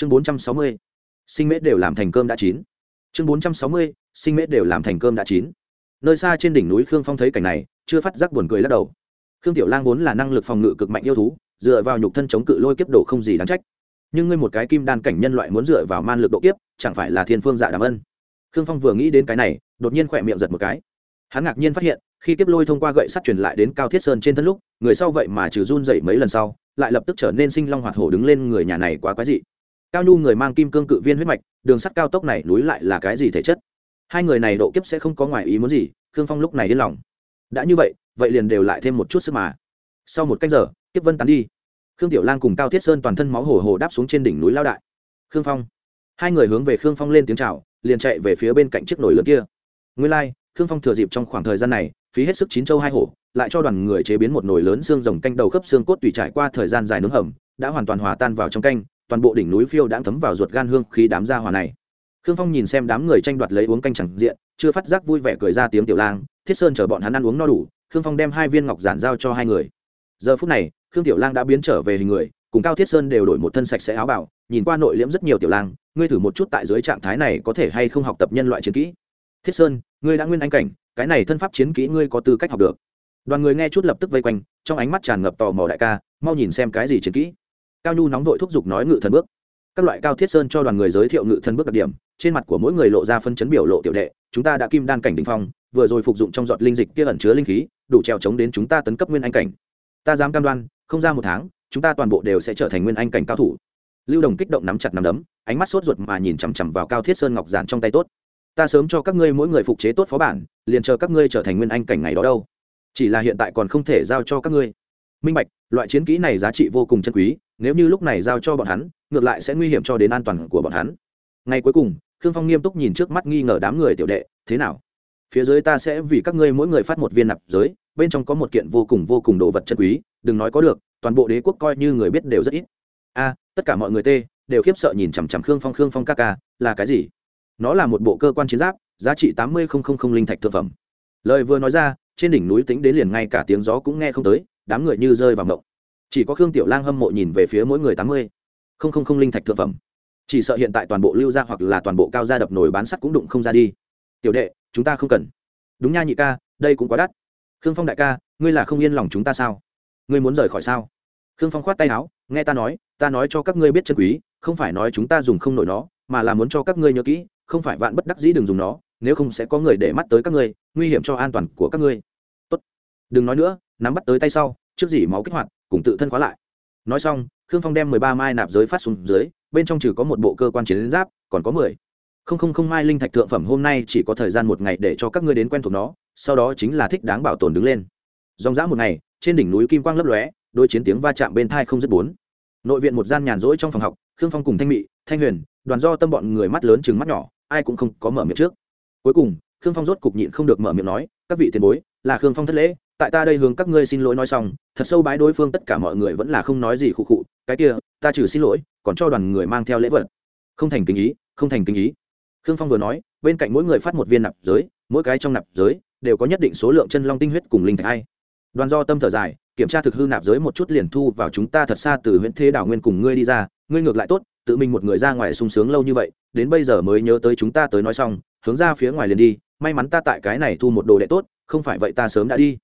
chương bốn trăm sáu mươi, sinh mễ đều làm thành cơm đã chín. Chương bốn trăm sáu mươi, sinh mễ đều làm thành cơm đã chín. Nơi xa trên đỉnh núi khương phong thấy cảnh này, chưa phát giác buồn cười lắc đầu. Khương tiểu lang vốn là năng lực phòng ngự cực mạnh yêu thú, dựa vào nhục thân chống cự lôi kiếp độ không gì đáng trách. Nhưng ngươi một cái kim đan cảnh nhân loại muốn dựa vào man lực độ kiếp, chẳng phải là thiên phương dạ đàm ân. Khương phong vừa nghĩ đến cái này, đột nhiên khỏe miệng giật một cái. Hắn ngạc nhiên phát hiện, khi kiếp lôi thông qua gậy sắt truyền lại đến cao thiết sơn trên thân lúc, người sau vậy mà trừ run dậy mấy lần sau, lại lập tức trở nên sinh long hoạt hổ đứng lên người nhà này quá quái dị cao nhu người mang kim cương cự viên huyết mạch đường sắt cao tốc này núi lại là cái gì thể chất? Hai người này độ kiếp sẽ không có ngoài ý muốn gì khương phong lúc này yên lòng. Đã như vậy vậy liền đều lại thêm một chút sức mà. Sau một cách giờ kiếp vân tán đi. Khương tiểu lang cùng cao thiết sơn toàn thân máu hồ hồ đáp xuống trên đỉnh núi lao đại. Khương phong. Hai người hướng về khương phong lên tiếng chào liền chạy về phía bên cạnh chiếc nồi lớn kia. Nguyên lai、like, khương phong thừa dịp trong khoảng thời gian này phí hết sức chín châu hai hổ lại cho đoàn người chế biến một nồi lớn xương rồng canh đầu khớp xương cốt tùy trải qua thời gian dài nướng hầm đã hoàn toàn hòa tan vào trong canh toàn bộ đỉnh núi phiêu đã thấm vào ruột gan hương khi đám ra hòa này. Khương phong nhìn xem đám người tranh đoạt lấy uống canh chẳng diện, chưa phát giác vui vẻ cười ra tiếng tiểu lang, thiết sơn chờ bọn hắn ăn uống no đủ, khương phong đem hai viên ngọc giản giao cho hai người. Giờ phút này, khương tiểu lang đã biến trở về hình người, cùng cao thiết sơn đều đổi một thân sạch sẽ áo bảo nhìn qua nội liễm rất nhiều tiểu lang, ngươi thử một chút tại dưới trạng thái này có thể hay không học tập nhân loại chiến kỹ. Thiết sơn, ngươi đã nguyên anh cảnh, cái này thân pháp chiến kỹ ngươi có tư cách học được. Đoàn người nghe chút lập tức vây quanh, trong ánh mắt tràn ngập tò mò đại ca, mau nhìn xem cái gì chiến kỹ cao nhu nóng vội thúc giục nói ngự thần bước. Các loại cao thiết sơn cho đoàn người giới thiệu ngự thần bước đặc điểm, trên mặt của mỗi người lộ ra phân chấn biểu lộ tiểu đệ, chúng ta đã kim đan cảnh đình phong, vừa rồi phục dụng trong giọt linh dịch kia ẩn chứa linh khí, đủ trèo chống đến chúng ta tấn cấp nguyên anh cảnh. Ta dám cam đoan, không ra một tháng, chúng ta toàn bộ đều sẽ trở thành nguyên anh cảnh cao thủ. Lưu đồng kích động nắm chặt nắm đấm, ánh mắt sốt ruột mà nhìn chằm chằm vào cao thiết sơn ngọc giản trong tay tốt. Ta sớm cho các ngươi mỗi người phục chế tốt phó bản, liền chờ các ngươi trở thành nguyên anh cảnh ngày đó đâu. Chỉ là hiện tại còn không thể giao cho các ngươi minh bạch, loại chiến kỹ này giá trị vô cùng chân quý, nếu như lúc này giao cho bọn hắn, ngược lại sẽ nguy hiểm cho đến an toàn của bọn hắn. Ngày cuối cùng, khương phong nghiêm túc nhìn trước mắt nghi ngờ đám người tiểu đệ, thế nào? Phía dưới ta sẽ vì các ngươi mỗi người phát một viên nạp giới, bên trong có một kiện vô cùng vô cùng đồ vật chân quý, đừng nói có được, toàn bộ đế quốc coi như người biết đều rất ít. A, tất cả mọi người tê, đều khiếp sợ nhìn chằm chằm khương phong khương phong ca ca, là cái gì? Nó là một bộ cơ quan chiến giáp, giá trị tám mươi linh thạch thực phẩm. Lời vừa nói ra, trên đỉnh núi tính đến liền ngay cả tiếng gió cũng nghe không tới đám người như rơi vào mộng. Chỉ có khương tiểu lang hâm mộ nhìn về phía mỗi người tám mươi. Linh thạch thượng phẩm. Chỉ sợ hiện tại toàn bộ lưu ra hoặc là toàn bộ cao gia đập nồi bán sắt cũng đụng không ra đi. Tiểu đệ, chúng ta không cần. Đúng nha nhị ca, đây cũng quá đắt. Khương phong đại ca, ngươi là không yên lòng chúng ta sao? Ngươi muốn rời khỏi sao? Khương phong khoát tay áo, nghe ta nói ta nói cho các ngươi biết chân quý, không phải nói chúng ta dùng không nổi nó, mà là muốn cho các ngươi nhớ kỹ, không phải vạn bất đắc dĩ đừng dùng nó, nếu không sẽ có người để mắt tới các ngươi, nguy hiểm cho an toàn của các ngươi. Tốt. Đừng nói nữa nắm bắt tới tay sau, trước dỉ máu kích hoạt, cùng tự thân khóa lại. Nói xong, khương phong đem mười ba mai nạp giới phát xuống dưới, bên trong trừ có một bộ cơ quan chiến giáp, còn có mười. Không không không mai linh thạch thượng phẩm hôm nay chỉ có thời gian một ngày để cho các ngươi đến quen thuộc nó, sau đó chính là thích đáng bảo tồn đứng lên. Dòng dã một ngày, trên đỉnh núi kim quang lấp lóe, đôi chiến tiếng va chạm bên thai không dứt bốn. Nội viện một gian nhàn rỗi trong phòng học, khương phong cùng thanh mị, thanh huyền, đoàn do tâm bọn người mắt lớn chừng mắt nhỏ, ai cũng không có mở miệng trước. Cuối cùng, khương phong rốt cục nhịn không được mở miệng nói, các vị tiền bối, là khương phong thất lễ tại ta đây hướng các ngươi xin lỗi nói xong, thật sâu bái đối phương tất cả mọi người vẫn là không nói gì khụ khụ, cái kia, ta trừ xin lỗi, còn cho đoàn người mang theo lễ vật. Không thành kính ý, không thành kính ý. Khương phong vừa nói, bên cạnh mỗi người phát một viên nạp giới, mỗi cái trong nạp giới đều có nhất định số lượng chân long tinh huyết cùng linh thạch hay đoàn do tâm thở dài, kiểm tra thực hư nạp giới một chút liền thu vào chúng ta thật xa từ huyện thế đảo nguyên cùng ngươi đi ra, ngươi ngược lại tốt, tự mình một người ra ngoài sung sướng lâu như vậy, đến bây giờ mới nhớ tới chúng ta tới nói xong, hướng ra phía ngoài liền đi, may mắn ta tại cái này thu một đồ đệ tốt, không phải vậy ta sớm đã đi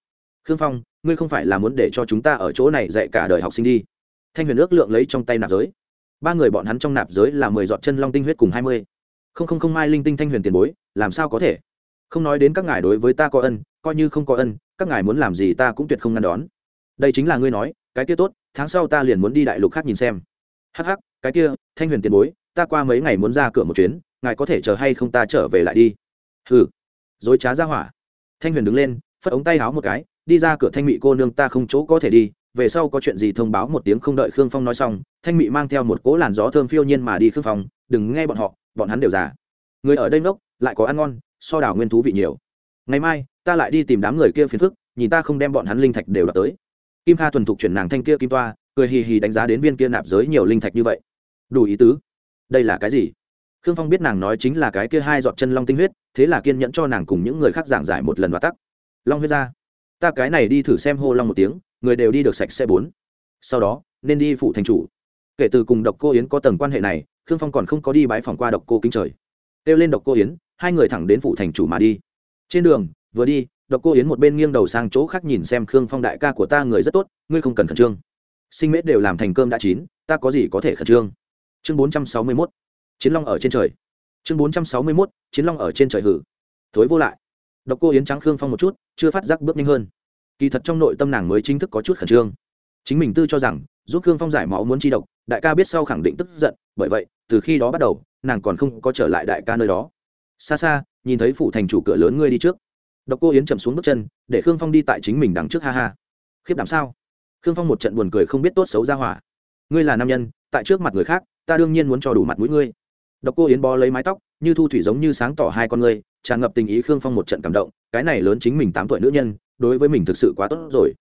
khương phong, ngươi không phải là muốn để cho chúng ta ở chỗ này dạy cả đời học sinh đi. Thanh huyền ước lượng lấy trong tay nạp giới. Ba người bọn hắn trong nạp giới là mười giọt chân long tinh huyết cùng hai mươi. Không không không, mai linh tinh thanh huyền tiền bối, làm sao có thể? Không nói đến các ngài đối với ta có ân, coi như không có ân, các ngài muốn làm gì ta cũng tuyệt không ngăn đón. Đây chính là ngươi nói, cái kia tốt, tháng sau ta liền muốn đi đại lục khác nhìn xem. Hắc hắc, cái kia, thanh huyền tiền bối, ta qua mấy ngày muốn ra cửa một chuyến, ngài có thể chờ hay không ta trở về lại đi. Hừ. Dối trá ra hỏa. Thanh huyền đứng lên, phất ống tay háo một cái đi ra cửa thanh mị cô nương ta không chỗ có thể đi, về sau có chuyện gì thông báo một tiếng không đợi khương phong nói xong, thanh mị mang theo một cỗ làn gió thơm phiêu nhiên mà đi khương phong, đừng nghe bọn họ, bọn hắn đều già. Người ở đây ngốc, lại có ăn ngon, so đảo nguyên thú vị nhiều. Ngày mai, ta lại đi tìm đám người kia phiền phức, nhìn ta không đem bọn hắn linh thạch đều đập tới. Kim kha thuần thục chuyển nàng thanh kia kim toa, cười hì hì đánh giá đến viên kia nạp giới nhiều linh thạch như vậy. Đủ ý tứ. Đây là cái gì? Khương phong biết nàng nói chính là cái kia hai giọt chân long tinh huyết, thế là kiên nhẫn cho nàng cùng những người khác giảng giải một lần và tắc long huyết ra ta cái này đi thử xem hô long một tiếng, người đều đi được sạch xe bốn. Sau đó, nên đi phụ thành chủ. Kể từ cùng độc cô yến có tầng quan hệ này, khương phong còn không có đi bái phòng qua độc cô kính trời. Kêu lên độc cô yến, hai người thẳng đến phụ thành chủ mà đi. Trên đường, vừa đi, độc cô yến một bên nghiêng đầu sang chỗ khác nhìn xem khương phong đại ca của ta người rất tốt, ngươi không cần khẩn trương. Sinh mết đều làm thành cơm đã chín, ta có gì có thể khẩn trương? Chương bốn trăm sáu mươi 461 chiến long ở trên trời. Chương bốn trăm sáu mươi 461 chiến long ở trên trời hử. Thối vô lại độc cô yến trắng khương phong một chút, chưa phát giác bước nhanh hơn. Kỳ thật trong nội tâm nàng mới chính thức có chút khẩn trương. Chính mình tư cho rằng, giúp khương phong giải máu muốn chi độc, đại ca biết sau khẳng định tức giận, bởi vậy, từ khi đó bắt đầu, nàng còn không có trở lại đại ca nơi đó. Xa xa, nhìn thấy phụ thành chủ cửa lớn ngươi đi trước. Độc cô yến chậm xuống bước chân, để khương phong đi tại chính mình đằng trước ha ha. Khiếp đảm sao? Khương phong một trận buồn cười không biết tốt xấu ra hỏa. Ngươi là nam nhân, tại trước mặt người khác, ta đương nhiên muốn cho đủ mặt mũi ngươi. Độc cô yến bó lấy mái tóc như thu thủy giống như sáng tỏ hai con ngươi, tràn ngập tình ý khương phong một trận cảm động, cái này lớn chính mình tám tuổi nữ nhân, đối với mình thực sự quá tốt rồi.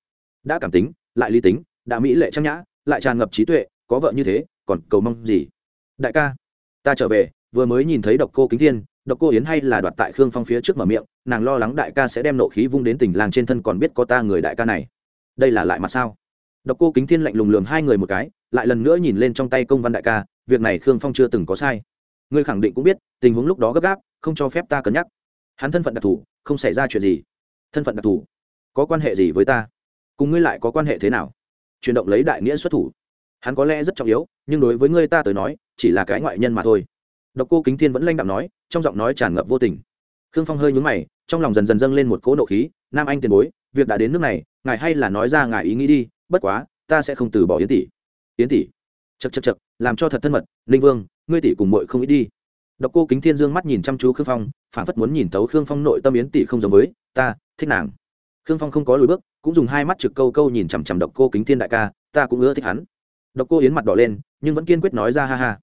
Đã cảm tính, lại lý tính, đã mỹ lệ trang nhã, lại tràn ngập trí tuệ, có vợ như thế, còn cầu mong gì? Đại ca, ta trở về, vừa mới nhìn thấy độc cô kính thiên, độc cô yến hay là đoạt tại khương phong phía trước mở miệng, nàng lo lắng đại ca sẽ đem nộ khí vung đến tình làng trên thân còn biết có ta người đại ca này. Đây là lại mặt sao? Độc cô kính thiên lạnh lùng lường hai người một cái, lại lần nữa nhìn lên trong tay công văn đại ca, việc này khương phong chưa từng có sai. Ngươi khẳng định cũng biết tình huống lúc đó gấp gáp, không cho phép ta cân nhắc. Hắn thân phận đặc thù, không xảy ra chuyện gì. Thân phận đặc thù, có quan hệ gì với ta? Cùng ngươi lại có quan hệ thế nào? Chuyển động lấy đại nghĩa xuất thủ. Hắn có lẽ rất trọng yếu, nhưng đối với ngươi ta tới nói, chỉ là cái ngoại nhân mà thôi. Độc cô kính thiên vẫn lanh đạm nói, trong giọng nói tràn ngập vô tình. Khương phong hơi nhúng mày, trong lòng dần dần dâng lên một cỗ nộ khí, nam anh tiền bối, việc đã đến nước này, ngài hay là nói ra ngài ý nghĩ đi, bất quá, ta sẽ không từ bỏ yến tỷ. Yến tỷ? Chật chật chật làm cho thật thân mật, linh vương, ngươi tỷ cùng muội không ít đi độc cô kính thiên dương mắt nhìn chăm chú khương phong phản phất muốn nhìn tấu khương phong nội tâm yến tỷ không giống với, ta, thích nàng. Khương phong không có lùi bước, cũng dùng hai mắt trực câu câu nhìn chằm chằm độc cô kính thiên đại ca, ta cũng ưa thích hắn. Độc cô yến mặt đỏ lên, nhưng vẫn kiên quyết nói ra, ha ha.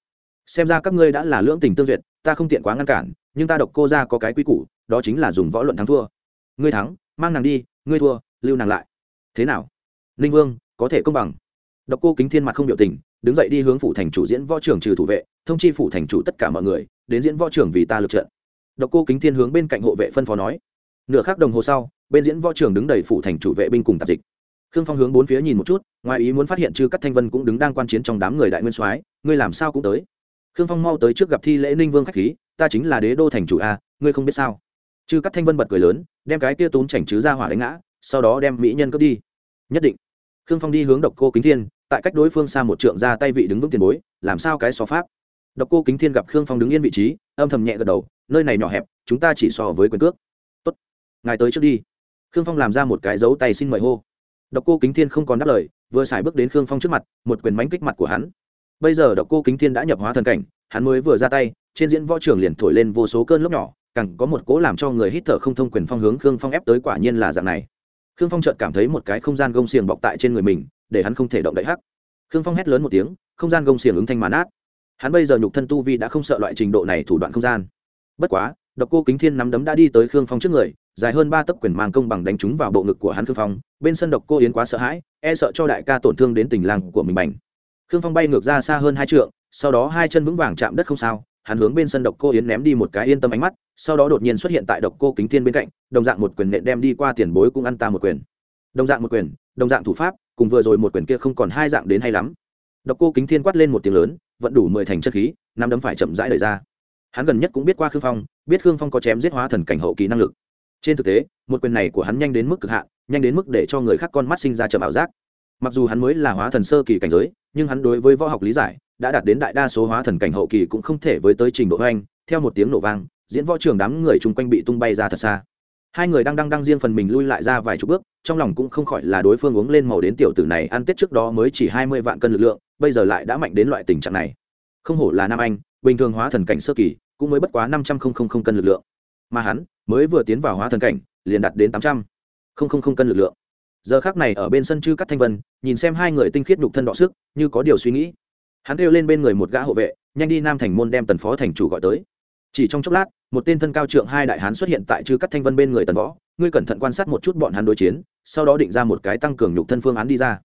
Xem ra các ngươi đã là lưỡng tình tương duyệt, ta không tiện quá ngăn cản, nhưng ta độc cô gia có cái quy củ, đó chính là dùng võ luận thắng thua. Ngươi thắng, mang nàng đi, ngươi thua, lưu nàng lại. Thế nào? Ninh vương, có thể công bằng. Độc cô kính thiên mặt không biểu tình đứng dậy đi hướng phủ thành chủ diễn võ trưởng trừ thủ vệ, thông chi phủ thành chủ tất cả mọi người, đến diễn võ trưởng vì ta lực trận. Độc cô kính thiên hướng bên cạnh hộ vệ phân phó nói. Nửa khắc đồng hồ sau, bên diễn võ trưởng đứng đầy phủ thành chủ vệ binh cùng tạp dịch. Khương phong hướng bốn phía nhìn một chút, ngoài ý muốn phát hiện chư cắt thanh vân cũng đứng đang quan chiến trong đám người đại nguyên soái, ngươi làm sao cũng tới? Khương phong mau tới trước gặp thi lễ ninh vương khách khí, ta chính là đế đô thành chủ a, ngươi không biết sao? Chư cắt thanh vân bật cười lớn, đem cái kia tốn chảnh chứ ra hỏa đánh ngã, sau đó đem mỹ nhân cướp đi. Nhất định. Khương phong đi hướng độc cô kính thiên tại cách đối phương xa một trượng ra tay vị đứng vững tiền bối, làm sao cái so pháp? Độc cô kính thiên gặp khương phong đứng yên vị trí, âm thầm nhẹ gật đầu, nơi này nhỏ hẹp, chúng ta chỉ so với quyền cước. Tốt, ngài tới trước đi. Khương phong làm ra một cái dấu tay xin mời hô. Độc cô kính thiên không còn đáp lời, vừa xài bước đến khương phong trước mặt, một quyền mánh kích mặt của hắn. Bây giờ độc cô kính thiên đã nhập hóa thần cảnh, hắn mới vừa ra tay, trên diễn võ trường liền thổi lên vô số cơn lốc nhỏ, càng có một cố làm cho người hít thở không thông quyền phong hướng khương phong ép tới quả nhiên là dạng này. Khương phong chợt cảm thấy một cái không gian gông xiềng bọc tại trên người mình để hắn không thể động đậy hắc. Khương phong hét lớn một tiếng, không gian gông xiềng ứng thanh màn át hắn bây giờ nhục thân tu vi đã không sợ loại trình độ này thủ đoạn không gian. Bất quá, độc cô kính thiên nắm đấm đã đi tới khương phong trước người, dài hơn ba tấc quyền mang công bằng đánh trúng vào bộ ngực của hắn khương phong, bên sân độc cô yến quá sợ hãi e sợ cho đại ca tổn thương đến tình làng của mình bành. Khương phong bay ngược ra xa hơn hai trượng, sau đó hai chân vững vàng chạm đất không sao, hắn hướng bên sân độc cô yến ném đi một cái yên tâm ánh mắt, sau đó đột nhiên xuất hiện tại độc cô kính thiên bên cạnh, đồng dạng một quyền nện đem đi qua tiền bối cũng ăn ta một quyền. Đồng dạng một quyền, đồng dạng thủ pháp cùng vừa rồi một quyền kia không còn hai dạng đến hay lắm. Độc cô kính thiên quát lên một tiếng lớn vẫn đủ mười thành chất khí, năm đấm phải chậm rãi đời ra. Hắn gần nhất cũng biết qua khương phong, biết khương phong có chém giết hóa thần cảnh hậu kỳ năng lực. Trên thực tế, một quyền này của hắn nhanh đến mức cực hạn, nhanh đến mức để cho người khác con mắt sinh ra chậm ảo giác. Mặc dù hắn mới là hóa thần sơ kỳ cảnh giới, nhưng hắn đối với võ học lý giải đã đạt đến đại đa số hóa thần cảnh hậu kỳ cũng không thể với tới trình độ hoành theo một tiếng nổ vang, diễn võ trường đám người chung quanh bị tung bay ra thật xa. Hai người đang đang đang riêng phần mình lui lại ra vài chục bước trong lòng cũng không khỏi là đối phương uống lên màu đến tiểu tử này ăn tết trước đó mới chỉ hai mươi vạn cân lực lượng, bây giờ lại đã mạnh đến loại tình trạng này. Không hổ là nam anh, bình thường hóa thần cảnh sơ kỳ, cũng mới bất quá năm trăm linh cân lực lượng. Mà hắn, mới vừa tiến vào hóa thần cảnh, liền đạt đến tám trăm linh cân lực lượng. Giờ khác này ở bên sân chư cắt thanh vân, nhìn xem hai người tinh khiết nhục thân đọ sức, như có điều suy nghĩ. Hắn kêu lên bên người một gã hộ vệ, nhanh đi nam thành môn đem tần phó thành chủ gọi tới. Chỉ trong chốc lát một tên thân cao trượng hai đại hán xuất hiện tại chư cắt thanh vân bên người tần võ ngươi cẩn thận quan sát một chút bọn hắn đối chiến sau đó định ra một cái tăng cường nhục thân phương án đi ra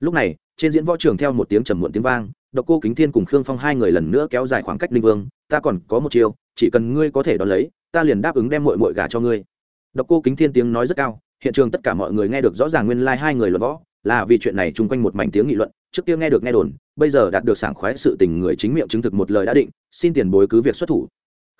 lúc này trên diễn võ trường theo một tiếng trầm muộn tiếng vang độc cô kính thiên cùng khương phong hai người lần nữa kéo dài khoảng cách linh vương ta còn có một chiêu chỉ cần ngươi có thể đón lấy ta liền đáp ứng đem mội mội gà cho ngươi độc cô kính thiên tiếng nói rất cao hiện trường tất cả mọi người nghe được rõ ràng nguyên lai、like、hai người luận võ là vì chuyện này chung quanh một mảnh tiếng nghị luận trước kia nghe được nghe đồn bây giờ đạt được sảng khoái sự tình người chính miệng chứng thực một lời đã định xin tiền bối cứ việc xuất thủ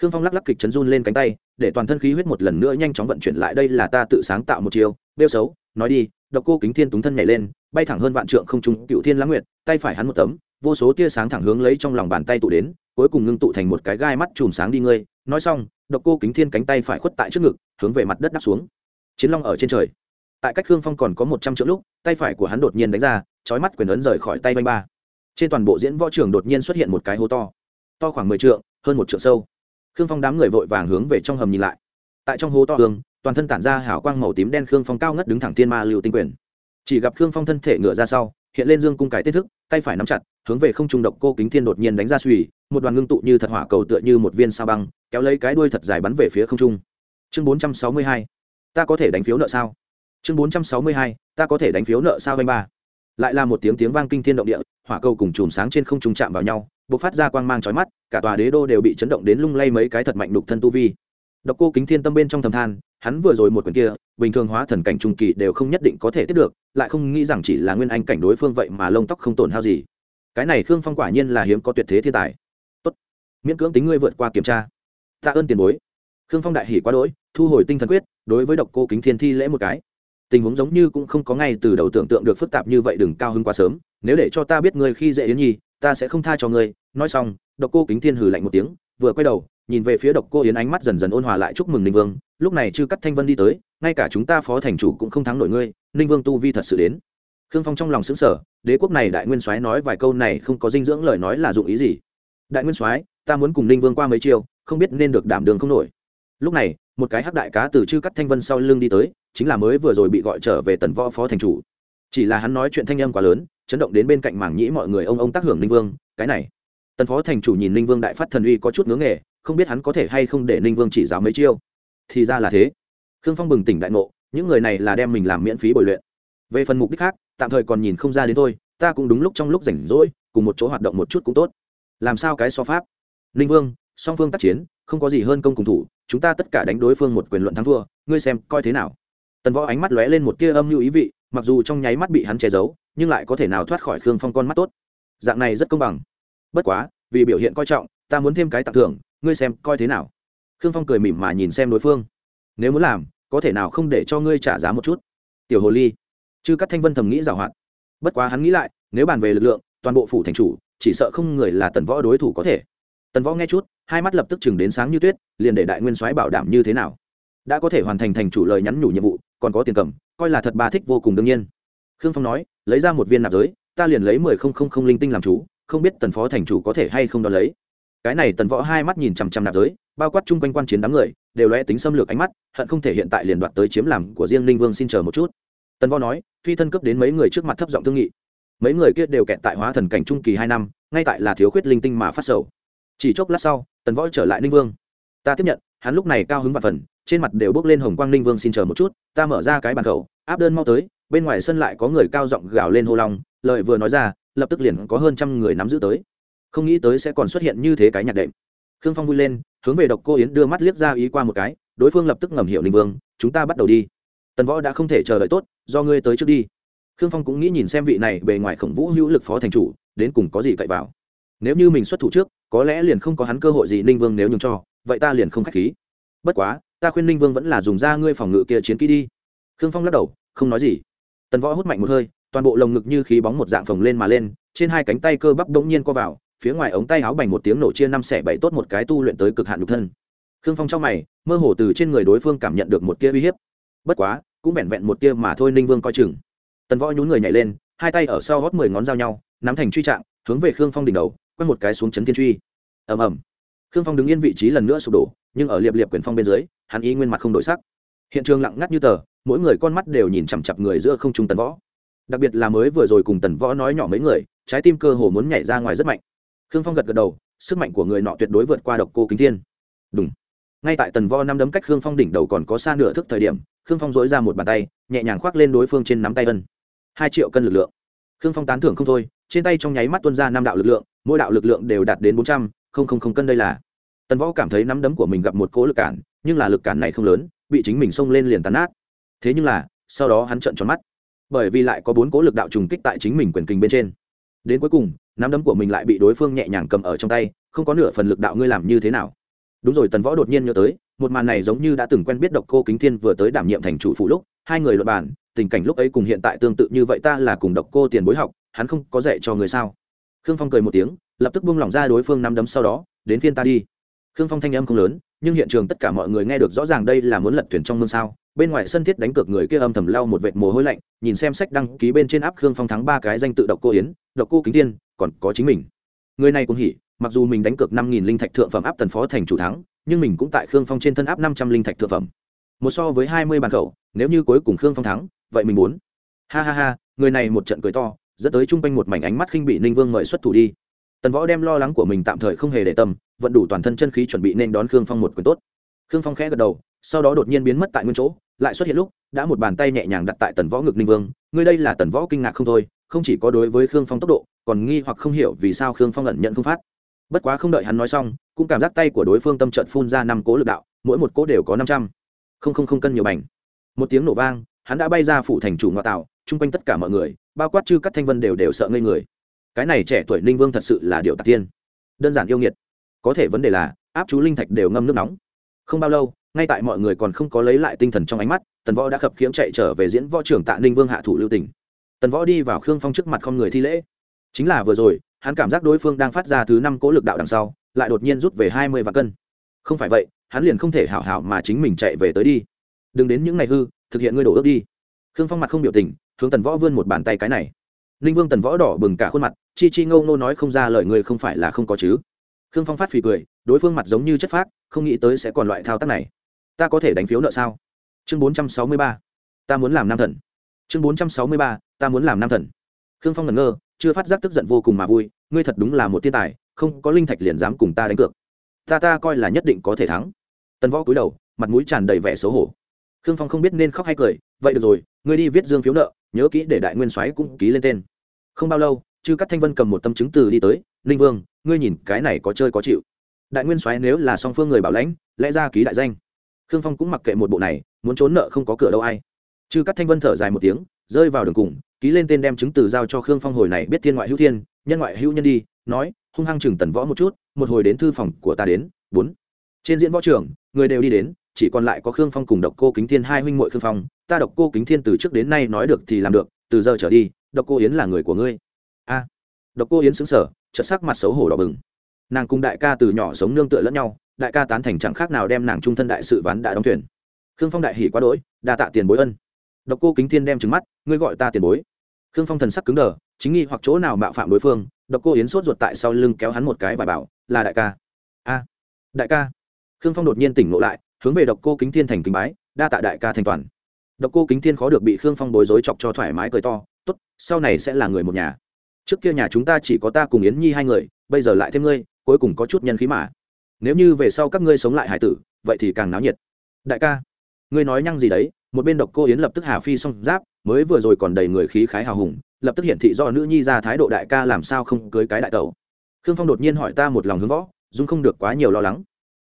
khương phong lắc lắc kịch chấn run lên cánh tay, để toàn thân khí huyết một lần nữa nhanh chóng vận chuyển lại đây là ta tự sáng tạo một chiêu, bêu xấu, nói đi, độc cô kính thiên túng thân nhảy lên, bay thẳng hơn vạn trượng không trung, cựu thiên lãng nguyệt, tay phải hắn một tấm, vô số tia sáng thẳng hướng lấy trong lòng bàn tay tụ đến, cuối cùng ngưng tụ thành một cái gai mắt chùm sáng đi ngươi, nói xong, độc cô kính thiên cánh tay phải khuất tại trước ngực, hướng về mặt đất đáp xuống. Chiến long ở trên trời. Tại cách khương phong còn có một trăm triệu lúc, tay phải của hắn đột nhiên đánh ra, chói mắt quyền ấn rời khỏi tay vanh ba. Trên toàn bộ diễn võ trường đột nhiên xuất hiện một cái hố to. To khoảng mười trượng, hơn một trượng sâu khương phong đám người vội vàng hướng về trong hầm nhìn lại. Tại trong hố to hương, toàn thân tản ra hào quang màu tím đen khương phong cao ngất đứng thẳng thiên ma lưu tinh quyền. Chỉ gặp khương phong thân thể ngựa ra sau, hiện lên dương cung cái tiết thức, tay phải nắm chặt, hướng về không trung độc cô kính thiên đột nhiên đánh ra suy, một đoàn ngưng tụ như thật hỏa cầu tựa như một viên sao băng, kéo lấy cái đuôi thật dài bắn về phía không trung. Chương bốn trăm sáu mươi hai, ta có thể đánh phiếu nợ sao? Chương bốn trăm sáu mươi hai, ta có thể đánh phiếu nợ sao anh ba? Lại là một tiếng tiếng vang kinh thiên động địa, hỏa cầu cùng chùm sáng trên không trung chạm vào nhau bộc phát ra quang mang chói mắt, cả tòa đế đô đều bị chấn động đến lung lay mấy cái thật mạnh đục thân tu vi. Độc cô kính thiên tâm bên trong thầm than, hắn vừa rồi một quyền kia, bình thường hóa thần cảnh trung kỳ đều không nhất định có thể tiếp được, lại không nghĩ rằng chỉ là nguyên anh cảnh đối phương vậy mà lông tóc không tổn hao gì. Cái này khương phong quả nhiên là hiếm có tuyệt thế thiên tài. Tốt, miễn cưỡng tính ngươi vượt qua kiểm tra. Tạ ơn tiền bối. Khương phong đại hỉ quá đỗi, thu hồi tinh thần quyết, đối với độc cô kính thiên thi lễ một cái. Tình huống giống như cũng không có ngay từ đầu tưởng tượng được phức tạp như vậy đừng cao hứng quá sớm, nếu để cho ta biết ngươi khi dễ yến nhi ta sẽ không tha cho ngươi. Nói xong, độc cô kính thiên hừ lạnh một tiếng, vừa quay đầu, nhìn về phía độc cô yến ánh mắt dần dần ôn hòa lại chúc mừng ninh vương. Lúc này chư cắt thanh vân đi tới, ngay cả chúng ta phó thành chủ cũng không thắng nổi ngươi. Ninh vương tu vi thật sự đến. Khương phong trong lòng xứng sở đế quốc này đại nguyên soái nói vài câu này không có dinh dưỡng lời nói là dụng ý gì? Đại nguyên soái, ta muốn cùng ninh vương qua mấy chiêu, không biết nên được đảm đường không nổi. Lúc này, một cái hắc đại cá từ chư cắt thanh vân sau lưng đi tới, chính là mới vừa rồi bị gọi trở về tần võ phó thành chủ. Chỉ là hắn nói chuyện thanh âm quá lớn chấn động đến bên cạnh mảng nhĩ mọi người ông ông tác hưởng ninh vương, cái này. Tần phó thành chủ nhìn ninh vương đại phát thần uy có chút ngưỡng nghề, không biết hắn có thể hay không để ninh vương chỉ giáo mấy chiêu. Thì ra là thế. Khương phong bừng tỉnh đại ngộ, những người này là đem mình làm miễn phí bồi luyện. Về phần mục đích khác, tạm thời còn nhìn không ra đến thôi, ta cũng đúng lúc trong lúc rảnh rỗi, cùng một chỗ hoạt động một chút cũng tốt. Làm sao cái so pháp? Ninh vương, song phương tác chiến, không có gì hơn công cùng thủ, chúng ta tất cả đánh đối phương một quyền luận thắng thua, ngươi xem coi thế nào. Tần võ ánh mắt lóe lên một tia âm lưu ý vị, mặc dù trong nháy mắt bị hắn che giấu nhưng lại có thể nào thoát khỏi khương phong con mắt tốt? Dạng này rất công bằng. Bất quá, vì biểu hiện coi trọng, ta muốn thêm cái tặng thưởng, ngươi xem coi thế nào. Khương phong cười mỉm mà nhìn xem đối phương. Nếu muốn làm, có thể nào không để cho ngươi trả giá một chút? Tiểu hồ ly. Chư các thanh vân thầm nghĩ giảo hoạt. Bất quá hắn nghĩ lại, nếu bàn về lực lượng, toàn bộ phủ thành chủ, chỉ sợ không người là tần võ đối thủ có thể. Tần võ nghe chút, hai mắt lập tức chừng đến sáng như tuyết, liền để đại nguyên soái bảo đảm như thế nào. Đã có thể hoàn thành thành chủ lời nhắn nhủ nhiệm vụ, còn có tiền cầm, coi là thật bà thích vô cùng đương nhiên. Khương phong nói lấy ra một viên nạp giới, ta liền lấy mười không không không linh tinh làm chú, không biết tần phó thành chủ có thể hay không đón lấy. Cái này tần võ hai mắt nhìn chằm chằm nạp giới, bao quát chung quanh quan chiến đám người, đều lóe tính xâm lược ánh mắt, hận không thể hiện tại liền đoạt tới chiếm làm của riêng ninh vương xin chờ một chút. Tần võ nói, phi thân cấp đến mấy người trước mặt thấp giọng thương nghị. Mấy người kia đều kẹt tại hóa thần cảnh trung kỳ hai năm, ngay tại là thiếu khuyết linh tinh mà phát sầu. Chỉ chốc lát sau, tần võ trở lại ninh vương. Ta tiếp nhận, hắn lúc này cao hứng và phần, trên mặt đều bước lên hồng quang ninh vương xin chờ một chút, ta mở ra cái bàn khẩu, áp đơn mau tới bên ngoài sân lại có người cao giọng gào lên hô long lợi vừa nói ra, lập tức liền có hơn trăm người nắm giữ tới. Không nghĩ tới sẽ còn xuất hiện như thế cái nhạc đệm. Khương phong vui lên, hướng về độc cô yến đưa mắt liếc ra ý qua một cái, đối phương lập tức ngầm hiểu ninh vương, chúng ta bắt đầu đi. Tần võ đã không thể chờ đợi tốt, do ngươi tới trước đi. Khương phong cũng nghĩ nhìn xem vị này bề ngoài khổng vũ hữu lực phó thành chủ, đến cùng có gì cậy vào. Nếu như mình xuất thủ trước, có lẽ liền không có hắn cơ hội gì ninh vương nếu nhường cho, vậy ta liền không khách khí. Bất quá, ta khuyên ninh vương vẫn là dùng ra ngươi phòng ngự kia chiến kỹ đi. Khương phong lắc đầu, không nói gì tần võ hút mạnh một hơi, toàn bộ lồng ngực như khí bóng một dạng phồng lên mà lên, trên hai cánh tay cơ bắp đống nhiên co vào, phía ngoài ống tay áo bành một tiếng nổ chia năm xẻ bảy tốt một cái tu luyện tới cực hạn nhục thân. Khương phong trong mày, mơ hồ từ trên người đối phương cảm nhận được một tia uy hiếp. Bất quá, cũng vẹn vẹn một tia mà thôi, ninh vương coi chừng. Tần võ nhún người nhảy lên, hai tay ở sau gót mười ngón dao nhau, nắm thành truy trạng, hướng về khương phong đỉnh đầu, quét một cái xuống chấn thiên truy. Ầm ầm. Khương phong đứng yên vị trí lần nữa sụp đổ, nhưng ở liệp liệp quyền phong bên dưới, hắn ý nguyên mặt không đổi sắc. Hiện trường lặng ngắt như tờ mỗi người con mắt đều nhìn chằm chặp người giữa không trung tần võ. Đặc biệt là mới vừa rồi cùng tần võ nói nhỏ mấy người, trái tim cơ hồ muốn nhảy ra ngoài rất mạnh. Khương phong gật gật đầu, sức mạnh của người nọ tuyệt đối vượt qua độc cô kính thiên. Đúng ngay tại tần võ năm đấm cách khương phong đỉnh đầu còn có xa nửa thức thời điểm, khương phong dối ra một bàn tay, nhẹ nhàng khoác lên đối phương trên nắm tay ân. Hai triệu cân lực lượng. Khương phong tán thưởng không thôi, trên tay trong nháy mắt tuôn ra năm đạo lực lượng, mỗi đạo lực lượng đều đạt đến bốn trăm linh cân đây là. Tần võ cảm thấy nắm đấm của mình gặp một cỗ lực cản, nhưng là lực cản này không lớn, bị chính mình xông lên liền tàn nát thế nhưng là, sau đó hắn trợn tròn mắt. Bởi vì lại có bốn cỗ lực đạo trùng kích tại chính mình quyền kinh bên trên. Đến cuối cùng, nắm đấm của mình lại bị đối phương nhẹ nhàng cầm ở trong tay, không có nửa phần lực đạo ngươi làm như thế nào. Đúng rồi, tần võ đột nhiên nhớ tới, một màn này giống như đã từng quen biết độc cô kính thiên vừa tới đảm nhiệm thành chủ phụ lúc, hai người luật bàn, tình cảnh lúc ấy cùng hiện tại tương tự như vậy ta là cùng độc cô tiền bối học, hắn không có dạy cho người sao. Khương phong cười một tiếng, lập tức buông lỏng ra đối phương nắm đấm sau đó, đến phiên ta đi. Khương phong thanh âm không lớn, nhưng hiện trường tất cả mọi người nghe được rõ ràng đây là muốn lật thuyền trong mương sao bên ngoài sân thiết đánh cược người kia âm thầm lau một vệt mồ hôi lạnh, nhìn xem sách đăng ký bên trên áp khương phong thắng ba cái danh tự độc cô yến, độc cô kính tiên còn có chính mình. Người này cũng hỉ, mặc dù mình đánh cược năm nghìn linh thạch thượng phẩm áp tần phó thành chủ thắng, nhưng mình cũng tại khương phong trên thân áp năm trăm linh thạch thượng phẩm. Một so với hai mươi bàn khẩu, nếu như cuối cùng khương phong thắng, vậy mình muốn. Ha ha ha, người này một trận cười to, dẫn tới chung quanh một mảnh ánh mắt khinh bị ninh vương mời xuất thủ đi. Tần võ đem lo lắng của mình tạm thời không hề để tâm, vận đủ toàn thân chân khí chuẩn bị nên đón khương phong một quyền tốt. Khương phong khẽ gật đầu sau đó đột nhiên biến mất tại nguyên chỗ, lại xuất hiện lúc, đã một bàn tay nhẹ nhàng đặt tại tần võ ngực ninh vương, ngươi đây là tần võ kinh ngạc không thôi, không chỉ có đối với khương phong tốc độ, còn nghi hoặc không hiểu vì sao khương phong ẩn nhận không phát. Bất quá không đợi hắn nói xong, cũng cảm giác tay của đối phương tâm trận phun ra năm cố lực đạo, mỗi một cố đều có năm trăm. Không không không cân nhiều bành. Một tiếng nổ vang, hắn đã bay ra phủ thành chủ ngoại tạo, chung quanh tất cả mọi người, bao quát chư các thanh vân đều đều sợ ngây người. Cái này trẻ tuổi ninh vương thật sự là điều tạc tiên. Đơn giản yêu nghiệt. Có thể vấn đề là, áp chú linh thạch đều ngâm nước nóng. Không bao lâu ngay tại mọi người còn không có lấy lại tinh thần trong ánh mắt, tần võ đã khập khiễng chạy trở về diễn võ trưởng tạ ninh vương hạ thủ lưu tỉnh tần võ đi vào khương phong trước mặt không người thi lễ. Chính là vừa rồi, hắn cảm giác đối phương đang phát ra thứ năm cố lực đạo đằng sau, lại đột nhiên rút về hai mươi vạn cân. Không phải vậy, hắn liền không thể hảo hảo mà chính mình chạy về tới đi. Đừng đến những ngày hư, thực hiện ngươi đổ ước đi. Khương phong mặt không biểu tình, hướng tần võ vươn một bàn tay cái này. Ninh vương tần võ đỏ bừng cả khuôn mặt, chi chi ngâu nô nói không ra lời người không phải là không có chứ. Khương phong phát phì cười, đối phương mặt giống như chất phác, không nghĩ tới sẽ còn loại thao tác này ta có thể đánh phiếu nợ sao? Chương bốn trăm sáu mươi ba, ta muốn làm nam thần. Chương bốn trăm sáu mươi ba, ta muốn làm nam thần. Khương phong ngẩn ngơ, chưa phát giác tức giận vô cùng mà vui, ngươi thật đúng là một thiên tài, không có linh thạch liền dám cùng ta đánh cược. Ta ta coi là nhất định có thể thắng. Tần võ cúi đầu, mặt mũi tràn đầy vẻ xấu hổ. Khương phong không biết nên khóc hay cười, vậy được rồi, ngươi đi viết dương phiếu nợ, nhớ kỹ để đại nguyên soái cũng ký lên tên. Không bao lâu, chư cắt thanh vân cầm một tâm chứng từ đi tới, ninh vương, ngươi nhìn cái này có chơi có chịu. Đại nguyên soái nếu là song phương người bảo lãnh, lẽ ra ký đại danh khương phong cũng mặc kệ một bộ này, muốn trốn nợ không có cửa đâu ai. Chư cắt thanh vân thở dài một tiếng, rơi vào đường cùng, ký lên tên đem chứng từ giao cho khương phong hồi này biết thiên ngoại hữu thiên, nhân ngoại hữu nhân đi, nói, hung hăng chừng tần võ một chút, một hồi đến thư phòng của ta đến. Bốn. Trên diễn võ trường, người đều đi đến, chỉ còn lại có khương phong cùng độc cô kính thiên hai huynh muội khương phong. Ta độc cô kính thiên từ trước đến nay nói được thì làm được, từ giờ trở đi, độc cô yến là người của ngươi. A. Độc cô yến xứng sở chợt sắc mặt xấu hổ đỏ bừng. Nàng cùng đại ca từ nhỏ sống nương tựa lẫn nhau đại ca tán thành chẳng khác nào đem nàng trung thân đại sự ván đã đóng thuyền. Khương phong đại hỉ quá đỗi, đa tạ tiền bối ân. Độc cô kính thiên đem trứng mắt, ngươi gọi ta tiền bối. Khương phong thần sắc cứng đờ, chính nghi hoặc chỗ nào mạo phạm đối phương, độc cô yến sốt ruột tại sau lưng kéo hắn một cái và bảo, là đại ca. A, đại ca. Khương phong đột nhiên tỉnh ngộ lại, hướng về độc cô kính thiên thành kính bái, đa tạ đại ca thành toàn. Độc cô kính thiên khó được bị khương phong bối rối chọc cho thoải mái cười to, tốt, sau này sẽ là người một nhà. Trước kia nhà chúng ta chỉ có ta cùng yến nhi hai người, bây giờ lại thêm ngươi, cuối cùng có chút nhân khí mà nếu như về sau các ngươi sống lại hải tử, vậy thì càng náo nhiệt. Đại ca, ngươi nói nhăng gì đấy? Một bên độc cô yến lập tức hà phi xong giáp, mới vừa rồi còn đầy người khí khái hào hùng, lập tức hiện thị do nữ nhi ra thái độ đại ca làm sao không cưới cái đại tẩu. Khương phong đột nhiên hỏi ta một lòng hướng võ, dung không được quá nhiều lo lắng.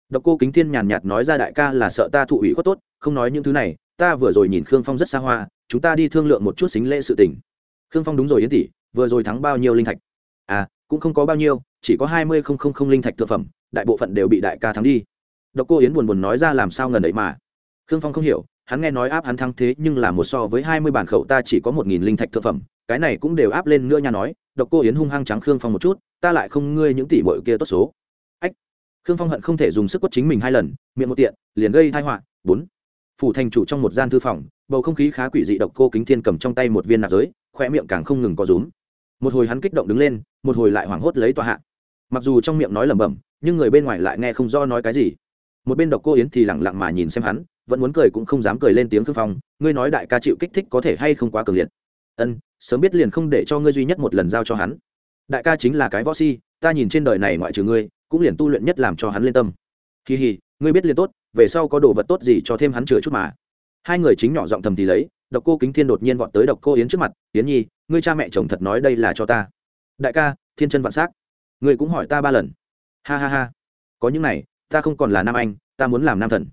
Độc cô kính thiên nhàn nhạt nói ra đại ca là sợ ta thụ ủy khuất tốt, không nói những thứ này, ta vừa rồi nhìn khương phong rất xa hoa, chúng ta đi thương lượng một chút xính lễ sự tình. Khương phong đúng rồi yến tỷ, vừa rồi thắng bao nhiêu linh thạch? À cũng không có bao nhiêu, chỉ có hai mươi không không không linh thạch thực phẩm đại bộ phận đều bị đại ca thắng đi. Độc cô yến buồn buồn nói ra làm sao ngần ấy mà. Khương phong không hiểu, hắn nghe nói áp hắn thắng thế nhưng là một so với hai mươi bản khẩu ta chỉ có một nghìn linh thạch thượng phẩm, cái này cũng đều áp lên nữa nha nói, độc cô yến hung hăng trắng khương phong một chút, ta lại không ngươi những tỷ bội kia tốt số. Ách, khương phong hận không thể dùng sức quất chính mình hai lần, miệng một tiện, liền gây tai họa, bốn. Phủ thành chủ trong một gian thư phòng, bầu không khí khá quỷ dị độc cô kính thiên cầm trong tay một viên nạp giới khoe miệng càng không ngừng có rúm. Một hồi hắn kích động đứng lên, một hồi lại hoảng hốt lấy tòa hạ. Mặc dù trong miệng nói lẩm bẩm nhưng người bên ngoài lại nghe không do nói cái gì. Một bên độc cô yến thì lẳng lặng mà nhìn xem hắn, vẫn muốn cười cũng không dám cười lên tiếng khương phong, ngươi nói đại ca chịu kích thích có thể hay không quá cường liệt. Ân, sớm biết liền không để cho ngươi duy nhất một lần giao cho hắn. Đại ca chính là cái võ si, ta nhìn trên đời này ngoại trừ ngươi, cũng liền tu luyện nhất làm cho hắn lên tâm. Kỳ hì ngươi biết liền tốt, về sau có đồ vật tốt gì cho thêm hắn chừa chút mà. Hai người chính nhỏ giọng thầm thì lấy, độc cô kính thiên đột nhiên vọt tới độc cô yến trước mặt, yến nhi, ngươi cha mẹ chồng thật nói đây là cho ta. Đại ca, thiên chân vạn s á c ngươi cũng hỏi ta ba lần ha ha ha. Có những này, ta không còn là nam anh, ta muốn làm nam thần.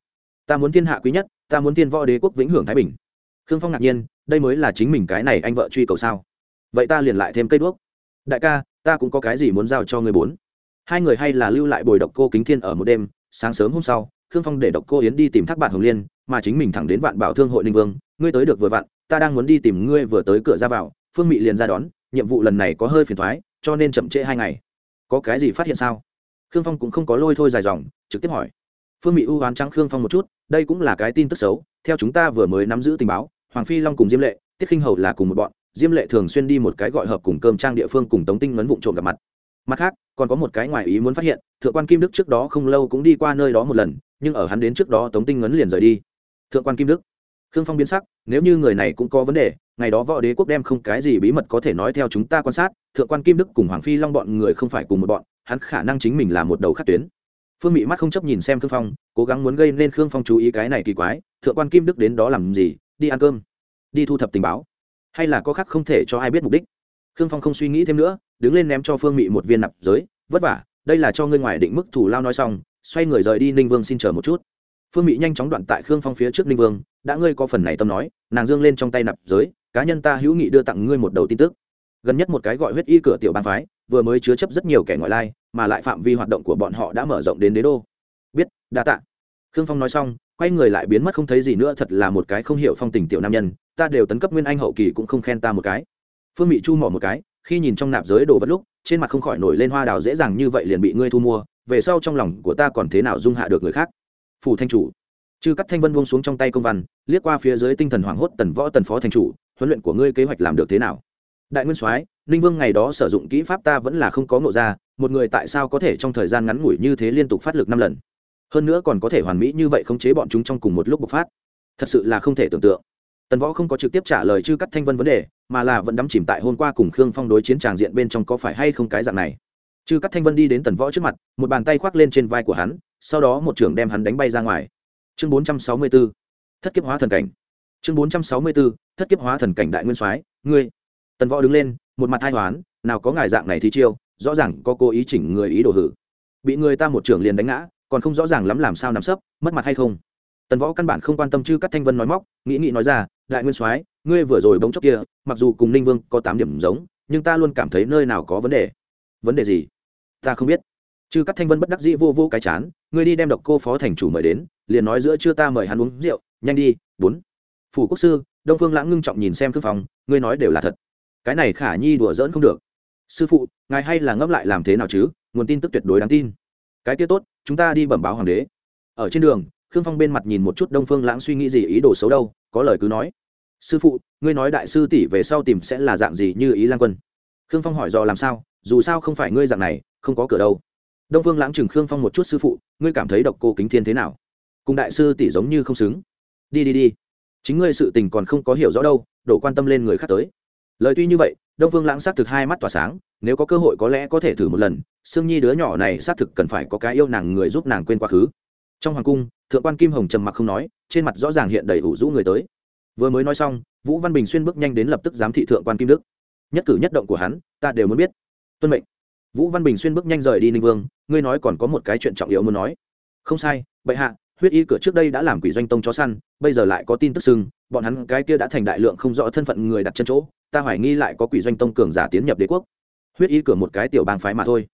Ta muốn thiên hạ quý nhất, ta muốn thiên võ đế quốc vĩnh hưởng thái bình. Khương phong ngạc nhiên, đây mới là chính mình cái này anh vợ truy cầu sao? Vậy ta liền lại thêm cây đuốc. Đại ca, ta cũng có cái gì muốn giao cho người bốn? Hai người hay là lưu lại bồi độc cô kính thiên ở một đêm, sáng sớm hôm sau, khương phong để độc cô yến đi tìm thác bạn hồng liên, mà chính mình thẳng đến vạn bảo thương hội ninh vương, ngươi tới được vừa vặn, ta đang muốn đi tìm ngươi vừa tới cửa ra vào, phương mị liền ra đón, nhiệm vụ lần này có hơi phiền thoái cho nên chậm trễ hai ngày. Có cái gì phát hiện sao? Khương phong cũng không có lôi thôi dài dòng, trực tiếp hỏi. Phương mỹ ưu oán trắng khương phong một chút, đây cũng là cái tin tức xấu, theo chúng ta vừa mới nắm giữ tình báo, hoàng phi long cùng diêm lệ, tiết khinh hầu là cùng một bọn, diêm lệ thường xuyên đi một cái gọi hợp cùng cơm trang địa phương cùng tống tinh ngấn vụn trộm gặp mặt. Mặt khác, còn có một cái ngoài ý muốn phát hiện, thượng quan kim đức trước đó không lâu cũng đi qua nơi đó một lần, nhưng ở hắn đến trước đó tống tinh ngấn liền rời đi. Thượng quan kim đức. Khương phong biến sắc, nếu như người này cũng có vấn đề, ngày đó võ đế quốc đem không cái gì bí mật có thể nói theo chúng ta quan sát, thượng quan kim đức cùng hoàng phi long bọn người không phải cùng một bọn hắn khả năng chính mình là một đầu khắc tuyến. Phương mỹ mắt không chấp nhìn xem khương phong, cố gắng muốn gây nên khương phong chú ý cái này kỳ quái, thượng quan kim đức đến đó làm gì, đi ăn cơm, đi thu thập tình báo. Hay là có khác không thể cho ai biết mục đích? Khương phong không suy nghĩ thêm nữa, đứng lên ném cho phương mỹ một viên nạp giới, vất vả, đây là cho ngươi ngoài định mức thủ lao nói xong, xoay người rời đi ninh vương xin chờ một chút. Phương mỹ nhanh chóng đoạn tại khương phong phía trước ninh vương, đã ngươi có phần này tâm nói, nàng dương lên trong tay nạp giới, cá nhân ta hữu nghị đưa tặng ngươi một đầu tin tức. Gần nhất một cái gọi huyết y cửa tiểu bang phái vừa mới chứa chấp rất nhiều kẻ ngoại lai, mà lại phạm vi hoạt động của bọn họ đã mở rộng đến đế đô. Biết, đa tạ. Khương phong nói xong, quay người lại biến mất không thấy gì nữa, thật là một cái không hiểu phong tình tiểu nam nhân, ta đều tấn cấp nguyên anh hậu kỳ cũng không khen ta một cái. Phương mỹ chu mỏ một cái, khi nhìn trong nạp giới đồ vật lúc, trên mặt không khỏi nổi lên hoa đào dễ dàng như vậy liền bị ngươi thu mua, về sau trong lòng của ta còn thế nào dung hạ được người khác? Phủ thanh chủ. Chư cắt thanh vân buông xuống trong tay công văn, liếc qua phía dưới tinh thần hoảng hốt tần võ tần phó thanh chủ, huấn luyện của ngươi kế hoạch làm được thế nào? Đại nguyên soái ninh vương ngày đó sử dụng kỹ pháp ta vẫn là không có ngộ ra một người tại sao có thể trong thời gian ngắn ngủi như thế liên tục phát lực năm lần? Hơn nữa còn có thể hoàn mỹ như vậy khống chế bọn chúng trong cùng một lúc bộc phát. Thật sự là không thể tưởng tượng. Tần võ không có trực tiếp trả lời chư cắt thanh vân vấn đề mà là vẫn đắm chìm tại hôm qua cùng khương phong đối chiến tràng diện bên trong có phải hay không cái dạng này. Chư cắt thanh vân đi đến tần võ trước mặt một bàn tay khoác lên trên vai của hắn sau đó một trưởng đem hắn đánh bay ra ngoài. Chương 464, thất kiếp hóa thần cảnh. Chương 464, thất kiếp hóa thần cảnh đại nguyên soái ngươi tần võ đứng lên, một mặt hai hoán, nào có ngài dạng này thì chiêu, rõ ràng có cố ý chỉnh người ý đồ hử. Bị người ta một trưởng liền đánh ngã, còn không rõ ràng lắm làm sao nằm sấp, mất mặt hay không. Tần võ căn bản không quan tâm chư các thanh vân nói móc, nghĩ nghĩ nói ra, đại nguyên soái, ngươi vừa rồi bóng chốc kia, mặc dù cùng ninh vương có tám điểm giống, nhưng ta luôn cảm thấy nơi nào có vấn đề. Vấn đề gì? Ta không biết. Chư các thanh vân bất đắc dĩ vô vô cái chán, ngươi đi đem độc cô phó thành chủ mời đến, liền nói giữa chưa ta mời hắn uống rượu, nhanh đi, bốn. Phủ quốc sư, đông phương lãng ngưng trọng nhìn xem khương phòng, ngươi nói đều là thật cái này khả nhi đùa giỡn không được. Sư phụ, ngài hay là ngẫm lại làm thế nào chứ? Nguồn tin tức tuyệt đối đáng tin. Cái kia tốt, chúng ta đi bẩm báo hoàng đế. Ở trên đường, khương phong bên mặt nhìn một chút đông phương lãng suy nghĩ gì, ý đồ xấu đâu, có lời cứ nói. Sư phụ, ngươi nói đại sư tỷ về sau tìm sẽ là dạng gì như ý lan quân? Khương phong hỏi dò làm sao, dù sao không phải ngươi dạng này, không có cửa đâu. Đông phương lãng chừng khương phong một chút sư phụ, ngươi cảm thấy độc cô kính thiên thế nào? Cùng đại sư tỷ giống như không xứng. Đi đi đi. Chính ngươi sự tình còn không có hiểu rõ đâu, đổ quan tâm lên người khác tới lời tuy như vậy, đông phương lãng xác thực hai mắt tỏa sáng, nếu có cơ hội có lẽ có thể thử một lần, sương nhi đứa nhỏ này xác thực cần phải có cái yêu nàng người giúp nàng quên quá khứ. Trong hoàng cung, thượng quan kim hồng trầm mặc không nói, trên mặt rõ ràng hiện đầy ủ rũ người tới. Vừa mới nói xong, vũ văn bình xuyên bước nhanh đến lập tức giám thị thượng quan kim đức. Nhất cử nhất động của hắn, ta đều muốn biết. Tuân mệnh. Vũ văn bình xuyên bước nhanh rời đi ninh vương, ngươi nói còn có một cái chuyện trọng yếu muốn nói. Không sai, bệ hạ huyết y cửa trước đây đã làm quỷ doanh tông chó săn, bây giờ lại có tin tức sưng bọn hắn cái kia đã thành đại lượng không rõ thân phận người đặt chân chỗ, ta hoài nghi lại có quỷ doanh tông cường giả tiến nhập đế quốc. Huyết y cửa một cái tiểu bang phái mà thôi.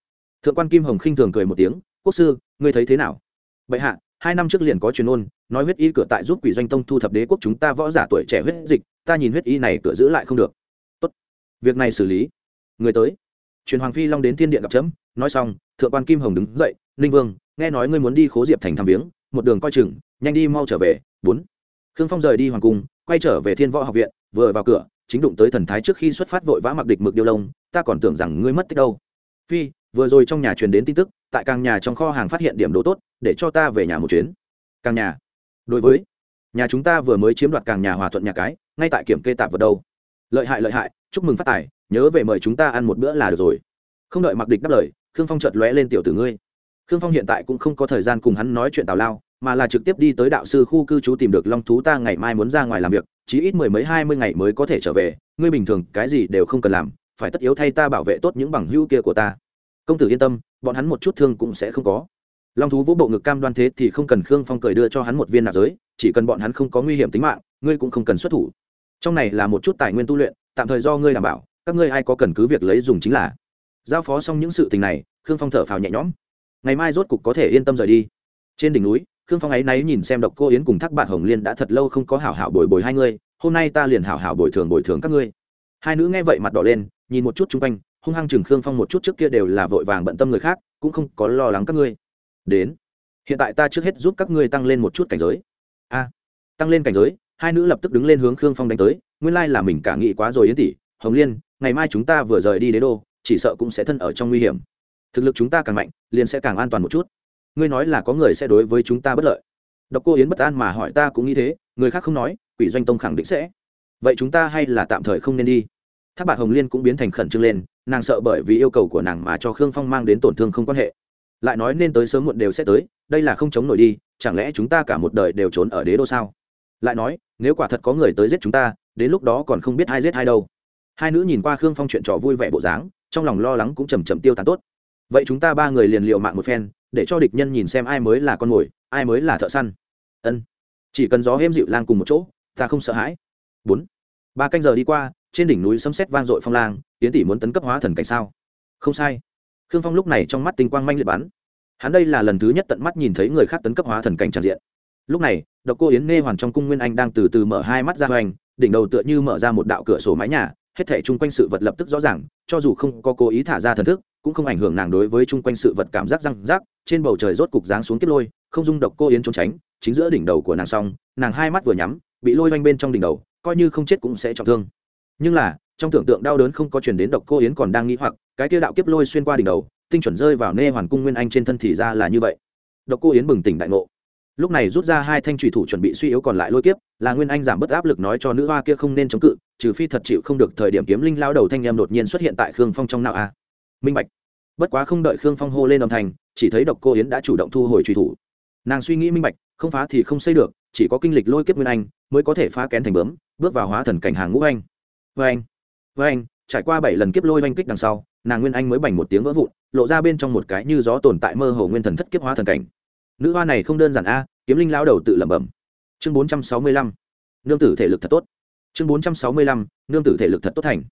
Thượng quan kim hồng khinh thường cười một tiếng, quốc sư, ngươi thấy thế nào? Bệ hạ, hai năm trước liền có truyền ôn, nói huyết y cửa tại giúp quỷ doanh tông thu thập đế quốc chúng ta võ giả tuổi trẻ huyết dịch, ta nhìn huyết y này cửa giữ lại không được. Tốt, việc này xử lý. Người tới. Truyền hoàng phi long đến thiên điện gặp chấm, nói xong, thượng quan kim hồng đứng dậy, ninh vương, nghe nói ngươi muốn đi khố diệp thành thăm viếng một đường coi chừng, nhanh đi mau trở về. Bốn. Khương phong rời đi hoàng cung, quay trở về thiên võ học viện, vừa vào cửa, chính đụng tới thần thái trước khi xuất phát vội vã mặc địch mực điêu lông, ta còn tưởng rằng ngươi mất tích đâu. Phi, vừa rồi trong nhà truyền đến tin tức, tại càng nhà trong kho hàng phát hiện điểm đồ tốt, để cho ta về nhà một chuyến. Càng nhà. Đối với, nhà chúng ta vừa mới chiếm đoạt càng nhà hòa thuận nhà cái, ngay tại kiểm kê tạp vật đâu. Lợi hại lợi hại, chúc mừng phát tài, nhớ về mời chúng ta ăn một bữa là được rồi. Không đợi mặc địch đáp lời, khương phong chợt lóe lên tiểu tử ngươi khương phong hiện tại cũng không có thời gian cùng hắn nói chuyện tào lao, mà là trực tiếp đi tới đạo sư khu cư trú tìm được long thú ta ngày mai muốn ra ngoài làm việc, chí ít mười mấy hai mươi ngày mới có thể trở về, ngươi bình thường cái gì đều không cần làm, phải tất yếu thay ta bảo vệ tốt những bằng hữu kia của ta. Công tử yên tâm, bọn hắn một chút thương cũng sẽ không có. Long thú vũ bộ ngực cam đoan thế thì không cần khương phong cười đưa cho hắn một viên nạp giới, chỉ cần bọn hắn không có nguy hiểm tính mạng, ngươi cũng không cần xuất thủ. Trong này là một chút tài nguyên tu luyện, tạm thời do ngươi đảm bảo, các ngươi ai có cần cứ việc lấy dùng chính là. Giao phó xong những sự tình này, khương phong thở phào nhẹ nhõm ngày mai rốt cục có thể yên tâm rời đi. Trên đỉnh núi, khương phong ấy náy nhìn xem độc cô yến cùng thác bạn hồng liên đã thật lâu không có hảo hảo bồi bồi hai ngươi hôm nay ta liền hảo hảo bồi thường bồi thường các ngươi. Hai nữ nghe vậy mặt đỏ lên, nhìn một chút chung quanh, hung hăng chừng khương phong một chút trước kia đều là vội vàng bận tâm người khác, cũng không có lo lắng các ngươi. Đến, hiện tại ta trước hết giúp các ngươi tăng lên một chút cảnh giới. A, tăng lên cảnh giới, hai nữ lập tức đứng lên hướng khương phong đánh tới, nguyên lai là mình cả nghĩ quá rồi yến tỷ, hồng liên, ngày mai chúng ta vừa rời đi đế đô, chỉ sợ cũng sẽ thân ở trong nguy hiểm thực lực chúng ta càng mạnh, liền sẽ càng an toàn một chút. Ngươi nói là có người sẽ đối với chúng ta bất lợi. Độc cô yến bất an mà hỏi ta cũng nghĩ thế, người khác không nói, quỷ doanh tông khẳng định sẽ. Vậy chúng ta hay là tạm thời không nên đi. Tháp bạc hồng liên cũng biến thành khẩn trương lên, nàng sợ bởi vì yêu cầu của nàng mà cho khương phong mang đến tổn thương không quan hệ. Lại nói nên tới sớm muộn đều sẽ tới, đây là không chống nổi đi, chẳng lẽ chúng ta cả một đời đều trốn ở đế đô sao? Lại nói, nếu quả thật có người tới giết chúng ta, đến lúc đó còn không biết ai giết ai đâu. Hai nữ nhìn qua khương phong chuyện trò vui vẻ bộ dáng, trong lòng lo lắng cũng chầm chậm tiêu tán tốt vậy chúng ta ba người liền liệu mạng một phen, để cho địch nhân nhìn xem ai mới là con mồi, ai mới là thợ săn. Ân. Chỉ cần gió hêm dịu lang cùng một chỗ, ta không sợ hãi. Bốn. Ba canh giờ đi qua, trên đỉnh núi sấm sét vang dội phong lang tiến tỷ muốn tấn cấp hóa thần cảnh sao? Không sai. Khương phong lúc này trong mắt tinh quang manh liệt bắn. Hắn đây là lần thứ nhất tận mắt nhìn thấy người khác tấn cấp hóa thần cảnh tràn diện. Lúc này, độc cô yến nghe hoàn trong cung nguyên anh đang từ từ mở hai mắt ra hoành, đỉnh đầu tựa như mở ra một đạo cửa sổ mái nhà, hết thể chung quanh sự vật lập tức rõ ràng, cho dù không có cố ý thả ra thần thức cũng không ảnh hưởng nàng đối với chung quanh sự vật cảm giác răng rác, trên bầu trời rốt cục giáng xuống kiếp lôi, không dung độc cô yến trốn tránh, chính giữa đỉnh đầu của nàng xong, nàng hai mắt vừa nhắm, bị lôi oanh bên trong đỉnh đầu, coi như không chết cũng sẽ trọng thương. Nhưng là, trong tưởng tượng đau đớn không có chuyển đến độc cô yến còn đang nghĩ hoặc, cái kia đạo kiếp lôi xuyên qua đỉnh đầu, tinh chuẩn rơi vào nê hoàn cung nguyên anh trên thân thì ra là như vậy. Độc cô yến bừng tỉnh đại ngộ. Lúc này rút ra hai thanh thủy thủ chuẩn bị suy yếu còn lại lôi kiếp, là nguyên anh giảm bớt áp lực nói cho nữ hoa kia không nên chống cự, trừ phi thật chịu không được thời điểm kiếm linh lao đầu thanh em đột nhiên xuất hiện tại khương phong trong nào a. Minh bạch bất quá không đợi khương phong hô lên đồng thành chỉ thấy độc cô yến đã chủ động thu hồi truy thủ. Nàng suy nghĩ minh bạch, không phá thì không xây được, chỉ có kinh lịch lôi kiếp nguyên anh, mới có thể phá kén thành bướm, bước vào hóa thần cảnh hàng ngũ anh. Vê anh vê anh trải qua bảy lần kiếp lôi oanh kích đằng sau, nàng nguyên anh mới bành một tiếng vỡ vụn, lộ ra bên trong một cái như gió tồn tại mơ hồ nguyên thần thất kiếp hóa thần cảnh. Nữ hoa này không đơn giản a, kiếm linh lao đầu tự lẩm bẩm. Chương bốn trăm sáu mươi lăm. Nương tử thể lực thật tốt. Chương bốn trăm sáu mươi lăm. Nương tử thể lực thật tốt thành.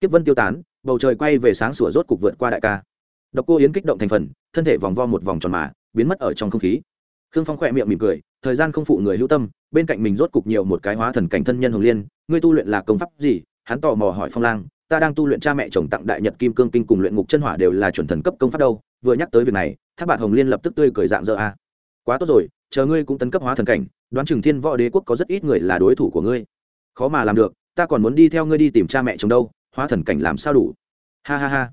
Kiếp vân tiêu tán, bầu trời quay về sáng sủa rốt cục vượt qua đại ca độc cô yến kích động thành phần, thân thể vòng vo một vòng tròn mà, biến mất ở trong không khí. Khương phong khỏe miệng mỉm cười, thời gian không phụ người hữu tâm, bên cạnh mình rốt cục nhiều một cái hóa thần cảnh thân nhân hồng liên, ngươi tu luyện là công pháp gì? Hắn tò mò hỏi phong lang, ta đang tu luyện cha mẹ chồng tặng đại nhật kim cương kinh cùng luyện ngục chân hỏa đều là chuẩn thần cấp công pháp đâu, vừa nhắc tới việc này tháp bạn hồng liên lập tức tươi cười dạng dỡ a. Quá tốt rồi, chờ ngươi cũng tấn cấp hóa thần cảnh, đoán chừng thiên võ đế quốc có rất ít người là đối thủ của ngươi. Khó mà làm được, ta còn muốn đi theo ngươi đi tìm cha mẹ chồng đâu, hóa thần cảnh làm sao đủ? Ha ha ha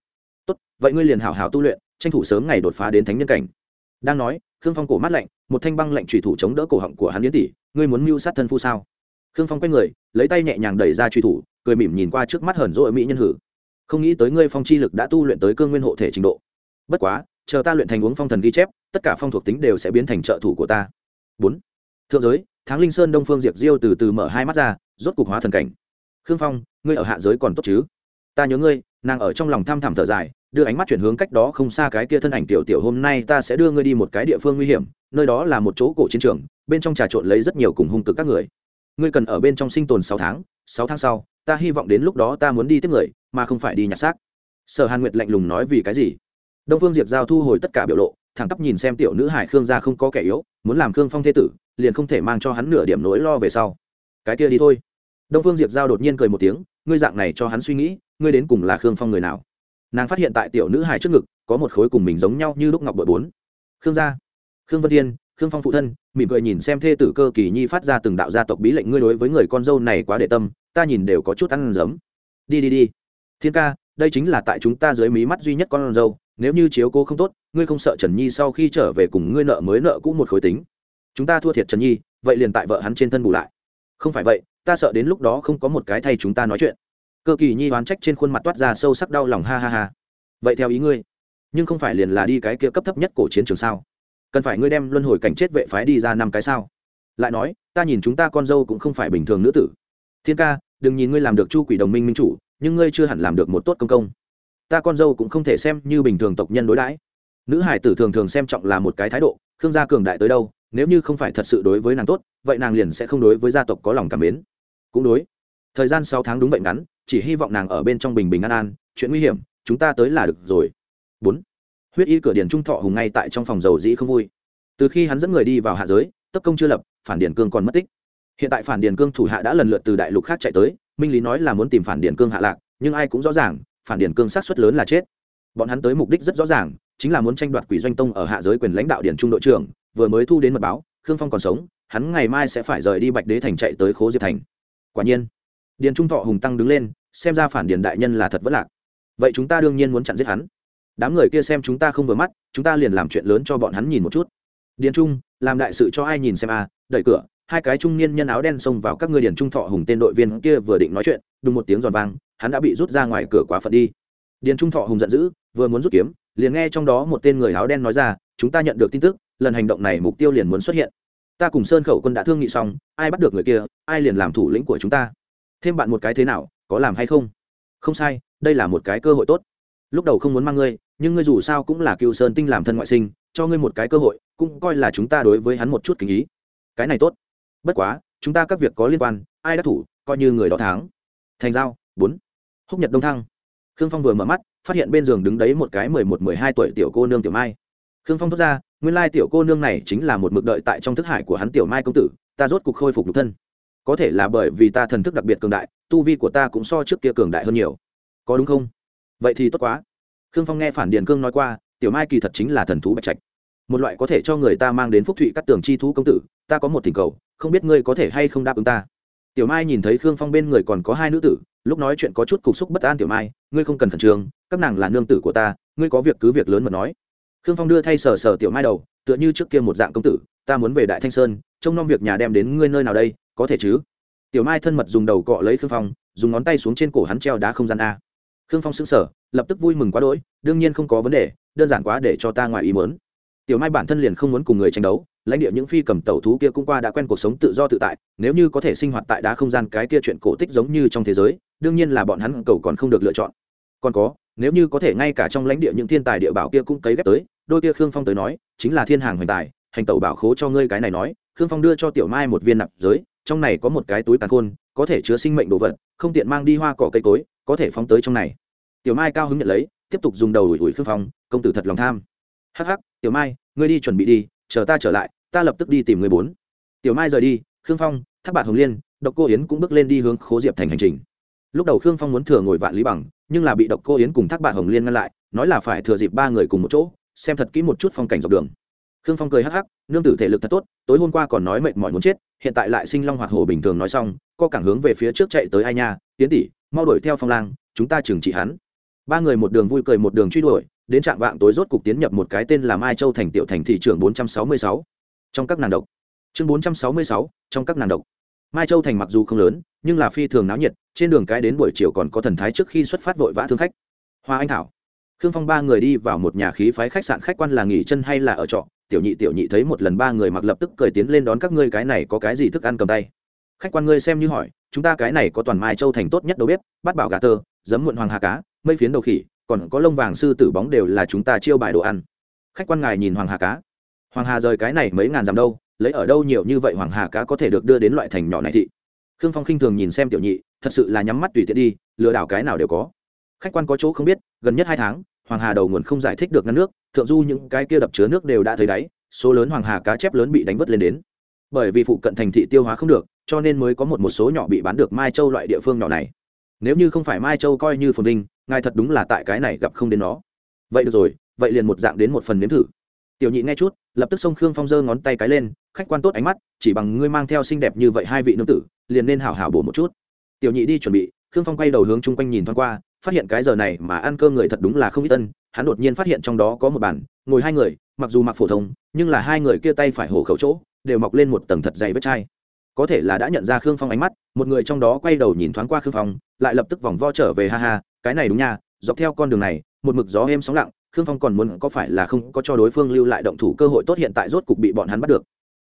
vậy ngươi liền hảo hảo tu luyện, tranh thủ sớm ngày đột phá đến thánh nhân cảnh. Đang nói, khương phong cổ mắt lạnh, một thanh băng lạnh trùy thủ chống đỡ cổ họng của hắn yến tỷ, ngươi muốn mưu sát thân phu sao? Khương phong quay người, lấy tay nhẹ nhàng đẩy ra trùy thủ, cười mỉm nhìn qua trước mắt hờn rỗi mỹ nhân hử. Không nghĩ tới ngươi phong chi lực đã tu luyện tới cương nguyên hộ thể trình độ. Bất quá, chờ ta luyện thành uống phong thần ghi chép, tất cả phong thuộc tính đều sẽ biến thành trợ thủ của ta. Bốn. Thượng giới tháng linh sơn đông phương diệp diêu từ từ mở hai mắt ra, rốt cục hóa thần cảnh. Khương phong, ngươi ở hạ giới còn tốt chứ? Ta nhớ ngươi, nàng ở trong lòng tham thảm thở dài đưa ánh mắt chuyển hướng cách đó không xa cái kia thân ảnh tiểu tiểu hôm nay ta sẽ đưa ngươi đi một cái địa phương nguy hiểm, nơi đó là một chỗ cổ chiến trường, bên trong trà trộn lấy rất nhiều cùng hung cực các người. Ngươi cần ở bên trong sinh tồn sáu tháng sáu tháng sau, ta hy vọng đến lúc đó ta muốn đi tiếp người, mà không phải đi nhặt xác. Sở hàn nguyệt lạnh lùng nói, vì cái gì? Đông phương diệp giao thu hồi tất cả biểu lộ, thẳng tắp nhìn xem tiểu nữ hải khương gia không có kẻ yếu, muốn làm khương phong thế tử, liền không thể mang cho hắn nửa điểm nỗi lo về sau. Cái kia đi thôi. Đông phương diệp giao đột nhiên cười một tiếng, ngươi dạng này cho hắn suy nghĩ, ngươi đến cùng là khương phong người nào? Nàng phát hiện tại tiểu nữ hài trước ngực, có một khối cùng mình giống nhau như lúc ngọc bội bốn. Khương gia, khương vân thiên khương phong phụ thân, mỉm cười nhìn xem thê tử cơ kỳ nhi phát ra từng đạo gia tộc bí lệnh ngươi đối với người con dâu này quá để tâm, ta nhìn đều có chút ăn giấm. Đi đi đi. Thiên ca, đây chính là tại chúng ta dưới mí mắt duy nhất con dâu, nếu như chiếu cô không tốt, ngươi không sợ trần nhi sau khi trở về cùng ngươi nợ mới nợ cũ một khối tính. Chúng ta thua thiệt trần nhi, vậy liền tại vợ hắn trên thân bù lại. Không phải vậy, ta sợ đến lúc đó không có một cái thay chúng ta nói chuyện cơ kỳ nhi oán trách trên khuôn mặt toát ra sâu sắc đau lòng, ha ha ha. Vậy theo ý ngươi, nhưng không phải liền là đi cái kia cấp thấp nhất cổ chiến trường sao? Cần phải ngươi đem luân hồi cảnh chết vệ phái đi ra năm cái sao? Lại nói, ta nhìn chúng ta con dâu cũng không phải bình thường nữ tử. Thiên ca, đừng nhìn ngươi làm được chu quỷ đồng minh minh chủ, nhưng ngươi chưa hẳn làm được một tốt công công. Ta con dâu cũng không thể xem như bình thường tộc nhân đối đãi. Nữ hải tử thường thường xem trọng là một cái thái độ, khương gia cường đại tới đâu, nếu như không phải thật sự đối với nàng tốt, vậy nàng liền sẽ không đối với gia tộc có lòng cảm mến. Cũng đối. Thời gian sáu tháng đúng vậy ngắn chỉ hy vọng nàng ở bên trong bình bình an an, chuyện nguy hiểm, chúng ta tới là được rồi. Bốn, huyết y cửa điền trung thọ hùng ngay tại trong phòng dầu dĩ không vui. Từ khi hắn dẫn người đi vào hạ giới tấp công chưa lập, phản điền cương còn mất tích. Hiện tại phản điền cương thủ hạ đã lần lượt từ đại lục khác chạy tới, minh lý nói là muốn tìm phản điền cương hạ lạc, nhưng ai cũng rõ ràng, phản điền cương sát xuất lớn là chết. Bọn hắn tới mục đích rất rõ ràng, chính là muốn tranh đoạt quỷ doanh tông ở hạ giới quyền lãnh đạo điển trung đội trưởng, vừa mới thu đến mật báo, khương phong còn sống, hắn ngày mai sẽ phải rời đi bạch đế thành chạy tới khố diệp thành. Quả nhiên điền trung thọ hùng tăng đứng lên xem ra phản điền đại nhân là thật vất lạc. Vậy chúng ta đương nhiên muốn chặn giết hắn. Đám người kia xem chúng ta không vừa mắt chúng ta liền làm chuyện lớn cho bọn hắn nhìn một chút. Điền trung làm đại sự cho ai nhìn xem a à, đẩy cửa hai cái trung niên nhân áo đen xông vào các ngươi điền trung thọ hùng tên đội viên kia vừa định nói chuyện đùng một tiếng giòn vang hắn đã bị rút ra ngoài cửa quá phận đi. Điền trung thọ hùng giận dữ vừa muốn rút kiếm liền nghe trong đó một tên người áo đen nói ra chúng ta nhận được tin tức lần hành động này mục tiêu liền muốn xuất hiện. Ta cùng sơn khẩu quân đã thương nghị xong ai bắt được người kia ai liền làm thủ lĩnh của chúng ta thêm bạn một cái thế nào, có làm hay không? Không sai, đây là một cái cơ hội tốt. Lúc đầu không muốn mang ngươi, nhưng ngươi dù sao cũng là cựu sơn tinh làm thân ngoại sinh, cho ngươi một cái cơ hội, cũng coi là chúng ta đối với hắn một chút kính ý. Cái này tốt. Bất quá, chúng ta các việc có liên quan, ai đã thủ, coi như người đó thắng. Thành giao, bốn. Húc nhật đông thăng. Khương phong vừa mở mắt, phát hiện bên giường đứng đấy một cái mười một, mười hai tuổi tiểu cô nương tiểu mai. Khương phong thốt ra, nguyên lai tiểu cô nương này chính là một mực đợi tại trong thức hải của hắn tiểu mai công tử, ta rốt cục khôi phục nhục thân có thể là bởi vì ta thần thức đặc biệt cường đại, tu vi của ta cũng so trước kia cường đại hơn nhiều. Có đúng không? Vậy thì tốt quá. Khương phong nghe phản điền cương nói qua, tiểu mai kỳ thật chính là thần thú bạch trạch. Một loại có thể cho người ta mang đến phúc thụy cắt tường chi thú công tử, ta có một thỉnh cầu, không biết ngươi có thể hay không đáp ứng ta. Tiểu mai nhìn thấy khương phong bên người còn có hai nữ tử, lúc nói chuyện có chút cục xúc bất an tiểu mai, ngươi không cần khẩn trương, các nàng là nương tử của ta, ngươi có việc cứ việc lớn mà nói. Khương phong đưa thay sờ sờ tiểu mai đầu, tựa như trước kia một dạng công tử, ta muốn về đại thanh sơn, trông nom việc nhà đem đến ngươi nơi nào đây có thể chứ? Tiểu mai thân mật dùng đầu cọ lấy khương phong, dùng ngón tay xuống trên cổ hắn treo đá không gian a. Khương phong sững sờ, lập tức vui mừng quá đỗi, đương nhiên không có vấn đề, đơn giản quá để cho ta ngoài ý muốn. Tiểu mai bản thân liền không muốn cùng người tranh đấu, lãnh địa những phi cầm tẩu thú kia cũng qua đã quen cuộc sống tự do tự tại, nếu như có thể sinh hoạt tại đá không gian, cái kia chuyện cổ tích giống như trong thế giới, đương nhiên là bọn hắn cầu còn không được lựa chọn. Còn có, nếu như có thể ngay cả trong lãnh địa những thiên tài địa bảo kia cũng cấy ghép tới, đôi kia khương phong tới nói, chính là thiên hàng hoành tài, hành tẩu bảo khố cho ngươi cái này nói, khương phong đưa cho tiểu mai một viên nạp giới trong này có một cái túi tàn khôn, có thể chứa sinh mệnh đồ vật, không tiện mang đi hoa cỏ cây cối, có thể phóng tới trong này. Tiểu mai cao hứng nhận lấy, tiếp tục dùng đầu ủi ủi khương phong, công tử thật lòng tham. Hắc hắc, tiểu mai, ngươi đi chuẩn bị đi, chờ ta trở lại, ta lập tức đi tìm người bốn. Tiểu mai rời đi, khương phong, thác bạc hồng liên, độc cô yến cũng bước lên đi hướng khố diệp thành hành trình. Lúc đầu khương phong muốn thừa ngồi vạn lý bằng, nhưng là bị độc cô yến cùng thác bạc hồng liên ngăn lại, nói là phải thừa dịp ba người cùng một chỗ, xem thật kỹ một chút phong cảnh dọc đường khương phong cười hắc hắc nương tử thể lực thật tốt tối hôm qua còn nói mệt mỏi muốn chết hiện tại lại sinh long hoạt hổ bình thường nói xong co cảng hướng về phía trước chạy tới ai nha tiến tỷ mau đuổi theo phong lang chúng ta trừng trị hắn. Ba người một đường vui cười một đường truy đuổi đến trạng vạng tối rốt cục tiến nhập một cái tên là mai châu thành tiểu thành thị trường 466. trong các nàng độc. Chương 466, trong các nàng độc. Mai châu thành mặc dù không lớn nhưng là phi thường náo nhiệt trên đường cái đến buổi chiều còn có thần thái trước khi xuất phát vội vã thương khách. Hoa anh thảo. Khương phong ba người đi vào một nhà khí phái khách sạn khách quan là nghỉ chân hay là ở trọ tiểu nhị tiểu nhị thấy một lần ba người mặc lập tức cười tiến lên đón các ngươi cái này có cái gì thức ăn cầm tay. Khách quan ngươi xem như hỏi chúng ta cái này có toàn mai châu thành tốt nhất đầu bếp, bát bảo gà tơ giấm muộn hoàng hà cá mây phiến đầu khỉ còn có lông vàng sư tử bóng đều là chúng ta chiêu bài đồ ăn. Khách quan ngài nhìn hoàng hà cá. Hoàng hà rời cái này mấy ngàn dặm đâu lấy ở đâu nhiều như vậy hoàng hà cá có thể được đưa đến loại thành nhỏ này thị? Khương phong khinh thường nhìn xem tiểu nhị thật sự là nhắm mắt tùy tiện đi lừa đảo cái nào đều có khách quan có chỗ không biết, gần nhất hai tháng, hoàng hà đầu nguồn không giải thích được ngăn nước, thượng du những cái kia đập chứa nước đều đã thấy đáy, số lớn hoàng hà cá chép lớn bị đánh vất lên đến. Bởi vì phụ cận thành thị tiêu hóa không được, cho nên mới có một một số nhỏ bị bán được mai châu loại địa phương nhỏ này. Nếu như không phải mai châu coi như phồn vinh, ngài thật đúng là tại cái này gặp không đến nó. Vậy được rồi, vậy liền một dạng đến một phần nếm thử. Tiểu nhị nghe chút, lập tức xông khương phong giơ ngón tay cái lên, khách quan tốt ánh mắt, chỉ bằng ngươi mang theo xinh đẹp như vậy hai vị nương tử, liền nên hảo hảo bổ một chút. Tiểu nhị đi chuẩn bị, khương phong quay đầu hướng chung quanh nhìn thoáng qua phát hiện cái giờ này mà ăn cơm người thật đúng là không ít tân, hắn đột nhiên phát hiện trong đó có một bàn, ngồi hai người, mặc dù mặc phổ thông, nhưng là hai người kia tay phải hổ khẩu chỗ, đều mọc lên một tầng thật dày vết chai. Có thể là đã nhận ra khương phong ánh mắt, một người trong đó quay đầu nhìn thoáng qua khương phong, lại lập tức vòng vo trở về, ha ha, cái này đúng nha, dọc theo con đường này, một mực gió êm sóng lặng, khương phong còn muốn có phải là không có cho đối phương lưu lại động thủ cơ hội tốt hiện tại rốt cục bị bọn hắn bắt được?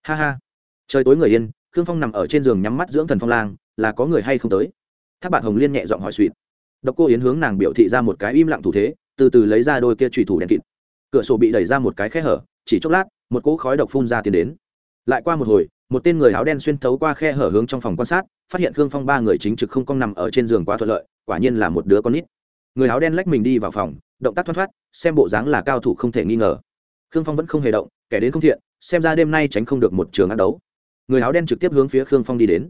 Ha ha. Trời tối người yên, khương phong nằm ở trên giường nhắm mắt dưỡng thần phong lang, là có người hay không tới? Tháp bạn hồng liên nhẹ giọng hỏi suỵt độc cô yến hướng nàng biểu thị ra một cái im lặng thủ thế từ từ lấy ra đôi kia trùy thủ đen kịt. Cửa sổ bị đẩy ra một cái khe hở chỉ chốc lát một cỗ khói độc phun ra tiến đến. Lại qua một hồi một tên người áo đen xuyên thấu qua khe hở hướng trong phòng quan sát phát hiện khương phong ba người chính trực không cong nằm ở trên giường quá thuận lợi quả nhiên là một đứa con nít. Người áo đen lách mình đi vào phòng động tác thoăn thoắt, xem bộ dáng là cao thủ không thể nghi ngờ. Khương phong vẫn không hề động kẻ đến không thiện xem ra đêm nay tránh không được một trường ác đấu. Người áo đen trực tiếp hướng phía khương phong đi đến.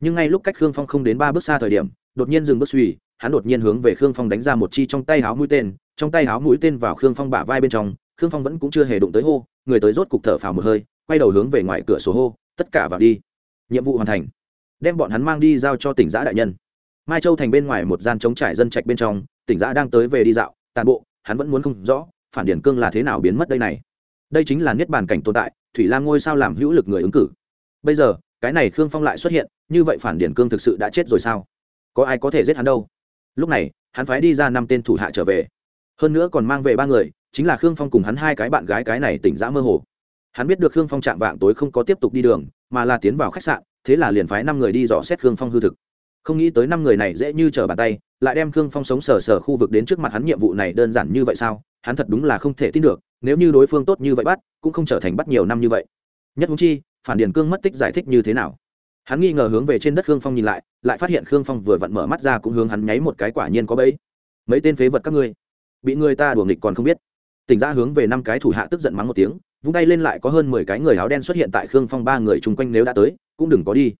Nhưng ngay lúc cách khương phong không đến ba bước xa thời điểm đột nhiên dừng bước suy hắn đột nhiên hướng về khương phong đánh ra một chi trong tay háo mũi tên, trong tay háo mũi tên vào khương phong bả vai bên trong, khương phong vẫn cũng chưa hề đụng tới hô, người tới rốt cục thở phào một hơi, quay đầu hướng về ngoài cửa sổ hô, tất cả vào đi. Nhiệm vụ hoàn thành. Đem bọn hắn mang đi giao cho tỉnh giã đại nhân. Mai châu thành bên ngoài một gian trống trải dân trạch bên trong, tỉnh giã đang tới về đi dạo, tàn bộ, hắn vẫn muốn không rõ, phản điển cương là thế nào biến mất đây này. Đây chính là niết bàn cảnh tồn tại, thủy lam ngôi sao làm hữu lực người ứng cử. Bây giờ, cái này khương phong lại xuất hiện, như vậy phản điển cương thực sự đã chết rồi sao? Có ai có thể giết hắn đâu? Lúc này, hắn phái đi ra năm tên thủ hạ trở về. Hơn nữa còn mang về ba người, chính là khương phong cùng hắn hai cái bạn gái cái này tỉnh giã mơ hồ. Hắn biết được khương phong chạm vạng tối không có tiếp tục đi đường, mà là tiến vào khách sạn, thế là liền phái năm người đi dò xét khương phong hư thực. Không nghĩ tới năm người này dễ như trở bàn tay, lại đem khương phong sống sờ sờ khu vực đến trước mặt hắn nhiệm vụ này đơn giản như vậy sao? Hắn thật đúng là không thể tin được, nếu như đối phương tốt như vậy bắt, cũng không trở thành bắt nhiều năm như vậy. Nhất húng chi, phản điền cương mất tích giải thích như thế nào? Hắn nghi ngờ hướng về trên đất khương phong nhìn lại lại phát hiện khương phong vừa vặn mở mắt ra cũng hướng hắn nháy một cái quả nhiên có bẫy. Mấy tên phế vật các ngươi, bị người ta đùa nghịch còn không biết. Tỉnh ra hướng về năm cái thủ hạ tức giận mắng một tiếng, vung tay lên lại có hơn mười cái người áo đen xuất hiện tại khương phong ba người chung quanh nếu đã tới, cũng đừng có đi.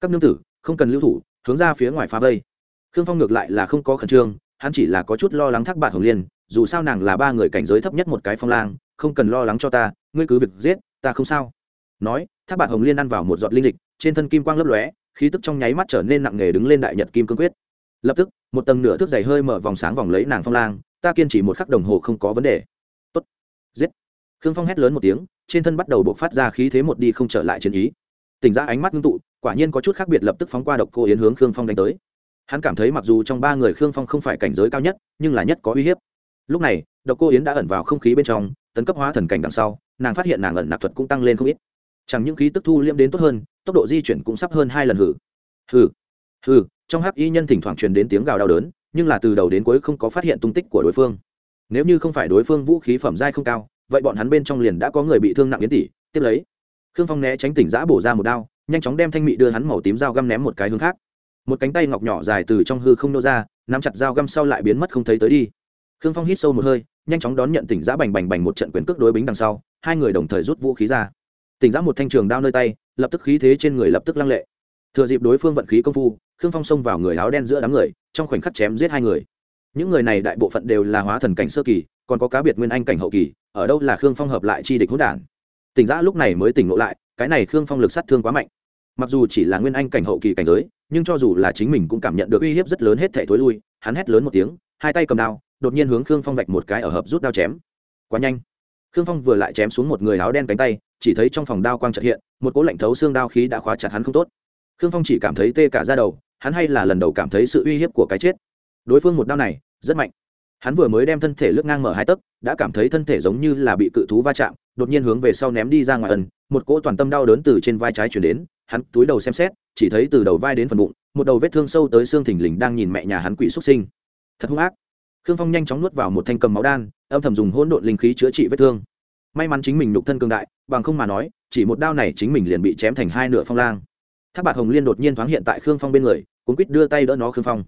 Các nương tử, không cần lưu thủ, hướng ra phía ngoài phá vây. Khương phong ngược lại là không có khẩn trương, hắn chỉ là có chút lo lắng thác bạn hồng liên, dù sao nàng là ba người cảnh giới thấp nhất một cái phong lang, không cần lo lắng cho ta, ngươi cứ việc giết, ta không sao. Nói, thác bạn hồng liên ăn vào một giọt linh dịch trên thân kim quang lấp lóe, khí tức trong nháy mắt trở nên nặng nề đứng lên đại nhật kim cương quyết. Lập tức, một tầng nửa thước dày hơi mở vòng sáng vòng lấy nàng phong lang, ta kiên trì một khắc đồng hồ không có vấn đề. Tốt. Giết. Khương phong hét lớn một tiếng, trên thân bắt đầu bộc phát ra khí thế một đi không trở lại chiến ý. Tỉnh ra ánh mắt ngưng tụ, quả nhiên có chút khác biệt lập tức phóng qua độc cô yến hướng khương phong đánh tới. Hắn cảm thấy mặc dù trong ba người khương phong không phải cảnh giới cao nhất, nhưng là nhất có uy hiếp. Lúc này, độc cô yến đã ẩn vào không khí bên trong, tấn cấp hóa thần cảnh đằng sau, nàng phát hiện nàng ẩn nạp thuật cũng tăng lên không ít. Chẳng những khí tức thu liễm đến tốt hơn tốc độ di chuyển cũng sắp hơn hai lần hử hử hử trong hắc y nhân thỉnh thoảng truyền đến tiếng gào đau đớn, nhưng là từ đầu đến cuối không có phát hiện tung tích của đối phương. Nếu như không phải đối phương vũ khí phẩm giai không cao, vậy bọn hắn bên trong liền đã có người bị thương nặng yến tỷ. Tiếp lấy, khương phong né tránh tỉnh giã bổ ra một đao, nhanh chóng đem thanh mị đưa hắn màu tím dao găm ném một cái hướng khác. Một cánh tay ngọc nhỏ dài từ trong hư không nô ra, nắm chặt dao găm sau lại biến mất không thấy tới đi. Khương phong hít sâu một hơi, nhanh chóng đón nhận tỉnh giã bành bành bành một trận quyền cước đối bính đằng sau, hai người đồng thời rút vũ khí ra. Tỉnh giã một thanh trường đao nơi tay lập tức khí thế trên người lập tức lăng lệ. Thừa dịp đối phương vận khí công phu, khương phong xông vào người áo đen giữa đám người, trong khoảnh khắc chém giết hai người. Những người này đại bộ phận đều là hóa thần cảnh sơ kỳ, còn có cá biệt nguyên anh cảnh hậu kỳ, ở đâu là khương phong hợp lại chi địch hỗn đản? Tỉnh giã lúc này mới tỉnh ngộ lại, cái này khương phong lực sát thương quá mạnh. Mặc dù chỉ là nguyên anh cảnh hậu kỳ cảnh giới, nhưng cho dù là chính mình cũng cảm nhận được uy hiếp rất lớn hết thể thối lui, hắn hét lớn một tiếng, hai tay cầm đao, đột nhiên hướng khương phong vạch một cái ở hợp rút đao chém. Quá nhanh. Khương phong vừa lại chém xuống một người áo đen cánh tay chỉ thấy trong phòng đao quang trật hiện, một cỗ lạnh thấu xương đao khí đã khóa chặt hắn không tốt. Khương phong chỉ cảm thấy tê cả ra đầu, hắn hay là lần đầu cảm thấy sự uy hiếp của cái chết. Đối phương một đao này, rất mạnh. Hắn vừa mới đem thân thể lướt ngang mở hai tấc, đã cảm thấy thân thể giống như là bị cự thú va chạm, đột nhiên hướng về sau ném đi ra ngoài ẩn, một cỗ toàn tâm đau đớn từ trên vai trái chuyển đến, hắn túi đầu xem xét, chỉ thấy từ đầu vai đến phần bụng, một đầu vết thương sâu tới xương thình lình đang nhìn mẹ nhà hắn quỷ xuất sinh. Thật hung ác. Khương phong nhanh chóng nuốt vào một thanh cầm máu đan, âm thầm dùng hỗn độn linh khí chữa trị vết thương may mắn chính mình nhục thân cường đại, bằng không mà nói, chỉ một đao này chính mình liền bị chém thành hai nửa phong lang. Tháp bạc hồng liên đột nhiên thoáng hiện tại khương phong bên người, cuốn quýt đưa tay đỡ nó khương phong.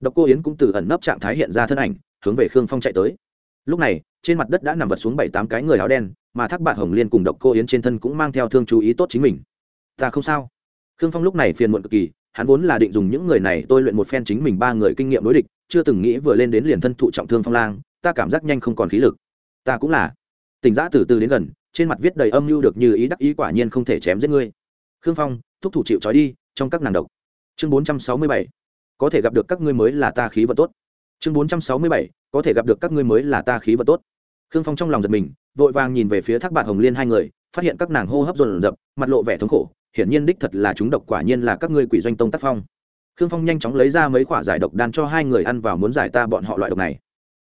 Độc cô yến cũng từ ẩn nấp trạng thái hiện ra thân ảnh, hướng về khương phong chạy tới. Lúc này, trên mặt đất đã nằm vật xuống bảy tám cái người áo đen, mà thác bạc hồng liên cùng độc cô yến trên thân cũng mang theo thương chú ý tốt chính mình. Ta không sao. Khương phong lúc này phiền muộn cực kỳ, hắn vốn là định dùng những người này tôi luyện một phen chính mình ba người kinh nghiệm đối địch, chưa từng nghĩ vừa lên đến liền thân thụ trọng thương phong lang, ta cảm giác nhanh không còn khí lực. Ta cũng là tỉnh giã từ từ đến gần, trên mặt viết đầy âm mưu được như ý đắc ý quả nhiên không thể chém giết ngươi. Khương phong, thúc thủ chịu trói đi, trong các nàng độc. Chương bốn trăm sáu mươi bảy. Có thể gặp được các ngươi mới là ta khí vật tốt. Chương bốn trăm sáu mươi bảy. Có thể gặp được các ngươi mới là ta khí vật tốt. Khương phong trong lòng giật mình, vội vàng nhìn về phía thác bạn hồng liên hai người, phát hiện các nàng hô hấp dồn dập, mặt lộ vẻ thống khổ, hiển nhiên đích thật là chúng độc quả nhiên là các ngươi quỷ doanh tông tác phong. Khương phong nhanh chóng lấy ra mấy quả giải độc đan cho hai người ăn vào muốn giải ta bọn họ loại độc này.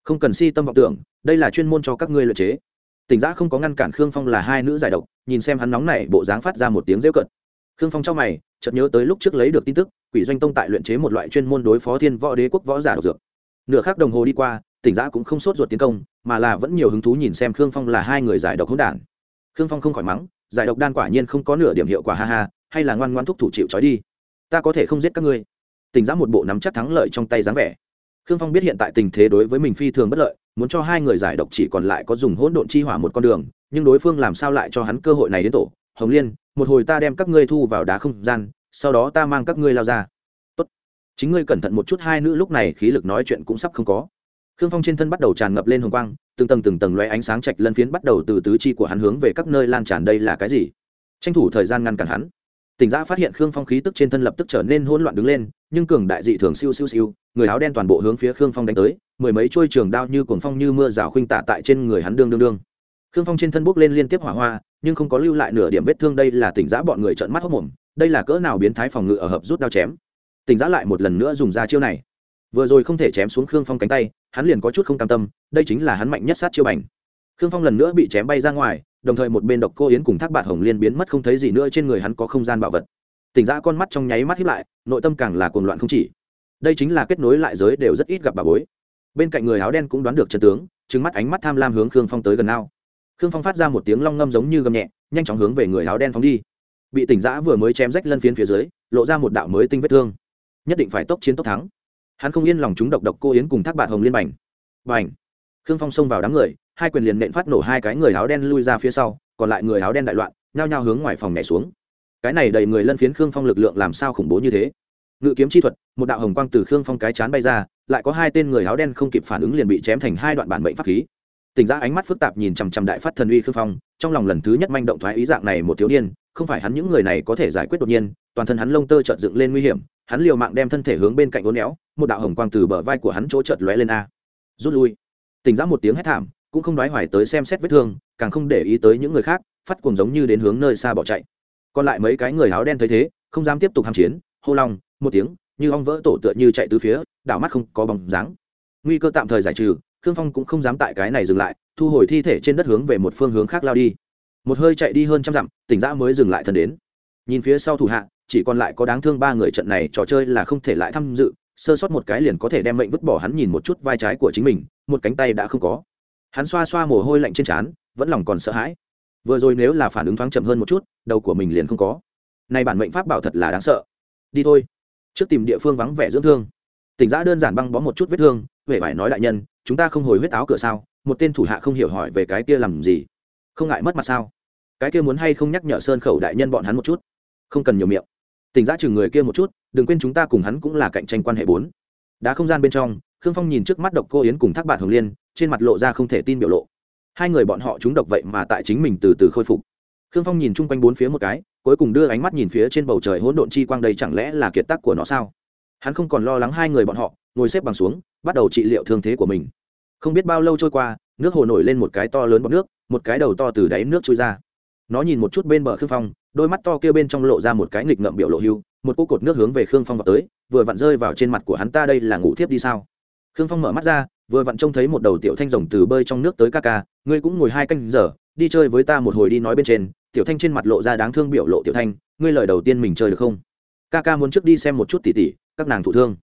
Không cần si tâm vọng tưởng, đây là chuyên môn cho các ngươi luyện chế tỉnh giã không có ngăn cản khương phong là hai nữ giải độc, nhìn xem hắn nóng này bộ dáng phát ra một tiếng rêu cận khương phong trong mày, chợt nhớ tới lúc trước lấy được tin tức, quỷ doanh tông tại luyện chế một loại chuyên môn đối phó thiên võ đế quốc võ giả độc dược. Nửa khắc đồng hồ đi qua, tỉnh giã cũng không sốt ruột tiến công, mà là vẫn nhiều hứng thú nhìn xem khương phong là hai người giải độc hỗn đản. Khương phong không khỏi mắng, giải độc đan quả nhiên không có nửa điểm hiệu quả ha ha, hay là ngoan ngoan thúc thủ chịu trói đi. Ta có thể không giết các ngươi. Tỉnh giã một bộ nắm chắc thắng lợi trong tay dáng vẻ. Khương phong biết hiện tại tình thế đối với mình phi thường bất lợi muốn cho hai người giải độc chỉ còn lại có dùng hỗn độn chi hỏa một con đường, nhưng đối phương làm sao lại cho hắn cơ hội này đến tổ? Hồng liên, một hồi ta đem các ngươi thu vào đá không gian, sau đó ta mang các ngươi lao ra. Tốt. chính ngươi cẩn thận một chút, hai nữ lúc này khí lực nói chuyện cũng sắp không có. Khương phong trên thân bắt đầu tràn ngập lên hồng quang, từng tầng từng tầng loé ánh sáng chạch lân phiến bắt đầu từ tứ chi của hắn hướng về các nơi lan tràn đây là cái gì? Tranh thủ thời gian ngăn cản hắn tỉnh giã phát hiện khương phong khí tức trên thân lập tức trở nên hỗn loạn đứng lên, nhưng cường đại dị thường siêu siêu siêu, người áo đen toàn bộ hướng phía khương phong đánh tới, mười mấy chuôi trường đao như cuồng phong như mưa rào khuynh tả tại trên người hắn đương đương đương. Khương phong trên thân bốc lên liên tiếp hỏa hoa, nhưng không có lưu lại nửa điểm vết thương, đây là tỉnh giã bọn người trợn mắt hốc mồm, đây là cỡ nào biến thái phòng ngự ở hợp rút đao chém. Tỉnh giã lại một lần nữa dùng ra chiêu này. Vừa rồi không thể chém xuống khương phong cánh tay, hắn liền có chút không cam tâm, đây chính là hắn mạnh nhất sát chiêu bành. Khương phong lần nữa bị chém bay ra ngoài đồng thời một bên độc cô yến cùng thác bạt hồng liên biến mất không thấy gì nữa trên người hắn có không gian bảo vật. Tỉnh ra con mắt trong nháy mắt hiếp lại, nội tâm càng là cuồng loạn không chỉ. Đây chính là kết nối lại giới đều rất ít gặp bà bối. Bên cạnh người áo đen cũng đoán được trận tướng trứng mắt ánh mắt tham lam hướng khương phong tới gần ao. Khương phong phát ra một tiếng long ngâm giống như gầm nhẹ, nhanh chóng hướng về người áo đen phóng đi. Bị tỉnh giã vừa mới chém rách lân phiến phía dưới, lộ ra một đạo mới tinh vết thương. Nhất định phải tốc chiến tốc thắng. Hắn không yên lòng chúng độc độc cô yến cùng thác bạt hồng liên bành. Bành! Khương phong xông vào đám người, hai quyền liền nện phát nổ hai cái người áo đen lui ra phía sau, còn lại người áo đen đại loạn, nhao nhao hướng ngoài phòng nhảy xuống. Cái này đầy người lân phiến khương phong lực lượng làm sao khủng bố như thế? Ngự kiếm chi thuật, một đạo hồng quang từ khương phong cái chán bay ra, lại có hai tên người áo đen không kịp phản ứng liền bị chém thành hai đoạn bản mệnh pháp khí. Tỉnh ra ánh mắt phức tạp nhìn chằm chằm đại phát thần uy khương phong, trong lòng lần thứ nhất manh động thoái ý dạng này một thiếu niên, không phải hắn những người này có thể giải quyết đột nhiên, toàn thân hắn lông tơ trợn dựng lên nguy hiểm, hắn liều mạng đem thân thể hướng bên cạnh uốn éo, một đạo hồng quang từ bờ vai của hắn chỗ chợt lóe lên a. Rút lui tỉnh ra một tiếng hét thảm, cũng không đoái hoài tới xem xét vết thương, càng không để ý tới những người khác, phát cuồng giống như đến hướng nơi xa bỏ chạy. Còn lại mấy cái người áo đen thấy thế, không dám tiếp tục hàm chiến, hô long, một tiếng, như ong vỡ tổ tựa như chạy từ phía, đảo mắt không có bóng dáng. Nguy cơ tạm thời giải trừ, khương phong cũng không dám tại cái này dừng lại, thu hồi thi thể trên đất hướng về một phương hướng khác lao đi. Một hơi chạy đi hơn trăm dặm, tỉnh giã mới dừng lại thân đến. Nhìn phía sau thủ hạ, chỉ còn lại có đáng thương ba người trận này trò chơi là không thể lại tham dự sơ sót một cái liền có thể đem mệnh vứt bỏ hắn nhìn một chút vai trái của chính mình, một cánh tay đã không có. Hắn xoa xoa mồ hôi lạnh trên trán, vẫn lòng còn sợ hãi. Vừa rồi nếu là phản ứng thoáng chậm hơn một chút, đầu của mình liền không có. Nay bản mệnh pháp bảo thật là đáng sợ. Đi thôi. Trước tìm địa phương vắng vẻ dưỡng thương. Tỉnh giã đơn giản băng bó một chút vết thương huệ phải nói đại nhân, chúng ta không hồi huyết áo cửa sao? Một tên thủ hạ không hiểu hỏi về cái kia làm gì. Không ngại mất mặt sao? Cái kia muốn hay không nhắc nhở sơn khẩu đại nhân bọn hắn một chút? Không cần nhiều miệng. Tỉnh giã chừng người kia một chút đừng quên chúng ta cùng hắn cũng là cạnh tranh quan hệ bốn. Đá không gian bên trong, khương phong nhìn trước mắt độc cô yến cùng thác bạt hồng liên, trên mặt lộ ra không thể tin biểu lộ. Hai người bọn họ chúng độc vậy mà tại chính mình từ từ khôi phục. Khương phong nhìn chung quanh bốn phía một cái, cuối cùng đưa ánh mắt nhìn phía trên bầu trời hỗn độn chi quang đây chẳng lẽ là kiệt tác của nó sao? Hắn không còn lo lắng hai người bọn họ, ngồi xếp bằng xuống, bắt đầu trị liệu thương thế của mình. Không biết bao lâu trôi qua, nước hồ nổi lên một cái to lớn bọt nước, một cái đầu to từ đáy nước trôi ra. Nó nhìn một chút bên bờ khương phong, đôi mắt to kia bên trong lộ ra một cái nghịch ngợm biểu lộ hưu một cô cột nước hướng về khương phong vào tới, vừa vặn rơi vào trên mặt của hắn, ta đây là ngủ thiếp đi sao? Khương phong mở mắt ra, vừa vặn trông thấy một đầu tiểu thanh rồng từ bơi trong nước tới ca ca, ngươi cũng ngồi hai canh giờ, đi chơi với ta một hồi đi nói bên trên. Tiểu thanh trên mặt lộ ra đáng thương biểu lộ tiểu thanh, ngươi lời đầu tiên mình chơi được không? Ca ca muốn trước đi xem một chút tỉ tỉ, các nàng thụ thương.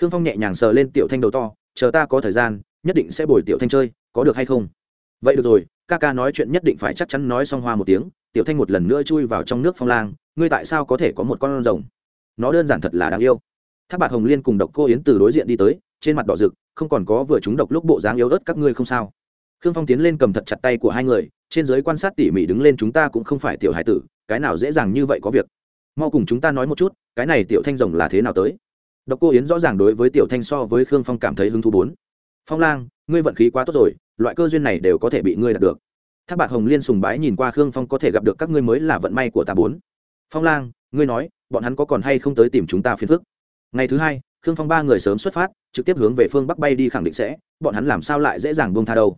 Khương phong nhẹ nhàng sờ lên tiểu thanh đầu to, chờ ta có thời gian, nhất định sẽ bồi tiểu thanh chơi, có được hay không? Vậy được rồi, ca ca nói chuyện nhất định phải chắc chắn nói xong hoa một tiếng. Tiểu thanh một lần nữa chui vào trong nước phong lang, ngươi tại sao có thể có một con rồng? Nó đơn giản thật là đáng yêu. Thác bạc hồng liên cùng độc cô yến từ đối diện đi tới, trên mặt đỏ rực, không còn có vừa chúng độc lúc bộ dáng yếu ớt các ngươi không sao. Khương phong tiến lên cầm thật chặt tay của hai người, trên giới quan sát tỉ mỉ đứng lên chúng ta cũng không phải tiểu hải tử, cái nào dễ dàng như vậy có việc. Mau cùng chúng ta nói một chút, cái này tiểu thanh rồng là thế nào tới? Độc cô yến rõ ràng đối với tiểu thanh so với khương phong cảm thấy hứng thú bốn. Phong lang, ngươi vận khí quá tốt rồi, loại cơ duyên này đều có thể bị ngươi đạt được. Thác bạc hồng liên sùng bái nhìn qua khương phong có thể gặp được các ngươi mới là vận may của ta bốn. Phong lang ngươi nói, bọn hắn có còn hay không tới tìm chúng ta phiền phức? Ngày thứ hai, khương phong ba người sớm xuất phát, trực tiếp hướng về phương bắc bay đi khẳng định sẽ, bọn hắn làm sao lại dễ dàng buông tha đâu?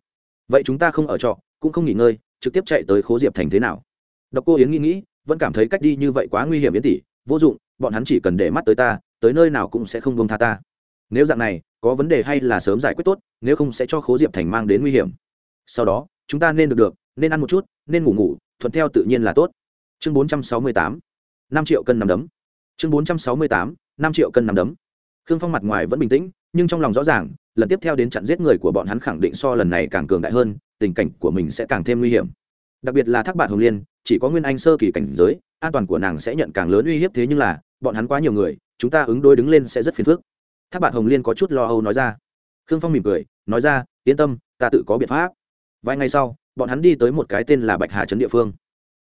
Vậy chúng ta không ở trọ, cũng không nghỉ ngơi, trực tiếp chạy tới khố diệp thành thế nào? Độc cô yến nghĩ nghĩ, vẫn cảm thấy cách đi như vậy quá nguy hiểm yến tỷ, vô dụng, bọn hắn chỉ cần để mắt tới ta, tới nơi nào cũng sẽ không buông tha ta. Nếu dạng này, có vấn đề hay là sớm giải quyết tốt, nếu không sẽ cho khố diệp thành mang đến nguy hiểm. Sau đó, chúng ta nên được được, nên ăn một chút, nên ngủ ngủ, thuận theo tự nhiên là tốt. Chương bốn trăm sáu mươi tám năm triệu cân nằm đấm. Chương bốn trăm sáu mươi tám, năm triệu cân nằm đấm. Khương phong mặt ngoài vẫn bình tĩnh, nhưng trong lòng rõ ràng, lần tiếp theo đến chặn giết người của bọn hắn khẳng định so lần này càng cường đại hơn, tình cảnh của mình sẽ càng thêm nguy hiểm. Đặc biệt là thác bạn hồng liên, chỉ có nguyên anh sơ kỳ cảnh giới, an toàn của nàng sẽ nhận càng lớn uy hiếp thế nhưng là, bọn hắn quá nhiều người, chúng ta ứng đối đứng lên sẽ rất phiền phức. Thác bạn hồng liên có chút lo âu nói ra. Khương phong mỉm cười, nói ra, yên tâm, ta tự có biện pháp. Vài ngày sau, bọn hắn đi tới một cái tên là bạch hà trấn địa phương.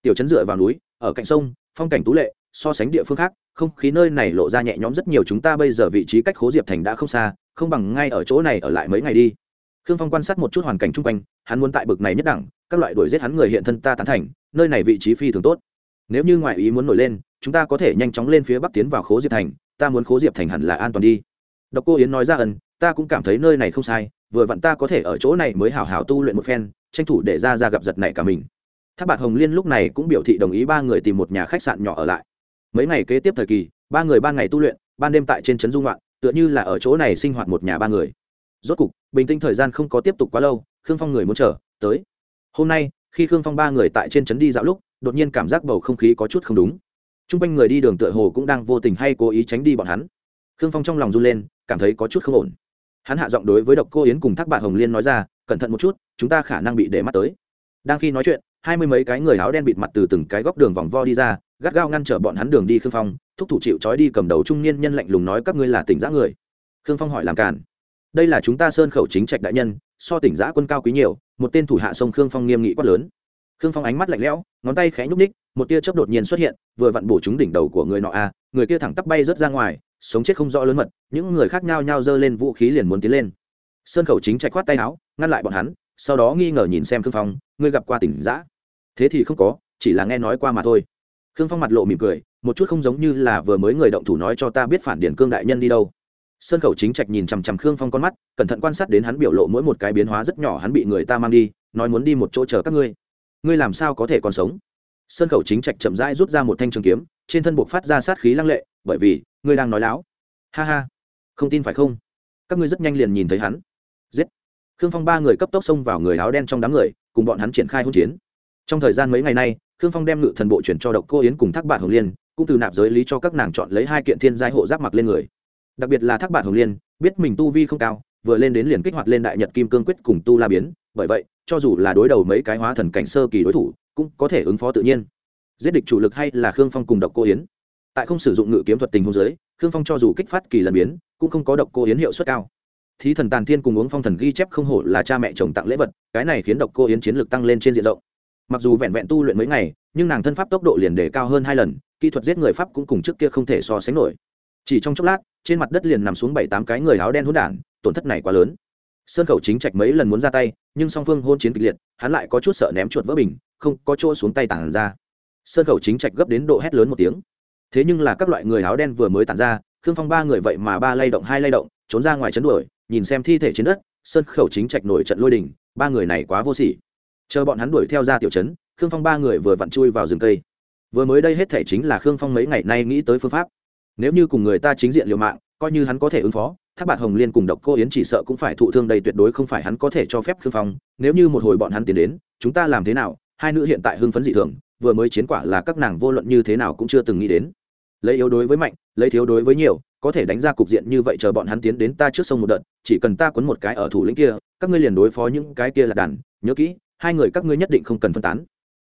Tiểu trấn dựa vào núi, ở cạnh sông phong cảnh tú lệ, so sánh địa phương khác, không khí nơi này lộ ra nhẹ nhõm rất nhiều chúng ta bây giờ vị trí cách khố diệp thành đã không xa, không bằng ngay ở chỗ này ở lại mấy ngày đi. Khương phong quan sát một chút hoàn cảnh chung quanh, hắn muốn tại bực này nhất đẳng, các loại đuổi giết hắn người hiện thân ta tán thành, nơi này vị trí phi thường tốt. Nếu như ngoại ý muốn nổi lên, chúng ta có thể nhanh chóng lên phía bắc tiến vào khố diệp thành, ta muốn khố diệp thành hẳn là an toàn đi. Độc cô yến nói ra ẩn ta cũng cảm thấy nơi này không sai, vừa vặn ta có thể ở chỗ này mới hào hào tu luyện một phen, tranh thủ để ra ra gặp giật này cả mình tháp bạc hồng liên lúc này cũng biểu thị đồng ý ba người tìm một nhà khách sạn nhỏ ở lại. Mấy ngày kế tiếp thời kỳ, ba người ban ngày tu luyện, ban đêm tại trên trấn dung loạn, tựa như là ở chỗ này sinh hoạt một nhà ba người. Rốt cục, bình tĩnh thời gian không có tiếp tục quá lâu, khương phong người muốn chờ, tới. Hôm nay, khi khương phong ba người tại trên trấn đi dạo lúc, đột nhiên cảm giác bầu không khí có chút không đúng. T r u n g quanh người đi đường tựa hồ cũng đang vô tình hay cố ý tránh đi bọn hắn. Khương phong trong lòng run lên, cảm thấy có chút không ổn. Hắn hạ giọng đối với độc cô yến cùng thác bạn hồng liên nói ra, cẩn thận một chút, chúng ta khả năng bị để mắt tới. Đang khi nói chuyện hai mươi mấy cái người áo đen bịt mặt từ từng cái góc đường vòng vo đi ra, gắt gao ngăn trở bọn hắn đường đi khương phong, thúc thủ chịu trói đi cầm đầu trung niên nhân lạnh lùng nói, các ngươi là tỉnh giã người. Khương phong hỏi làm cản đây là chúng ta sơn khẩu chính trạch đại nhân, so tỉnh giã quân cao quý nhiều, một tên thủ hạ sông khương phong nghiêm nghị quát lớn. Khương phong ánh mắt lạnh lẽo, ngón tay khẽ nhúc ních một tia chớp đột nhiên xuất hiện, vừa vặn bổ trúng đỉnh đầu của người nọ a, người kia thẳng tắp bay rớt ra ngoài, sống chết không rõ lớn mật, những người khác nhau nhau giơ lên vũ khí liền muốn tiến lên. Sơn khẩu chính trạch khoát tay áo, ngăn lại bọn hắn, sau đó nghi ngờ nhìn xem khương phong, ngươi gặp qua tỉnh giã? Thế thì không có, chỉ là nghe nói qua mà thôi. Khương phong mặt lộ mỉm cười, một chút không giống như là vừa mới người động thủ nói cho ta biết phản điển cương đại nhân đi đâu. Sơn khẩu chính trạch nhìn chằm chằm khương phong con mắt, cẩn thận quan sát đến hắn biểu lộ mỗi một cái biến hóa rất nhỏ, hắn bị người ta mang đi, nói muốn đi một chỗ chờ các ngươi. Ngươi làm sao có thể còn sống? Sơn khẩu chính trạch chậm rãi rút ra một thanh trường kiếm, trên thân buộc phát ra sát khí lăng lệ, bởi vì, ngươi đang nói láo. Ha ha. Không tin phải không? Các ngươi rất nhanh liền nhìn thấy hắn. Giết. Khương phong ba người cấp tốc xông vào người áo đen trong đám người, cùng bọn hắn triển khai hỗn chiến trong thời gian mấy ngày nay, khương phong đem ngự thần bộ chuyển cho độc cô yến cùng thác bạn hồng liên, cũng từ nạp giới lý cho các nàng chọn lấy hai kiện thiên giai hộ giáp mặc lên người. Đặc biệt là thác bạn hồng liên, biết mình tu vi không cao, vừa lên đến liền kích hoạt lên đại nhật kim cương quyết cùng tu la biến, bởi vậy, cho dù là đối đầu mấy cái hóa thần cảnh sơ kỳ đối thủ, cũng có thể ứng phó tự nhiên. Giết địch chủ lực hay là khương phong cùng độc cô yến. Tại không sử dụng ngự kiếm thuật tình hôn giới khương phong cho dù kích phát kỳ lần biến, cũng không có độc cô yến hiệu suất cao. Thí thần tàn thiên cùng uống phong thần ghi chép không hổ là cha mẹ chồng tặng lễ vật, cái này khiến độc cô yến chiến lược tăng lên trên diện rộng mặc dù vẹn vẹn tu luyện mấy ngày, nhưng nàng thân pháp tốc độ liền đề cao hơn hai lần, kỹ thuật giết người pháp cũng cùng trước kia không thể so sánh nổi. Chỉ trong chốc lát, trên mặt đất liền nằm xuống bảy tám cái người áo đen hỗn đản, tổn thất này quá lớn. Sơn khẩu chính trạch mấy lần muốn ra tay, nhưng song phương hôn chiến kịch liệt, hắn lại có chút sợ ném chuột vỡ bình, không có chỗ xuống tay tản ra. Sơn khẩu chính trạch gấp đến độ hét lớn một tiếng. Thế nhưng là các loại người áo đen vừa mới tản ra, khương phong ba người vậy mà ba lay động, hai lay động, trốn ra ngoài chấn đuổi, nhìn xem thi thể trên đất, sơn khẩu chính trạch nổi trận lôi đình, ba người này quá vô sỉ chờ bọn hắn đuổi theo ra tiểu trấn, khương phong ba người vừa vặn chui vào rừng cây. Vừa mới đây hết thể chính là khương phong mấy ngày nay nghĩ tới phương pháp. Nếu như cùng người ta chính diện liều mạng, coi như hắn có thể ứng phó tháp bạt hồng liên cùng độc cô yến chỉ sợ cũng phải thụ thương đây tuyệt đối không phải hắn có thể cho phép khương phong. Nếu như một hồi bọn hắn tiến đến, chúng ta làm thế nào? Hai nữ hiện tại hưng phấn dị thường, vừa mới chiến quả là các nàng vô luận như thế nào cũng chưa từng nghĩ đến. Lấy yếu đối với mạnh, lấy thiếu đối với nhiều, có thể đánh ra cục diện như vậy chờ bọn hắn tiến đến ta trước sông một đợt, chỉ cần ta quấn một cái ở thủ lĩnh kia, các ngươi liền đối phó những cái kia là đàn, nhớ kỹ hai người các ngươi nhất định không cần phân tán.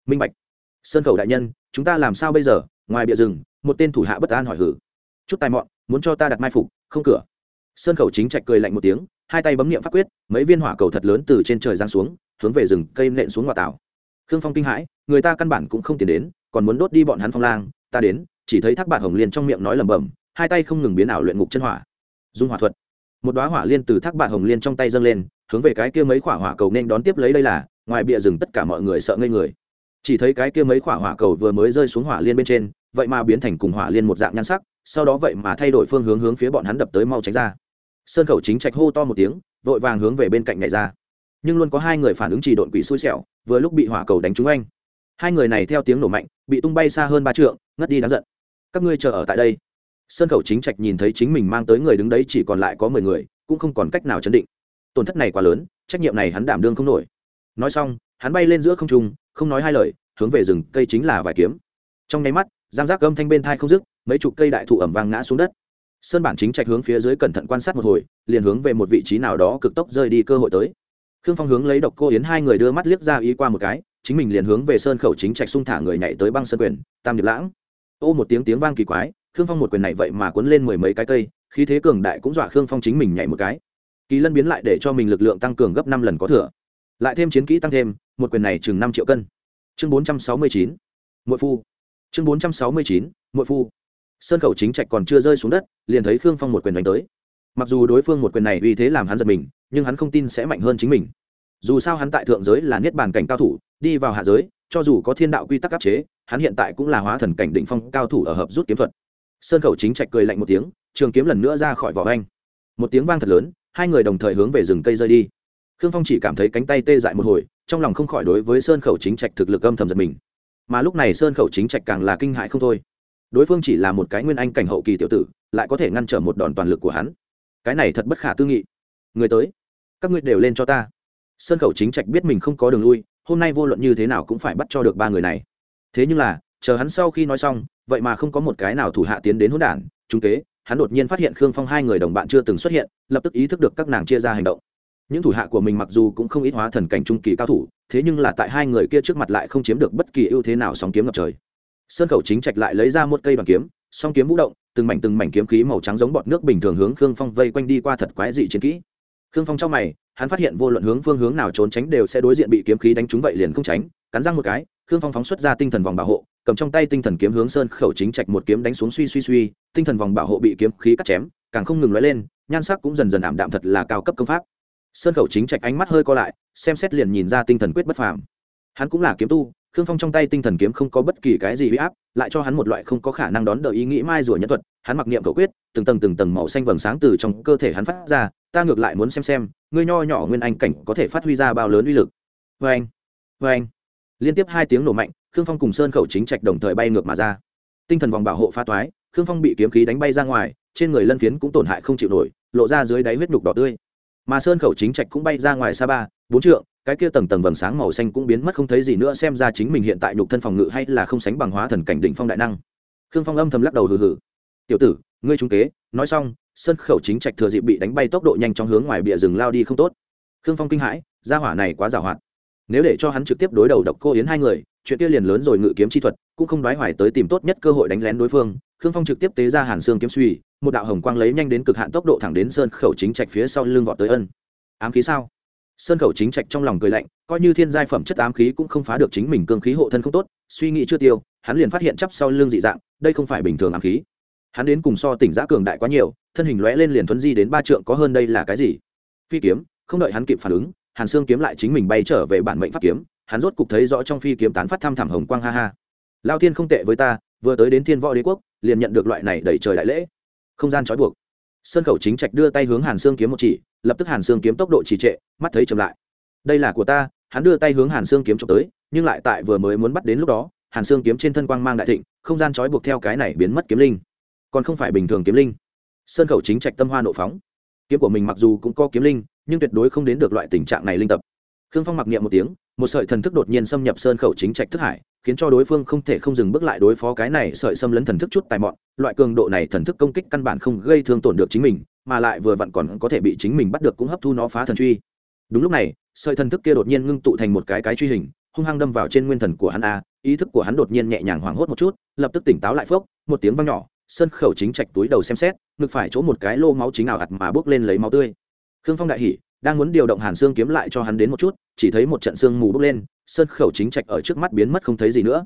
Minh bạch, sơn khẩu đại nhân, chúng ta làm sao bây giờ? Ngoài bịa rừng, một tên thủ hạ bất an hỏi hử. Chút tài mọn, muốn cho ta đặt mai phục, không cửa. Sơn khẩu chính trạch cười lạnh một tiếng, hai tay bấm niệm pháp quyết, mấy viên hỏa cầu thật lớn từ trên trời giáng xuống, hướng về rừng cây nện xuống ngoại tảo. Khương phong kinh hãi, người ta căn bản cũng không tiến đến, còn muốn đốt đi bọn hắn phong lang, ta đến, chỉ thấy thác bạc hồng liên trong miệng nói lẩm bẩm, hai tay không ngừng biến ảo luyện ngục chân hỏa. Dung hỏa thuật. Một đóa hỏa liên từ thác bạc hồng liên trong tay dâng lên, hướng về cái kia mấy quả hỏa cầu nên đón tiếp lấy đây là ngoài bìa rừng tất cả mọi người sợ ngây người. Chỉ thấy cái kia mấy quả hỏa cầu vừa mới rơi xuống hỏa liên bên trên, vậy mà biến thành cùng hỏa liên một dạng nhan sắc, sau đó vậy mà thay đổi phương hướng hướng phía bọn hắn đập tới mau tránh ra. Sơn khẩu chính trạch hô to một tiếng, vội vàng hướng về bên cạnh này ra. Nhưng luôn có hai người phản ứng chỉ độn quỷ xui xẻo, vừa lúc bị hỏa cầu đánh trúng anh hai người này theo tiếng nổ mạnh, bị tung bay xa hơn ba trượng, ngất đi đáng giận. Các ngươi chờ ở tại đây. Sơn khẩu chính trạch nhìn thấy chính mình mang tới người đứng đấy chỉ còn lại có mười người, cũng không còn cách nào chấn định. Tổn thất này quá lớn, trách nhiệm này hắn đảm đương không nổi nói xong, hắn bay lên giữa không trung, không nói hai lời, hướng về rừng cây chính là vài kiếm. Trong nháy mắt, giang giác âm thanh bên thai không dứt, mấy chục cây đại thụ ẩm vang ngã xuống đất. Sơn bản chính trạch hướng phía dưới cẩn thận quan sát một hồi, liền hướng về một vị trí nào đó cực tốc rơi đi cơ hội tới. Khương phong hướng lấy độc cô yến hai người đưa mắt liếc ra ý qua một cái, chính mình liền hướng về sơn khẩu chính trạch xung thả người nhảy tới băng sơn quyền, tam điệp lãng. Ô, một tiếng tiếng vang kỳ quái, khương phong một quyền này vậy mà cuốn lên mười mấy cái cây, khí thế cường đại cũng dọa khương phong chính mình nhảy một cái. Kỳ lân biến lại để cho mình lực lượng tăng cường gấp năm lần có thừa lại thêm chiến kỹ tăng thêm, một quyền này chừng năm triệu cân. Chương bốn trăm sáu mươi chín mỗi phu. Chương bốn trăm sáu mươi chín mỗi phu. Sơn khẩu chính trạch còn chưa rơi xuống đất, liền thấy khương phong một quyền đánh tới. Mặc dù đối phương một quyền này uy thế làm hắn giật mình, nhưng hắn không tin sẽ mạnh hơn chính mình. Dù sao hắn tại thượng giới là niết bàn cảnh cao thủ, đi vào hạ giới, cho dù có thiên đạo quy tắc áp chế, hắn hiện tại cũng là hóa thần cảnh định phong cao thủ ở hợp rút kiếm thuật. Sơn khẩu chính trạch cười lạnh một tiếng, trường kiếm lần nữa ra khỏi vỏ anh một tiếng vang thật lớn, hai người đồng thời hướng về rừng cây rơi đi khương phong chỉ cảm thấy cánh tay tê dại một hồi, trong lòng không khỏi đối với sơn khẩu chính trạch thực lực âm thầm giật mình. Mà lúc này sơn khẩu chính trạch càng là kinh hại không thôi. Đối phương chỉ là một cái nguyên anh cảnh hậu kỳ tiểu tử, lại có thể ngăn trở một đòn toàn lực của hắn. Cái này thật bất khả tư nghị. Người tới, các ngươi đều lên cho ta. Sơn khẩu chính trạch biết mình không có đường lui, hôm nay vô luận như thế nào cũng phải bắt cho được ba người này. Thế nhưng là, chờ hắn sau khi nói xong, vậy mà không có một cái nào thủ hạ tiến đến hỗn đản. Trung kế, hắn đột nhiên phát hiện khương phong hai người đồng bạn chưa từng xuất hiện, lập tức ý thức được các nàng chia ra hành động những thủ hạ của mình mặc dù cũng không ít hóa thần cảnh trung kỳ cao thủ, thế nhưng là tại hai người kia trước mặt lại không chiếm được bất kỳ ưu thế nào sóng kiếm ngập trời. Sơn khẩu chính trạch lại lấy ra một cây bằng kiếm, song kiếm vũ động, từng mảnh từng mảnh kiếm khí màu trắng giống bọt nước bình thường hướng khương phong vây quanh đi qua thật quái dị chiến kỹ. Khương phong trong mày, hắn phát hiện vô luận hướng phương hướng nào trốn tránh đều sẽ đối diện bị kiếm khí đánh trúng vậy liền không tránh, cắn răng một cái, khương phong phóng xuất ra tinh thần vòng bảo hộ, cầm trong tay tinh thần kiếm hướng sơn khẩu chính trạch một kiếm đánh xuống suy suy suy, tinh thần vòng bảo hộ bị kiếm khí cắt chém, càng không ngừng lóe lên, nhan sắc cũng dần dần ảm đạm thật là cao cấp công pháp sơn khẩu chính trạch ánh mắt hơi co lại, xem xét liền nhìn ra tinh thần quyết bất phàm. Hắn cũng là kiếm tu, khương phong trong tay tinh thần kiếm không có bất kỳ cái gì huy áp, lại cho hắn một loại không có khả năng đón đợi ý nghĩ mai rùa nhân thuật, hắn mặc niệm cầu quyết, từng tầng từng tầng màu xanh vầng sáng từ trong cơ thể hắn phát ra, ta ngược lại muốn xem xem, ngươi nho nhỏ nguyên anh cảnh có thể phát huy ra bao lớn uy lực. Vê anh vê anh liên tiếp hai tiếng nổ mạnh, khương phong cùng sơn khẩu chính trạch đồng thời bay ngược mà ra. Tinh thần vòng bảo hộ pha toái, khương phong bị kiếm khí đánh bay ra ngoài, trên người lân phiến cũng tổn hại không chịu nổi, lộ ra dưới đáy huyết nhục đỏ tươi mà sơn khẩu chính trạch cũng bay ra ngoài xa ba, bốn trượng, cái kia tầng tầng vầng sáng màu xanh cũng biến mất không thấy gì nữa, xem ra chính mình hiện tại nhục thân phòng ngự hay là không sánh bằng hóa thần cảnh đỉnh phong đại năng. Khương phong âm thầm lắc đầu hừ hừ. Tiểu tử, ngươi trung kế, nói xong, sơn khẩu chính trạch thừa dịp bị đánh bay tốc độ nhanh trong hướng ngoài bìa rừng lao đi không tốt. Khương phong kinh hãi, gia hỏa này quá giàu hoạt. Nếu để cho hắn trực tiếp đối đầu độc cô yến hai người, chuyện kia liền lớn rồi ngự kiếm chi thuật, cũng không đoái hoài tới tìm tốt nhất cơ hội đánh lén đối phương khương phong trực tiếp tế ra hàn xương kiếm suy, một đạo hồng quang lấy nhanh đến cực hạn tốc độ thẳng đến sơn khẩu chính trạch phía sau lưng vọt tới ân. Ám khí sao? Sơn khẩu chính trạch trong lòng cười lạnh, coi như thiên giai phẩm chất ám khí cũng không phá được chính mình cương khí hộ thân không tốt, suy nghĩ chưa tiêu, hắn liền phát hiện chắp sau lưng dị dạng, đây không phải bình thường ám khí. Hắn đến cùng so tỉnh giã cường đại quá nhiều, thân hình lóe lên liền thuấn di đến ba trượng có hơn đây là cái gì? Phi kiếm, không đợi hắn kịp phản ứng, hàn xương kiếm lại chính mình bay trở về bản mệnh pháp kiếm, hắn rốt cục thấy rõ trong phi kiếm tán phát tham thẳm hồng quang ha ha. Lao thiên không tệ với ta, vừa tới đến thiên võ đế quốc liền nhận được loại này đẩy trời đại lễ. Không gian trói buộc. Sơn khẩu chính trạch đưa tay hướng hàn xương kiếm một chỉ, lập tức hàn xương kiếm tốc độ trì trệ, mắt thấy chậm lại. Đây là của ta, hắn đưa tay hướng hàn xương kiếm trộm tới, nhưng lại tại vừa mới muốn bắt đến lúc đó, hàn xương kiếm trên thân quang mang đại thịnh, không gian trói buộc theo cái này biến mất kiếm linh. Còn không phải bình thường kiếm linh. Sơn khẩu chính trạch tâm hoa nộ phóng. Kiếm của mình mặc dù cũng có kiếm linh, nhưng tuyệt đối không đến được loại tình trạng này linh tập. Khương phong mặc niệm một tiếng một sợi thần thức đột nhiên xâm nhập sơn khẩu chính trạch thức hải, khiến cho đối phương không thể không dừng bước lại đối phó cái này sợi xâm lấn thần thức chút tài mọn. Loại cường độ này thần thức công kích căn bản không gây thương tổn được chính mình, mà lại vừa vặn còn có thể bị chính mình bắt được cũng hấp thu nó phá thần truy. Đúng lúc này, sợi thần thức kia đột nhiên ngưng tụ thành một cái cái truy hình, hung hăng đâm vào trên nguyên thần của hắn a, ý thức của hắn đột nhiên nhẹ nhàng hoảng hốt một chút, lập tức tỉnh táo lại phốc, một tiếng vang nhỏ sân khẩu chính trạch túi đầu xem xét, ngực phải chỗ một cái lô máu chính ảo ạt mà bước lên lấy máu tươi. Khương phong đại hỉ đang muốn điều động hàn xương kiếm lại cho hắn đến một chút, chỉ thấy một trận xương mù bốc lên, sơn khẩu chính trạch ở trước mắt biến mất không thấy gì nữa.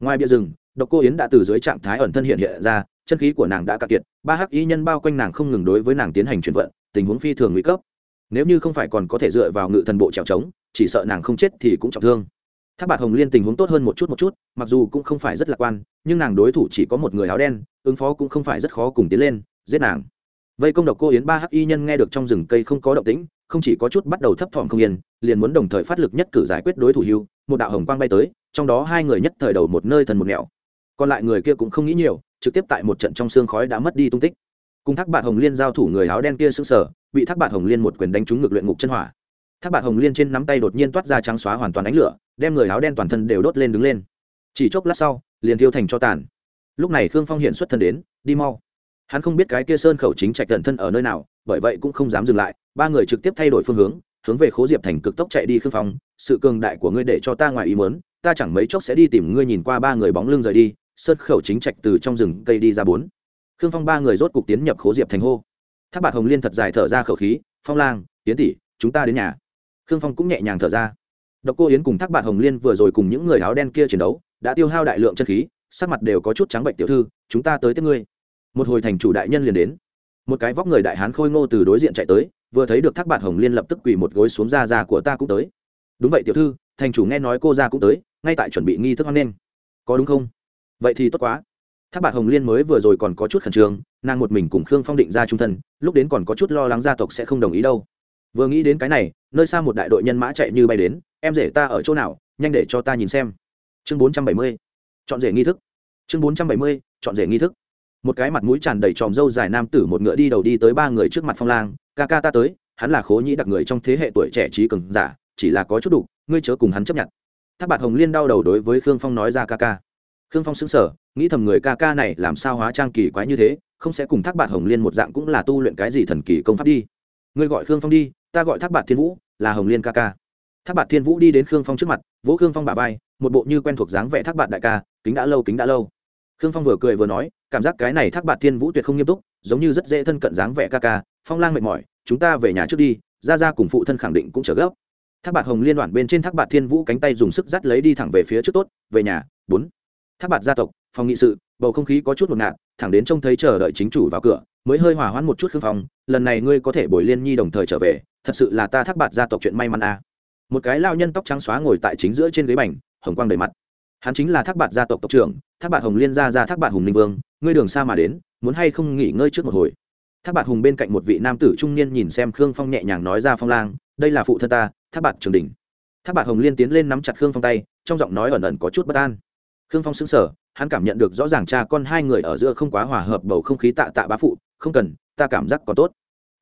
Ngoài bia rừng, độc cô yến đã từ dưới trạng thái ẩn thân hiện hiện ra, chân khí của nàng đã cạn kiệt, ba hắc y nhân bao quanh nàng không ngừng đối với nàng tiến hành chuyển vận, tình huống phi thường nguy cấp. Nếu như không phải còn có thể dựa vào ngự thần bộ trèo trống, chỉ sợ nàng không chết thì cũng trọng thương. Tháp bạc hồng liên tình huống tốt hơn một chút một chút, mặc dù cũng không phải rất lạc quan, nhưng nàng đối thủ chỉ có một người áo đen, ứng phó cũng không phải rất khó cùng tiến lên, giết nàng. Vây công độc cô yến, ba hắc y nhân nghe được trong rừng cây không có động tĩnh không chỉ có chút bắt đầu thấp thỏm không yên, liền muốn đồng thời phát lực nhất cử giải quyết đối thủ hưu, một đạo hồng quang bay tới, trong đó hai người nhất thời đầu một nơi thần một nẻo. Còn lại người kia cũng không nghĩ nhiều, trực tiếp tại một trận trong xương khói đã mất đi tung tích. Cùng thác bạt hồng liên giao thủ người áo đen kia sững sờ, bị thác bạt hồng liên một quyền đánh trúng ngực luyện ngục chân hỏa. Thác bạt hồng liên trên nắm tay đột nhiên toát ra trắng xóa hoàn toàn ánh lửa, đem người áo đen toàn thân đều đốt lên đứng lên. Chỉ chốc lát sau, liền thiêu thành cho tàn. Lúc này khương phong hiện xuất thân đến, đi mau. Hắn không biết cái kia sơn khẩu chính trạch tận thân ở nơi nào, bởi vậy cũng không dám dừng lại ba người trực tiếp thay đổi phương hướng hướng về khố diệp thành cực tốc chạy đi khương phong, sự cường đại của ngươi để cho ta ngoài ý muốn, ta chẳng mấy chốc sẽ đi tìm ngươi nhìn qua ba người bóng lưng rời đi, sơn khẩu chính trạch từ trong rừng cây đi ra bốn. Khương phong ba người rốt cục tiến nhập khố diệp thành hô. Tháp bạc hồng liên thật dài thở ra khẩu khí, phong lang tiến tỷ, chúng ta đến nhà. Khương phong cũng nhẹ nhàng thở ra. Độc cô yến cùng thác bạn hồng liên vừa rồi cùng những người áo đen kia chiến đấu, đã tiêu hao đại lượng chân khí, sắc mặt đều có chút trắng bệnh tiểu thư, chúng ta tới tiếp ngươi. Một hồi thành chủ đại nhân liền đến. Một cái vóc người đại hán khôi ngô từ đối diện chạy tới vừa thấy được thác bạt hồng liên lập tức quỳ một gối xuống ra ra của ta cũng tới. Đúng vậy, tiểu thư, thành chủ nghe nói cô ra cũng tới, ngay tại chuẩn bị nghi thức hoan nghênh. Có đúng không? Vậy thì tốt quá. Thác bạc hồng liên mới vừa rồi còn có chút khẩn trương, nàng một mình cùng khương phong định ra trung thân, lúc đến còn có chút lo lắng gia tộc sẽ không đồng ý đâu. Vừa nghĩ đến cái này, nơi xa một đại đội nhân mã chạy như bay đến, em rể ta ở chỗ nào, nhanh để cho ta nhìn xem. Chương bốn trăm bảy mươi, chọn rể nghi thức. Chương bốn trăm bảy mươi, chọn rể nghi thức một cái mặt mũi tràn đầy tròm râu dài nam tử một ngựa đi đầu đi tới ba người trước mặt phong lang, ca ca ta tới, hắn là khố nhĩ đặc người trong thế hệ tuổi trẻ trí cường giả, chỉ là có chút đủ, ngươi chớ cùng hắn chấp nhận. Tháp bạt hồng liên đau đầu đối với khương phong nói ra ca ca. Khương phong xứng sở nghĩ thầm người ca ca này làm sao hóa trang kỳ quái như thế, không sẽ cùng thác bạt hồng liên một dạng cũng là tu luyện cái gì thần kỳ công pháp đi. Ngươi gọi khương phong đi, ta gọi thác bạt thiên vũ, là hồng liên ca ca. Thác bạt thiên vũ đi đến khương phong trước mặt, vỗ khương phong bả vai, một bộ như quen thuộc dáng vẻ thác bạt đại ca, kính đã lâu, kính đã lâu khương phong vừa cười vừa nói, cảm giác cái này thác bạt thiên vũ tuyệt không nghiêm túc, giống như rất dễ thân cận dáng vẻ ca ca, phong lang mệt mỏi, chúng ta về nhà trước đi, ra ra cùng phụ thân khẳng định cũng trở gấp. Thác bạt hồng liên đoàn bên trên thác bạt thiên vũ cánh tay dùng sức dắt lấy đi thẳng về phía trước tốt, về nhà, bốn. Thác bạt gia tộc, phòng nghị sự, bầu không khí có chút ngột ngạt, thẳng đến trông thấy chờ đợi chính chủ vào cửa, mới hơi hòa hoãn một chút khương phong, lần này ngươi có thể bồi liên nhi đồng thời trở về, thật sự là ta thác bạt gia tộc chuyện may mắn à. một cái lao nhân tóc trắng xóa ngồi tại chính giữa trên ghế bành, hồng quang đầy mặt hắn chính là thác bạt gia tộc tộc trưởng, thác bạt hồng liên gia gia thác bạt hùng ninh vương, ngươi đường xa mà đến, muốn hay không nghỉ ngơi trước một hồi? Thác bạt hùng bên cạnh một vị nam tử trung niên nhìn xem khương phong nhẹ nhàng nói ra phong lang, đây là phụ thân ta, thác bạt trường đình. Thác bạt hồng liên tiến lên nắm chặt khương phong tay, trong giọng nói ẩn ẩn có chút bất an. Khương phong xứng sở hắn cảm nhận được rõ ràng cha con hai người ở giữa không quá hòa hợp bầu không khí tạ tạ bá phụ, không cần, ta cảm giác có tốt.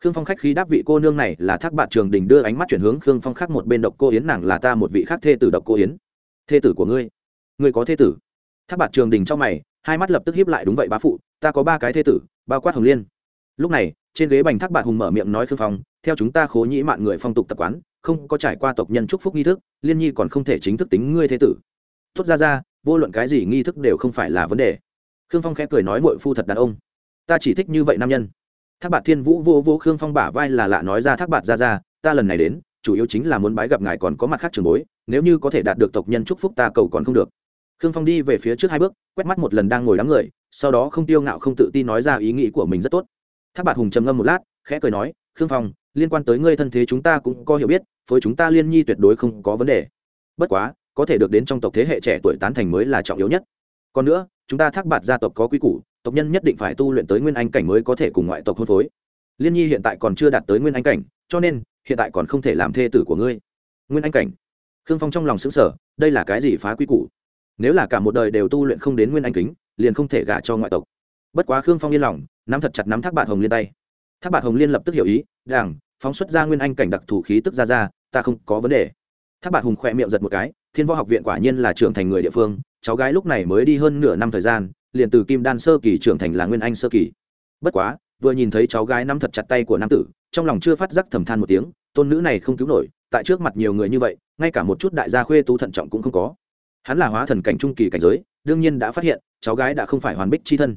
Khương phong khách khí đáp vị cô nương này là thác bạt trường đình đưa ánh mắt chuyển hướng khương phong khác một bên độc cô yến, nàng là ta một vị khác thê tử độc cô yến. Thê tử của ngươi? Ngươi có thế tử? Tháp bạt trường đình trong mày, hai mắt lập tức hiếp lại đúng vậy bá phụ, ta có ba cái thế tử, bao quát hồng liên. Lúc này, trên ghế bành thác bạt hùng mở miệng nói khương phong, theo chúng ta khố nhĩ mạn người phong tục tập quán, không có trải qua tộc nhân chúc phúc nghi thức, liên nhi còn không thể chính thức tính ngươi thế tử. Tốt ra ra, vô luận cái gì nghi thức đều không phải là vấn đề. Khương phong khẽ cười nói mội phu thật đàn ông. Ta chỉ thích như vậy nam nhân. Thác bạt thiên vũ vô vô khương phong bả vai là lạ nói ra thác bạt ra ra, ta lần này đến, chủ yếu chính là muốn bái gặp ngài còn có mặt khác trường bối, nếu như có thể đạt được tộc nhân chúc phúc ta cầu còn không được khương phong đi về phía trước hai bước, quét mắt một lần đang ngồi đám người, sau đó không tiêu ngạo không tự tin nói ra ý nghĩ của mình rất tốt. Thác bạt hùng trầm ngâm một lát, khẽ cười nói, khương phong, liên quan tới ngươi thân thế chúng ta cũng có hiểu biết với chúng ta liên nhi tuyệt đối không có vấn đề. Bất quá, có thể được đến trong tộc thế hệ trẻ tuổi tán thành mới là trọng yếu nhất. Còn nữa, chúng ta thác bạt gia tộc có quy củ, tộc nhân nhất định phải tu luyện tới nguyên anh cảnh mới có thể cùng ngoại tộc hôn phối. Liên nhi hiện tại còn chưa đạt tới nguyên anh cảnh, cho nên, hiện tại còn không thể làm thê tử của ngươi. Nguyên anh cảnh? Khương phong trong lòng xứng sở đây là cái gì phá quy củ? Nếu là cả một đời đều tu luyện không đến nguyên anh kính, liền không thể gả cho ngoại tộc. Bất quá khương phong yên lòng, nắm thật chặt nắm thác bạt hồng liên tay. Thác bạt hồng liên lập tức hiểu ý, rằng, phóng xuất ra nguyên anh cảnh đặc thủ khí tức ra ra, ta không có vấn đề. Thác bạt hùng khỏe miệng giật một cái, thiên võ học viện quả nhiên là trưởng thành người địa phương, cháu gái lúc này mới đi hơn nửa năm thời gian, liền từ kim đan sơ kỳ trưởng thành là nguyên anh sơ kỳ. Bất quá, vừa nhìn thấy cháu gái nắm thật chặt tay của nam tử, trong lòng chưa phát giác thầm than một tiếng, tôn nữ này không cứu nổi, tại trước mặt nhiều người như vậy, ngay cả một chút đại gia khuê tú thận trọng cũng không có hắn là hóa thần cảnh trung kỳ cảnh giới, đương nhiên đã phát hiện, cháu gái đã không phải hoàn bích chi thân.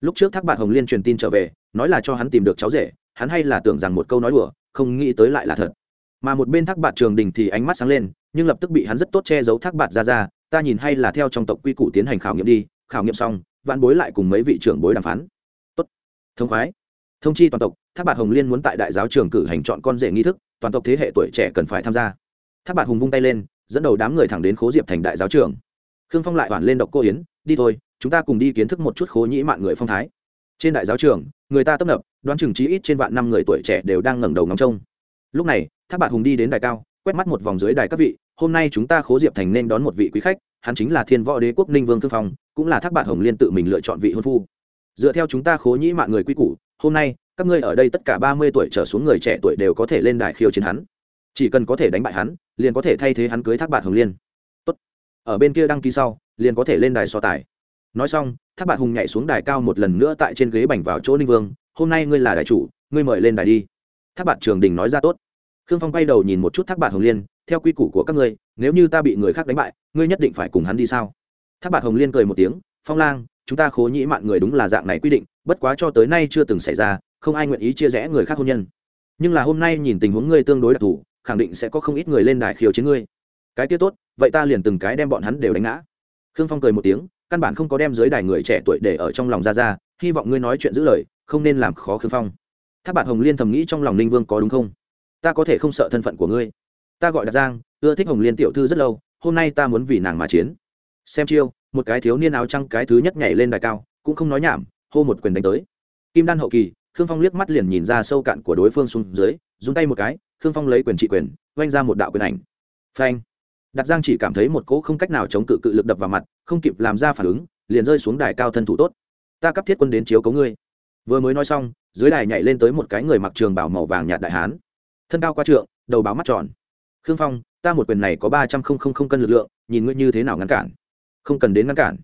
Lúc trước thác bạn hồng liên truyền tin trở về, nói là cho hắn tìm được cháu rể, hắn hay là tưởng rằng một câu nói đùa, không nghĩ tới lại là thật. Mà một bên thác bạn trường đình thì ánh mắt sáng lên, nhưng lập tức bị hắn rất tốt che giấu thác bạn ra ra, ta nhìn hay là theo trong tộc quy củ tiến hành khảo nghiệm đi, khảo nghiệm xong vạn bối lại cùng mấy vị trưởng bối đàm phán. Tốt. Thông khoái. Thông chi toàn tộc, thác bạn hồng liên muốn tại đại giáo trường cử hành chọn con rể nghi thức, toàn tộc thế hệ tuổi trẻ cần phải tham gia. Thác bạn hùng vung tay lên dẫn đầu đám người thẳng đến khố diệp thành đại giáo trường. Khương phong lại hoàn lên độc cô yến, đi thôi, chúng ta cùng đi kiến thức một chút khố nhĩ mạng người phong thái. Trên đại giáo trường, người ta tấp nập, đoán chừng chí ít trên vạn năm người tuổi trẻ đều đang ngẩng đầu ngóng trông. Lúc này, thác bạt hùng đi đến đài cao, quét mắt một vòng dưới đài các vị, hôm nay chúng ta khố diệp thành nên đón một vị quý khách, hắn chính là thiên võ đế quốc ninh vương thương phong, cũng là thác bạt hồng liên tự mình lựa chọn vị hôn phu. Dựa theo chúng ta khố nhĩ mạng người quy củ, hôm nay, các ngươi ở đây tất cả ba mươi tuổi trở xuống người trẻ tuổi đều có thể lên đài khiêu chiến hắn. Chỉ cần có thể đánh bại hắn liền có thể thay thế hắn cưới thác bạt hồng liên. Tốt. ở bên kia đăng ký sau, liền có thể lên đài so tài. Nói xong, thác bạt hùng nhảy xuống đài cao một lần nữa tại trên ghế bành vào chỗ ninh vương, hôm nay ngươi là đại chủ, ngươi mời lên đài đi. Thác bạt trường đình nói ra tốt. Khương phong quay đầu nhìn một chút thác bạt hồng liên, theo quy củ của các ngươi, nếu như ta bị người khác đánh bại, ngươi nhất định phải cùng hắn đi sao? Thác bạt hồng liên cười một tiếng, phong lang, chúng ta khố nhĩ mạng người đúng là dạng này quy định, bất quá cho tới nay chưa từng xảy ra, không ai nguyện ý chia rẽ người khác hôn nhân. Nhưng là hôm nay nhìn tình huống ngươi tương đối đặc thù khẳng định sẽ có không ít người lên đài khiêu chiến ngươi. Cái kia tốt, vậy ta liền từng cái đem bọn hắn đều đánh ngã. Khương phong cười một tiếng, căn bản không có đem dưới đài người trẻ tuổi để ở trong lòng ra ra, hy vọng ngươi nói chuyện giữ lời, không nên làm khó khương phong. Tháp bạn hồng liên thầm nghĩ trong lòng ninh vương có đúng không? Ta có thể không sợ thân phận của ngươi. Ta gọi đạt giang, ưa thích hồng liên tiểu thư rất lâu, hôm nay ta muốn vì nàng mà chiến. Xem chiêu, một cái thiếu niên áo trăng cái thứ nhất nhảy lên đài cao, cũng không nói nhảm, hô một quyền đánh tới. Kim đan hậu kỳ, khương phong liếc mắt liền nhìn ra sâu cạn của đối phương xuống dưới dùng tay một cái khương phong lấy quyền trị quyền, oanh ra một đạo quyền ảnh. Phanh. Đặt giang chỉ cảm thấy một cỗ không cách nào chống cự cự lực đập vào mặt, không kịp làm ra phản ứng, liền rơi xuống đài cao thân thủ tốt. Ta cấp thiết quân đến chiếu cấu ngươi. Vừa mới nói xong, dưới đài nhảy lên tới một cái người mặc trường bảo màu vàng nhạt đại hán. Thân cao qua trượng, đầu báo mắt tròn. Khương phong, ta một quyền này có ba trăm không không không cân lực lượng, nhìn ngươi như thế nào ngăn cản? Không cần đến ngăn cản.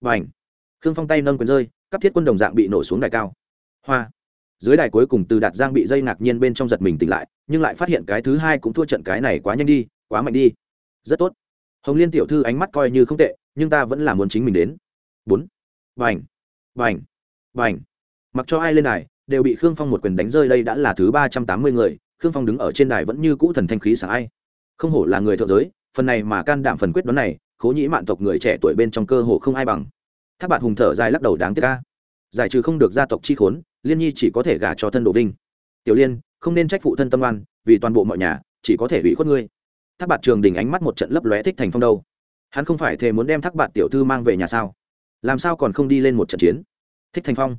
Và ảnh khương phong tay nâng quyền rơi, cấp thiết quân đồng dạng bị nổ xuống đài cao. Hoa dưới đài cuối cùng từ đạt giang bị dây ngạc nhiên bên trong giật mình tỉnh lại, nhưng lại phát hiện cái thứ hai cũng thua trận cái này quá nhanh đi, quá mạnh đi. Rất tốt. Hồng liên tiểu thư ánh mắt coi như không tệ, nhưng ta vẫn là muốn chính mình đến. Bốn. Vành. Vành. Vành. Mặc cho ai lên đài, đều bị khương phong một quyền đánh rơi đây đã là thứ ba trăm tám mươi người, khương phong đứng ở trên đài vẫn như cũ thần thanh khí sáng ai. Không hổ là người thượng giới, phần này mà can đảm phần quyết đoán này, khố nhĩ mạn tộc người trẻ tuổi bên trong cơ hồ không ai bằng. Tháp bạn hùng thở dài lắc đầu đáng tiếc ca. Giải trừ không được gia tộc chi khốn liên nhi chỉ có thể gả cho thân đồ vinh. Tiểu liên, không nên trách phụ thân tâm oan, vì toàn bộ mọi nhà, chỉ có thể hủy khuất ngươi. Thác bạt trường đình ánh mắt một trận lấp lóe thích thành phong đâu. Hắn không phải thề muốn đem thác bạt tiểu thư mang về nhà sao? Làm sao còn không đi lên một trận chiến? Thích thành phong.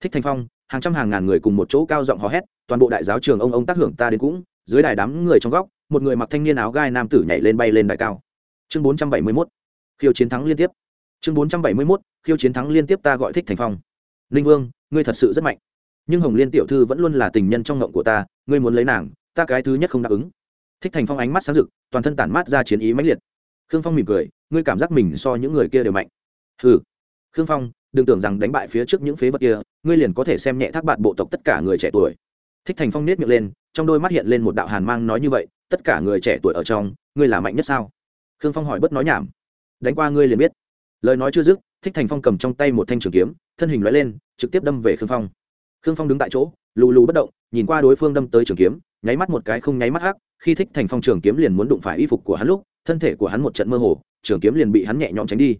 Thích thành phong, hàng trăm hàng ngàn người cùng một chỗ cao giọng hò hét, toàn bộ đại giáo trường ông ông tác hưởng ta đến cũng, dưới đài đám người trong góc, một người mặc thanh niên áo gai nam tử nhảy lên bay lên đài cao. Chương bốn trăm bảy mươi mốt, khiêu chiến thắng liên tiếp. Chương bốn trăm bảy mươi mốt, khiêu chiến thắng liên tiếp ta gọi thích thành phong. Ninh vương ngươi thật sự rất mạnh. Nhưng hồng liên tiểu thư vẫn luôn là tình nhân trong ngộng của ta, ngươi muốn lấy nàng, ta cái thứ nhất không đáp ứng. Thích thành phong ánh mắt sáng rực, toàn thân tản mát ra chiến ý mãnh liệt. Khương phong mỉm cười, ngươi cảm giác mình so những người kia đều mạnh. Hừ. Khương phong, đừng tưởng rằng đánh bại phía trước những phế vật kia, ngươi liền có thể xem nhẹ thác bạn bộ tộc tất cả người trẻ tuổi. Thích thành phong nết miệng lên, trong đôi mắt hiện lên một đạo hàn mang nói như vậy, tất cả người trẻ tuổi ở trong, ngươi là mạnh nhất sao? Khương phong hỏi bất nói nhảm. Đánh qua ngươi liền biết. Lời nói chưa dứt, thích thành phong cầm trong tay một thanh trường kiếm thân hình loại lên, trực tiếp đâm về khương phong. Khương phong đứng tại chỗ, lù lù bất động, nhìn qua đối phương đâm tới trường kiếm, nháy mắt một cái không nháy mắt hắc, khi thích thành phong trường kiếm liền muốn đụng phải y phục của hắn lúc, thân thể của hắn một trận mơ hồ, trường kiếm liền bị hắn nhẹ nhõm tránh đi.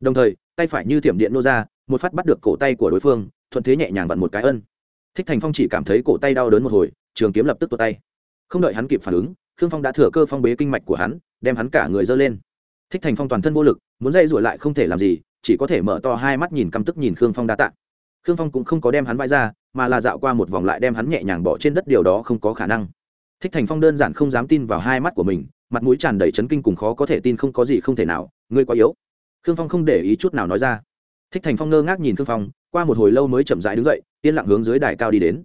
Đồng thời, tay phải như thiểm điện nô ra, một phát bắt được cổ tay của đối phương, thuận thế nhẹ nhàng vặn một cái ân. Thích thành phong chỉ cảm thấy cổ tay đau đớn một hồi, trường kiếm lập tức tuột tay. Không đợi hắn kịp phản ứng, khương phong đã thừa cơ phong bế kinh mạch của hắn, đem hắn cả người dơ lên. Thích thành phong toàn thân vô lực, muốn dây rủi lại không thể làm gì chỉ có thể mở to hai mắt nhìn căm tức nhìn khương phong đa tạ. Khương phong cũng không có đem hắn vai ra, mà là dạo qua một vòng lại đem hắn nhẹ nhàng bỏ trên đất, điều đó không có khả năng. Thích thành phong đơn giản không dám tin vào hai mắt của mình, mặt mũi tràn đầy chấn kinh cùng khó có thể tin không có gì không thể nào, ngươi quá yếu. Khương phong không để ý chút nào nói ra. Thích thành phong ngơ ngác nhìn khương phong, qua một hồi lâu mới chậm rãi đứng dậy, yên lặng hướng dưới đài cao đi đến.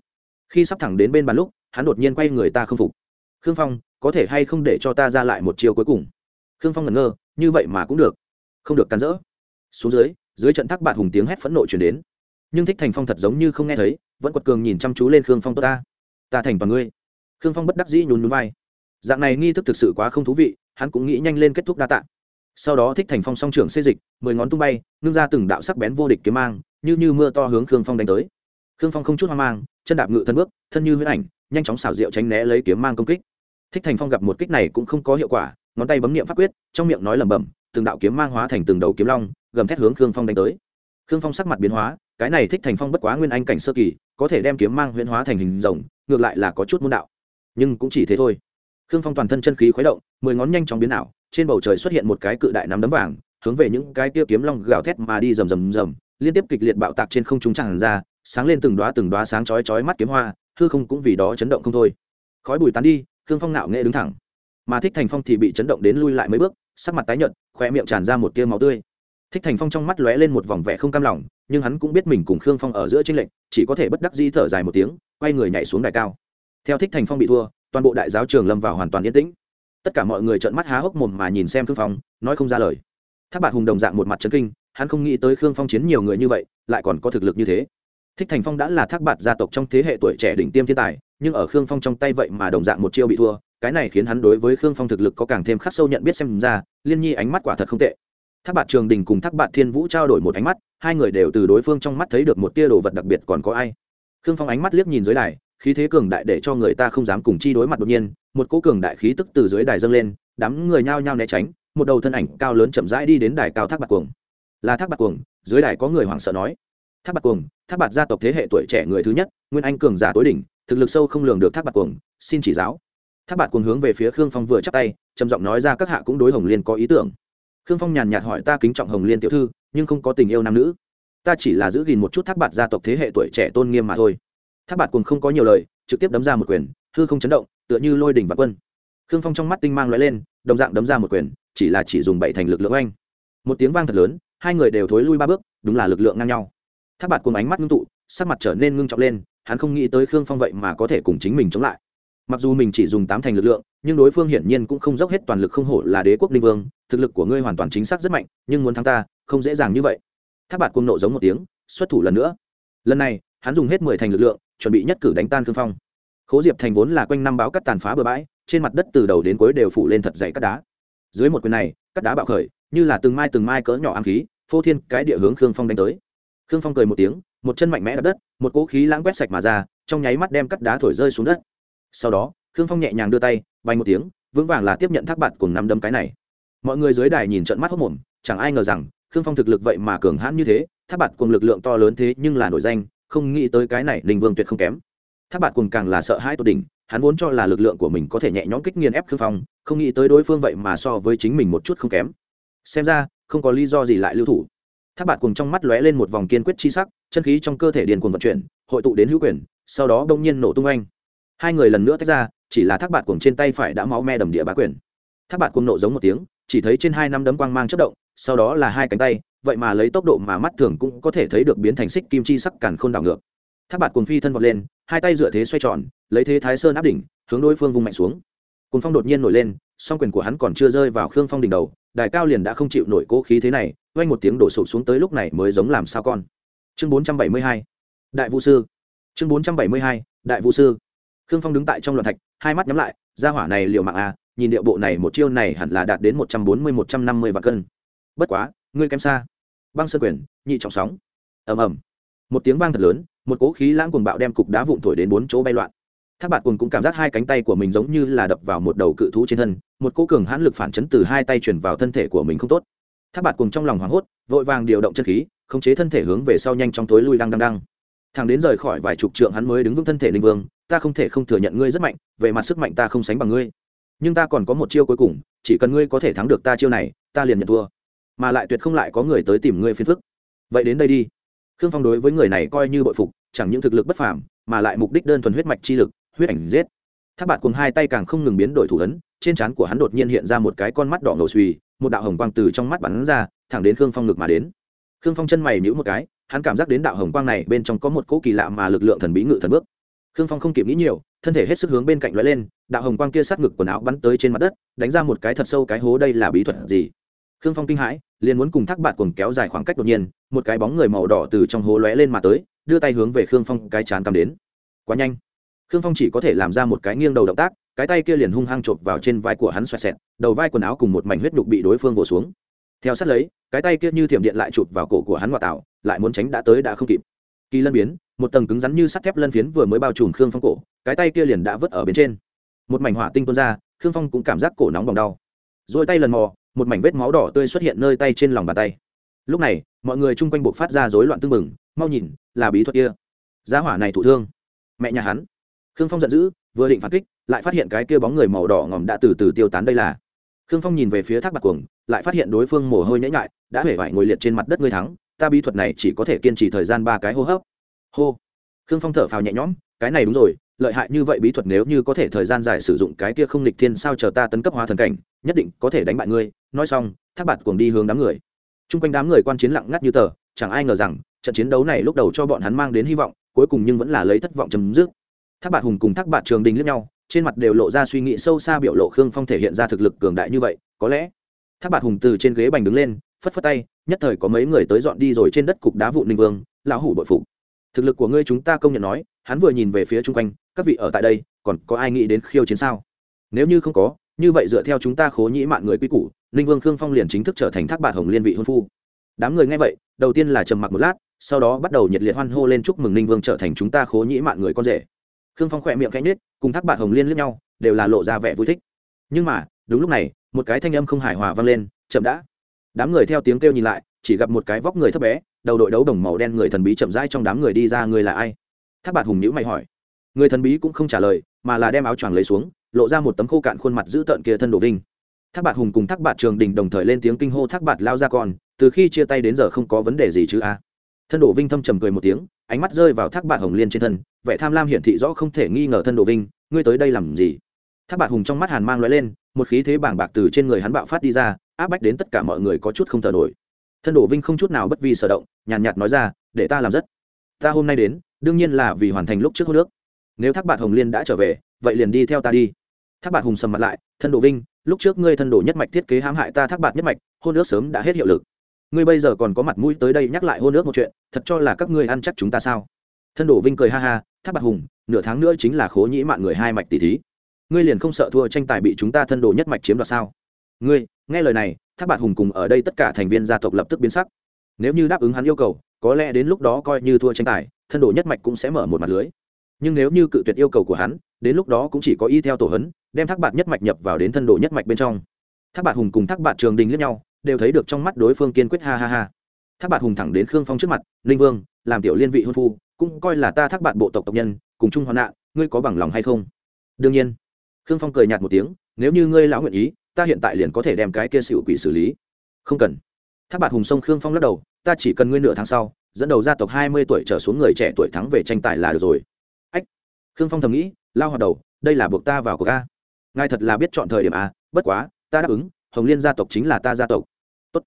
Khi sắp thẳng đến bên bàn lúc, hắn đột nhiên quay người ta không phục. Khương phong, có thể hay không để cho ta ra lại một chiều cuối cùng? Khương phong ngẩn ngơ, như vậy mà cũng được. Không được cắn rỡ xuống dưới dưới trận thác bạn hùng tiếng hét phẫn nộ chuyển đến. Nhưng thích thành phong thật giống như không nghe thấy, vẫn quật cường nhìn chăm chú lên khương phong tốt ta. Ta thành toàn ngươi. Khương phong bất đắc dĩ nhún nhún vai. Dạng này nghi thức thực sự quá không thú vị, hắn cũng nghĩ nhanh lên kết thúc đa tạ. Sau đó thích thành phong song trưởng xê dịch, mười ngón tung bay, ngưng ra từng đạo sắc bén vô địch kiếm mang, như như mưa to hướng khương phong đánh tới. Khương phong không chút hoang mang, chân đạp ngự thân bước, thân như huyết ảnh, nhanh chóng xảo diệu tránh né lấy kiếm mang công kích. Thích thành phong gặp một kích này cũng không có hiệu quả, ngón tay bấm niệm pháp quyết, trong miệng nói lẩm bẩm, từng đạo kiếm mang hóa thành từng đầu kiếm long gầm thét hướng khương phong đánh tới. Khương phong sắc mặt biến hóa, cái này thích thành phong bất quá nguyên anh cảnh sơ kỳ, có thể đem kiếm mang huyễn hóa thành hình rồng, ngược lại là có chút môn đạo. Nhưng cũng chỉ thế thôi. Khương phong toàn thân chân khí khuấy động, mười ngón nhanh chóng biến ảo, trên bầu trời xuất hiện một cái cự đại nắm đấm vàng, hướng về những cái tiêu kiếm long gào thét mà đi rầm rầm rầm, liên tiếp kịch liệt bạo tạc trên không trung tràn ra, sáng lên từng đóa từng đóa sáng chói chói mắt kiếm hoa, hư không cũng vì đó chấn động không thôi. Khói bụi tán đi, khương phong nạo nghệ đứng thẳng. Mà thích thành phong thì bị chấn động đến lui lại mấy bước, sắc mặt tái nhợt khoe miệng tràn ra một tia máu tươi thích thành phong trong mắt lóe lên một vòng vẻ không cam lòng, nhưng hắn cũng biết mình cùng khương phong ở giữa tranh lệnh chỉ có thể bất đắc di thở dài một tiếng, quay người nhảy xuống đài cao. Theo thích thành phong bị thua, toàn bộ đại giáo trường lâm vào hoàn toàn yên tĩnh. Tất cả mọi người trợn mắt há hốc mồm mà nhìn xem khương phong, nói không ra lời. Tháp bạc hùng đồng dạng một mặt trấn kinh, hắn không nghĩ tới khương phong chiến nhiều người như vậy, lại còn có thực lực như thế. Thích thành phong đã là thác bạt gia tộc trong thế hệ tuổi trẻ đỉnh tiêm thiên tài, nhưng ở khương phong trong tay vậy mà đồng dạng một chiêu bị thua, cái này khiến hắn đối với khương phong thực lực có càng thêm khắc sâu nhận biết xem ra, liên nhi ánh mắt quả thật không tệ thác bạt trường đình cùng thác bạt thiên vũ trao đổi một ánh mắt, hai người đều từ đối phương trong mắt thấy được một tia đồ vật đặc biệt còn có ai. Khương phong ánh mắt liếc nhìn dưới đài, khí thế cường đại để cho người ta không dám cùng chi đối mặt đột nhiên, một cỗ cường đại khí tức từ dưới đài dâng lên, đám người nhao nhao né tránh, một đầu thân ảnh cao lớn chậm rãi đi đến đài cao thác bạc cuồng. Là thác bạc cuồng? Dưới đài có người hoảng sợ nói. Thác bạc cuồng, thác bạc gia tộc thế hệ tuổi trẻ người thứ nhất, nguyên anh cường giả tối đỉnh, thực lực sâu không lường được thác bạc cuồng, xin chỉ giáo. Thác bạc cuồng hướng về phía khương phong vừa chắp tay, trầm giọng nói ra các hạ cũng đối hồng liên có ý tưởng khương phong nhàn nhạt hỏi ta kính trọng hồng liên tiểu thư, nhưng không có tình yêu nam nữ. Ta chỉ là giữ gìn một chút thác bạt gia tộc thế hệ tuổi trẻ tôn nghiêm mà thôi. Thác bạt cùng không có nhiều lời, trực tiếp đấm ra một quyền, hư không chấn động, tựa như lôi đỉnh và quân. Khương phong trong mắt tinh mang lóe lên, đồng dạng đấm ra một quyền, chỉ là chỉ dùng bảy thành lực lượng anh một tiếng vang thật lớn, hai người đều thối lui ba bước, đúng là lực lượng ngang nhau. Thác bạt cùng ánh mắt ngưng tụ, sắc mặt trở nên ngưng trọng lên, hắn không nghĩ tới khương phong vậy mà có thể cùng chính mình chống lại. Mặc dù mình chỉ dùng tám thành lực lượng nhưng đối phương hiển nhiên cũng không dốc hết toàn lực không hổ là đế quốc ninh vương, thực lực của ngươi hoàn toàn chính xác rất mạnh, nhưng muốn thắng ta, không dễ dàng như vậy. Tháp bạt cuồng nộ giống một tiếng, xuất thủ lần nữa. Lần này, hắn dùng hết mười thành lực lượng, chuẩn bị nhất cử đánh tan cương phong. Khố diệp thành vốn là quanh năm báo cắt tàn phá bừa bãi, trên mặt đất từ đầu đến cuối đều phủ lên thật dày cắt đá. Dưới một quyền này cắt đá bạo khởi, như là từng mai từng mai cỡ nhỏ ám khí, phô thiên cái địa hướng khương phong đánh tới. Khương phong cười một tiếng, một chân mạnh mẽ đập đất, một cỗ khí lãng quét sạch mà ra, trong nháy mắt đem cắt đá thổi rơi xuống đất. Sau đó khương phong nhẹ nhàng đưa tay bay một tiếng, vững vàng là tiếp nhận thác bạt cùng năm đấm cái này. Mọi người dưới đài nhìn trận mắt hốc mồm, chẳng ai ngờ rằng, khương phong thực lực vậy mà cường hãn như thế tháp bạt cùng lực lượng to lớn thế nhưng là nổi danh, không nghĩ tới cái này linh vương tuyệt không kém. Tháp bạt cùng càng là sợ hãi tột đỉnh, hắn vốn cho là lực lượng của mình có thể nhẹ nhõm kích nghiền ép khương phong, không nghĩ tới đối phương vậy mà so với chính mình một chút không kém. Xem ra, không có lý do gì lại lưu thủ. Tháp bạt cùng trong mắt lóe lên một vòng kiên quyết chi sắc, chân khí trong cơ thể điền cuồng vận chuyển, hội tụ đến hữu quyền, sau đó đông nhiên nổ tung anh hai người lần nữa tách ra chỉ là thác bạt cuồng trên tay phải đã máu me đầm địa bá quyền. Thác bạt cuồng nộ giống một tiếng, chỉ thấy trên hai năm đấm quang mang chất động, sau đó là hai cánh tay, vậy mà lấy tốc độ mà mắt thường cũng có thể thấy được biến thành xích kim chi sắc càn khôn đảo ngược. Thác bạt cuồng phi thân vọt lên, hai tay dựa thế xoay tròn, lấy thế thái sơn áp đỉnh, hướng đối phương vung mạnh xuống. Cuồng phong đột nhiên nổi lên, song quyền của hắn còn chưa rơi vào khương phong đỉnh đầu, đài cao liền đã không chịu nổi cố khí thế này oanh một tiếng đổ sụp xuống tới lúc này mới giống làm sao con. Chương bốn trăm bảy mươi hai, đại vũ sư. Chương bốn trăm bảy mươi hai, đại vũ sư. Khương phong đứng tại trong loạn thạch hai mắt nhắm lại ra hỏa này liệu mạng à nhìn điệu bộ này một chiêu này hẳn là đạt đến một trăm bốn mươi, một trăm năm mươi vạn cân. Bất quá, ngươi kém xa. Băng sơn quyền, nhị trọng sóng. Ầm ầm. Một tiếng vang thật lớn, một cỗ khí lãng cuồng bạo đem cục đá vụn thổi đến bốn chỗ bay loạn. Thác bạt cùng cũng cảm giác hai cánh tay của mình giống như là đập vào một đầu cự thú trên thân, một cỗ cường hãn lực phản chấn từ hai tay chuyển vào thân thể của mình không tốt. Thác bạt cùng trong lòng hoảng hốt, vội vàng điều động chân khí, khống chế thân thể hướng về sau nhanh trong tối lui đang đang đang thằng đến rời khỏi vài chục trượng hắn mới đứng vững thân thể linh vương, ta không thể không thừa nhận ngươi rất mạnh, về mặt sức mạnh ta không sánh bằng ngươi. Nhưng ta còn có một chiêu cuối cùng, chỉ cần ngươi có thể thắng được ta chiêu này, ta liền nhận thua. Mà lại tuyệt không lại có người tới tìm ngươi phiền phức. Vậy đến đây đi. Khương phong đối với người này coi như bội phục, chẳng những thực lực bất phàm, mà lại mục đích đơn thuần huyết mạch chi lực, huyết ảnh giết. Tháp bạt cùng hai tay càng không ngừng biến đổi thủ ấn, trên trán của hắn đột nhiên hiện ra một cái con mắt đỏ ngầu suy một đạo hồng quang từ trong mắt bắn ra, thẳng đến khương phong ngực mà đến. Khương phong chân mày nhíu một cái hắn cảm giác đến đạo hồng quang này bên trong có một cỗ kỳ lạ mà lực lượng thần bí ngự thần bước. Khương phong không kịp nghĩ nhiều, thân thể hết sức hướng bên cạnh lóe lên, đạo hồng quang kia sát ngực quần áo bắn tới trên mặt đất, đánh ra một cái thật sâu cái hố đây là bí thuật gì? Khương phong kinh hãi, liền muốn cùng thác bạt cuồng kéo dài khoảng cách đột nhiên, một cái bóng người màu đỏ từ trong hố lóe lên mà tới, đưa tay hướng về khương phong cái chán cầm đến. Quá nhanh. Khương phong chỉ có thể làm ra một cái nghiêng đầu động tác, cái tay kia liền hung hăng chộp vào trên vai của hắn xoẹt xẹt, đầu vai quần áo cùng một mảnh huyết nhục bị đối phương vồ xuống. Theo sát lấy, cái tay kia như thiểm điện lại chụp vào cổ của hắn ngoại tạo lại muốn tránh đã tới đã không kịp. Kỳ lân biến, một tầng cứng rắn như sắt thép lân phiến vừa mới bao trùm khương phong cổ, cái tay kia liền đã vứt ở bên trên. Một mảnh hỏa tinh tuôn ra, khương phong cũng cảm giác cổ nóng bỏng đau. Rồi tay lần mò, một mảnh vết máu đỏ tươi xuất hiện nơi tay trên lòng bàn tay. Lúc này, mọi người chung quanh buộc phát ra rối loạn tưng bừng, mau nhìn, là bí thuật kia. Giá hỏa này thụ thương. Mẹ nhà hắn. Khương phong giận dữ, vừa định phản kích, lại phát hiện cái kia bóng người màu đỏ ngòm đã từ từ tiêu tán đây là. Khương phong nhìn về phía thác bạc cuồng, lại phát hiện đối phương mồ hôi nhễ nhại, đã hể vải ngồi liệt trên mặt đất ngươi thắng ta bí thuật này chỉ có thể kiên trì thời gian ba cái hô hấp. Hô. Khương phong thở phào nhẹ nhõm, cái này đúng rồi, lợi hại như vậy bí thuật nếu như có thể thời gian dài sử dụng cái kia không lịch thiên sao chờ ta tấn cấp hóa thần cảnh, nhất định có thể đánh bại ngươi. Nói xong, thác bạt cuồng đi hướng đám người. Chung quanh đám người quan chiến lặng ngắt như tờ, chẳng ai ngờ rằng, trận chiến đấu này lúc đầu cho bọn hắn mang đến hy vọng, cuối cùng nhưng vẫn là lấy thất vọng chấm dứt. Thác bạt hùng cùng thác bạt trường đình lẫn nhau, trên mặt đều lộ ra suy nghĩ sâu xa biểu lộ khương phong thể hiện ra thực lực cường đại như vậy, có lẽ thác bạt hùng từ trên ghế bành đứng lên phất phất tay, nhất thời có mấy người tới dọn đi rồi trên đất cục đá vụ ninh vương, lão hủ bội phục. Thực lực của ngươi chúng ta công nhận nói, hắn vừa nhìn về phía chung quanh, các vị ở tại đây, còn có ai nghĩ đến khiêu chiến sao? Nếu như không có, như vậy dựa theo chúng ta khố nhĩ mạng người quy củ, ninh vương khương phong liền chính thức trở thành thác bạt hồng liên vị hôn phu. Đám người nghe vậy, đầu tiên là trầm mặc một lát, sau đó bắt đầu nhiệt liệt hoan hô lên chúc mừng ninh vương trở thành chúng ta khố nhĩ mạng người con rể. Khương phong khỏe miệng cánh nết cùng thác bạt hồng liên lướt nhau, đều là lộ ra vẻ vui thích. Nhưng mà, đúng lúc này, một cái thanh âm không hài hòa vang lên, chậm đã đám người theo tiếng kêu nhìn lại, chỉ gặp một cái vóc người thấp bé, đầu đội đấu đồng màu đen người thần bí chậm rãi trong đám người đi ra người là ai? Thác bạt hùng nhữ mày hỏi. Người thần bí cũng không trả lời, mà là đem áo choàng lấy xuống, lộ ra một tấm khô cạn khuôn mặt giữ tợn kia thân đồ vinh. Thác bạt hùng cùng thác bạt trường đình đồng thời lên tiếng kinh hô, thác bạt lao ra con, từ khi chia tay đến giờ không có vấn đề gì chứ a. Thân đồ vinh thâm trầm cười một tiếng, ánh mắt rơi vào thác bạt hồng liên trên thân, vẻ tham lam hiển thị rõ không thể nghi ngờ thân đồ vinh, ngươi tới đây làm gì? Thác bạt hùng trong mắt hàn mang loại lên, một khí thế bảng bạc từ trên người hắn bạo phát đi ra áp bách đến tất cả mọi người có chút không thờ nổi. Thân đổ vinh không chút nào bất vi sở động nhàn nhạt, nhạt nói ra để ta làm rất. Ta hôm nay đến đương nhiên là vì hoàn thành lúc trước hô nước. Nếu thác bạt hồng liên đã trở về vậy liền đi theo ta đi. Thác bạt hùng sầm mặt lại thân đồ vinh lúc trước ngươi thân đồ nhất mạch thiết kế hãm hại ta thác bạt nhất mạch hôn nước sớm đã hết hiệu lực. Ngươi bây giờ còn có mặt mũi tới đây nhắc lại hôn nước một chuyện thật cho là các ngươi ăn chắc chúng ta sao? Thân đồ vinh cười ha ha thác bạt hùng nửa tháng nữa chính là khố nhĩ mạng người hai mạch tỷ thí. Ngươi liền không sợ thua tranh tài bị chúng ta thân đồ nhất mạch chiếm đoạt sao? Ngươi, nghe lời này, thác bạt hùng cùng ở đây tất cả thành viên gia tộc lập tức biến sắc. Nếu như đáp ứng hắn yêu cầu, có lẽ đến lúc đó coi như thua tranh tài, thân đồ nhất mạch cũng sẽ mở một mặt lưới. Nhưng nếu như cự tuyệt yêu cầu của hắn, đến lúc đó cũng chỉ có y theo tổ hấn, đem thác bạt nhất mạch nhập vào đến thân đồ nhất mạch bên trong. Thác bạt hùng cùng thác bạt trường đình lẫn nhau, đều thấy được trong mắt đối phương kiên quyết ha ha ha. Thác bạt hùng thẳng đến khương phong trước mặt, linh vương, làm tiểu liên vị hôn phu, cũng coi là ta thác bạt bộ tộc tộc nhân, cùng chung hoạn nạn, ngươi có bằng lòng hay không? Đương nhiên. Khương phong cười nhạt một tiếng, nếu như ngươi lão nguyện ý ta hiện tại liền có thể đem cái kia xịu quỷ xử lý. Không cần. Tháp bạt hùng sông khương phong lắc đầu, ta chỉ cần ngươi nửa tháng sau, dẫn đầu gia tộc hai mươi tuổi trở xuống người trẻ tuổi thắng về tranh tài là được rồi. Ách. Khương phong thầm nghĩ, lao hoạt đầu, đây là buộc ta vào cuộc a. Ngài thật là biết chọn thời điểm a, bất quá, ta đáp ứng, hồng liên gia tộc chính là ta gia tộc. Tốt.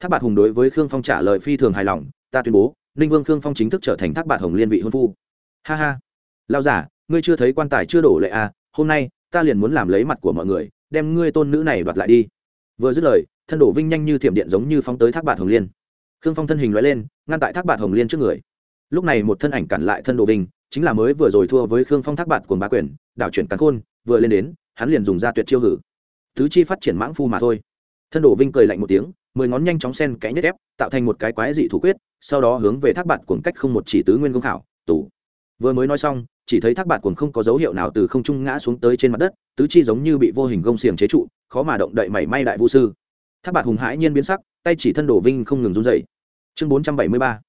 tháp bạt hùng đối với khương phong trả lời phi thường hài lòng, ta tuyên bố, ninh vương khương phong chính thức trở thành thác bạt hồng liên vị hôn phu. Ha ha. Lao giả, ngươi chưa thấy quan tài chưa đổ lệ a, hôm nay, ta liền muốn làm lấy mặt của mọi người đem ngươi tôn nữ này đoạt lại đi. Vừa dứt lời, thân đổ vinh nhanh như thiểm điện giống như phóng tới thác bạt hồng liên. Khương phong thân hình loại lên, ngăn tại thác bạt hồng liên trước người. Lúc này một thân ảnh cản lại thân đồ vinh, chính là mới vừa rồi thua với khương phong thác bạt cuồng bá quyền, đảo chuyển cắn khôn, vừa lên đến, hắn liền dùng ra tuyệt chiêu hử. Tứ chi phát triển mãng phu mà thôi. Thân đồ vinh cười lạnh một tiếng, mười ngón nhanh chóng sen kẽ nhất ép, tạo thành một cái quái dị thủ quyết, sau đó hướng về thác bạt cuồng cách không một chỉ tứ nguyên công khảo tủ vừa mới nói xong chỉ thấy thác bạt cuồng không có dấu hiệu nào từ không trung ngã xuống tới trên mặt đất, tứ chi giống như bị vô hình gông xiềng chế trụ, khó mà động đậy mảy may đại vũ sư. Thác bạt hùng hãi nhiên biến sắc, tay chỉ thân đổ vinh không ngừng run dậy chương bốn trăm bảy mươi ba,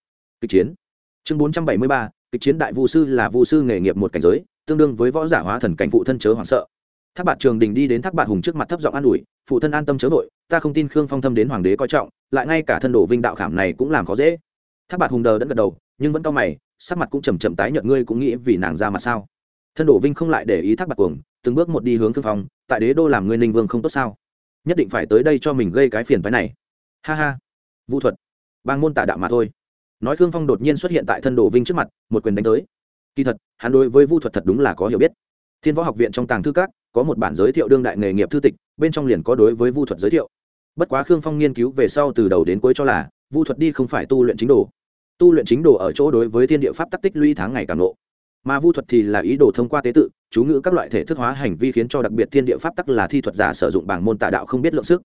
kịch chiến. Chương bốn trăm bảy mươi ba, kịch chiến đại vũ sư là vũ sư nghề nghiệp một cảnh giới, tương đương với võ giả hóa thần cảnh phụ thân chớ hoảng sợ. Thác bạt trường đình đi đến thác bạt hùng trước mặt thấp giọng an ủi, phụ thân an tâm chớ vội, ta không tin khương phong thâm đến hoàng đế coi trọng, lại ngay cả thân đổ vinh đạo khảm này cũng làm khó dễ. Thác bạt hùng đờ đẫn gật đầu, nhưng vẫn cau mày sắc mặt cũng chầm chậm tái nhợt, ngươi cũng nghĩ vì nàng ra mặt sao? Thân đổ vinh không lại để ý thác bạc cuồng, từng bước một đi hướng khương phong, tại đế đô làm ngươi ninh vương không tốt sao? Nhất định phải tới đây cho mình gây cái phiền phái này. Ha ha. Vũ thuật. Bang môn tả đạo mà thôi. Nói khương phong đột nhiên xuất hiện tại thân đồ vinh trước mặt, một quyền đánh tới. Kỳ thật, hắn đối với vũ thuật thật đúng là có hiểu biết. Thiên võ học viện trong tàng thư các, có một bản giới thiệu đương đại nghề nghiệp thư tịch, bên trong liền có đối với vũ thuật giới thiệu. Bất quá khương phong nghiên cứu về sau từ đầu đến cuối cho là, vũ thuật đi không phải tu luyện chính đồ tu luyện chính đồ ở chỗ đối với thiên địa pháp tắc tích lũy tháng ngày càng lộ. Mà vu thuật thì là ý đồ thông qua tế tự, chú ngữ các loại thể thức hóa hành vi khiến cho đặc biệt thiên địa pháp tắc là thi thuật giả sử dụng bảng môn tà đạo không biết lượng sức.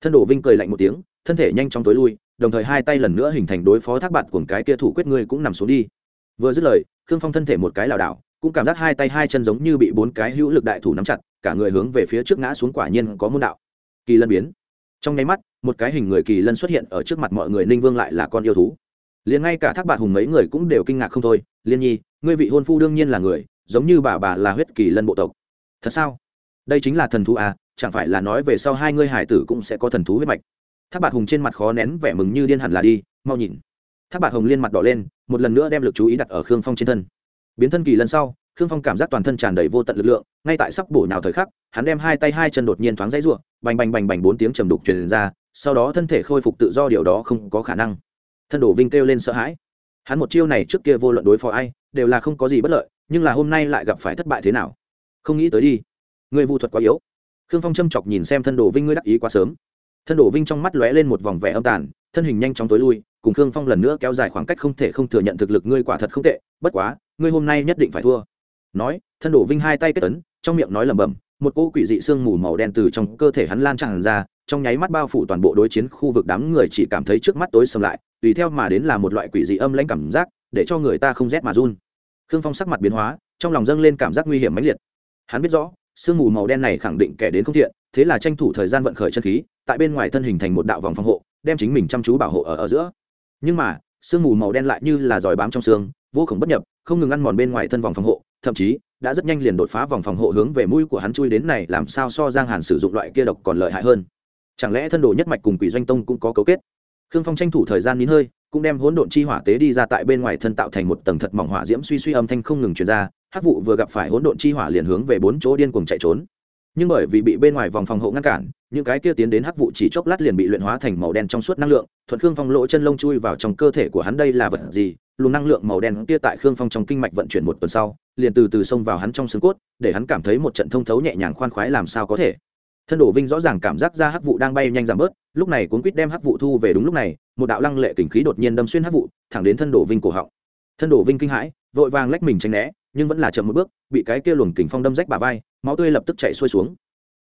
Thân đồ vinh cười lạnh một tiếng, thân thể nhanh chóng tối lui, đồng thời hai tay lần nữa hình thành đối phó thác bạn của cái kia thủ quyết ngươi cũng nằm xuống đi. Vừa dứt lời, khương phong thân thể một cái lảo đảo, cũng cảm giác hai tay hai chân giống như bị bốn cái hữu lực đại thủ nắm chặt, cả người hướng về phía trước ngã xuống quả nhiên có môn đạo. Kỳ lân biến. Trong nháy mắt, một cái hình người kỳ lân xuất hiện ở trước mặt mọi người, ninh vương lại là con yêu thú liền ngay cả thác bạn hùng mấy người cũng đều kinh ngạc không thôi. Liên nhi, ngươi vị hôn phu đương nhiên là người, giống như bà bà là huyết kỳ lân bộ tộc. Thật sao? Đây chính là thần thú à chẳng phải là nói về sau hai ngươi hải tử cũng sẽ có thần thú huyết mạch? Thác bạt hùng trên mặt khó nén vẻ mừng như điên hẳn là đi, mau nhìn. Thác bạt hồng liên mặt đỏ lên, một lần nữa đem l ự c chú ý đặt ở khương phong trên thân. Biến thân kỳ lần sau, khương phong cảm giác toàn thân tràn đầy vô tận lực lượng, ngay tại sắp bổ nào thời khắc, hắn đem hai tay hai chân đột nhiên thoáng dãy ruộng bành bành bành bành bốn tiếng trầm đục truyền ra, sau đó thân thể khôi phục tự do, điều đó không có khả năng thân đổ vinh kêu lên sợ hãi. Hắn một chiêu này trước kia vô luận đối phó ai, đều là không có gì bất lợi, nhưng là hôm nay lại gặp phải thất bại thế nào? Không nghĩ tới đi. Người vu thuật quá yếu. Khương phong châm chọc nhìn xem thân đồ vinh ngươi đắc ý quá sớm. Thân đồ vinh trong mắt lóe lên một vòng vẻ âm tàn, thân hình nhanh chóng tối lui, cùng khương phong lần nữa kéo dài khoảng cách không thể không thừa nhận thực lực ngươi quả thật không tệ, bất quá, ngươi hôm nay nhất định phải thua. Nói, thân đồ vinh hai tay kết tấn trong miệng nói lẩm bẩm, một cỗ quỷ dị sương mù màu đen từ trong cơ thể hắn lan tràn ra, trong nháy mắt bao phủ toàn bộ đối chiến khu vực đám người chỉ cảm thấy trước mắt tối sầm lại tùy theo mà đến là một loại quỷ dị âm lãnh cảm giác, để cho người ta không rét mà run. Khương phong sắc mặt biến hóa, trong lòng dâng lên cảm giác nguy hiểm mãnh liệt. Hắn biết rõ, sương mù màu đen này khẳng định kẻ đến không thiện, thế là tranh thủ thời gian vận khởi chân khí, tại bên ngoài thân hình thành một đạo vòng phòng hộ, đem chính mình chăm chú bảo hộ ở ở giữa. Nhưng mà, sương mù màu đen lại như là giỏi bám trong xương, vô khổng bất nhập, không ngừng ăn mòn bên ngoài thân vòng phòng hộ, thậm chí, đã rất nhanh liền đột phá vòng phòng hộ hướng về mũi của hắn chui đến này, làm sao so giang hàn sử dụng loại kia độc còn lợi hại hơn. Chẳng lẽ thân đồ nhất mạch cùng quỷ doanh tông cũng có cấu kết? Khương phong tranh thủ thời gian nín hơi, cũng đem hỗn độn chi hỏa tế đi ra tại bên ngoài thân tạo thành một tầng thật mỏng hỏa diễm suy suy âm thanh không ngừng truyền ra, hắc vụ vừa gặp phải hỗn độn chi hỏa liền hướng về bốn chỗ điên cuồng chạy trốn. Nhưng bởi vì bị bên ngoài vòng phòng hộ ngăn cản, những cái kia tiến đến hắc vụ chỉ chốc lát liền bị luyện hóa thành màu đen trong suốt năng lượng, thuận khương phong lỗ chân lông chui vào trong cơ thể của hắn đây là vật gì? Luồng năng lượng màu đen kia tại khương phong trong kinh mạch vận chuyển một tuần sau, liền từ từ xông vào hắn trong xương cốt, để hắn cảm thấy một trận thông thấu nhẹ nhàng khoan khoái làm sao có thể thân đổ vinh rõ ràng cảm giác ra hắc vụ đang bay nhanh giảm bớt, lúc này cuốn quýt đem hắc vụ thu về đúng lúc này, một đạo lăng lệ kình khí đột nhiên đâm xuyên hắc vụ, thẳng đến thân đổ vinh cổ họng. Thân đổ vinh kinh hãi, vội vàng lách mình tránh né, nhưng vẫn là chậm một bước, bị cái kia luồng kình phong đâm rách bà vai, máu tươi lập tức chạy xuôi xuống.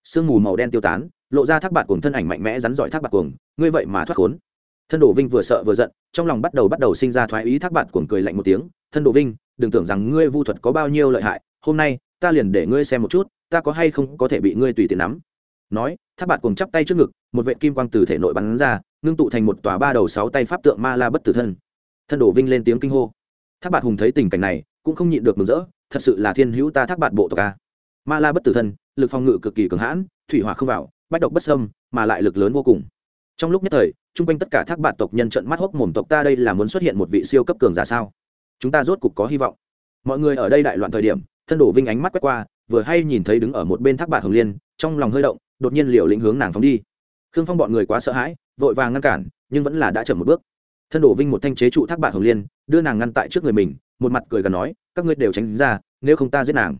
Sương mù màu đen tiêu tán, lộ ra thác bạc cuồng thân ảnh mạnh mẽ rắn giỏi thác bạc cuồng, ngươi vậy mà thoát khốn. Thân Đổ vinh vừa sợ vừa giận, trong lòng bắt đầu bắt đầu sinh ra thoái ý thác bạc cuồng cười lạnh một tiếng, thân Đổ vinh, đừng tưởng rằng ngươi vu thuật có bao nhiêu lợi hại, hôm nay ta liền để ngươi xem một chút, ta có hay không có thể bị ngươi tùy tiện nắm nói, tháp bạt cuồng chắp tay trước ngực, một vệ kim quang từ thể nội bắn ra, ngưng tụ thành một tòa ba đầu sáu tay pháp tượng ma la bất tử thân. Thân đổ vinh lên tiếng kinh hô. Tháp bạt hùng thấy tình cảnh này, cũng không nhịn được mừng rỡ, thật sự là thiên hữu ta thác bạt bộ tộc a. Ma la bất tử thân, lực phòng ngự cực kỳ cường hãn, thủy hỏa không vào, bách độc bất sâm mà lại lực lớn vô cùng. Trong lúc nhất thời, chung quanh tất cả thác bạt tộc nhân trận mắt hốc mồm tộc ta đây là muốn xuất hiện một vị siêu cấp cường giả sao? Chúng ta rốt cục có hy vọng. Mọi người ở đây đại loạn thời điểm, thân đổ vinh ánh mắt quét qua, vừa hay nhìn thấy đứng ở một bên thác bạt hồng liên, trong lòng hơi động đột nhiên liều lĩnh hướng nàng phóng đi. Khương phong bọn người quá sợ hãi, vội vàng ngăn cản, nhưng vẫn là đã chậm một bước. Thân đổ vinh một thanh chế trụ thác bạc hồng liên, đưa nàng ngăn tại trước người mình, một mặt cười gần nói, các ngươi đều tránh ra, nếu không ta giết nàng.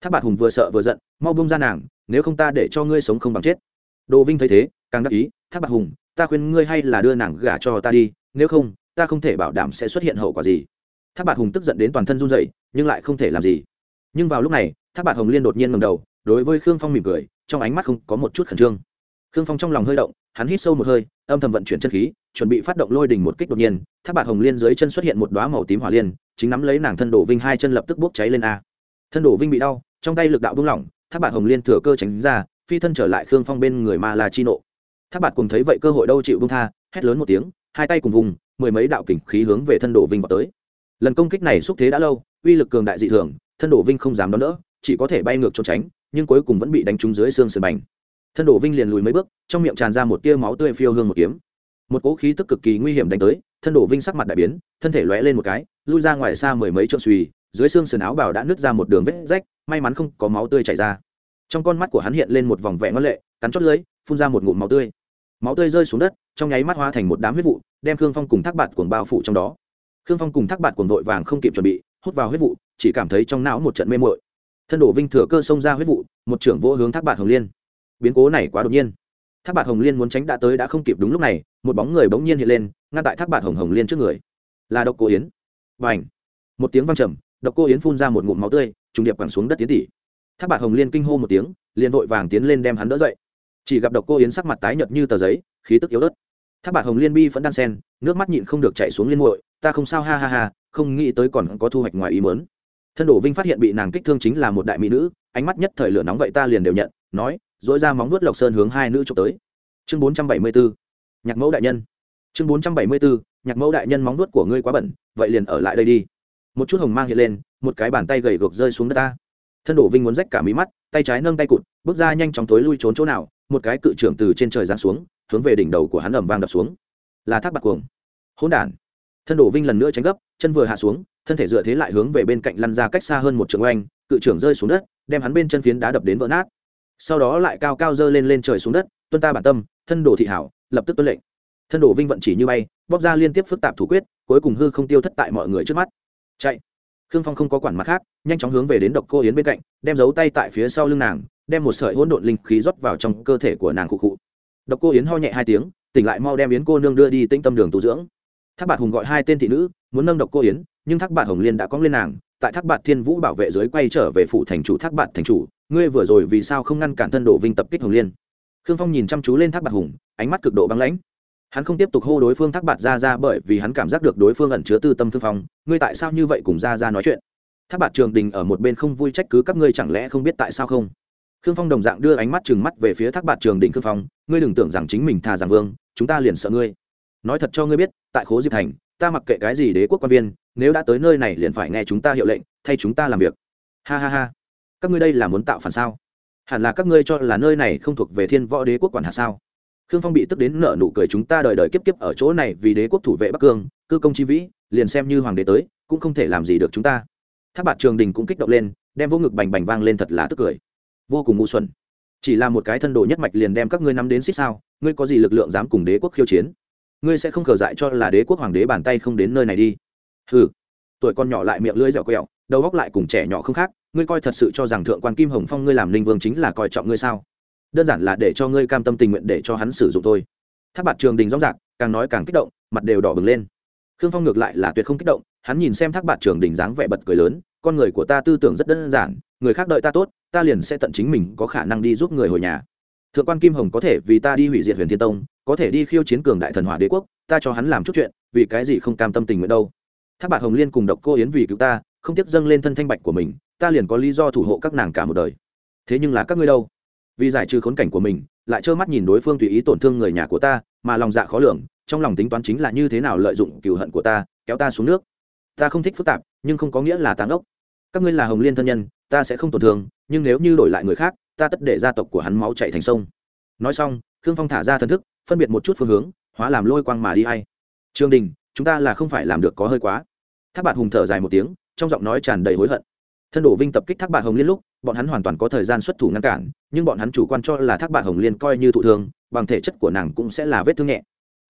Thác bạt hùng vừa sợ vừa giận, mau bông ra nàng, nếu không ta để cho ngươi sống không bằng chết. Đồ vinh thấy thế, càng đắc ý, thác bạt hùng, ta khuyên ngươi hay là đưa nàng gả cho ta đi, nếu không, ta không thể bảo đảm sẽ xuất hiện hậu quả gì. Thác bạt hùng tức giận đến toàn thân run dậy nhưng lại không thể làm gì. Nhưng vào lúc này, thác bạt hồng liên đột nhiên ngầm đầu đối với khương phong mỉm cười, trong ánh mắt không có một chút khẩn trương. Khương phong trong lòng hơi động, hắn hít sâu một hơi, âm thầm vận chuyển chân khí, chuẩn bị phát động lôi đình một kích đột nhiên tháp bạt hồng liên dưới chân xuất hiện một đoá màu tím hỏa liên, chính nắm lấy nàng thân đổ vinh hai chân lập tức bốc cháy lên a. Thân đổ vinh bị đau, trong tay lực đạo buông lỏng tháp bạt hồng liên thừa cơ tránh ra, phi thân trở lại khương phong bên người ma la chi nộ. Tháp bạt cùng thấy vậy cơ hội đâu chịu buông tha, hét lớn một tiếng, hai tay cùng vùng, mười mấy đạo kình khí hướng về thân đổ vinh vào tới. Lần công kích này xúc thế đã lâu, uy lực cường đại dị thường, thân đổ vinh không dám đón đỡ, chỉ có thể bay ngược trốn tránh nhưng cuối cùng vẫn bị đánh trúng dưới xương sườn bành. Thân đổ vinh liền lùi mấy bước, trong miệng tràn ra một tia máu tươi phiêu hương một kiếm. Một cỗ khí tức cực kỳ nguy hiểm đánh tới, thân đổ vinh sắc mặt đại biến, thân thể lóe lên một cái, lui ra ngoài xa mười mấy trượng suy dưới xương sườn áo bào đã nứt ra một đường vết rách, may mắn không có máu tươi chảy ra. Trong con mắt của hắn hiện lên một vòng vẻ ngân lệ, cắn chót lưới phun ra một ngụm máu tươi. Máu tươi rơi xuống đất, trong nháy mắt hóa thành một đám huyết vụ, đem khương phong cùng thác bạt cuồng bao phủ trong đó. Khương phong cùng thác bạt cuồng vội vàng không kịp chuẩn bị, hút vào huyết vụ, chỉ cảm thấy trong não một trận mê muội thân đổ vinh thừa cơ xông ra huyết vụ, một trưởng vỗ hướng thác bạt hồng liên. Biến cố này quá đột nhiên. Thác bạt hồng liên muốn tránh đã tới đã không kịp đúng lúc này, một bóng người bỗng nhiên hiện lên, ngăn tại thác bạt hồng hồng liên trước người. Là độc cô yến. Và ảnh một tiếng vang trầm, độc cô yến phun ra một ngụm máu tươi, trùng điệp quẳng xuống đất tiến tỉ. Thác bạt hồng liên kinh hô một tiếng, liền vội vàng tiến lên đem hắn đỡ dậy. Chỉ gặp độc cô yến sắc mặt tái nhợt như tờ giấy, khí tức yếu ớt. Thác bạt hồng liên bi vẫn đan sen, nước mắt nhịn không được chạy xuống liên muội, ta không sao, ha ha ha, không nghĩ tới còn có thu hoạch ngoài ý mớn thân đổ vinh phát hiện bị nàng kích thương chính là một đại mỹ nữ, ánh mắt nhất thời lửa nóng vậy ta liền đều nhận, nói, dỗi ra móng vuốt lộc sơn hướng hai nữ trộm tới. Chương bốn trăm bảy mươi bốn nhạc mẫu đại nhân. Chương bốn trăm bảy mươi bốn nhạc mẫu đại nhân móng vuốt của ngươi quá bẩn, vậy liền ở lại đây đi. Một chút hồng mang hiện lên, một cái bàn tay gầy gộc rơi xuống đất ta. Thân đổ vinh muốn rách cả mí mắt, tay trái nâng tay cụt, bước ra nhanh chóng tối lui trốn chỗ nào, một cái cự trưởng từ trên trời giáng xuống, hướng về đỉnh đầu của hắn ẩm vang đập xuống. Là thác bạc cuồng. Hỗn đản. Thân đổ vinh lần nữa tránh gấp, chân vừa hạ xuống thân thể dựa thế lại hướng về bên cạnh lăn ra cách xa hơn một trường oanh, cự trưởng rơi xuống đất, đem hắn bên chân phiến đá đập đến vỡ nát. Sau đó lại cao cao dơ lên lên trời xuống đất, tuân ta bản tâm, thân đồ thị hảo, lập tức tuân lệnh. Thân đồ vinh vận chỉ như bay bóc ra liên tiếp phức tạp thủ quyết, cuối cùng hư không tiêu thất tại mọi người trước mắt. Chạy. Khương phong không có quản mặt khác, nhanh chóng hướng về đến độc cô yến bên cạnh, đem giấu tay tại phía sau lưng nàng, đem một sợi hỗn độn linh khí rót vào trong cơ thể của nàng khụ khụ. Độc cô yến ho nhẹ hai tiếng, tỉnh lại mau đem yến cô nương đưa đi tĩnh tâm đường tu dưỡng. Tháp bạt hùng gọi hai tên thị nữ, muốn nâng độc cô yến nhưng thác bạt hồng liên đã cóng lên nàng, tại thác bạt thiên vũ bảo vệ dưới quay trở về phủ thành chủ thác bạt thành chủ, ngươi vừa rồi vì sao không ngăn cản thân đồ vinh tập kích hồng liên? Khương phong nhìn chăm chú lên thác bạt hùng, ánh mắt cực độ băng lãnh. Hắn không tiếp tục hô đối phương thác bạt ra ra bởi vì hắn cảm giác được đối phương ẩn chứa tư tâm thương phong, ngươi tại sao như vậy cùng ra ra nói chuyện? Thác bạt trường đình ở một bên không vui trách cứ các ngươi chẳng lẽ không biết tại sao không? Khương phong đồng dạng đưa ánh mắt trừng mắt về phía thác bạt trường đình khương phong, ngươi đừng tưởng rằng chính mình thà giảng vương, chúng ta liền sợ ngươi. Nói thật cho ngươi biết, tại khố diệp thành, ta mặc kệ cái gì đế quốc quan viên nếu đã tới nơi này liền phải nghe chúng ta hiệu lệnh, thay chúng ta làm việc. Ha ha ha. Các ngươi đây là muốn tạo phản sao? Hẳn là các ngươi cho là nơi này không thuộc về thiên võ đế quốc quản hạt sao? Khương phong bị tức đến nợ nụ cười chúng ta đời đời kiếp kiếp ở chỗ này vì đế quốc thủ vệ bắc cương, cư công chi vĩ, liền xem như hoàng đế tới, cũng không thể làm gì được chúng ta. Tháp bạt trường đình cũng kích động lên, đem vô ngực bành bành vang lên thật là tức cười. Vô cùng ngu xuẩn. Chỉ là một cái thân đồ nhất mạch liền đem các ngươi nắm đến xích sao, ngươi có gì lực lượng dám cùng đế quốc khiêu chiến? Ngươi sẽ không khờ dại cho là đế quốc hoàng đế bàn tay không đến nơi này đi hừ. Tuổi con nhỏ lại miệng lưỡi dẻo quẹo, đầu góc lại cùng trẻ nhỏ không khác, ngươi coi thật sự cho rằng thượng quan kim hồng phong ngươi làm linh vương chính là coi trọng ngươi sao? Đơn giản là để cho ngươi cam tâm tình nguyện để cho hắn sử dụng thôi. Tháp bạt trường đình rõ rạc, càng nói càng kích động, mặt đều đỏ bừng lên. Khương phong ngược lại là tuyệt không kích động, hắn nhìn xem thác bạt trường đình dáng vẻ bật cười lớn, con người của ta tư tưởng rất đơn giản, người khác đợi ta tốt, ta liền sẽ tận chính mình có khả năng đi giúp người hồi nhà. Thượng quan kim hồng có thể vì ta đi hủy diệt huyền thiên tông, có thể đi khiêu chiến cường đại thần hỏa đế quốc, ta cho hắn làm chút chuyện, vì cái gì không cam tâm tình nguyện đâu? Tháp bạc hồng liên cùng độc cô yến vì cứu ta, không tiếp dâng lên thân thanh bạch của mình, ta liền có lý do thủ hộ các nàng cả một đời. Thế nhưng là các ngươi đâu? Vì giải trừ khốn cảnh của mình, lại trơ mắt nhìn đối phương tùy ý tổn thương người nhà của ta, mà lòng dạ khó lường, trong lòng tính toán chính là như thế nào lợi dụng cừu hận của ta, kéo ta xuống nước. Ta không thích phức tạp, nhưng không có nghĩa là tàn ốc. Các ngươi là hồng liên thân nhân, ta sẽ không tổn thương, nhưng nếu như đổi lại người khác, ta tất để gia tộc của hắn máu chạy thành sông. Nói xong, khương phong thả ra thần thức, phân biệt một chút phương hướng, hóa làm lôi quang mà đi hay. Trương đình, chúng ta là không phải làm được có hơi quá. Thác bạt hùng thở dài một tiếng, trong giọng nói tràn đầy hối hận. Thân đổ vinh tập kích thác bạt hồng liên lúc, bọn hắn hoàn toàn có thời gian xuất thủ ngăn cản, nhưng bọn hắn chủ quan cho là thác bạt hồng liên coi như thụ thương, bằng thể chất của nàng cũng sẽ là vết thương nhẹ.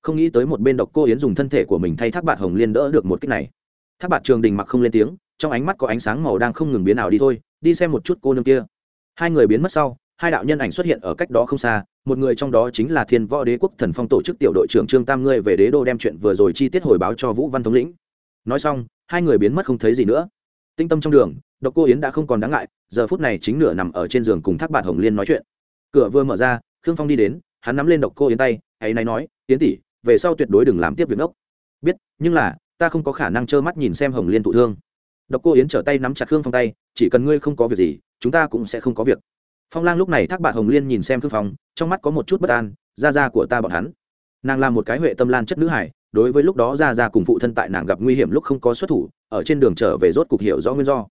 Không nghĩ tới một bên độc cô yến dùng thân thể của mình thay thác bạt hồng liên đỡ được một cách này. Thác bạt trường đình mặc không lên tiếng, trong ánh mắt có ánh sáng màu đang không ngừng biến ảo đi thôi, đi xem một chút cô nương kia. Hai người biến mất sau, hai đạo nhân ảnh xuất hiện ở cách đó không xa, một người trong đó chính là thiên võ đế quốc thần phong tổ chức tiểu đội trưởng trương tam ngươi về đế đô đem chuyện vừa rồi chi tiết hồi báo cho vũ văn thống lĩnh nói xong, hai người biến mất không thấy gì nữa. Tinh tâm trong đường, độc cô yến đã không còn đáng ngại, giờ phút này chính nửa nằm ở trên giường cùng thác bạn hồng liên nói chuyện. Cửa vừa mở ra, khương phong đi đến, hắn nắm lên độc cô yến tay, ấy nay nói, yến tỷ, về sau tuyệt đối đừng làm tiếp việc ốc biết, nhưng là, ta không có khả năng trơ mắt nhìn xem hồng liên thụ thương. Độc cô yến trở tay nắm chặt khương phong tay, chỉ cần ngươi không có việc gì, chúng ta cũng sẽ không có việc. Phong lang lúc này thác bạn hồng liên nhìn xem khương phong, trong mắt có một chút bất an ra ra của ta bọn hắn. Nàng là một cái huệ tâm lan chất nữ hải đối với lúc đó ra ra cùng phụ thân tại nàng gặp nguy hiểm lúc không có xuất thủ, ở trên đường trở về rốt cục hiểu rõ nguyên do.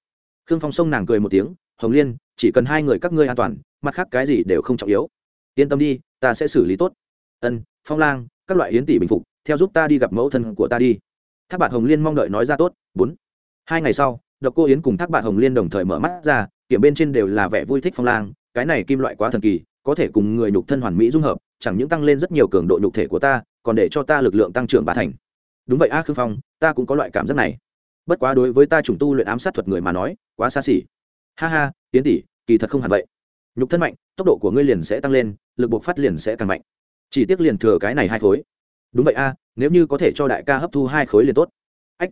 Khương phong sông nàng cười một tiếng, hồng liên, chỉ cần hai người các ngươi an toàn, mặt khác cái gì đều không trọng yếu. Yên tâm đi, ta sẽ xử lý tốt. Ân, phong lang, các loại yến tỷ bình phục, theo giúp ta đi gặp mẫu thân của ta đi. Thác bạt hồng liên mong đợi nói ra tốt, bốn. Hai ngày sau, độc cô yến cùng thác bạt hồng liên đồng thời mở mắt ra, kiểm bên trên đều là vẻ vui thích phong lang, cái này kim loại quá thần kỳ, có thể cùng người nhục thân hoàn mỹ dung hợp chẳng những tăng lên rất nhiều cường độ nhục thể của ta, còn để cho ta lực lượng tăng trưởng bà thành. Đúng vậy, a khương phong, ta cũng có loại cảm giác này. Bất quá đối với ta trùng tu luyện ám sát thuật người mà nói, quá xa xỉ. Ha ha tiến tỷ, kỳ thật không hẳn vậy. Nhục thân mạnh, tốc độ của ngươi liền sẽ tăng lên, lực buộc phát liền sẽ càng mạnh. Chỉ tiếc liền thừa cái này hai khối. Đúng vậy, a, nếu như có thể cho đại ca hấp thu hai khối liền tốt. Ách.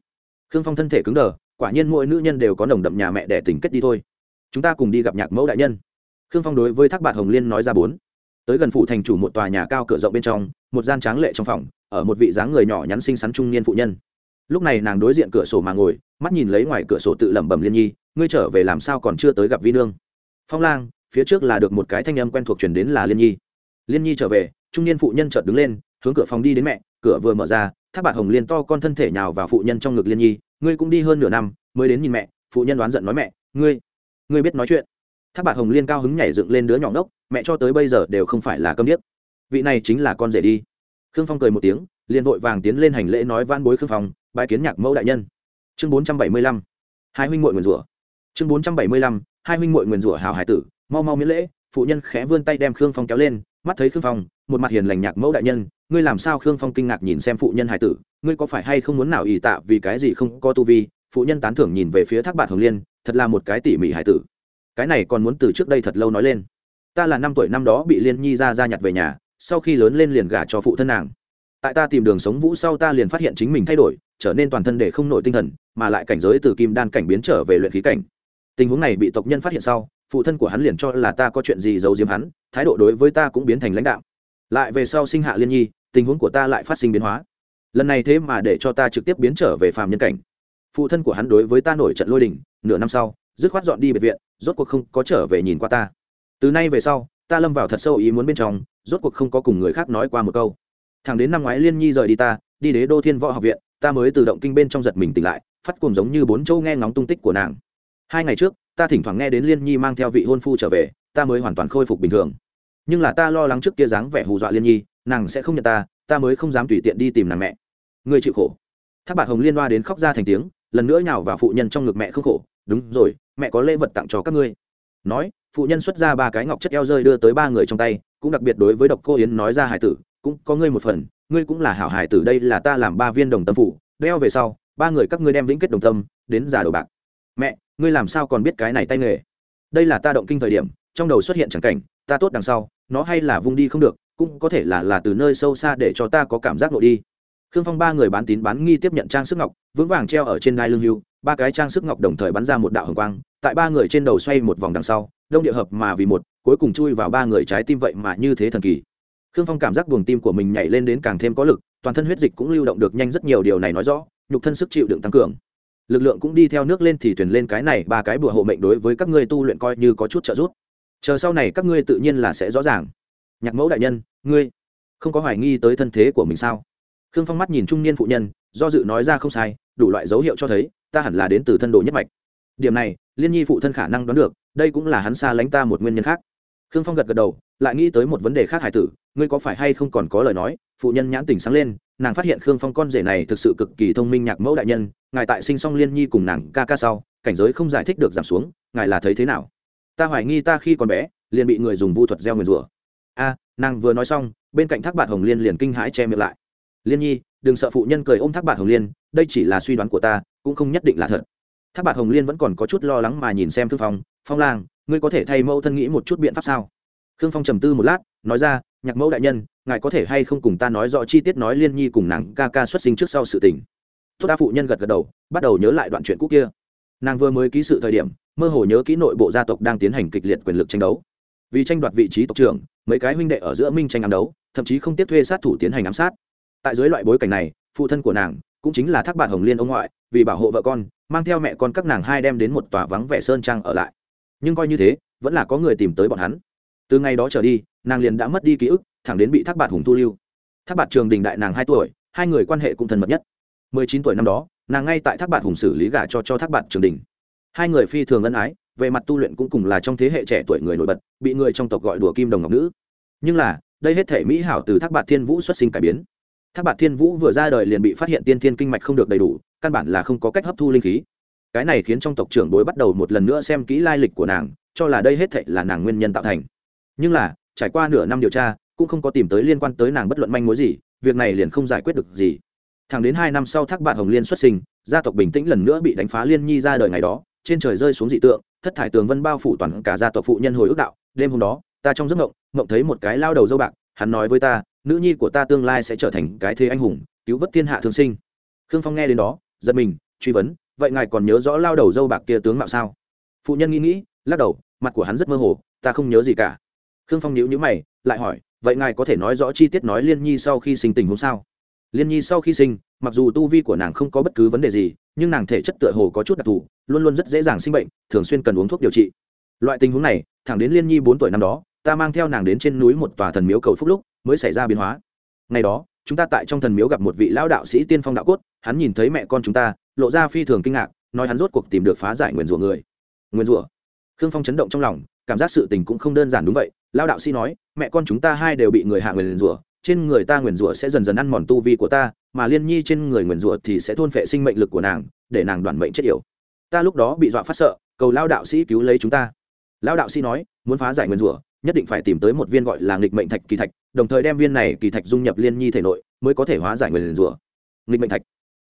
Khương phong thân thể cứng đờ, quả nhiên mỗi nữ nhân đều có nồng đậm nhà mẹ để tình kết đi thôi. Chúng ta cùng đi gặp nhạc mẫu đại nhân. Khương phong đối với thác bạc hồng liên nói ra bốn tới gần phủ thành chủ một tòa nhà cao cửa rộng bên trong, một gian tráng lệ trong phòng, ở một vị dáng người nhỏ nhắn xinh xắn trung niên phụ nhân. Lúc này nàng đối diện cửa sổ mà ngồi, mắt nhìn lấy ngoài cửa sổ tự lẩm bẩm liên nhi, ngươi trở về làm sao còn chưa tới gặp vi nương? Phong lang, phía trước là được một cái thanh âm quen thuộc truyền đến là liên nhi. Liên nhi trở về, trung niên phụ nhân chợt đứng lên, hướng cửa phòng đi đến mẹ, cửa vừa mở ra, tháp bạc hồng liên to con thân thể nhào vào phụ nhân trong ngực liên nhi, ngươi cũng đi hơn nửa năm mới đến nhìn mẹ. Phụ nhân đoán giận nói mẹ, ngươi ngươi biết nói chuyện thác bạc hồng liên cao hứng nhảy dựng lên đứa nhỏ ngốc, mẹ cho tới bây giờ đều không phải là câm điếc. Vị này chính là con rể đi. Khương phong cười một tiếng, liền vội vàng tiến lên hành lễ nói van bối khương phong, bái kiến nhạc mẫu đại nhân. Chương bốn trăm bảy mươi lăm, hai huynh muội nguyền rủa. Chương bốn trăm bảy mươi lăm, hai huynh muội nguyền rủa hào hải tử, mau mau miễn lễ, phụ nhân khẽ vươn tay đem khương phong kéo lên, mắt thấy khương phong, một mặt hiền lành nhạc mẫu đại nhân, ngươi làm sao khương phong kinh ngạc nhìn xem phụ nhân hải tử, ngươi có phải hay không muốn nào ỷ tạ vì cái gì không có tu vi, phụ nhân tán thưởng nhìn về phía thác bạt hồng liên, thật là một cái tỉ mỉ hải tử cái này còn muốn từ trước đây thật lâu nói lên. Ta là năm tuổi năm đó bị liên nhi ra ra nhặt về nhà, sau khi lớn lên liền gả cho phụ thân nàng. Tại ta tìm đường sống vũ sau ta liền phát hiện chính mình thay đổi, trở nên toàn thân để không nổi tinh thần, mà lại cảnh giới từ kim đan cảnh biến trở về luyện khí cảnh. Tình huống này bị tộc nhân phát hiện sau, phụ thân của hắn liền cho là ta có chuyện gì giấu giếm hắn, thái độ đối với ta cũng biến thành lãnh đạo lại về sau sinh hạ liên nhi, tình huống của ta lại phát sinh biến hóa. Lần này thế mà để cho ta trực tiếp biến trở về phàm nhân cảnh. Phụ thân của hắn đối với ta nổi trận lôi đình, nửa năm sau, dứt khoát dọn đi biệt viện rốt cuộc không có trở về nhìn qua ta. Từ nay về sau, ta lâm vào thật sâu ý muốn bên trong, rốt cuộc không có cùng người khác nói qua một câu. Thằng đến năm ngoái liên nhi rời đi ta, đi đế đô thiên võ học viện, ta mới tự động kinh bên trong giật mình tỉnh lại, phát cuồng giống như bốn châu nghe ngóng tung tích của nàng. Hai ngày trước, ta thỉnh thoảng nghe đến liên nhi mang theo vị hôn phu trở về, ta mới hoàn toàn khôi phục bình thường. Nhưng là ta lo lắng trước kia dáng vẻ hù dọa liên nhi, nàng sẽ không nhận ta ta mới không dám tùy tiện đi tìm nàng mẹ. Người chịu khổ. Thác bạc hồng liên hoa đến khóc ra thành tiếng, lần nữa nhào vào phụ nhân trong ngực mẹ không khổ. Đúng rồi mẹ có lễ vật tặng cho các ngươi. Nói, phụ nhân xuất ra ba cái ngọc chất eo rơi đưa tới ba người trong tay, cũng đặc biệt đối với độc cô yến nói ra hải tử, cũng, có ngươi một phần, ngươi cũng là hảo hải tử, đây là ta làm ba viên đồng tâm phụ đeo về sau, ba người các ngươi đem vĩnh kết đồng tâm, đến già đầu bạc. Mẹ, ngươi làm sao còn biết cái này tay nghề? Đây là ta động kinh thời điểm, trong đầu xuất hiện chẳng cảnh, ta tốt đằng sau, nó hay là vung đi không được, cũng có thể là là từ nơi sâu xa để cho ta có cảm giác nội đi. Khương phong ba người bán tín bán nghi tiếp nhận trang sức ngọc, vững vàng treo ở trên đai lưng hưu ba cái trang sức ngọc đồng thời bắn ra một đạo hồng quang, tại ba người trên đầu xoay một vòng đằng sau, đông địa hợp mà vì một, cuối cùng chui vào ba người trái tim vậy mà như thế thần kỳ. Khương phong cảm giác buồng tim của mình nhảy lên đến càng thêm có lực, toàn thân huyết dịch cũng lưu động được nhanh rất nhiều, điều này nói rõ, nhục thân sức chịu đựng tăng cường. Lực lượng cũng đi theo nước lên thì thuyền lên cái này, ba cái bùa hộ mệnh đối với các ngươi tu luyện coi như có chút trợ giúp. Chờ sau này các ngươi tự nhiên là sẽ rõ ràng. Nhạc mẫu đại nhân, ngươi không có hoài nghi tới thân thế của mình sao? Khương phong mắt nhìn trung niên phụ nhân, do dự nói ra không sai đủ loại dấu hiệu cho thấy, ta hẳn là đến từ thân đồ nhất mạch. Điểm này, liên nhi phụ thân khả năng đoán được, đây cũng là hắn xa lánh ta một nguyên nhân khác. Khương phong gật gật đầu, lại nghĩ tới một vấn đề khác hải tử, ngươi có phải hay không còn có lời nói? Phụ nhân nhãn tỉnh sáng lên, nàng phát hiện khương phong con rể này thực sự cực kỳ thông minh nhạc mẫu đại nhân, ngài tại sinh song liên nhi cùng nàng ca ca sau, cảnh giới không giải thích được giảm xuống, ngài là thấy thế nào? Ta hoài nghi ta khi còn bé, liền bị người dùng vu thuật gieo người rủa. A, nàng vừa nói xong, bên cạnh thác bạt hồng liên liền kinh hãi che miệng lại. Liên nhi, đừng sợ phụ nhân cười ôm thác bạt hồng liên đây chỉ là suy đoán của ta, cũng không nhất định là thật. Tháp bạc hồng liên vẫn còn có chút lo lắng mà nhìn xem thương phong. Phong lang, ngươi có thể thay mẫu thân nghĩ một chút biện pháp sao? Khương phong trầm tư một lát, nói ra, nhạc mẫu đại nhân, ngài có thể hay không cùng ta nói rõ chi tiết nói liên nhi cùng nàng ca ca xuất sinh trước sau sự tình? Tốt, ta phụ nhân gật gật đầu, bắt đầu nhớ lại đoạn chuyện cũ kia. Nàng vừa mới ký sự thời điểm, mơ hồ nhớ kỹ nội bộ gia tộc đang tiến hành kịch liệt quyền lực tranh đấu. Vì tranh đoạt vị trí tộc trưởng, mấy cái huynh đệ ở giữa minh tranh ám đấu, thậm chí không tiếp thuê sát thủ tiến hành ám sát. Tại dưới loại bối cảnh này, phụ thân của nàng cũng chính là thác bạn hồng liên ông ngoại, vì bảo hộ vợ con, mang theo mẹ con các nàng hai đem đến một tòa vắng vẻ sơn trang ở lại. Nhưng coi như thế, vẫn là có người tìm tới bọn hắn. Từ ngày đó trở đi, nàng liền đã mất đi ký ức, thẳng đến bị thác bạn hùng thu lưu. Thác bạn trường đình đại nàng hai tuổi, hai người quan hệ cũng thân mật nhất. Mười chín tuổi năm đó, nàng ngay tại thác bạn hùng xử lý gả cho cho thác bạn trường đình. Hai người phi thường ân ái, về mặt tu luyện cũng cùng là trong thế hệ trẻ tuổi người nổi bật, bị người trong tộc gọi đùa kim đồng ngọc nữ. Nhưng là, đây hết thể mỹ hảo từ thác bạn thiên vũ xuất sinh cải biến thác bạt thiên vũ vừa ra đời liền bị phát hiện tiên thiên kinh mạch không được đầy đủ, căn bản là không có cách hấp thu linh khí. Cái này khiến trong tộc trưởng bối bắt đầu một lần nữa xem kỹ lai lịch của nàng, cho là đây hết thệ là nàng nguyên nhân tạo thành. Nhưng là, trải qua nửa năm điều tra, cũng không có tìm tới liên quan tới nàng bất luận manh mối gì, việc này liền không giải quyết được gì. Thẳng đến hai năm sau thác bạn hồng liên xuất sinh, gia tộc bình tĩnh lần nữa bị đánh phá liên nhi ra đời ngày đó, trên trời rơi xuống dị tượng, thất thải tường vân bao phủ toàn cả gia tộc phụ nhân hồi ước đạo. Đêm hôm đó, ta trong giấc mộng mộng thấy một cái lao đầu dâu bạc, hắn nói với ta nữ nhi của ta tương lai sẽ trở thành cái thế anh hùng, cứu vớt thiên hạ thương sinh. Khương phong nghe đến đó, giật mình, truy vấn, vậy ngài còn nhớ rõ lao đầu dâu bạc kia tướng mạo sao? Phụ nhân nghĩ nghĩ, lắc đầu, mặt của hắn rất mơ hồ, ta không nhớ gì cả. Khương phong nhíu nhíu mày, lại hỏi, vậy ngài có thể nói rõ chi tiết nói liên nhi sau khi sinh tình huống sao? Liên nhi sau khi sinh, mặc dù tu vi của nàng không có bất cứ vấn đề gì, nhưng nàng thể chất tựa hồ có chút đặc thù, luôn luôn rất dễ dàng sinh bệnh, thường xuyên cần uống thuốc điều trị. Loại tình huống này, thẳng đến liên nhi bốn tuổi năm đó, ta mang theo nàng đến trên núi một tòa thần miếu cầu phúc lúc mới xảy ra biến hóa. Ngày đó, chúng ta tại trong thần miếu gặp một vị lão đạo sĩ tiên phong đạo cốt, hắn nhìn thấy mẹ con chúng ta, lộ ra phi thường kinh ngạc, nói hắn rốt cuộc tìm được phá giải nguyền rủa người. Nguyền rủa? Khương phong chấn động trong lòng, cảm giác sự tình cũng không đơn giản đúng vậy. Lão đạo sĩ nói, mẹ con chúng ta hai đều bị người hạ nguyền rủa, trên người ta nguyền rủa sẽ dần dần ăn mòn tu vi của ta, mà liên nhi trên người nguyền rủa thì sẽ thôn phệ sinh mệnh lực của nàng, để nàng đoàn mệnh chết yểu. Ta lúc đó bị dọa phát sợ, cầu lao đạo sĩ cứu lấy chúng ta. Lao đạo sĩ nói, muốn phá giải nguyền rủa nhất định phải tìm tới một viên gọi là nghịch mệnh thạch kỳ thạch, đồng thời đem viên này kỳ thạch dung nhập liên nhi thể nội, mới có thể hóa giải người liền rủa. Nghịch mệnh thạch.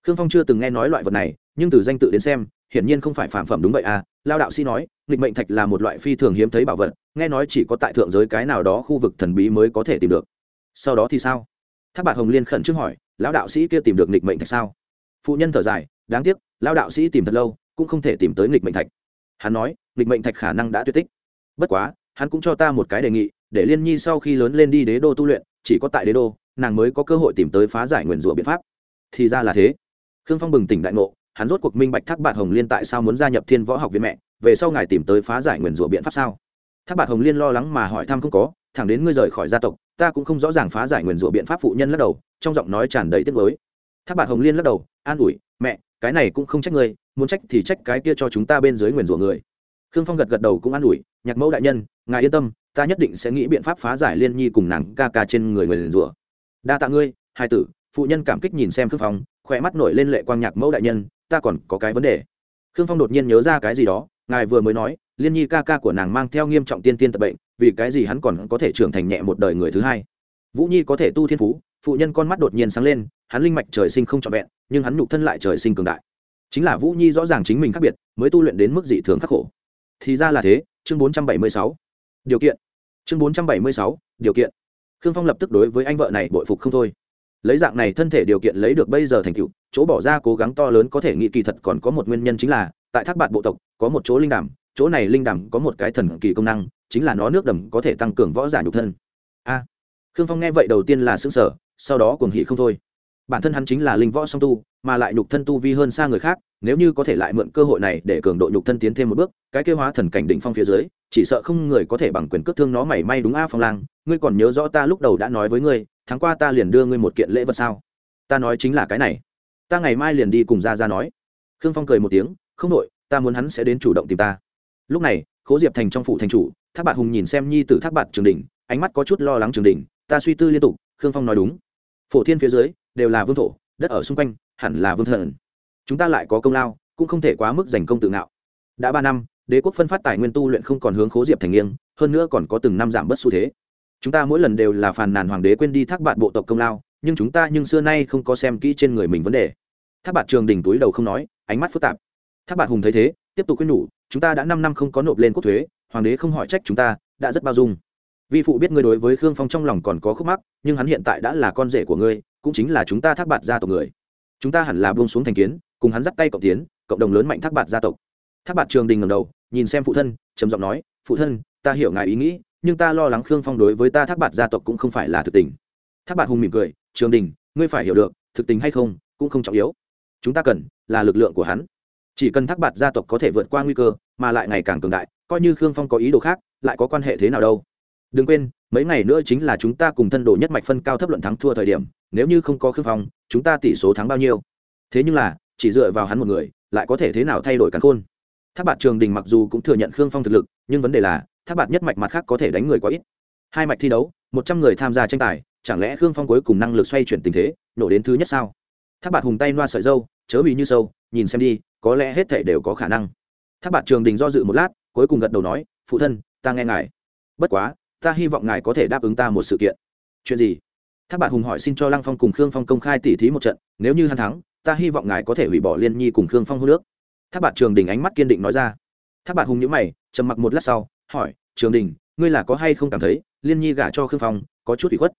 Khương phong chưa từng nghe nói loại vật này, nhưng từ danh tự đến xem, hiển nhiên không phải phản phẩm đúng vậy à lao đạo sĩ nói, nghịch mệnh thạch là một loại phi thường hiếm thấy bảo vật, nghe nói chỉ có tại thượng giới cái nào đó khu vực thần bí mới có thể tìm được. Sau đó thì sao? Tháp bạc hồng liên khẩn trước hỏi, lão đạo sĩ kia tìm được nghịch mệnh thạch sao? Phụ nhân thở dài, đáng tiếc, lão đạo sĩ tìm thật lâu, cũng không thể tìm tới nghịch mệnh thạch. Hắn nói, nghịch mệnh thạch khả năng đã tuyệt tích. Bất quá hắn cũng cho ta một cái đề nghị, để liên nhi sau khi lớn lên đi đế đô tu luyện, chỉ có tại đế đô, nàng mới có cơ hội tìm tới phá giải nguyền rủa biện pháp. Thì ra là thế. Khương phong bừng tỉnh đại ngộ, hắn rốt cuộc minh bạch thác bạt hồng liên tại sao muốn gia nhập thiên võ học viện mẹ, về sau ngài tìm tới phá giải nguyền rủa biện pháp sao? Thác bạt hồng liên lo lắng mà hỏi thăm không có, thẳng đến ngươi rời khỏi gia tộc, ta cũng không rõ ràng phá giải nguyền rủa biện pháp phụ nhân lắc đầu, trong giọng nói tràn đầy tiếc lối thác bạt hồng liên lắc đầu, an ủi, mẹ, cái này cũng không trách ngươi, muốn trách thì trách cái kia cho chúng ta bên dưới nguyền rủa người khương phong gật gật đầu cũng an ủi, nhạc mẫu đại nhân, ngài yên tâm, ta nhất định sẽ nghĩ biện pháp phá giải liên nhi cùng nàng ca ca trên người nguyền rủa. Đa tạ ngươi, hai tử. Phụ nhân cảm kích nhìn xem khương phong, khỏe mắt nổi lên lệ quang nhạc mẫu đại nhân, ta còn có cái vấn đề. Khương phong đột nhiên nhớ ra cái gì đó, ngài vừa mới nói, liên nhi ca ca của nàng mang theo nghiêm trọng tiên tiên tập bệnh, vì cái gì hắn còn có thể trưởng thành nhẹ một đời người thứ hai? Vũ nhi có thể tu thiên phú, phụ nhân con mắt đột nhiên sáng lên, hắn linh mạch trời sinh không trọn vẹn, nhưng hắn nhục thân lại trời sinh cường đại. Chính là vũ nhi rõ ràng chính mình khác biệt, mới tu luyện đến mức dị thường khắc khổ thì ra là thế chương 476. điều kiện. Chương 476, điều kiện. Khương phong lập tức đối với anh vợ này bội phục không thôi. Lấy dạng này thân thể điều kiện lấy được bây giờ thành tựu chỗ bỏ ra cố gắng to lớn có thể nghĩ kỳ thật còn có một nguyên nhân chính là tại thác bạt bộ tộc có một chỗ linh đàm chỗ này linh đàm có một cái thần kỳ công năng chính là nó nước đầm có thể tăng cường võ giả nhục thân. A. Khương phong nghe vậy đầu tiên là xứng sở sau đó cuồng hỉ không thôi bản thân hắn chính là linh võ song tu, mà lại nhục thân tu vi hơn xa người khác, nếu như có thể lại mượn cơ hội này để cường độ nhục thân tiến thêm một bước, cái kêu hóa thần cảnh đỉnh phong phía dưới, chỉ sợ không người có thể bằng quyền cước thương nó mảy may đúng a phong lang, ngươi còn nhớ rõ ta lúc đầu đã nói với ngươi, tháng qua ta liền đưa ngươi một kiện lễ vật sao? Ta nói chính là cái này. Ta ngày mai liền đi cùng ra ra nói. Khương phong cười một tiếng, không đội ta muốn hắn sẽ đến chủ động tìm ta. Lúc này, khố diệp thành trong phủ thành chủ, thác bạc hùng nhìn xem nhi t ử thác bạt trường đình ánh mắt có chút lo lắng trường đình ta suy tư liên tục, khương phong nói đúng. Phổ thiên phía dưới đều là vương thổ, đất ở xung quanh, hẳn là vương thần. Chúng ta lại có công lao, cũng không thể quá mức giành công tự ngạo. Đã ba năm, đế quốc phân phát tài nguyên tu luyện không còn hướng khố diệp thành nghiêng, hơn nữa còn có từng năm giảm bớt xu thế. Chúng ta mỗi lần đều là phàn nàn hoàng đế quên đi thác bạn bộ tộc công lao, nhưng chúng ta nhưng xưa nay không có xem kỹ trên người mình vấn đề. Thác bạn trường đình túi đầu không nói, ánh mắt phức tạp. Thác bạn hùng thấy thế, tiếp tục quyết nhủ, chúng ta đã năm năm không có nộp lên quốc thuế, hoàng đế không hỏi trách chúng ta, đã rất bao dung. Vi phụ biết ngươi đối với khương phong trong lòng còn có khúc mắc, nhưng hắn hiện tại đã là con rể của ngươi cũng chính là chúng ta thác bạt gia tộc người. Chúng ta hẳn là buông xuống thành kiến, cùng hắn dắt tay cộng tiến, cộng đồng lớn mạnh thác bạt gia tộc. Thác bạt trường đình ngầm đầu, nhìn xem phụ thân, trầm giọng nói, phụ thân, ta hiểu ngài ý nghĩ, nhưng ta lo lắng khương phong đối với ta thác bạt gia tộc cũng không phải là thực tình. Thác bạt hùng mỉm cười, trường đình, ngươi phải hiểu được, thực tình hay không, cũng không trọng yếu. Chúng ta cần là lực lượng của hắn. Chỉ cần thác bạt gia tộc có thể vượt qua nguy cơ, mà lại ngày càng cường đại, coi như khương phong có ý đồ khác, lại có quan hệ thế nào đâu. Đừng quên, mấy ngày nữa chính là chúng ta cùng thân đồ nhất mạch phân cao thấp luận thắng thua thời điểm nếu như không có khương phong, chúng ta tỷ số thắng bao nhiêu? Thế nhưng là, chỉ dựa vào hắn một người, lại có thể thế nào thay đổi cắn khôn? Tháp bạt trường đình mặc dù cũng thừa nhận khương phong thực lực, nhưng vấn đề là tháp bạt nhất mạch mặt khác có thể đánh người quá ít. Hai mạch thi đấu, một trăm người tham gia tranh tài, chẳng lẽ khương phong cuối cùng năng lực xoay chuyển tình thế, nổ đến thứ nhất sao? Tháp bạt hùng tay loa sợi dâu, chớ bị như sâu, nhìn xem đi, có lẽ hết thể đều có khả năng. Tháp bạt trường đình do dự một lát, cuối cùng gật đầu nói, phụ thân, ta nghe ngài. Bất quá, ta hy vọng ngài có thể đáp ứng ta một sự kiện. Chuyện gì? Tháp bạn hùng hỏi xin cho lăng phong cùng khương phong công khai tỉ thí một trận, nếu như hắn thắng, ta hy vọng ngài có thể hủy bỏ liên nhi cùng khương phong hô nước. Tháp bạn trường đình ánh mắt kiên định nói ra. Tháp bạn hùng nhữ mày, trầm mặc một lát sau, hỏi, trường đình, ngươi là có hay không cảm thấy liên nhi gả cho khương phong có chút ủy khuất?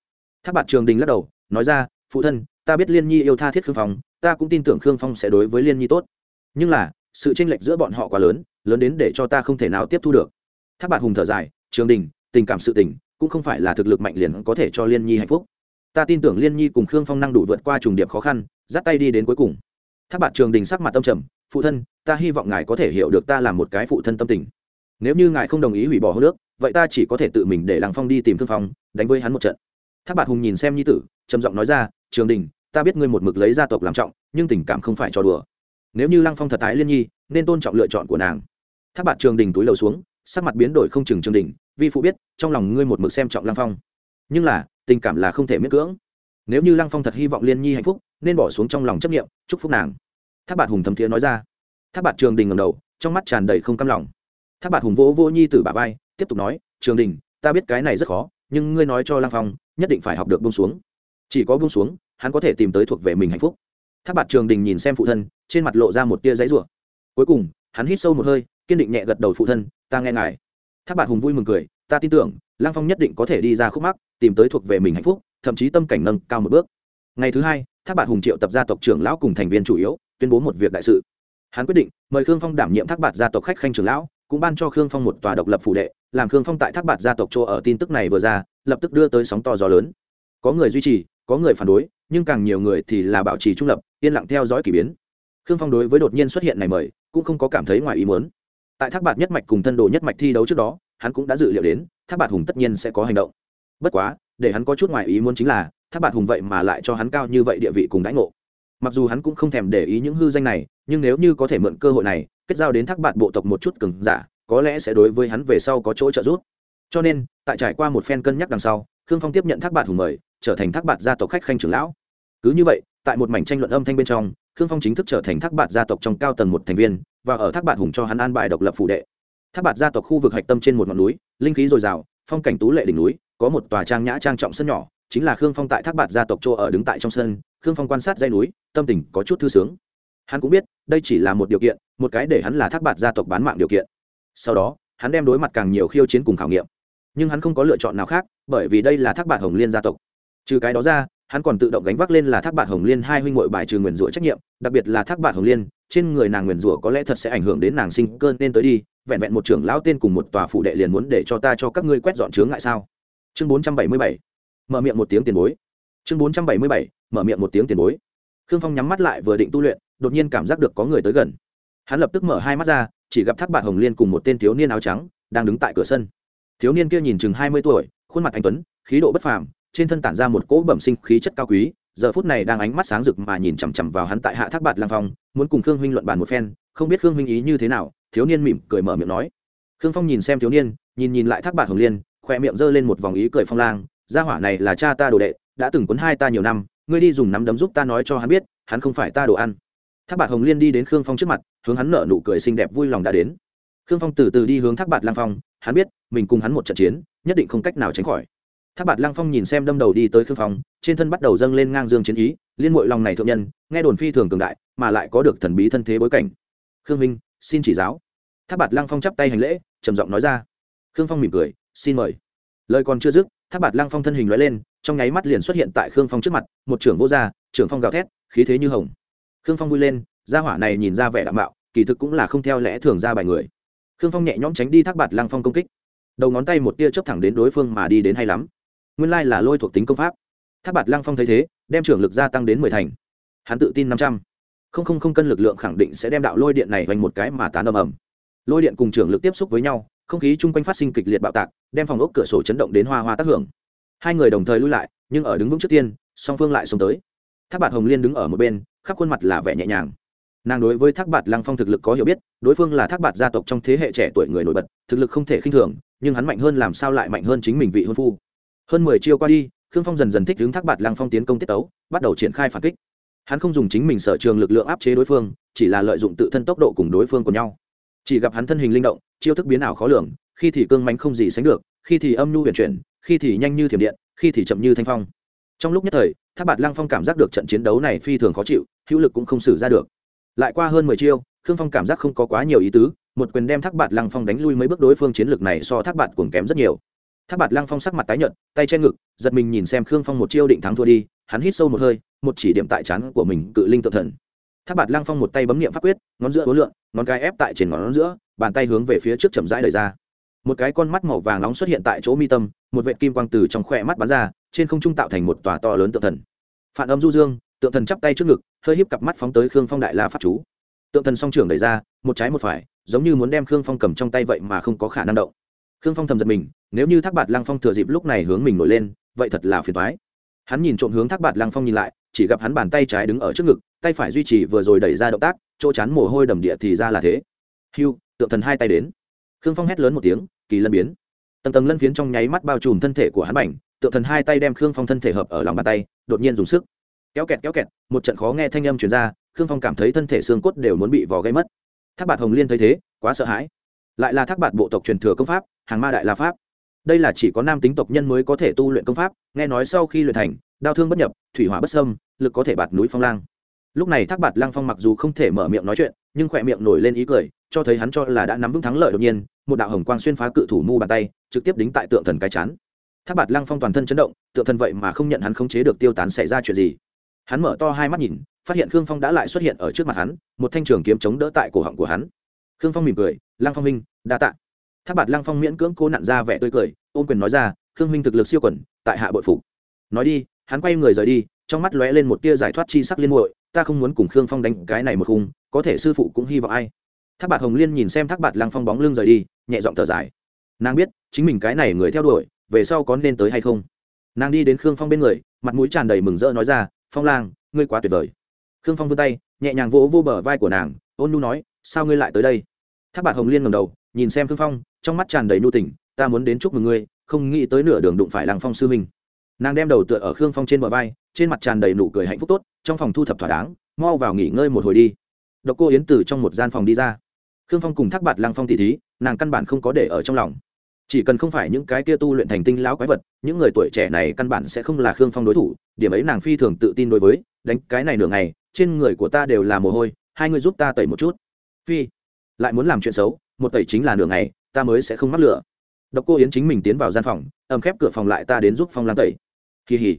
Tháp bạn trường đình lắc đầu, nói ra, phụ thân, ta biết liên nhi yêu tha thiết khương phong, ta cũng tin tưởng khương phong sẽ đối với liên nhi tốt. Nhưng là, sự tranh lệch giữa bọn họ quá lớn lớn đến để cho ta không thể nào tiếp thu được. Tháp bạn hùng thở dài, trường đình, tình cảm sự tình cũng không phải là thực lực mạnh liền có thể cho liên nhi hạnh phúc ta tin tưởng liên nhi cùng khương phong năng đủ vượt qua trùng điệp khó khăn, dắt tay đi đến cuối cùng. Tháp bạt trường đình sắc mặt tâm trầm, phụ thân, ta hy vọng ngài có thể hiểu được ta là một cái phụ thân tâm tình. Nếu như ngài không đồng ý hủy bỏ hô nước vậy ta chỉ có thể tự mình để làng phong đi tìm thương phong, đánh với hắn một trận. Tháp bạt hùng nhìn xem nhi tử, trầm giọng nói ra, trường đình, ta biết ngươi một mực lấy gia tộc làm trọng, nhưng tình cảm không phải cho đùa. Nếu như lăng phong thật tái liên nhi, nên tôn trọng lựa chọn của nàng. Tháp bạt trường đình túi lầu xuống, sắc mặt biến đổi không chừng trường đình, vi phụ biết, trong lòng ngươi một mực xem trọng lăng phong. Nhưng là tình cảm là không thể miễn cưỡng. Nếu như lăng phong thật hy vọng liên nhi hạnh phúc, nên bỏ xuống trong lòng chấp nghiệm chúc phúc nàng. Tháp bạt hùng thấm thiế nói ra. Tháp bạt trường đình ngầm đầu, trong mắt tràn đầy không cam lòng. Tháp bạt hùng vỗ vô nhi từ bà vai, tiếp tục nói, trường đình, ta biết cái này rất khó, nhưng ngươi nói cho lăng phong, nhất định phải học được bông xuống. Chỉ có bông xuống, hắn có thể tìm tới thuộc về mình hạnh phúc. Tháp bạt trường đình nhìn xem phụ thân, trên mặt lộ ra một tia giấy rủa. Cuối cùng, hắn hít sâu một hơi, kiên định nhẹ gật đầu phụ thân, ta nghe ngài. Tháp bạt hùng vui mừng cười ta tin tưởng, lăng phong nhất định có thể đi ra khúc mắc, tìm tới thuộc về mình hạnh phúc, thậm chí tâm cảnh nâng cao một bước. Ngày thứ hai, Thác bạt hùng triệu tập gia tộc trưởng lão cùng thành viên chủ yếu, tuyên bố một việc đại sự. Hắn quyết định mời khương phong đảm nhiệm thác bạt gia tộc khách khanh trưởng lão, cũng ban cho khương phong một tòa độc lập phủ đệ, làm khương phong tại thác bạt gia tộc chỗ ở tin tức này vừa ra, lập tức đưa tới sóng to gió lớn. Có người duy trì, có người phản đối, nhưng càng nhiều người thì là bảo trì trung lập, yên lặng theo dõi k ỳ biến. Khương phong đối với đột nhiên xuất hiện này mời, cũng không có cảm thấy ngoài ý muốn. Tại thác bạt nhất mạch cùng thân đồ nhất mạch thi đấu trước đó hắn cũng đã dự liệu đến tháp bạt hùng tất nhiên sẽ có hành động. Bất quá, để hắn có chút ngoài ý muốn chính là tháp bạt hùng vậy mà lại cho hắn cao như vậy địa vị cùng đãi ngộ. Mặc dù hắn cũng không thèm để ý những hư danh này, nhưng nếu như có thể mượn cơ hội này, kết giao đến thác bạt bộ tộc một chút cứng giả, có lẽ sẽ đối với hắn về sau có chỗ trợ giúp. Cho nên, tại trải qua một phen cân nhắc đằng sau, khương phong tiếp nhận thác bạt hùng mời, trở thành thác bạt gia tộc khách khanh trưởng lão. Cứ như vậy, tại một mảnh tranh luận âm thanh bên trong, khương phong chính thức trở thành thác bạt gia tộc trong cao tầng một thành viên, và ở thác bạt hùng cho hắn an bài độc lập phụ đệ thác bạt gia tộc khu vực hạch tâm trên một ngọn núi, linh khí dồi dào, phong cảnh tú lệ đỉnh núi, có một tòa trang nhã trang trọng sân nhỏ, chính là khương phong tại thác bạt gia tộc chỗ ở đứng tại trong sân, khương phong quan sát dây núi, tâm tình có chút thư sướng. Hắn cũng biết, đây chỉ là một điều kiện, một cái để hắn là thác bạt gia tộc bán mạng điều kiện. Sau đó, hắn đem đối mặt càng nhiều khiêu chiến cùng khảo nghiệm. Nhưng hắn không có lựa chọn nào khác, bởi vì đây là thác bạt hồng liên gia tộc. Trừ cái đó ra, hắn còn tự động gánh vác lên là thác bạt hồng liên hai huynh m bài trừ nguyền rủa trách nhiệm, đặc biệt là thác bạt hồng liên trên người nàng nguyền rủa có lẽ thật sẽ ảnh hưởng đến nàng sinh cơn nên tới đi, vẹn vẹn một trưởng lão tên cùng một tòa phủ đệ liền muốn để cho ta cho các ngươi quét dọn chướng ngại sao? Chương bốn trăm bảy mươi bảy, mở miệng một tiếng tiền bối. Chương bốn trăm bảy mươi bảy, mở miệng một tiếng tiền bối. Khương phong nhắm mắt lại vừa định tu luyện, đột nhiên cảm giác được có người tới gần. Hắn lập tức mở hai mắt ra, chỉ gặp thác bạc hồng liên cùng một tên thiếu niên áo trắng đang đứng tại cửa sân. Thiếu niên kia nhìn chừng hai mươi tuổi, khuôn mặt anh tuấn, khí độ bất phàm, trên thân tản ra một cỗ bẩm sinh khí chất cao quý, giờ phút này đang ánh mắt sáng rực mà nhìn chằm chằm vào hắn tại hạ thác bạt lang phong muốn cùng khương huynh luận bàn một phen, không biết khương huynh ý như thế nào, thiếu niên mỉm cười mở miệng nói. Khương phong nhìn xem thiếu niên, nhìn nhìn lại thác bạt hồng liên, khỏe miệng giơ lên một vòng ý cười phong lang. Gia hỏa này là cha ta đồ đệ, đã từng cuốn hai ta nhiều năm, ngươi đi dùng nắm đấm giúp ta nói cho hắn biết, hắn không phải ta đồ ăn. Thác bạt hồng liên đi đến khương phong trước mặt, hướng hắn nở nụ cười xinh đẹp vui lòng đã đến. Khương phong từ từ đi hướng thác bạt lang phong, hắn biết, mình cùng hắn một trận chiến, nhất định không cách nào tránh khỏi. Thác bạt lang phong nhìn xem đâm đầu đi tới khương phong, trên thân bắt đầu dâng lên ngang dương chiến ý liên mội lòng này thượng nhân, nghe đồn phi thường cường đại, mà lại có được thần bí thân thế bối cảnh. Khương minh, xin chỉ giáo. Tháp bạt lang phong chắp tay hành lễ, trầm giọng nói ra. Khương phong mỉm cười, xin mời. Lời còn chưa dứt, tháp bạt lang phong thân hình nói lên, trong nháy mắt liền xuất hiện tại khương phong trước mặt, một trưởng vô gia, trưởng phong gào thét, khí thế như hồng. Khương phong vui lên, gia hỏa này nhìn ra vẻ đạm mạo, kỳ thực cũng là không theo lẽ thường ra bài người. Khương phong nhẹ nhõm tránh đi thác bạt lang phong công kích. Đầu ngón tay một tia chớp thẳng đến đối phương mà đi đến hay lắm. Nguyên lai là lôi thuộc tính công pháp tháp bạt lăng phong thấy thế, đem trưởng lực gia tăng đến mười thành. Hắn tự tin năm trăm. Không không không cân lực lượng khẳng định sẽ đem đạo lôi điện này hoành một cái mà tán ầm ầm. Lôi điện cùng trưởng lực tiếp xúc với nhau, không khí chung quanh phát sinh kịch liệt bạo tạc, đem phòng ốc cửa sổ chấn động đến hoa hoa tác hưởng. Hai người đồng thời lui lại, nhưng ở đứng vững trước tiên, song phương lại xông tới. Tháp bạt hồng liên đứng ở một bên, khắp khuôn mặt là vẻ nhẹ nhàng. Nàng đối với thác bạt lăng phong thực lực có hiểu biết, đối phương là thác bạt gia tộc trong thế hệ trẻ tuổi người nổi bật, thực lực không thể khinh thường, nhưng hắn mạnh hơn làm sao lại mạnh hơn chính mình vị hôn phu. Hơn mười chiêu qua đi khương phong dần dần thích hướng thác bạt lăng phong tiến công tiết tấu, bắt đầu triển khai phản kích. Hắn không dùng chính mình sở trường lực lượng áp chế đối phương, chỉ là lợi dụng tự thân tốc độ cùng đối phương của nhau. Chỉ gặp hắn thân hình linh động, chiêu thức biến ảo khó lường, khi thì cương mánh không gì sánh được, khi thì âm nhu huyền chuyển, khi thì nhanh như thiểm điện, khi thì chậm như thanh phong. Trong lúc nhất thời, thác bạt lăng phong cảm giác được trận chiến đấu này phi thường khó chịu, hữu lực cũng không xử ra được. Lại qua hơn mười chiêu, khương phong cảm giác không có quá nhiều ý tứ, một quyền đem thác bạt lăng phong đánh lui mấy bước đối phương chiến lược này so thác bạt cuồng kém rất nhiều. Tháp bạt lăng phong sắc mặt tái nhợt, tay che ngực, giật mình nhìn xem khương phong một chiêu định thắng thua đi, hắn hít sâu một hơi, một chỉ điểm tại chán của mình cự linh tự thần. Tháp bạt lăng phong một tay bấm niệm pháp quyết, ngón giữa hối lượng ngón cái ép tại trên ngón giữa, bàn tay hướng về phía trước chậm rãi đời ra. Một cái con mắt màu vàng nóng xuất hiện tại chỗ mi tâm, một vệt kim quang từ trong khỏe mắt bắn ra, trên không trung tạo thành một tòa to lớn tự thần. Phản âm du dương, tượng thần chắp tay trước ngực, hơi híp cặp mắt phóng tới khương phong đại la pháp chú. Tượng thần song trưởng đẩy ra, một trái một phải, giống như muốn đem khương phong cầm trong tay vậy mà không có khả năng động khương phong thầm giật mình, nếu như thác bạt lăng phong thừa dịp lúc này hướng mình nổi lên, vậy thật là phiền thoái hắn nhìn trộm hướng thác bạt lăng phong nhìn lại, chỉ gặp hắn bàn tay trái đứng ở trước ngực, tay phải duy trì vừa rồi đẩy ra động tác, chỗ chán mồ hôi đầm địa thì ra là thế. Hưu, tượng thần hai tay đến. Khương phong hét lớn một tiếng, kỳ lân biến. Tầng tầng lân phiến trong nháy mắt bao trùm thân thể của hắn bảnh tượng thần hai tay đem khương phong thân thể hợp ở lòng bàn tay, đột nhiên dùng sức. Kéo kẹt kéo kẹt, một trận khó nghe thanh âm truyền ra, khương phong cảm thấy thân thể xương cốt đều muốn bị vò gây mất. Thác bạt hồng liên thấy thế, quá sợ hãi lại là thác bạt bộ tộc truyền thừa công pháp, hàng ma đại la pháp. Đây là chỉ có nam tính tộc nhân mới có thể tu luyện công pháp, nghe nói sau khi luyện thành, đao thương bất nhập, thủy hỏa bất sâm lực có thể bạt núi phong lang. Lúc này thác bạt lang phong mặc dù không thể mở miệng nói chuyện, nhưng khỏe miệng nổi lên ý cười, cho thấy hắn cho là đã nắm vững thắng lợi đột nhiên, một đạo hồng quang xuyên phá cự thủ mu bàn tay, trực tiếp đính tại tượng thần cái chán. Thác bạt lang phong toàn thân chấn động, tượng thần vậy mà không nhận hắn không chế được tiêu tán xảy ra chuyện gì. Hắn mở to hai mắt nhìn, phát hiện khương phong đã lại xuất hiện ở trước mặt hắn, một thanh trường kiếm chống đỡ tại cổ họng của hắn. Khương phong mỉm cười lăng phong minh, đa tạ. Tháp bạt lăng phong miễn cưỡng cố nặn ra vẻ tươi cười, ôm quyền nói ra, khương minh thực lực siêu quẩn, tại hạ bội phục. Nói đi, hắn quay người rời đi, trong mắt lóe lên một tia giải thoát chi sắc liên muội, ta không muốn cùng khương phong đánh cái này một khung, có thể sư phụ cũng hy vọng ai. Thác bạt hồng liên nhìn xem thác bạt lăng phong bóng lưng rời đi, nhẹ giọng thở dài. Nàng biết, chính mình cái này người theo đuổi, về sau có nên tới hay không? Nàng đi đến khương phong bên người, mặt mũi tràn đầy mừng rỡ nói ra, phong lang, ngươi quá tuyệt vời. Khương phong vươn tay, nhẹ nhàng vỗ vô bờ vai của nàng, ôn nu nói, sao ngươi lại tới đây? Thác bạt hồng liên ngầm đầu, nhìn xem khương phong, trong mắt tràn đầy nhu tình, ta muốn đến chúc mừng ngươi, không nghĩ tới nửa đường đụng phải lăng phong sư minh nàng đem đầu tựa ở khương phong trên bờ vai, trên mặt tràn đầy nụ cười hạnh phúc tốt, trong phòng thu thập thỏa đáng, mau vào nghỉ ngơi một hồi đi. Độc cô yến từ trong một gian phòng đi ra. Khương phong cùng thác bạt lăng phong thị thí, nàng căn bản không có để ở trong lòng. Chỉ cần không phải những cái kia tu luyện thành tinh lão quái vật, những người tuổi trẻ này căn bản sẽ không là khương phong đối thủ, điểm ấy nàng phi thường tự tin đối với, đánh cái này nửa ngày, trên người của ta đều là mồ hôi, hai người giúp ta tẩy một chút. Phi lại muốn làm chuyện xấu, một tẩy chính là nửa ngày, ta mới sẽ không mắc lửa. Độc cô yến chính mình tiến vào gian phòng, ầm khép cửa phòng lại ta đến giúp phong lan tẩy. Kỳ hỉ.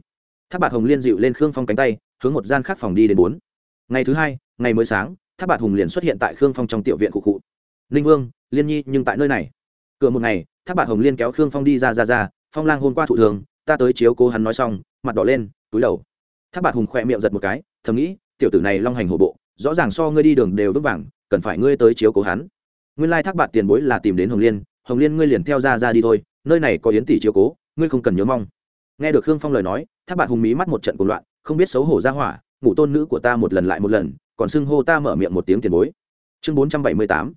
Tháp bạt hồng liên dịu lên khương phong cánh tay, hướng một gian khác phòng đi đến bốn. Ngày thứ hai, ngày mới sáng, tháp bạt hùng liền xuất hiện tại khương phong trong tiểu viện cụ cụ. Ninh vương, liên nhi, nhưng tại nơi này. Cửa một ngày, tháp bạt hồng liên kéo khương phong đi ra ra ra, phong lang hôm qua thụ thường, ta tới chiếu cố hắn nói xong, mặt đỏ lên, túi đầu. Tháp bạt hùng khỏe miệng giật một cái, thầm nghĩ, tiểu tử này long hành hổ bộ, rõ ràng so ngươi đi đường đều vững vàng cần phải ngươi tới chiếu cố hắn. Nguyên lai thác bạn tiền bối là tìm đến hồng liên hồng liên ngươi liền theo ra ra đi thôi, nơi này có yến tỷ chiếu cố, ngươi không cần nhớ mong. Nghe được khương phong lời nói, thác bạn hùng mí mắt một trận cuồng loạn, không biết xấu hổ ra hỏa, ngủ tôn nữ của ta một lần lại một lần, còn xưng hô ta mở miệng một tiếng tiền bối. Chương bốn trăm bảy mươi tám,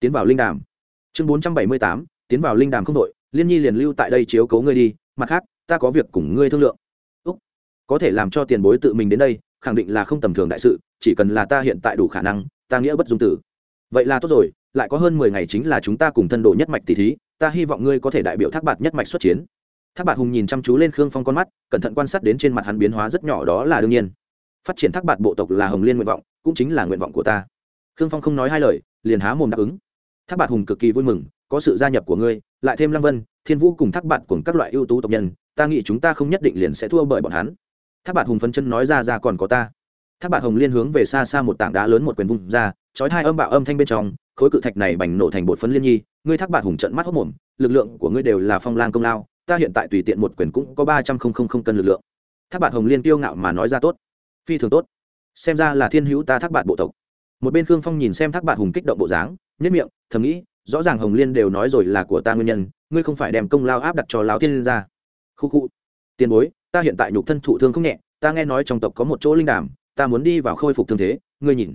tiến vào linh đàm. Chương bốn trăm bảy mươi tám, tiến vào linh đàm không đội, liên nhi liền lưu tại đây chiếu cố ngươi đi, mặt khác, ta có việc cùng ngươi thương lượng. Úc, có thể làm cho tiền bối tự mình đến đây, khẳng định là không tầm thường đại sự, chỉ cần là ta hiện tại đủ khả năng ta nghĩa bất dung tử. Vậy là tốt rồi, lại có hơn mười ngày chính là chúng ta cùng thân độ nhất mạch tỷ thí, ta hy vọng ngươi có thể đại biểu thác bạt nhất mạch xuất chiến. Thác bạt hùng nhìn chăm chú lên khương phong con mắt, cẩn thận quan sát đến trên mặt hắn biến hóa rất nhỏ đó là đương nhiên. Phát triển thác bạt bộ tộc là hồng liên nguyện vọng, cũng chính là nguyện vọng của ta. Khương phong không nói hai lời, liền há mồm đáp ứng. Thác bạt hùng cực kỳ vui mừng, có sự gia nhập của ngươi, lại thêm lăng vân, thiên vũ cùng thác bạt cùng các loại ưu tú tộc nhân, ta nghĩ chúng ta không nhất định liền sẽ thua bởi bọn hắn. Thác bạt hùng phân chân nói ra ra còn có ta thác bạt hồng liên hướng về xa xa một tảng đá lớn một quyền vung ra, chói hai âm bạo âm thanh bên trong, khối cự thạch này bành nổ thành bột phấn liên nhi, ngươi thác bạt hùng trận mắt hốc mồm, lực lượng của ngươi đều là phong lang công lao, ta hiện tại tùy tiện một quyền cũng có ba trăm không không không cân lực lượng. Thác bạt hồng liên tiêu ngạo mà nói ra tốt, phi thường tốt, xem ra là thiên hữu ta thác bạt bộ tộc. Một bên khương phong nhìn xem thác bạt hùng kích động bộ dáng nhất miệng, thầm nghĩ, rõ ràng hồng liên đều nói rồi là của ta nguyên nhân, ngươi không phải đem công lao áp đặt cho lão thiên liên ra khu khu, tiền bối, ta hiện tại nhục thân thụ thương không nhẹ, ta nghe nói trong tộc có một chỗ linh đàm ta muốn đi vào khôi phục thương thế, ngươi nhìn.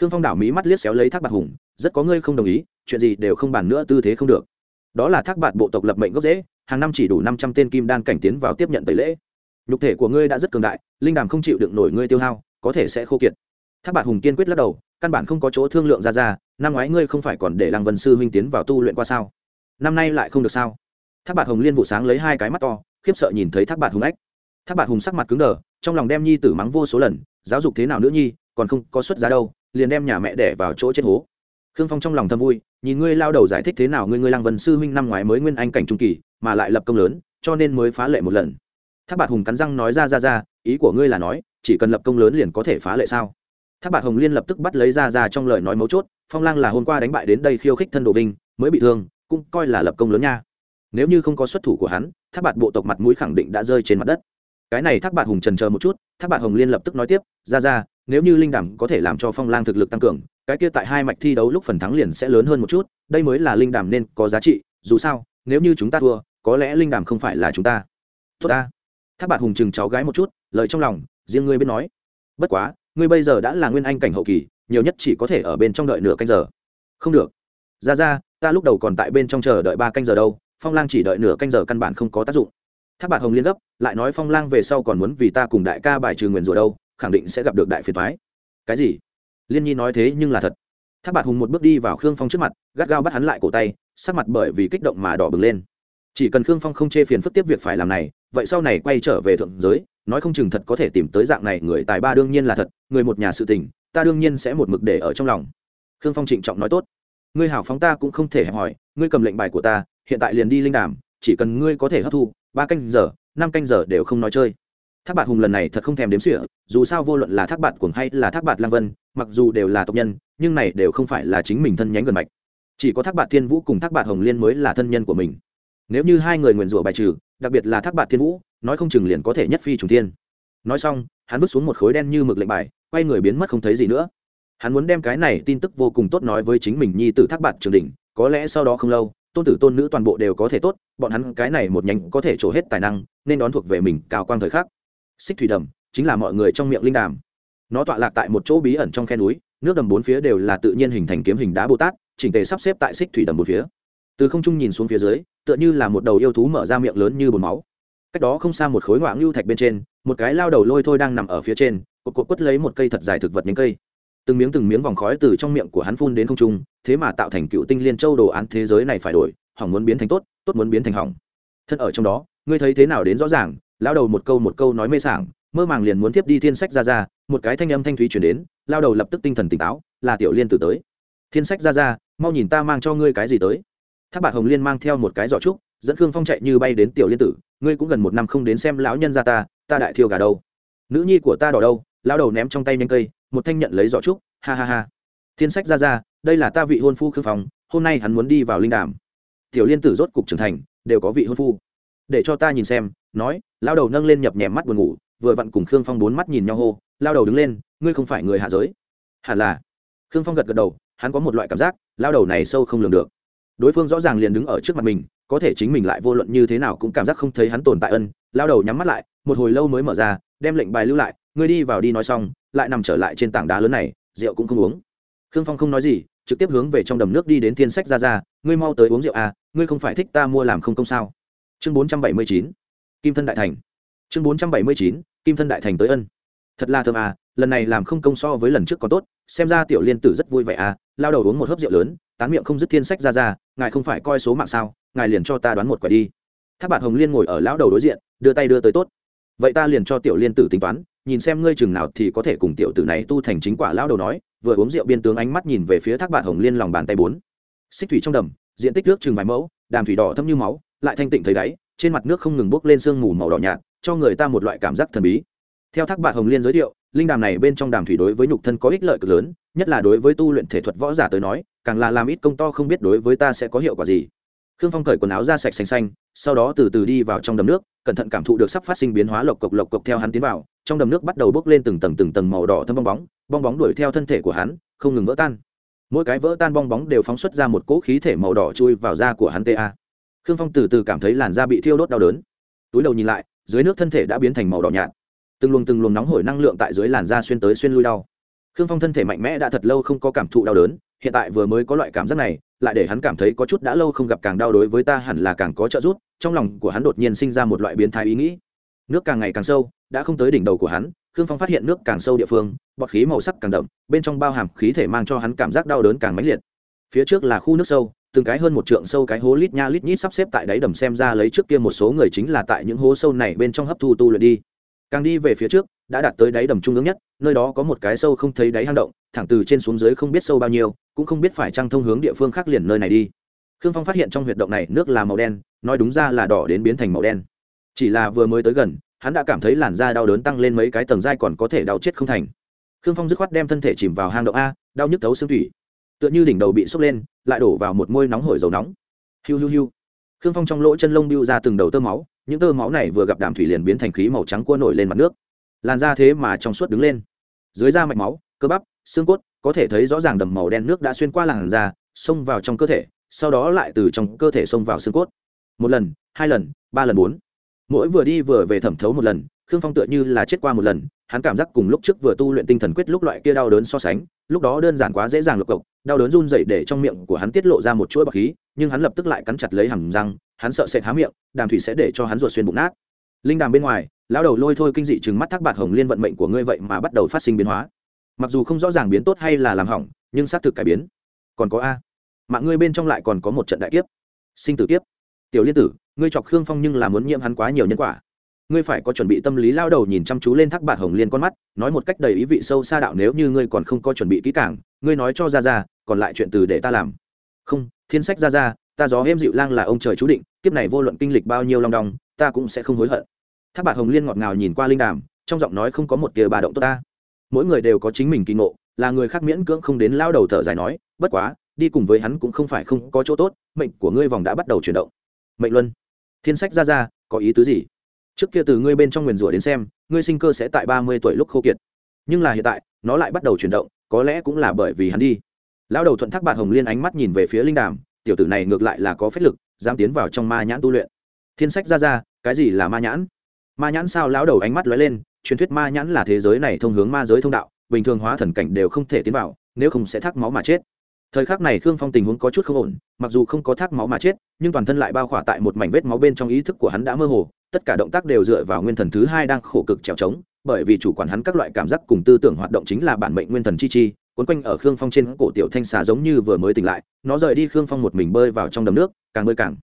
Khương phong đảo mỹ mắt liếc xéo lấy thác bạt hùng, rất có ngươi không đồng ý, chuyện gì đều không bàn nữa, tư thế không được. Đó là thác bạt bộ tộc lập mệnh gốc dễ hàng năm chỉ đủ năm trăm tên kim đan cảnh tiến vào tiếp nhận tẩy lễ. Nhục thể của ngươi đã rất cường đại, linh đàm không chịu đựng nổi ngươi tiêu hao, có thể sẽ khô kiệt. Thác bạt hùng kiên quyết lắc đầu, căn bản không có chỗ thương lượng ra ra, năm ngoái ngươi không phải còn để lăng vân sư huynh tiến vào tu luyện qua sao? Năm nay lại không được sao? Thác bạt hồng liên vụ sáng lấy hai cái mắt to, khiếp sợ nhìn thấy thác bạt hùng ách thác bạt hùng sắc mặt cứng đờ, trong lòng đem nhi tử mắng vô số lần giáo dục thế nào nữa nhi, còn không có xuất giá đâu, liền đem nhà mẹ đẻ vào chỗ chết hố. Khương phong trong lòng thâm vui, nhìn ngươi lao đầu giải thích thế nào ngươi ngươi lăng vân sư huynh năm ngoái mới nguyên anh cảnh trung kỳ, mà lại lập công lớn, cho nên mới phá lệ một lần. Tháp bạt hùng cắn răng nói ra ra ra, ý của ngươi là nói, chỉ cần lập công lớn liền có thể phá lệ sao? Tháp bạt hồng liên lập tức bắt lấy ra ra trong lời nói mấu chốt, phong lang là hôm qua đánh bại đến đây khiêu khích thân đồ vinh, mới bị thương, cũng coi là lập công lớn nha. Nếu như không có xuất thủ của hắn Tháp bạt bộ tộc mặt mũi khẳng định đã rơi trên mặt đất cái này thác bạt hùng trần chờ một chút, thác bạt hồng liên lập tức nói tiếp, ra ra, nếu như linh đàm có thể làm cho phong lang thực lực tăng cường, cái kia tại hai mạch thi đấu lúc phần thắng liền sẽ lớn hơn một chút, đây mới là linh đàm nên có giá trị, dù sao, nếu như chúng ta thua, có lẽ linh đàm không phải là chúng ta. Tốt ta. Thác bạt hùng chừng cháu gái một chút, lời trong lòng, riêng ngươi biết nói. Bất quá, ngươi bây giờ đã là nguyên anh cảnh hậu kỳ, nhiều nhất chỉ có thể ở bên trong đợi nửa canh giờ. Không được. Ra ra, ta lúc đầu còn tại bên trong chờ đợi ba canh giờ đâu, phong lang chỉ đợi nửa canh giờ căn bản không có tác dụng tháp bạt hồng liên gấp, lại nói phong lang về sau còn muốn vì ta cùng đại ca bài trừ nguyền rủa đâu, khẳng định sẽ gặp được đại phiền thoái cái gì? Liên nhi nói thế nhưng là thật. Tháp bạt hùng một bước đi vào khương phong trước mặt, gắt gao bắt hắn lại cổ tay, sắc mặt bởi vì kích động mà đỏ bừng lên. Chỉ cần khương phong không chê phiền phức tiếp việc phải làm này, vậy sau này quay trở về thượng giới, nói không chừng thật có thể tìm tới dạng này người tài ba đương nhiên là thật, người một nhà sự tình, ta đương nhiên sẽ một mực để ở trong lòng. Khương phong trịnh trọng nói tốt. Ngươi hảo phóng ta cũng không thể hẹp hỏi, ngươi cầm lệnh bài của ta, hiện tại liền đi linh đàm, chỉ cần ngươi có thể hấp thu ba canh giờ, năm canh giờ đều không nói chơi. Thác bạt hùng lần này thật không thèm đếm sỉa dù sao vô luận là thác bạt cuồng hay là thác bạt lang vân, mặc dù đều là tộc nhân, nhưng này đều không phải là chính mình thân nhánh gần mạch. Chỉ có thác bạt thiên vũ cùng thác bạt hồng liên mới là thân nhân của mình. Nếu như hai người nguyền rủa bài trừ, đặc biệt là thác bạt thiên vũ, nói không chừng liền có thể nhất phi trùng thiên. Nói xong, hắn vứt xuống một khối đen như mực lệnh bài, quay người biến mất không thấy gì nữa. Hắn muốn đem cái này tin tức vô cùng tốt nói với chính mình nhi tử thác bạt trường đỉnh, có lẽ sau đó không lâu tôn tử tôn nữ toàn bộ đều có thể tốt, bọn hắn cái này một nhánh có thể trổ hết tài năng, nên đón thuộc về mình cao quang thời khắc. Xích thủy đầm chính là mọi người trong miệng linh đàm. Nó tọa lạc tại một chỗ bí ẩn trong khe núi, nước đầm bốn phía đều là tự nhiên hình thành kiếm hình đá bồ tát, chỉnh tề sắp xếp tại xích thủy đầm bốn phía. Từ không trung nhìn xuống phía dưới, tựa như là một đầu yêu thú mở ra miệng lớn như bồn máu. Cách đó không xa một khối ngoại lưu thạch bên trên, một cái lao đầu lôi thôi đang nằm ở phía trên, cột cột quất lấy một cây thật dài thực vật nhánh cây từng miếng từng miếng vòng khói từ trong miệng của hắn phun đến không trung, thế mà tạo thành cựu tinh liên châu đồ án thế giới này phải đổi, hỏng muốn biến thành tốt tốt muốn biến thành hỏng. Thân ở trong đó, ngươi thấy thế nào đến rõ ràng lao đầu một câu một câu nói mê sảng, mơ màng liền muốn tiếp đi thiên sách ra ra, một cái thanh âm thanh thúy chuyển đến lao đầu lập tức tinh thần tỉnh táo, là tiểu liên tử tới. Thiên sách ra ra, mau nhìn ta mang cho ngươi cái gì tới. Tháp bạc hồng liên mang theo một cái giỏ trúc, dẫn khương phong chạy như bay đến tiểu liên tử, ngươi cũng gần một năm không đến xem lão nhân ra ta ta đại thiêu gà đâu. Nữ nhi của ta đỏ đâu lao đầu ném trong tay nhanh cây một thanh nhận lấy giỏ trúc, ha ha ha. Thiên sách ra ra, đây là ta vị hôn phu khương phong, hôm nay hắn muốn đi vào linh đàm. Tiểu liên tử rốt cục trưởng thành, đều có vị hôn phu. Để cho ta nhìn xem, nói, lao đầu nâng lên nhập nhèm mắt buồn ngủ, vừa vặn cùng khương phong bốn mắt nhìn nhau hô, lao đầu đứng lên, ngươi không phải người hạ giới. Hẳn là. Khương phong gật gật đầu, hắn có một loại cảm giác, lao đầu này sâu không lường được. Đối phương rõ ràng liền đứng ở trước mặt mình, có thể chính mình lại vô luận như thế nào cũng cảm giác không thấy hắn tồn tại ân, lao đầu nhắm mắt lại, một hồi lâu mới mở ra đem lệnh bài lưu lại, ngươi đi vào đi nói xong, lại nằm trở lại trên tảng đá lớn này, rượu cũng không uống. Khương phong không nói gì, trực tiếp hướng về trong đầm nước đi đến thiên sách ra ra, ngươi mau tới uống rượu à ngươi không phải thích ta mua làm không công sao? Chương bốn trăm bảy mươi chín, kim thân đại thành. Chương bốn trăm bảy mươi chín, kim thân đại thành tới ân. Thật là thơm à lần này làm không công so với lần trước còn tốt, xem ra tiểu liên tử rất vui vẻ à lao đầu uống một hớp rượu lớn, tán miệng không dứt thiên sách ra ra, ngài không phải coi số mạng sao, ngài liền cho ta đoán một quả đi. Tháp bạn hồng liên ngồi ở lão đầu đối diện, đưa tay đưa tới tốt vậy ta liền cho tiểu liên tử tính toán, nhìn xem ngươi chừng nào thì có thể cùng tiểu tử này tu thành chính quả lão đầu nói, vừa uống rượu biên tướng ánh mắt nhìn về phía thác bạt hồng liên lòng bàn tay bốn. Xích thủy trong đầm, diện tích nước chừng vài mẫu, đàm thủy đỏ thâm như máu, lại thanh tịnh thấy đáy, trên mặt nước không ngừng bốc lên sương mù màu đỏ nhạt, cho người ta một loại cảm giác thần bí. Theo thác bạt hồng liên giới thiệu, linh đàm này bên trong đàm thủy đối với nhục thân có ích lợi cực lớn, nhất là đối với tu luyện thể thuật võ giả tới nói, càng là làm ít công to không biết đối với ta sẽ có hiệu quả gì. Khương phong cởi quần áo ra sạch xanh xanh sau đó từ từ đi vào trong đầm nước, cẩn thận cảm thụ được sắp phát sinh biến hóa lộc cộc lộc cộc theo hắn tiến vào, trong đầm nước bắt đầu bốc lên từng tầng từng tầng màu đỏ thâm bong bóng bong bóng đuổi theo thân thể của hắn, không ngừng vỡ tan. Mỗi cái vỡ tan bong bóng đều phóng xuất ra một cỗ khí thể màu đỏ chui vào da của hắn ta khương phong từ từ cảm thấy làn da bị thiêu đốt đau đớn. Túi đầu nhìn lại, dưới nước thân thể đã biến thành màu đỏ nhạt. Từng luồng từng luồng nóng hổi năng lượng tại dưới làn da xuyên tới xuyên lui đau. Khương phong thân thể mạnh mẽ đã thật lâu không có cảm thụ đau đớn, hiện tại vừa mới có loại cảm giác này, lại để hắn cảm thấy có chút đã lâu không gặp càng đau đối với ta hẳn là càng có trợ giúp trong lòng của hắn đột nhiên sinh ra một loại biến thái ý nghĩ. Nước càng ngày càng sâu, đã không tới đỉnh đầu của hắn, khương phong phát hiện nước càng sâu địa phương, bọt khí màu sắc càng đậm, bên trong bao hàm khí thể mang cho hắn cảm giác đau đớn càng mãnh liệt. Phía trước là khu nước sâu, từng cái hơn một trượng sâu cái hố lít nha lít nhít sắp xếp tại đáy đầm xem ra lấy trước kia một số người chính là tại những hố sâu này bên trong hấp thu tu luyện đi. Càng đi về phía trước, đã đạt tới đáy đầm trung ương nhất, nơi đó có một cái sâu không thấy đáy hang động, thẳng từ trên xuống dưới không biết sâu bao nhiêu, cũng không biết phải trăng thông hướng địa phương khác liền nơi này đi khương phong phát hiện trong huyệt động này nước là màu đen, nói đúng ra là đỏ đến biến thành màu đen. Chỉ là vừa mới tới gần, hắn đã cảm thấy làn da đau đớn tăng lên mấy cái tầng dai còn có thể đau chết không thành. Khương phong dứt khoát đem thân thể chìm vào hang động a, đau nhức thấu xương thủy tựa như đỉnh đầu bị sốc lên, lại đổ vào một môi nóng hổi dầu nóng. Hiu hiu hiu. Khương phong trong lỗ chân lông biêu ra từng đầu tơ máu, những tơ máu này vừa gặp đàm thủy liền biến thành khí màu trắng cua nổi lên mặt nước. Làn da thế mà trong suốt đứng lên. Dưới da mạch máu, cơ bắp, xương cốt, có thể thấy rõ ràng đầm màu đen nước đã xuyên qua làn da, xông vào trong cơ thể sau đó lại từ trong cơ thể xông vào xương cốt. Một lần, hai lần, ba lần, bốn. Mỗi vừa đi vừa về thẩm thấu một lần, khương phong tựa như là chết qua một lần, hắn cảm giác cùng lúc trước vừa tu luyện tinh thần quyết lúc loại kia đau đớn so sánh, lúc đó đơn giản quá dễ dàng lục cộc đau đớn run dậy để trong miệng của hắn tiết lộ ra một chuỗi bọc khí, nhưng hắn lập tức lại cắn chặt lấy hàm răng, hắn sợ sệt há miệng, đàm thủy sẽ để cho hắn ruột xuyên bụng nát. Linh đàm bên ngoài, lão đầu lôi thôi kinh dị chừng mắt thác bạc hồng liên vận mệnh của ngươi vậy mà bắt đầu phát sinh biến hóa. Mặc dù không rõ ràng biến tốt hay là làm hỏng, nhưng xác thực cải biến. Còn có a mạng ngươi bên trong lại còn có một trận đại kiếp. Sinh tử kiếp. Tiểu liên tử, ngươi chọc khương phong nhưng là muốn nhiễm hắn quá nhiều nhân quả. Ngươi phải có chuẩn bị tâm lý lao đầu nhìn chăm chú lên thác bạc hồng liên con mắt, nói một cách đầy ý vị sâu xa đạo nếu như ngươi còn không có chuẩn bị kỹ càng, ngươi nói cho ra ra còn lại chuyện từ để ta làm. Không, thiên sách ra ra ta gió êm dịu lang là ông trời chú định, kiếp này vô luận kinh lịch bao nhiêu long đong, ta cũng sẽ không hối hận. Thác bạc hồng liên ngọt ngào nhìn qua linh đàm, trong giọng nói không có một tia bà động tốt ta. Mỗi người đều có chính mình kỳ ngộ, là người khác miễn cưỡng không đến lao đầu thở dài nói, bất quá đi cùng với hắn cũng không phải không có chỗ tốt, mệnh của ngươi vòng đã bắt đầu chuyển động. Mệnh luân, thiên sách ra ra có ý tứ gì? Trước kia từ ngươi bên trong nguyền rủa đến xem, ngươi sinh cơ sẽ tại ba mươi tuổi lúc khô kiệt. Nhưng là hiện tại, nó lại bắt đầu chuyển động, có lẽ cũng là bởi vì hắn đi. Lão đầu thuận thác bạc hồng liên ánh mắt nhìn về phía linh đàm, tiểu tử này ngược lại là có phép lực, dám tiến vào trong ma nhãn tu luyện. Thiên sách ra ra cái gì là ma nhãn? Ma nhãn sao lão đầu ánh mắt lóe lên, truyền thuyết ma nhãn là thế giới này thông hướng ma giới thông đạo, bình thường hóa thần cảnh đều không thể tiến vào, nếu không sẽ thác máu mà chết thời khắc này khương phong tình huống có chút không ổn, mặc dù không có thác máu mà chết, nhưng toàn thân lại bao khỏa tại một mảnh vết máu bên trong ý thức của hắn đã mơ hồ, tất cả động tác đều dựa vào nguyên thần thứ hai đang khổ cực trèo trống, bởi vì chủ quản hắn các loại cảm giác cùng tư tưởng hoạt động chính là bản mệnh nguyên thần chi chi quấn quanh ở khương phong trên cổ tiểu thanh xà giống như vừa mới tỉnh lại, nó rời đi khương phong một mình bơi vào trong đầm nước, càng bơi càng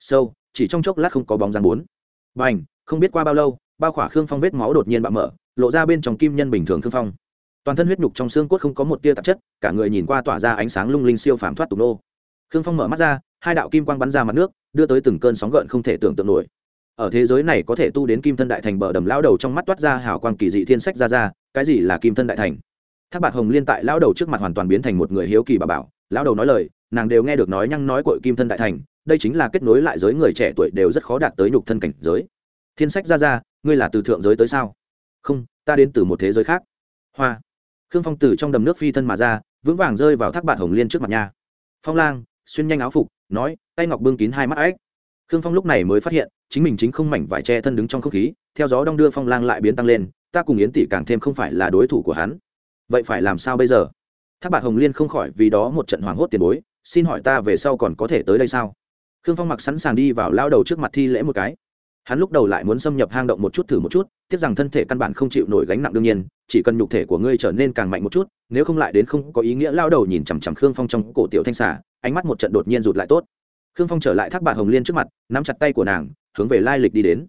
sâu, chỉ trong chốc lát không có bóng dáng bốn. Bành, không biết qua bao lâu, bao khỏa khương phong vết máu đột nhiên bạo mở, lộ ra bên trong kim nhân bình thường khương phong toàn thân huyết nhục trong xương cốt không có một tia tạp chất, cả người nhìn qua tỏa ra ánh sáng lung linh siêu phàm thoát tục nô. Khương phong mở mắt ra, hai đạo kim quang bắn ra mặt nước, đưa tới từng cơn sóng gợn không thể tưởng tượng nổi. Ở thế giới này có thể tu đến kim thân đại thành bờ đầm lao đầu trong mắt toát ra hào quang kỳ dị thiên sách ra ra, cái gì là kim thân đại thành? Thác bạc hồng liên tại lao đầu trước mặt hoàn toàn biến thành một người hiếu kỳ bà bảo lao đầu nói lời, nàng đều nghe được nói nhăng nói cội kim thân đại thành, đây chính là kết nối lại giới người trẻ tuổi đều rất khó đạt tới nhục thân cảnh giới. Thiên sách ra ra, ngươi là từ thượng giới tới sao? Không, ta đến từ một thế giới khác. Hoa khương phong từ trong đầm nước phi thân mà ra, vững vàng rơi vào thác bạn hồng liên trước mặt nha. Phong lang, xuyên nhanh áo phục, nói, tay ngọc bưng kín hai mắt ếch. Khương phong lúc này mới phát hiện, chính mình chính không mảnh vải che thân đứng trong không khí, theo gió đong đưa phong lang lại biến tăng lên, ta cùng yến tỷ càng thêm không phải là đối thủ của hắn. Vậy phải làm sao bây giờ? Thác bạn hồng liên không khỏi vì đó một trận hoảng hốt tiền bối, xin hỏi ta về sau còn có thể tới đây sao? Khương phong mặc sẵn sàng đi vào lao đầu trước mặt thi lễ một cái hắn lúc đầu lại muốn xâm nhập hang động một chút thử một chút, tiếc rằng thân thể căn bản không chịu nổi gánh nặng đương nhiên, chỉ cần nhục thể của ngươi trở nên càng mạnh một chút, nếu không lại đến không có ý nghĩa, lao đầu nhìn chằm chằm khương phong trong cổ tiểu thanh xà, ánh mắt một trận đột nhiên rụt lại tốt. Khương phong trở lại thác bạc hồng liên trước mặt, nắm chặt tay của nàng, hướng về lai lịch đi đến.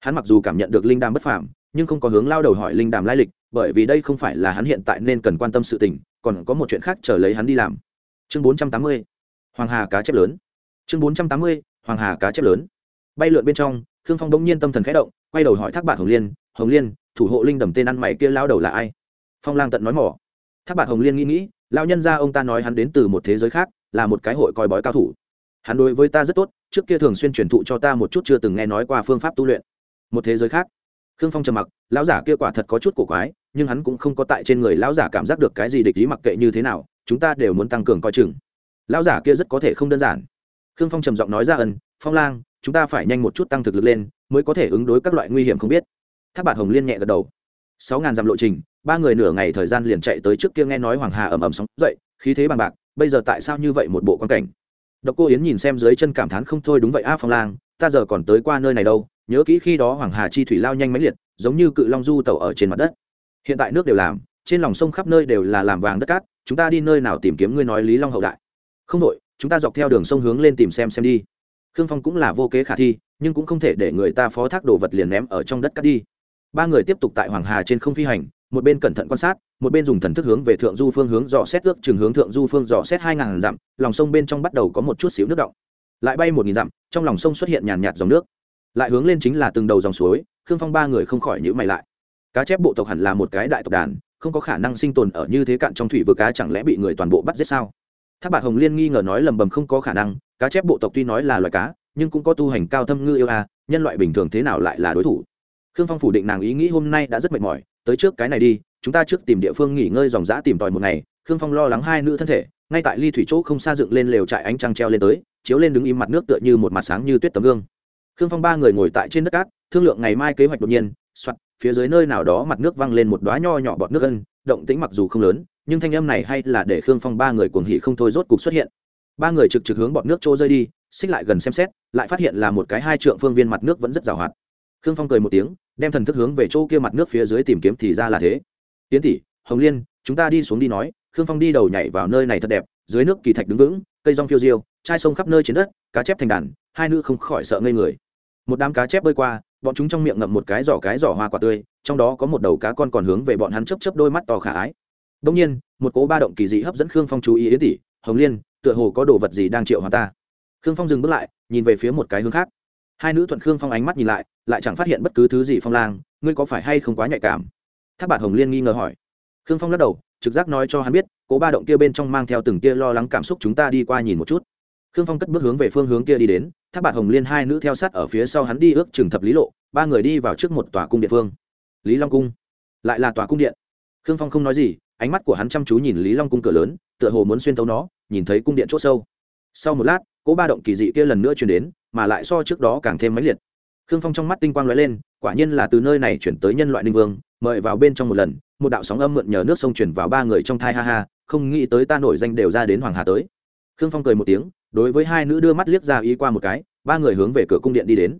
Hắn mặc dù cảm nhận được linh đàm bất phàm, nhưng không có hướng lao đầu hỏi linh đàm lai lịch, bởi vì đây không phải là hắn hiện tại nên cần quan tâm sự tình, còn có một chuyện khác chờ lấy hắn đi làm. Chương 480 hoàng hà cá chép lớn. Chương 480 hoàng hà cá chép lớn. Bay lượn bên trong khương phong bỗng nhiên tâm thần khẽ động, quay đầu hỏi thác bạt hồng liên hồng liên, thủ hộ linh đầm tên ăn mày kia lao đầu là ai? Phong lang tận nói mỏ. Thác bạt hồng liên nghĩ nghĩ lao nhân ra ông ta nói hắn đến từ một thế giới khác, là một cái hội coi bói cao thủ. Hắn đối với ta rất tốt, trước kia thường xuyên truyền thụ cho ta một chút chưa từng nghe nói qua phương pháp tu luyện. Một thế giới khác. Khương phong trầm mặc, lão giả kia quả thật có chút cổ quái, nhưng hắn cũng không có tại trên người lão giả cảm giác được cái gì địch ý mặc kệ như thế nào, chúng ta đều muốn tăng cường coi chừng. Lão giả kia rất có thể không đơn giản. Khương phong trầm giọng nói ra ân, phong lang chúng ta phải nhanh một chút tăng thực lực lên, mới có thể ứng đối các loại nguy hiểm không biết. Tháp bạt hồng liên nhẹ gật đầu. Sáu ngàn dặm lộ trình, ba người nửa ngày thời gian liền chạy tới trước kia nghe nói hoàng hà ầm ầm sóng dậy, khí thế bằng bạc, bây giờ tại sao như vậy một bộ quan cảnh? Độc cô yến nhìn xem dưới chân cảm thán không thôi đúng vậy a phong lang, ta giờ còn tới qua nơi này đâu, nhớ kỹ khi đó hoàng hà chi thủy lao nhanh mãnh liệt, giống như cự long du tàu ở trên mặt đất. Hiện tại nước đều làm, trên lòng sông khắp nơi đều là làm vàng đất cát, chúng ta đi nơi nào tìm kiếm ngươi nói lý long hậu đại. Không đội, chúng ta dọc theo đường sông hướng lên tìm xem xem đi khương phong cũng là vô kế khả thi, nhưng cũng không thể để người ta phó thác đồ vật liền ném ở trong đất cát đi. Ba người tiếp tục tại hoàng hà trên không phi hành, một bên cẩn thận quan sát, một bên dùng thần thức hướng về thượng du phương hướng dò xét ước chừng hướng thượng du phương dò xét hai ngàn dặm, lòng sông bên trong bắt đầu có một chút xíu nước động. Lại bay một nghìn dặm, trong lòng sông xuất hiện nhàn nhạt dòng nước. Lại hướng lên chính là từng đầu dòng suối, khương phong ba người không khỏi nhữ mày lại. Cá chép bộ tộc hẳn là một cái đại tộc đàn, không có khả năng sinh tồn ở như thế cạn trong thủy vừa cá, chẳng lẽ bị người toàn bộ bắt giết sao? Tháp bạc hồng liên nghi ngờ nói lầm bầm không có khả năng cá chép bộ tộc tuy nói là loài cá, nhưng cũng có tu hành cao thâm ngư yêu a nhân loại bình thường thế nào lại là đối thủ? Khương phong phủ định nàng ý nghĩ hôm nay đã rất mệt mỏi, tới trước cái này đi, chúng ta trước tìm địa phương nghỉ ngơi dòng dã tìm tòi một ngày. Khương phong lo lắng hai nữ thân thể, ngay tại ly thủy chỗ không xa dựng lên lều trại ánh trăng treo lên tới, chiếu lên đứng im mặt nước tựa như một mặt sáng như tuyết tấm gương. Khương phong ba người ngồi tại trên đất cát, thương lượng ngày mai kế hoạch đột nhiên, soạt, phía dưới nơi nào đó mặt nước văng lên một đóa nho nhỏ bọt nước ân, động tĩnh mặc dù không lớn, nhưng thanh âm này hay là để khương phong ba người cuồng hỉ không thôi rốt cục xuất hiện ba người trực trực hướng bọt nước trôi rơi đi, xích lại gần xem xét, lại phát hiện là một cái hai trượng phương viên mặt nước vẫn rất rào hoạt khương phong cười một tiếng, đem thần thức hướng về chỗ kia mặt nước phía dưới tìm kiếm thì ra là thế. Tiến tỷ, hồng liên, chúng ta đi xuống đi nói. Khương phong đi đầu nhảy vào nơi này thật đẹp, dưới nước kỳ thạch đứng vững, cây rong phiêu diêu, chai sông khắp nơi trên đất, cá chép thành đàn, hai nữ không khỏi sợ ngây người. Một đám cá chép bơi qua, bọn chúng trong miệng ngậm một cái giỏ cái giỏ hoa quả tươi, trong đó có một đầu cá con còn hướng về bọn hắn chấp chấp đôi mắt to khả ái. Đông nhiên, một cố ba động kỳ dị hấp dẫn khương phong chú ý, yến tỷ, hồng liên tựa hồ có đồ vật gì đang triệu hóa ta. Khương phong dừng bước lại, nhìn về phía một cái hướng khác. Hai nữ thuận khương phong ánh mắt nhìn lại lại chẳng phát hiện bất cứ thứ gì phong lang, ngươi có phải hay không quá nhạy cảm? Tháp bạt hồng liên nghi ngờ hỏi. Khương phong lắc đầu, trực giác nói cho hắn biết, cố ba động kia bên trong mang theo từng kia lo lắng cảm xúc chúng ta đi qua nhìn một chút. Khương phong cất bước hướng về phương hướng kia đi đến tháp bạt hồng liên hai nữ theo sát ở phía sau hắn đi ước chừng thập lý lộ, ba người đi vào trước một tòa cung địa phương lý long cung. Lại là tòa cung điện. Khương phong không nói gì ánh mắt của hắn chăm chú nhìn lý long cung cửa lớn, tựa hồ muốn xuyên thấu nó, nhìn thấy cung điện c h ỗ sâu. Sau một lát, cỗ ba động kỳ dị kia lần nữa chuyển đến, mà lại so trước đó càng thêm mãnh liệt. Khương phong trong mắt tinh quang lóe lên, quả nhiên là từ nơi này chuyển tới nhân loại ninh vương, mời vào bên trong một lần, một đạo sóng âm mượn nhờ nước sông chuyển vào ba người trong thai ha ha, không nghĩ tới ta nổi danh đều ra đến hoàng hà tới. Khương phong cười một tiếng, đối với hai nữ đưa mắt liếc ra ý qua một cái, ba người hướng về cửa cung điện đi đến.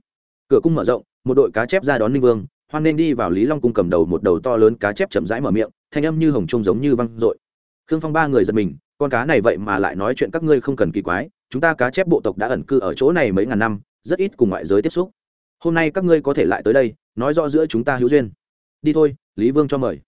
Cửa cung mở rộng, một đội cá chép ra đón ninh vương, hoan nên đi vào lý long cung cầm đầu một đầu to lớn cá chép chậm rãi mở miệng thanh âm như hồng trung giống như văng dội. Khương phong ba người giật mình, con cá này vậy mà lại nói chuyện các ngươi không cần kỳ quái, chúng ta cá chép bộ tộc đã ẩn cư ở chỗ này mấy ngàn năm, rất ít cùng ngoại giới tiếp xúc. Hôm nay các ngươi có thể lại tới đây, nói rõ giữa chúng ta hữu duyên. Đi thôi, lý vương cho mời.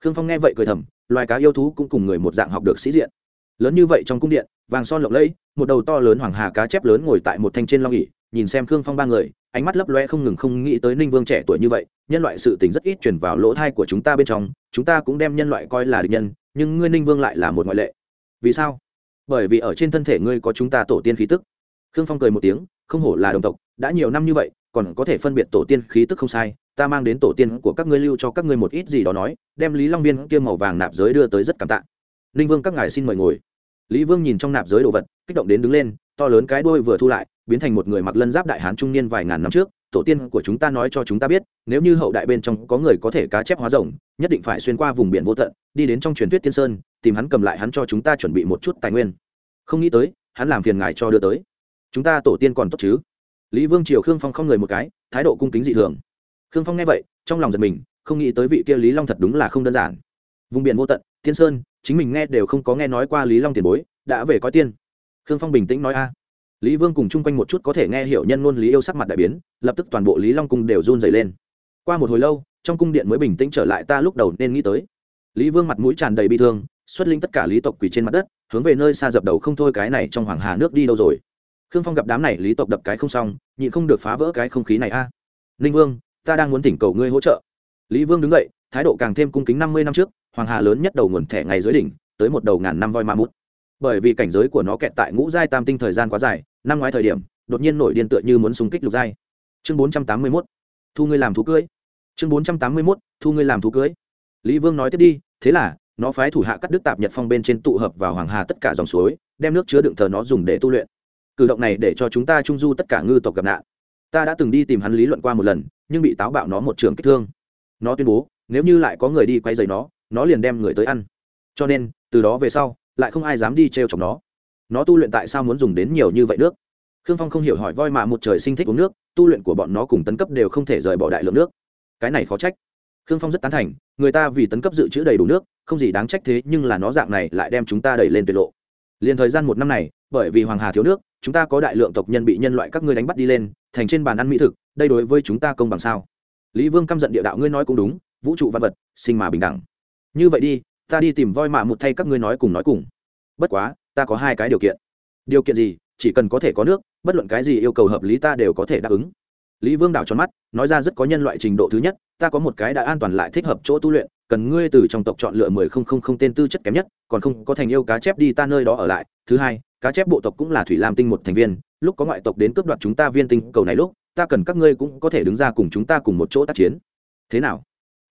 Khương phong nghe vậy cười thầm, loài cá yêu thú cũng cùng người một dạng học được sĩ diện. Lớn như vậy trong cung điện, vàng son lộng lẫy, một đầu to lớn hoàng hà cá chép lớn ngồi tại một thanh trên long ỉ nhìn xem khương phong ba người, ánh mắt lấp loe không ngừng không nghĩ tới ninh vương trẻ tuổi như vậy, nhân loại sự tình rất ít chuyển vào lỗ thai của chúng ta bên trong, chúng ta cũng đem nhân loại coi là địch nhân, nhưng ngươi ninh vương lại là một ngoại lệ. Vì sao? Bởi vì ở trên thân thể ngươi có chúng ta tổ tiên khí tức. Khương phong cười một tiếng, không hổ là đồng tộc, đã nhiều năm như vậy, còn có thể phân biệt tổ tiên khí tức không sai, ta mang đến tổ tiên của các ngươi lưu cho các ngươi một ít gì đó nói, đem lý long viên kia màu vàng nạp giới đưa tới rất cảm tạ. Ninh vương các ngài xin mời ngồi. Lý vương nhìn trong nạp giới đồ vật, kích động đến đứng lên to lớn cái đuôi vừa thu lại, biến thành một người mặc lân giáp đại hán trung niên vài ngàn năm trước. Tổ tiên của chúng ta nói cho chúng ta biết, nếu như hậu đại bên trong có người có thể cá chép hóa rồng, nhất định phải xuyên qua vùng biển vô tận, đi đến trong truyền thuyết tiên sơn, tìm hắn cầm lại hắn cho chúng ta chuẩn bị một chút tài nguyên. Không nghĩ tới, hắn làm phiền ngài cho đưa tới. Chúng ta tổ tiên còn tốt chứ? Lý vương triều khương phong không người một cái, thái độ cung kính dị thường. Khương phong nghe vậy, trong lòng giật mình, không nghĩ tới vị kia lý long thật đúng là không đơn giản. Vùng biển vô tận, tiên sơn, chính mình nghe đều không có nghe nói qua lý long tiền bối, đã về coi tiên khương phong bình tĩnh nói a. Lý vương cùng chung quanh một chút có thể nghe hiểu nhân ngôn lý yêu sắc mặt đại biến, lập tức toàn bộ lý long cung đều run dày lên. Qua một hồi lâu, trong cung điện mới bình tĩnh trở lại ta lúc đầu nên nghĩ tới. Lý vương mặt mũi tràn đầy bi thương, xuất linh tất cả lý tộc quỳ trên mặt đất, hướng về nơi xa dập đầu không thôi cái này trong hoàng hà nước đi đâu rồi. Khương phong gặp đám này lý tộc đập cái không xong, nhịn không được phá vỡ cái không khí này a. Ninh vương, ta đang muốn thỉnh cầu ngươi hỗ trợ. Lý vương đứng dậy, thái độ càng thêm cung kính năm mươi năm trước, hoàng hà lớn nhất đầu nguồn thẻ ngày dưới đỉnh, tới một đầu ngàn năm voi ma mút bởi vì cảnh giới của nó kẹt tại ngũ giai tam tinh thời gian quá dài, năm ngoái thời điểm, đột nhiên nổi điên tựa như muốn xung kích lục giai. Chương bốn trăm tám mươi mốt, thu ngươi làm thú cưới. Chương bốn trăm tám mươi mốt, thu ngươi làm thú cưới. Lý vương nói tiếp đi, thế là, nó phái thủ hạ cắt đức tạp nhật phong bên trên tụ hợp vào hoàng hà tất cả dòng suối, đem nước chứa đựng thờ nó dùng để tu luyện. Cử động này để cho chúng ta trung du tất cả ngư tộc gặp nạn. Ta đã từng đi tìm hắn lý luận qua một lần, nhưng bị táo bạo nó một trường kích thương. Nó tuyên bố, nếu như lại có người đi quay dày nó nó liền đem người tới ăn. Cho nên, từ đó về sau lại không ai dám đi t r e o chọc nó. Nó tu luyện tại sao muốn dùng đến nhiều như vậy nước? Khương phong không hiểu hỏi voi mạ một trời sinh thích uống nước, tu luyện của bọn nó cùng tấn cấp đều không thể rời bỏ đại lượng nước. Cái này khó trách. Khương phong rất tán thành, người ta vì tấn cấp dự trữ đầy đủ nước, không gì đáng trách thế nhưng là nó dạng này lại đem chúng ta đẩy lên tuyệt lộ. Liền thời gian một năm này, bởi vì hoàng hà thiếu nước, chúng ta có đại lượng tộc nhân bị nhân loại các ngươi đánh bắt đi lên, thành trên bàn ăn mỹ thực, đây đối với chúng ta công bằng sao? Lý vương căm giận địa đạo ngươi nói cũng đúng, vũ trụ văn vật, sinh mà bình đẳng. Như vậy đi ta đi tìm voi mạ một thay các ngươi nói cùng nói cùng. Bất quá, ta có hai cái điều kiện. Điều kiện gì? Chỉ cần có thể có nước, bất luận cái gì yêu cầu hợp lý ta đều có thể đáp ứng. Lý vương đảo tròn mắt, nói ra rất có nhân loại trình độ thứ nhất, ta có một cái đã an toàn lại thích hợp chỗ tu luyện, cần ngươi từ trong tộc chọn lựa mười không không không tên tư chất kém nhất, còn không có thành yêu cá chép đi ta nơi đó ở lại. Thứ hai, cá chép bộ tộc cũng là thủy lam tinh một thành viên, lúc có ngoại tộc đến cướp đoạt chúng ta viên tinh cầu này lúc, ta cần các ngươi cũng có thể đứng ra cùng chúng ta cùng một chỗ tác chiến. Thế nào?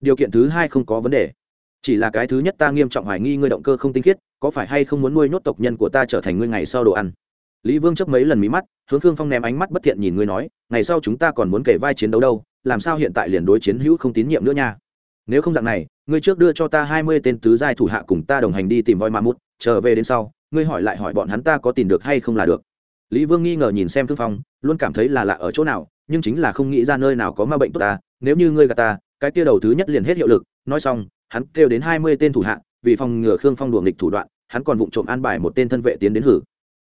Điều kiện thứ hai không có vấn đề chỉ là cái thứ nhất ta nghiêm trọng hoài nghi ngươi động cơ không tinh khiết, có phải hay không muốn nuôi nhốt tộc nhân của ta trở thành ngươi ngày sau đồ ăn? Lý vương chấp mấy lần mí mắt, hướng khương phong ném ánh mắt bất thiện nhìn ngươi nói, ngày sau chúng ta còn muốn kể vai chiến đấu đâu, làm sao hiện tại liền đối chiến hữu không tín nhiệm nữa nha? Nếu không dạng này, ngươi trước đưa cho ta hai mươi tên tứ giai thủ hạ cùng ta đồng hành đi tìm voi ma mút trở về đến sau, ngươi hỏi lại hỏi bọn hắn ta có tìm được hay không là được. Lý vương nghi ngờ nhìn xem khương phong, luôn cảm thấy là lạ ở chỗ nào, nhưng chính là không nghĩ ra nơi nào có ma bệnh tốt ta, nếu như ngươi gà ta cái kia đầu thứ nhất liền hết hiệu lực, nói xong, hắn kêu đến hai mươi tên thủ hạ, vì phòng ngừa khương phong đuổi nghịch thủ đoạn, hắn còn vụng trộm an bài một tên thân vệ tiến đến hử.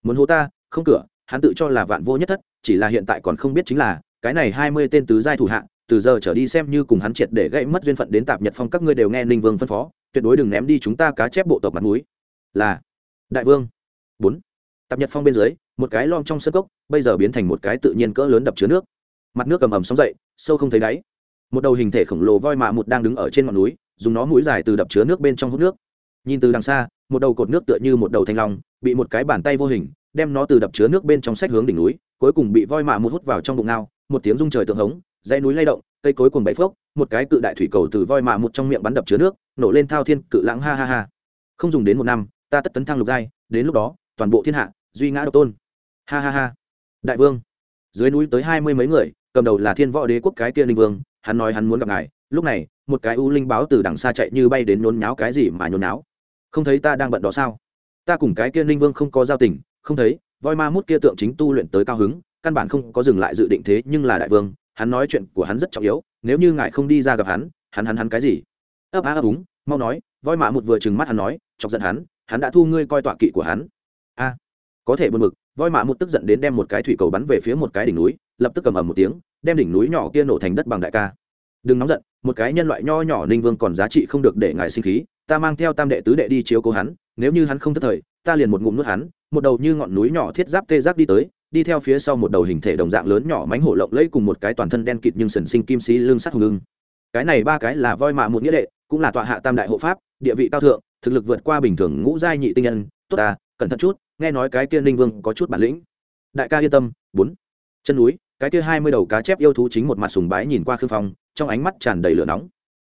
Muốn hô ta, không cửa, hắn tự cho là vạn vô nhất thất, chỉ là hiện tại còn không biết chính là, cái này hai mươi tên tứ giai thủ hạ, từ giờ trở đi xem như cùng hắn triệt để gây mất duyên phận đến tạp nhật phong các ngươi đều nghe ninh vương phân phó, tuyệt đối đừng ném đi chúng ta cá chép bộ tộc mặt mũi. Là, đại vương. Bốn. Tạp nhật phong bên dưới, một cái lom trong sân cốc, bây giờ biến thành một cái tự nhiên cỡ lớn đập chứa nước. Mặt nước cầm ầm sóng dậy, sâu không thấy đáy một đầu hình thể khổng lồ voi mạ một đang đứng ở trên ngọn núi, dùng nó mũi dài từ đập chứa nước bên trong hút nước. Nhìn từ đằng xa, một đầu cột nước tựa như một đầu thanh long, bị một cái bàn tay vô hình, đem nó từ đập chứa nước bên trong sách hướng đỉnh núi, cuối cùng bị voi mạ một hút vào trong bụng ngao, một tiếng rung trời tượng hống, dãy núi lay động, cây cối cuồng bảy phước một cái cự đại thủy cầu từ voi mạ một trong miệng bắn đập chứa nước, nổ lên thao thiên, cự lãng ha ha ha. Không dùng đến một năm, ta tất tấn thăng lục giai, đến lúc đó, toàn bộ thiên hạ, duy ngã độc tôn. Ha ha ha. Đại vương, dưới núi tới hai mươi mấy người, cầm đầu là thiên võ đế quốc cái kia linh vương hắn nói hắn muốn gặp ngài, lúc này, một cái u linh báo từ đằng xa chạy như bay đến nhốn nháo cái gì mà nhốn nháo. Không thấy ta đang bận đó sao? Ta cùng cái kia linh vương không có giao tình, không thấy, voi ma mút kia tượng chính tu luyện tới cao hứng, căn bản không có dừng lại dự định thế nhưng là đại vương, hắn nói chuyện của hắn rất trọng yếu, nếu như ngài không đi ra gặp hắn hắn hắn hắn cái gì? Ấp á ấp úng, mau nói, voi mạ một vừa chừng mắt hắn nói, chọc giận hắn hắn đã thu ngươi coi tọa kỵ của hắn. A, có thể buồn mực voi mạ một tức giận đến đem một cái thủy cầu bắn về phía một cái đỉnh núi, lập tức cầm ầm một tiếng, đem đỉnh núi nhỏ kia nổ thành đất bằng đại ca. Đừng nóng giận, một cái nhân loại nho nhỏ ninh vương còn giá trị không được để ngài sinh khí, ta mang theo tam đệ tứ đệ đi chiếu cố hắn, nếu như hắn không thất thời, ta liền một ngụm nuốt hắn, một đầu như ngọn núi nhỏ thiết giáp tê giác đi tới, đi theo phía sau một đầu hình thể đồng dạng lớn nhỏ mánh hổ lộng lẫy cùng một cái toàn thân đen kịt nhưng sần sinh kim sĩ lương sắt hùng lưng cái này ba cái là voi mạ một nghĩa đệ, cũng là tọa hạ tam đại hộ pháp, địa vị cao thượng, thực lực vượt qua bình thường ngũ giai nhị tinh nhân, tốt ta, cẩn thận chút nghe nói cái kia ninh vương có chút bản lĩnh. Đại ca yên tâm, bốn. Chân núi, cái kia hai mươi đầu cá chép yêu thú chính một mặt sùng bái nhìn qua khương phong, trong ánh mắt tràn đầy lửa nóng.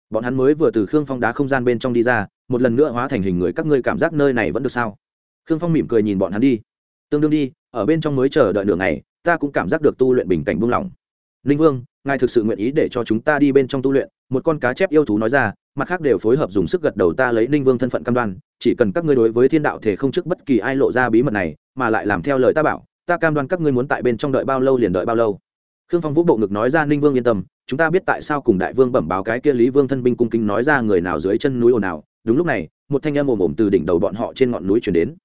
Bọn hắn mới vừa từ khương phong đá không gian bên trong đi ra, một lần nữa hóa thành hình người các ngươi cảm giác nơi này vẫn được sao? Khương phong mỉm cười nhìn bọn hắn đi. Tương đương đi, ở bên trong mới chờ đợi nửa ngày, ta cũng cảm giác được tu luyện bình cảnh buông lỏng. Ninh vương, ngài thực sự nguyện ý để cho chúng ta đi bên trong tu luyện? Một con cá chép yêu thú nói ra, mặt khác đều phối hợp dùng sức gật đầu ta lấy ninh vương thân phận cam đoan, chỉ cần các ngươi đối với thiên đạo thể không trước bất kỳ ai lộ ra bí mật này, mà lại làm theo lời ta bảo, ta cam đoan các ngươi muốn tại bên trong đợi bao lâu liền đợi bao lâu. Khương phong vũ bộ ngực nói ra, ninh vương yên tâm, chúng ta biết tại sao cùng đại vương bẩm báo cái kia lý vương thân binh cung kính nói ra người nào dưới chân núi ồn ào. Đúng lúc này, một thanh âm ồm ồm từ đỉnh đầu bọn họ trên ngọn núi chuyển đến.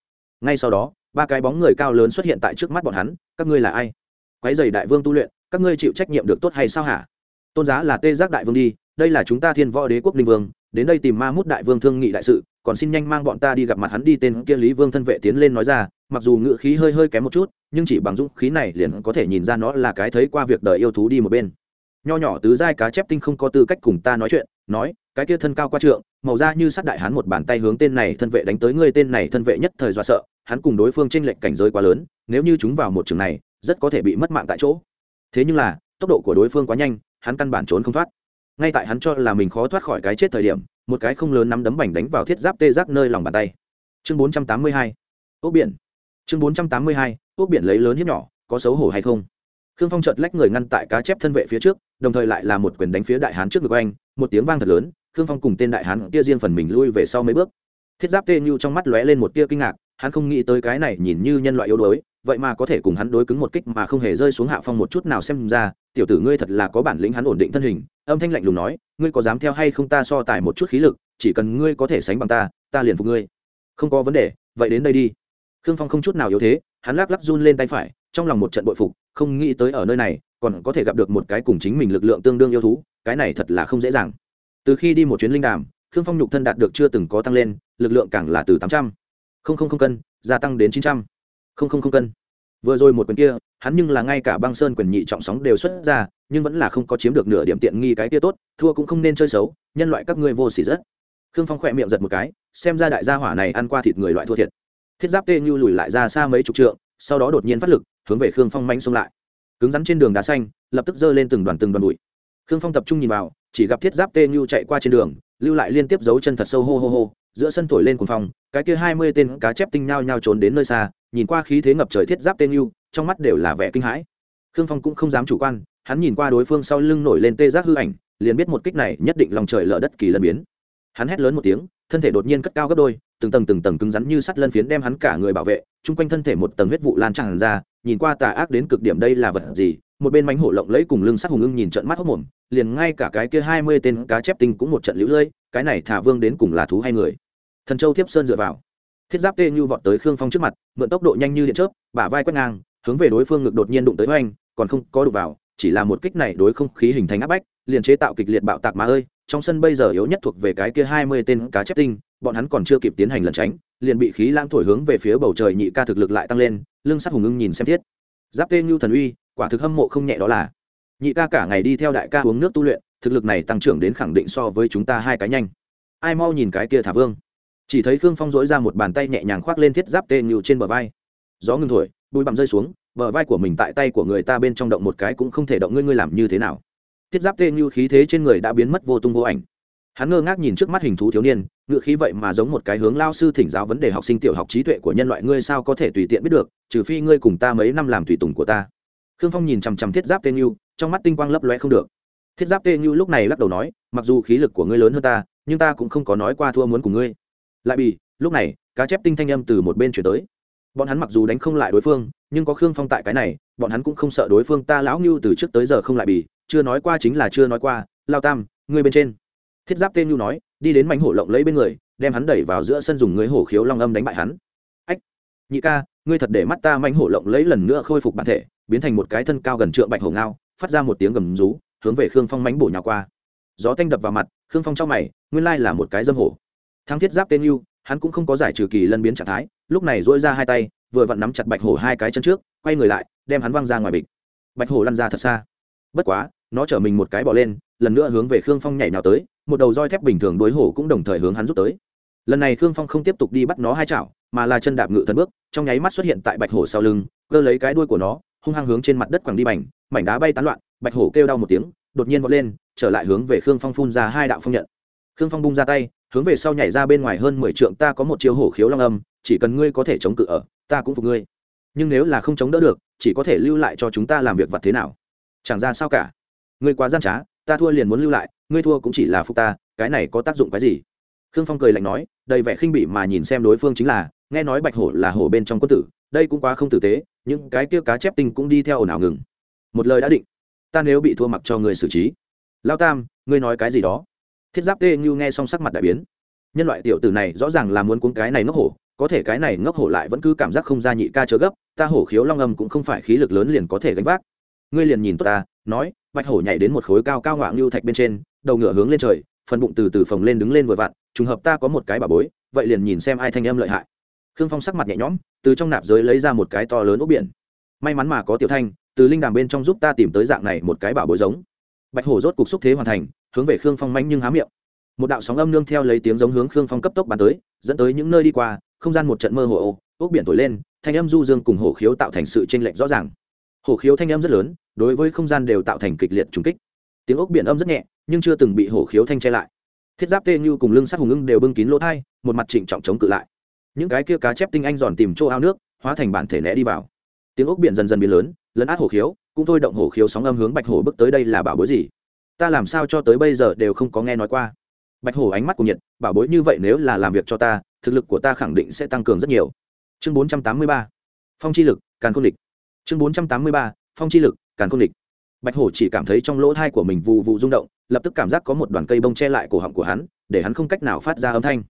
Ngay sau đó, ba cái bóng người cao lớn xuất hiện tại trước mắt bọn hắn, các ngươi là ai? Quái dày đại vương tu luyện, các ngươi chịu trách nhiệm được tốt hay sao hả? Tôn giá là tê giác đại vương đi đây là chúng ta thiên võ đế quốc linh vương, đến đây tìm ma mút đại vương thương nghị đại sự, còn xin nhanh mang bọn ta đi gặp mặt hắn đi, tên kia lý vương thân vệ tiến lên nói ra, mặc dù ngự khí hơi hơi kém một chút, nhưng chỉ bằng dũng khí này liền có thể nhìn ra nó là cái thấy qua việc đời yêu thú đi một bên. Nho nhỏ tứ giai cá chép tinh không có tư cách cùng ta nói chuyện, nói, cái kia thân cao qua trượng, màu da như sát đại hắn một bàn tay hướng tên này thân vệ đánh tới người tên này thân vệ nhất thời do sợ, hắn cùng đối phương tranh lệch cảnh giới quá lớn, nếu như chúng vào một trường này, rất có thể bị mất mạng tại chỗ. Thế nhưng là, tốc độ của đối phương quá nhanh, hắn căn bản trốn không thoát ngay tại hắn cho là mình khó thoát khỏi cái chết thời điểm, một cái không lớn nắm đấm bành đánh vào thiết giáp tê giác nơi lòng bàn tay chương 482. ốc biển chương 482. ốc biển lấy lớn hiếp nhỏ, có xấu hổ hay không khương phong chợt lách người ngăn tại cá chép thân vệ phía trước, đồng thời lại là một quyền đánh phía đại hán trước ngực anh một tiếng vang thật lớn, khương phong cùng tên đại hán kia riêng phần mình lui về sau mấy bước thiết giáp tê như trong mắt lóe lên một tia kinh ngạc, hắn không nghĩ tới cái này nhìn như nhân loại yếu đuối vậy mà có thể cùng hắn đối cứng một kích mà không hề rơi xuống hạ phong một chút nào xem ra, tiểu tử ngươi thật là có bản lĩnh hắn ổn định thân hình. Âm thanh lạnh lùng nói, ngươi có dám theo hay không ta so tài một chút khí lực, chỉ cần ngươi có thể sánh bằng ta ta liền phục ngươi. Không có vấn đề, vậy đến đây đi. Khương phong không chút nào yếu thế, hắn lắc lắc run lên tay phải, trong lòng một trận bội phục, không nghĩ tới ở nơi này, còn có thể gặp được một cái cùng chính mình lực lượng tương đương yêu thú, cái này thật là không dễ dàng. Từ khi đi một chuyến linh đàm, khương phong nhục thân đạt được chưa từng có tăng lên, lực lượng càng là từ tám trăm linh cân, gia tăng đến chín trăm không không không cân. Vừa rồi một quyền kia, hắn nhưng là ngay cả băng sơn quyền nhị trọng sóng đều xuất ra, nhưng vẫn là không có chiếm được nửa điểm tiện nghi cái kia tốt, thua cũng không nên chơi xấu, nhân loại các ngươi vô xỉ rất. Khương phong khỏe miệng giật một cái, xem ra đại gia hỏa này ăn qua thịt người loại thua thiệt. Thiết giáp tê như lùi lại ra xa mấy chục trượng, sau đó đột nhiên phát lực, hướng về khương phong manh xông lại. Cứng rắn trên đường đá xanh, lập tức giơ lên từng đoàn từng đoàn bụi. Khương phong tập trung nhìn vào, chỉ gặp thiết giáp tê như chạy qua trên đường, lưu lại liên tiếp dấu chân thật sâu hô hô hô giữa sân thổi lên cuồng phong, cái kia hai mươi tên cá chép tinh nhao nhao trốn đến nơi xa, nhìn qua khí thế ngập trời thiết giáp tên yêu, trong mắt đều là vẻ kinh hãi. Khương phong cũng không dám chủ quan, hắn nhìn qua đối phương sau lưng nổi lên tê giác hư ảnh, liền biết một kích này nhất định lòng trời lở đất kỳ lân biến. Hắn hét lớn một tiếng, thân thể đột nhiên cất cao gấp đôi, từng tầng từng tầng cứng rắn như sắt lân phiến đem hắn cả người bảo vệ, chung quanh thân thể một tầng huyết vụ lan tràn ra, nhìn qua tà ác đến cực điểm đây là vật gì? Một bên mánh hổ lộng lẫy cùng lưng sắc hùng ưng nhìn trận mắt hốc mồm, liền ngay cả cái kia hai mươi tên cá chép tinh cũng một trận lũ lơi, cái này thả vương đến cùng là thú hay người? Thần châu thiếp sơn dựa vào. Thiết giáp tê như vọt tới khương phong trước mặt, mượn tốc độ nhanh như điện chớp, bả vai quét ngang, hướng về đối phương ngực đột nhiên đụng tới oanh, còn không có đụng vào, chỉ là một kích này đối không khí hình thành áp bách, liền chế tạo kịch liệt bạo tạc mà ơi. Trong sân bây giờ yếu nhất thuộc về cái kia hai mươi tên cá chép tinh, bọn hắn còn chưa kịp tiến hành lẩn tránh, liền bị khí lãng thổi hướng về phía bầu trời nhị ca thực lực lại tăng lên, lưng sắt hùng ưng nhìn xem thiết. Giáp tê như thần uy, quả thực hâm mộ không nhẹ đó là. Nhị ca cả ngày đi theo đại ca uống nước tu luyện, thực lực này tăng trưởng đến khẳng định so với chúng ta hai cái nhanh. Ai mau nhìn cái kia thả vương chỉ thấy khương phong dỗi ra một bàn tay nhẹ nhàng khoác lên thiết giáp tê như trên bờ vai. Gió ngừng thổi, bụi bặm rơi xuống, bờ vai của mình tại tay của người ta bên trong động một cái cũng không thể động. Ngươi ngươi làm như thế nào? Thiết giáp tê như khí thế trên người đã biến mất vô tung vô ảnh. Hắn ngơ ngác nhìn trước mắt hình thú thiếu niên, ngựa khí vậy mà giống một cái hướng lao sư thỉnh giáo vấn đề học sinh tiểu học trí tuệ của nhân loại. Ngươi sao có thể tùy tiện biết được, trừ phi ngươi cùng ta mấy năm làm tùy tùng của ta. Khương phong nhìn chằm chằm thiết giáp tên như trong mắt tinh quang lấp loe không được. Thiết giáp tên như lúc này lắc đầu nói, mặc dù khí lực của ngươi lớn hơn ta, nhưng ta cũng không có nói qua thua muốn của ngươi lại bị lúc này, cá chép tinh thanh âm từ một bên chuyển tới. Bọn hắn mặc dù đánh không lại đối phương, nhưng có khương phong tại cái này, bọn hắn cũng không sợ đối phương ta lão ngưu từ trước tới giờ không lại bì, chưa nói qua chính là chưa nói qua, lao tam, ngươi bên trên. Thiết giáp tên nhu nói, đi đến mảnh hổ lộng lấy bên người, đem hắn đẩy vào giữa sân dùng người hổ khiếu long âm đánh bại hắn. Ách, nhị ca, ngươi thật để mắt ta mảnh hổ lộng lấy lần nữa khôi phục bản thể, biến thành một cái thân cao gần trượng bạch hổ ngao, phát ra một tiếng gầm rú, hướng về khương phong mánh bổ nhào qua. Gió tanh đập vào mặt, khương phong trong mày, nguyên lai là một cái dâm hổ thắng thiết giáp tên yêu, hắn cũng không có giải trừ kỳ lân biến trạng thái lúc này dỗi ra hai tay vừa vặn nắm chặt bạch hổ hai cái chân trước quay người lại đem hắn văng ra ngoài bịch. Bạch hổ lăn ra thật xa. Bất quá nó chở mình một cái bỏ lên lần nữa hướng về khương phong nhảy nào tới một đầu roi thép bình thường đối hổ cũng đồng thời hướng hắn rút tới. Lần này khương phong không tiếp tục đi bắt nó hai chảo mà là chân đạp ngự thần bước trong nháy mắt xuất hiện tại bạch hổ sau lưng cơ lấy cái đuôi của nó hung hăng hướng trên mặt đất quẳng đi mảnh mảnh đá bay tán loạn bạch hổ kêu đau một tiếng đột nhiên vọt lên trở lại hướng về khương phong phun ra hai đạo phong nhận. Khương phong bung ra tay hướng về sau nhảy ra bên ngoài hơn mười trượng ta có một chiêu hổ khiếu long âm, chỉ cần ngươi có thể chống cự ở, ta cũng phục ngươi. Nhưng nếu là không chống đỡ được, chỉ có thể lưu lại cho chúng ta làm việc vật thế nào? Chẳng ra sao cả. Ngươi quá gian trá, ta thua liền muốn lưu lại, ngươi thua cũng chỉ là phục ta, cái này có tác dụng cái gì? Khương phong cười lạnh nói, đầy vẻ khinh bỉ mà nhìn xem đối phương chính là, nghe nói bạch hổ là hổ bên trong quân tử, đây cũng quá không tử tế, những cái kia cá chép tinh cũng đi theo ồn ào ngừng. Một lời đã định, ta nếu bị thua mặc cho người xử trí. Lao tam, ngươi nói cái gì đó? Thiết giáp tê như nghe xong sắc mặt đại biến. Nhân loại tiểu tử này rõ ràng là muốn cuốn cái này ngốc hổ, có thể cái này ngốc hổ lại vẫn cứ cảm giác không ra nhị ca chớ gấp, ta hổ khiếu long âm cũng không phải khí lực lớn liền có thể gánh vác. Ngươi liền nhìn tốt ta, nói, bạch hổ nhảy đến một khối cao cao ngoạng lưu thạch bên trên, đầu ngựa hướng lên trời, phần bụng từ từ phồng lên đứng lên vừa vặn, trùng hợp ta có một cái bà bối, vậy liền nhìn xem ai thanh âm lợi hại. Khương phong sắc mặt nhẹ nhõm, từ trong nạp giới lấy ra một cái to lớn ốc biển. May mắn mà có tiểu thanh, từ linh đàm bên trong giúp ta tìm tới dạng này một cái bảo bối giống. Bạch hổ rốt cục xúc thế hoàn thành hướng về khương phong manh nhưng há miệng. Một đạo sóng âm nương theo lấy tiếng giống hướng khương phong cấp tốc bắn tới, dẫn tới những nơi đi qua, không gian một trận mơ hồ ô ốc biển thổi lên, thanh âm du dương cùng hổ khiếu tạo thành sự chênh lệch rõ ràng. Hổ khiếu thanh âm rất lớn, đối với không gian đều tạo thành kịch liệt trùng kích. Tiếng ốc biển âm rất nhẹ, nhưng chưa từng bị hổ khiếu thanh che lại. Thiết giáp tê như cùng lưng sắt hùng ưng đều bưng kín lỗ thai, một mặt trịnh trọng chống cự lại. Những cái kia cá chép tinh anh giòn tìm chỗ ao nước, hóa thành bản thể né đi vào. Tiếng ốc biển dần dần biến lớn, lấn át hổ khiếu, cũng thôi động hổ khiếu sóng âm hướng bạch hổ bước tới đây là bảo bối gì? Ta làm sao cho tới bây giờ đều không có nghe nói qua. Bạch hổ ánh mắt của nhiệt, bảo bối như vậy nếu là làm việc cho ta, thực lực của ta khẳng định sẽ tăng cường rất nhiều. Chương bốn trăm tám mươi ba, phong chi lực, càn khôn địch chương bốn trăm tám mươi ba, phong chi lực, càn khôn địch bạch hổ chỉ cảm thấy trong lỗ thai của mình vụ vụ rung động, lập tức cảm giác có một đoàn cây bông che lại cổ họng của hắn, để hắn không cách nào phát ra âm thanh.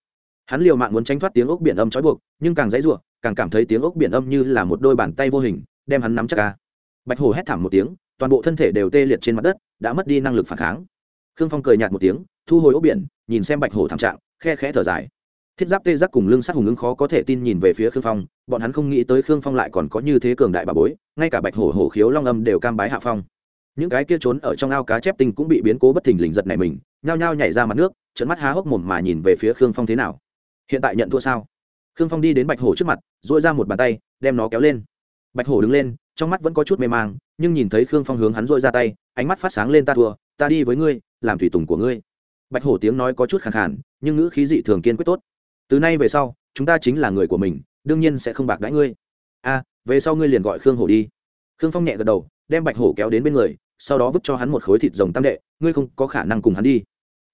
Hắn liều mạng muốn tránh thoát tiếng ốc biển âm trói buộc, nhưng càng dãy ruộng, càng cảm thấy tiếng ốc biển âm như là một đôi bàn tay vô hình, đem hắn nắm chắc ca bạch hổ hét thảm một tiếng toàn bộ thân thể đều tê liệt trên mặt đất, đã mất đi năng lực phản kháng. Khương phong cười nhạt một tiếng, thu hồi ốc biển, nhìn xem bạch hổ thảm trạng, khe khẽ thở dài. Thiết giáp tê giác cùng lưng sắc hùng ứng khó có thể tin nhìn về phía khương phong, bọn hắn không nghĩ tới khương phong lại còn có như thế cường đại bà bối, ngay cả bạch hổ hổ khiếu long âm đều cam bái hạ phong. Những cái kia trốn ở trong ao cá chép tinh cũng bị biến cố bất thình lình giật này mình, nhao nhao nhảy ra mặt nước trận mắt há hốc mồm mà nhìn về phía khương phong thế nào. Hiện tại nhận thua sao? Khương phong đi đến bạch hổ trước mặt dội ra một bàn tay, đem nó kéo lên bạch hổ đứng lên, trong mắt vẫn có chút mê mang, nhưng nhìn thấy khương phong hướng hắn dội ra tay, ánh mắt phát sáng lên, ta thua, ta đi với ngươi, làm thủy tùng của ngươi. Bạch hổ tiếng nói có chút khẳng khản nhưng ngữ khí dị thường kiên quyết tốt. Từ nay về sau, chúng ta chính là người của mình, đương nhiên sẽ không bạc đãi ngươi. A, về sau ngươi liền gọi khương hổ đi. Khương phong nhẹ gật đầu, đem bạch hổ kéo đến bên người, sau đó vứt cho hắn một khối thịt rồng tam đệ, ngươi không có khả năng cùng hắn đi.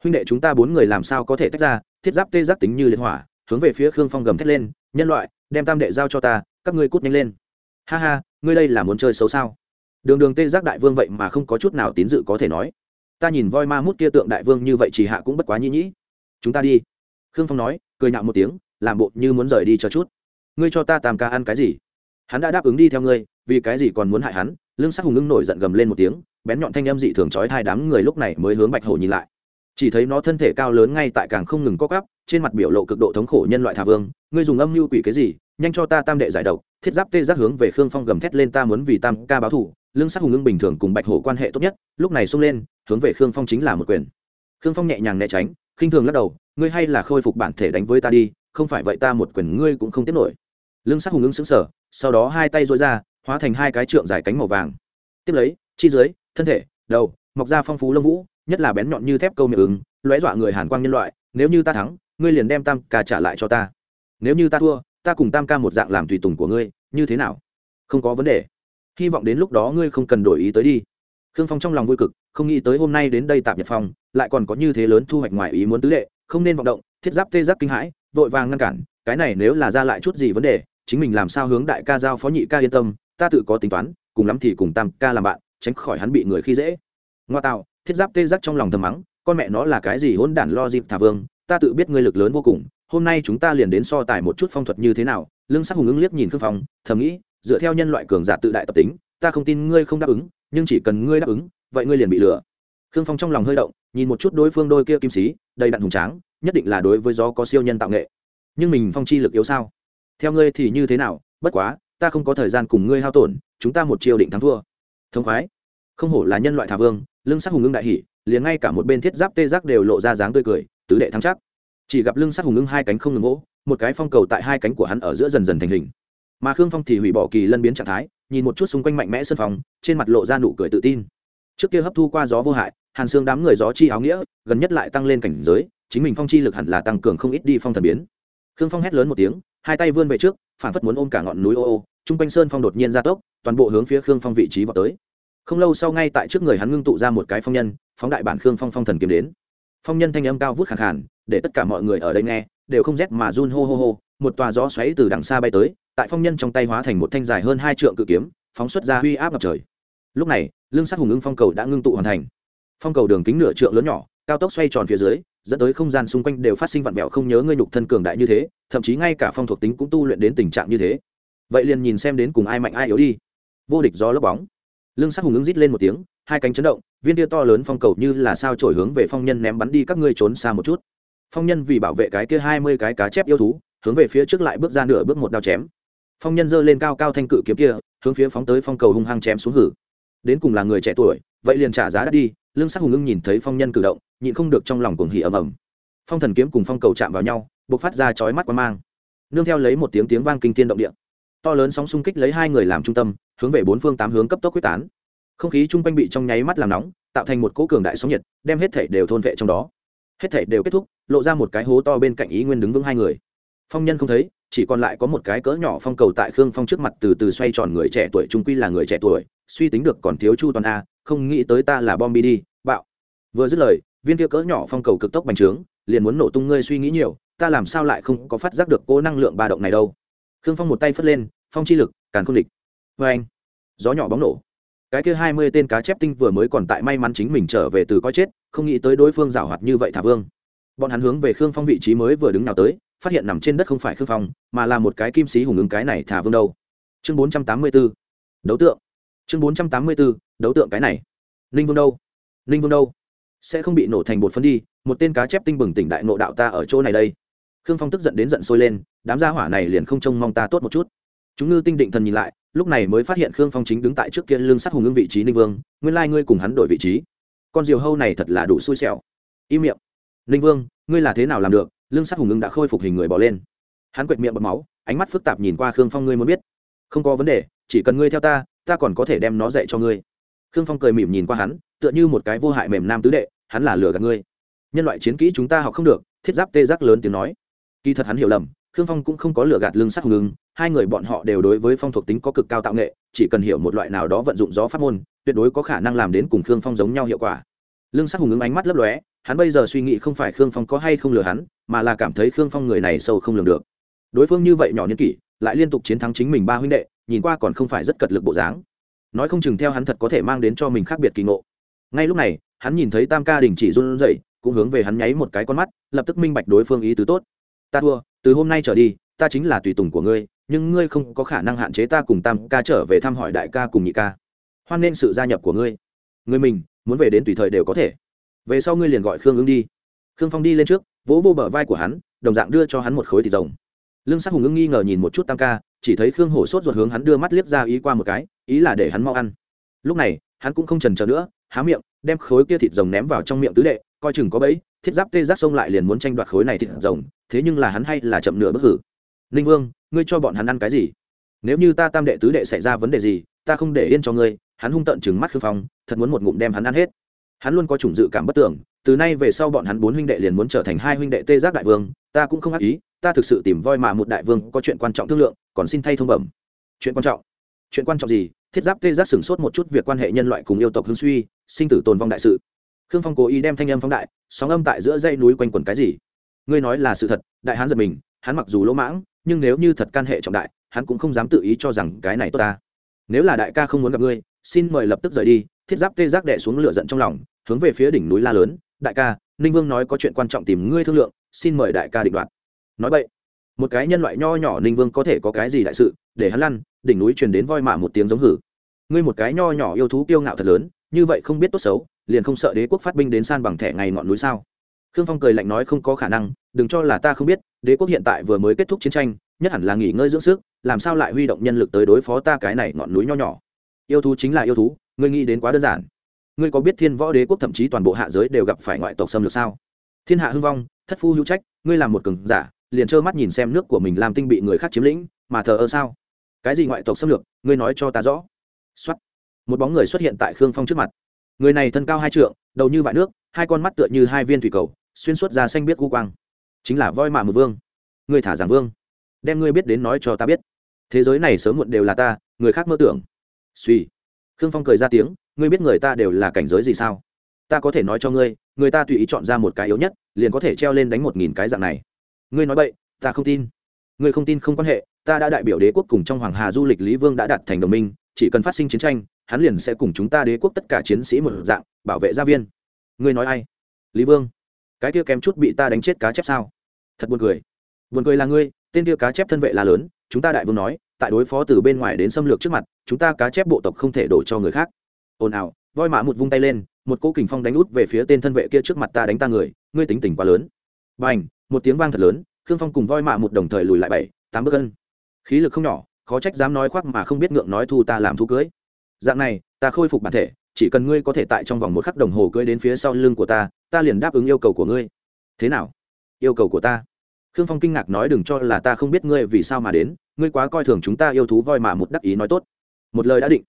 Huynh đệ chúng ta bốn người làm sao có thể tách ra, thiết giáp tê giác tính như liệt hỏa. Hướng về phía khương phong gầm thét lên, nhân loại, đem tam đệ giao cho ta, các ngươi cút nhanh lên ha ha, ngươi đây là muốn chơi xấu sao? Đường đường tê giác đại vương vậy mà không có chút nào tín dự có thể nói. Ta nhìn voi ma mút kia tượng đại vương như vậy chỉ hạ cũng bất quá nhĩ nhĩ. Chúng ta đi. Khương phong nói, cười nhạo một tiếng, làm bộ như muốn rời đi cho chút. Ngươi cho ta tam ca ăn cái gì? Hắn đã đáp ứng đi theo ngươi, vì cái gì còn muốn hại hắn? Lương sắc hùng ngưng nổi giận gầm lên một tiếng, bén nhọn thanh âm dị thường trói thai đám người lúc này mới hướng bạch hổ nhìn lại. Chỉ thấy nó thân thể cao lớn ngay tại càng không ngừng co cắp trên mặt biểu lộ cực độ thống khổ nhân loại thả vương. Ngươi dùng âm mưu quỷ cái gì? Nhanh cho ta tam đệ giải độc thiết giáp tê giác hướng về khương phong gầm thét lên, ta muốn vì tam ca báo thủ lương sắc hùng ngưng bình thường cùng bạch hổ quan hệ tốt nhất. Lúc này xông lên, hướng về khương phong chính là một quyền. Khương phong nhẹ nhàng né tránh, khinh thường lắc đầu, ngươi hay là khôi phục bản thể đánh với ta đi, không phải vậy ta một quyền ngươi cũng không tiếp nổi. Lương sắc hùng ngưng sững sờ, sau đó hai tay dối ra, hóa thành hai cái trượng dài cánh màu vàng. Tiếp lấy, chi dưới, thân thể, đầu, mọc ra phong phú lông vũ, nhất là bén nhọn như thép câu miệng ứng, lóe dọa người hàn quang nhân loại, nếu như ta thắng, ngươi liền đem tam ca trả lại cho ta. Nếu như ta thua ta cùng tam ca một dạng làm tùy tùng của ngươi, như thế nào? Không có vấn đề. Hy vọng đến lúc đó ngươi không cần đổi ý tới đi. Khương phong trong lòng vui cực, không nghĩ tới hôm nay đến đây tạp nhật phong, lại còn có như thế lớn thu hoạch ngoài ý muốn tứ đệ không nên vọng động, thiết giáp tê giác kinh hãi, vội vàng ngăn cản, cái này nếu là ra lại chút gì vấn đề, chính mình làm sao hướng đại ca giao phó nhị ca yên tâm, ta tự có tính toán, cùng lắm thì cùng tam ca làm bạn, tránh khỏi hắn bị người khi dễ. Ngoa tạo, thiết giáp tê giác trong lòng thầm mắng, con mẹ nó là cái gì hỗn đản lo dịp thả vương, ta tự biết ngươi lực lớn vô cùng hôm nay chúng ta liền đến so tài một chút phong thuật như thế nào? Lương sắc hùng ứng liếc nhìn khương phong, thầm nghĩ, dựa theo nhân loại cường giả tự đại tập tính, ta không tin ngươi không đáp ứng, nhưng chỉ cần ngươi đáp ứng, vậy ngươi liền bị lừa. Khương phong trong lòng hơi động, nhìn một chút đối phương đôi kia kim sĩ, đầy đặn hùng tráng, nhất định là đối với gió có siêu nhân tạo nghệ. Nhưng mình phong chi lực yếu sao? Theo ngươi thì như thế nào? Bất quá, ta không có thời gian cùng ngươi hao tổn, chúng ta một chiều định thắng thua. Thông khoái. Không hổ là nhân loại thả vương Lương sắc hùng ưng đại hỉ, liền ngay cả một bên thiết giáp tê giác đều lộ ra dáng tươi cười, tứ đệ thắng chắc chỉ gặp lưng sắt hùng ưng hai cánh không ngừng gỗ một cái phong cầu tại hai cánh của hắn ở giữa dần dần thành hình. Mà khương phong thì hủy bỏ kỳ lân biến trạng thái, nhìn một chút xung quanh mạnh mẽ sân phòng, trên mặt lộ ra nụ cười tự tin. Trước kia hấp thu qua gió vô hại, hàn xương đám người gió chi áo nghĩa, gần nhất lại tăng lên cảnh giới, chính mình phong chi lực hẳn là tăng cường không ít đi phong thần biến. Khương phong hét lớn một tiếng, hai tay vươn về trước, phản phất muốn ôm cả ngọn núi ô ô trung quanh sơn phong đột nhiên ra tốc, toàn bộ hướng phía khương phong vị trí vào tới. Không lâu sau ngay tại trước người hắn ngưng tụ ra một cái phong nhân, phóng đại bản khương phong phong thần kiếm đến. Phong nhân thanh âm cao vút khẳng hẳn để tất cả mọi người ở đây nghe, đều không rét mà run hô hô hô. Một tòa gió xoáy từ đằng xa bay tới, tại phong nhân trong tay hóa thành một thanh dài hơn hai trượng cự kiếm, phóng xuất ra huy áp ngập trời. Lúc này lương sắt hùng ưng phong cầu đã ngưng tụ hoàn thành. Phong cầu đường kính nửa trượng lớn nhỏ, cao tốc xoay tròn phía dưới, dẫn tới không gian xung quanh đều phát sinh vặn vẹo không nhớ ngươi nhục thân cường đại như thế, thậm chí ngay cả phong thuộc tính cũng tu luyện đến tình trạng như thế. Vậy liền nhìn xem đến cùng ai mạnh ai yếu đi. Vô địch do lớp bóng. Lương sắt hùng ứng rít lên một tiếng, hai cánh chấn động, viên tia to lớn phong cầu như là sao trổi hướng về phong nhân ném bắn đi các ngươi trốn xa một chút phong nhân vì bảo vệ cái kia hai mươi cái cá chép yêu thú, hướng về phía trước lại bước ra nửa bước một đao chém. Phong nhân giơ lên cao cao thanh cự kiếm kia, hướng phía phóng tới phong cầu hung hăng chém xuống hử. Đến cùng là người trẻ tuổi, vậy liền trả giá đã đi lương sắc hùng ưng nhìn thấy phong nhân cử động, nhịn không được trong lòng cuồng hỉ ầm ầm. Phong thần kiếm cùng phong cầu chạm vào nhau buộc phát ra chói mắt quá mang. Nương theo lấy một tiếng tiếng vang kinh thiên động địa. To lớn sóng xung kích lấy hai người làm trung tâm, hướng về bốn phương tám hướng cấp tốc quyết tán. Không khí chung quanh bị trong nháy mắt làm nóng, tạo thành một cỗ cường đại sóng nhiệt, đem hết thể đều thôn vệ trong đó hết thể đều kết thúc, lộ ra một cái hố to bên cạnh ý nguyên đứng vững hai người. Phong nhân không thấy, chỉ còn lại có một cái cỡ nhỏ phong cầu tại khương phong trước mặt từ từ xoay tròn người trẻ tuổi trung quy là người trẻ tuổi, suy tính được còn thiếu chu toàn a, không nghĩ tới ta là bom bi đi, bạo. Vừa dứt lời, viên kia cỡ nhỏ phong cầu cực tốc bành trướng, liền muốn nổ tung ngươi suy nghĩ nhiều, ta làm sao lại không có phát giác được cô năng lượng ba động này đâu. Khương phong một tay phất lên, phong chi lực, càn khôn địch vê anh, gió nhỏ bóng nổ. Cái kia hai mươi tên cá chép tinh vừa mới còn tại may mắn chính mình trở về từ coi chết không nghĩ tới đối phương giảo hoạt như vậy thả vương. Bọn hắn hướng về khương phong vị trí mới vừa đứng nào tới, phát hiện nằm trên đất không phải khương phong, mà là một cái kim sĩ hùng ứng cái này thả vương đâu. Chương bốn trăm tám mươi 484 đấu tượng. Chương bốn trăm tám mươi 484 đấu tượng cái này. Ninh vương đâu? Ninh vương đâu? Sẽ không bị nổ thành bột phân đi, một tên cá chép tinh bừng tỉnh đại nộ đạo ta ở chỗ này đây. Khương phong tức giận đến giận sôi lên, đám gia hỏa này liền không trông mong ta tốt một chút. Chúng ngư tinh định thần nhìn lại, lúc này mới phát hiện khương phong chính đứng tại trước kia lưng sắt hùng ưng vị trí ninh vương, nguyên lai ngươi cùng hắn đổi vị trí con diều hâu này thật là đủ xui xẻo. Im miệng, ninh vương, ngươi là thế nào làm được? Lương sắt hùng ưng đã khôi phục hình người bỏ lên. Hắn quệt miệng bật máu, ánh mắt phức tạp nhìn qua khương phong, ngươi muốn biết? Không có vấn đề, chỉ cần ngươi theo ta ta còn có thể đem nó dạy cho ngươi. Khương phong cười mỉm nhìn qua hắn, tựa như một cái vô hại mềm nam tứ đệ, hắn là lừa gạt ngươi. Nhân loại chiến kỹ chúng ta học không được, thiết giáp tê giác lớn tiếng nói. Kỳ thật hắn hiểu lầm khương phong cũng không có lửa gạt lưng Sắc hùng ưng, hai người bọn họ đều đối với phong thuộc tính có cực cao tạo nghệ, chỉ cần hiểu một loại nào đó vận dụng gió pháp môn, tuyệt đối có khả năng làm đến cùng khương phong giống nhau hiệu quả. Lương sắc hùng ứng ánh mắt lấp lóe, hắn bây giờ suy nghĩ không phải khương phong có hay không lừa hắn, mà là cảm thấy khương phong người này sâu không lường được. Đối phương như vậy nhỏ niên kỷ, lại liên tục chiến thắng chính mình ba huynh đệ, nhìn qua còn không phải rất cật lực bộ dáng. Nói không chừng theo hắn thật có thể mang đến cho mình khác biệt kỳ ngộ. Ngay lúc này, hắn nhìn thấy tam ca đình chỉ run rẩy, cũng hướng về hắn nháy một cái con mắt, lập tức minh bạch đối phương ý tứ tốt. Ta thua từ hôm nay trở đi, ta chính là tùy tùng của ngươi, nhưng ngươi không có khả năng hạn chế ta cùng tam ca trở về thăm hỏi đại ca cùng nhị ca. Hoan nên sự gia nhập của ngươi. Ngươi mình, muốn về đến tùy thời đều có thể. Về sau ngươi liền gọi khương ứng đi. Khương phong đi lên trước, vỗ vô bờ vai của hắn, đồng dạng đưa cho hắn một khối thịt rồng. Lương sắc hùng ưng nghi ngờ nhìn một chút tam ca, chỉ thấy khương hổ sốt ruột hướng hắn đưa mắt liếc ra ý qua một cái, ý là để hắn mau ăn. Lúc này, hắn cũng không trần chờ nữa, há miệng, đem khối kia thịt rồng ném vào trong miệng tứ đệ, coi chừng có bẫy, thiết giáp tê giác xông lại liền muốn tranh đoạt khối này thịt rồng thế nhưng là hắn hay là chậm nửa bước hử. Ninh vương, ngươi cho bọn hắn ăn cái gì? Nếu như ta tam đệ tứ đệ xảy ra vấn đề gì, ta không để yên cho ngươi, hắn hung tận chừng mắt khương phong, thật muốn một ngụm đem hắn ăn hết. Hắn luôn có chủng dự cảm bất tưởng, từ nay về sau bọn hắn bốn huynh đệ liền muốn trở thành hai huynh đệ tê giác đại vương, ta cũng không ác ý, ta thực sự tìm voi mà một đại vương có chuyện quan trọng thương lượng, còn xin thay thông bẩm. Chuyện quan trọng? Chuyện quan trọng gì? Thiết giáp tê giác sửng sốt một chút việc quan hệ nhân loại cùng yêu tộc hương suy, sinh tử tồn vong đại sự. Khương phong cố ý đem thanh âm phóng đại, sóng âm tại giữa dãy núi quanh quẩn cái gì? Ngươi nói là sự thật, đại hán giật mình, hắn mặc dù lỗ mãng, nhưng nếu như thật can hệ trọng đại, hắn cũng không dám tự ý cho rằng cái này tốt ta. Nếu là đại ca không muốn gặp ngươi, xin mời lập tức rời đi, thiết giáp tê giác đẻ xuống lửa giận trong lòng, hướng về phía đỉnh núi la lớn, đại ca, ninh vương nói có chuyện quan trọng tìm ngươi thương lượng, xin mời đại ca định đoạt. Nói vậy, một cái nhân loại nho nhỏ ninh vương có thể có cái gì đại sự, để hắn lăn, đỉnh núi truyền đến voi mạ một tiếng giống hử. Ngươi một cái nho nhỏ yêu thú kiêu ngạo thật lớn, như vậy không biết tốt xấu, liền không sợ đế quốc phát binh đến san bằng thẻ ngày ngọn núi sao? Khương phong cười lạnh nói không có khả năng, đừng cho là ta không biết, đế quốc hiện tại vừa mới kết thúc chiến tranh, nhất hẳn là nghỉ ngơi dưỡng sức, làm sao lại huy động nhân lực tới đối phó ta cái này ngọn núi nho nhỏ. Yêu thú chính là yêu thú, ngươi nghĩ đến quá đơn giản. Ngươi có biết thiên võ đế quốc thậm chí toàn bộ hạ giới đều gặp phải ngoại tộc xâm lược sao? Thiên hạ hưng vong, thất phu hữu trách, ngươi làm một cường giả, liền trơ mắt nhìn xem nước của mình làm tinh bị người khác chiếm lĩnh, mà thờ ơ sao? Cái gì ngoại tộc xâm lược, ngươi nói cho ta rõ. Xuất một bóng người xuất hiện tại khương phong trước mặt. Người này thân cao hai trượng, đầu như vại nước, hai con mắt tựa như hai viên thủy cầu xuyên suốt ra xanh biết gu quang. Chính là voi mạ một vương. Người thả giảng vương. Đem ngươi biết đến nói cho ta biết. Thế giới này sớm muộn đều là ta, người khác mơ tưởng. Suy khương phong cười ra tiếng, ngươi biết người ta đều là cảnh giới gì sao? Ta có thể nói cho ngươi, người ta tùy ý chọn ra một cái yếu nhất, liền có thể treo lên đánh một nghìn cái dạng này. Ngươi nói vậy ta không tin. Ngươi không tin không quan hệ, ta đã đại biểu đế quốc cùng trong hoàng hà du lịch lý vương đã đạt thành đồng minh, chỉ cần phát sinh chiến tranh, hắn liền sẽ cùng chúng ta đế quốc tất cả chiến sĩ một dạng, bảo vệ gia viên. Ngươi nói ai? Lý vương cái kia kém chút bị ta đánh chết cá chép sao? Thật buồn cười. Buồn cười là ngươi, tên kia cá chép thân vệ là lớn, chúng ta đại vương nói, tại đối phó từ bên ngoài đến xâm lược trước mặt, chúng ta cá chép bộ tộc không thể đổ cho người khác. Ồn ào, voi mã một vung tay lên, một cỗ kình phong đánh út về phía tên thân vệ kia trước mặt ta đánh ta người, ngươi tính tình quá lớn. B à n h một tiếng vang thật lớn, khương phong cùng voi mạ một đồng thời lùi lại bảy, tám bước gân khí lực không nhỏ, khó trách dám nói khoác mà không biết ngượng nói thu ta làm thu cưới. Dạng này, ta khôi phục bản thể chỉ cần ngươi có thể tại trong vòng một khắc đồng hồ cưỡi đến phía sau lưng của ta ta liền đáp ứng yêu cầu của ngươi. Thế nào? Yêu cầu của ta? Khương phong kinh ngạc nói đừng cho là ta không biết ngươi vì sao mà đến, ngươi quá coi thường chúng ta yêu thú voi mà một đắc ý nói tốt. Một lời đã định.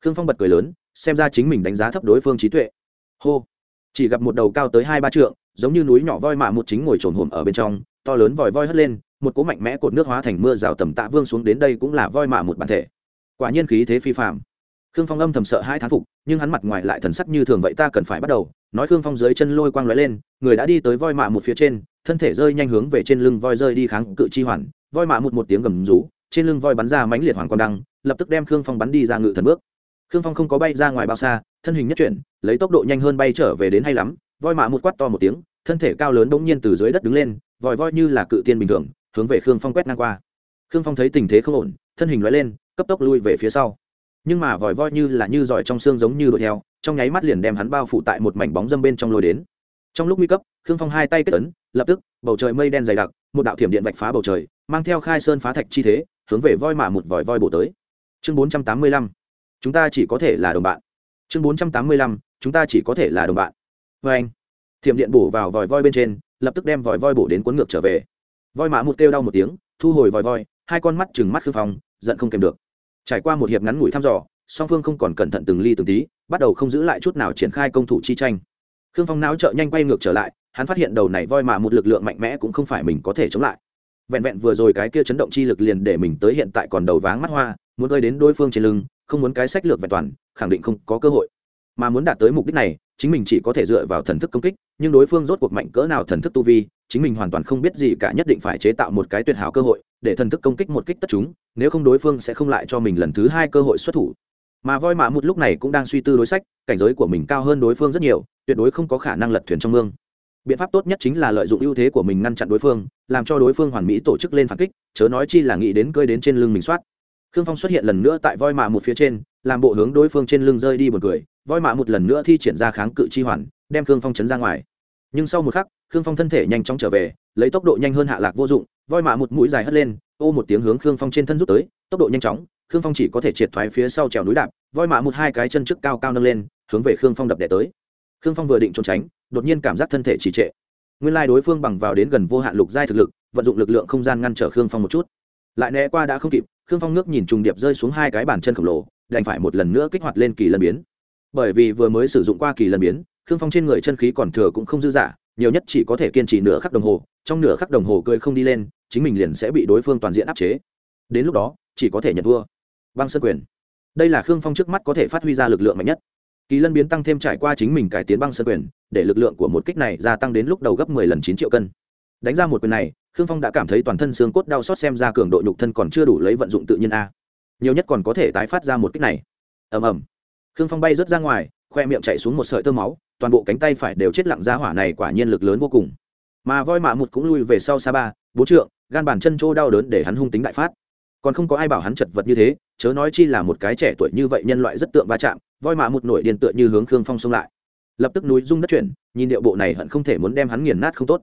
Khương phong bật cười lớn, xem ra chính mình đánh giá thấp đối phương trí tuệ. Hô. Chỉ gặp một đầu cao tới hai ba trượng, giống như núi nhỏ voi mạ một chính ngồi trồn hổm ở bên trong, to lớn vòi voi hất lên, một cỗ mạnh mẽ cột nước hóa thành mưa rào tầm tạ vương xuống đến đây cũng là voi mạ một bản thể. Quả nhiên khí thế phi phạm khương phong âm thầm sợ hai thán phục, nhưng hắn mặt ngoài lại thần sắc như thường vậy ta cần phải bắt đầu. Nói khương phong dưới chân lôi quang lóe lên, người đã đi tới voi mạ một phía trên, thân thể rơi nhanh hướng về trên lưng voi rơi đi kháng cự chi hoàn. Voi mạ một một tiếng gầm rú, trên lưng voi bắn ra mãnh liệt hoàng quang đăng, lập tức đem khương phong bắn đi ra ngự thần bước. Khương phong không có bay ra ngoài bao xa, thân hình nhất chuyển, lấy tốc độ nhanh hơn bay trở về đến hay lắm. Voi mạ một quát to một tiếng, thân thể cao lớn bỗng nhiên từ dưới đất đứng lên vòi voi như là cự tiên bình thường, hướng về khương phong quét ngang qua. Khương phong thấy tình thế không ổn, thân hình lóe lên, cấp tốc lui về phía sau nhưng mà vòi voi như là như giỏi trong xương giống như đuổi theo, trong nháy mắt liền đem hắn bao phủ tại một mảnh bóng dâm bên trong lôi đến. Trong lúc nguy cấp, khương phong hai tay kết ấn, lập tức, bầu trời mây đen dày đặc, một đạo thiểm điện vạch phá bầu trời, mang theo khai sơn phá thạch chi thế, hướng về voi mà một vòi voi bổ tới. Chương bốn trăm tám mươi lăm, chúng ta chỉ có thể là đồng bạn. Chương bốn trăm tám mươi lăm, chúng ta chỉ có thể là đồng bạn. Vê anh, thiểm điện bổ vào vòi voi bên trên, lập tức đem vòi voi bổ đến cuốn ngược trở về. Voi mã một kêu đau một tiếng, thu hồi vòi voi, hai con mắt chừng mắt khư phong, giận không kèm được trải qua một hiệp ngắn ngủi thăm dò, song phương không còn cẩn thận từng ly từng tí, bắt đầu không giữ lại chút nào triển khai công thủ chi tranh. Khương phong náo trợ nhanh quay ngược trở lại, hắn phát hiện đầu này voi mà một lực lượng mạnh mẽ cũng không phải mình có thể chống lại. Vẹn vẹn vừa rồi cái kia chấn động chi lực liền để mình tới hiện tại còn đầu váng mắt hoa, muốn gây đến đối phương trên lưng, không muốn cái sách lược vẹn toàn, khẳng định không có cơ hội. Mà muốn đạt tới mục đích này, chính mình chỉ có thể dựa vào thần thức công kích, nhưng đối phương rốt cuộc mạnh cỡ nào thần thức tu vi, chính mình hoàn toàn không biết gì cả, nhất định phải chế tạo một cái tuyệt hảo cơ hội để thần thức công kích một kích tất chúng, nếu không đối phương sẽ không lại cho mình lần thứ hai cơ hội xuất thủ. Mà voi mạ một lúc này cũng đang suy tư đối sách, cảnh giới của mình cao hơn đối phương rất nhiều, tuyệt đối không có khả năng lật thuyền trong mương. Biện pháp tốt nhất chính là lợi dụng ưu thế của mình ngăn chặn đối phương, làm cho đối phương hoàn mỹ tổ chức lên phản kích, chớ nói chi là nghĩ đến cơi đến trên lưng mình soát. Khương phong xuất hiện lần nữa tại voi mạ một phía trên, làm bộ hướng đối phương trên lưng rơi đi một cười, voi mạ một lần nữa thi triển ra kháng cự chi hoàn, đem khương phong chấn ra ngoài. Nhưng sau một khắc, khương phong thân thể nhanh chóng trở về, lấy tốc độ nhanh hơn hạ lạc vô dụng voi mạ một mũi dài hất lên, ô một tiếng hướng khương phong trên thân rút tới, tốc độ nhanh chóng, khương phong chỉ có thể triệt thoái phía sau trèo núi đạp, voi mạ một hai cái chân trước cao cao nâng lên, hướng về khương phong đập đẻ tới. Khương phong vừa định trốn tránh, đột nhiên cảm giác thân thể trì trệ. Nguyên lai đối phương bằng vào đến gần vô hạn lục giai thực lực, vận dụng lực lượng không gian ngăn trở khương phong một chút. Lại né qua đã không kịp, khương phong nước nhìn trùng điệp rơi xuống hai cái bàn chân khổng lồ, đành phải một lần nữa kích hoạt lên kỳ lân biến. Bởi vì vừa mới sử dụng qua kỳ lân biến, khương phong trên người chân khí còn thừa cũng không dư dả, nhiều nhất chỉ có thể kiên trì nửa khắc đồng hồ, trong nửa khắc đồng hồ cười không đi lên chính mình liền sẽ bị đối phương toàn diện áp chế. Đến lúc đó, chỉ có thể nhận thua băng sơn quyền. Đây là khương phong trước mắt có thể phát huy ra lực lượng mạnh nhất. Kỳ lân biến tăng thêm trải qua chính mình cải tiến băng sơn quyền, để lực lượng của một kích này gia tăng đến lúc đầu gấp 10 lần 9 triệu cân. Đánh ra một quyền này, khương phong đã cảm thấy toàn thân xương cốt đau xót xem ra cường độ nhục thân còn chưa đủ lấy vận dụng tự nhiên a. Nhiều nhất còn có thể tái phát ra một kích này. Ầm ầm. Khương phong bay rớt ra ngoài, khoe miệng chạy xuống một sợi tơ máu, toàn bộ cánh tay phải đều chết lặng ra hỏa này quả nhiên lực lớn vô cùng. Mà voi mạ một cũng lui về sau xa ba bốn trượng gan bàn chân chỗ đau đớn để hắn hung tính đại phát. Còn không có ai bảo hắn chật vật như thế, chớ nói chi là một cái trẻ tuổi như vậy nhân loại rất tượng va chạm, voi mạ một nổi điên tựa như hướng khương phong xông lại. Lập tức núi rung đất chuyển, nhìn điệu bộ này hận không thể muốn đem hắn nghiền nát không tốt.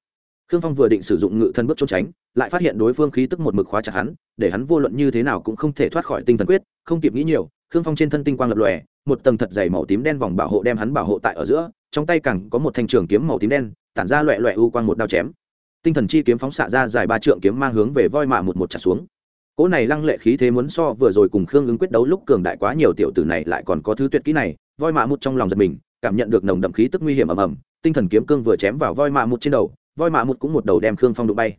Khương phong vừa định sử dụng ngự thân bước trốn tránh, lại phát hiện đối phương khí tức một mực khóa chặt hắn, để hắn vô luận như thế nào cũng không thể thoát khỏi tinh thần quyết, không kịp nghĩ nhiều, khương phong trên thân tinh quang lập lòe, một tầng thật dày màu tím đen vòng bảo hộ đem hắn bảo hộ tại ở giữa, trong tay càng có một thanh trường kiếm màu tím đen, tản ra loẹ loẹ u quang một đao chém tinh thần chi kiếm phóng xạ ra dài ba trượng kiếm mang hướng về voi mạ một một chặt xuống. Cỗ này lăng lệ khí thế muốn so vừa rồi cùng khương ứng quyết đấu lúc cường đại quá nhiều tiểu tử này lại còn có thứ tuyệt kỹ này, voi mạ một trong lòng giật mình, cảm nhận được nồng đậm khí tức nguy hiểm ầm ầm, tinh thần kiếm cương vừa chém vào voi mạ một trên đầu, voi mạ một cũng một đầu đem khương phong đụng bay.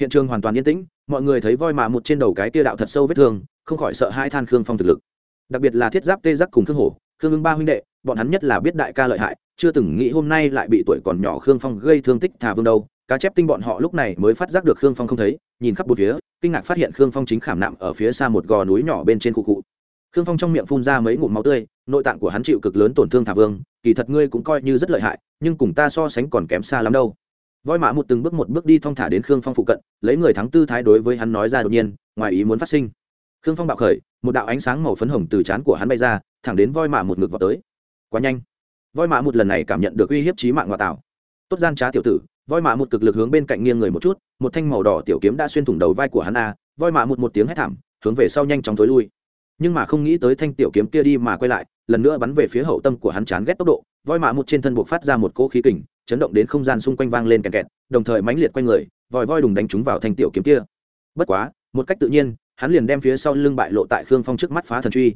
Hiện trường hoàn toàn yên tĩnh, mọi người thấy voi mạ một trên đầu cái tia đạo thật sâu vết thương, không khỏi sợ hai than khương phong thực lực. Đặc biệt là thiết giáp tê giác cùng khương hổ, khương ứng ba huynh đệ, bọn hắn nhất là biết đại ca lợi hại, chưa từng nghĩ hôm nay lại bị tuổi còn nhỏ khương phong gây thương tích thà vương đâu cá chép tinh bọn họ lúc này mới phát giác được khương phong không thấy, nhìn khắp bốn phía, kinh ngạc phát hiện khương phong chính khảm nạm ở phía xa một gò núi nhỏ bên trên khu cụ. Khương phong trong miệng phun ra mấy ngụm máu tươi, nội tạng của hắn chịu cực lớn tổn thương thả vương, kỳ thật ngươi cũng coi như rất lợi hại, nhưng cùng ta so sánh còn kém xa lắm đâu. Voi mã một từng bước một bước đi thong thả đến khương phong phụ cận, lấy người thắng tư thái đối với hắn nói ra đột nhiên, ngoài ý muốn phát sinh. Khương phong bạo khởi, một đạo ánh sáng màu phấn hồng từ trán của hắn bay ra, thẳng đến voi mã một ngực vào tới. Quá nhanh. Voi mã một lần này cảm nhận được uy hiếp trí mạng ngoại tảo tốt gian trá tiểu tử voi mã một cực lực hướng bên cạnh nghiêng người một chút, một thanh màu đỏ tiểu kiếm đã xuyên thủng đầu vai của hắn a, voi mã một một tiếng hét thảm, hướng về sau nhanh chóng tối lui. Nhưng mà không nghĩ tới thanh tiểu kiếm kia đi mà quay lại, lần nữa bắn về phía hậu tâm của hắn chán ghét tốc độ, voi mã một trên thân buộc phát ra một cỗ khí kình, chấn động đến không gian xung quanh vang lên kẹt kẹt, đồng thời mãnh liệt quanh người vòi voi đùng đánh chúng vào thanh tiểu kiếm kia. Bất quá, một cách tự nhiên, hắn liền đem phía sau lưng bại lộ tại khương phong trước mắt phá thần truy.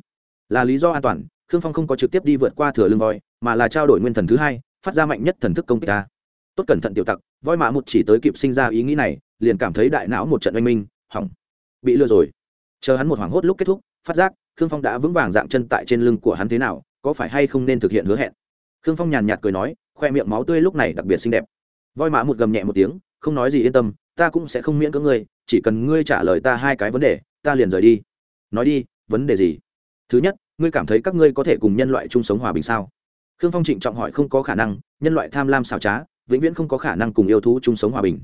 Là lý do an toàn, khương phong không có trực tiếp đi vượt qua thừa lưng voi, mà là trao đổi nguyên thần thứ hai, phát ra mạnh nhất thần thức công kích ta tốt cẩn thận tiểu tặc, voi mã một chỉ tới kịp sinh ra ý nghĩ này, liền cảm thấy đại não một trận oanh minh, hỏng. Bị lừa rồi. Chờ hắn một hoảng hốt lúc kết thúc, phát giác, khương phong đã vững vàng dạng chân tại trên lưng của hắn thế nào, có phải hay không nên thực hiện hứa hẹn? Khương phong nhàn nhạt cười nói, khoe miệng máu tươi lúc này đặc biệt xinh đẹp. Voi mã một gầm nhẹ một tiếng, không nói gì yên tâm, ta cũng sẽ không miễn cưỡng ngươi, chỉ cần ngươi trả lời ta hai cái vấn đề, ta liền rời đi. Nói đi, vấn đề gì? Thứ nhất, ngươi cảm thấy các ngươi có thể cùng nhân loại chung sống hòa bình sao? Khương phong trịnh trọng hỏi không có khả năng, nhân loại tham lam xảo trá vĩnh viễn không có khả năng cùng yêu thú chung sống hòa bình.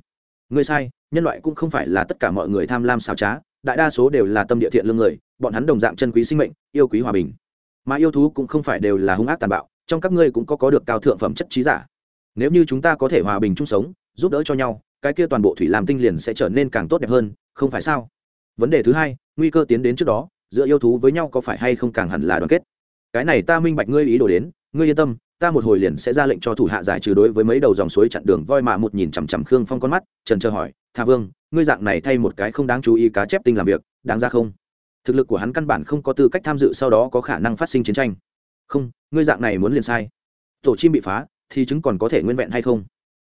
Ngươi sai, nhân loại cũng không phải là tất cả mọi người tham lam xảo trá, đại đa số đều là tâm địa thiện lương người, bọn hắn đồng dạng chân quý sinh mệnh, yêu quý hòa bình. Mà yêu thú cũng không phải đều là hung ác tàn bạo, trong các ngươi cũng có có được cao thượng phẩm chất trí giả. Nếu như chúng ta có thể hòa bình chung sống, giúp đỡ cho nhau, cái kia toàn bộ thủy làm tinh liền sẽ trở nên càng tốt đẹp hơn, không phải sao? Vấn đề thứ hai, nguy cơ tiến đến trước đó, giữa yêu thú với nhau có phải hay không càng hẳn là đoàn kết? Cái này ta minh bạch ngươi ý đồ đến, ngươi yên tâm ta một hồi liền sẽ ra lệnh cho thủ hạ giải trừ đối với mấy đầu dòng suối chặn đường voi mạ một nhìn chằm chằm khương phong con mắt, trần chờ hỏi, tha vương, ngươi dạng này thay một cái không đáng chú ý cá chép tinh làm việc, đáng ra không? Thực lực của hắn căn bản không có tư cách tham dự sau đó có khả năng phát sinh chiến tranh. Không, ngươi dạng này muốn liền sai. Tổ chim bị phá, thì chứng còn có thể nguyên vẹn hay không?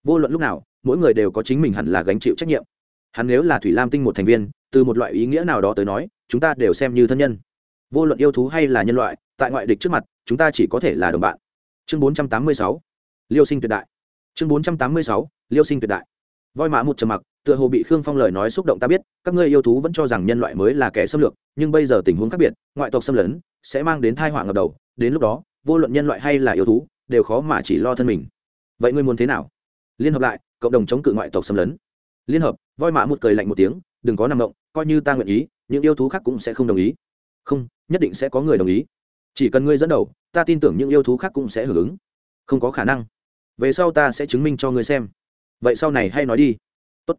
Vô luận lúc nào, mỗi người đều có chính mình hẳn là gánh chịu trách nhiệm. Hắn nếu là thủy lam tinh một thành viên, từ một loại ý nghĩa nào đó tới nói, chúng ta đều xem như thân nhân. Vô luận yêu thú hay là nhân loại, tại ngoại địch trước mặt, chúng ta chỉ có thể là đồng bạn chương 486, liêu sinh tuyệt đại. Chương 486, liêu sinh tuyệt đại. Voi mã một trầm mặc tựa hồ bị khương phong lời nói xúc động ta biết các ngươi yêu thú vẫn cho rằng nhân loại mới là kẻ xâm lược nhưng bây giờ tình huống khác biệt ngoại tộc xâm lấn sẽ mang đến thai họa ngập đầu đến lúc đó vô luận nhân loại hay là yêu thú đều khó mà chỉ lo thân mình. Vậy ngươi muốn thế nào? Liên hợp lại cộng đồng chống cự ngoại tộc xâm lấn. Liên hợp voi mã một cười lạnh một tiếng đừng có nằm động coi như ta nguyện ý những yêu thú khác cũng sẽ không đồng ý. Không nhất định sẽ có người đồng ý. Chỉ cần ngươi dẫn đầu ta tin tưởng những yêu thú khác cũng sẽ hưởng ứng. Không có khả năng. Về sau ta sẽ chứng minh cho ngươi xem. Vậy sau này hay nói đi. Tốt.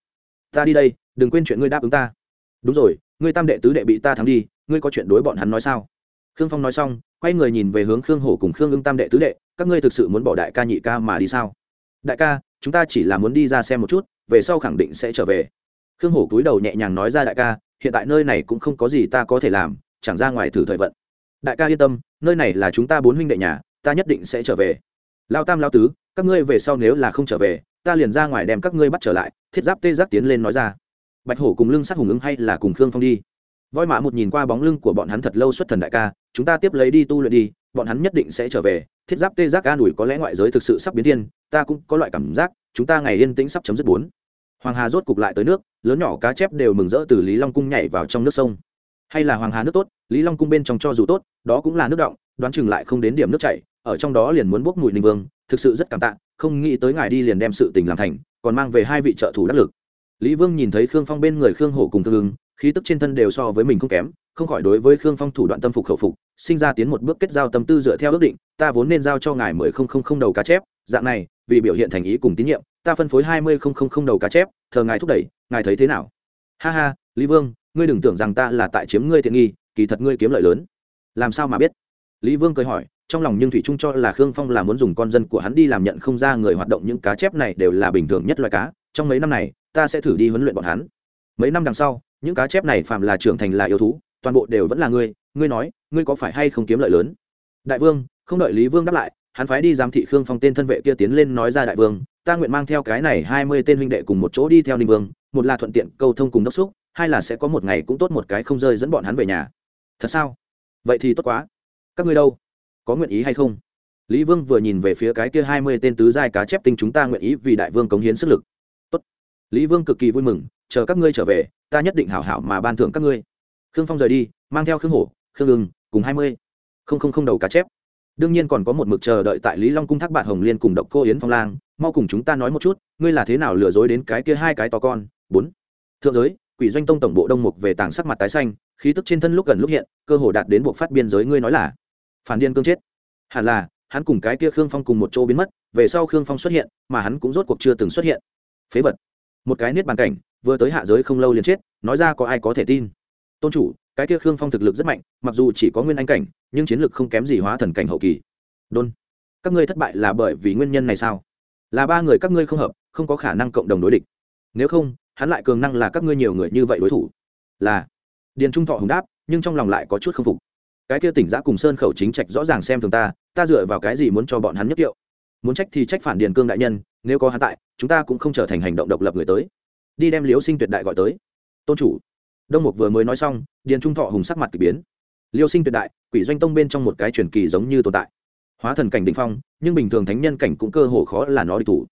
Ta đi đây, đừng quên chuyện ngươi đáp ứng ta. Đúng rồi, ngươi tam đệ tứ đệ bị ta thắng đi, ngươi có chuyện đối bọn hắn nói sao? Khương phong nói xong, quay người nhìn về hướng khương hổ cùng khương ưng tam đệ tứ đệ, các ngươi thực sự muốn bỏ đại ca nhị ca mà đi sao? Đại ca, chúng ta chỉ là muốn đi ra xem một chút, về sau khẳng định sẽ trở về. Khương hổ cúi đầu nhẹ nhàng nói ra đại ca, hiện tại nơi này cũng không có gì ta có thể làm, chẳng ra ngoài thử thời vận đại ca yên tâm, nơi này là chúng ta bốn huynh đệ nhà, ta nhất định sẽ trở về. Lao tam, lao tứ, các ngươi về sau nếu là không trở về, ta liền ra ngoài đem các ngươi bắt trở lại, thiết giáp tê giác tiến lên nói ra. Bạch hổ cùng lưng sát hùng ứng hay là cùng khương phong đi. Voi mã một nhìn qua bóng lưng của bọn hắn thật lâu xuất thần đại ca, chúng ta tiếp lấy đi tu luyện đi, bọn hắn nhất định sẽ trở về. Thiết giáp tê giác an ủi có lẽ ngoại giới thực sự sắp biến thiên, ta cũng có loại cảm giác, chúng ta ngày yên tĩnh sắp chấm dứt bốn. Hoàng hà rốt cục lại tới nước, lớn nhỏ cá chép đều mừng rỡ từ lý long cung nhảy vào trong nước sông. Hay là hoàng hà nước tốt lý long cung bên trong cho dù tốt, đó cũng là nước động, đoán chừng lại không đến điểm nước chảy, ở trong đó liền muốn bốc mùi Ninh vương, thực sự rất cảm tạ, không nghĩ tới ngài đi liền đem sự tình làm thành, còn mang về hai vị trợ thủ đắc lực. Lý vương nhìn thấy khương phong bên người khương hổ cùng tương ứng khí tức trên thân đều so với mình không kém, không khỏi đối với khương phong thủ đoạn tâm phục khẩu phục, sinh ra tiến một bước kết giao tâm tư dựa theo ước định, ta vốn nên giao cho ngài mười không không không đầu cá chép, dạng này, vì biểu hiện thành ý cùng tín nhiệm, ta phân phối hai mươi không không không đầu cá chép, thờ ngài thúc đẩy, ngài thấy thế nào? Ha ha, lý vương, ngươi đừng tưởng rằng ta là tại chiếm ngươi tiện nghi kỳ thật ngươi kiếm lợi lớn. Làm sao mà biết? Lý vương cười hỏi, trong lòng nhưng thủy trung cho là khương phong là muốn dùng con dân của hắn đi làm nhận không ra người hoạt động những cá chép này đều là bình thường nhất loài cá. Trong mấy năm này, ta sẽ thử đi huấn luyện bọn hắn. Mấy năm đằng sau, những cá chép này phạm là trưởng thành là yêu thú, toàn bộ đều vẫn là ngươi. Ngươi nói, ngươi có phải hay không kiếm lợi lớn? Đại vương, không đợi lý vương đáp lại, hắn phái đi giám thị khương phong tên thân vệ kia tiến lên nói ra đại vương, ta nguyện mang theo cái này hai mươi tên huynh đệ cùng một chỗ đi theo ninh vương, một là thuận tiện câu thông cùng đốc xúc, hai là sẽ có một ngày cũng tốt một cái không rơi dẫn bọn hắn về nhà thật sao? Vậy thì tốt quá. Các ngươi đâu? Có nguyện ý hay không? Lý vương vừa nhìn về phía cái kia hai mươi tên tứ giai cá chép tinh chúng ta nguyện ý vì đại vương cống hiến sức lực. Tốt. lý vương cực kỳ vui mừng, chờ các ngươi trở về, ta nhất định hảo hảo mà ban thưởng các ngươi. Khương phong rời đi, mang theo khương hổ, khương ưng, cùng hai mươi. Không không không đầu cá chép. Đương nhiên còn có một mực chờ đợi tại lý long cung thác bạn hồng liên cùng độc cô yến phong lang. Mau cùng chúng ta nói một chút, ngươi là thế nào lừa dối đến cái kia hai cái to con? Bốn. Thượng giới quỷ doanh tông tổng bộ đông mục về tảng sắc mặt tái xanh, khí tức trên thân lúc gần lúc hiện, cơ hồ đạt đến buộc phát biên giới ngươi nói là. Phản điên cương chết. Hẳn là, hắn cùng cái kia khương phong cùng một chỗ biến mất, về sau khương phong xuất hiện, mà hắn cũng rốt cuộc chưa từng xuất hiện. Phế vật. Một cái niết bàn cảnh, vừa tới hạ giới không lâu liền chết, nói ra có ai có thể tin. Tôn chủ, cái kia khương phong thực lực rất mạnh, mặc dù chỉ có nguyên anh cảnh, nhưng chiến lực không kém gì hóa thần cảnh hậu kỳ. Đôn. Các ngươi thất bại là bởi vì nguyên nhân này sao? Là ba người các ngươi không hợp, không có khả năng cộng đồng đối địch. Nếu không hắn lại cường năng là các ngươi nhiều người như vậy đối thủ. Là. Điền trung thọ hùng đáp, nhưng trong lòng lại có chút k phục. Cái kia tỉnh giã cùng sơn khẩu chính trạch rõ ràng xem thường ta ta dựa vào cái gì muốn cho bọn hắn nhất tiệu? Muốn trách thì trách phản điền cương đại nhân, nếu có hắn tại, chúng ta cũng không trở thành hành động độc lập người tới. Đi đem liếu sinh tuyệt đại gọi tới. Tôn chủ. Đông mục vừa mới nói xong, điền trung thọ hùng sắc mặt k ỳ biến. Liêu sinh tuyệt đại, quỷ doanh tông bên trong một cái truyền kỳ giống như tồn tại. Hóa thần cảnh đình phong, nhưng bình thường thánh nhân cảnh cũng cơ hồ khó là nó đi thủ.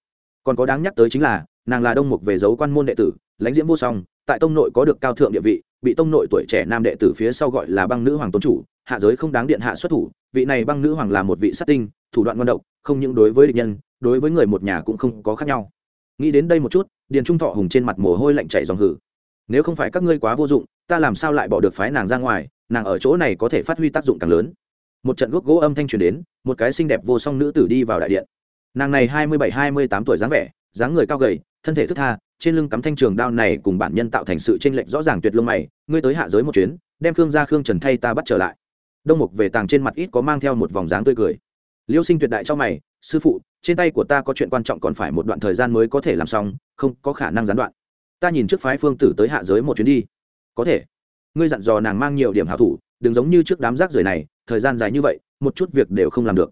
Còn có đáng nhắc tới chính là nàng là đông mục về dấu quan môn đệ tử, lãnh diễm vô song, tại tông nội có được cao thượng địa vị, bị tông nội tuổi trẻ nam đệ tử phía sau gọi là băng nữ hoàng tôn chủ, hạ giới không đáng điện hạ xuất thủ, vị này băng nữ hoàng là một vị sát tinh, thủ đoạn ngon động không những đối với địch nhân, đối với người một nhà cũng không có khác nhau. Nghĩ đến đây một chút, điền trung thọ hùng trên mặt mồ hôi lạnh chảy dòng hử. Nếu không phải các ngươi quá vô dụng, ta làm sao lại bỏ được phái nàng ra ngoài, nàng ở chỗ này có thể phát huy tác dụng càng lớn. Một trận gốc gỗ âm thanh truyền đến, một cái xinh đẹp vô song nữ tử đi vào đại điện. Nàng này hai mươi bảy, hai mươi tám tuổi dáng vẻ dáng người cao gầy, thân thể thức tha, trên lưng cắm thanh trường đao này cùng bản nhân tạo thành sự tranh lệch rõ ràng tuyệt lông mày, ngươi tới hạ giới một chuyến, đem khương ra khương trần thay ta bắt trở lại. Đông mục về tàng trên mặt ít có mang theo một vòng dáng tươi cười. Liêu sinh tuyệt đại cho mày, sư phụ, trên tay của ta có chuyện quan trọng còn phải một đoạn thời gian mới có thể làm xong, không có khả năng gián đoạn. Ta nhìn trước phái phương tử tới hạ giới một chuyến đi. Có thể. Ngươi dặn dò nàng mang nhiều điểm hảo thủ, đừng giống như trước đám rác rưởi này, thời gian dài như vậy, một chút việc đều không làm được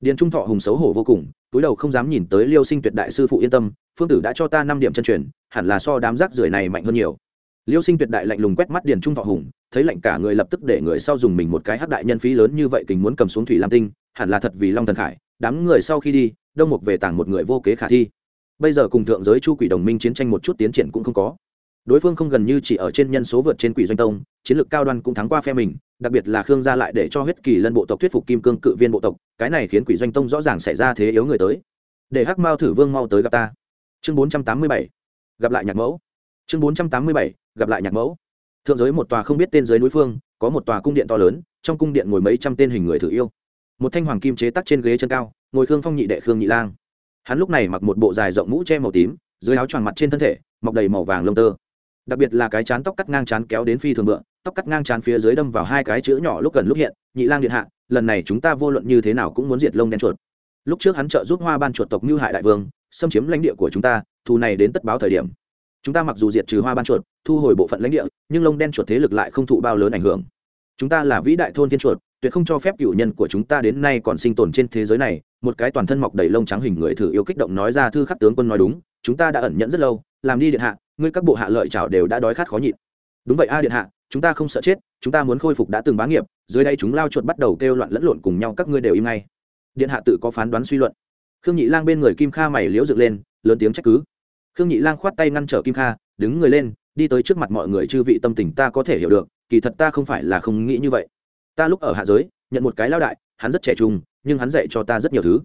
điền trung thọ hùng xấu hổ vô cùng, túi đầu không dám nhìn tới liêu sinh tuyệt đại sư phụ yên tâm, phương tử đã cho ta năm điểm chân truyền, hẳn là so đám rác rưởi này mạnh hơn nhiều. Liêu sinh tuyệt đại lạnh lùng quét mắt điền trung thọ hùng, thấy lạnh cả người lập tức để người sau dùng mình một cái hắc đại nhân phí lớn như vậy kình muốn cầm xuống thủy lam tinh, hẳn là thật vì long thần khải, đám người sau khi đi, đông mục về tàng một người vô kế khả thi. Bây giờ cùng thượng giới chu quỷ đồng minh chiến tranh một chút tiến triển cũng không có. Đối phương không gần như chỉ ở trên nhân số vượt trên quỷ doanh tông, chiến lược cao đoan cũng thắng qua phe mình đặc biệt là khương gia lại để cho huyết kỳ lân bộ tộc thuyết phục kim cương cự viên bộ tộc, cái này khiến quỷ doanh tông rõ ràng xảy ra thế yếu người tới. Để hắc mao thử vương mau tới gặp ta. Chương bốn trăm tám mươi bảy, gặp lại nhạc mẫu. Chương bốn trăm tám mươi bảy, gặp lại nhạc mẫu. Thượng giới một tòa không biết tên giới núi phương, có một tòa cung điện to lớn, trong cung điện ngồi mấy trăm tên hình người thử yêu. Một thanh hoàng kim chế tắc trên ghế chân cao, ngồi khương phong nhị đệ khương nhị lang. Hắn lúc này mặc một bộ dài rộng mũ che màu tím, dưới áo choàng mặt trên thân thể, mọc đầy màu vàng lông tơ. Đặc biệt là cái chán tóc cắt ngang chán kéo đến phi thường bựa tóc cắt ngang chán phía dưới đâm vào hai cái chữ nhỏ lúc gần lúc hiện, nhị lang điện hạ, lần này chúng ta vô luận như thế nào cũng muốn diệt lông đen chuột. Lúc trước hắn trợ giúp hoa ban chuột tộc như hại đại vương, xâm chiếm lãnh địa của chúng ta, thù này đến tất báo thời điểm. Chúng ta mặc dù diệt trừ hoa ban chuột, thu hồi bộ phận lãnh địa, nhưng lông đen chuột thế lực lại không thụ bao lớn ảnh hưởng. Chúng ta là vĩ đại thôn thiên chuột, tuyệt không cho phép cựu nhân của chúng ta đến nay còn sinh tồn trên thế giới này. Một cái toàn thân mọc đầy lông trắng hình người thử yêu kích động nói ra thư khắc tướng quân nói đúng, chúng ta đã ẩn nhẫn rất lâu. Làm đi điện hạ, ngươi các bộ hạ lợi chảo đều đã đói khát khó nhịn. Đúng vậy a điện hạ chúng ta không sợ chết, chúng ta muốn khôi phục đã từng bá nghiệp, dưới đây chúng lao chuột bắt đầu kêu loạn lẫn lộn cùng nhau, các ngươi đều im ngay. Điện hạ tự có phán đoán suy luận. Khương nhị lang bên người kim kha mày liễu dựng lên, lớn tiếng trách cứ. Khương nhị lang khoát tay ngăn trở kim kha, đứng người lên, đi tới trước mặt mọi người chư vị tâm tình ta có thể hiểu được, kỳ thật ta không phải là không nghĩ như vậy. Ta lúc ở hạ giới, nhận một cái lao đại, hắn rất trẻ trung, nhưng hắn dạy cho ta rất nhiều thứ.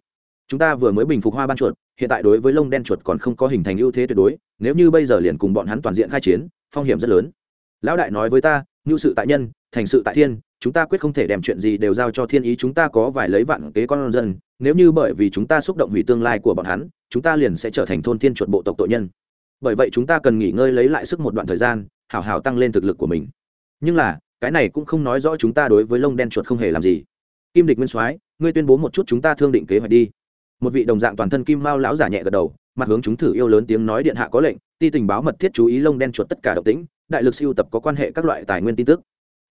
Chúng ta vừa mới bình phục hoa ban chuột, hiện tại đối với lông đen chuột còn không có hình thành ưu thế tuyệt đối, nếu như bây giờ liền cùng bọn hắn toàn diện khai chiến, phong hiểm rất lớn lão đại nói với ta, ngưu sự tại nhân, thành sự tại thiên, chúng ta quyết không thể đem chuyện gì đều giao cho thiên ý, chúng ta có vài lấy vạn kế con dân. Nếu như bởi vì chúng ta xúc động hủy tương lai của bọn hắn, chúng ta liền sẽ trở thành thôn thiên chuột bộ tộc tội nhân. Bởi vậy chúng ta cần nghỉ ngơi lấy lại sức một đoạn thời gian, hảo hảo tăng lên thực lực của mình. Nhưng là, cái này cũng không nói rõ chúng ta đối với lông đen chuột không hề làm gì. Kim địch nguyên soái, ngươi tuyên bố một chút chúng ta thương định kế hoạch đi. Một vị đồng dạng toàn thân kim mao lão giả nhẹ gật đầu, mặt hướng chúng thử yêu lớn tiếng nói điện hạ có lệnh, ti tình báo mật thiết chú ý lông đen chuột tất cả động tĩnh đại lực siêu tập có quan hệ các loại tài nguyên tin tức.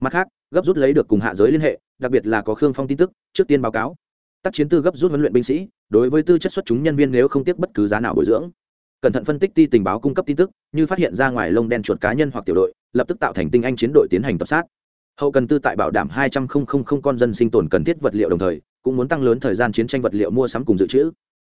Mặt khác, gấp rút lấy được cùng hạ giới liên hệ, đặc biệt là có khương phong tin tức, trước tiên báo cáo. Tác chiến tư gấp rút huấn luyện binh sĩ, đối với tư chất xuất chúng nhân viên nếu không tiếc bất cứ giá nào bồi dưỡng. Cẩn thận phân tích ti tình báo cung cấp tin tức, như phát hiện ra ngoài lông đen chuột cá nhân hoặc tiểu đội, lập tức tạo thành tinh anh chiến đội tiến hành tập sát. Hậu cần tư tại bảo đảm hai trăm linh con dân sinh tồn cần thiết vật liệu đồng thời, cũng muốn tăng lớn thời gian chiến tranh vật liệu mua sắm cùng dự trữ.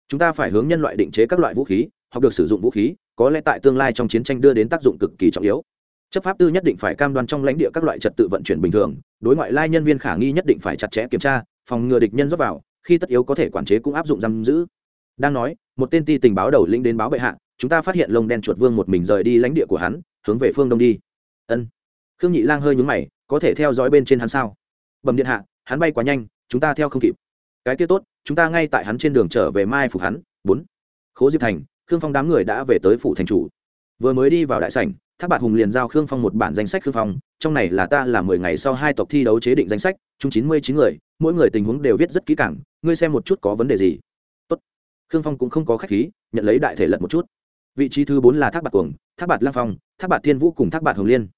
Chúng ta phải hướng nhân loại định chế các loại vũ khí, học được sử dụng vũ khí, có lẽ tại tương lai trong chiến tranh đưa đến tác dụng cực kỳ trọng yếu chấp pháp tư nhất định phải cam đoan trong lãnh địa các loại trật tự vận chuyển bình thường, đối ngoại lai nhân viên khả nghi nhất định phải chặt chẽ kiểm tra, phòng ngừa địch nhân rót vào, khi tất yếu có thể quản chế cũng áp dụng giam giữ. Đang nói, một tên ti tình báo đầu lĩnh đến báo bệ hạ, chúng ta phát hiện lông đen chuột vương một mình rời đi lãnh địa của hắn, hướng về phương đông đi. Ân. Khương nhị lang hơi nhúng mày, có thể theo dõi bên trên hắn sao? Bẩm điện hạ, hắn bay quá nhanh, chúng ta theo không kịp. Cái kia tốt, chúng ta ngay tại hắn trên đường trở về mai phục hắn. Bốn. Khố diệp thành, khương phong đám người đã về tới phủ thành chủ. Vừa mới đi vào đại sảnh thác bạt hùng liền giao khương phong một bản danh sách khương phong, trong này là ta là mười ngày sau hai tộc thi đấu chế định danh sách, chung chín mươi chín người, mỗi người tình huống đều viết rất kỹ càng, ngươi xem một chút có vấn đề gì. Tốt. Khương phong cũng không có khách khí, nhận lấy đại thể lật một chút. Vị trí thứ bốn là thác bạt cuồng, thác bạt lang phong, thác bạt thiên vũ cùng thác bạt hồng liên.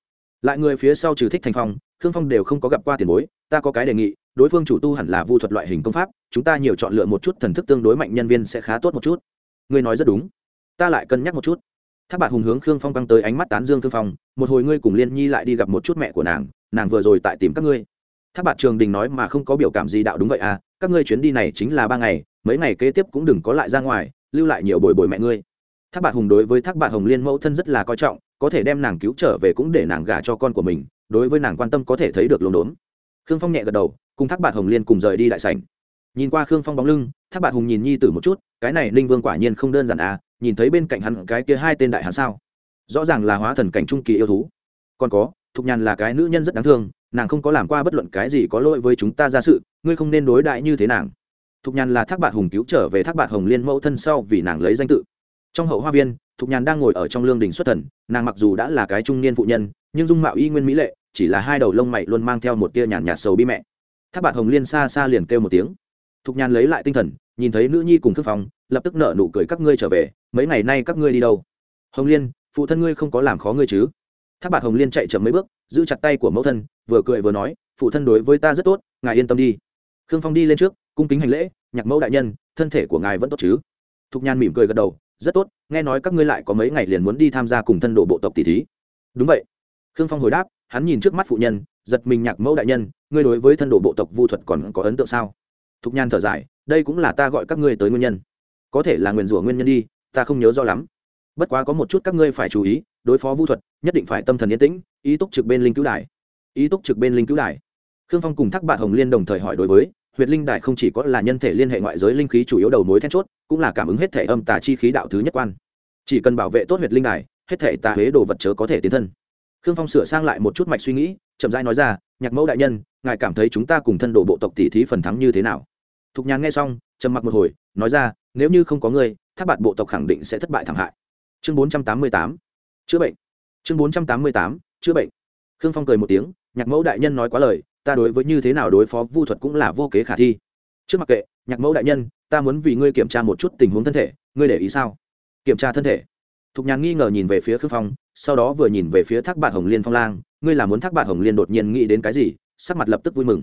Lại người phía sau trừ thích thành phong, khương phong đều không có gặp qua tiền bối, ta có cái đề nghị, đối phương chủ tu hẳn là vu thuật loại hình công pháp, chúng ta nhiều chọn lựa một chút thần thức tương đối mạnh nhân viên sẽ khá tốt một chút. Ngươi nói rất đúng. Ta lại cân nhắc một chút thác bạt hùng hướng khương phong băng tới ánh mắt tán dương khương phong, một hồi ngươi cùng liên nhi lại đi gặp một chút mẹ của nàng nàng vừa rồi tại tìm các ngươi. Thác bạt trường đình nói mà không có biểu cảm gì đạo đúng vậy à các ngươi chuyến đi này chính là ba ngày, mấy ngày kế tiếp cũng đừng có lại ra ngoài, lưu lại nhiều bồi bồi mẹ ngươi. Thác bạt hùng đối với thác bạt hồng liên mẫu thân rất là coi trọng, có thể đem nàng cứu trở về cũng để nàng gả cho con của mình, đối với nàng quan tâm có thể thấy được lồn đốn. Khương phong nhẹ gật đầu, cùng thác bạt hồng liên cùng rời đi đại sảnh. Nhìn qua khương phong bóng lưng, thác bạt hùng nhìn nhi tử một chút, cái này ninh vương quả nhiên không đơn giản à nhìn thấy bên cạnh hắn cái kia hai tên đại hắn sao? Rõ ràng là hóa thần cảnh trung kỳ yêu thú. Còn có, thục nhàn là cái nữ nhân rất đáng thương, nàng không có làm qua bất luận cái gì có lỗi với chúng ta ra sự, ngươi không nên đối đại như thế nàng. Thục nhàn là thác bạn hùng cứu trở về thác bạn hồng liên mẫu thân sau vì nàng lấy danh tự. Trong hậu hoa viên, thục nhàn đang ngồi ở trong lương đình xuất thần, nàng mặc dù đã là cái trung niên phụ nhân, nhưng dung mạo y nguyên mỹ lệ, chỉ là hai đầu lông mày luôn mang theo một tia nhàn nhạt sầu bi mẹ. Thác bạn hồng liên xa xa liền kêu một tiếng. Thục nhàn lấy lại tinh thần, nhìn thấy nữ nhi cùng khước phòng lập tức nợ nụ cười các ngươi trở về mấy ngày nay các ngươi đi đâu? Hồng liên, phụ thân ngươi không có làm khó ngươi chứ? Thác bạt hồng liên chạy chậm mấy bước, giữ chặt tay của mẫu thân, vừa cười vừa nói, phụ thân đối với ta rất tốt, ngài yên tâm đi. Khương phong đi lên trước, cung kính hành lễ, nhạc mẫu đại nhân, thân thể của ngài vẫn tốt chứ? Thục nhan mỉm cười gật đầu, rất tốt, nghe nói các ngươi lại có mấy ngày liền muốn đi tham gia cùng thân đồ bộ tộc tỷ thí. Đúng vậy. Khương phong hồi đáp, hắn nhìn trước mắt phụ nhân, giật mình nhạc mẫu đại nhân, ngươi đối với thân đồ bộ tộc vu thuật còn có ấn tượng sao? Thục nhan thở dài, đây cũng là ta gọi các ngươi tới nguyên nhân. Có thể là nguyền rủa nguyên nhân đi ta không nhớ rõ lắm. Bất quá có một chút các ngươi phải chú ý, đối phó vu thuật, nhất định phải tâm thần yên tĩnh, ý túc trực bên linh cứu đài. Ý túc trực bên linh cứu đài. Khương phong cùng thác bạn hồng liên đồng thời hỏi đối với, huyệt linh đài không chỉ có là nhân thể liên hệ ngoại giới linh khí chủ yếu đầu mối then chốt, cũng là cảm ứng hết thể âm tà chi khí đạo thứ nhất quan. Chỉ cần bảo vệ tốt huyệt linh đài, hết thể tà huế đồ vật chớ có thể tiến thân. Khương phong sửa sang lại một chút mạch suy nghĩ, chậm rãi nói ra, nhạc mẫu đại nhân, ngài cảm thấy chúng ta cùng thân đồ bộ tộc tỷ thí phần thắng như thế nào? Thục nhàn nghe xong, trầm mặc một hồi, nói ra, nếu như không có ngươi thác bạt bộ tộc khẳng định sẽ thất bại thảm hại. Chương bốn trăm tám mươi tám, chữa bệnh. Chương bốn trăm tám mươi tám, chữa bệnh. Khương phong cười một tiếng, nhạc mẫu đại nhân nói quá lời, ta đối với như thế nào đối phó vu thuật cũng là vô kế khả thi. Trước mặc kệ, nhạc mẫu đại nhân, ta muốn vì ngươi kiểm tra một chút tình huống thân thể, ngươi để ý sao? Kiểm tra thân thể. Thục nhàn nghi ngờ nhìn về phía khương phong, sau đó vừa nhìn về phía thác bạn hồng liên phong lang, ngươi là muốn thác bạn hồng liên đột nhiên nghĩ đến cái gì? Sắc mặt lập tức vui mừng.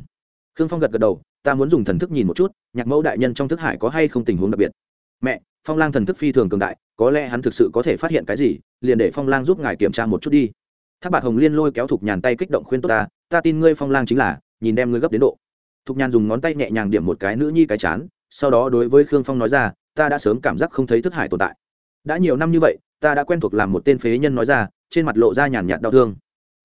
Khương phong gật gật đầu, ta muốn dùng thần thức nhìn một chút, nhạc mẫu đại nhân trong thức hải có hay không tình huống đặc biệt? Mẹ phong lang thần thức phi thường cường đại, có lẽ hắn thực sự có thể phát hiện cái gì, liền để phong lang giúp ngài kiểm tra một chút đi. Tháp bạc hồng liên lôi kéo thục nhàn tay kích động khuyên tốt ta ta tin ngươi phong lang chính là, nhìn đem ngươi gấp đến độ. Thục nhàn dùng ngón tay nhẹ nhàng điểm một cái nữ nhi cái chán, sau đó đối với khương phong nói ra, ta đã sớm cảm giác không thấy thức hải tồn tại. Đã nhiều năm như vậy, ta đã quen thuộc làm một tên phế nhân nói ra, trên mặt lộ ra nhàn nhạt đau thương.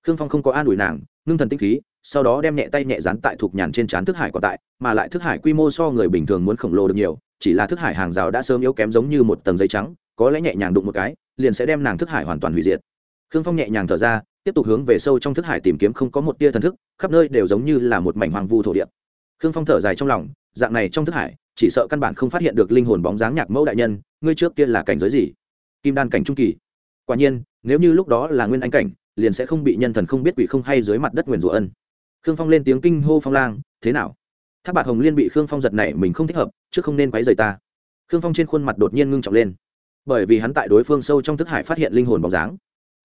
Khương phong không có an ủi nàng, ngưng thần tinh khí, sau đó đem nhẹ tay nhẹ dán tại thục nhàn trên trán thức hải còn tại, mà lại thức hải quy mô so người bình thường muốn khổng lồ được nhiều chỉ là thức hải hàng rào đã sớm yếu kém giống như một tầng giấy trắng, có lẽ nhẹ nhàng đụng một cái, liền sẽ đem nàng thức hải hoàn toàn hủy diệt. Khương phong nhẹ nhàng thở ra, tiếp tục hướng về sâu trong thức hải tìm kiếm không có một tia thần thức, khắp nơi đều giống như là một mảnh hoàng vu thổ địa. Khương phong thở dài trong lòng, dạng này trong thức hải, chỉ sợ căn bản không phát hiện được linh hồn bóng dáng nhạc mẫu đại nhân, ngươi trước kia là cảnh giới gì? Kim đan cảnh trung kỳ. Quả nhiên, nếu như lúc đó là nguyên anh cảnh, liền sẽ không bị nhân thần không biết quỷ không hay dưới mặt đất nguyền rủa ân. Khương phong lên tiếng kinh hô phong lang, thế nào? Tháp bạc hồng liên bị khương phong giật này mình không thích hợp, chứ không nên quấy rầy ta. Khương phong trên khuôn mặt đột nhiên ngưng trọng lên. Bởi vì hắn tại đối phương sâu trong thức hải phát hiện linh hồn bóng dáng.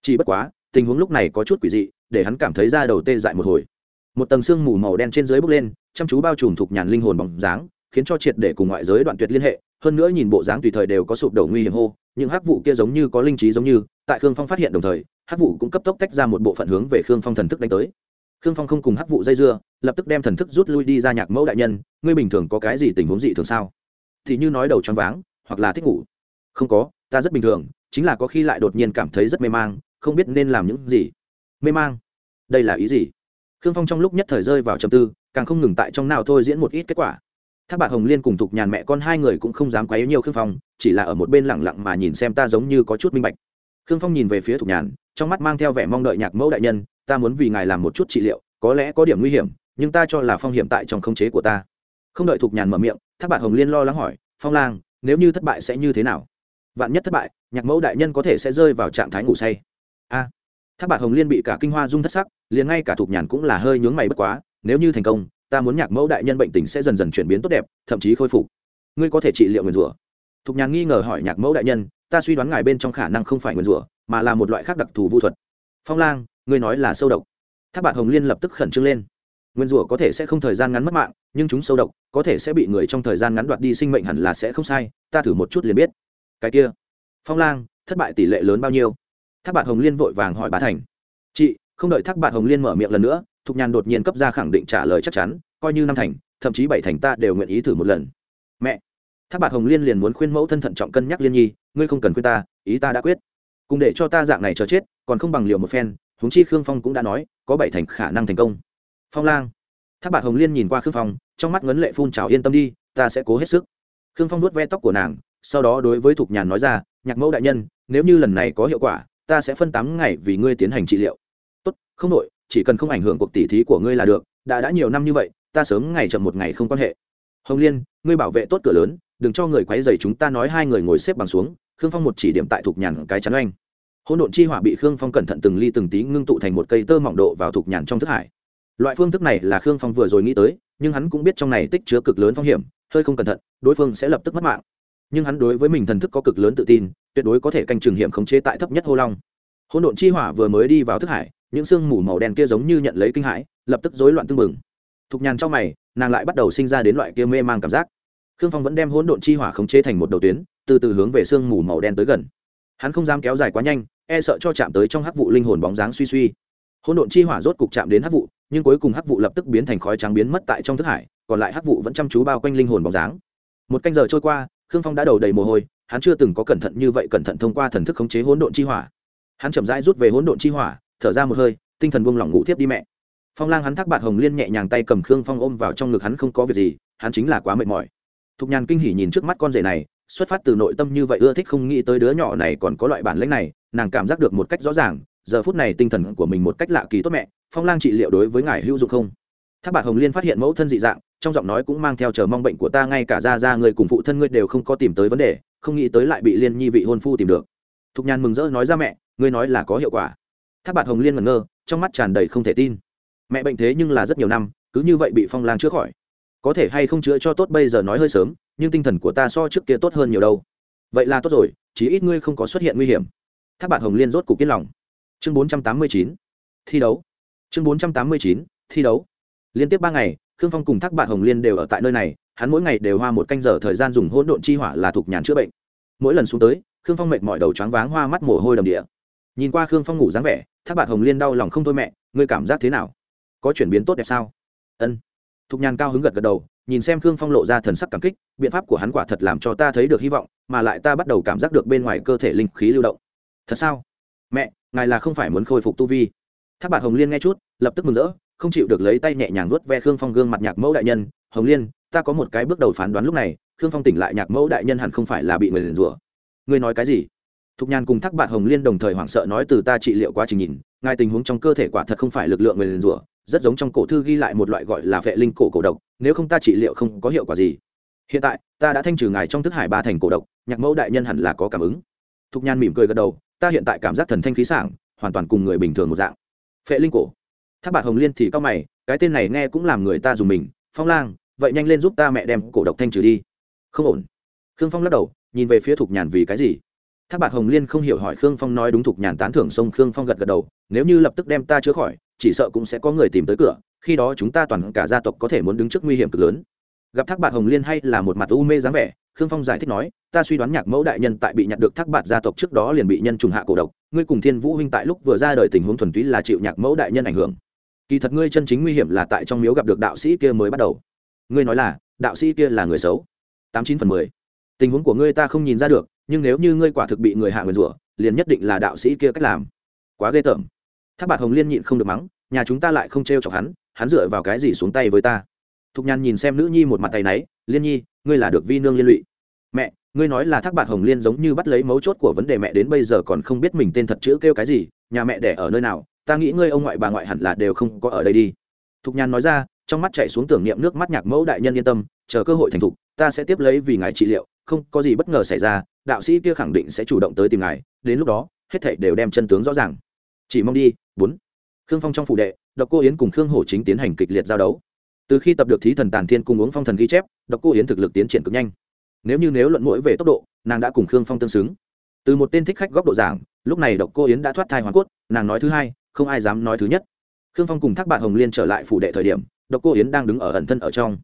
Chỉ bất quá, tình huống lúc này có chút quỷ dị, để hắn cảm thấy da đầu tê dại một hồi. Một tầng xương mù màu đen trên dưới bốc lên, chăm chú bao trùm thuộc nhàn linh hồn bóng dáng, khiến cho triệt để cùng ngoại giới đoạn tuyệt liên hệ. Hơn nữa nhìn bộ dáng tùy thời đều có sụp đổ nguy hiểm hô những hắc vụ kia giống như có linh trí giống như, tại khương phong phát hiện đồng thời, hắc vụ cũng cấp tốc tách ra một bộ phận hướng về khương phong thần thức đánh tới khương phong không cùng hắc vụ dây dưa, lập tức đem thần thức rút lui đi ra nhạc mẫu đại nhân, ngươi bình thường có cái gì tình huống dị thường sao? Thì như nói đầu choáng váng, hoặc là thích ngủ. Không có, ta rất bình thường, chính là có khi lại đột nhiên cảm thấy rất mê mang, không biết nên làm những gì. Mê mang? Đây là ý gì? Khương phong trong lúc nhất thời rơi vào trầm tư, càng không ngừng tại trong nào thôi diễn một ít kết quả. Thác bạc hồng liên cùng thục nhàn mẹ con hai người cũng không dám quấy nhiều khương phong, chỉ là ở một bên lẳng lặng mà nhìn xem ta giống như có chút minh bạch. Khương phong nhìn về phía thục nhàn, trong mắt mang theo vẻ mong đợi nhạc mẫu đại nhân ta muốn vì ngài làm một chút trị liệu có lẽ có điểm nguy hiểm nhưng ta cho là phong hiểm tại trong khống chế của ta. Không đợi thục nhàn mở miệng thác bạn hồng liên lo lắng hỏi phong lang nếu như thất bại sẽ như thế nào? Vạn nhất thất bại nhạc mẫu đại nhân có thể sẽ rơi vào trạng thái ngủ say. A. À, thác bạn hồng liên bị cả kinh hoa dung thất sắc liền ngay cả thục nhàn cũng là hơi nhướng mày bất quá nếu như thành công ta muốn nhạc mẫu đại nhân bệnh tình sẽ dần dần chuyển biến tốt đẹp thậm chí khôi phục. Ngươi có thể trị liệu nguyền rủa. Thục nhàn nghi ngờ hỏi nhạc mẫu đại nhân ta suy đoán ngài bên trong khả năng không phải nguyền rủa mà là một loại khác đặc thù vu thuật. Phong lang ngươi nói là sâu độc. Thác bạc hồng liên lập tức khẩn trương lên. Nguyên rủa có thể sẽ không thời gian ngắn mất mạng, nhưng chúng sâu độc có thể sẽ bị người trong thời gian ngắn đoạt đi sinh mệnh hẳn là sẽ không sai, ta thử một chút liền biết. Cái kia, phong lang, thất bại tỷ lệ lớn bao nhiêu? Thác bạc hồng liên vội vàng hỏi bá thành. Chị, không đợi thác bạc hồng liên mở miệng lần nữa, thục nhàn đột nhiên cấp ra khẳng định trả lời chắc chắn, coi như năm thành, thậm chí bảy thành ta đều nguyện ý thử một lần. Mẹ, thác bạc hồng liên liền muốn khuyên mẫu thân thận trọng cân nhắc liên nhi, ngươi không cần khuyên ta, ý ta đã quyết. Cùng để cho ta dạng này chờ chết, còn không bằng liều một phen huống chi khương phong cũng đã nói, có bảy thành khả năng thành công. Phong lang. Tháp bạc hồng liên nhìn qua khương phong, trong mắt ngấn lệ phun trào yên tâm đi, ta sẽ cố hết sức. Khương phong nuốt ve tóc của nàng, sau đó đối với thục nhàn nói ra, nhạc mẫu đại nhân, nếu như lần này có hiệu quả, ta sẽ phân tám ngày vì ngươi tiến hành trị liệu. Tốt, không nội chỉ cần không ảnh hưởng cuộc tỉ thí của ngươi là được, đã đã nhiều năm như vậy, ta sớm ngày chậm một ngày không quan hệ. Hồng liên, ngươi bảo vệ tốt cửa lớn, đừng cho người quấy dày chúng ta nói hai người ngồi xếp bằng xuống. Khương phong một chỉ điểm tại thục nhàn cái chắn oanh hỗn độn chi hỏa bị khương phong cẩn thận từng ly từng tí ngưng tụ thành một cây tơ mỏng độ vào thục nhàn trong thức hải. Loại phương thức này là khương phong vừa rồi nghĩ tới, nhưng hắn cũng biết trong này tích chứa cực lớn phong hiểm, hơi không cẩn thận, đối phương sẽ lập tức mất mạng. Nhưng hắn đối với mình thần thức có cực lớn tự tin, tuyệt đối có thể canh trường hiểm khống chế tại thấp nhất hô long. Hỗn độn chi hỏa vừa mới đi vào thức hải, những sương mù màu đen kia giống như nhận lấy kinh hãi, lập tức rối loạn tương mừng thục nhàn trong mày, nàng lại bắt đầu sinh ra đến loại kia mê mang cảm giác. Khương phong vẫn đem hỗn độn chi hỏa khống chế thành một đầu tuyến, từ từ hướng về sương mù màu đen tới gần. Hắn không dám kéo dài quá nhanh e sợ cho chạm tới trong hắc vụ linh hồn bóng dáng suy suy. Hỗn độn chi hỏa rốt cục chạm đến hắc vụ, nhưng cuối cùng hắc vụ lập tức biến thành khói trắng biến mất tại trong thức hải, còn lại hắc vụ vẫn chăm chú bao quanh linh hồn bóng dáng. Một canh giờ trôi qua, khương phong đã đầu đầy mồ hôi, hắn chưa từng có cẩn thận như vậy cẩn thận thông qua thần thức khống chế hỗn độn chi hỏa. Hắn chậm rãi rút về hỗn độn chi hỏa, thở ra một hơi, tinh thần buông lỏng ngủ tiếp đi mẹ. Phong lang hắn thác bạt hồng liên nhẹ nhàng tay cầm khương phong ôm vào trong ngực hắn không có việc gì, hắn chính là quá mệt mỏi. Thục nhàn kinh hỉ nhìn trước mắt con rể này, xuất phát từ nội tâm như vậy ưa thích không nghĩ tới đứa nhỏ này còn có loại bản lĩnh này nàng cảm giác được một cách rõ ràng, giờ phút này tinh thần của mình một cách lạ kỳ tốt mẹ, phong lang trị liệu đối với ngài hữu dụng không? Tháp bạc hồng liên phát hiện mẫu thân dị dạng, trong giọng nói cũng mang theo chờ mong bệnh của ta, ngay cả ra ra người cùng phụ thân ngươi đều không có tìm tới vấn đề, không nghĩ tới lại bị liên nhi vị hôn phu tìm được. Thục nhàn mừng rỡ nói ra mẹ, ngươi nói là có hiệu quả. Tháp bạc hồng liên ngẩn ngơ, trong mắt tràn đầy không thể tin. Mẹ bệnh thế nhưng là rất nhiều năm, cứ như vậy bị phong lang chữa khỏi. Có thể hay không chữa cho tốt bây giờ nói hơi sớm, nhưng tinh thần của ta so trước kia tốt hơn nhiều đâu. Vậy là tốt rồi, chí ít ngươi không có xuất hiện nguy hiểm thác bạn hồng liên rốt cục kiên lòng. Chương bốn trăm tám mươi chín, thi đấu. Chương bốn trăm tám mươi chín, thi đấu. Liên tiếp ba ngày, khương phong cùng thác bạn hồng liên đều ở tại nơi này, hắn mỗi ngày đều hoa một canh giờ thời gian dùng hỗn độn chi hỏa là thuộc nhàn chữa bệnh. Mỗi lần xuống tới, khương phong mệt mỏi đầu choáng váng hoa mắt mồ hôi đầm địa. Nhìn qua khương phong ngủ dáng vẻ, thác bạn hồng liên đau lòng không thôi mẹ, ngươi cảm giác thế nào? Có chuyển biến tốt đẹp sao? Ân. Thục nhàn cao hứng gật gật đầu, nhìn xem khương phong lộ ra thần sắc cảm kích, biện pháp của hắn quả thật làm cho ta thấy được hy vọng, mà lại ta bắt đầu cảm giác được bên ngoài cơ thể linh khí lưu động thật sao? Mẹ, ngài là không phải muốn khôi phục tu vi. Tháp bạt hồng liên nghe chút, lập tức mừng rỡ, không chịu được lấy tay nhẹ nhàng vuốt ve khương phong gương mặt nhạc mẫu đại nhân. Hồng liên, ta có một cái bước đầu phán đoán lúc này, khương phong tỉnh lại nhạc mẫu đại nhân hẳn không phải là bị người liền rủa. Ngươi nói cái gì? Thục nhàn cùng thác bạt hồng liên đồng thời hoảng sợ nói từ ta trị liệu quá trình nhìn, ngài tình huống trong cơ thể quả thật không phải lực lượng người liền rủa, rất giống trong cổ thư ghi lại một loại gọi là vệ linh cổ cổ độc, nếu không ta trị liệu không có hiệu quả gì. Hiện tại, ta đã thanh trừ ngài trong thức hải ba thành cổ độc, nhạc mẫu đại nhân hẳn là có cảm ứng. Thục nhàn mỉm cười gật đầu ta hiện tại cảm giác thần thanh khí sảng, hoàn toàn cùng người bình thường một dạng. Phệ linh cổ. Tháp bạc hồng liên thì cao mày, cái tên này nghe cũng làm người ta dùng mình. Phong lang, vậy nhanh lên giúp ta mẹ đem cổ độc thanh trừ đi. Không ổn. Khương phong lắc đầu, nhìn về phía thục nhàn vì cái gì? Tháp bạc hồng liên không hiểu hỏi khương phong nói đúng thục nhàn tán thưởng sông khương phong gật gật đầu, nếu như lập tức đem ta chữa khỏi, chỉ sợ cũng sẽ có người tìm tới cửa, khi đó chúng ta toàn cả gia tộc có thể muốn đứng trước nguy hiểm cực lớn. Gặp thác bạc hồng liên hay là một mặt u mê dáng vẻ khương phong giải thích nói, ta suy đoán nhạc mẫu đại nhân tại bị nhặt được thác bạt gia tộc trước đó liền bị nhân trùng hạ cổ độc, ngươi cùng thiên vũ huynh tại lúc vừa ra đời tình huống thuần túy là chịu nhạc mẫu đại nhân ảnh hưởng. Kỳ thật ngươi chân chính nguy hiểm là tại trong miếu gặp được đạo sĩ kia mới bắt đầu. Ngươi nói là, đạo sĩ kia là người xấu. Tám chín phần mười. Tình huống của ngươi ta không nhìn ra được, nhưng nếu như ngươi quả thực bị người hạ người rủa, liền nhất định là đạo sĩ kia cách làm. Quá ghê tởm. Thác bạt hồng liên nhịn không được mắng, nhà chúng ta lại không t r e o chọc hắn hắn dựa vào cái gì xuống tay với ta? Thục nhàn nhìn xem nữ nhi một mặt tay náy, liên nhi, ngươi là được vi nương liên lụy mẹ, ngươi nói là thác bạc hồng liên giống như bắt lấy mấu chốt của vấn đề mẹ đến bây giờ còn không biết mình tên thật chữ kêu cái gì, nhà mẹ đẻ ở nơi nào, ta nghĩ ngươi ông ngoại bà ngoại hẳn là đều không có ở đây đi. Thục nhàn nói ra, trong mắt chạy xuống tưởng niệm nước mắt nhạc mẫu đại nhân yên tâm, chờ cơ hội thành thục, ta sẽ tiếp lấy vì ngài trị liệu, không có gì bất ngờ xảy ra, đạo sĩ kia khẳng định sẽ chủ động tới tìm ngài, đến lúc đó, hết thảy đều đem chân tướng rõ ràng. Chỉ mong đi, bốn. Khương phong trong phủ đệ, độc cô yến cùng khương hổ chính tiến hành kịch liệt giao đấu. Từ khi tập được thí thần tàn thiên cùng uống phong thần ghi chép, độc cô yến thực lực tiến triển cực nhanh nếu như nếu luận mũi về tốc độ, nàng đã cùng khương phong tương xứng. Từ một tên thích khách góc độ giảng, lúc này độc cô yến đã thoát thai hoàn cốt, nàng nói thứ hai, không ai dám nói thứ nhất. Khương phong cùng thác bạn hồng liên trở lại phủ đệ thời điểm, độc cô yến đang đứng ở ẩn thân ở trong.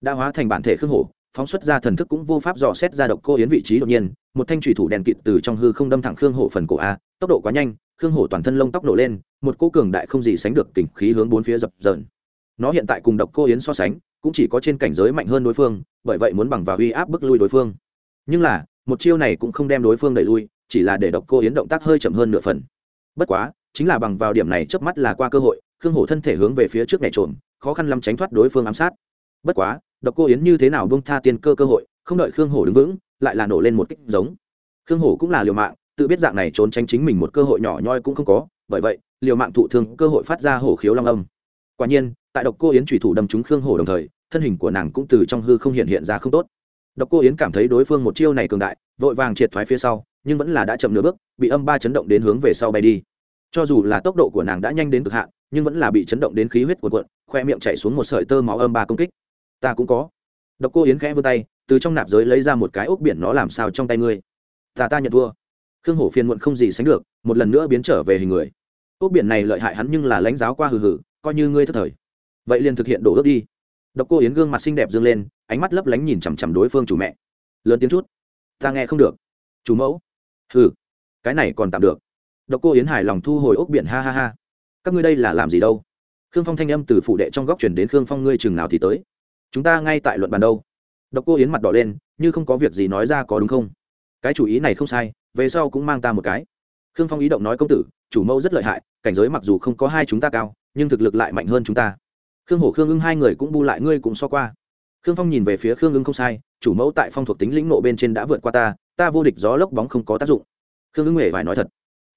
Đã hóa thành bản thể khương hổ, phóng xuất ra thần thức cũng vô pháp dò xét ra độc cô yến vị trí đột nhiên, một thanh thủy thủ đèn kịt từ trong hư không đâm thẳng khương hổ phần cổ a, tốc độ quá nhanh, khương hổ toàn thân lông tóc nổ lên, một cô cường đại không gì sánh được kình khí hướng bốn phía dập dờn. Nó hiện tại cùng độc cô yến so sánh, cũng chỉ có trên cảnh giới mạnh hơn đối phương bởi vậy muốn bằng vào uy áp bức lui đối phương. Nhưng là, một chiêu này cũng không đem đối phương đẩy lui, chỉ là để độc cô yến động tác hơi chậm hơn nửa phần. Bất quá, chính là bằng vào điểm này chớp mắt là qua cơ hội, khương hổ thân thể hướng về phía trước nhảy trộm khó khăn lắm tránh thoát đối phương ám sát. Bất quá, độc cô yến như thế nào bông tha tiên cơ cơ hội, không đợi khương hổ đứng vững, lại là nổ lên một kích giống. Khương hổ cũng là liều mạng, tự biết dạng này trốn tránh chính mình một cơ hội nhỏ nhoi cũng không có, bởi vậy, liều mạng thụ thương cơ hội phát ra hổ khiếu long âm. Quả nhiên, tại độc cô yến trùy thủ đâm trúng khương hổ đồng thời thân hình của nàng cũng từ trong hư không hiện hiện ra không tốt. Độc cô yến cảm thấy đối phương một chiêu này cường đại, vội vàng triệt thoái phía sau, nhưng vẫn là đã chậm nửa bước, bị âm ba chấn động đến hướng về sau bay đi. Cho dù là tốc độ của nàng đã nhanh đến cực hạn, nhưng vẫn là bị chấn động đến khí huyết cuộn cuộn, khoe miệng chạy xuống một sợi tơ máu âm ba công kích. Ta cũng có. Độc cô yến khẽ vươn tay, từ trong nạp giới lấy ra một cái ốc biển nó làm sao trong tay ngươi? Ta ta nhận thua. Khương hổ phiền muộn không gì sánh được, một lần nữa biến trở về hình người. Ốc biển này lợi hại hắn nhưng là lãnh giáo qua hừ hừ, coi như ngươi thất thời. Vậy liền thực hiện đổ ước đi độc cô yến gương mặt xinh đẹp dương lên, ánh mắt lấp lánh nhìn chằm chằm đối phương chủ mẹ. Lớn tiếng chút. Ta nghe không được. Chủ mẫu. Hừ. Cái này còn tạm được. Độc cô yến hài lòng thu hồi ốc biển ha ha ha. Các ngươi đây là làm gì đâu? Khương phong thanh âm từ phụ đệ trong góc chuyển đến khương phong, ngươi chừng nào thì tới? Chúng ta ngay tại luận bàn đâu? Độc cô yến mặt đỏ lên, như không có việc gì nói ra có đúng không? Cái chủ ý này không sai, về sau cũng mang ta một cái. Khương phong ý động nói công tử, chủ mẫu rất lợi hại, cảnh giới mặc dù không có hai chúng ta cao, nhưng thực lực lại mạnh hơn chúng ta khương hổ, khương ưng hai người cũng bu lại, ngươi cũng so qua. Khương phong nhìn về phía khương ưng không sai, chủ mẫu tại phong thuộc tính lĩnh nộ bên trên đã vượt qua ta ta vô địch gió lốc bóng không có tác dụng. Khương ưng hề phải nói thật.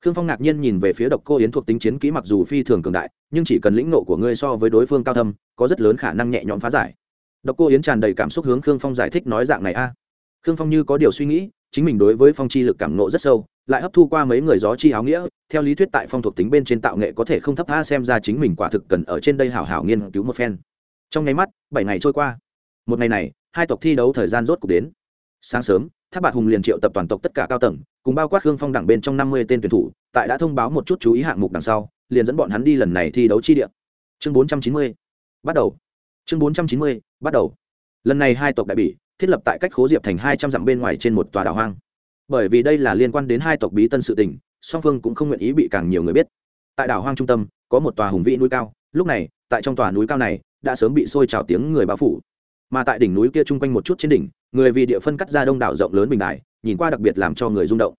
Khương phong ngạc nhiên nhìn về phía độc cô yến thuộc tính chiến kỹ mặc dù phi thường cường đại, nhưng chỉ cần lĩnh nộ của ngươi so với đối phương cao thâm, có rất lớn khả năng nhẹ nhõm phá giải. Độc cô yến tràn đầy cảm xúc hướng khương phong giải thích nói dạng này a. Khương phong như có điều suy nghĩ, chính mình đối với phong chi lực cảm nộ rất sâu lại hấp thu qua mấy người gió chi áo nghĩa, theo lý thuyết tại phong thuộc tính bên trên tạo nghệ có thể không thấp tha xem ra chính mình quả thực cần ở trên đây hảo hảo nghiên cứu một phen. Trong nháy mắt, bảy ngày trôi qua. Một ngày này, hai tộc thi đấu thời gian rốt cuộc đến. Sáng sớm tháp bạc hùng liền triệu tập toàn tộc tất cả cao tầng, cùng bao quát hương phong đẳng bên trong năm mươi tên tuyển thủ, tại đã thông báo một chút chú ý hạng mục đằng sau, liền dẫn bọn hắn đi lần này thi đấu chi địa. Chương bốn trăm chín mươi, bắt đầu. Chương bốn trăm chín mươi, bắt đầu. Lần này hai tộc đại bỉ, thiết lập tại cách khố diệp thành hai trăm dặm bên ngoài trên một tòa đảo hoang bởi vì đây là liên quan đến hai tộc bí tân sự tình, song phương cũng không nguyện ý bị càng nhiều người biết. Tại đảo hoang trung tâm, có một tòa hùng vĩ núi cao, lúc này, tại trong tòa núi cao này, đã sớm bị sôi trào tiếng người bao phủ. Mà tại đỉnh núi kia chung quanh một chút trên đỉnh, người vì địa phân cắt ra đông đảo rộng lớn bình đài, nhìn qua đặc biệt làm cho người rung động.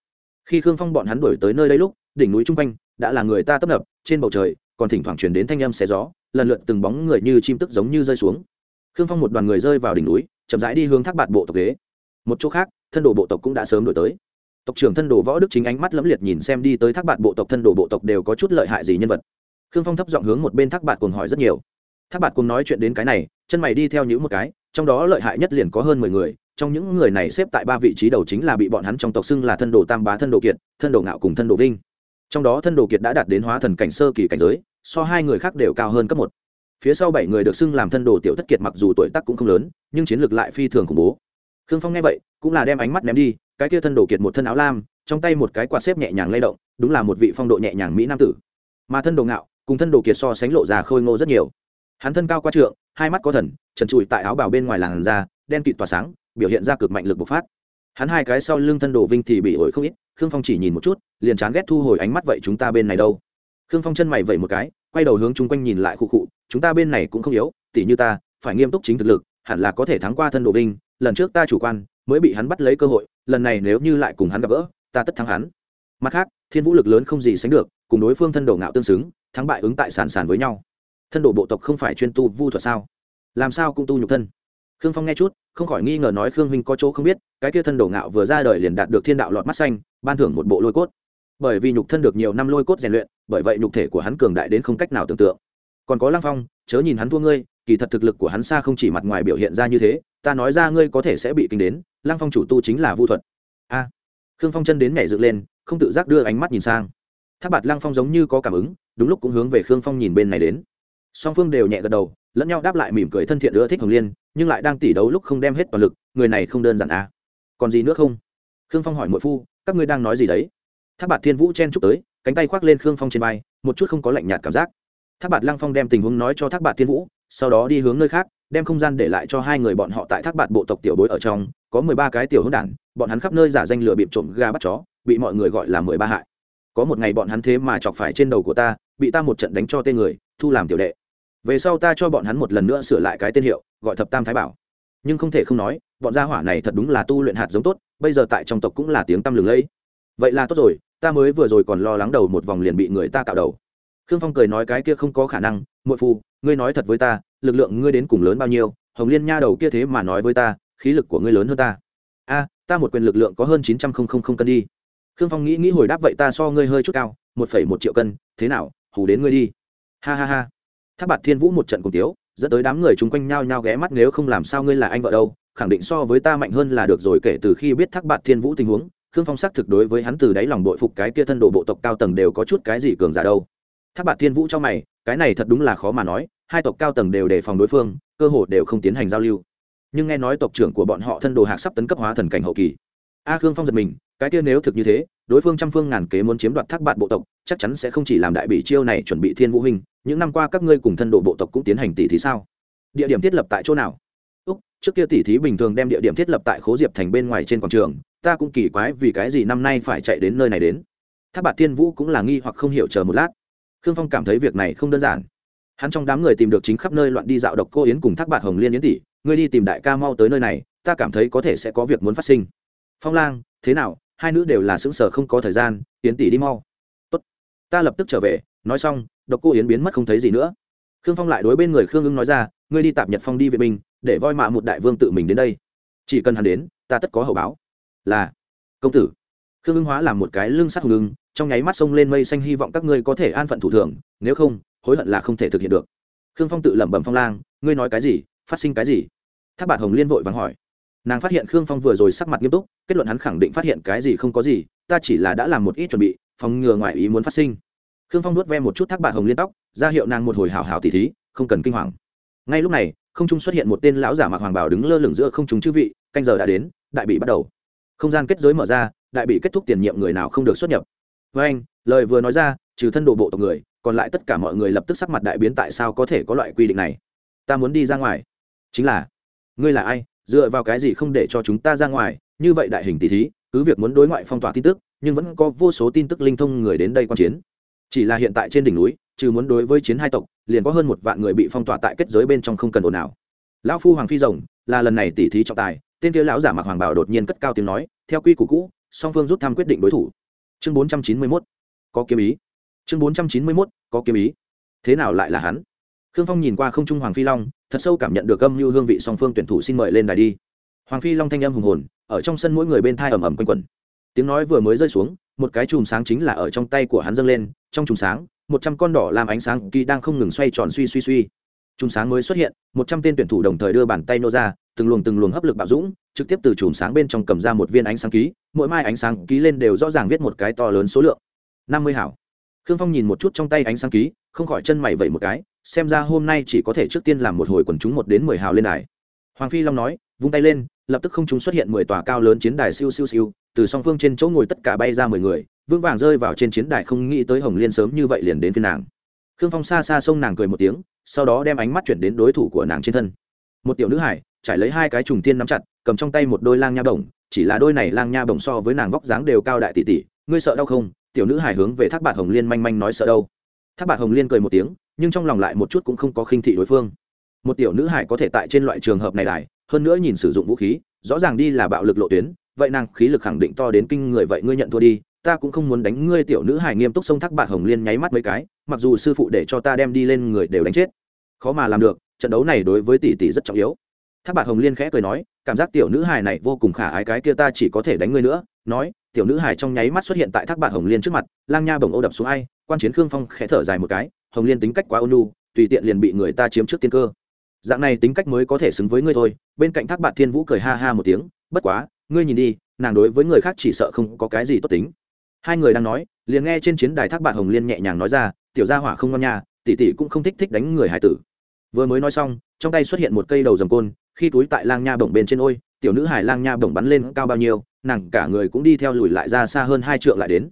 Khi khương phong bọn hắn đuổi tới nơi đây lúc, đỉnh núi chung quanh đã là người ta tấp nập, trên bầu trời, còn thỉnh thoảng truyền đến thanh âm xé gió, lần lượt từng bóng người như chim tức giống như rơi xuống. Khương phong một đoàn người rơi vào đỉnh núi, chậm rãi đi hướng thác bạt bộ tộc ghế. Một chỗ khác thân đồ bộ tộc cũng đã sớm đổi tới. Tộc trưởng thân đồ võ đức chính ánh mắt lẫm liệt nhìn xem đi tới thác bạn bộ tộc, thân đồ bộ tộc đều có chút lợi hại gì nhân vật. Khương phong thấp giọng hướng một bên thác bạn cùng hỏi rất nhiều. Thác bạn cùng nói chuyện đến cái này, chân mày đi theo những một cái, trong đó lợi hại nhất liền có hơn mười người, trong những người này xếp tại ba vị trí đầu chính là bị bọn hắn trong tộc xưng là thân đồ tam bá, thân đồ kiệt, thân đồ ngạo cùng thân đồ vinh. Trong đó thân đồ kiệt đã đạt đến hóa thần cảnh sơ kỳ cảnh giới, so hai người khác đều cao hơn cấp một. Phía sau bảy người được xưng làm thân đồ tiểu thất kiệt mặc dù tuổi tác cũng không lớn, nhưng chiến lược lại phi thường khủng bố. Khương phong nghe vậy cũng là đem ánh mắt ném đi, cái kia thân đổ kiệt một thân áo lam, trong tay một cái quạt xếp nhẹ nhàng lay động, đúng là một vị phong độ nhẹ nhàng mỹ nam tử. Mà thân đồ ngạo, cùng thân đồ kiệt so sánh lộ già khôi ngô rất nhiều. Hắn thân cao qua trượng, hai mắt có thần, trần trụi tại áo bào bên ngoài làn da, đen kịt tỏa sáng, biểu hiện ra cực mạnh lực bộc phát. Hắn hai cái sau lưng thân đồ vinh thì bị ổi không ít, khương phong chỉ nhìn một chút, liền chán ghét thu hồi ánh mắt vậy chúng ta bên này đâu. Khương phong chân mày vậy một cái, quay đầu hướng chung quanh nhìn lại khu cụ chúng ta bên này cũng không yếu, tỉ như ta, phải nghiêm túc chính thực lực, hẳn là có thể thắng qua thân đồ vinh, lần trước ta chủ quan mới bị hắn bắt lấy cơ hội, lần này nếu như lại cùng hắn gặp gỡ, ta tất thắng hắn. Mặt khác, thiên vũ lực lớn không gì sánh được, cùng đối phương thân đồ ngạo tương xứng, thắng bại ứng tại sàn sàn với nhau. Thân đồ bộ tộc không phải chuyên tu vu thuật sao? Làm sao cũng tu nhục thân. Khương phong nghe chút, không khỏi nghi ngờ nói khương huynh có chỗ không biết, cái kia thân đồ ngạo vừa ra đời liền đạt được thiên đạo lọt mắt xanh, ban thưởng một bộ lôi cốt. Bởi vì nhục thân được nhiều năm lôi cốt rèn luyện, bởi vậy nhục thể của hắn cường đại đến không cách nào tưởng tượng. Còn có lăng phong, chớ nhìn hắn thua ngươi, kỳ thật thực lực của hắn xa không chỉ mặt ngoài biểu hiện ra như thế, ta nói ra ngươi có thể sẽ bị kinh đến lăng phong chủ tu chính là vu thuật. A, khương phong chân đến nhảy dựng lên, không tự giác đưa ánh mắt nhìn sang. Tháp bạt lăng phong giống như có cảm ứng, đúng lúc cũng hướng về khương phong nhìn bên này đến. Song phương đều nhẹ gật đầu, lẫn nhau đáp lại mỉm cười thân thiện ưa thích hồng liên, nhưng lại đang tỉ đấu lúc không đem hết toàn lực, người này không đơn giản à còn gì nữa không? Khương phong hỏi muội phu, các ngươi đang nói gì đấy? Tháp bạt thiên vũ chen chúc tới, cánh tay khoác lên khương phong trên vai, một chút không có lạnh nhạt cảm giác. Tháp bạt lăng phong đem tình huống nói cho thác bạt thiên vũ, sau đó đi hướng nơi khác đem không gian để lại cho hai người bọn họ tại thác bạt bộ tộc tiểu bối ở trong, có mười ba cái tiểu hỗn đản, bọn hắn khắp nơi giả danh lừa bịp trộm gà bắt chó, bị mọi người gọi là mười ba hại. Có một ngày bọn hắn thế mà chọc phải trên đầu của ta, bị ta một trận đánh cho tên người, thu làm tiểu đệ. Về sau ta cho bọn hắn một lần nữa sửa lại cái tên hiệu, gọi thập tam thái bảo. Nhưng không thể không nói, bọn gia hỏa này thật đúng là tu luyện hạt giống tốt, bây giờ tại trong tộc cũng là tiếng tăm lừng lẫy. Vậy là tốt rồi, ta mới vừa rồi còn lo lắng đầu một vòng liền bị người ta cạo đầu. Khương phong cười nói cái kia không có khả năng, muội phu, ngươi nói thật với ta lực lượng ngươi đến cùng lớn bao nhiêu, hồng liên nha đầu kia thế mà nói với ta, khí lực của ngươi lớn hơn ta. A, ta một quyền lực lượng có hơn chín trăm không không không cân đi. Khương phong nghĩ nghĩ hồi đáp vậy ta so ngươi hơi chút cao, một phẩy một triệu cân, thế nào, hù đến ngươi đi. Ha ha ha. Tháp bạt thiên vũ một trận cùng tiếu, dẫn tới đám người chung quanh nhao nhao ghé mắt nếu không làm sao ngươi là anh vợ đâu, khẳng định so với ta mạnh hơn là được rồi kể từ khi biết thác bạt thiên vũ tình huống, khương phong xác thực đối với hắn từ đáy lòng bội phục cái kia thân đồ bộ tộc cao tầng đều có chút cái gì cường giả đâu. Thác bạt thiên vũ cho mày, cái này thật đúng là khó mà nói hai tộc cao tầng đều đề phòng đối phương, cơ hồ đều không tiến hành giao lưu. Nhưng nghe nói tộc trưởng của bọn họ thân đồ hạc sắp tấn cấp hóa thần cảnh hậu kỳ. A khương phong giật mình, cái kia nếu thực như thế, đối phương trăm phương ngàn kế muốn chiếm đoạt thác bạn bộ tộc, chắc chắn sẽ không chỉ làm đại bị chiêu này chuẩn bị thiên vũ huynh, những năm qua các ngươi cùng thân đồ bộ tộc cũng tiến hành tỷ thí sao? Địa điểm thiết lập tại chỗ nào? Úc, trước kia tỷ thí bình thường đem địa điểm thiết lập tại khố diệp thành bên ngoài trên quảng trường, ta cũng kỳ quái vì cái gì năm nay phải chạy đến nơi này đến. Tháp bạn thiên vũ cũng là nghi hoặc không hiểu chờ một lát. Khương phong cảm thấy việc này không đơn giản hắn trong đám người tìm được chính khắp nơi loạn đi dạo độc cô yến cùng thác bạt hồng liên yến tỷ, ngươi đi tìm đại ca mau tới nơi này, ta cảm thấy có thể sẽ có việc muốn phát sinh. Phong lang, thế nào? Hai nữ đều là xứng sở không có thời gian, yến tỷ đi mau. Tốt. Ta lập tức trở về, nói xong, độc cô yến biến mất không thấy gì nữa. Khương phong lại đối bên người khương ưng nói ra, ngươi đi tạp nhật phong đi vệ binh, để voi mạ một đại vương tự mình đến đây. Chỉ cần hắn đến, ta tất có hậu báo. Là. Công tử. Khương ưng hóa làm một cái lưng sắt hùng ưng, trong nháy mắt sông lên mây xanh hy vọng các ngươi có thể an phận thủ thường nếu không hối hận là không thể thực hiện được. Khương phong tự lẩm bẩm phong lang, ngươi nói cái gì? Phát sinh cái gì? Tháp bạt hồng liên vội vắng hỏi. Nàng phát hiện khương phong vừa rồi sắc mặt nghiêm túc, kết luận hắn khẳng định phát hiện cái gì không có gì, ta chỉ là đã làm một ít chuẩn bị, phòng ngừa ngoại ý muốn phát sinh. Khương phong nuốt ve một chút thác bạt hồng liên tóc, ra hiệu nàng một hồi hảo hảo tỉ thí, không cần kinh hoàng. Ngay lúc này, không trung xuất hiện một tên lão giả mặc hoàng bảo đứng lơ lửng giữa không trung chư vị, canh giờ đã đến, đại bị bắt đầu. Không gian kết giới mở ra, đại bị kết thúc tiền nhiệm người nào không được xuất nhập. Với anh, lời vừa nói ra, trừ thân đồ bộ tộc người còn lại tất cả mọi người lập tức sắc mặt đại biến tại sao có thể có loại quy định này? Ta muốn đi ra ngoài. Chính là, ngươi là ai? Dựa vào cái gì không để cho chúng ta ra ngoài? Như vậy đại hình tỷ thí, cứ việc muốn đối ngoại phong tỏa tin tức, nhưng vẫn có vô số tin tức linh thông người đến đây quan chiến. Chỉ là hiện tại trên đỉnh núi, trừ muốn đối với chiến hai tộc, liền có hơn một vạn người bị phong tỏa tại kết giới bên trong không cần ồn nào lão phu hoàng phi rồng, là lần này tỷ thí trọng tài, tên kia lão giả mặc hoàng bảo đột nhiên cất cao tiếng nói, theo quy củ cũ, song phương rút thăm quyết định đối thủ. Chương bốn trăm chín mươi mốt, có kiếm ý chương bốn trăm chín mươi mốt, có kiếm ý. Thế nào lại là hắn? Khương phong nhìn qua không trung hoàng phi long, thật sâu cảm nhận được âm như hương vị song phương tuyển thủ xin mời lên đài đi. Hoàng phi long thanh âm hùng hồn, ở trong sân mỗi người bên thai ầm ầm quanh quẩn. Tiếng nói vừa mới rơi xuống, một cái chùm sáng chính là ở trong tay của hắn dâng lên, trong chùm sáng, một trăm con đỏ làm ánh sáng kỳ đang không ngừng xoay tròn suy suy suy. Chùm sáng mới xuất hiện, một trăm tên tuyển thủ đồng thời đưa bàn tay nô ra, từng luồng từng luồng hấp lực bạo dũng, trực tiếp từ chùm sáng bên trong cầm ra một viên ánh sáng ký, mỗi mai ánh sáng ký lên đều rõ ràng viết một cái to lớn số lượng. năm mươi hảo khương phong nhìn một chút trong tay ánh sáng ký, không khỏi chân mày vẩy một cái, xem ra hôm nay chỉ có thể trước tiên làm một hồi quần chúng một đến mười hào lên đài. Hoàng phi long nói, vung tay lên, lập tức không chúng xuất hiện mười tòa cao lớn chiến đài siêu siêu siêu, từ song phương trên chỗ ngồi tất cả bay ra mười người vương vàng rơi vào trên chiến đài không nghĩ tới hồng liên sớm như vậy liền đến phiên nàng. Khương phong xa xa xông nàng cười một tiếng, sau đó đem ánh mắt chuyển đến đối thủ của nàng trên thân. Một tiểu nữ hải, trải lấy hai cái trùng tiên nắm chặt, cầm trong tay một đôi lang nha bổng, chỉ là đôi này lang nha bổng so với nàng vóc dáng đều cao đại tỷ tỷ, ngươi sợ đau không? Tiểu nữ hải hướng về thác bạt hồng liên manh manh nói sợ đâu. Thác bạt hồng liên cười một tiếng, nhưng trong lòng lại một chút cũng không có khinh thị đối phương. Một tiểu nữ hải có thể tại trên loại trường hợp này đài, hơn nữa nhìn sử dụng vũ khí, rõ ràng đi là bạo lực lộ tuyến, vậy nàng khí lực khẳng định to đến kinh người vậy ngươi nhận thua đi, ta cũng không muốn đánh ngươi tiểu nữ hải nghiêm túc xông thác bạt hồng liên nháy mắt mấy cái, mặc dù sư phụ để cho ta đem đi lên người đều đánh chết. Khó mà làm được, trận đấu này đối với tỷ tỷ rất trọng yếu. Thác bạt hồng liên khẽ cười nói, cảm giác tiểu nữ hải này vô cùng khả ái cái kia ta chỉ có thể đánh ngươi nữa, nói tiểu nữ hải trong nháy mắt xuất hiện tại thác bạn hồng liên trước mặt, lang nha bồng ô đập xuống ai, quan chiến khương phong khẽ thở dài một cái, hồng liên tính cách quá ônu tùy tiện liền bị người ta chiếm trước tiên cơ. Dạng này tính cách mới có thể xứng với ngươi thôi, bên cạnh thác bạn thiên vũ cười ha ha một tiếng, bất quá, ngươi nhìn đi, nàng đối với người khác chỉ sợ không có cái gì tốt tính. Hai người đang nói, liền nghe trên chiến đài thác bạn hồng liên nhẹ nhàng nói ra, tiểu gia hỏa không ngon nha, tỷ tỷ cũng không thích thích đánh người hải tử. Vừa mới nói xong trong tay xuất hiện một cây đầu dầm côn, khi túi tại lang nha bổng bên trên ôi, tiểu nữ hải lang nha bổng bắn lên cao bao nhiêu, nàng cả người cũng đi theo lùi lại ra xa hơn hai trượng lại đến.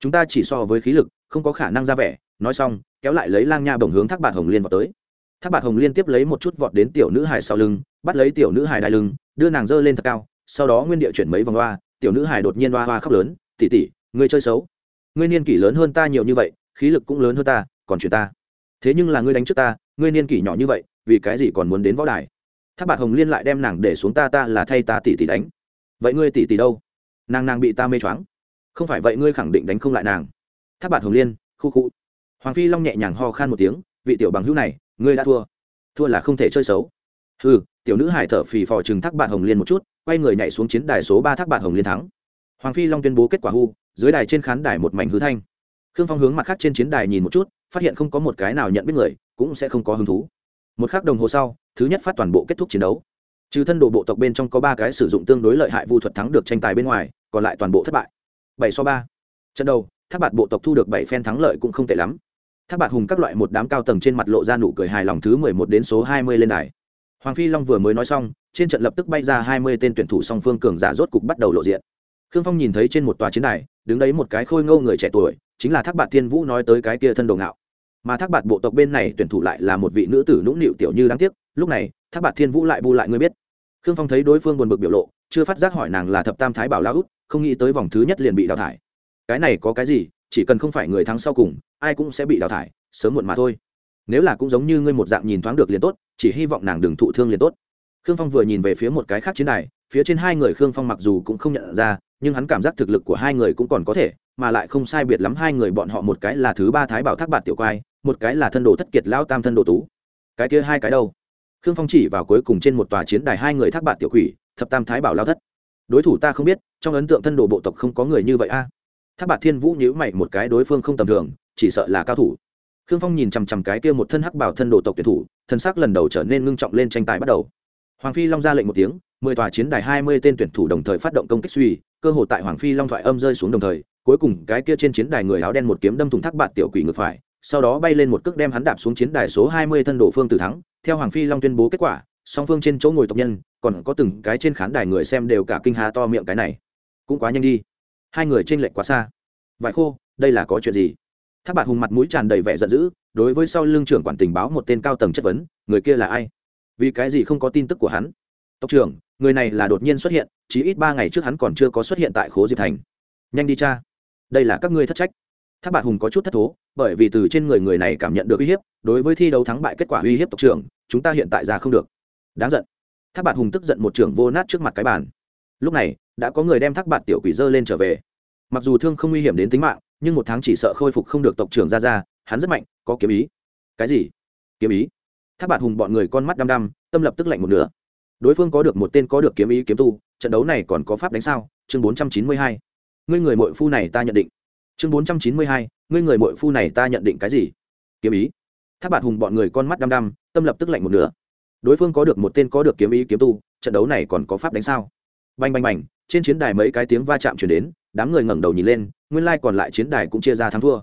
Chúng ta chỉ so với khí lực, không có khả năng ra vẻ. Nói xong, kéo lại lấy lang nha bổng hướng thác bạt hồng liên vào tới. Thác bạt hồng liên tiếp lấy một chút vọt đến tiểu nữ hải sau lưng, bắt lấy tiểu nữ hải đai lưng, đưa nàng dơ lên thật cao, sau đó nguyên địa chuyển mấy vòng hoa, tiểu nữ hải đột nhiên hoa hoa khóc lớn tỉ tỉ ngươi chơi xấu. Ngươi niên kỷ lớn hơn ta nhiều như vậy, khí lực cũng lớn hơn ta, còn chuyện ta. Thế nhưng là ngươi đánh trước ta, ngươi niên kỷ nhỏ như vậy vì cái gì còn muốn đến võ đài? Tháp bạc hồng liên lại đem nàng để xuống ta ta là thay ta tỷ tỷ đánh. Vậy ngươi tỷ tỷ đâu? Nàng nàng bị ta mê choáng. Không phải vậy ngươi khẳng định đánh không lại nàng. Tháp bạc hồng liên, khu khu. Hoàng phi long nhẹ nhàng ho khan một tiếng, vị tiểu bằng hữu này, ngươi đã thua. Thua là không thể chơi xấu. Ừ tiểu nữ hải thở phì phò chừng thác bạc hồng liên một chút, quay người nhảy xuống chiến đài số ba thác bạc hồng liên thắng. Hoàng phi long tuyên bố kết quả hu dưới đài trên khán đài một mảnh hư thanh. Khương phong hướng mặt khác trên chiến đài nhìn một chút, phát hiện không có một cái nào nhận biết người, cũng sẽ không có hứng thú một khắc đồng hồ sau, thứ nhất phát toàn bộ kết thúc chiến đấu. Trừ thân đồ bộ tộc bên trong có ba cái sử dụng tương đối lợi hại vu thuật thắng được tranh tài bên ngoài, còn lại toàn bộ thất bại. Bảy so ba. Trận đầu tháp bạt bộ tộc thu được bảy phen thắng lợi cũng không tệ lắm. Tháp bạt hùng các loại một đám cao tầng trên mặt lộ ra nụ cười hài lòng thứ mười một đến số hai mươi lên đài. Hoàng phi long vừa mới nói xong, trên trận lập tức bay ra hai mươi tên tuyển thủ song phương cường giả rốt cục bắt đầu lộ diện. Khương phong nhìn thấy trên một tòa chiến đài, đứng đấy một cái khôi ngâu người trẻ tuổi, chính là thác bạt thiên vũ nói tới cái kia thân đồ ngạo mà thác bạt bộ tộc bên này tuyển thủ lại là một vị nữ tử nũng nịu tiểu như đáng tiếc. Lúc này, thác bạt thiên vũ lại bu lại ngươi biết. Khương phong thấy đối phương buồn bực biểu lộ, chưa phát giác hỏi nàng là thập tam thái bảo la út, không nghĩ tới vòng thứ nhất liền bị đào thải. Cái này có cái gì, chỉ cần không phải người thắng sau cùng, ai cũng sẽ bị đào thải, sớm muộn mà thôi. Nếu là cũng giống như ngươi một dạng nhìn thoáng được liền tốt, chỉ hy vọng nàng đừng thụ thương liền tốt. Khương phong vừa nhìn về phía một cái khác chiến đài, phía trên hai người khương phong mặc dù cũng không nhận ra, nhưng hắn cảm giác thực lực của hai người cũng còn có thể mà lại không sai biệt lắm hai người bọn họ một cái là thứ ba thái bảo thác bạt tiểu quai, một cái là thân đồ thất kiệt lao tam thân đồ tú. Cái kia hai cái đâu? Khương phong chỉ vào cuối cùng trên một tòa chiến đài hai người thác bạt tiểu quỷ, thập tam thái bảo lao thất. Đối thủ ta không biết, trong ấn tượng thân đồ bộ tộc không có người như vậy a. Thác bạt thiên vũ nhíu mày một cái đối phương không tầm thường, chỉ sợ là cao thủ. Khương phong nhìn chằm chằm cái kia một thân hắc bảo thân đồ tộc tuyển thủ, thân xác lần đầu trở nên ngưng trọng lên tranh tài bắt đầu. Hoàng phi long ra lệnh một tiếng, mười tòa chiến đài hai mươi tên tuyển thủ đồng thời phát động công kích suy, cơ hội tại hoàng phi long thoại âm rơi xuống đồng thời cuối cùng, cái kia trên chiến đài người áo đen một kiếm đâm thủng thác bạt tiểu quỷ ngược phải, sau đó bay lên một cước đem hắn đạp xuống chiến đài số hai mươi thân đồ phương tử thắng. Theo hoàng phi long tuyên bố kết quả, song phương trên chỗ ngồi tộc nhân, còn có từng cái trên khán đài người xem đều cả kinh hà to miệng cái này. Cũng quá nhanh đi. Hai người trên lệch quá xa. Vải khô, đây là có chuyện gì? Thác bạt hùng mặt mũi tràn đầy vẻ giận dữ, đối với sau lương trưởng quản tình báo một tên cao tầng chất vấn, người kia là ai? Vì cái gì không có tin tức của hắn? Tộc trưởng, người này là đột nhiên xuất hiện chỉ ít ba ngày trước hắn còn chưa có xuất hiện tại khố diệp thành. Nhanh đi cha đây là các ngươi thất trách. Tháp bạt hùng có chút thất thố, bởi vì từ trên người người này cảm nhận được uy hiếp, đối với thi đấu thắng bại kết quả uy hiếp tộc trưởng, chúng ta hiện tại ra không được. Đáng giận. Tháp bạt hùng tức giận một trưởng vô nát trước mặt cái bàn. Lúc này, đã có người đem thác bạt tiểu quỷ dơ lên trở về. Mặc dù thương không nguy hiểm đến tính mạng, nhưng một tháng chỉ sợ khôi phục không được tộc trưởng ra ra, hắn rất mạnh, có kiếm ý. Cái gì? Kiếm ý? Tháp bạt hùng bọn người con mắt đăm đăm, tâm lập tức lạnh một nửa. Đối phương có được một tên có được kiếm ý kiếm tu, trận đấu này còn có pháp đánh sao? Chương bốn trăm chín mươi hai ngươi người mội phu này ta nhận định. Chương bốn trăm chín mươi hai, ngươi người mội phu này ta nhận định cái gì? Kiếm ý. Tháp bạt hùng bọn người con mắt đăm đăm, tâm lập tức lạnh một nửa. Đối phương có được một tên có được kiếm ý kiếm tu, trận đấu này còn có pháp đánh sao? Bành bành bành, trên chiến đài mấy cái tiếng va chạm chuyển đến, đám người ngẩng đầu nhìn lên, nguyên lai、like、còn lại chiến đài cũng chia ra thắng thua.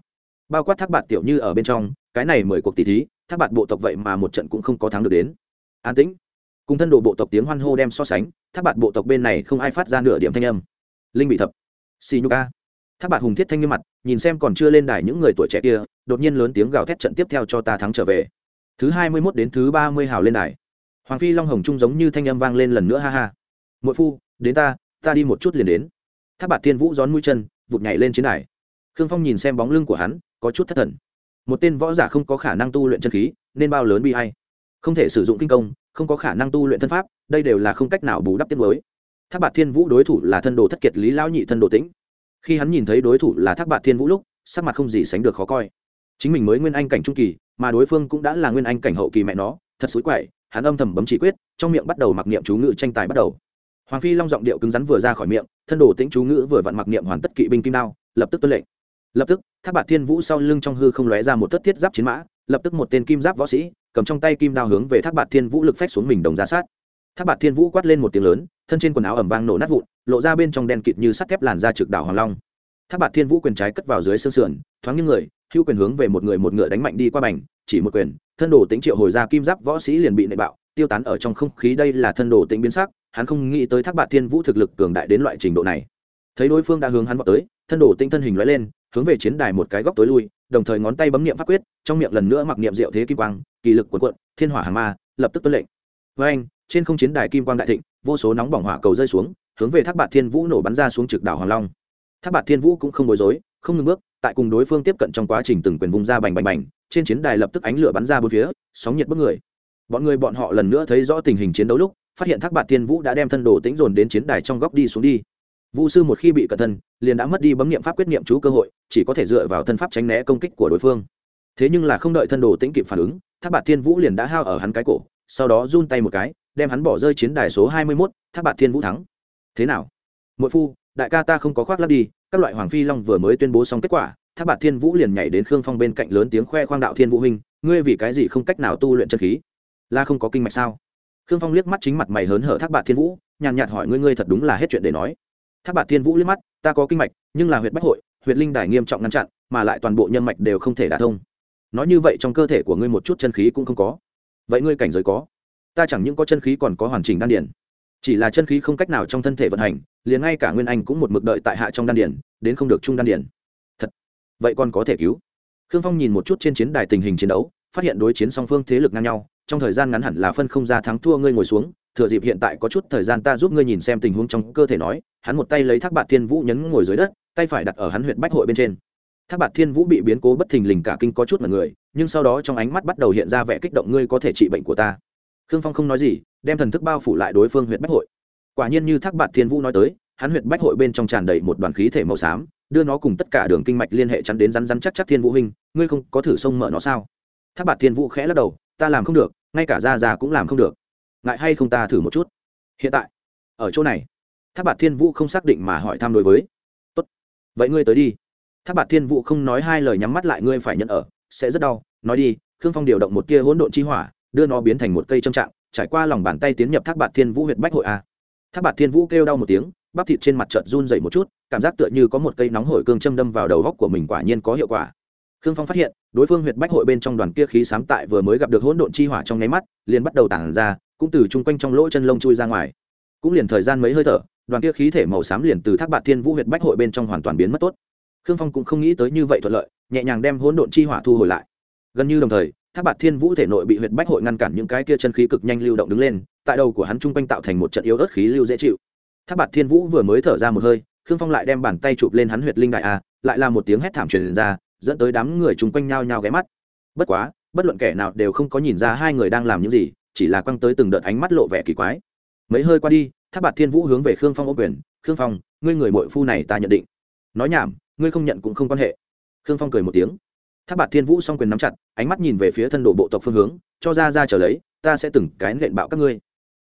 Bao quát thác bạt tiểu như ở bên trong, cái này mười cuộc tỷ thí thác bạt bộ tộc vậy mà một trận cũng không có thắng được đến. An tĩnh. Cùng thân đồ bộ tộc tiếng hoan hô đem so sánh thác bạt bộ tộc bên này không ai phát ra nửa điểm thanh âm. Linh bị thập xì nhục a. Tháp bạc hùng thiết thanh như mặt, nhìn xem còn chưa lên đài những người tuổi trẻ kia, đột nhiên lớn tiếng gào thét trận tiếp theo cho ta thắng trở về. Thứ hai mươi mốt đến thứ ba mươi hào lên đài. Hoàng phi long hồng trung giống như thanh âm vang lên lần nữa, ha ha. Mỗi phu, đến ta ta đi một chút liền đến. Tháp bạc thiên vũ gión mũi chân, vụt nhảy lên chiến đài. Khương phong nhìn xem bóng lưng của hắn, có chút thất thần. Một tên võ giả không có khả năng tu luyện chân khí, nên bao lớn bi hay không thể sử dụng kinh công, không có khả năng tu luyện thân pháp, đây đều là không cách nào bù đắp tiết mới Thác bạt thiên vũ đối thủ là thân đồ thất kiệt lý lão nhị thân đồ tĩnh. Khi hắn nhìn thấy đối thủ là thác bạt thiên vũ lúc, sắc mặt không gì sánh được khó coi. Chính mình mới nguyên anh cảnh trung kỳ, mà đối phương cũng đã là nguyên anh cảnh hậu kỳ mẹ nó, thật xối quậy, hắn âm thầm bấm chỉ quyết, trong miệng bắt đầu mặc niệm chú ngữ tranh tài bắt đầu. Hoàng phi long giọng điệu cứng rắn vừa ra khỏi miệng, thân đồ tĩnh chú ngữ vừa vặn mặc niệm hoàn tất kỵ binh kim đao, lập tức tuân lệnh. Lập tức tháp bạt thiên vũ sau lưng trong hư không lóe ra một thất thiết giáp chiến mã, lập tức một tên kim giáp võ sĩ, cầm trong tay kim đao hướng về tháp bạt thiên vũ lực phách xuống mình đồng ra sát. Tháp bạt thiên vũ quát lên một tiếng lớn thân trên quần áo ẩm vang nổ nát vụn, lộ ra bên trong đen kịt như sắt thép làn ra trực đảo hoàng long. Tháp bạt thiên vũ quyền trái cất vào dưới xương sườn, thoáng những người, hữu quyền hướng về một người một ngựa đánh mạnh đi qua bành, chỉ một quyền, thân đồ tính triệu hồi ra kim giáp võ sĩ liền bị nệ bạo, tiêu tán ở trong không khí đây là thân đồ tính biến sắc, hắn không nghĩ tới thác bạt thiên vũ thực lực cường đại đến loại trình độ này. Thấy đối phương đã hướng hắn vào tới, thân đồ tinh thân hình lóe lên, hướng về chiến đài một cái góc tối lui, đồng thời ngón tay bấm niệm pháp quyết, trong miệng lần nữa mặc niệm diệu thế kim quang, kỳ lực cuộn cuộn, thiên hỏa hàng ma, lập tức tuân lệnh. Với anh trên không chiến đài kim quang đại thịnh, vô số nóng bỏng hỏa cầu rơi xuống, hướng về thác bạt thiên vũ nổ bắn ra xuống trực đảo hoàng long. Thác bạt thiên vũ cũng không bối rối, không ngừng bước, tại cùng đối phương tiếp cận trong quá trình từng quyền vùng ra bành bành bành, trên chiến đài lập tức ánh lửa bắn ra bốn phía, sóng nhiệt bức người. Bọn người bọn họ lần nữa thấy rõ tình hình chiến đấu lúc, phát hiện thác bạt thiên vũ đã đem thân đồ tĩnh dồn đến chiến đài trong góc đi xuống đi. Vũ sư một khi bị cẩn thân, liền đã mất đi bấm nghiệm pháp quyết nghiệm chú cơ hội, chỉ có thể dựa vào thân pháp tránh né công kích của đối phương. Thế nhưng là không đợi thân đồ tĩnh kịp phản ứng, thác bạt thiên vũ liền đã hao ở hắn cái cổ, sau đó run tay một cái đem hắn bỏ rơi chiến đài số hai mươi mốt, thác bạt thiên vũ thắng. Thế nào? Muội phu, đại ca ta không có khoác lác đi, các loại hoàng phi long vừa mới tuyên bố xong kết quả, thác bạt thiên vũ liền nhảy đến khương phong bên cạnh lớn tiếng khoe khoang đạo thiên vũ huynh, ngươi vì cái gì không cách nào tu luyện chân khí? Là không có kinh mạch sao? Khương phong liếc mắt chính mặt mày hớn hở thác bạt thiên vũ, nhàn nhạt hỏi ngươi ngươi thật đúng là hết chuyện để nói. Thác bạt thiên vũ liếc mắt, ta có kinh mạch, nhưng là huyệt bách hội, huyệt linh đài nghiêm trọng ngăn chặn, mà lại toàn bộ nhân mạch đều không thể đả thông. Nói như vậy trong cơ thể của ngươi một chút chân khí cũng không có. Vậy ngươi cảnh giới có? Ta chẳng những có chân khí còn có hoàn chỉnh đan điển chỉ là chân khí không cách nào trong thân thể vận hành, liền ngay cả nguyên anh cũng một mực đợi tại hạ trong đan điển đến không được trung đan điển thật. Vậy còn có thể cứu? Khương phong nhìn một chút trên chiến đài tình hình chiến đấu, phát hiện đối chiến song phương thế lực ngang nhau, trong thời gian ngắn hẳn là phân không ra thắng thua ngươi ngồi xuống, thừa dịp hiện tại có chút thời gian ta giúp ngươi nhìn xem tình huống trong cơ thể nói, hắn một tay lấy thác bạt thiên vũ nhấn ngồi dưới đất, tay phải đặt ở hắn huyện bách hội bên trên. Thác bạt thiên vũ bị biến cố bất thình lình cả kinh có chút mật người, nhưng sau đó trong ánh mắt bắt đầu hiện ra vẻ kích động ngươi có thể trị bệnh của ta khương phong không nói gì, đem thần thức bao phủ lại đối phương huyện bách hội. Quả nhiên như thác bạt thiên vũ nói tới, hắn huyện bách hội bên trong tràn đầy một đoàn khí thể màu xám, đưa nó cùng tất cả đường kinh mạch liên hệ chắn đến rắn rắn chắc chắc thiên vũ huynh, ngươi không có thử sông mở nó sao? Thác bạt thiên vũ khẽ lắc đầu, ta làm không được, ngay cả ra ra cũng làm không được. Ngại hay không ta thử một chút? Hiện tại, ở chỗ này. Thác bạt thiên vũ không xác định mà hỏi thăm đối với. Tốt, vậy ngươi tới đi. Thác bạt thiên vũ không nói hai lời nhắm mắt lại, ngươi phải nhận ở, sẽ rất đau. Nói đi, khương phong điều động một tia hỗn độn chi hỏa đưa nó biến thành một cây trâm trạng, trải qua lòng bàn tay tiến nhập thác bạt thiên vũ huyện bách hội a. Thác bạt thiên vũ kêu đau một tiếng, bắp thịt trên mặt trận run dậy một chút, cảm giác tựa như có một cây nóng hổi cương châm đâm vào đầu góc của mình quả nhiên có hiệu quả. Khương phong phát hiện, đối phương huyệt bách hội bên trong đoàn kia khí sám tại vừa mới gặp được hỗn độn chi hỏa trong nháy mắt, liền bắt đầu tản ra, cũng từ chung quanh trong lỗ chân lông chui ra ngoài. Cũng liền thời gian mấy hơi thở, đoàn kia khí thể màu xám liền từ thác bạt thiên vũ huyệt bách hội bên trong hoàn toàn biến mất tốt. Khương phong cũng không nghĩ tới như vậy thuận lợi, nhẹ nhàng đem hỗn độn chi hỏa thu hồi lại. Gần như đồng thời tháp bạt thiên vũ thể nội bị huyệt bách hội ngăn cản những cái kia chân khí cực nhanh lưu động đứng lên, tại đầu của hắn trung quanh tạo thành một trận yếu ớt khí lưu dễ chịu. Tháp bạt thiên vũ vừa mới thở ra một hơi, khương phong lại đem bàn tay chụp lên hắn huyệt linh đại a, lại là một tiếng hét thảm truyền ra, dẫn tới đám người chung quanh nhao nhao ghé mắt. Bất quá, bất luận kẻ nào đều không có nhìn ra hai người đang làm những gì, chỉ là quăng tới từng đợt ánh mắt lộ vẻ kỳ quái. Mấy hơi qua đi, tháp bạt thiên vũ hướng về khương phong ô quyền, khương phong, ngươi người mội phu này ta nhận định. Nói nhảm, ngươi không nhận cũng không quan hệ. Khương phong cười một tiếng tháp bạt thiên vũ s o n g quyền nắm chặt, ánh mắt nhìn về phía thân đồ bộ tộc phương hướng, cho ra ra trở lấy, ta sẽ từng cái nện bạo các ngươi.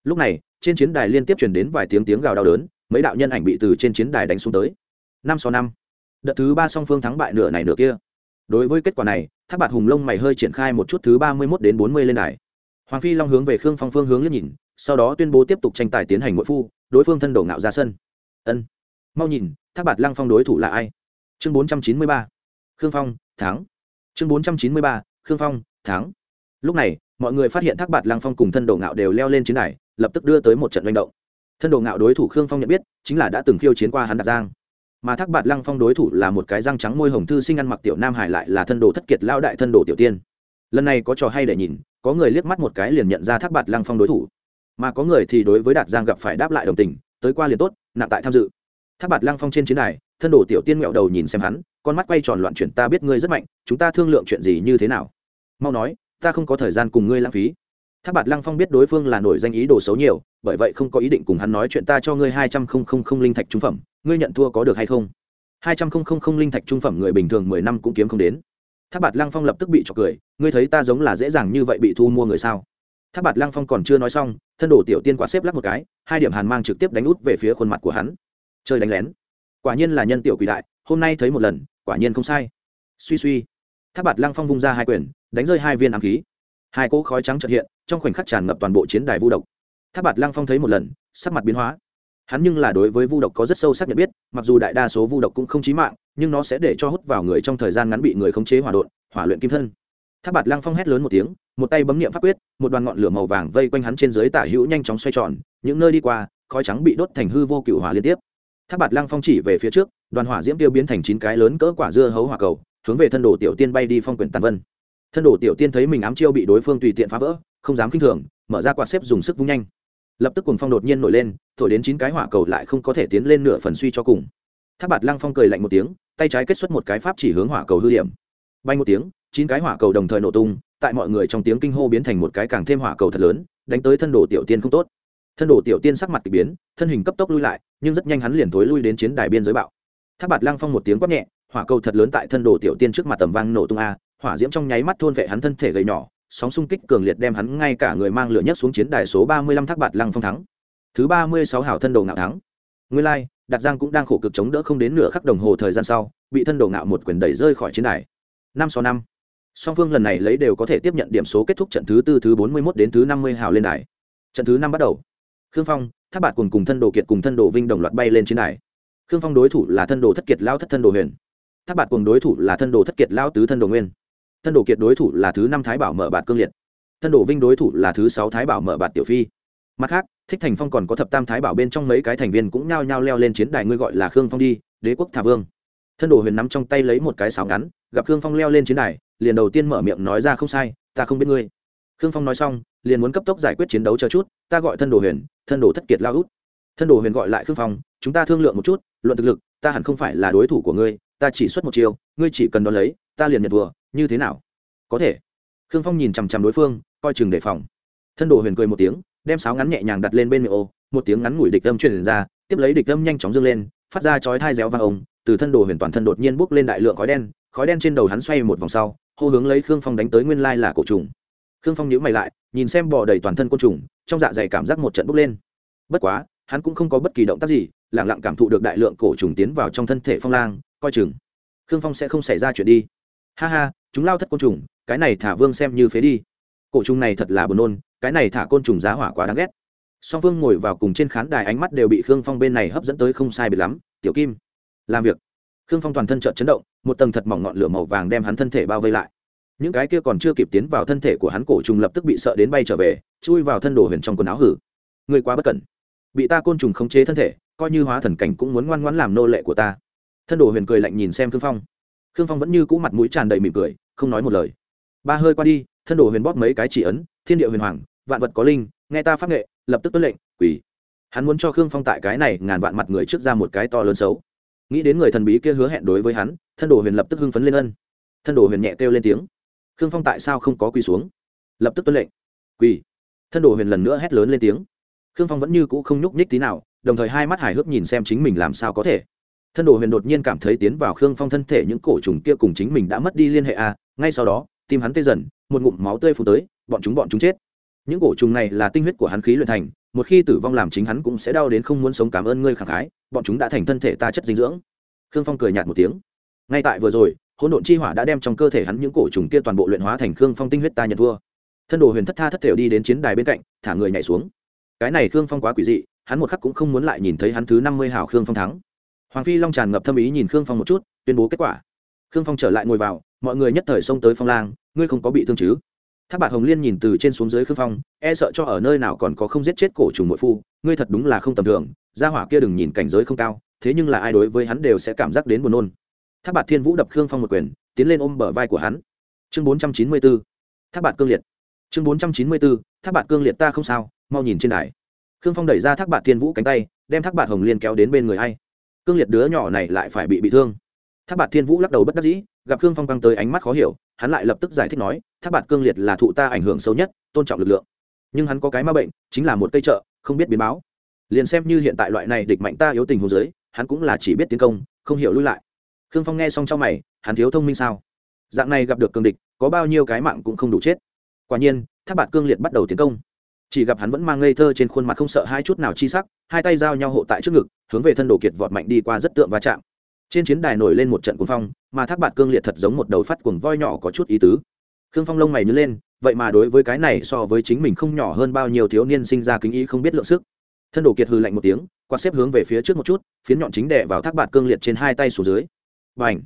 Lúc này, trên chiến đài liên tiếp chuyển đến vài tiếng tiếng gào đau đớn, mấy đạo nhân ảnh bị từ trên chiến đài đánh xuống tới. Năm sau năm. Đợt thứ ba song phương thắng bại nửa này nửa kia. Đối với kết quả này tháp bạt hùng lông mày hơi triển khai một chút thứ ba mươi mốt đến bốn mươi lên đài. Hoàng phi long hướng về khương phong phương hướng liếc nhìn, sau đó tuyên bố tiếp tục tranh tài tiến hành mỗi phu, đối phương thân đổ ngạo ra sân. Ân. Mau nhìn tháp bạt lăng phong đối thủ là ai? Chương bốn trăm chín mươi ba. Khương phong, thắng chương bốn trăm chín mươi ba, khương phong, thắng. Lúc này, mọi người phát hiện thác bạt lăng phong cùng thân đồ ngạo đều leo lên chiến đài, lập tức đưa tới một trận manh động. Thân đồ ngạo đối thủ khương phong nhận biết, chính là đã từng khiêu chiến qua hắn đạt giang. Mà thác bạt lăng phong đối thủ là một cái răng trắng môi hồng thư sinh ăn mặc tiểu nam hải lại là thân đồ thất kiệt lao đại thân đồ tiểu tiên. Lần này có trò hay để nhìn, có người liếc mắt một cái liền nhận ra thác bạt lăng phong đối thủ. Mà có người thì đối với đạt giang gặp phải đáp lại đồng tình, tới qua liền tốt, nặng tại tham dự. Thác bạt lăng phong trên chiến đài, thân đồ tiểu tiên mẹo đầu nhìn xem hắn con mắt quay tròn loạn chuyển, ta biết ngươi rất mạnh, chúng ta thương lượng chuyện gì như thế nào? Mau nói, ta không có thời gian cùng ngươi lãng phí. Tháp bạt lăng phong biết đối phương là nổi danh ý đồ xấu nhiều, bởi vậy không có ý định cùng hắn nói chuyện, ta cho ngươi hai trăm không không không linh thạch trung phẩm, ngươi nhận thua có được hay không? Hai trăm không không không linh thạch trung phẩm người bình thường mười năm cũng kiếm không đến. Tháp bạt lăng phong lập tức bị trọc cười, ngươi thấy ta giống là dễ dàng như vậy bị thu mua người sao? Tháp bạt lăng phong còn chưa nói xong, thân đổ tiểu tiên quả xếp lắc một cái, hai điểm hàn mang trực tiếp đánh út về phía khuôn mặt của hắn. Chơi đánh lén. Quả nhiên là nhân tiểu quỷ đại hôm nay thấy một lần, quả nhiên không sai. Suy suy. Tháp bạt lăng phong vung ra hai quyền, đánh rơi hai viên ám khí. Hai cỗ khói trắng trật hiện, trong khoảnh khắc tràn ngập toàn bộ chiến đài vu độc. Tháp bạt lăng phong thấy một lần, sắc mặt biến hóa. Hắn nhưng là đối với vu độc có rất sâu sắc nhận biết, mặc dù đại đa số vu độc cũng không chí mạng, nhưng nó sẽ để cho hút vào người trong thời gian ngắn bị người khống chế hỏa đột hỏa luyện kim thân. Tháp bạt lăng phong hét lớn một tiếng, một tay bấm niệm pháp quyết, một đoàn ngọn lửa màu vàng vây quanh hắn trên dưới tả hữu nhanh chóng xoay tròn, những nơi đi qua, khói trắng bị đốt thành hư vô cựu hỏa liên tiếp. Tháp bạt lăng phong chỉ về phía trước đoàn hỏa diễm tiêu biến thành chín cái lớn cỡ quả dưa hấu hỏa cầu, hướng về thân đồ tiểu tiên bay đi phong quyển tàn vân. Thân đồ tiểu tiên thấy mình ám chiêu bị đối phương tùy tiện phá vỡ, không dám k i n h thường, mở ra quạt xếp dùng sức vung nhanh. Lập tức cùng phong đột nhiên nổi lên, thổi đến chín cái hỏa cầu lại không có thể tiến lên nửa phần suy cho cùng. Tháp bạt lăng phong cười lạnh một tiếng, tay trái kết xuất một cái pháp chỉ hướng hỏa cầu hư điểm. Bay một tiếng, chín cái hỏa cầu đồng thời nổ tung, tại mọi người trong tiếng kinh hô biến thành một cái càng thêm hỏa cầu thật lớn, đánh tới thân đồ tiểu tiên không tốt. Thân đồ tiểu tiên sắc mặt k ỳ biến, thân hình cấp tốc lui lại, nhưng rất nhanh hắn liền thối lui đến chiến đài biên giới bạo tháp bạt lăng phong một tiếng quát nhẹ, hỏa cầu thật lớn tại thân đồ tiểu tiên trước mặt tầm vang nổ tung a, hỏa diễm trong nháy mắt thôn vệ hắn thân thể gầy nhỏ, sóng xung kích cường liệt đem hắn ngay cả người mang lửa nhất xuống chiến đài số ba mươi lăm thác bạt lăng phong thắng. Thứ ba mươi sáu hảo thân đồ ngạo thắng. Nguyên lai, Đạt giang cũng đang khổ cực chống đỡ không đến nửa khắc đồng hồ thời gian sau, bị thân đồ ngạo một quyền đẩy rơi khỏi chiến đài. Năm sau năm, song phương lần này lấy đều có thể tiếp nhận điểm số kết thúc trận thứ tư, thứ bốn mươi mốt đến thứ năm mươi hào lên đài. Trận thứ năm bắt đầu, khương phong tháp bạt cùng cùng thân đồ kiệt cùng thân đồ vinh đồng loạt bay lên chiến đài khương phong đối thủ là thân đồ thất kiệt lao thất thân đồ huyền. Tháp bạt cùng đối thủ là thân đồ thất kiệt lao tứ thân đồ nguyên. Thân đồ kiệt đối thủ là thứ năm thái bảo mở bạt cương liệt. Thân đồ vinh đối thủ là thứ sáu thái bảo mở bạt tiểu phi. Mặt khác, thích thành phong còn có thập tam thái bảo bên trong mấy cái thành viên cũng nhao nhao leo lên chiến đài ngươi gọi là khương phong đi, đế quốc thả vương. Thân đồ huyền nắm trong tay lấy một cái sáo ngắn, gặp khương phong leo lên chiến đài, liền đầu tiên mở miệng nói ra không sai, ta không biết ngươi. Khương phong nói xong, liền muốn cấp tốc giải quyết chiến đấu chờ chút, ta gọi thân đồ huyền, thân đồ thất kiệt lao út. Thân đồ huyền gọi lại khương phong, chúng ta thương lượng một chút luận thực lực, ta hẳn không phải là đối thủ của ngươi, ta chỉ xuất một chiều ngươi chỉ cần đón lấy, ta liền nhận vừa như thế nào? Có thể. Khương phong nhìn chằm chằm đối phương, coi chừng đề phòng. Thân đồ huyền cười một tiếng, đem sáo ngắn nhẹ nhàng đặt lên bên miệng ô, một tiếng ngắn ngủi địch âm truyền ra, tiếp lấy địch âm nhanh chóng dâng lên, phát ra chói thai réo vang ông, từ thân đồ huyền toàn thân đột nhiên bốc lên đại lượng khói đen khói đen trên đầu hắn xoay một vòng sau, hô hướng lấy khương phong đánh tới nguyên lai là cổ trùng. Khương phong nhíu mày lại, nhìn xem bò đầy toàn thân côn trùng, trong dạ dày cảm giác một trận bốc lên. Bất quá hắn cũng không có bất kỳ động tác gì, lẳng lặng cảm thụ được đại lượng cổ trùng tiến vào trong thân thể phong lang, coi chừng. Khương phong sẽ không xảy ra chuyện đi. Ha ha, chúng lao thất côn trùng, cái này thả vương xem như phế đi. Cổ trùng này thật là buồn nôn, cái này thả côn trùng giá hỏa quá đáng ghét. Song vương ngồi vào cùng trên khán đài ánh mắt đều bị khương phong bên này hấp dẫn tới không sai biệt lắm. Tiểu kim, làm việc. Khương phong toàn thân trợn chấn động, một tầng thật mỏng ngọn lửa màu vàng đem hắn thân thể bao vây lại. Những cái kia còn chưa kịp tiến vào thân thể của hắn cổ trùng lập tức bị sợ đến bay trở về, chui vào thân đồ huyền trong quần áo hử. Người quá bất cẩn bị ta côn trùng khống chế thân thể, coi như hóa thần cảnh cũng muốn ngoan ngoãn làm nô lệ của ta. Thân đồ huyền cười lạnh nhìn xem khương phong. Khương phong vẫn như cũ mặt mũi tràn đầy mỉm cười, không nói một lời. Ba hơi qua đi, thân đồ huyền bóp mấy cái chỉ ấn, thiên địa huyền hoàng, vạn vật có linh, nghe ta pháp nghệ, lập tức tuân lệnh quỷ hắn muốn cho khương phong tại cái này ngàn vạn mặt người trước ra một cái to lớn xấu. Nghĩ đến người thần bí kia hứa hẹn đối với hắn, thân đồ huyền lập tức hưng phấn lên ân. Thân đồ huyền nhẹ kêu lên tiếng. Khương phong tại sao không có quỳ xuống? Lập tức tuân lệnh, quỳ. Thân đồ huyền lần nữa hét lớn lên tiếng khương phong vẫn như cũ không nhúc nhích tí nào, đồng thời hai mắt hài hước nhìn xem chính mình làm sao có thể. Thân đồ huyền đột nhiên cảm thấy tiến vào khương phong thân thể những cổ trùng kia cùng chính mình đã mất đi liên hệ à ngay sau đó, tim hắn tê dần, một ngụm máu tươi phù tới, bọn chúng bọn chúng chết. Những cổ trùng này là tinh huyết của hắn khí luyện thành, một khi tử vong làm chính hắn cũng sẽ đau đến không muốn sống cảm ơn ngươi khẳng khái, bọn chúng đã thành thân thể ta chất dinh dưỡng. Khương phong cười nhạt một tiếng. Ngay tại vừa rồi, hỗn độn chi hỏa đã đem trong cơ thể hắn những cổ trùng kia toàn bộ luyện hóa thành khương phong tinh huyết ta nhận thua. Thân đồ huyền thất tha thất thểu đi đến chiến đài bên cạnh, thả người nhảy xuống cái này khương phong quá quỷ dị, hắn một khắc cũng không muốn lại nhìn thấy hắn thứ năm mươi hào khương phong thắng. Hoàng phi long tràn ngập thâm ý nhìn khương phong một chút, tuyên bố kết quả. Khương phong trở lại ngồi vào, mọi người nhất thời xông tới phong lang, ngươi không có bị thương chứ? Tháp bạc hồng liên nhìn từ trên xuống dưới khương phong e sợ cho ở nơi nào còn có không giết chết cổ trùng mội phu, ngươi thật đúng là không tầm thường, gia hỏa kia đừng nhìn cảnh giới không cao, thế nhưng là ai đối với hắn đều sẽ cảm giác đến buồn nôn. Tháp bạc thiên vũ đập khương phong một quyền, tiến lên ôm bờ vai của hắn. Chương bốn trăm chín mươi 494 tháp bạc cương liệt. Chương bốn trăm chín mươi 494 tháp bạc cương liệt ta không sao mau nhìn trên đài. Khương phong đẩy ra thác bạt thiên vũ cánh tay, đem thác bạt hồng liên kéo đến bên người hay cương liệt đứa nhỏ này lại phải bị bị thương. Thác bạt thiên vũ lắc đầu bất đắc dĩ, gặp khương phong căng tới ánh mắt khó hiểu, hắn lại lập tức giải thích nói, thác bạt cương liệt là thụ ta ảnh hưởng sâu nhất, tôn trọng lực lượng. Nhưng hắn có cái ma bệnh, chính là một cây trợ, không biết biến báo. Liền xem như hiện tại loại này địch mạnh ta yếu tình hồ dưới, hắn cũng là chỉ biết tiến công, không hiểu lui lại. Khương phong nghe xong trong mày, hắn thiếu thông minh sao? Dạng này gặp được cương địch, có bao nhiêu cái mạng cũng không đủ chết. Quả nhiên, thác bạt cương liệt bắt đầu tiến công chỉ gặp hắn vẫn mang ngây thơ trên khuôn mặt không sợ hai chút nào chi sắc, hai tay giao nhau hộ tại trước ngực, hướng về thân đồ kiệt vọt mạnh đi qua rất tượng va chạm. Trên chiến đài nổi lên một trận cuồng phong, mà thác bạt cương liệt thật giống một đầu phát cuồng voi nhỏ có chút ý tứ. Khương phong lông mày nhớ lên, vậy mà đối với cái này so với chính mình không nhỏ hơn bao nhiêu thiếu niên sinh ra kính ý không biết lượng sức. Thân đồ kiệt hư lạnh một tiếng, quạt xếp hướng về phía trước một chút, phiến nhọn chính đè vào thác bạt cương liệt trên hai tay xuống dưới. Và ảnh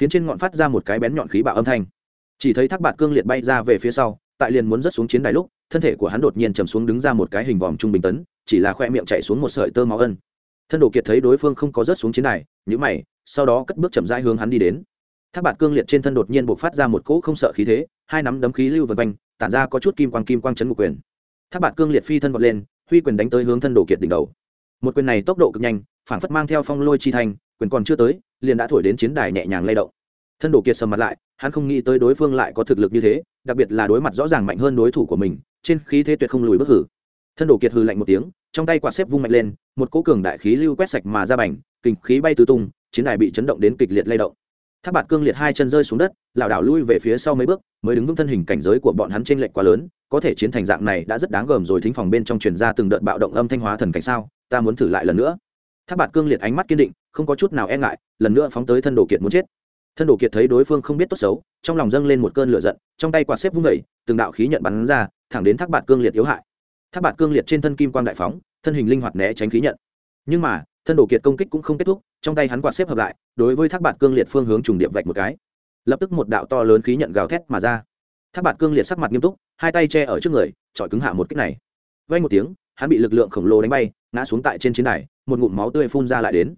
phiến trên ngọn phát ra một cái bén nhọn khí bạo âm thanh. Chỉ thấy thác bạt cương liệt bay ra về phía sau, tại liền muốn rớt xuống chiến đài lúc thân thể của hắn đột nhiên chầm xuống đứng ra một cái hình vòm trung bình tấn, chỉ là khoe miệng chạy xuống một sợi tơ máu ân. Thân đồ kiệt thấy đối phương không có rớt xuống chiến đài nhữ mày, sau đó cất bước chậm rãi hướng hắn đi đến. Tháp bạt cương liệt trên thân đột nhiên buộc phát ra một cỗ không sợ khí thế, hai nắm đấm khí lưu vần quanh, tản ra có chút kim quang kim quang chấn ngục quyền. Tháp bạt cương liệt phi thân vọt lên, huy quyền đánh tới hướng thân đồ kiệt đỉnh đầu. Một quyền này tốc độ cực nhanh, phản phất mang theo phong lôi chi thành, quyền còn chưa tới, liền đã thổi đến chiến đài nhẹ nhàng lay động. Thân đồ kiệt sầm mặt lại, hắn không nghĩ tới đối phương lại có thực lực như thế, đặc biệt là đối mặt rõ ràng mạnh hơn đối thủ của mình trên khí thế tuyệt không lùi bước hử. Thân đồ kiệt hừ lạnh một tiếng, trong tay quạt xếp vung mạnh lên, một cỗ cường đại khí lưu quét sạch mà ra bành kình khí bay tứ tung, chiến đài bị chấn động đến kịch liệt lay động. Tháp bạt cương liệt hai chân rơi xuống đất, lảo đảo lui về phía sau mấy bước, mới đứng vững thân hình cảnh giới của bọn hắn trên lệch quá lớn, có thể chiến thành dạng này đã rất đáng gờm rồi, thính phòng bên trong truyền ra từng đợt bạo động âm thanh hóa thần cảnh sao, ta muốn thử lại lần nữa. Tháp bạt cương liệt ánh mắt kiên định, không có chút nào e ngại, lần nữa phóng tới thân đồ kiệt muốn chết. Thân đồ kiệt thấy đối phương không biết tốt xấu, trong lòng dâng lên một cơn lửa giận, trong tay quạt xếp vung vẩy từng đạo khí nhận bắn ra thẳng đến thác bạt cương liệt yếu hại. Thác bạt cương liệt trên thân kim quang đại phóng, thân hình linh hoạt né tránh khí nhận. Nhưng mà, thân đồ kiệt công kích cũng không kết thúc, trong tay hắn quạt xếp hợp lại, đối với thác bạt cương liệt phương hướng trùng điệp vạch một cái. Lập tức một đạo to lớn khí nhận gào thét mà ra. Thác bạt cương liệt sắc mặt nghiêm túc, hai tay che ở trước người, chọi cứng hạ một kích này. Vay một tiếng, hắn bị lực lượng khổng lồ đánh bay, ngã xuống tại trên chiến đài, một ngụm máu tươi phun ra lại đến.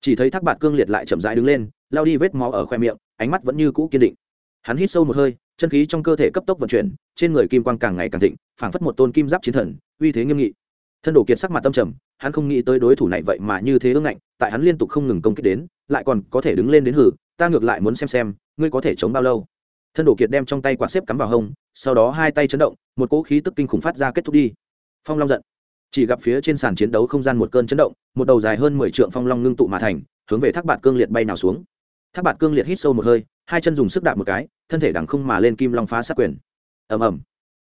Chỉ thấy thác bạt cương liệt lại chậm rãi đứng lên lao đi vết máu ở khoe miệng, ánh mắt vẫn như cũ kiên định. Hắn hít sâu một hơi chân khí trong cơ thể cấp tốc vận chuyển, trên người kim quang càng ngày càng thịnh, phảng phất một tôn kim giáp chiến thần, uy thế nghiêm nghị. Thân đồ kiệt sắc mặt tâm trầm, hắn không nghĩ tới đối thủ này vậy mà như thế ương ngạnh, tại hắn liên tục không ngừng công kích đến, lại còn có thể đứng lên đến hử, ta ngược lại muốn xem xem, ngươi có thể chống bao lâu. Thân đồ kiệt đem trong tay quạt xếp cắm vào hông, sau đó hai tay chấn động, một cỗ khí tức kinh khủng phát ra kết thúc đi. Phong long giận. Chỉ gặp phía trên sàn chiến đấu không gian một cơn chấn động, một đầu dài hơn mười trượng phong long ngưng tụ mà thành, hướng về thác bạt cương liệt bay nào xuống. Thác bạt cương liệt hít sâu một hơi hai chân dùng sức đạp một cái, thân thể đằng không mà lên kim long phá sát quyền. Ầm ầm.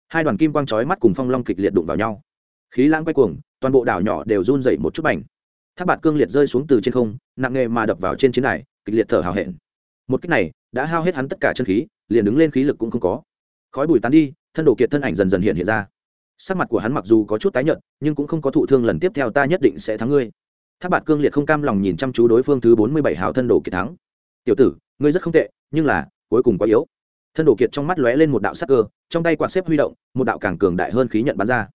Hai đoàn kim quang chói mắt cùng phong long kịch liệt đụng vào nhau. Khí lãng quay cuồng, toàn bộ đảo nhỏ đều run dậy một chút bành. Tháp bạt cương liệt rơi xuống từ trên không, nặng nghề mà đập vào trên chiến đài, kịch liệt thở hào hẹn. Một cách này đã hao hết hắn tất cả chân khí, liền đứng lên khí lực cũng không có. Khói bùi tán đi, thân đồ kiệt thân ảnh dần dần hiện hiện ra. Sắc mặt của hắn mặc dù có chút tái nhợt, nhưng cũng không có thụ thương lần tiếp theo ta nhất định sẽ thắng ngươi. Tháp bạt cương liệt không cam lòng nhìn chăm chú đối phương thứ bốn mươi bảy hào thân đồ kiệt thắng. Tiểu tử ngươi rất không tệ, nhưng là, cuối cùng quá yếu. Thân đồ kiệt trong mắt lóe lên một đạo sắc cơ, trong tay quạt xếp huy động, một đạo càng cường đại hơn khí nhận bắn ra.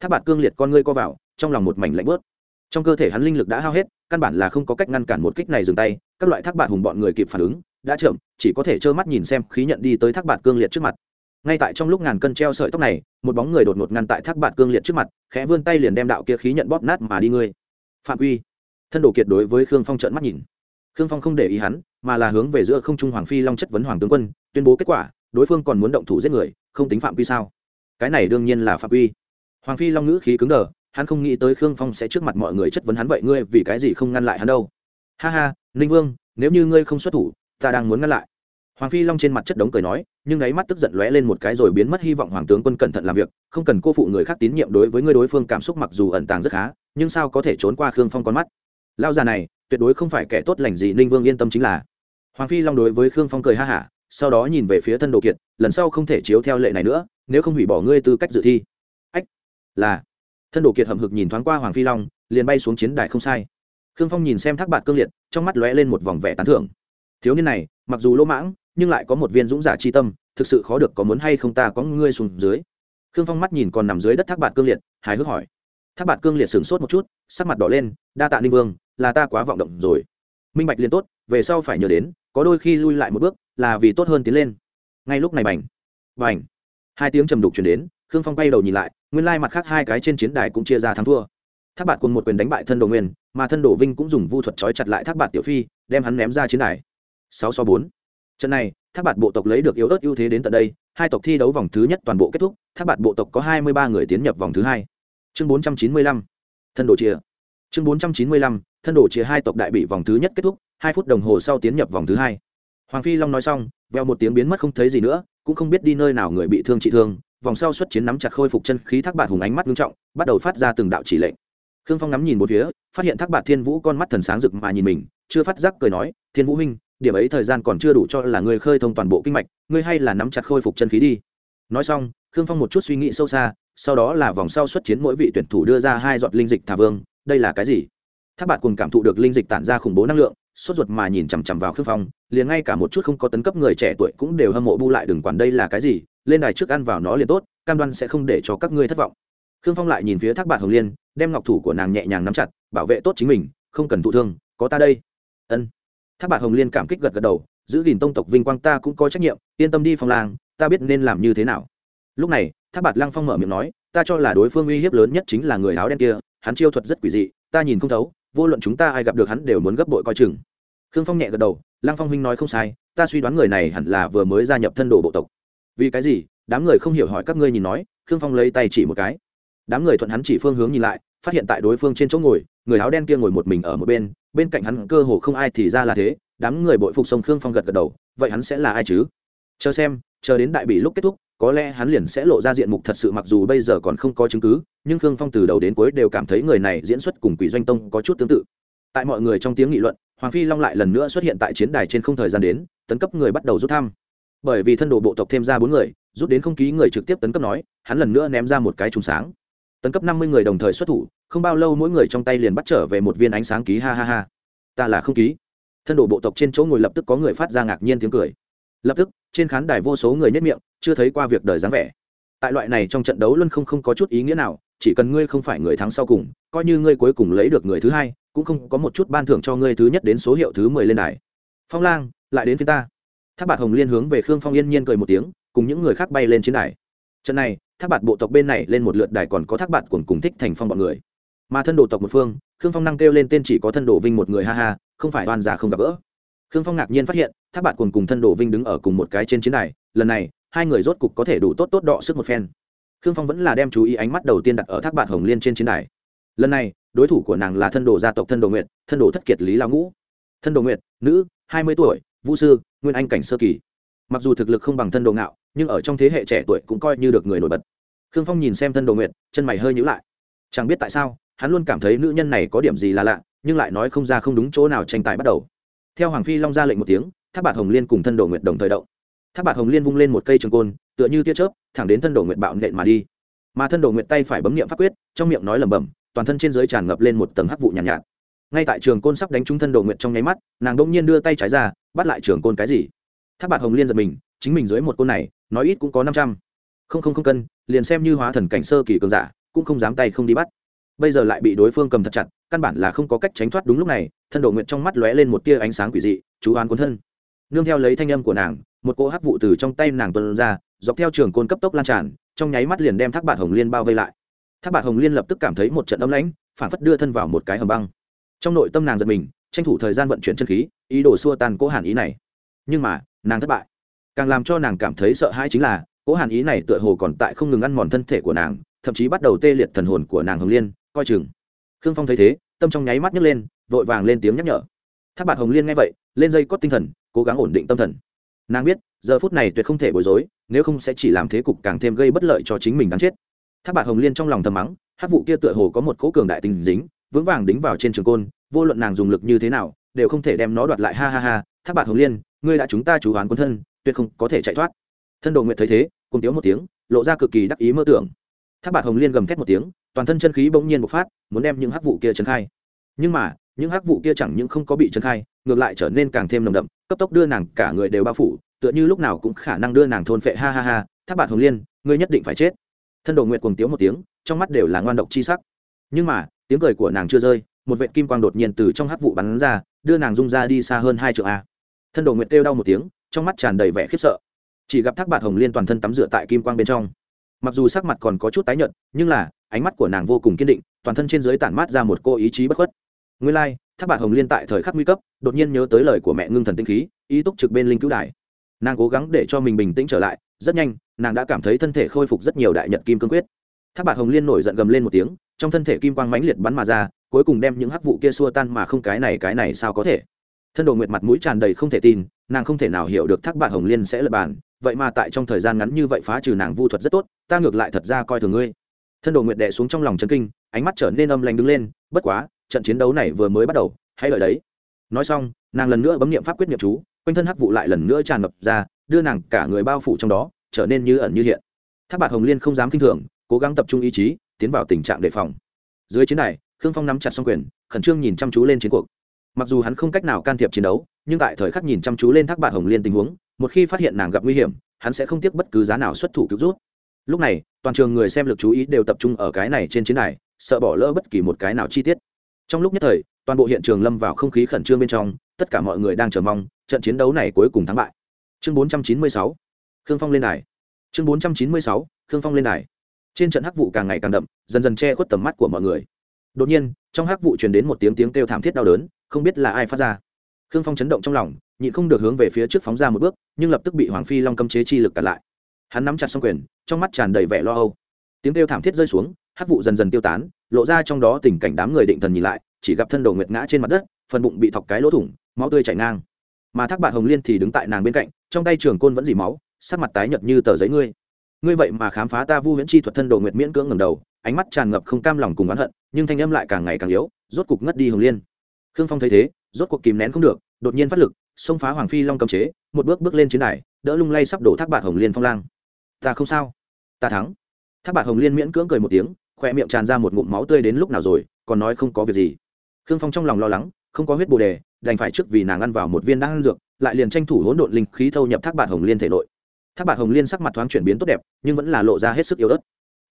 Tháp bạt cương liệt con ngươi co vào, trong lòng một mảnh lạnh bớt trong cơ thể hắn linh lực đã hao hết, căn bản là không có cách ngăn cản một kích này dừng tay, các loại thác bạt hùng bọn người kịp phản ứng, đã chậm, chỉ có thể trơ mắt nhìn xem khí nhận đi tới thác bạt cương liệt trước mặt. Ngay tại trong lúc ngàn cân treo sợi tóc này, một bóng người đột ngột ngăn tại thác bạt cương liệt trước mặt, khẽ vươn tay liền đem đạo kia khí nhận bóp nát mà đi ngươi. Phạm uy thân đồ kiệt đối với khương phong trợn mắt nhìn khương phong không để ý hắn, mà là hướng về giữa không trung hoàng phi long chất vấn hoàng tướng quân, tuyên bố kết quả, đối phương còn muốn động thủ giết người, không tính phạm quy sao? Cái này đương nhiên là phạm quy. Hoàng phi long ngữ khí cứng đờ, hắn không nghĩ tới khương phong sẽ trước mặt mọi người chất vấn hắn vậy, ngươi vì cái gì không ngăn lại hắn đâu? Ha ha, ninh vương, nếu như ngươi không xuất thủ, ta đang muốn ngăn lại. Hoàng phi long trên mặt chất đống cười nói, nhưng đáy mắt tức giận lóe lên một cái rồi biến mất hy vọng hoàng tướng quân cẩn thận làm việc, không cần cô phụ người khác tín nhiệm đối với ngươi đối phương cảm xúc mặc dù ẩn tàng rất khá, nhưng sao có thể trốn qua khương phong con mắt? Lao già này, tuyệt đối không phải kẻ tốt lành gì, ninh vương yên tâm chính là. Hoàng phi long đối với khương phong cười ha hả, sau đó nhìn về phía thân đồ kiệt, lần sau không thể chiếu theo lệ này nữa, nếu không hủy bỏ ngươi tư cách dự thi. Ách, là. Thân đồ kiệt hậm hực nhìn thoáng qua hoàng phi long, liền bay xuống chiến đài không sai. Khương phong nhìn xem thác bạt cương liệt, trong mắt lóe lên một vòng vẻ tán thưởng. Thiếu niên này, mặc dù lỗ mãng, nhưng lại có một viên dũng giả chi tâm, thực sự khó được có muốn hay không ta có ngươi xuống dưới. Khương phong mắt nhìn còn nằm dưới đất thác bạt cương liệt, hài hước hỏi. Thác bạt cương liệt sửng sốt một chút, sắc mặt đỏ lên, đa tạ ninh vương là ta quá vọng động rồi. Minh bạch liền tốt, về sau phải nhớ đến, có đôi khi lui lại một bước, là vì tốt hơn tiến lên. Ngay lúc này bành bành, hai tiếng trầm đục chuyển đến, khương phong bay đầu nhìn lại, nguyên lai mặt khác hai cái trên chiến đài cũng chia ra thắng thua. Thác bạt cùng một quyền đánh bại thân đồ nguyên, mà thân đồ vinh cũng dùng vu thuật trói chặt lại thác bạt tiểu phi, đem hắn ném ra chiến đài. Sáu so bốn. Trận này, thác bạt bộ tộc lấy được yếu ớt ưu thế đến tận đây, hai tộc thi đấu vòng thứ nhất toàn bộ kết thúc, thác bạt bộ tộc có hai mươi ba người tiến nhập vòng thứ hai. Chương bốn trăm chín mươi lăm. Thân đồ chia. Chương bốn trăm chín mươi lăm thân đồ chia hai tộc đại bị vòng thứ nhất kết thúc, hai phút đồng hồ sau tiến nhập vòng thứ hai. Hoàng phi long nói xong, veo một tiếng biến mất không thấy gì nữa, cũng không biết đi nơi nào người bị thương trị thương, vòng sau xuất chiến nắm chặt khôi phục chân khí thác bạt hùng ánh mắt nghiêm trọng, bắt đầu phát ra từng đạo chỉ lệnh. Khương phong ngắm nhìn một phía, phát hiện thác bạt thiên vũ con mắt thần sáng rực mà nhìn mình, chưa phát giác cười nói, thiên vũ huynh, điểm ấy thời gian còn chưa đủ cho là người khơi thông toàn bộ kinh mạch, ngươi hay là nắm chặt khôi phục chân khí đi. Nói xong, khương phong một chút suy nghĩ sâu xa, sau đó là vòng sau xuất chiến mỗi vị tuyển thủ đưa ra hai giọt linh dịch thả vương, đây là cái gì? Thác bạt cùng cảm thụ được linh dịch tản ra khủng bố năng lượng, sốt ruột mà nhìn chằm chằm vào khương phong, liền ngay cả một chút không có tấn cấp người trẻ tuổi cũng đều hâm mộ bu lại đừng quản đây là cái gì, lên đài trước ăn vào nó liền tốt, cam đoan sẽ không để cho các ngươi thất vọng. Khương phong lại nhìn phía thác bạt hồng liên, đem ngọc thủ của nàng nhẹ nhàng nắm chặt, bảo vệ tốt chính mình, không cần thụ thương, có ta đây. Ân. Thác bạt hồng liên cảm kích gật gật đầu, giữ gìn tông tộc vinh quang ta cũng có trách nhiệm, yên tâm đi phong lang, ta biết nên làm như thế nào. Lúc này, thác bạt lăng phong mở miệng nói, ta cho là đối phương uy hiếp lớn nhất chính là người áo đen kia, hắn chiêu thuật rất quỷ dị, ta nhìn không thấu vô luận chúng ta ai gặp được hắn đều muốn gấp bội coi chừng. Khương phong nhẹ gật đầu, lăng phong huynh nói không sai, ta suy đoán người này hẳn là vừa mới gia nhập thân đồ bộ tộc. Vì cái gì? Đám người không hiểu hỏi các ngươi nhìn nói, khương phong lấy tay chỉ một cái. Đám người thuận hắn chỉ phương hướng nhìn lại, phát hiện tại đối phương trên chỗ ngồi, người áo đen kia ngồi một mình ở một bên bên cạnh hắn cơ hồ không ai thì ra là thế, đám người bội phục sông khương phong gật gật đầu, vậy hắn sẽ là ai chứ? Chờ xem, chờ đến đại bị lúc kết thúc có lẽ hắn liền sẽ lộ ra diện mục thật sự mặc dù bây giờ còn không có chứng cứ, nhưng khương phong từ đầu đến cuối đều cảm thấy người này diễn xuất cùng quỷ doanh tông có chút tương tự. Tại mọi người trong tiếng nghị luận, hoàng phi long lại lần nữa xuất hiện tại chiến đài trên không thời gian đến, tấn cấp người bắt đầu rút thăm. Bởi vì thân đồ bộ tộc thêm ra bốn người, rút đến không ký người trực tiếp tấn cấp nói, hắn lần nữa ném ra một cái trùng sáng. Tấn cấp năm mươi người đồng thời xuất thủ, không bao lâu mỗi người trong tay liền bắt trở về một viên ánh sáng ký, ha ha ha. Ta là không ký. Thân đồ bộ tộc trên chỗ ngồi lập tức có người phát ra ngạc nhiên tiếng cười lập tức, trên khán đài vô số người nhất miệng, chưa thấy qua việc đời dáng vẻ. Tại loại này trong trận đấu luân không không có chút ý nghĩa nào, chỉ cần ngươi không phải người thắng sau cùng, coi như ngươi cuối cùng lấy được người thứ hai, cũng không có một chút ban thưởng cho ngươi thứ nhất đến số hiệu thứ mười lên đài. Phong lang, lại đến phía ta. Tháp bạt hồng liên hướng về khương phong yên nhiên cười một tiếng, cùng những người khác bay lên chiến đài. Trận này tháp bạt bộ tộc bên này lên một lượt đài còn có tháp bạt cuồng cùng thích thành phong bọn người. Mà thân đồ tộc một phương, khương phong năng kêu lên tên chỉ có thân đồ vinh một người, ha ha, không phải oan già không gặp gỡ khương phong ngạc nhiên phát hiện tháp bạt cùng cùng thân đồ vinh đứng ở cùng một cái trên chiến đài, lần này, hai người rốt cục có thể đủ tốt tốt đọ sức một phen. Khương phong vẫn là đem chú ý ánh mắt đầu tiên đặt ở thác bạt hồng liên trên chiến đài. Lần này, đối thủ của nàng là thân đồ gia tộc thân đồ nguyệt, thân đồ thất kiệt lý lão ngũ. Thân đồ nguyệt, nữ, hai mươi tuổi, vũ sư, nguyên anh cảnh sơ kỳ. Mặc dù thực lực không bằng thân đồ ngạo, nhưng ở trong thế hệ trẻ tuổi cũng coi như được người nổi bật. Khương phong nhìn xem thân đồ nguyệt, chân mày hơi nhíu lại. Chẳng biết tại sao, hắn luôn cảm thấy nữ nhân này có điểm gì là lạ, nhưng lại nói không ra không đúng chỗ nào tranh tài bắt đầu theo hoàng phi long ra lệnh một tiếng tháp bạt hồng liên cùng thân đồ nguyệt đồng thời động. Tháp bạt hồng liên vung lên một cây trường côn tựa như tia chớp thẳng đến thân đồ nguyệt bạo nện mà đi. Mà thân đồ nguyệt tay phải bấm nghiệm pháp quyết trong miệng nói lẩm bẩm toàn thân trên dưới tràn ngập lên một tầng hắc vụ nhàn nhạt, nhạt. Ngay tại trường côn sắp đánh trúng thân đồ nguyệt trong nháy mắt nàng đông nhiên đưa tay trái ra bắt lại trường côn cái gì. Tháp bạt hồng liên giật mình chính mình dưới một côn này nói ít cũng có năm trăm. Không không không cân liền xem như hóa thần cảnh sơ kỳ cường giả cũng không dám tay không đi bắt bây giờ lại bị đối phương cầm thật chặt, căn bản là không có cách tránh thoát đúng lúc này, thân đồ nguyện trong mắt lóe lên một tia ánh sáng quỷ dị, chú oán cuốn thân. Nương theo lấy thanh âm của nàng, một cỗ hắc vụ từ trong tay nàng tuân ra, dọc theo trường côn cấp tốc lan tràn, trong nháy mắt liền đem thác bạt hồng liên bao vây lại. Thác bạt hồng liên lập tức cảm thấy một trận ấm lãnh, phản phất đưa thân vào một cái hầm băng. Trong nội tâm nàng giật mình, tranh thủ thời gian vận chuyển chân khí, ý đồ xua tan cố hàn ý này. Nhưng mà, nàng thất bại. Càng làm cho nàng cảm thấy sợ hãi chính là cố hàn ý này tựa hồ còn tại không ngừng ăn mòn thân thể của nàng, thậm chí bắt đầu tê liệt thần hồn của nàng hồng liên coi chừng. Khương phong thấy thế, tâm trong nháy mắt nhấc lên, vội vàng lên tiếng nhắc nhở. Tháp bạt hồng liên nghe vậy, lên dây cót tinh thần, cố gắng ổn định tâm thần. Nàng biết, giờ phút này tuyệt không thể bối rối, nếu không sẽ chỉ làm thế cục càng thêm gây bất lợi cho chính mình đáng chết. Tháp bạt hồng liên trong lòng thầm mắng, hát vụ kia tựa hồ có một cỗ cường đại tình dính, vững vàng đính vào trên trường côn, vô luận nàng dùng lực như thế nào, đều không thể đem nó đoạt lại, ha ha ha. Tháp bạt hồng liên, ngươi đã chúng ta chủ hoán quân thân, tuyệt không có thể chạy thoát. Thân đồ nguyện thấy thế, cùng tiếng một tiếng, lộ ra cực kỳ đắc ý mơ tưởng. Tháp bạt hồng liên gầm thét một tiếng toàn thân chân khí bỗng nhiên bộc phát, muốn đem những hắc vụ kia trấn khai. Nhưng mà, những hắc vụ kia chẳng những không có bị trấn khai, ngược lại trở nên càng thêm nồng đậm, cấp tốc đưa nàng cả người đều bao phủ, tựa như lúc nào cũng khả năng đưa nàng thôn phệ, ha ha ha, thác bạt hồng liên, ngươi nhất định phải chết. Thân đồ nguyện cuồng tiếng một tiếng, trong mắt đều là ngoan độc chi sắc. Nhưng mà, tiếng cười của nàng chưa rơi, một vệ kim quang đột nhiên từ trong hắc vụ bắn ra, đưa nàng rung ra đi xa hơn hai triệu a. Thân đồ nguyện kêu đau một tiếng, trong mắt tràn đầy vẻ khiếp sợ. Chỉ gặp thác bạt hồng liên toàn thân tắm rửa tại kim quang bên trong. Mặc dù sắc mặt còn có chút tái nhợt, nhưng là ánh mắt của nàng vô cùng kiên định toàn thân trên dưới tản mát ra một cô ý chí bất khuất. Nguyên lai、like, thác bạt hồng liên tại thời khắc nguy cấp đột nhiên nhớ tới lời của mẹ ngưng thần tinh khí ý túc trực bên linh cứu đài. Nàng cố gắng để cho mình bình tĩnh trở lại rất nhanh nàng đã cảm thấy thân thể khôi phục rất nhiều đại nhật kim cương quyết. Thác bạt hồng liên nổi giận gầm lên một tiếng trong thân thể kim quang mãnh liệt bắn mà ra cuối cùng đem những hắc vụ kia xua tan mà không cái này cái này sao có thể? Thân đồ nguyệt mặt mũi tràn đầy không thể tin nàng không thể nào hiểu được thác bạt hồng liên sẽ lập bàn vậy mà tại trong thời gian ngắn như vậy phá trừ nàng vu thuật rất tốt ta ngược lại thật ra coi thường ngươi thân đồ nguyệt đệ xuống trong lòng chân kinh, ánh mắt trở nên âm lành đứng lên, bất quá, trận chiến đấu này vừa mới bắt đầu, hãy đợi đấy. Nói xong, nàng lần nữa bấm niệm pháp quyết niệm chú, quanh thân hắc vụ lại lần nữa tràn ngập ra, đưa nàng cả người bao phủ trong đó, trở nên như ẩn như hiện. Thác bạt hồng liên không dám kinh thường, cố gắng tập trung ý chí, tiến vào tình trạng đề phòng. Dưới chiến này, khương phong nắm chặt xong quyền, khẩn trương nhìn chăm chú lên chiến cuộc. Mặc dù hắn không cách nào can thiệp chiến đấu, nhưng tại thời khắc nhìn chăm chú lên thác bạt hồng liên tình huống, một khi phát hiện nàng gặp nguy hiểm, hắn sẽ không tiếc bất cứ giá nào xuất thủ cứu rút lúc này, toàn trường người xem lực chú ý đều tập trung ở cái này trên chiến đài, sợ bỏ lỡ bất kỳ một cái nào chi tiết. Trong lúc nhất thời, toàn bộ hiện trường lâm vào không khí khẩn trương bên trong, tất cả mọi người đang chờ mong, trận chiến đấu này cuối cùng thắng bại. Chương 496 khương phong lên đài. Chương 496 khương phong lên đài. Trên trận hắc vụ càng ngày càng đậm, dần dần che khuất tầm mắt của mọi người. Đột nhiên, trong hắc vụ truyền đến một tiếng tiếng kêu thảm thiết đau đớn, không biết là ai phát ra. Khương phong chấn động trong lòng, nhịn không được hướng về phía trước phóng ra một bước, nhưng lập tức bị hoàng phi long cấm chế chi lực cản lại. Hắn nắm chặt xong quyền trong mắt tràn đầy vẻ lo âu. Tiếng kêu thảm thiết rơi xuống hát vụ dần dần tiêu tán, lộ ra trong đó tình cảnh đám người định thần nhìn lại, chỉ gặp thân đồ nguyệt ngã trên mặt đất, phần bụng bị thọc cái lỗ thủng, máu tươi chảy ngang. Mà thác bạn hồng liên thì đứng tại nàng bên cạnh, trong tay trường côn vẫn dì máu, sắc mặt tái nhợt như tờ giấy ngươi. Ngươi vậy mà khám phá ta vu huyễn chi thuật thân đồ nguyệt miễn cưỡng ngẩng đầu, ánh mắt tràn ngập không cam lòng cùng oán hận, nhưng thanh âm lại càng ngày càng yếu, rốt cục ngất đi hồng liên. Khương phong thấy thế, rốt cuộc kìm nén không được, đột nhiên phát lực, xông phá hoàng phi long cầm chế, một bước bước lên chiến đài, đỡ lung lay sắp đổ thác bạn hồng liên phong lang. Ta không sao ta thắng. Thác bạt hồng liên miễn cưỡng cười một tiếng, khoe miệng tràn ra một ngụm máu tươi đến lúc nào rồi, còn nói không có việc gì. Khương phong trong lòng lo lắng, không có huyết bồ đề, đành phải trước vì nàng ăn vào một viên đan dược, lại liền tranh thủ hỗn độn linh khí thâu nhập thác bạt hồng liên thể nội. Thác bạt hồng liên sắc mặt thoáng chuyển biến tốt đẹp, nhưng vẫn là lộ ra hết sức yếu ớt.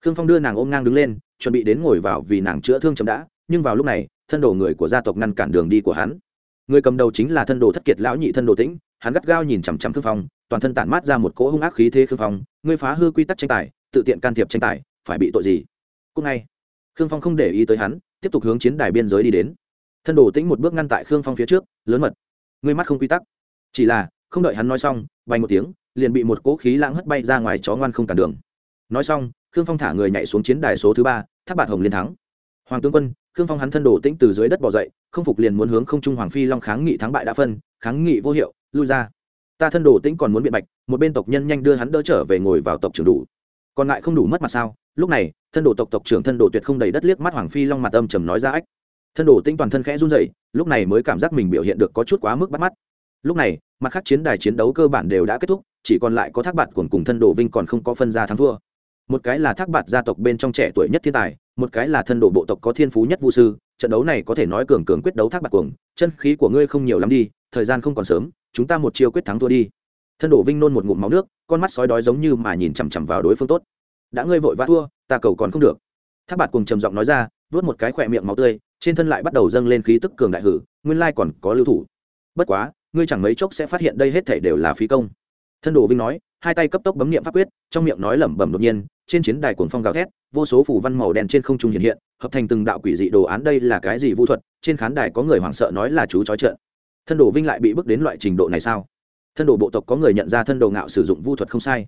Khương phong đưa nàng ôm ngang đứng lên, chuẩn bị đến ngồi vào vì nàng chữa thương chậm đã, nhưng vào lúc này, thân đồ người của gia tộc ngăn cản đường đi của hắn. Người cầm đầu chính là thân đồ thất kiệt lão nhị thân đồ tĩnh, hắn gắt gao nhìn chằm chằm khương phong, toàn thân tản mát ra một cỗ hung ác khí thế khương phong, ngươi phá hư quy tắc tranh tài tự tiện can thiệp tranh tài, phải bị tội gì? Cúc ngay, khương phong không để ý tới hắn, tiếp tục hướng chiến đài biên giới đi đến. Thân đồ tĩnh một bước ngăn tại khương phong phía trước, lớn mật. Ngươi mắt không quy tắc. Chỉ là, không đợi hắn nói xong, bay một tiếng, liền bị một cỗ khí lãng hất bay ra ngoài chó ngoan không cản đường. Nói xong, khương phong thả người nhảy xuống chiến đài số thứ ba tháp bạt hồng liên thắng. Hoàng tướng quân, khương phong hắn thân đồ tĩnh từ dưới đất bỏ dậy, không phục liền muốn hướng không trung hoàng phi long kháng nghị thắng bại đã phân, kháng nghị vô hiệu, lui ra. Ta thân đồ tĩnh còn muốn biện bạch, một bên tộc nhân nhanh đưa hắn đỡ trở về ngồi vào tộc trưởng đủ còn lại không đủ mất mặt sao? Lúc này, thân đồ tộc tộc trưởng thân đồ tuyệt không đầy đất liếc mắt hoàng phi long mặt âm trầm nói ra ách. Thân đồ tinh toàn thân khẽ run rẩy, lúc này mới cảm giác mình biểu hiện được có chút quá mức bắt mắt. Lúc này, mặt khác chiến đài chiến đấu cơ bản đều đã kết thúc, chỉ còn lại có thác bạt cuồng cùng thân đồ vinh còn không có phân ra thắng thua. Một cái là thác bạt gia tộc bên trong trẻ tuổi nhất thiên tài, một cái là thân đồ bộ tộc có thiên phú nhất vũ sư, trận đấu này có thể nói cường cường quyết đấu thác bạt cuồng, chân khí của ngươi không nhiều lắm đi, thời gian không còn sớm, chúng ta một chiêu quyết thắng thua đi thân đổ vinh nôn một ngụm máu nước, con mắt sói đói giống như mà nhìn chằm chằm vào đối phương tốt. Đã ngươi vội vã thua, ta cầu còn không được. Tháp bạt cùng trầm giọng nói ra, vớt một cái khỏe miệng máu tươi, trên thân lại bắt đầu dâng lên khí tức cường đại hử, nguyên lai còn có lưu thủ. Bất quá, ngươi chẳng mấy chốc sẽ phát hiện đây hết thể đều là phí công. Thân đồ vinh nói, hai tay cấp tốc bấm nghiệm pháp quyết, trong miệng nói lẩm bẩm đột nhiên, trên chiến đài cuồng phong gào thét, vô số phủ văn màu đen trên không trung hiện hiện, hợp thành từng đạo quỷ dị đồ án đây là cái gì vũ thuật, trên khán đài có người hoảng sợ nói là chú chói trợn. Thân đồ vinh lại bị bước đến loại trình độ này sao? Thân đồ bộ tộc có người nhận ra thân đồ ngạo sử dụng vu thuật không sai.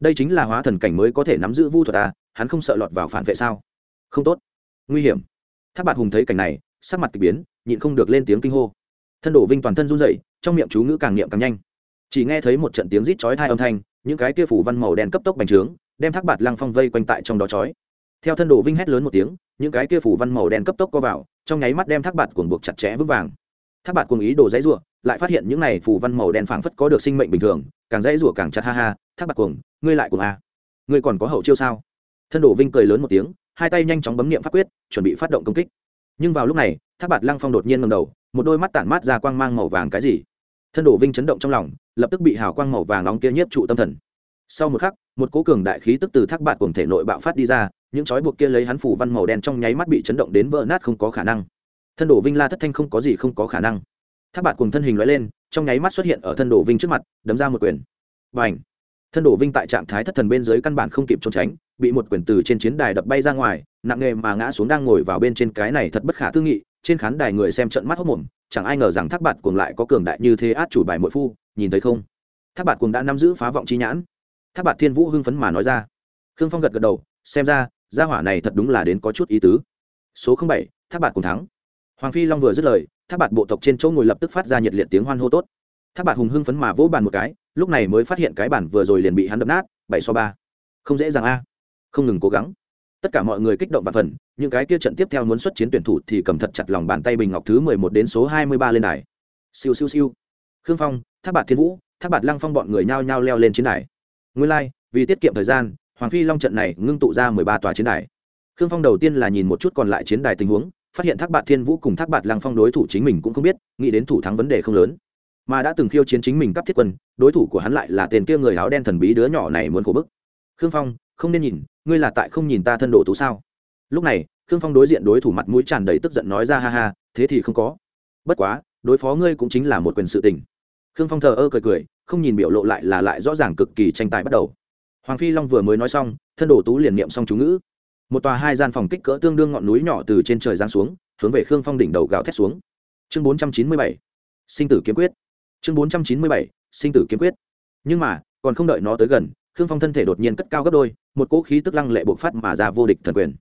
Đây chính là hóa thần cảnh mới có thể nắm giữ vu thuật à hắn không sợ lọt vào phản vệ sao? Không tốt. Nguy hiểm. Tháp bạt hùng thấy cảnh này, sắc mặt k ỳ biến, nhịn không được lên tiếng kinh hô. Thân đồ vinh toàn thân run dậy trong miệng chú ngữ càng niệm càng nhanh. Chỉ nghe thấy một trận tiếng rít chói thai âm thanh, những cái kia phủ văn màu đen cấp tốc bành trướng, đem thác bạt lăng phong vây quanh tại trong đó chói. Theo thân đồ vinh hét lớn một tiếng, những cái kia phủ văn màu đen cấp tốc co vào, trong nháy mắt đem thác bạt cuồng buộc chặt chẽ vững vàng. Thác bạt cuồng ý đồ dãy rủa lại phát hiện những này phủ văn màu đen phảng phất có được sinh mệnh bình thường, càng dãy rủa càng chặt ha ha, thác bạc cuồng, ngươi lại cuồng a à. ngươi còn có hậu chiêu sao? Thân đổ vinh cười lớn một tiếng, hai tay nhanh chóng bấm niệm pháp quyết, chuẩn bị phát động công kích. Nhưng vào lúc này, thác bạc lăng phong đột nhiên ngầm đầu, một đôi mắt tản mát ra quang mang màu vàng cái gì? Thân đổ vinh chấn động trong lòng, lập tức bị hào quang màu vàng nóng kia nhiếp trụ tâm thần. Sau một khắc, một cố cường đại khí tức từ thác bạc cùng thể nội bạo phát đi ra, những chói buộc kia lấy hắn phủ văn màu đen trong nháy mắt bị chấn động đến vỡ nát không có khả năng. Thân đổ vinh la thất thanh không có gì không có khả năng thác bạt cùng thân hình loại lên, trong nháy mắt xuất hiện ở thân đổ vinh trước mặt, đấm ra một quyền. Bành! thân đổ vinh tại trạng thái thất thần bên dưới căn bản không kịp trốn tránh, bị một quyền từ trên chiến đài đập bay ra ngoài, nặng nghề mà ngã xuống đang ngồi vào bên trên cái này thật bất khả tư nghị, trên khán đài người xem trận mắt hốc mồm chẳng ai ngờ rằng thác bạt cuồng lại có cường đại như thế át chủ bài muội phu, nhìn thấy không? Thác bạt cuồng đã nắm giữ phá vọng chi nhãn. Thác bạt thiên vũ hưng phấn mà nói ra. Khương phong gật gật đầu, xem ra, gia hỏa này thật đúng là đến có chút ý tứ. Số bảy, thác bạt cuồng thắng. Hoàng phi long vừa dứt lời thác bạt bộ tộc trên chỗ ngồi lập tức phát ra nhiệt liệt tiếng hoan hô tốt. Thác bạt hùng hưng phấn mà vỗ bàn một cái lúc này mới phát hiện cái bản vừa rồi liền bị hắn đập nát bảy so ba. Không dễ dàng a. Không ngừng cố gắng. Tất cả mọi người kích động và phần những cái kia trận tiếp theo muốn xuất chiến tuyển thủ thì cầm thật chặt lòng bàn tay bình ngọc thứ mười một đến số hai mươi ba lên đài. Siêu siêu siêu. Khương phong thác bạt thiên vũ thác bạt lăng phong bọn người nhao nhao leo lên chiến đài. Nguyên lai、like, vì tiết kiệm thời gian hoàng phi long trận này ngưng tụ ra mười ba tòa chiến đài. Khương phong đầu tiên là nhìn một chút còn lại chiến đài tình huống phát hiện thác bạt thiên vũ cùng thác bạt lăng phong đối thủ chính mình cũng không biết, nghĩ đến thủ thắng vấn đề không lớn. Mà đã từng khiêu chiến chính mình cấp thiết quân, đối thủ của hắn lại là tên kia người áo đen thần bí đứa nhỏ này muốn khổ bức. Khương phong, không nên nhìn, ngươi là tại không nhìn ta thân đồ tú sao? Lúc này, khương phong đối diện đối thủ mặt mũi tràn đầy tức giận nói ra, ha ha, thế thì không có. Bất quá, đối phó ngươi cũng chính là một quyền sự tình. Khương phong thờ ơ cười cười, không nhìn biểu lộ lại là lại rõ ràng cực kỳ tranh tài bắt đầu. Hoàng phi long vừa mới nói xong, thân đồ tú liền niệm xong chú ngữ một tòa hai gian phòng kích cỡ tương đương ngọn núi nhỏ từ trên trời giáng xuống, hướng về khương phong đỉnh đầu gào thét xuống. Chương bốn trăm chín mươi bảy, sinh tử kiếm quyết. Chương bốn trăm chín mươi bảy, sinh tử kiếm quyết. Nhưng mà, còn không đợi nó tới gần, khương phong thân thể đột nhiên cất cao gấp đôi, một cỗ khí tức lăng lệ bộc phát mà ra vô địch thần quyền.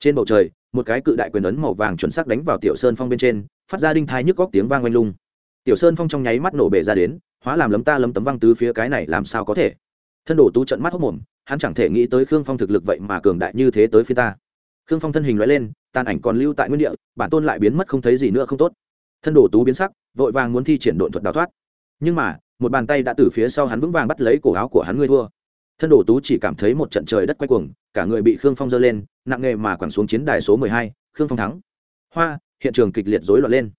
Trên bầu trời, một cái cự đại quyền ấn màu vàng chuẩn xác đánh vào tiểu sơn phong bên trên, phát ra đinh thái nhức góc tiếng vang oanh lung. Tiểu sơn phong trong nháy mắt nổ bể ra đến, hóa làm lấm ta lấm tấm văng tứ phía cái này làm sao có thể. Thân đổ tú trận mắt hốc mồm hắn chẳng thể nghĩ tới khương phong thực lực vậy mà cường đại như thế tới phía ta. Khương phong thân hình loại lên, tàn ảnh còn lưu tại nguyên địa, bản tôn lại biến mất không thấy gì nữa không tốt. Thân đổ tú biến sắc, vội vàng muốn thi triển độn thuật đào thoát. Nhưng mà, một bàn tay đã từ phía sau hắn vững vàng bắt lấy cổ áo của hắn ngươi thua. Thân đổ tú chỉ cảm thấy một trận trời đất quay cuồng, cả người bị khương phong giơ lên, nặng nghề mà quẳng xuống chiến đài số mười hai, khương phong thắng. Hoa, hiện trường kịch liệt rối loạn lên.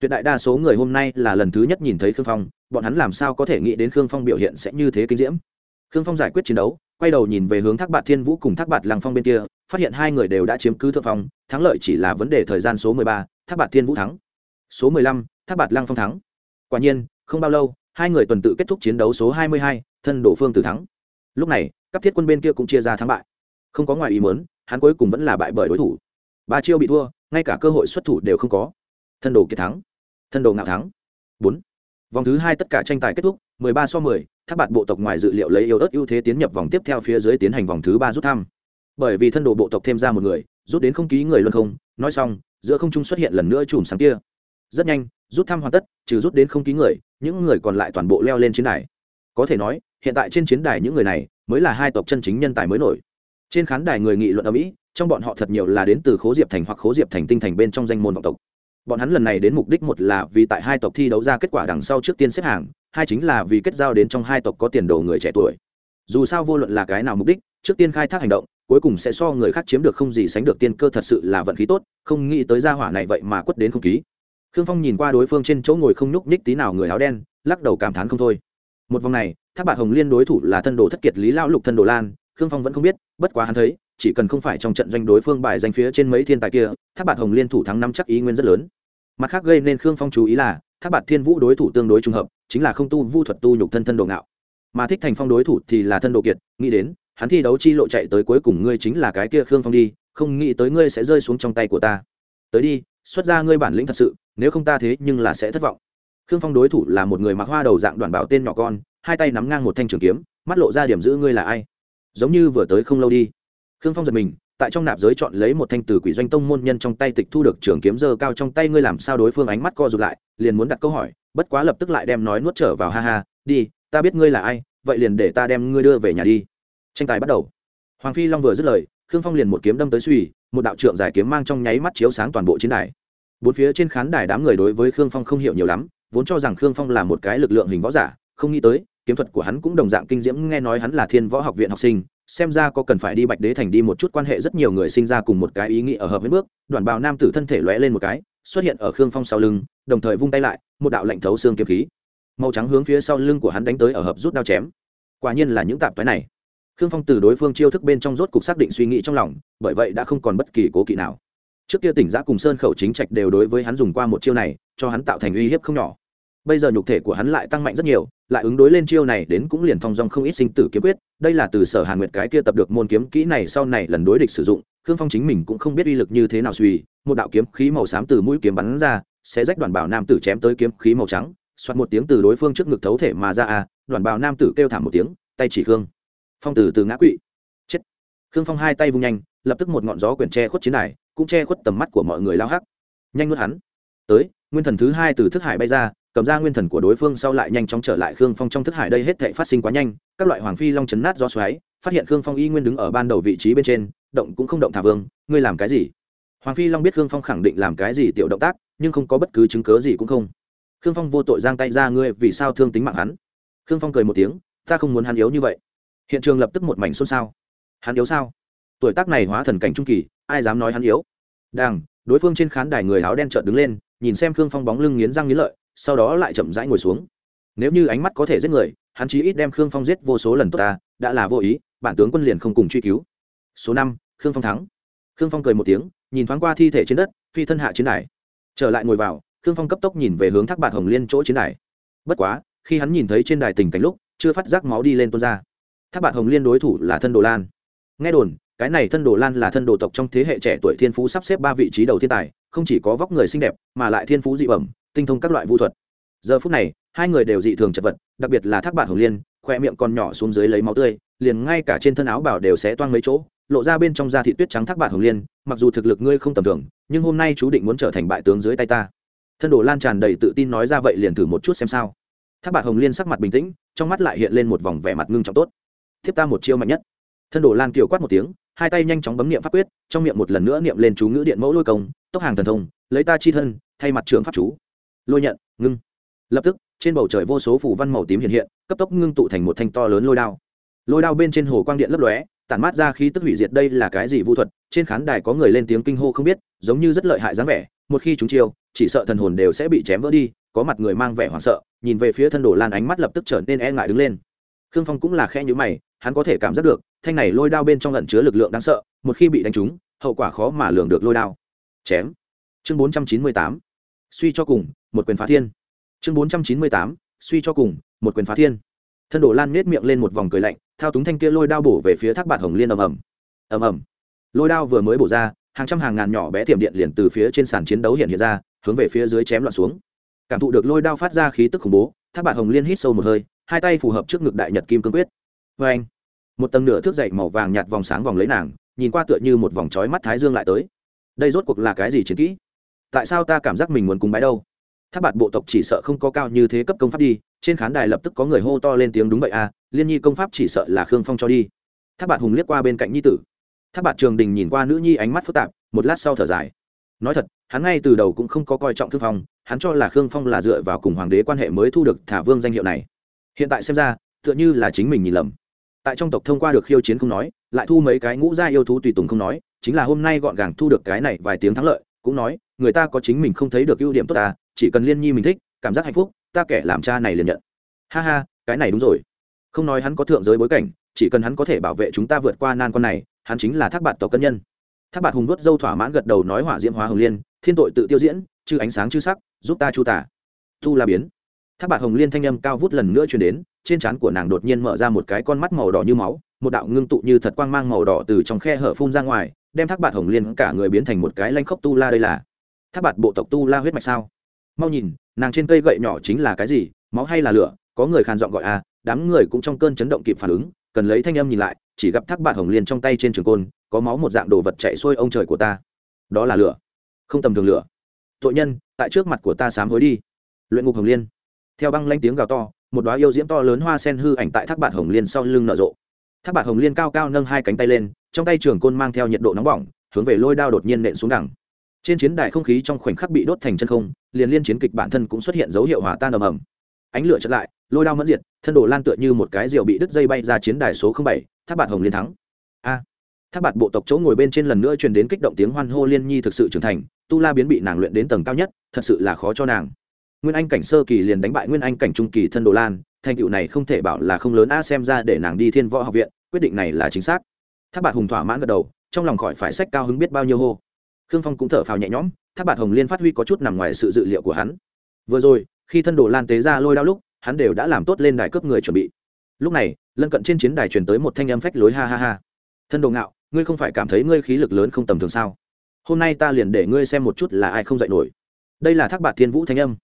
Tuyệt đại đa số người hôm nay là lần thứ nhất nhìn thấy khương phong, bọn hắn làm sao có thể nghĩ đến khương phong biểu hiện sẽ như thế kinh diễm. Khương phong giải quyết chiến đấu quay đầu nhìn về hướng thác bạt thiên vũ cùng thác bạt lăng phong bên kia, phát hiện hai người đều đã chiếm cứ thượng phong, thắng lợi chỉ là vấn đề thời gian số mười ba, thác bạt thiên vũ thắng. Số mười lăm, thác bạt lăng phong thắng. Quả nhiên, không bao lâu, hai người tuần tự kết thúc chiến đấu số hai mươi hai, thân đổ phương tử thắng. Lúc này các thiết quân bên kia cũng chia ra thắng bại. Không có ngoài ý muốn, hắn cuối cùng vẫn là bại bởi đối thủ. Ba chiêu bị thua, ngay cả cơ hội xuất thủ đều không có. Thân đồ kiệt thắng, thân đồ ngạo thắng. Bốn. Vòng thứ hai tất cả tranh tài kết thúc, mười ba so mười tháp bạt bộ tộc ngoài dự liệu lấy yếu ớt ưu thế tiến nhập vòng tiếp theo phía dưới tiến hành vòng thứ ba rút thăm. Bởi vì thân đồ bộ tộc thêm ra một người, rút đến không ký người luân không. Nói xong, giữa không trung xuất hiện lần nữa chùm sáng kia. Rất nhanh, rút thăm hoàn tất, trừ rút đến không ký người, những người còn lại toàn bộ leo lên chiến đài. Có thể nói, hiện tại trên chiến đài những người này mới là hai tộc chân chính nhân tài mới nổi. Trên khán đài người nghị luận ở mỹ, trong bọn họ thật nhiều là đến từ khố diệp thành hoặc khố diệp thành tinh thành bên trong danh môn vọng tộc bọn hắn lần này đến mục đích một là vì tại hai tộc thi đấu ra kết quả đằng sau trước tiên xếp hàng, hai chính là vì kết giao đến trong hai tộc có tiền đồ người trẻ tuổi dù sao vô luận là cái nào mục đích, trước tiên khai thác hành động, cuối cùng sẽ so người khác chiếm được không gì sánh được tiên cơ thật sự là vận khí tốt, không nghĩ tới gia hỏa này vậy mà quất đến không khí. khương phong nhìn qua đối phương trên chỗ ngồi không nhúc nhích tí nào người áo đen, lắc đầu cảm thán không thôi một vòng này tháp bạc hồng liên đối thủ là thân đồ thất kiệt lý lao lục thân đồ lan, khương phong vẫn không biết, bất quá hắn thấy chỉ cần không phải trong trận doanh đối phương bài danh phía trên mấy thiên tài kia tháp bạc hồng liên thủ thắng năm chắc ý nguyên rất lớn. Mặt khác gây nên khương phong chú ý là tháp bạc thiên vũ đối thủ tương đối trùng hợp, chính là không tu vu thuật tu nhục thân thân đồ ngạo. Mà thích thành phong đối thủ thì là thân đồ kiệt, nghĩ đến, hắn thi đấu chi lộ chạy tới cuối cùng ngươi chính là cái kia khương phong đi, không nghĩ tới ngươi sẽ rơi xuống trong tay của ta. Tới đi, xuất ra ngươi bản lĩnh thật sự, nếu không ta thế nhưng là sẽ thất vọng. Khương phong đối thủ là một người mặc hoa đầu dạng đoàn bảo tên nhỏ con, hai tay nắm ngang một thanh trường kiếm, mắt lộ ra điểm giữ ngươi là ai. Giống như vừa tới không lâu đi khương phong giật mình, tại trong nạp giới chọn lấy một thanh từ quỷ doanh tông môn nhân trong tay tịch thu được trường kiếm dơ cao trong tay, ngươi làm sao đối phương ánh mắt co rụt lại, liền muốn đặt câu hỏi, bất quá lập tức lại đem nói nuốt trở vào, ha ha, đi, ta biết ngươi là ai, vậy liền để ta đem ngươi đưa về nhà đi. Tranh tài bắt đầu. Hoàng phi long vừa dứt lời, khương phong liền một kiếm đâm tới suy, một đạo trượng giải kiếm mang trong nháy mắt chiếu sáng toàn bộ chiến đài. Bốn phía trên khán đài đám người đối với khương phong không hiểu nhiều lắm, vốn cho rằng khương phong là một cái lực lượng hình võ giả, không nghĩ tới, kiếm thuật của hắn cũng đồng dạng kinh diễm, nghe nói hắn là thiên võ học viện học sinh xem ra có cần phải đi bạch đế thành đi một chút quan hệ rất nhiều người sinh ra cùng một cái ý nghĩ ở hợp với bước, đoàn bào nam tử thân thể lóe lên một cái, xuất hiện ở khương phong sau lưng, đồng thời vung tay lại, một đạo lạnh thấu xương kiếm khí. Màu trắng hướng phía sau lưng của hắn đánh tới ở hợp rút đao chém. Quả nhiên là những tạp toái này. Khương phong từ đối phương chiêu thức bên trong rốt cục xác định suy nghĩ trong lòng, bởi vậy đã không còn bất kỳ cố kỵ nào. Trước kia tỉnh giã cùng sơn khẩu chính trạch đều đối với hắn dùng qua một chiêu này, cho hắn tạo thành uy hiếp không nhỏ. Bây giờ nhục thể của hắn lại tăng mạnh rất nhiều lại ứng đối lên chiêu này đến cũng liền thong dong không ít sinh tử kiếm quyết. Đây là từ sở hàn nguyệt cái kia tập được môn kiếm kỹ này sau này lần đối địch sử dụng, khương phong chính mình cũng không biết uy lực như thế nào suy, một đạo kiếm khí màu xám từ mũi kiếm bắn ra, sẽ rách đoàn bảo nam tử chém tới kiếm khí màu trắng xoát một tiếng từ đối phương trước ngực thấu thể mà ra a đoàn bảo nam tử kêu thảm một tiếng, tay chỉ khương phong từ từ ngã quỵ. Chết. Khương phong hai tay vung nhanh, lập tức một ngọn gió quyển che khuất chiến này cũng che khuất tầm mắt của mọi người lao hắc. Nhanh nuốt hắn. Tới, nguyên thần thứ hai từ thức hải bay ra cầm ra nguyên thần của đối phương sau lại nhanh chóng trở lại khương phong trong thức hải đây hết thể phát sinh quá nhanh, các loại hoàng phi long chấn nát do xoáy, phát hiện khương phong y nguyên đứng ở ban đầu vị trí bên trên, động cũng không động thả vương, ngươi làm cái gì? Hoàng phi long biết khương phong khẳng định làm cái gì tiểu động tác, nhưng không có bất cứ chứng cớ gì cũng không. Khương phong vô tội giang tay ra ngươi vì sao thương tính mạng hắn? Khương phong cười một tiếng, ta không muốn hắn yếu như vậy. Hiện trường lập tức một mảnh xôn xao. Hắn yếu sao? Tuổi tác này hóa thần cảnh trung kỳ, ai dám nói hắn yếu? Đàng đối phương trên khán đài người áo đen chợt đứng lên, nhìn xem khương phong bóng lưng nghiến răng nghiến lợi sau đó lại chậm rãi ngồi xuống. Nếu như ánh mắt có thể giết người, hắn chí ít đem khương phong giết vô số lần tốt ta, đã là vô ý, bản tướng quân liền không cùng truy cứu. Số năm, khương phong thắng. Khương phong cười một tiếng, nhìn thoáng qua thi thể trên đất, phi thân hạ chiến đài. Trở lại ngồi vào, khương phong cấp tốc nhìn về hướng thác bạt hồng liên chỗ chiến đài. Bất quá, khi hắn nhìn thấy trên đài tình cảnh lúc, chưa phát giác máu đi lên tuôn ra. Thác bạt hồng liên đối thủ là thân đồ lan. Nghe đồn, cái này thân đồ lan là thân đồ tộc trong thế hệ trẻ tuổi thiên phú sắp xếp ba vị trí đầu thiên tài, không chỉ có vóc người xinh đẹp, mà lại thiên phú dị bẩm tinh thông các loại vũ thuật. Giờ phút này, hai người đều dị thường chật vật, đặc biệt là thác bản hồng liên khoe miệng còn nhỏ xuống dưới lấy máu tươi, liền ngay cả trên thân áo bảo đều sẽ toang mấy chỗ, lộ ra bên trong da thị tuyết trắng thác bản hồng liên, mặc dù thực lực ngươi không tầm thường, nhưng hôm nay chú định muốn trở thành bại tướng dưới tay ta. Thân đồ lan tràn đầy tự tin nói ra vậy liền thử một chút xem sao. Thác bản hồng liên sắc mặt bình tĩnh, trong mắt lại hiện lên một vòng vẻ mặt ngưng trọng tốt. Thiếp ta một chiêu mạnh nhất. Thân đồ lan kiều quát một tiếng, hai tay nhanh chóng bấm niệm pháp quyết, trong miệng một lần nữa niệm lên chú ngữ điện mẫu lôi công, tốc hàng thần thông, lấy ta chi thân, thay mặt trường pháp chú lôi nhận, ngưng. Lập tức, trên bầu trời vô số phủ văn màu tím hiện hiện, cấp tốc ngưng tụ thành một thanh to lớn lôi đao. Lôi đao bên trên hồ quang điện lấp lóe, tản mát ra khí tức hủy diệt đây là cái gì vu thuật? Trên khán đài có người lên tiếng kinh hô không biết, giống như rất lợi hại dáng vẻ, một khi chúng chiêu, chỉ sợ thần hồn đều sẽ bị chém vỡ đi, có mặt người mang vẻ hoảng sợ, nhìn về phía thân đồ lan ánh mắt lập tức trở nên e ngại đứng lên. Khương phong cũng là khe nhữ mày, hắn có thể cảm giác được, thanh này lôi đao bên trong lẩn chứa lực lượng đáng sợ, một khi bị đánh trúng, hậu quả khó mà lường được lôi đao. Chém. Chương bốn trăm chín mươi tám suy cho cùng, một quyền phá thiên. Chương bốn trăm chín mươi tám, suy cho cùng, một quyền phá thiên. Thân đồ lan nết miệng lên một vòng cười lạnh, thao túng thanh kia lôi đao bổ về phía thác bạt hồng liên ầm ầm. Ầm ầm. Lôi đao vừa mới bổ ra, hàng trăm hàng ngàn nhỏ bé tiềm điện liền từ phía trên sàn chiến đấu hiện hiện ra, hướng về phía dưới chém loạn xuống. Cảm thụ được lôi đao phát ra khí tức khủng bố, thác bạt hồng liên hít sâu một hơi, hai tay phù hợp trước ngực đại nhật kim cương quyết. Vê anh, một tầng nửa thước dậy màu vàng nhạt vòng sáng vòng lấy nàng, nhìn qua tựa như một vòng trói mắt thái dương lại tới. Đây rốt cuộc là cái gì chiến kỹ? Tại sao ta cảm giác mình muốn cúng bái đâu? Tháp bạt bộ tộc chỉ sợ không có cao như thế cấp công pháp đi, trên khán đài lập tức có người hô to lên tiếng đúng vậy à liên nhi công pháp chỉ sợ là khương phong cho đi. Tháp bạt hùng liếc qua bên cạnh nhi tử. Tháp bạt trường đình nhìn qua nữ nhi ánh mắt phức tạp, một lát sau thở dài. Nói thật, hắn ngay từ đầu cũng không có coi trọng khương phong, hắn cho là khương phong là dựa vào cùng hoàng đế quan hệ mới thu được thả vương danh hiệu này. Hiện tại xem ra, tựa như là chính mình nhìn lầm. Tại trong tộc thông qua được khiêu chiến không nói, lại thu mấy cái ngũ gia yêu thú tùy tùng không nói, chính là hôm nay gọn gàng thu được cái này vài tiếng thắng lợi, cũng nói người ta có chính mình không thấy được ưu điểm tốt ta, chỉ cần liên nhi mình thích, cảm giác hạnh phúc, ta kẻ làm cha này liền nhận. Ha ha, cái này đúng rồi. Không nói hắn có thượng giới bối cảnh, chỉ cần hắn có thể bảo vệ chúng ta vượt qua nan con này, hắn chính là thác bạt tộc cân nhân. Thác bạt hùng vớt dâu thỏa mãn gật đầu nói hỏa diễm hóa hồng liên, thiên tội tự tiêu diễn, chư ánh sáng chư sắc, giúp ta chu tả. Tu la biến. Thác bạt hồng liên thanh âm cao vút lần nữa chuyển đến, trên trán của nàng đột nhiên mở ra một cái con mắt màu đỏ như máu, một đạo ngưng tụ như thật quang mang màu đỏ từ trong khe hở phun ra ngoài, đem thác bạt hồng liên cả người biến thành một cái lanh khốc tu la đây là thác bạt bộ tộc tu la huyết mạch sao? Mau nhìn, nàng trên cây gậy nhỏ chính là cái gì, máu hay là lửa, có người khàn giọng gọi a đám người cũng trong cơn chấn động kịp phản ứng, cần lấy thanh âm nhìn lại, chỉ gặp thác bạt hồng liên trong tay trên trường côn, có máu một dạng đồ vật chạy xuôi ông trời của ta. Đó là lửa. Không tầm thường lửa. Tội nhân, tại trước mặt của ta sám hối đi. Luyện ngục hồng liên. Theo băng lanh tiếng gào to, một đoá yêu diễm to lớn hoa sen hư ảnh tại thác bạt hồng liên sau lưng nở rộ. Thác bạt hồng liên cao cao nâng hai cánh tay lên, trong tay trường côn mang theo nhiệt độ nóng bỏng, hướng về lôi đao đột nhiên nện xuống đẳng trên chiến đài không khí trong khoảnh khắc bị đốt thành chân không liền liên chiến kịch bản thân cũng xuất hiện dấu hiệu hỏa tan ầm ầm. Ánh lửa chật lại lôi đao mẫn diệt thân đồ lan tựa như một cái rượu bị đứt dây bay ra chiến đài số bảy tháp bạt hồng liên thắng. A! À, tháp bạt bộ tộc chỗ ngồi bên trên lần nữa truyền đến kích động tiếng hoan hô liên nhi thực sự trưởng thành tu la biến bị nàng luyện đến tầng cao nhất thật sự là khó cho nàng. Nguyên anh cảnh sơ kỳ liền đánh bại nguyên anh cảnh trung kỳ thân đồ lan thành tựu này không thể bảo là không lớn a xem ra để nàng đi thiên võ học viện quyết định này là chính xác. Tháp bạt hùng thỏa mãn gật đầu trong lòng khỏi phải sách cao hứng biết bao nhiêu hô khương phong cũng thở phào nhẹ nhõm tháp bạt hồng liên phát huy có chút nằm ngoài sự dự liệu của hắn. Vừa rồi, khi thân đồ lan tế ra lôi đao lúc, hắn đều đã làm tốt lên đài cướp người chuẩn bị. Lúc này, lân cận trên chiến đài truyền tới một thanh âm phách lối ha ha ha. Thân đồ ngạo, ngươi không phải cảm thấy ngươi khí lực lớn không tầm thường sao? Hôm nay ta liền để ngươi xem một chút là ai không dạy nổi. Đây là thác bạt thiên vũ thanh âm.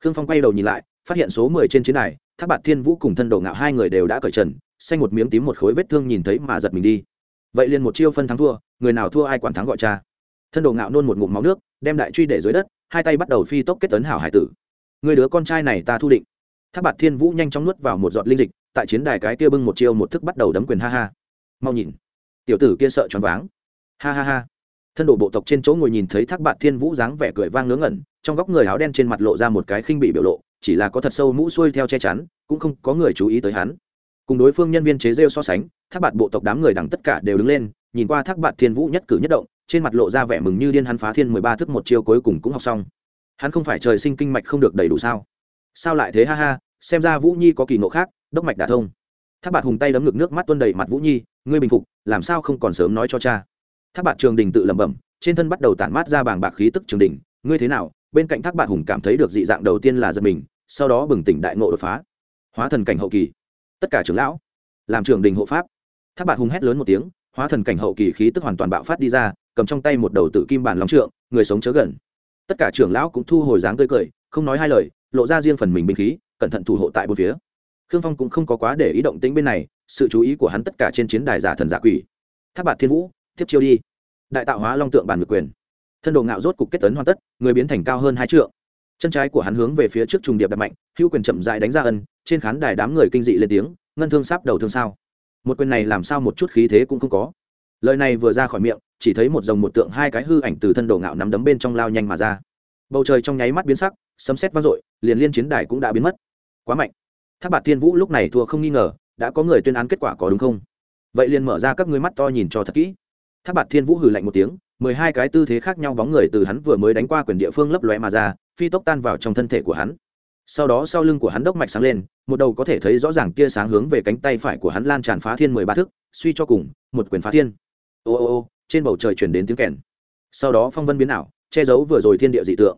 Khương phong quay đầu nhìn lại, phát hiện số mười trên chiến đài, thác bạt thiên vũ cùng thân đồ ngạo hai người đều đã cởi trần, xanh một miếng tím một khối vết thương nhìn thấy mà giật mình đi. Vậy liền một chiêu phân thắng thua, người nào thua ai quản thắng gọi cha thân đồ ngạo nôn một ngụm máu nước, đem đại truy để dưới đất, hai tay bắt đầu phi tốc kết tấn hảo hải tử. Người đứa con trai này ta thu định. Tháp bạt thiên vũ nhanh chóng nuốt vào một giọt linh dịch, tại chiến đài cái kia bưng một chiêu một thức bắt đầu đấm quyền ha ha. Mau nhìn. Tiểu tử kia sợ choáng váng. Ha ha ha. Thân đồ bộ tộc trên chỗ ngồi nhìn thấy thác bạt thiên vũ dáng vẻ cười vang ngớ ngẩn, trong góc người áo đen trên mặt lộ ra một cái khinh bị biểu lộ, chỉ là có thật sâu mũ xuôi theo che chắn, cũng không có người chú ý tới hắn. Cùng đối phương nhân viên chế rêu so sánh, thác bạt bộ tộc đám người đằng tất cả đều đứng lên, nhìn qua thác bạt thiên vũ nhất cử nhất động trên mặt lộ ra vẻ mừng như điên hắn phá thiên mười ba thức một chiêu cuối cùng cũng học xong. Hắn không phải trời sinh kinh mạch không được đầy đủ sao? Sao lại thế? Ha ha, xem ra vũ nhi có kỳ ngộ khác, đốc mạch đả thông. Thác bạt hùng tay đấm ngực nước mắt tuôn đầy mặt vũ nhi, ngươi bình phục, làm sao không còn sớm nói cho cha? Thác bạt trường đình tự lẩm bẩm, trên thân bắt đầu tản mát ra bảng bạc khí tức trường đình, ngươi thế nào? Bên cạnh thác bạt hùng cảm thấy được dị dạng đầu tiên là giật mình, sau đó bừng tỉnh đại ngộ đột phá. Hóa thần cảnh hậu kỳ. Tất cả trưởng lão, làm trường đình hộ pháp. Thác bạt hùng hét lớn một tiếng, hóa thần cảnh hậu kỳ khí tức hoàn toàn bạo phát đi ra cầm trong tay một đầu tự kim bản long trượng, người sống chớ gần. Tất cả trưởng lão cũng thu hồi dáng tươi cười, không nói hai lời, lộ ra riêng phần mình binh khí, cẩn thận thủ hộ tại bốn phía. Khương phong cũng không có quá để ý động tĩnh bên này, sự chú ý của hắn tất cả trên chiến đài giả thần giả quỷ. Tháp bạt thiên vũ, tiếp chiêu đi. Đại tạo hóa long tượng bản ngược quyền. Thân đồ ngạo rốt cục kết tấn hoàn tất, người biến thành cao hơn hai trượng. Chân trái của hắn hướng về phía trước trùng điệp đập mạnh, hữu quyền chậm dại đánh ra ân, trên khán đài đám người kinh dị lên tiếng, ngân thương sáp đầu thương sao. Một quyền này làm sao một chút khí thế cũng không có lời này vừa ra khỏi miệng, chỉ thấy một dòng một tượng hai cái hư ảnh từ thân đồ ngạo nắm đấm bên trong lao nhanh mà ra. Bầu trời trong nháy mắt biến sắc, sấm xét vang dội, liền liên chiến đài cũng đã biến mất. Quá mạnh. Tháp bạt thiên vũ lúc này thua không nghi ngờ, đã có người tuyên án kết quả có đúng không? Vậy liền mở ra các ngươi mắt to nhìn cho thật kỹ. Tháp bạt thiên vũ hừ lạnh một tiếng, mười hai cái tư thế khác nhau bóng người từ hắn vừa mới đánh qua quyền địa phương lấp lóe mà ra, phi tốc tan vào trong thân thể của hắn. Sau đó sau lưng của hắn đốc mạch sáng lên, một đầu có thể thấy rõ ràng tia sáng hướng về cánh tay phải của hắn lan tràn phá thiên mười ba thức, suy cho cùng, một quyền phá thiên ô ô ô, trên bầu trời chuyển đến tiếng kèn. Sau đó phong vân biến ảo, che giấu vừa rồi thiên địa dị tượng.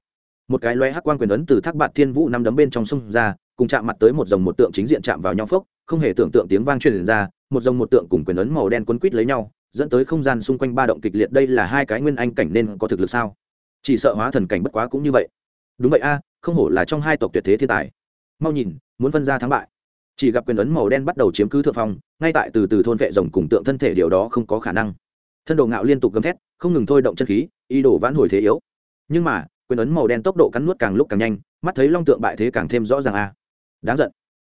Một cái loe hắc quan quyền ấn từ thác bạt thiên vũ nằm đấm bên trong sông ra, cùng chạm mặt tới một dòng một tượng chính diện chạm vào nhau phốc, không hề tưởng tượng tiếng vang truyền ra, một dòng một tượng cùng quyền ấn màu đen quấn quít lấy nhau, dẫn tới không gian xung quanh ba động kịch liệt đây là hai cái nguyên anh cảnh nên có thực lực sao? Chỉ sợ hóa thần cảnh bất quá cũng như vậy. Đúng vậy a, không hổ là trong hai tộc tuyệt thế thiên tài. Mau nhìn, muốn phân ra thắng bại. Chỉ gặp quyền ấn màu đen bắt đầu chiếm cứ thượng phong, ngay tại từ từ thôn vệ rồng cùng tượng thân thể điều đó không có khả năng thân đồ ngạo liên tục gầm thét, không ngừng thôi động chân khí, ý đồ vãn hồi thế yếu. Nhưng mà, quyền ấn màu đen tốc độ cắn nuốt càng lúc càng nhanh, mắt thấy long tượng bại thế càng thêm rõ ràng a đáng giận.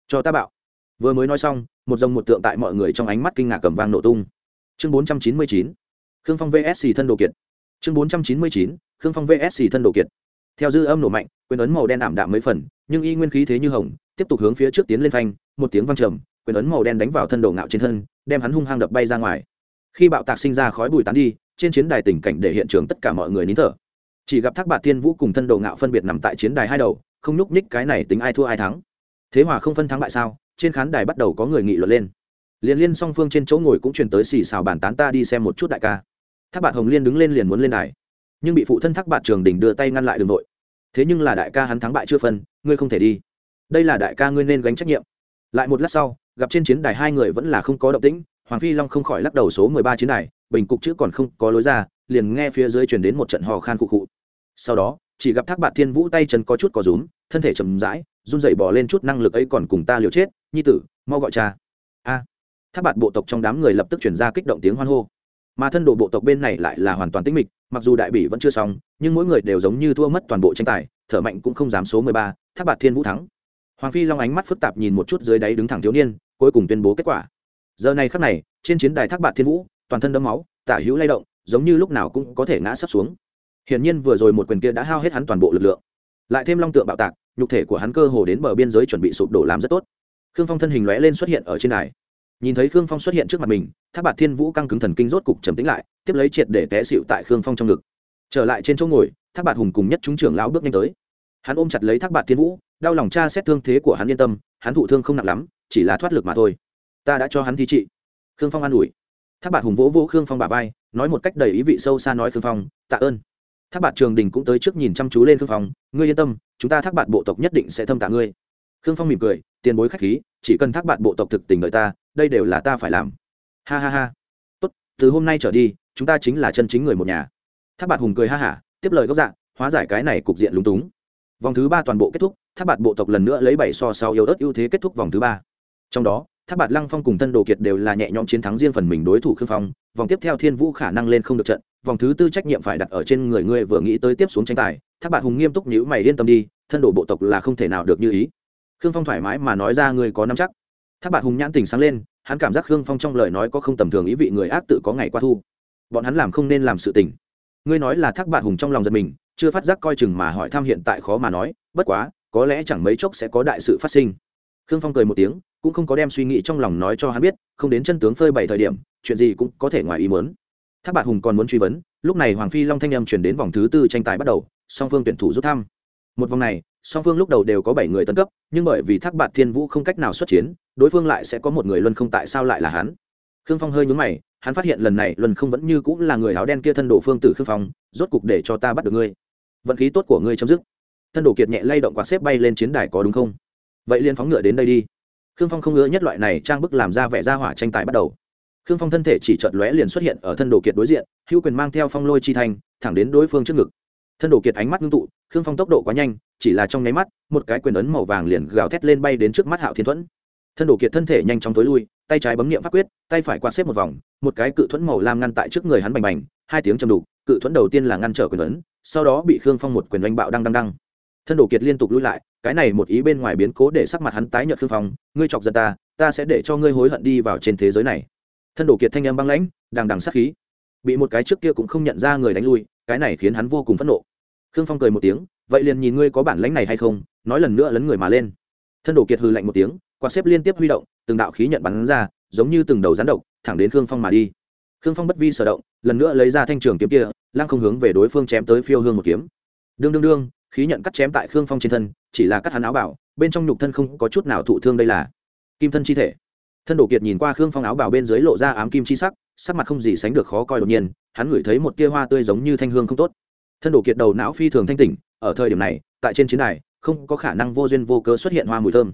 Cho ta bạo. Vừa mới nói xong, một dòng một tượng tại mọi người trong ánh mắt kinh ngạc cầm vang nổ tung. Chương bốn trăm chín mươi chín. Khương phong vsc thân đồ kiệt. Chương bốn trăm chín mươi chín. Khương phong vsc thân đồ kiệt. Theo dư âm nổ mạnh, quyền ấn màu đen ảm đạm mấy phần, nhưng y nguyên khí thế như hồng, tiếp tục hướng phía trước tiến lên phanh, một tiếng vang trầm, quyền ấn màu đen đánh vào thân đồ ngạo trên thân, đem hắn hung hăng đập bay ra ngoài khi bạo tạc sinh ra khói bụi tán đi, trên chiến đài tình cảnh để hiện trường tất cả mọi người nín thở. Chỉ gặp thác bạt thiên vũ cùng thân đồ ngạo phân biệt nằm tại chiến đài hai đầu, không nhúc nhích cái này tính ai thua ai thắng. Thế hòa không phân thắng bại sao? Trên khán đài bắt đầu có người nghị luận lên. Liên liên song phương trên chỗ ngồi cũng truyền tới xì xào bàn tán ta đi xem một chút đại ca. Thác bạt hồng liên đứng lên liền muốn lên đài. Nhưng bị phụ thân thác bạt trường đình đưa tay ngăn lại đường nội. Thế nhưng là đại ca hắn thắng bại chưa phân, ngươi không thể đi. Đây là đại ca ngươi nên gánh trách nhiệm. Lại một lát sau, gặp trên chiến đài hai người vẫn là không có động tĩnh hoàng phi long không khỏi lắc đầu số mười ba chiến đài, bình cục chữ còn không có lối ra, liền nghe phía dưới truyền đến một trận hò khan cụ cụ. sau đó, chỉ gặp thác bạt thiên vũ tay chân có chút có rúm, thân thể chầm rãi, run dậy bỏ lên chút năng lực ấy còn cùng ta liều chết, nhi tử, mau gọi cha. A. Thác bạt bộ tộc trong đám người lập tức chuyển ra kích động tiếng hoan hô. Mà thân đồ bộ tộc bên này lại là hoàn toàn tĩnh mịch, mặc dù đại bỉ vẫn chưa xong, nhưng mỗi người đều giống như thua mất toàn bộ tranh tài, thở mạnh cũng không dám số mười ba, thác bạt thiên vũ thắng. Hoàng phi long ánh mắt phức tạp nhìn một chút dưới đáy đứng thẳng thiếu niên, cuối cùng tuyên bố kết quả giờ này khắc này, trên chiến đài thác bạt thiên vũ, toàn thân đấm máu, tả hữu lay động, giống như lúc nào cũng có thể ngã sắp xuống. Hiển nhiên vừa rồi một quyền kia đã hao hết hắn toàn bộ lực lượng. Lại thêm long tượng bạo tạc, nhục thể của hắn cơ hồ đến bờ biên giới chuẩn bị sụp đổ làm rất tốt. Khương phong thân hình lóe lên xuất hiện ở trên đài. Nhìn thấy khương phong xuất hiện trước mặt mình, thác bạt thiên vũ căng cứng thần kinh rốt cục trầm tĩnh lại, tiếp lấy triệt để té xịu tại khương phong trong ngực. Trở lại trên chỗ ngồi, thác bạt hùng cùng nhất chúng trưởng lão bước nhanh tới. Hắn ôm chặt lấy thác bạt thiên vũ, đau lòng cha xét thương thế của hắn yên tâm, hắn thụ thương không nặng lắm, chỉ là thoát lực mà thôi ta đã cho hắn thi trị. Khương phong an ủi. Tháp bạt hùng vỗ vỗ khương phong bà vai, nói một cách đầy ý vị sâu xa nói khương phong, tạ ơn. Tháp bạt trường đình cũng tới trước nhìn chăm chú lên khương phong, ngươi yên tâm, chúng ta Tháp bạt bộ tộc nhất định sẽ thâm tạ ngươi. Khương phong mỉm cười, tiền bối khách khí, chỉ cần Tháp bạt bộ tộc thực tình đợi ta, đây đều là ta phải làm. Ha ha ha. Tốt, từ hôm nay trở đi, chúng ta chính là chân chính người một nhà. Tháp bạt hùng cười ha hả, tiếp lời gốc dạng hóa giải cái này cục diện lúng túng. Vòng thứ ba toàn bộ kết thúc Tháp bạt bộ tộc lần nữa lấy bảy so sáu yếu ớt ưu thế kết thúc vòng thứ ba. Trong đó thác bạt lăng phong cùng tân đồ kiệt đều là nhẹ nhõm chiến thắng riêng phần mình đối thủ khương phong, vòng tiếp theo thiên vũ khả năng lên không được trận, vòng thứ tư trách nhiệm phải đặt ở trên người ngươi vừa nghĩ tới tiếp xuống tranh tài. Thác bạt hùng nghiêm túc nhữ mày yên tâm đi, thân đồ bộ tộc là không thể nào được như ý. Khương phong thoải mái mà nói ra ngươi có nắm chắc. Thác bạt hùng nhãn tình sáng lên, hắn cảm giác khương phong trong lời nói có không tầm thường ý vị người ác tự có ngày qua thu. Bọn hắn làm không nên làm sự tình. Ngươi nói là thác bạt hùng trong lòng giật mình, chưa phát giác coi chừng mà hỏi thăm hiện tại khó mà nói, bất quá, có lẽ chẳng mấy chốc sẽ có đại sự phát sinh khương phong cười một tiếng, cũng không có đem suy nghĩ trong lòng nói cho hắn biết, không đến chân tướng phơi bày thời điểm, chuyện gì cũng có thể ngoài ý muốn. Thác bạt hùng còn muốn truy vấn, lúc này hoàng phi long thanh âm chuyển đến vòng thứ tư tranh tài bắt đầu, song phương tuyển thủ rút thăm. Một vòng này, song phương lúc đầu đều có bảy người tấn cấp, nhưng bởi vì thác bạt thiên vũ không cách nào xuất chiến, đối phương lại sẽ có một người luân không tại sao lại là hắn. Khương phong hơi nhúng mày, hắn phát hiện lần này luân không vẫn như cũng là người áo đen kia thân đồ phương tử khương phong, rốt cục để cho ta bắt được ngươi. Vận khí tốt của ngươi chấm dứt. Thân đồ kiệt nhẹ lay động quạt xếp bay lên chiến đài có đúng không? Vậy liền phóng ngựa đến đây đi. Khương phong không ngứa nhất loại này trang bức làm ra vẻ ra hỏa tranh tài bắt đầu. Khương phong thân thể chỉ chợt lóe liền xuất hiện ở thân đồ kiệt đối diện, hữu quyền mang theo phong lôi chi thành thẳng đến đối phương trước ngực. Thân đồ kiệt ánh mắt ngưng tụ, khương phong tốc độ quá nhanh, chỉ là trong nháy mắt, một cái quyền ấn màu vàng liền gào thét lên bay đến trước mắt hạo thiên thuẫn. Thân đồ kiệt thân thể nhanh chóng tối lui, tay trái bấm niệm pháp quyết, tay phải quạt xếp một vòng, một cái cự thuẫn màu lam ngăn tại trước người hắn bành bành, hai tiếng chầm đủ cự thuẫn đầu tiên là ngăn trở quyền ấn, sau đó bị khương phong một quyền đánh bạo đăng đăng đăng thân đồ kiệt liên tục lui lại, cái này một ý bên ngoài biến cố để sắc mặt hắn tái nhợt khương phong, ngươi chọc giận ta ta sẽ để cho ngươi hối hận đi vào trên thế giới này. Thân đồ kiệt thanh âm băng lãnh, đằng đằng sát khí. Bị một cái trước kia cũng không nhận ra người đánh lui, cái này khiến hắn vô cùng phẫn nộ. Khương phong cười một tiếng, vậy liền nhìn ngươi có bản lãnh này hay không, nói lần nữa lấn người mà lên. Thân đồ kiệt hừ lạnh một tiếng, quạt xếp liên tiếp huy động, từng đạo khí nhận bắn ra, giống như từng đầu rắn độc, thẳng đến khương phong mà đi. Khương phong bất vi sở động, lần nữa lấy ra thanh trường kiếm kia, lăng không hướng về đối phương chém tới phiêu hương một kiếm. Đương đương đương khí nhận cắt chém tại khương phong trên thân, chỉ là cắt hắn áo bảo bên trong nhục thân không có chút nào thụ thương đây là. Kim thân chi thể. Thân đồ kiệt nhìn qua khương phong áo bảo bên dưới lộ ra ám kim chi sắc sắc mặt không gì sánh được khó coi đột nhiên, hắn ngửi thấy một tia hoa tươi giống như thanh hương không tốt. Thân đồ kiệt đầu não phi thường thanh tỉnh, ở thời điểm này, tại trên chiến đài, không có khả năng vô duyên vô cớ xuất hiện hoa mùi thơm.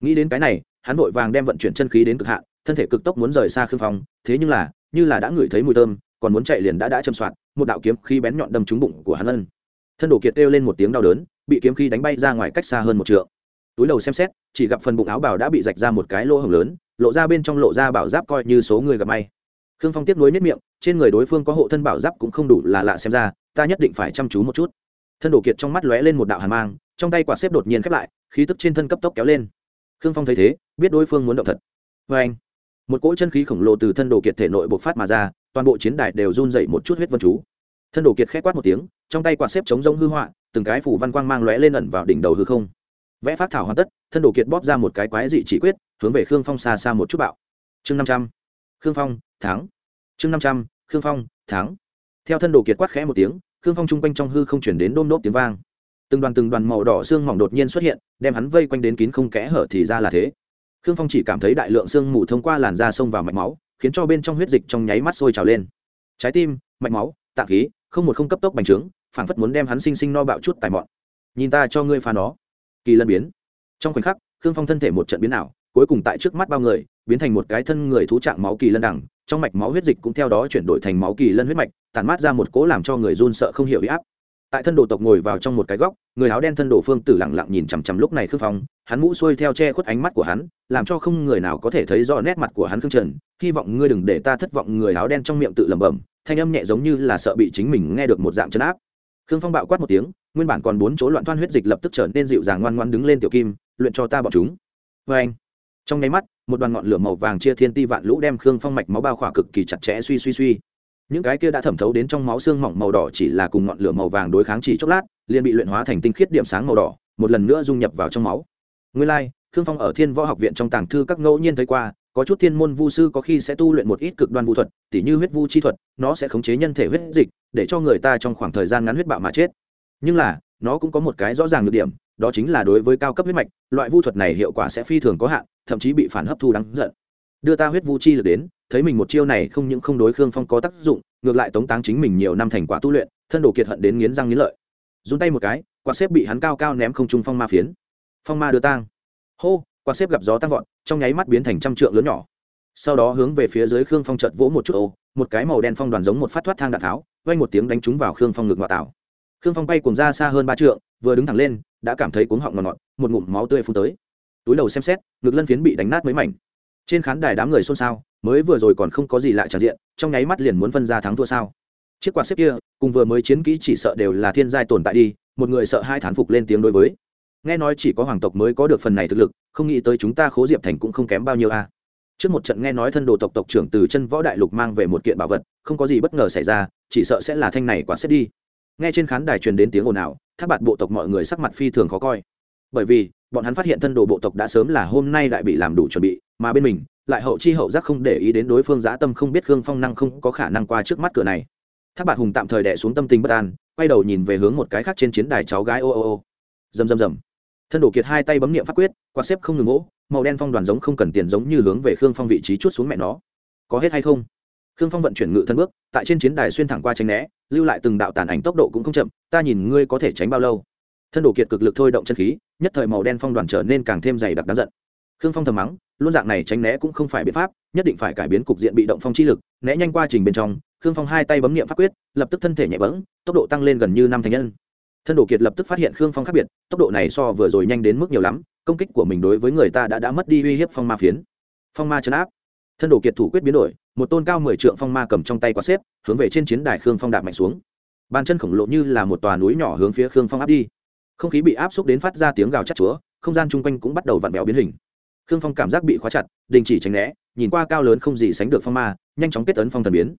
Nghĩ đến cái này, hắn vội vàng đem vận chuyển chân khí đến cực hạn, thân thể cực tốc muốn rời xa khương phong, thế nhưng là, như là đã ngửi thấy mùi thơm, còn muốn chạy liền đã đã châm soạn, một đạo kiếm khi bén nhọn đâm trúng bụng của hắn ân thân đồ kiệt kêu lên một tiếng đau đớn, bị kiếm khí đánh bay ra ngoài cách xa hơn một trượng. Túi đầu xem xét, chỉ gặp phần bụng áo bào đã bị rạch ra một cái lỗ hổng lớn, lộ ra bên trong lộ ra bảo giáp coi như số người gặp may. Khương phong tiếp nối nếp miệng, trên người đối phương có hộ thân bảo giáp cũng không đủ là lạ xem ra, ta nhất định phải chăm chú một chút. Thân đồ kiệt trong mắt lóe lên một đạo hàn mang, trong tay quạt xếp đột nhiên khép lại, khí tức trên thân cấp tốc kéo lên. Khương phong thấy thế, biết đối phương muốn động thật. Vê anh, một cỗ chân khí khổng lồ từ thân đồ kiệt thể nội bộc phát mà ra, toàn bộ chiến đài đều run dậy một chút huyết vân chú thân đồ kiệt khép quát một tiếng, trong tay quạt xếp chống rông hư họa, từng cái phủ văn quang mang lóe lên ẩn vào đỉnh đầu hư không. Vẽ phát thảo hoàn tất, thân đồ kiệt bóp ra một cái quái dị chỉ quyết, hướng về khương phong xa xa một chút bạo. Chương năm trăm. Khương phong, thắng. Chương năm trăm, khương phong, thắng. Theo thân đồ kiệt quát khẽ một tiếng, khương phong chung quanh trong hư không chuyển đến đôm đốp tiếng vang. Từng đoàn từng đoàn màu đỏ xương mỏng đột nhiên xuất hiện, đem hắn vây quanh đến kín không kẽ hở thì ra là thế. Khương phong chỉ cảm thấy đại lượng xương mù thông qua làn da sông vào mạch máu, khiến cho bên trong huyết dịch trong nháy mắt sôi trào lên. Trái tim, mạch máu, tạng khí không một không cấp tốc bành trướng, phảng phất muốn đem hắn sinh sinh no bạo chút tài mọn. Nhìn ta cho ngươi phá nó. Kỳ lân biến. Trong khoảnh khắc, khương phong thân thể một trận biến ảo, cuối cùng tại trước mắt bao người, biến thành một cái thân người thú trạng máu kỳ lân đẳng trong mạch máu huyết dịch cũng theo đó chuyển đổi thành máu kỳ lân huyết mạch tàn mát ra một cỗ làm cho người run sợ không hiểu huy áp. Tại thân đồ tộc ngồi vào trong một cái góc, người áo đen thân đồ phương tử lặng lặng nhìn chằm chằm lúc này khương phong, hắn mũ xuôi theo che khuất ánh mắt của hắn, làm cho không người nào có thể thấy rõ nét mặt của hắn khương trần, hy vọng ngươi đừng để ta thất vọng. Người áo đen trong miệng tự lẩm bẩm thanh âm nhẹ giống như là sợ bị chính mình nghe được một dạng chấn áp. Khương phong bạo quát một tiếng nguyên bản còn bốn chỗ loạn toan huyết dịch lập tức trở nên dịu dàng ngoan ngoan đứng lên tiểu kim luyện cho ta bọn chúng. Vê anh trong nháy mắt một đoàn ngọn lửa màu vàng chia thiên ti vạn lũ đem khương phong mạch máu bao khỏa cực kỳ chặt chẽ suy suy suy. Những cái kia đã thẩm thấu đến trong máu xương mỏng màu đỏ chỉ là cùng ngọn lửa màu vàng đối kháng chỉ chốc lát liền bị luyện hóa thành tinh khiết điểm sáng màu đỏ một lần nữa dung nhập vào trong máu. Nguyên lai、like, khương phong ở thiên võ học viện trong tàng thư các ngẫu nhiên thấy qua có chút thiên môn vu sư có khi sẽ tu luyện một ít cực đoan vu thuật, tỉ như huyết vu chi thuật, nó sẽ khống chế nhân thể huyết dịch, để cho người ta trong khoảng thời gian ngắn huyết bạo mà chết. Nhưng là, nó cũng có một cái rõ ràng được điểm, đó chính là đối với cao cấp huyết mạch, loại vu thuật này hiệu quả sẽ phi thường có hạn, thậm chí bị phản hấp thu đáng giận. Đưa ta huyết vu chi lực đến, thấy mình một chiêu này không những không đối khương phong có tác dụng, ngược lại tống táng chính mình nhiều năm thành quả tu luyện, thân đồ kiệt hận đến nghiến răng nghiến lợi. Run tay một cái, quạt xếp bị hắn cao cao ném không trung phong ma phiến. Phong ma đưa tang. Hô, quạt xếp gặp gió tăng vọt trong nháy mắt biến thành trăm trượng lớn nhỏ. Sau đó hướng về phía dưới khương phong chợt vỗ một chút ô, một cái màu đen phong đoàn giống một phát thoát thang đạn tháo, vang một tiếng đánh trúng vào khương phong ngực ngoại tảo. Khương phong bay cùng ra xa hơn ba trượng, vừa đứng thẳng lên, đã cảm thấy cuống họng ngọt ngọt, một ngụm máu tươi phun tới. Túi đầu xem xét, ngực lân phiến bị đánh nát mấy mảnh. Trên khán đài đám người xôn xao, mới vừa rồi còn không có gì lạ tràn diện, trong nháy mắt liền muốn phân ra thắng thua sao. Chiếc quạt xếp kia, cùng vừa mới chiến kỹ chỉ sợ đều là thiên giai tồn tại đi, một người sợ hai thán phục lên tiếng đối với nghe nói chỉ có hoàng tộc mới có được phần này thực lực, không nghĩ tới chúng ta khố diệp thành cũng không kém bao nhiêu a. Trước một trận nghe nói thân đồ tộc tộc trưởng từ chân võ đại lục mang về một kiện bảo vật, không có gì bất ngờ xảy ra, chỉ sợ sẽ là thanh này quá xếp đi. Nghe trên khán đài truyền đến tiếng ồn ào, tháp bạt bộ tộc mọi người sắc mặt phi thường khó coi. Bởi vì, bọn hắn phát hiện thân đồ bộ tộc đã sớm là hôm nay lại bị làm đủ chuẩn bị, mà bên mình, lại hậu chi hậu giác không để ý đến đối phương giã tâm không biết gương phong năng không có khả năng qua trước mắt cửa này. Tháp bạt hùng tạm thời đẻ xuống tâm tình bất an, quay đầu nhìn về hướng một cái khác trên chiến đài cháu gái ô ô ô. Rầm rầm rầm thân đổ kiệt hai tay bấm niệm pháp quyết, quạt xếp không ngừng gỗ màu đen phong đoàn giống không cần tiền giống như hướng về khương phong vị trí chút xuống mẹ nó. Có hết hay không? Khương phong vận chuyển ngự thân bước, tại trên chiến đài xuyên thẳng qua tránh né, lưu lại từng đạo tàn ảnh tốc độ cũng không chậm, ta nhìn ngươi có thể tránh bao lâu. Thân đổ kiệt cực lực thôi động chân khí, nhất thời màu đen phong đoàn trở nên càng thêm dày đặc đáng giận. Khương phong thầm mắng, luôn dạng này tránh né cũng không phải biện pháp, nhất định phải cải biến cục diện bị động phong chi lực, né nhanh qua trình bên trong, khương phong hai tay bấm niệm pháp quyết, lập tức thân thể nhẹ bẫng, tốc độ tăng lên gần như năm thành nhân thân đồ kiệt lập tức phát hiện khương phong khác biệt, tốc độ này so vừa rồi nhanh đến mức nhiều lắm, công kích của mình đối với người ta đã đã mất đi uy hiếp phong ma phiến. Phong ma chấn áp. Thân đồ kiệt thủ quyết biến đổi, một tôn cao mười trượng phong ma cầm trong tay quá xếp, hướng về trên chiến đài khương phong đạp mạnh xuống. Bàn chân khổng lồ như là một tòa núi nhỏ hướng phía khương phong áp đi. Không khí bị áp xúc đến phát ra tiếng gào chắc chúa, không gian chung quanh cũng bắt đầu vặn vẹo biến hình. Khương phong cảm giác bị khóa chặt, đình chỉ tránh né, nhìn qua cao lớn không gì sánh được phong ma, nhanh chóng kết tấn phong thần biến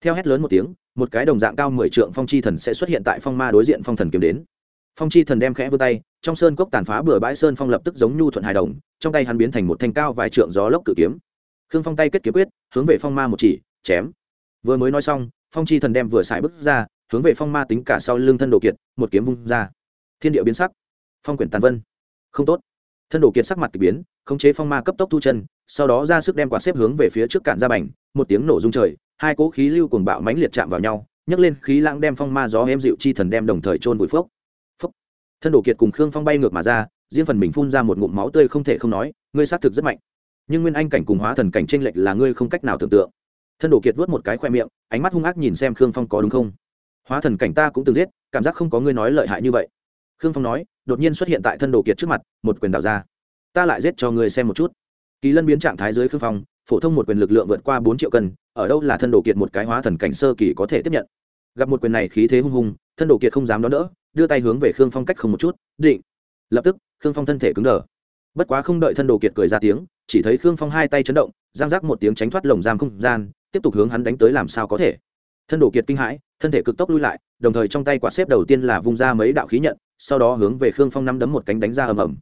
theo hét lớn một tiếng, một cái đồng dạng cao mười trượng phong chi thần sẽ xuất hiện tại phong ma đối diện phong thần kiếm đến. Phong chi thần đem khẽ vươn tay, trong sơn cốc tàn phá bừa bãi sơn phong lập tức giống nhu thuận hài đồng, trong tay hắn biến thành một thanh cao vài trượng gió lốc cự kiếm. Khương phong tay kết kiếm quyết, hướng về phong ma một chỉ, chém. Vừa mới nói xong, phong chi thần đem vừa xài bước ra, hướng về phong ma tính cả sau lưng thân đồ kiệt, một kiếm vung ra. Thiên địa biến sắc. Phong quyển tàn vân. Không tốt. Thân đồ kiệt sắc mặt k ỳ biến, khống chế phong ma cấp tốc thu chân, sau đó ra sức đem quạt xếp hướng về phía trước cạn ra bành, một tiếng nổ rung trời hai cỗ khí lưu cuồng bạo mãnh liệt chạm vào nhau, nhấc lên khí lãng đem phong ma gió em dịu chi thần đem đồng thời trôn vùi phốc. Phốc. Thân đồ kiệt cùng khương phong bay ngược mà ra, riêng phần mình phun ra một ngụm máu tươi không thể không nói, ngươi xác thực rất mạnh. Nhưng nguyên anh cảnh cùng hóa thần cảnh tranh lệch là ngươi không cách nào tưởng tượng. Thân đồ kiệt vớt một cái khoe miệng, ánh mắt hung ác nhìn xem khương phong có đúng không? Hóa thần cảnh ta cũng từng giết, cảm giác không có ngươi nói lợi hại như vậy. Khương phong nói, đột nhiên xuất hiện tại thân đồ kiệt trước mặt, một quyền đạo ra. Ta lại giết cho ngươi xem một chút. Kỳ lân biến trạng thái dưới khương phong phổ thông một quyền lực lượng vượt qua bốn triệu cân, ở đâu là thân đồ kiệt một cái hóa thần cảnh sơ kỳ có thể tiếp nhận. Gặp một quyền này khí thế hung hùng, thân đồ kiệt không dám đón đỡ, đưa tay hướng về khương phong cách không một chút, định. Lập tức, khương phong thân thể cứng đờ. Bất quá không đợi thân đồ kiệt cười ra tiếng, chỉ thấy khương phong hai tay chấn động, giang giác một tiếng tránh thoát lồng giam không gian, tiếp tục hướng hắn đánh tới làm sao có thể. Thân đồ kiệt kinh hãi, thân thể cực tốc lui lại, đồng thời trong tay quả xếp đầu tiên là vung ra mấy đạo khí nhận, sau đó hướng về khương phong năm đấm một cánh đánh ra ầm ầm.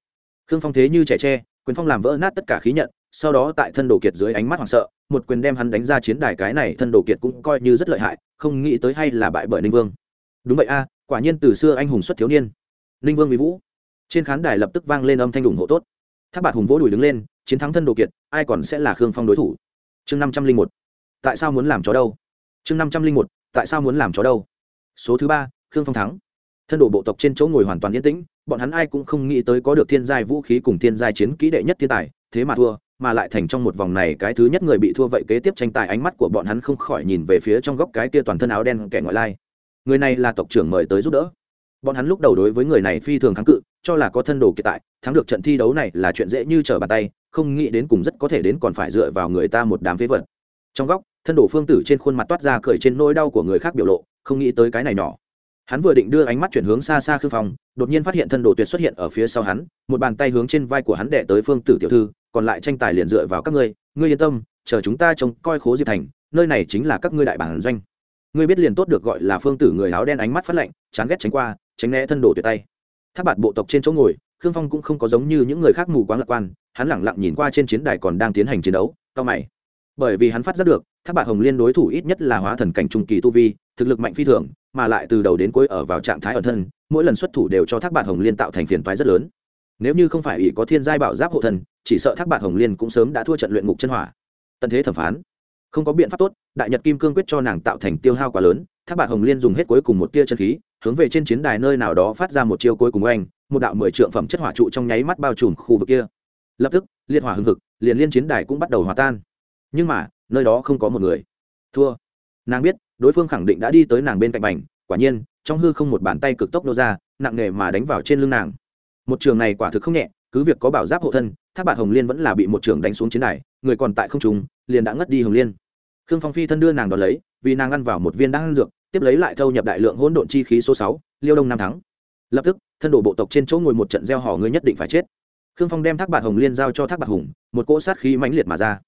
Khương phong thế như trẻ tre, quyền phong làm vỡ nát tất cả khí nhận sau đó tại thân đồ kiệt dưới ánh mắt hoảng sợ, một quyền đem hắn đánh ra chiến đài cái này thân đồ kiệt cũng coi như rất lợi hại, không nghĩ tới hay là bại bởi ninh vương. Đúng vậy a, quả nhiên từ xưa anh hùng xuất thiếu niên. Ninh vương mỹ vũ. Trên khán đài lập tức vang lên âm thanh ủng hộ tốt. Tháp bạt hùng vỗ đùi đứng lên, chiến thắng thân đồ kiệt, ai còn sẽ là khương phong đối thủ? Chương năm trăm linh một. Tại sao muốn làm chó đâu? Chương năm trăm linh một, tại sao muốn làm chó đâu? Số thứ ba, khương phong thắng. Thân đồ bộ tộc trên chỗ ngồi hoàn toàn yên tĩnh, bọn hắn ai cũng không nghĩ tới có được thiên giai vũ khí cùng thiên giai chiến kỹ đệ nhất thiên tài, thế mà thua mà lại thành trong một vòng này cái thứ nhất người bị thua vậy kế tiếp tranh tài ánh mắt của bọn hắn không khỏi nhìn về phía trong góc cái kia toàn thân áo đen kẻ ngoại lai. Người này là tộc trưởng mời tới giúp đỡ. Bọn hắn lúc đầu đối với người này phi thường kháng cự, cho là có thân đồ kiệt tại, thắng được trận thi đấu này là chuyện dễ như trở bàn tay, không nghĩ đến cùng rất có thể đến còn phải dựa vào người ta một đám phế vật. Trong góc, thân đồ phương tử trên khuôn mặt toát ra cười trên nỗi đau của người khác biểu lộ, không nghĩ tới cái này nhỏ. Hắn vừa định đưa ánh mắt chuyển hướng xa xa khư phong, đột nhiên phát hiện thân đồ tuyệt xuất hiện ở phía sau hắn, một bàn tay hướng trên vai của hắn đệ tới phương tử tiểu thư còn lại tranh tài liền dựa vào các ngươi ngươi yên tâm, chờ chúng ta trông coi khố diệp thành, nơi này chính là các ngươi đại bản doanh. Ngươi biết liền tốt được gọi là phương tử người áo đen ánh mắt phát lạnh, chán ghét tránh qua, tránh né thân đổ tuyệt tay. Tháp bạt bộ tộc trên chỗ ngồi, khương phong cũng không có giống như những người khác mù quáng lạc quan, hắn lẳng lặng nhìn qua trên chiến đài còn đang tiến hành chiến đấu, cao mày. Bởi vì hắn phát giác được tháp bạt hồng liên đối thủ ít nhất là hóa thần cảnh trung kỳ tu vi, thực lực mạnh phi thường, mà lại từ đầu đến cuối ở vào trạng thái ẩn thân, mỗi lần xuất thủ đều cho tháp bạt hồng liên tạo thành phiền toái rất lớn nếu như không phải ỷ có thiên giai bảo giáp hộ thần, chỉ sợ thác bạt hồng liên cũng sớm đã thua trận luyện ngục chân hỏa. Tận thế thẩm phán, không có biện pháp tốt, đại nhật kim cương quyết cho nàng tạo thành tiêu hao quá lớn, thác bạt hồng liên dùng hết cuối cùng một tia chân khí, hướng về trên chiến đài nơi nào đó phát ra một chiêu cuối cùng oanh, một đạo mười trượng phẩm chất hỏa trụ trong nháy mắt bao trùm khu vực kia. Lập tức, liệt hỏa hưng hực, liền liên chiến đài cũng bắt đầu hòa tan. Nhưng mà, nơi đó không có một người. Thua. Nàng biết, đối phương khẳng định đã đi tới nàng bên cạnh bành, quả nhiên, trong hư không một bàn tay cực tốc nô ra, nặng nề mà đánh vào trên lưng nàng một trường này quả thực không nhẹ, cứ việc có bảo giáp hộ thân, thác bạt hồng liên vẫn là bị một trường đánh xuống chiến đài, người còn tại không trùng liền đã ngất đi hồng liên. Khương phong phi thân đưa nàng đón lấy, vì nàng ăn vào một viên đan dược, tiếp lấy lại thâu nhập đại lượng hỗn độn chi khí số sáu, liêu đông nam thắng. Lập tức, thân đổ bộ tộc trên chỗ ngồi một trận gieo hò ngươi nhất định phải chết. Khương phong đem thác bạt hồng liên giao cho thác bạt hùng, một cỗ sát khí mãnh liệt mà ra.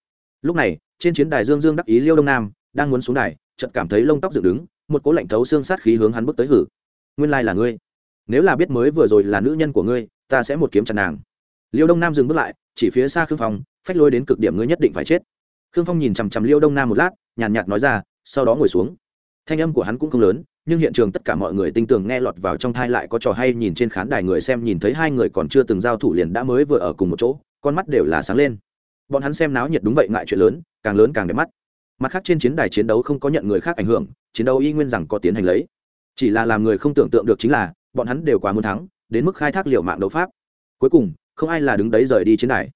Lúc này, trên chiến đài dương dương đắc ý liêu đông nam, đang muốn xuống đài, chợt cảm thấy lông tóc dựng đứng, một cỗ lạnh thấu xương sát khí hướng hắn bước tới hử. Nguyên lai là ngươi nếu là biết mới vừa rồi là nữ nhân của ngươi, ta sẽ một kiếm chặt nàng. Liêu đông nam dừng bước lại, chỉ phía xa khương phong, phách lôi đến cực điểm ngươi nhất định phải chết. Khương phong nhìn chằm chằm liêu đông nam một lát, nhàn nhạt nói ra, sau đó ngồi xuống. Thanh âm của hắn cũng không lớn, nhưng hiện trường tất cả mọi người tinh tường nghe lọt vào trong thai lại có trò hay nhìn trên khán đài người xem nhìn thấy hai người còn chưa từng giao thủ liền đã mới vừa ở cùng một chỗ, con mắt đều là sáng lên. Bọn hắn xem náo nhiệt đúng vậy, ngại chuyện lớn, càng lớn càng đẹp mắt. Mặt khác trên chiến đài chiến đấu không có nhận người khác ảnh hưởng, chiến đấu y nguyên rằng có tiến hành lấy. Chỉ là làm người không tưởng tượng được chính là bọn hắn đều quá muốn thắng, đến mức khai thác liệu mạng đấu pháp. Cuối cùng, không ai là đứng đấy rời đi chiến đài.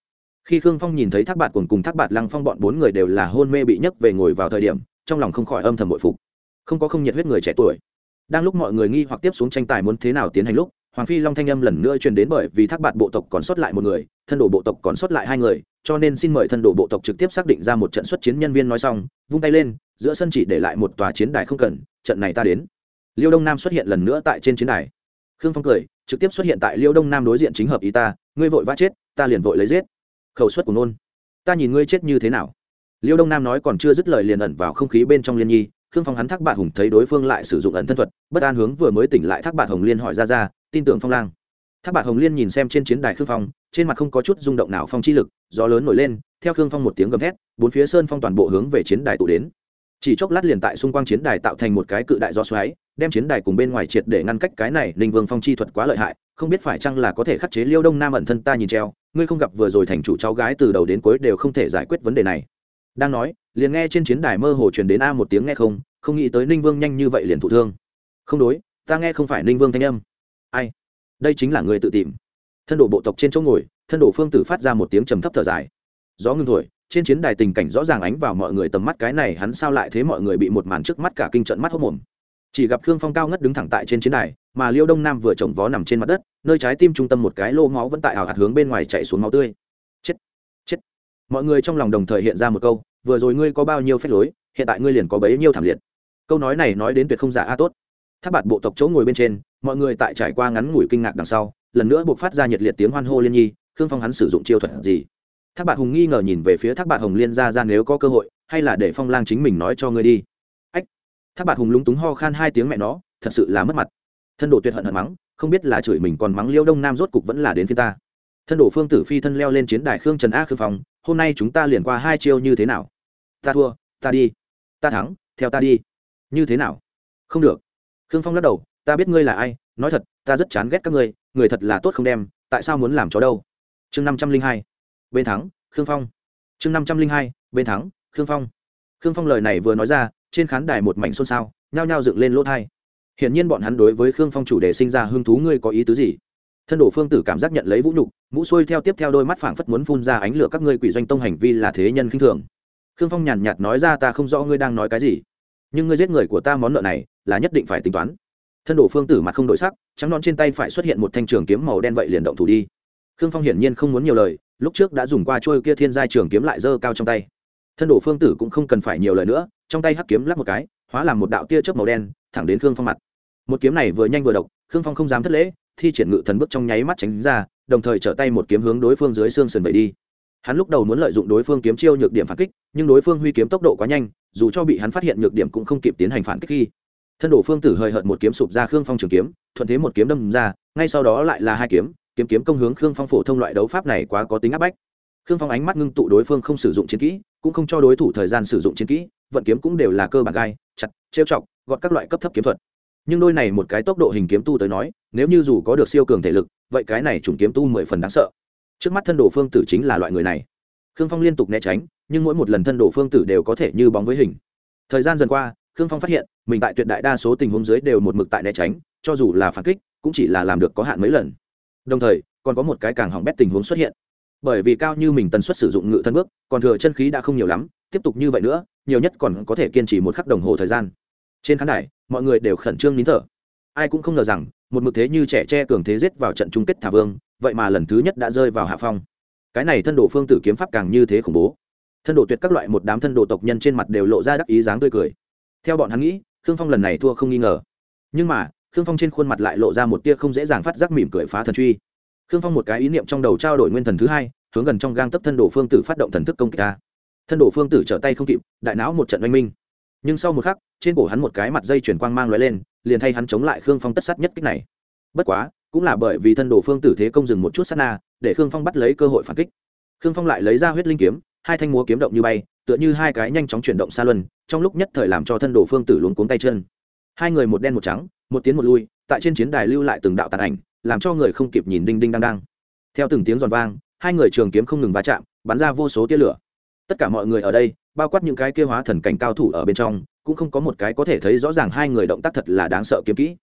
Khi khương phong nhìn thấy thác bạt cùng cùng thác bạt lăng phong bọn bốn người đều là hôn mê bị nhấc về ngồi vào thời điểm, trong lòng không khỏi âm thầm bội phục. Không có không nhiệt huyết người trẻ tuổi. Đang lúc mọi người nghi hoặc tiếp xuống tranh tài muốn thế nào tiến hành lúc, hoàng phi long thanh âm lần nữa truyền đến bởi vì thác bạt bộ tộc còn sót lại một người, thân đồ bộ tộc còn sót lại hai người, cho nên xin mời thân đồ bộ tộc trực tiếp xác định ra một trận xuất chiến nhân viên nói xong, vung tay lên, giữa sân chỉ để lại một tòa chiến đài không cần, trận này ta đến. Liêu đông nam xuất hiện lần nữa tại trên chiến đài khương phong cười, trực tiếp xuất hiện tại liêu đông nam đối diện chính hợp ý ta, ngươi vội vã chết, ta liền vội lấy giết. Khẩu suất của nôn ta nhìn ngươi chết như thế nào. Liêu đông nam nói còn chưa dứt lời liền ẩn vào không khí bên trong liên nhi, khương phong hắn thác bạn hùng thấy đối phương lại sử dụng ẩn thân thuật, bất an hướng vừa mới tỉnh lại thác bạn hồng liên hỏi ra ra, tin tưởng phong lang. Thác bạn hồng liên nhìn xem trên chiến đài khương phong, trên mặt không có chút rung động nào phong chi lực, gió lớn nổi lên, theo khương phong một tiếng gầm thét, bốn phía sơn phong toàn bộ hướng về chiến đài tụ đến. Chỉ chốc lát liền tại xung quanh chiến đài tạo thành một cái cự đại gió xoáy đem chiến đài cùng bên ngoài triệt để ngăn cách cái này linh vương phong chi thuật quá lợi hại, không biết phải chăng là có thể khắc chế liêu đông nam ẩn thân ta nhìn treo, ngươi không gặp vừa rồi thành chủ cháu gái từ đầu đến cuối đều không thể giải quyết vấn đề này. Đang nói, liền nghe trên chiến đài mơ hồ truyền đến a một tiếng nghe không không nghĩ tới ninh vương nhanh như vậy liền thụ thương. Không đối, ta nghe không phải ninh vương thanh âm. Ai? Đây chính là người tự tìm. Thân đổ bộ tộc trên chỗ ngồi, thân đổ phương tử phát ra một tiếng trầm thấp thở dài. Gió ngưng thổi, trên chiến đài tình cảnh rõ ràng ánh vào mọi người tầm mắt, cái này hắn sao lại thế mọi người bị một màn trước mắt cả kinh trận mắt hốc mồm chỉ gặp khương phong cao ngất đứng thẳng tại trên chiến đài, mà liêu đông nam vừa chồng vó nằm trên mặt đất, nơi trái tim trung tâm một cái lô máu vẫn tại ảo hạt hướng bên ngoài chạy xuống máu tươi. Chết chết. Mọi người trong lòng đồng thời hiện ra một câu, vừa rồi ngươi có bao nhiêu phép lối, hiện tại ngươi liền có bấy nhiêu thảm liệt. Câu nói này nói đến tuyệt không giả a tốt. Tháp bạt bộ tộc chỗ ngồi bên trên, mọi người tại trải qua ngắn ngủi kinh ngạc đằng sau, lần nữa buộc phát ra nhiệt liệt tiếng hoan hô liên nhi, khương phong hắn sử dụng chiêu thuật gì? Tháp bạt hùng nghi ngờ nhìn về phía tháp bạt hồng liên ra ra nếu có cơ hội, hay là để phong lang chính mình nói cho ngươi đi. Tháp thác bạt hùng lúng túng ho khan hai tiếng mẹ nó, thật sự là mất mặt. Thân đồ tuyệt hận hận mắng, không biết là chửi mình còn mắng liêu đông nam rốt cục vẫn là đến phía ta. Thân đồ phương tử phi thân leo lên chiến đài khương trần a khương phong, hôm nay chúng ta liền qua hai chiêu như thế nào? Ta thua, ta đi. Ta thắng, theo ta đi. Như thế nào? Không được. Khương phong lắc đầu, ta biết ngươi là ai, nói thật, ta rất chán ghét các ngươi, người thật là tốt không đem, tại sao muốn làm chó đâu? Chương năm trăm linh hai, bên thắng, khương phong. Chương năm trăm linh hai, bên thắng, khương phong. Khương phong lời này vừa nói ra trên khán đài một mảnh xôn xao, nhao nhao dựng lên lỗ thai. Hiển nhiên bọn hắn đối với khương phong chủ đề sinh ra hứng thú, ngươi có ý tứ gì? Thân đổ phương tử cảm giác nhận lấy vũ nhục, mũ xuôi theo tiếp theo đôi mắt phảng phất muốn phun ra ánh lửa các ngươi quỷ doanh tông hành vi là thế nhân khinh thường. Khương phong nhàn nhạt nói ra, ta không rõ ngươi đang nói cái gì, nhưng ngươi giết người của ta món nợ này là nhất định phải tính toán. Thân đổ phương tử mặt không đổi sắc, trắng non trên tay phải xuất hiện một thanh trường kiếm màu đen vậy liền động thủ đi. Khương phong hiển nhiên không muốn nhiều lời, lúc trước đã dùng qua trôi kia thiên giai trường kiếm lại giơ cao trong tay thân đổ phương tử cũng không cần phải nhiều lời nữa, trong tay hắc kiếm lắc một cái, hóa làm một đạo tia chớp màu đen, thẳng đến khương phong mặt. Một kiếm này vừa nhanh vừa độc, khương phong không dám thất lễ, thi triển ngự thần bước trong nháy mắt tránh ra, đồng thời trở tay một kiếm hướng đối phương dưới xương sườn vậy đi. Hắn lúc đầu muốn lợi dụng đối phương kiếm chiêu nhược điểm phản kích, nhưng đối phương huy kiếm tốc độ quá nhanh, dù cho bị hắn phát hiện nhược điểm cũng không kịp tiến hành phản kích khi. Thân đổ phương tử hơi hợt một kiếm sụp ra khương phong trường kiếm, thuận thế một kiếm đâm ra, ngay sau đó lại là hai kiếm kiếm kiếm công hướng khương phong phổ thông loại đấu pháp này quá có tính áp bách. Khương phong ánh mắt ngưng tụ đối phương không sử dụng chiến kỹ cũng không cho đối thủ thời gian sử dụng chiến kỹ, vận kiếm cũng đều là cơ bản gai, chặt, trêu chọc, gọt các loại cấp thấp kiếm thuật. Nhưng đôi này một cái tốc độ hình kiếm tu tới nói, nếu như dù có được siêu cường thể lực, vậy cái này chủng kiếm tu mười phần đáng sợ. Trước mắt thân đồ phương tử chính là loại người này. Khương phong liên tục né tránh, nhưng mỗi một lần thân đồ phương tử đều có thể như bóng với hình. Thời gian dần qua, khương phong phát hiện, mình tại tuyệt đại đa số tình huống dưới đều một mực tại né tránh, cho dù là phản kích, cũng chỉ là làm được có hạn mấy lần. Đồng thời, còn có một cái càng hỏng bét tình huống xuất hiện bởi vì cao như mình tần suất sử dụng ngự thân bước, còn thừa chân khí đã không nhiều lắm, tiếp tục như vậy nữa, nhiều nhất còn có thể kiên trì một khắc đồng hồ thời gian. Trên khán đài, mọi người đều khẩn trương nín thở. Ai cũng không ngờ rằng, một mực thế như trẻ tre cường thế giết vào trận chung kết thả vương, vậy mà lần thứ nhất đã rơi vào hạ phong. Cái này thân đồ phương tử kiếm pháp càng như thế khủng bố. Thân đồ tuyệt các loại một đám thân đồ tộc nhân trên mặt đều lộ ra đắc ý dáng tươi cười. Theo bọn hắn nghĩ, khương phong lần này thua không nghi ngờ. Nhưng mà, khương phong trên khuôn mặt lại lộ ra một tia không dễ dàng phát giác mỉm cười phá thần truy khương phong một cái ý niệm trong đầu trao đổi nguyên thần thứ hai, hướng gần trong gang tấp thân đồ phương tử phát động thần thức công kích ta. Thân đồ phương tử trở tay không kịp, đại não một trận oanh minh. Nhưng sau một khắc, trên cổ hắn một cái mặt dây chuyển quang mang l lên, liền thay hắn chống lại khương phong tất sát nhất kích này. Bất quá, cũng là bởi vì thân đồ phương tử thế công dừng một chút sát na, để khương phong bắt lấy cơ hội phản kích. Khương phong lại lấy ra huyết linh kiếm, hai thanh múa kiếm động như bay, tựa như hai cái nhanh chóng chuyển động xa luân, trong lúc nhất thời làm cho thân đồ phương tử luống cuống tay chân. Hai người một đen một trắng, một tiến một lui, tại trên chiến đài lưu lại từng đạo tàn ảnh làm cho người không kịp nhìn đinh đinh đang đang. Theo từng tiếng giòn vang, hai người trường kiếm không ngừng va chạm, bắn ra vô số tia lửa. Tất cả mọi người ở đây, bao quát những cái kia hóa thần cảnh cao thủ ở bên trong, cũng không có một cái có thể thấy rõ ràng hai người động tác thật là đáng sợ kiếm kỹ.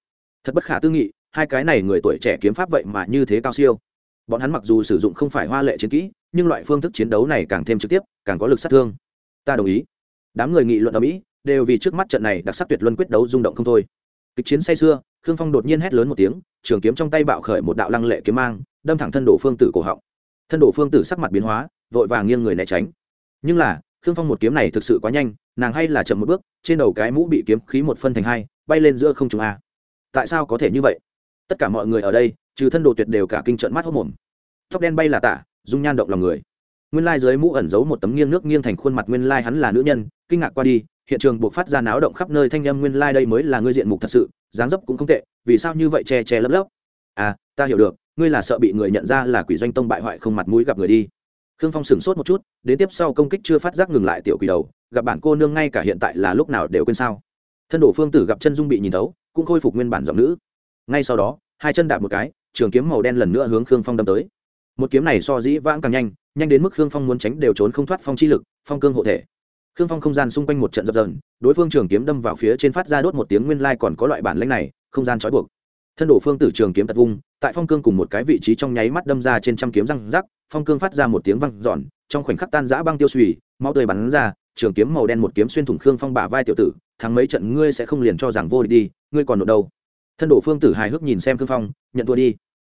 Thật bất khả tư nghị, hai cái này người tuổi trẻ kiếm pháp vậy mà như thế cao siêu. Bọn hắn mặc dù sử dụng không phải hoa lệ chiến kỹ, nhưng loại phương thức chiến đấu này càng thêm trực tiếp, càng có lực sát thương. Ta đồng ý. Đám người nghị luận ở mỹ, đều vì trước mắt trận này đặc sắc tuyệt luân quyết đấu rung động không thôi. Kịch chiến say xưa khương phong đột nhiên hét lớn một tiếng, trường kiếm trong tay bạo khởi một đạo lăng lệ kiếm mang, đâm thẳng thân đổ phương tử cổ họng. Thân đổ phương tử sắc mặt biến hóa, vội vàng nghiêng người né tránh. Nhưng là, khương phong một kiếm này thực sự quá nhanh, nàng hay là chậm một bước, trên đầu cái mũ bị kiếm khí một phân thành hai, bay lên giữa không trung a. Tại sao có thể như vậy? Tất cả mọi người ở đây, trừ thân đồ tuyệt đều cả kinh trận mắt hốc mồm. Tóc đen bay là tả, dung nhan động lòng người. Nguyên lai dưới mũ ẩn giấu một tấm nghiêng nước nghiêng thành khuôn mặt nguyên lai hắn là nữ nhân, kinh ngạc qua đi, hiện trường buộc phát ra náo động khắp nơi thanh âm nguyên lai đây mới là ngươi diện mục thật sự dáng dấp cũng không tệ, vì sao như vậy che che lấp lấp? À ta hiểu được, ngươi là sợ bị người nhận ra là quỷ doanh tông bại hoại không mặt mũi gặp người đi. Khương phong sửng sốt một chút, đến tiếp sau công kích chưa phát giác ngừng lại tiểu quỷ đầu, gặp bản cô nương ngay cả hiện tại là lúc nào đều quên sao. Thân đổ phương tử gặp chân dung bị nhìn thấu, cũng khôi phục nguyên bản giọng nữ. Ngay sau đó, hai chân đạp một cái, trường kiếm màu đen lần nữa hướng khương phong đâm tới. Một kiếm này so dĩ vãng càng nhanh nhanh đến mức khương phong muốn tránh đều trốn không thoát phong chi lực, phong cương hộ thể khương phong không gian xung quanh một trận dập dờn, đối phương trường kiếm đâm vào phía trên phát ra đốt một tiếng nguyên lai còn có loại bản lãnh này, không gian trói buộc. Thân đổ phương tử trường kiếm tật vung, tại phong cương cùng một cái vị trí trong nháy mắt đâm ra trên trăm kiếm răng rắc, phong cương phát ra một tiếng văng giòn trong khoảnh khắc tan giã băng tiêu suy máu tươi bắn ra, trường kiếm màu đen một kiếm xuyên thủng khương phong bả vai tiểu tử, thắng mấy trận ngươi sẽ không liền cho rằng vô địch đi, ngươi còn nộp đâu. Thân đổ phương tử hài hước nhìn xem khương phong, nhận thua đi.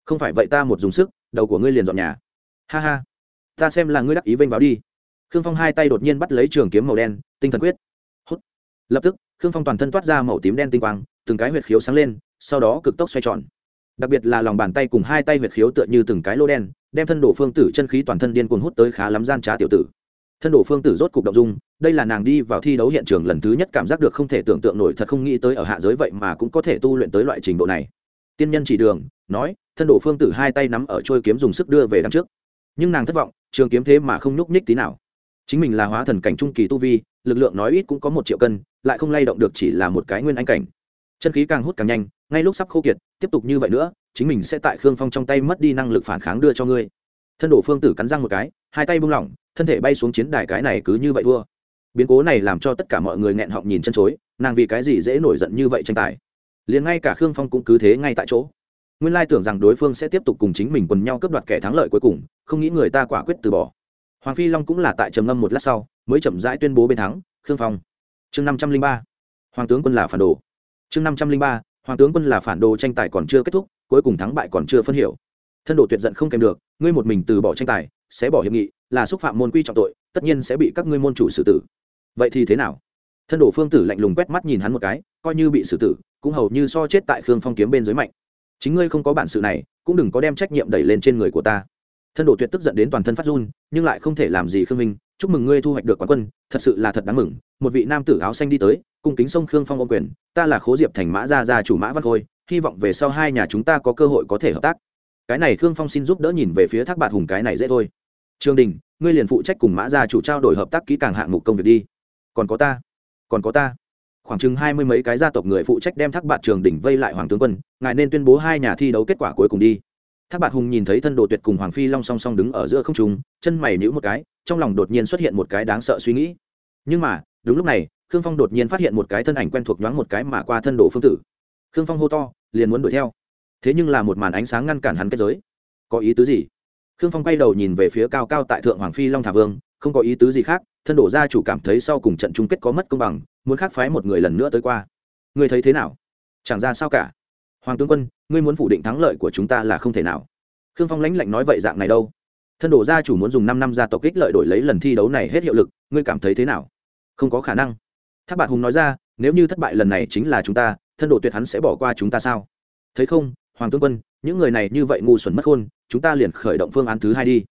Không phải vậy ta một dùng sức, đầu của ngươi liền dọn nhà. Ha ha. Ta xem là ngươi đắc ý vênh vào đi khương phong hai tay đột nhiên bắt lấy trường kiếm màu đen, tinh thần quyết. Hút. Lập tức, khương phong toàn thân toát ra màu tím đen tinh quang, từng cái huyệt khiếu sáng lên, sau đó cực tốc xoay tròn. Đặc biệt là lòng bàn tay cùng hai tay huyệt khiếu tựa như từng cái lô đen, đem thân đổ phương tử chân khí toàn thân điên cuồng hút tới khá lắm gian trá tiểu tử. Thân đổ phương tử rốt cục động dung, đây là nàng đi vào thi đấu hiện trường lần thứ nhất cảm giác được không thể tưởng tượng nổi, thật không nghĩ tới ở hạ giới vậy mà cũng có thể tu luyện tới loại trình độ này. Tiên nhân chỉ đường, nói, thân đổ phương tử hai tay nắm ở trôi kiếm dùng sức đưa về đằng trước. Nhưng nàng thất vọng, trường kiếm thế mà không nhúc nhích tí nào chính mình là hóa thần cảnh trung kỳ tu vi, lực lượng nói ít cũng có một triệu cân, lại không lay động được chỉ là một cái nguyên anh cảnh. Chân khí càng hút càng nhanh, ngay lúc sắp khô kiệt, tiếp tục như vậy nữa, chính mình sẽ tại khương phong trong tay mất đi năng lực phản kháng đưa cho ngươi. Thân đổ phương tử cắn răng một cái, hai tay buông lỏng, thân thể bay xuống chiến đài cái này cứ như vậy thua. Biến cố này làm cho tất cả mọi người nghẹn họng nhìn chân chối, nàng vì cái gì dễ nổi giận như vậy tranh tài? Liền ngay cả khương phong cũng cứ thế ngay tại chỗ. Nguyên lai tưởng rằng đối phương sẽ tiếp tục cùng chính mình quần nhau cướp đoạt kẻ thắng lợi cuối cùng, không nghĩ người ta quả quyết từ bỏ hoàng phi long cũng là tại trầm ngâm một lát sau, mới chậm rãi tuyên bố bên thắng, khương phong. Chương năm trăm linh ba, hoàng tướng quân là phản đồ. Chương năm trăm linh ba, hoàng tướng quân là phản đồ tranh tài còn chưa kết thúc, cuối cùng thắng bại còn chưa phân hiểu. Thân đồ tuyệt giận không kèm được, ngươi một mình từ bỏ tranh tài, sẽ bỏ hiệp nghị, là xúc phạm môn quy trọng tội, tất nhiên sẽ bị các ngươi môn chủ xử tử. Vậy thì thế nào? Thân đồ phương tử lạnh lùng quét mắt nhìn hắn một cái, coi như bị xử tử, cũng hầu như so chết tại khương phong kiếm bên dưới mạnh. Chính ngươi không có bản sự này, cũng đừng có đem trách nhiệm đẩy lên trên người của ta thân đồ tuyệt tức giận đến toàn thân phát run, nhưng lại không thể làm gì khương minh, chúc mừng ngươi thu hoạch được quán quân, thật sự là thật đáng mừng. Một vị nam tử áo xanh đi tới, cung kính sông khương phong ô quyền, ta là khố diệp thành mã gia gia chủ mã văn khôi, hy vọng về sau hai nhà chúng ta có cơ hội có thể hợp tác. Cái này khương phong xin giúp đỡ nhìn về phía thác bạt hùng cái này dễ thôi. Trương đình, ngươi liền phụ trách cùng mã gia chủ trao đổi hợp tác kỹ càng hạng mục công việc đi. Còn có ta, còn có ta. Khoảng chừng hai mươi mấy cái gia tộc người phụ trách đem thác bạt trường đỉnh vây lại hoàng tướng quân, ngài nên tuyên bố hai nhà thi đấu kết quả cuối cùng đi thác bạt hùng nhìn thấy thân đồ tuyệt cùng hoàng phi long song song đứng ở giữa không trung, chân mày nhíu một cái, trong lòng đột nhiên xuất hiện một cái đáng sợ suy nghĩ. Nhưng mà, đúng lúc này, khương phong đột nhiên phát hiện một cái thân ảnh quen thuộc nhoáng một cái mà qua thân đồ phương tử. Khương phong hô to, liền muốn đuổi theo. Thế nhưng là một màn ánh sáng ngăn cản hắn kết giới. Có ý tứ gì? Khương phong quay đầu nhìn về phía cao cao tại thượng hoàng phi long thả vương, không có ý tứ gì khác, thân đổ gia chủ cảm thấy sau cùng trận chung kết có mất công bằng, muốn khác phái một người lần nữa tới qua. Ngươi thấy thế nào? Chẳng ra sao cả hoàng tướng quân, ngươi muốn phủ định thắng lợi của chúng ta là không thể nào. Khương phong lãnh lạnh nói vậy dạng này đâu? Thân đổ gia chủ muốn dùng năm năm gia tộc kích lợi đổi lấy lần thi đấu này hết hiệu lực, ngươi cảm thấy thế nào? Không có khả năng. Tháp bạt hùng nói ra, nếu như thất bại lần này chính là chúng ta, thân đồ tuyệt hắn sẽ bỏ qua chúng ta sao? Thấy không, hoàng tướng quân, những người này như vậy ngu xuẩn mất khôn chúng ta liền khởi động phương án thứ hai đi.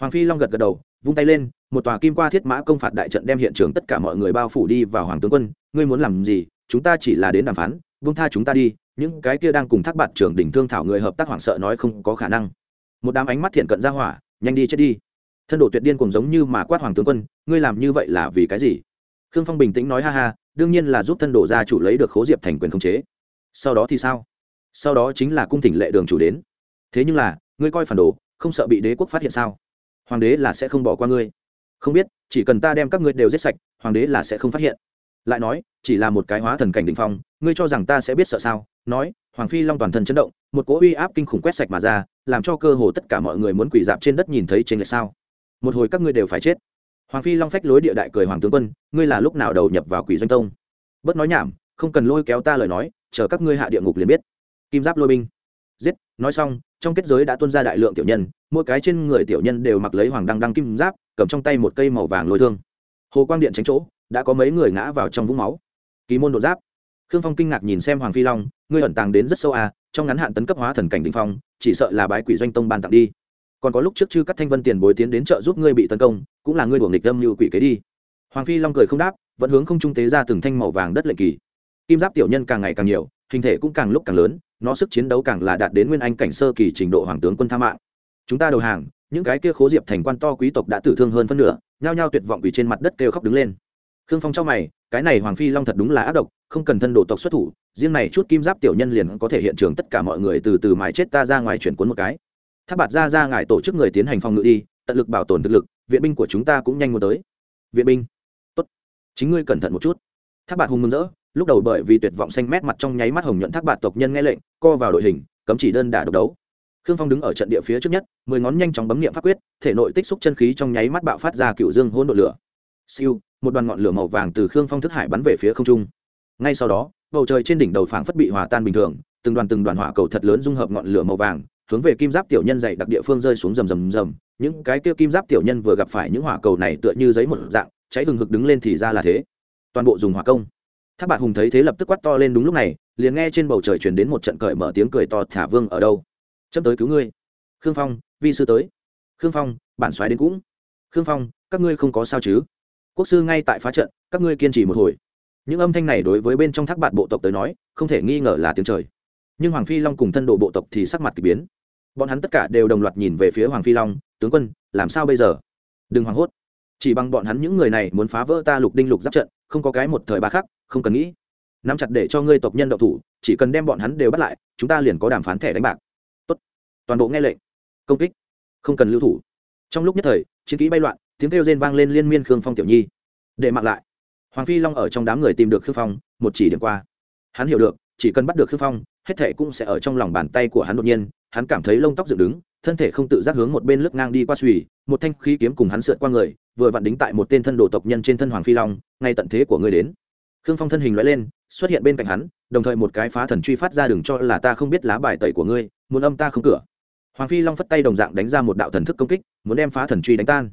Hoàng phi long gật gật đầu, vung tay lên, một tòa kim qua thiết mã công phạt đại trận đem hiện trường tất cả mọi người bao phủ đi vào hoàng tướng quân, ngươi muốn làm gì? Chúng ta chỉ là đến đàm phán vung tha chúng ta đi những cái kia đang cùng thác bạt trưởng đỉnh thương thảo người hợp tác hoảng sợ nói không có khả năng. Một đám ánh mắt thiện cận ra hỏa, nhanh đi chết đi. Thân đồ tuyệt điên cùng giống như mà quát hoàng tướng quân, ngươi làm như vậy là vì cái gì? Khương phong bình tĩnh nói ha ha, đương nhiên là giúp thân đồ gia chủ lấy được khố diệp thành quyền khống chế. Sau đó thì sao? Sau đó chính là cung thỉnh lệ đường chủ đến. Thế nhưng là, ngươi coi phản đồ, không sợ bị đế quốc phát hiện sao? Hoàng đế là sẽ không bỏ qua ngươi. Không biết, chỉ cần ta đem các ngươi đều giết sạch, hoàng đế là sẽ không phát hiện. Lại nói, chỉ là một cái hóa thần cảnh định phong, ngươi cho rằng ta sẽ biết sợ sao? Nói, hoàng phi long toàn thân chấn động, một cỗ uy áp kinh khủng quét sạch mà ra, làm cho cơ hồ tất cả mọi người muốn quỳ dạp trên đất nhìn thấy trên lệch sao. Một hồi các ngươi đều phải chết. Hoàng phi long phách lối địa đại cười hoàng tướng quân, ngươi là lúc nào đầu nhập vào quỷ doanh tông? Bớt nói nhảm, không cần lôi kéo ta lời nói, chờ các ngươi hạ địa ngục liền biết. Kim giáp lôi binh. Giết, nói xong, trong kết giới đã tuân ra đại lượng tiểu nhân, mỗi cái trên người tiểu nhân đều mặc lấy hoàng đăng đăng kim giáp, cầm trong tay một cây màu vàng lôi thương. Hồ quang điện tránh chỗ, đã có mấy người ngã vào trong vũng máu. Kỳ môn đột giáp khương phong kinh ngạc nhìn xem hoàng phi long, ngươi ẩn tàng đến rất sâu à trong ngắn hạn tấn cấp hóa thần cảnh đình phong, chỉ sợ là bái quỷ doanh tông ban tặng đi. Còn có lúc trước chư cắt thanh vân tiền bối tiến đến trợ giúp ngươi bị tấn công, cũng là ngươi đuổi nghịch âm như quỷ kế đi. Hoàng phi long cười không đáp, vẫn hướng không trung tế ra từng thanh màu vàng đất lệnh kỳ. Kim giáp tiểu nhân càng ngày càng nhiều, hình thể cũng càng lúc càng lớn, nó sức chiến đấu càng là đạt đến nguyên anh cảnh sơ kỳ trình độ hoàng tướng quân tha mạng. Chúng ta đầu hàng, những cái kia khố diệp thành quan to quý tộc đã tử thương hơn phân nửa, nhao nhao tuyệt vọng vì trên mặt đất kêu khóc đứng lên khương phong cho mày, cái này hoàng phi long thật đúng là ác độc, không cần thân độ tộc xuất thủ, riêng này chút kim giáp tiểu nhân liền có thể hiện trường tất cả mọi người từ từ mái chết ta ra ngoài chuyển cuốn một cái. Tháp bạt ra ra ngài tổ chức người tiến hành phòng ngự đi, tận lực bảo tồn thực lực, viện binh của chúng ta cũng nhanh muốn tới. Viện binh. Tốt. Chính ngươi cẩn thận một chút. Tháp bạt hùng mừng rỡ, lúc đầu bởi vì tuyệt vọng xanh mét mặt trong nháy mắt hồng nhuận thác bạt tộc nhân nghe lệnh, co vào đội hình, cấm chỉ đơn đả độc đấu. Khương phong đứng ở trận địa phía trước nhất, mười ngón nhanh chóng bấm nghiệm pháp quyết, thể nội tích xúc chân khí trong nháy mắt bạo phát ra cựu dương hỗn độ lửa siêu, một đoàn ngọn lửa màu vàng từ khương phong thức hải bắn về phía không trung. Ngay sau đó, bầu trời trên đỉnh đầu phảng phất bị hòa tan bình thường, từng đoàn từng đoàn hỏa cầu thật lớn dung hợp ngọn lửa màu vàng, hướng về kim giáp tiểu nhân dày đặc địa phương rơi xuống rầm rầm rầm. Những cái kia kim giáp tiểu nhân vừa gặp phải những hỏa cầu này tựa như giấy một dạng, cháy hừng hực đứng lên thì ra là thế. Toàn bộ dùng hỏa công. Tháp bạc hùng thấy thế lập tức quát to lên đúng lúc này, liền nghe trên bầu trời chuyển đến một trận cởi mở tiếng cười to, thả vương ở đâu? Chấm tới cứu ngươi. Khương phong, vi sư tới. Khương phong, bản xoáy đến cũng. Khương phong, các ngươi không có sao chứ? Quốc sư ngay tại phá trận, các ngươi kiên trì một hồi. Những âm thanh này đối với bên trong thác bạn bộ tộc tới nói, không thể nghi ngờ là tiếng trời. Nhưng hoàng phi long cùng thân độ bộ tộc thì sắc mặt k ỳ biến. Bọn hắn tất cả đều đồng loạt nhìn về phía hoàng phi long, tướng quân, làm sao bây giờ? Đừng hoảng hốt. Chỉ bằng bọn hắn những người này muốn phá vỡ ta lục đinh lục giáp trận, không có cái một thời ba khắc, không cần nghĩ. Nắm chặt để cho ngươi tộc nhân đậu thủ, chỉ cần đem bọn hắn đều bắt lại, chúng ta liền có đàm phán thẻ đánh bạc. Tốt. toàn bộ nghe lệnh. Công kích. Không cần lưu thủ. Trong lúc nhất thời, chiến kỹ bay loạn tiếng kêu rên vang lên liên miên khương phong tiểu nhi. Để mặc lại. Hoàng phi long ở trong đám người tìm được khương phong, một chỉ điểm qua. Hắn hiểu được, chỉ cần bắt được khương phong, hết thệ cũng sẽ ở trong lòng bàn tay của hắn đột nhiên. Hắn cảm thấy lông tóc dựng đứng, thân thể không tự giác hướng một bên lướt ngang đi qua suy một thanh khí kiếm cùng hắn sượt qua người, vừa vặn đính tại một tên thân đồ tộc nhân trên thân hoàng phi long, ngay tận thế của người đến. Khương phong thân hình loại lên, xuất hiện bên cạnh hắn, đồng thời một cái phá thần truy phát ra đừng cho là ta không biết lá bài tẩy của ngươi, muốn âm ta không cửa. Hoàng phi long phất tay đồng dạng đánh ra một đạo thần thức công kích, muốn đem phá thần truy đánh tan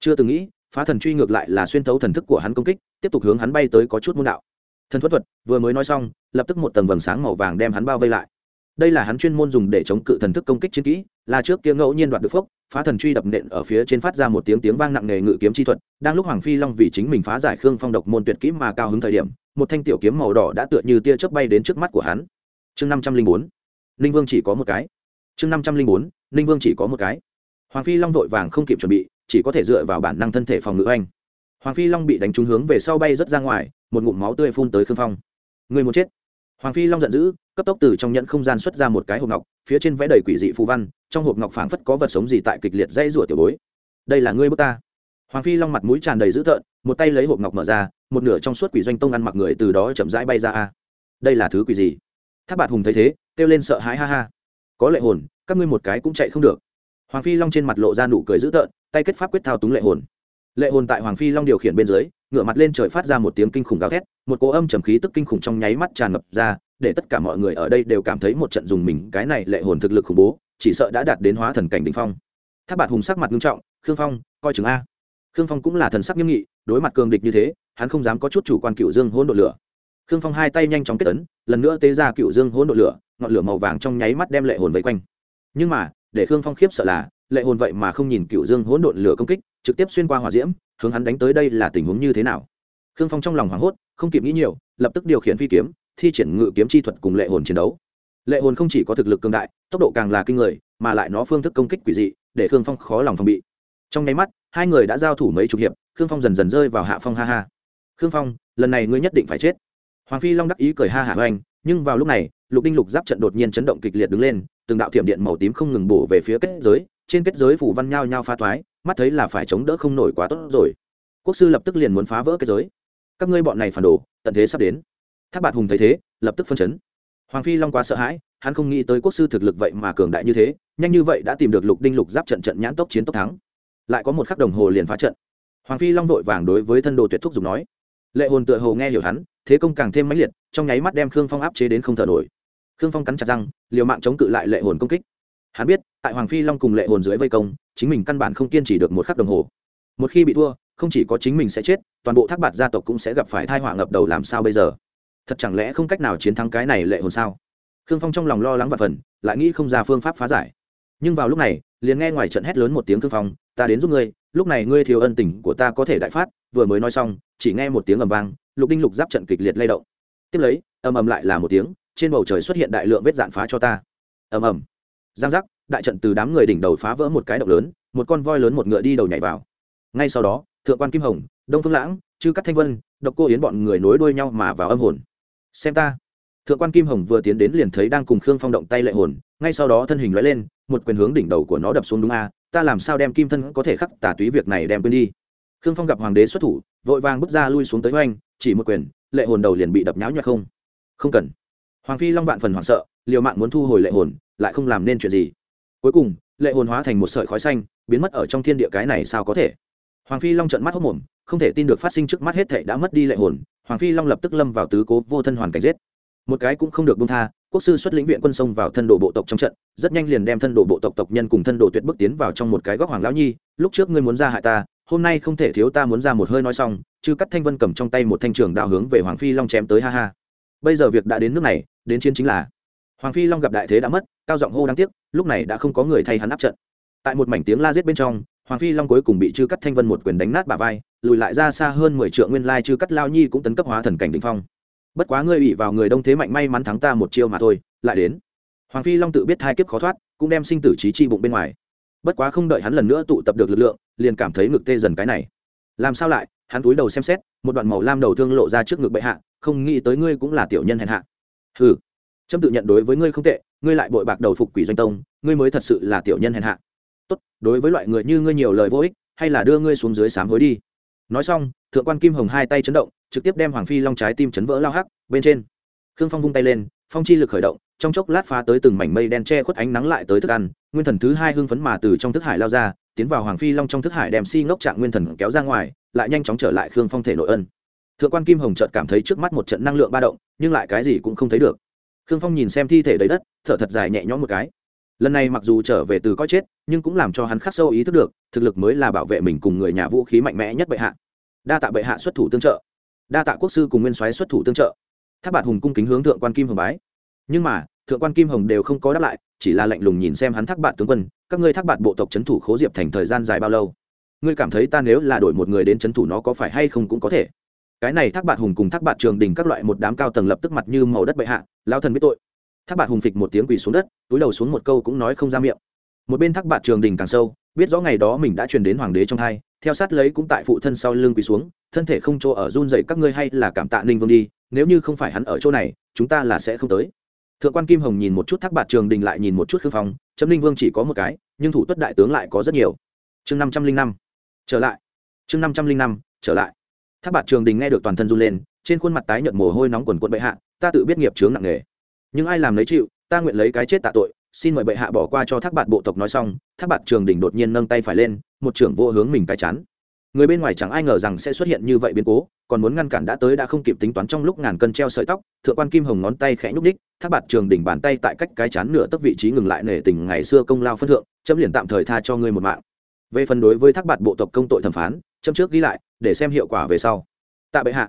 chưa từng nghĩ, phá thần truy ngược lại là xuyên thấu thần thức của hắn công kích, tiếp tục hướng hắn bay tới có chút môn đạo. Thần thuật thuật, vừa mới nói xong, lập tức một tầng vầng sáng màu vàng đem hắn bao vây lại. Đây là hắn chuyên môn dùng để chống cự thần thức công kích chiến kỹ, là trước kia ngẫu nhiên đoạt được phốc phá thần truy đập nện ở phía trên phát ra một tiếng tiếng vang nặng nề ngự kiếm chi thuật, đang lúc hoàng phi long vì chính mình phá giải khương phong độc môn tuyệt kỹ mà cao hứng thời điểm, một thanh tiểu kiếm màu đỏ đã tựa như tia chớp bay đến trước mắt của hắn. Chương năm trăm linh bốn, ninh vương chỉ có một cái. Chương năm trăm linh bốn, ninh vương chỉ có một cái. Hoàng phi long vội vàng không kịp chuẩn bị chỉ có thể dựa vào bản năng thân thể phòng ngự anh. Hoàng phi long bị đánh trúng hướng về sau bay rớt ra ngoài, một ngụm máu tươi phun tới khương phong. Người muốn chết. Hoàng phi long giận dữ, cấp tốc từ trong nhận không gian xuất ra một cái hộp ngọc, phía trên vẽ đầy quỷ dị phù văn, trong hộp ngọc phảng phất có vật sống gì tại kịch liệt dây rủa tiểu bối. Đây là ngươi bước ta. Hoàng phi long mặt mũi tràn đầy dữ tợn, một tay lấy hộp ngọc mở ra, một nửa trong suốt quỷ doanh tông ăn mặc người từ đó chậm rãi bay ra a. Đây là thứ quỷ gì? Tháp bạt hùng thấy thế, kêu lên sợ hãi, ha ha. Có lệ hồn, các ngươi một cái cũng chạy không được hoàng phi long trên mặt lộ ra nụ cười dữ tợn, tay kết pháp quyết thao túng lệ hồn. Lệ hồn tại hoàng phi long điều khiển bên dưới ngựa mặt lên trời phát ra một tiếng kinh khủng gào thét, một cỗ âm trầm khí tức kinh khủng trong nháy mắt tràn ngập ra, để tất cả mọi người ở đây đều cảm thấy một trận dùng mình, cái này lệ hồn thực lực khủng bố, chỉ sợ đã đạt đến hóa thần cảnh đ ỉ n h phong. Tháp bạt hùng sắc mặt nghiêm trọng, khương phong, coi chừng a. Khương phong cũng là thần sắc nghiêm nghị, đối mặt cường địch như thế, hắn không dám có chút chủ quan cựu dương hỗn đội lửa. Khương phong hai tay nhanh chóng kết tấn lần nữa tế ra cựu dương hỗn đội lửa, ngọn lửa màu vàng trong nháy mắt đem lệ hồn vây quanh. Nhưng mà để khương phong khiếp sợ là, lệ hồn vậy mà không nhìn cựu dương hỗn độn lửa công kích, trực tiếp xuyên qua hỏa diễm, hướng hắn đánh tới đây là tình huống như thế nào? Khương phong trong lòng hoảng hốt, không kịp nghĩ nhiều, lập tức điều khiển phi kiếm, thi triển ngự kiếm chi thuật cùng lệ hồn chiến đấu. Lệ hồn không chỉ có thực lực cường đại, tốc độ càng là kinh người, mà lại nó phương thức công kích quỷ dị, để khương phong khó lòng phòng bị. Trong nháy mắt, hai người đã giao thủ mấy chục hiệp, khương phong dần dần rơi vào hạ phong ha ha. Khương phong, lần này ngươi nhất định phải chết. Hoàng phi long đắc ý cười ha hả hoành nhưng vào lúc này lục đinh lục giáp trận đột nhiên chấn động kịch liệt đứng lên, từng đạo thiểm điện màu tím không ngừng bổ về phía kết giới, trên kết giới phủ văn nhao nhao pha thoái, mắt thấy là phải chống đỡ không nổi quá tốt rồi. Quốc sư lập tức liền muốn phá vỡ kết giới. Các ngươi bọn này phản đồ, tận thế sắp đến. Tháp bạt hùng thấy thế, lập tức phân chấn. Hoàng phi long quá sợ hãi, hắn không nghĩ tới quốc sư thực lực vậy mà cường đại như thế, nhanh như vậy đã tìm được lục đinh lục giáp trận trận nhãn tốc chiến tốc thắng. Lại có một khắc đồng hồ liền phá trận. Hoàng phi long vội vàng đối với thân đồ tuyệt thúc dùng nói. Lệ hồn tựa hồ nghe hiểu hắn, thế công càng thêm mãnh liệt, trong nháy mắt đem khương phong áp chế đến không thở nổi khương phong cắn chặt răng, liều mạng chống cự lại lệ hồn công kích. Hắn biết, tại hoàng phi long cùng lệ hồn dưới vây công, chính mình căn bản không kiên trì được một khắc đồng hồ. Một khi bị thua, không chỉ có chính mình sẽ chết, toàn bộ thác bạt gia tộc cũng sẽ gặp phải thai họa ngập đầu làm sao bây giờ? Thật chẳng lẽ không cách nào chiến thắng cái này lệ hồn sao? Khương phong trong lòng lo lắng và phần lại nghĩ không ra phương pháp phá giải. Nhưng vào lúc này, liền nghe ngoài trận hét lớn một tiếng khương phong, ta đến giúp ngươi, lúc này ngươi thiếu ân tình của ta có thể đại phát. Vừa mới nói xong, chỉ nghe một tiếng ầm vang, lục đinh lục giáp trận kịch liệt lay động. Tiếp lấy, ầm ầm lại là một tiếng trên bầu trời xuất hiện đại lượng vết dạn phá cho ta. Ầm ầm. Giang giác, đại trận từ đám người đỉnh đầu phá vỡ một cái động lớn, một con voi lớn một ngựa đi đầu nhảy vào. Ngay sau đó, thượng quan kim hồng, đông phương lãng, chư cắt thanh vân, độc cô yến bọn người nối đuôi nhau mà vào âm hồn. Xem ta. Thượng quan kim hồng vừa tiến đến liền thấy đang cùng khương phong động tay lệ hồn, ngay sau đó thân hình lóe lên, một quyền hướng đỉnh đầu của nó đập xuống đúng a, ta làm sao đem kim thân có thể khắc tả túy việc này đem quên đi. Khương phong gặp hoàng đế xuất thủ, vội vàng bước ra lui xuống tới oanh, chỉ một quyền, lệ hồn đầu liền bị đập nháo nhọt không. Không cần hoàng phi long vạn phần hoảng sợ, liều mạng muốn thu hồi lệ hồn, lại không làm nên chuyện gì. Cuối cùng, lệ hồn hóa thành một sợi khói xanh, biến mất ở trong thiên địa cái này sao có thể? Hoàng phi long trận mắt hốc mồm, không thể tin được phát sinh trước mắt hết thệ đã mất đi lệ hồn, hoàng phi long lập tức lâm vào tứ cố vô thân hoàn cảnh giết. Một cái cũng không được bông tha, quốc sư xuất lĩnh viện quân sông vào thân đồ bộ tộc trong trận, rất nhanh liền đem thân đồ bộ tộc tộc nhân cùng thân đồ tuyệt bước tiến vào trong một cái góc hoàng lão nhi, lúc trước ngươi muốn ra hại ta, hôm nay không thể thiếu ta muốn ra một hơi nói xong, chư cắt thanh vân cầm trong tay một thanh trường đạo hướng về hoàng phi long chém tới, ha ha bây giờ việc đã đến nước này, đến chiến chính là. Hoàng phi long gặp đại thế đã mất, cao giọng hô đáng tiếc, lúc này đã không có người thay hắn áp trận. Tại một mảnh tiếng la giết bên trong, hoàng phi long cuối cùng bị chư cắt thanh vân một quyền đánh nát bả vai, lùi lại ra xa hơn mười triệu nguyên lai chư cắt lao nhi cũng tấn cấp hóa thần cảnh đ ỉ n h phong. Bất quá ngươi ủy vào người đông thế mạnh may mắn thắng ta một chiêu mà thôi, lại đến. Hoàng phi long tự biết hai kiếp khó thoát, cũng đem sinh tử trí chi bụng bên ngoài. Bất quá không đợi hắn lần nữa tụ tập được lực lượng, liền cảm thấy ngực tê dần cái này. Làm sao lại? Hắn túi đầu xem xét, một đoạn màu lam đầu thương lộ ra trước ngực bệ hạ không nghĩ tới ngươi cũng là tiểu nhân hèn hạ. Hừ, trâm tự nhận đối với ngươi không tệ ngươi lại bội bạc đầu phục quỷ doanh tông ngươi mới thật sự là tiểu nhân hèn hạ. Tốt đối với loại người như ngươi nhiều lời vô ích hay là đưa ngươi xuống dưới sám hối đi. Nói xong thượng quan kim hồng hai tay chấn động trực tiếp đem hoàng phi long trái tim chấn vỡ lao hắc bên trên. Khương phong vung tay lên phong chi lực khởi động trong chốc lát phá tới từng mảnh mây đen che khuất ánh nắng lại tới thức ăn nguyên thần thứ hai hưng phấn mà từ trong thức hải lao ra tiến vào hoàng phi long trong thức hải đem si ngốc trạng nguyên thần kéo ra ngoài lại nhanh chóng trở lại khương phong thể nội ân thượng quan kim hồng chợt cảm thấy trước mắt một trận năng lượng ba động, nhưng lại cái gì cũng không thấy được. Khương phong nhìn xem thi thể đầy đất, thở thật dài nhẹ nhõm một cái. Lần này mặc dù trở về từ coi chết, nhưng cũng làm cho hắn khắc sâu ý thức được, thực lực mới là bảo vệ mình cùng người nhà vũ khí mạnh mẽ nhất bệ hạ. Đa tạ bệ hạ xuất thủ tương trợ. Đa tạ quốc sư cùng nguyên soái xuất thủ tương trợ. Tháp bạt hùng cung kính hướng thượng quan kim hồng bái. Nhưng mà, thượng quan kim hồng đều không có đáp lại, chỉ là lạnh lùng nhìn xem hắn thác bạt tướng quân, các ngươi thác bạt bộ tộc c h ấ n thủ khố diệp thành thời gian dài bao lâu? Ngươi cảm thấy ta nếu là đổi một người đến c h ấ n thủ nó có phải hay không cũng có thể? Cái này thác bạt hùng cùng thác bạt trường đình các loại một đám cao tầng lập tức mặt như màu đất bệ hạ, lao thần biết tội. Thác bạt hùng phịch một tiếng quỳ xuống đất, túi đầu xuống một câu cũng nói không ra miệng. Một bên thác bạt trường đình càng sâu, biết rõ ngày đó mình đã truyền đến hoàng đế trong hai theo sát lấy cũng tại phụ thân sau lưng quỳ xuống, thân thể không chỗ ở run dậy các ngươi hay là cảm tạ ninh vương đi, nếu như không phải hắn ở chỗ này, chúng ta là sẽ không tới. Thượng quan kim hồng nhìn một chút thác bạt trường đình lại nhìn một chút khương phong, chấm linh vương chỉ có một cái, nhưng thủ tuất đại tướng lại có rất nhiều. Chương năm trăm linh năm, trở lại. Chương năm trăm linh năm, trở lại thác bạt trường đình nghe được toàn thân run lên, trên khuôn mặt tái nhợt mồ hôi nóng quần quận bệ hạ, ta tự biết nghiệp chướng nặng nề nhưng ai làm lấy chịu, ta nguyện lấy cái chết tạ tội, xin mời bệ hạ bỏ qua cho thác bạt bộ tộc nói xong thác bạt trường đình đột nhiên nâng tay phải lên, một trưởng vô hướng mình cái chán. người bên ngoài chẳng ai ngờ rằng sẽ xuất hiện như vậy biến cố, còn muốn ngăn cản đã tới đã không kịp tính toán trong lúc ngàn cân treo sợi tóc, thượng quan kim hồng ngón tay khẽ nhúc ních thác bạt trường đỉnh bàn tay tại cách cái chán nửa tấc vị trí ngừng lại nể tình ngày xưa công lao phân thượng, chấm liền tạm thời tha cho ngươi một mạng về phần đối với thác bạt bộ tộc công tội thẩm phán, chấm trước ghi lại để xem hiệu quả về sau. Tạ bệ hạ.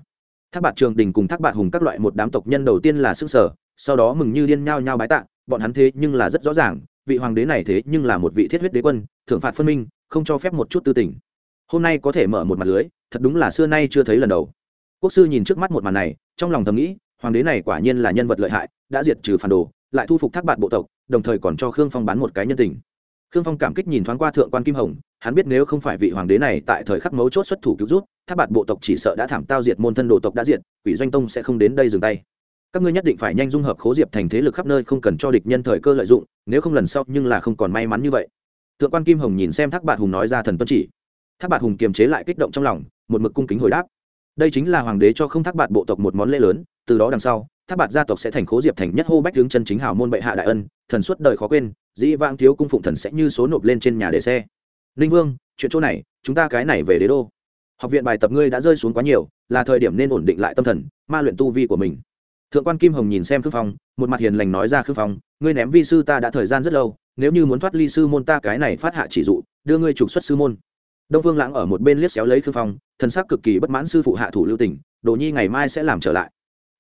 Thác bạt trường đình cùng thác bạt hùng các loại một đám tộc nhân đầu tiên là sức sở, sau đó mừng như điên nhao nhao bái tạ, bọn hắn thế nhưng là rất rõ ràng, vị hoàng đế này thế nhưng là một vị thiết huyết đế quân, thưởng phạt phân minh, không cho phép một chút tư tình. Hôm nay có thể mở một mặt lưới, thật đúng là xưa nay chưa thấy lần đầu. Quốc sư nhìn trước mắt một màn này, trong lòng thầm nghĩ, hoàng đế này quả nhiên là nhân vật lợi hại, đã diệt trừ phản đồ, lại thu phục thác bạt bộ tộc, đồng thời còn cho khương phong bán một cái nhân tình khương phong cảm kích nhìn thoáng qua thượng quan kim hồng, hắn biết nếu không phải vị hoàng đế này tại thời khắc mấu chốt xuất thủ cứu rút tháp bạt bộ tộc chỉ sợ đã thảm tao diệt môn thân đồ tộc đã diệt, quỷ doanh tông sẽ không đến đây dừng tay. Các ngươi nhất định phải nhanh dung hợp khố diệp thành thế lực khắp nơi không cần cho địch nhân thời cơ lợi dụng, nếu không lần sau nhưng là không còn may mắn như vậy. Thượng quan kim hồng nhìn xem thác bạt hùng nói ra thần tuân chỉ. Thác bạt hùng kiềm chế lại kích động trong lòng, một mực cung kính hồi đáp. Đây chính là hoàng đế cho không thác bạt bộ tộc một món lễ lớn, từ đó đằng sau thác bạt gia tộc sẽ thành khố diệp thành nhất hô bách tướng chân chính hào môn bệ hạ đại ân, thần suốt đời khó quên dĩ vãng thiếu cung phụng thần sẽ như số nộp lên trên nhà để xe. Ninh vương, chuyện chỗ này, chúng ta cái này về đế đô. Học viện bài tập ngươi đã rơi xuống quá nhiều, là thời điểm nên ổn định lại tâm thần, ma luyện tu vi của mình. Thượng quan kim hồng nhìn xem khương phong, một mặt hiền lành nói ra khương phong, ngươi ném vi sư ta đã thời gian rất lâu, nếu như muốn thoát ly sư môn ta cái này phát hạ chỉ dụ, đưa ngươi trục xuất sư môn. Đông phương lãng ở một bên liếc xéo lấy khương phong, thần sắc cực kỳ bất mãn sư phụ hạ thủ lưu tình, đồ nhi ngày mai sẽ làm trở lại.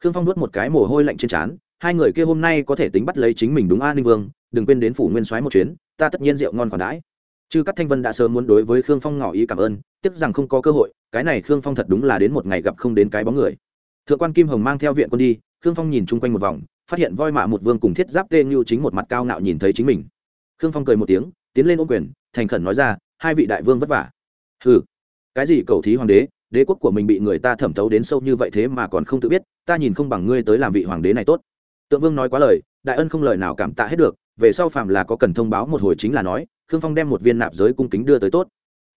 Khương phong nuốt một cái mồ hôi lạnh trên trán hai người kia hôm nay có thể tính bắt lấy chính mình đúng an ninh vương đừng quên đến phủ nguyên soái một chuyến ta tất nhiên rượu ngon còn đãi chư cắt thanh vân đã sớm muốn đối với khương phong ngỏ ý cảm ơn tiếc rằng không có cơ hội cái này khương phong thật đúng là đến một ngày gặp không đến cái bóng người thượng quan kim hồng mang theo viện quân đi khương phong nhìn chung quanh một vòng phát hiện voi mạ một vương cùng thiết giáp tê như chính một mặt cao ngạo nhìn thấy chính mình khương phong cười một tiếng tiến lên ôm quyền thành khẩn nói ra hai vị đại vương vất vả ừ cái gì cầu thí hoàng đế đế quốc của mình bị người ta thẩm thấu đến sâu như vậy thế mà còn không tự biết ta nhìn không bằng ngươi tới làm vị hoàng đế này tốt tượng vương nói quá lời, đại ân không lời nào cảm tạ hết được, về sau phàm là có cần thông báo một hồi chính là nói, khương phong đem một viên nạp giới cung kính đưa tới tốt.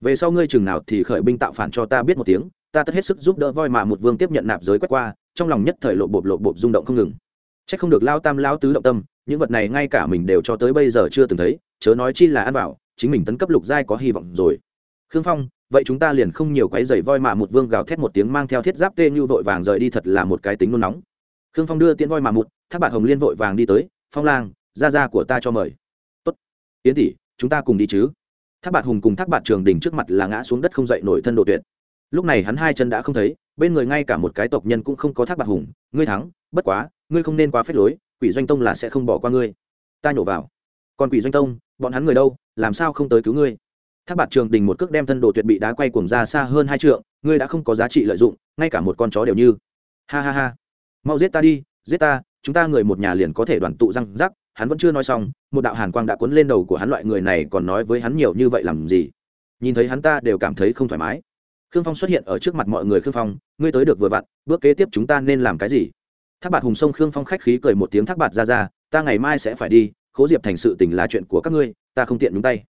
Về sau ngươi chừng nào thì khởi binh tạo phản cho ta biết một tiếng, ta tất hết sức giúp đỡ voi mà một vương tiếp nhận nạp giới quét qua, trong lòng nhất thời lộ bộp lộ bộp rung động không ngừng. Chắc không được lao tam lao tứ động tâm, những vật này ngay cả mình đều cho tới bây giờ chưa từng thấy, chớ nói chi là ăn bảo chính mình tấn cấp lục giai có hy vọng rồi. Khương phong, vậy chúng ta liền không nhiều quấy giày voi mà một vương gào thét một tiếng mang theo thiết giáp tê như vội vàng rời đi thật là một cái tính nôn nóng. Khương phong đưa tiễn voi mà một thác bạn hồng liên vội vàng đi tới, phong lang ra ra của ta cho mời. Tốt. Tiến tỷ, chúng ta cùng đi chứ. Thác bạn hùng cùng thác bạn trường đình trước mặt là ngã xuống đất không dậy nổi thân độ tuyệt. Lúc này hắn hai chân đã không thấy, bên người ngay cả một cái tộc nhân cũng không có thác bạn hùng. Ngươi thắng, bất quá, ngươi không nên quá phép lối, quỷ doanh tông là sẽ không bỏ qua ngươi. Ta nhổ vào. Còn quỷ doanh tông, bọn hắn người đâu, làm sao không tới cứu ngươi? Thác bạt trường đình một cước đem thân đồ tuyệt bị đá quay cuồng ra xa hơn hai trượng, ngươi đã không có giá trị lợi dụng, ngay cả một con chó đều như. Ha ha ha. Mau giết ta đi, giết ta chúng ta người một nhà liền có thể đoàn tụ răng rắc, hắn vẫn chưa nói xong, một đạo hàn quang đã cuốn lên đầu của hắn loại người này còn nói với hắn nhiều như vậy làm gì? Nhìn thấy hắn ta đều cảm thấy không thoải mái. Khương phong xuất hiện ở trước mặt mọi người khương phong, ngươi tới được vừa vặn, bước kế tiếp chúng ta nên làm cái gì? Thác bạt hùng sông khương phong khách khí cười một tiếng thác bạt ra ra, ta ngày mai sẽ phải đi, khố diệp thành sự tình là chuyện của các ngươi, ta không tiện nhúng tay.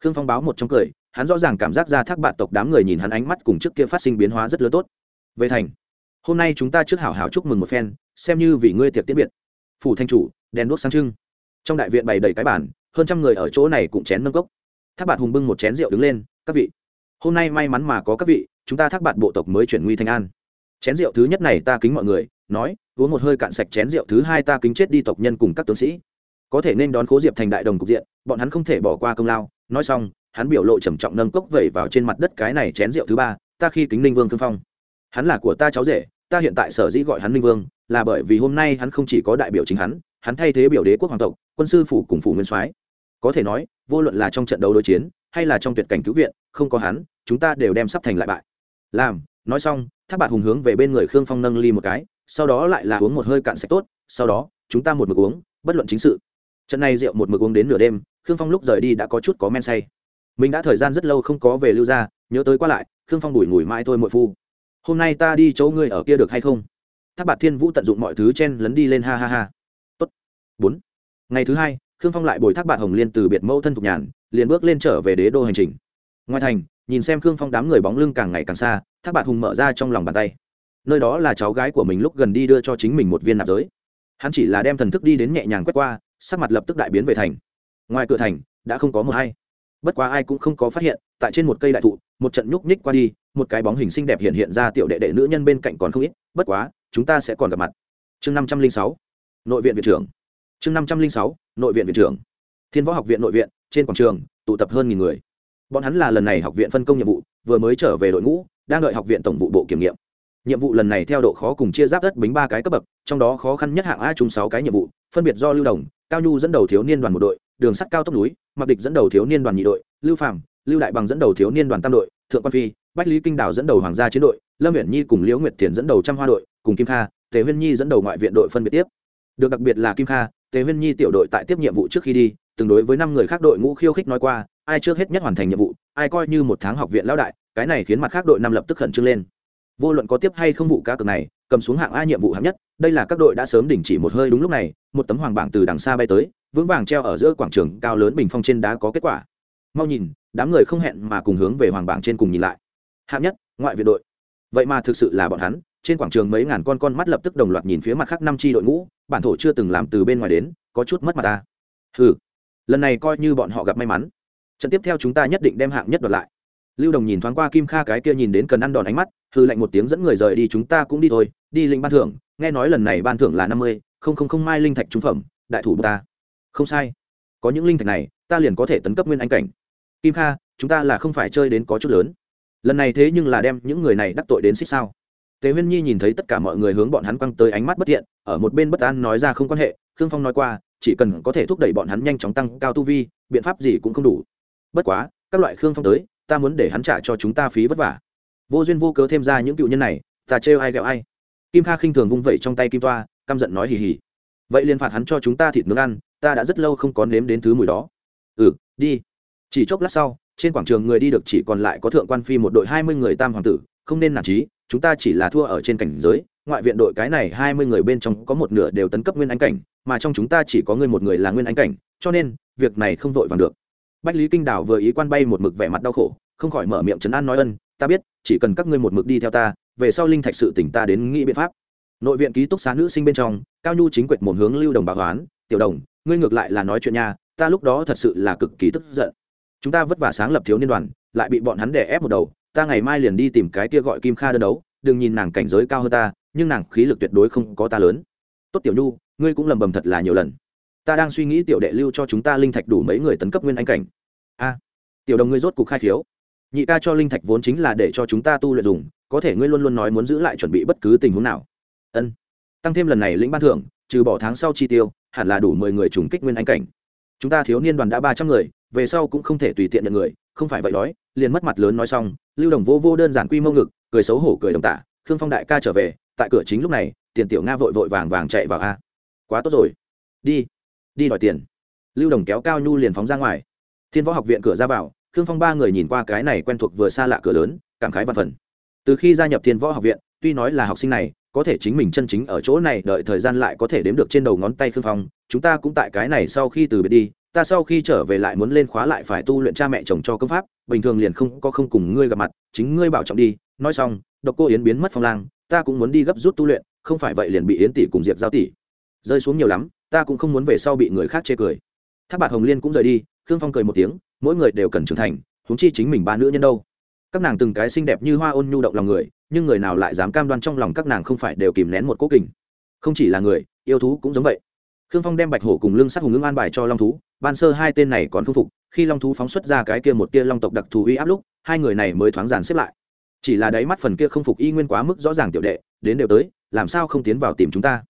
Khương phong báo một trong cười, hắn rõ ràng cảm giác ra thác bạt tộc đám người nhìn hắn ánh mắt cùng trước kia phát sinh biến hóa rất lớn tốt. Về thành, hôm nay chúng ta trước hảo hảo chúc mừng một phen xem như vì ngươi tiệc tiễn biệt. Phủ thanh chủ, đèn đuốc sáng trưng. Trong đại viện bày đầy cái bàn, hơn trăm người ở chỗ này cũng chén nâng cốc. Thác bạt hùng bưng một chén rượu đứng lên, các vị, hôm nay may mắn mà có các vị, chúng ta thác bạt bộ tộc mới chuyển nguy thành an. Chén rượu thứ nhất này ta kính mọi người, nói, uống một hơi cạn sạch chén rượu thứ hai ta kính chết đi tộc nhân cùng các tướng sĩ. Có thể nên đón cố diệp thành đại đồng cục diện, bọn hắn không thể bỏ qua công lao. Nói xong, hắn biểu lộ trầm trọng nâng cốc vẩy vào trên mặt đất cái này chén rượu thứ ba, ta khi kính ninh vương cương phong. Hắn là của ta cháu rể ta hiện tại sở dĩ gọi hắn minh vương là bởi vì hôm nay hắn không chỉ có đại biểu chính hắn hắn thay thế biểu đế quốc hoàng tộc quân sư phủ cùng phủ nguyên soái. Có thể nói vô luận là trong trận đấu đối chiến hay là trong tuyệt cảnh cứu viện không có hắn chúng ta đều đem sắp thành lại bại. Làm nói xong Tháp bạt hùng hướng về bên người khương phong nâng ly một cái sau đó lại là uống một hơi cạn sạch tốt sau đó chúng ta một mực uống bất luận chính sự. Trận này rượu một mực uống đến nửa đêm khương phong lúc rời đi đã có chút có men say. Mình đã thời gian rất lâu không có về lưu gia, nhớ tới qua lại khương phong đùi ngùi mãi thôi muội phu hôm nay ta đi chỗ ngươi ở kia được hay không? Thác bạt thiên vũ tận dụng mọi thứ chen lấn đi lên ha ha ha. Tốt. Bốn. Ngày thứ hai, khương phong lại bồi thác bạt hồng liên từ biệt mẫu thân thục nhàn, liền bước lên trở về đế đô hành trình. Ngoài thành, nhìn xem khương phong đám người bóng lưng càng ngày càng xa, thác bạt hùng mở ra trong lòng bàn tay. Nơi đó là cháu gái của mình lúc gần đi đưa cho chính mình một viên nạp giới. Hắn chỉ là đem thần thức đi đến nhẹ nhàng quét qua, sắc mặt lập tức đại biến về thành. Ngoài cửa thành, đã không có một hay bất quá ai cũng không có phát hiện, tại trên một cây đại thụ, một trận nhúc nhích qua đi, một cái bóng hình xinh đẹp hiện hiện ra tiểu đệ đệ nữ nhân bên cạnh còn không ít, bất quá, chúng ta sẽ còn gặp mặt. Chương năm trăm linh sáu, nội viện viện trưởng. Chương năm trăm linh sáu, nội viện viện trưởng. Thiên võ học viện nội viện, trên quảng trường, tụ tập hơn nghìn người. Bọn hắn là lần này học viện phân công nhiệm vụ, vừa mới trở về đội ngũ, đang đợi học viện tổng vụ bộ kiểm nghiệm. Nhiệm vụ lần này theo độ khó cùng chia giáp đất bính ba cái cấp bậc, trong đó khó khăn nhất hạng a chung sáu cái nhiệm vụ, phân biệt do lưu đồng, cao nhu dẫn đầu thiếu niên đoàn một đội đường sắt cao tốc núi mặc địch dẫn đầu thiếu niên đoàn nhị đội, lưu phạm lưu đại bằng dẫn đầu thiếu niên đoàn tam đội, thượng quan phi, bách lý kinh đào dẫn đầu hoàng gia chiến đội, lâm huyện nhi cùng liễu nguyệt thiền dẫn đầu trăm hoa đội, cùng kim kha, tề huyên nhi dẫn đầu ngoại viện đội phân biệt tiếp. Được đặc biệt là kim kha, tề huyên nhi tiểu đội tại tiếp nhiệm vụ trước khi đi, tương đối với năm người khác đội ngũ khiêu khích nói qua, ai trước hết nhất hoàn thành nhiệm vụ, ai coi như một tháng học viện lão đại, cái này khiến mặt khác đội năm lập tức khẩn trương lên. Vô luận có tiếp hay không vụ cá cược này, cầm xuống hạng a nhiệm vụ hạng nhất, đây là các đội đã sớm đình chỉ một hơi đúng lúc này, một tấm hoàng bảng từ đằng xa bay tới vững vàng treo ở giữa quảng trường cao lớn bình phong trên đá có kết quả. Mau nhìn, đám người không hẹn mà cùng hướng về hoàng bảng trên cùng nhìn lại. Hạng nhất, ngoại viện đội. Vậy mà thực sự là bọn hắn, trên quảng trường mấy ngàn con con mắt lập tức đồng loạt nhìn phía mặt khác năm tri đội ngũ, bản thổ chưa từng làm từ bên ngoài đến, có chút mất mặt ta. Ừ lần này coi như bọn họ gặp may mắn. Trận tiếp theo chúng ta nhất định đem hạng nhất đoạt lại. Lưu đồng nhìn thoáng qua kim kha cái kia nhìn đến cần ăn đòn ánh mắt hư lạnh một tiếng dẫn người rời đi chúng ta cũng đi thôi, đi linh ban thưởng, nghe nói lần này ban thưởng là năm mươi, không không không mai linh thạch trung phẩm, đại thủ ta không sai. Có những linh thạch này, ta liền có thể tấn cấp nguyên anh cảnh. Kim kha, chúng ta là không phải chơi đến có chút lớn. Lần này thế nhưng là đem những người này đắc tội đến xích sao. Tề huyên nhi nhìn thấy tất cả mọi người hướng bọn hắn quăng tới ánh mắt bất thiện, ở một bên bất an nói ra không quan hệ, khương phong nói qua, chỉ cần có thể thúc đẩy bọn hắn nhanh chóng tăng cao tu vi, biện pháp gì cũng không đủ. Bất quá, các loại khương phong tới, ta muốn để hắn trả cho chúng ta phí vất vả. Vô duyên vô cớ thêm ra những cựu nhân này, ta trêu ai ghẹo ai. Kim kha khinh thường vung vẩy trong tay kim toa, căm giận nói hì hì. Vậy liền phạt hắn cho chúng ta thịt nướng ăn ta đã rất lâu không có nếm đến thứ mùi đó. Ừ đi. Chỉ chốc lát sau, trên quảng trường người đi được chỉ còn lại có thượng quan phi một đội hai mươi người tam hoàng tử, không nên nản trí chúng ta chỉ là thua ở trên cảnh giới, ngoại viện đội cái này hai mươi người bên trong có một nửa đều tấn cấp nguyên anh cảnh, mà trong chúng ta chỉ có người một người là nguyên anh cảnh, cho nên, việc này không vội vàng được. Bách lý kinh đảo vừa ý quan bay một mực vẻ mặt đau khổ, không khỏi mở miệng trấn an nói ân, ta biết, chỉ cần các ngươi một mực đi theo ta, về sau linh thạch sự tỉnh ta đến nghĩ biện pháp. Nội viện ký túc xá nữ sinh bên trong, cao nhu chính quyệt một hướng lưu đồng bà hoán, tiểu đồng ngươi ngược lại là nói chuyện nha, ta lúc đó thật sự là cực kỳ tức giận. Chúng ta vất vả sáng lập thiếu niên đoàn, lại bị bọn hắn đè ép một đầu, ta ngày mai liền đi tìm cái kia gọi kim kha đơn đấu, đừng nhìn nàng cảnh giới cao hơn ta, nhưng nàng khí lực tuyệt đối không có ta lớn. Tốt tiểu nhu, ngươi cũng lầm bầm thật là nhiều lần. Ta đang suy nghĩ tiểu đệ lưu cho chúng ta linh thạch đủ mấy người tấn cấp nguyên anh cảnh. A, tiểu đồng ngươi rốt cục khai khiếu. Nhị ca cho linh thạch vốn chính là để cho chúng ta tu luyện dùng, có thể ngươi luôn luôn nói muốn giữ lại chuẩn bị bất cứ tình huống nào. Ân, tăng thêm lần này lĩnh ban thưởng, trừ bỏ tháng sau chi tiêu hẳn là đủ mười người trùng kích nguyên anh cảnh. Chúng ta thiếu niên đoàn đã ba trăm người, về sau cũng không thể tùy tiện nhận người, không phải vậy đói, liền mất mặt lớn nói xong, lưu đồng vô vô đơn giản quy mô ngực, cười xấu hổ cười đồng tả khương phong đại ca trở về, tại cửa chính lúc này, tiền tiểu nga vội vội vàng vàng chạy vào a. Quá tốt rồi. Đi đi đòi tiền. Lưu đồng kéo cao nhu liền phóng ra ngoài. Thiên võ học viện cửa ra vào, khương phong ba người nhìn qua cái này quen thuộc vừa xa lạ cửa lớn, cảm khái văn phần. Từ khi gia nhập thiên võ học viện, tuy nói là học sinh này có thể chính mình chân chính ở chỗ này, đợi thời gian lại có thể đếm được trên đầu ngón tay khương phong, chúng ta cũng tại cái này sau khi từ biệt đi, ta sau khi trở về lại muốn lên khóa lại phải tu luyện cha mẹ chồng cho công pháp, bình thường liền không có không cùng ngươi gặp mặt, chính ngươi bảo trọng đi. Nói xong, độc cô yến biến mất phong lang, ta cũng muốn đi gấp rút tu luyện, không phải vậy liền bị yến tỷ cùng diệp giao tỷ rơi xuống nhiều lắm, ta cũng không muốn về sau bị người khác chê cười. Tháp bạc hồng liên cũng rời đi, khương phong cười một tiếng, mỗi người đều cần trưởng thành, huống chi chính mình ba nữ nhân đâu. Các nàng từng cái xinh đẹp như hoa ôn nhu động lòng người nhưng người nào lại dám cam đoan trong lòng các nàng không phải đều kìm nén một cố kình? Không chỉ là người, yêu thú cũng giống vậy. Khương phong đem bạch hổ cùng lương sắc hùng ngưng an bài cho long thú. Ban sơ hai tên này còn không phục, khi long thú phóng xuất ra cái kia một tia long tộc đặc thù uy áp lúc, hai người này mới thoáng giàn xếp lại. Chỉ là đáy mắt phần kia không phục y nguyên quá mức rõ ràng tiểu đệ, đến đều tới, làm sao không tiến vào tìm chúng ta?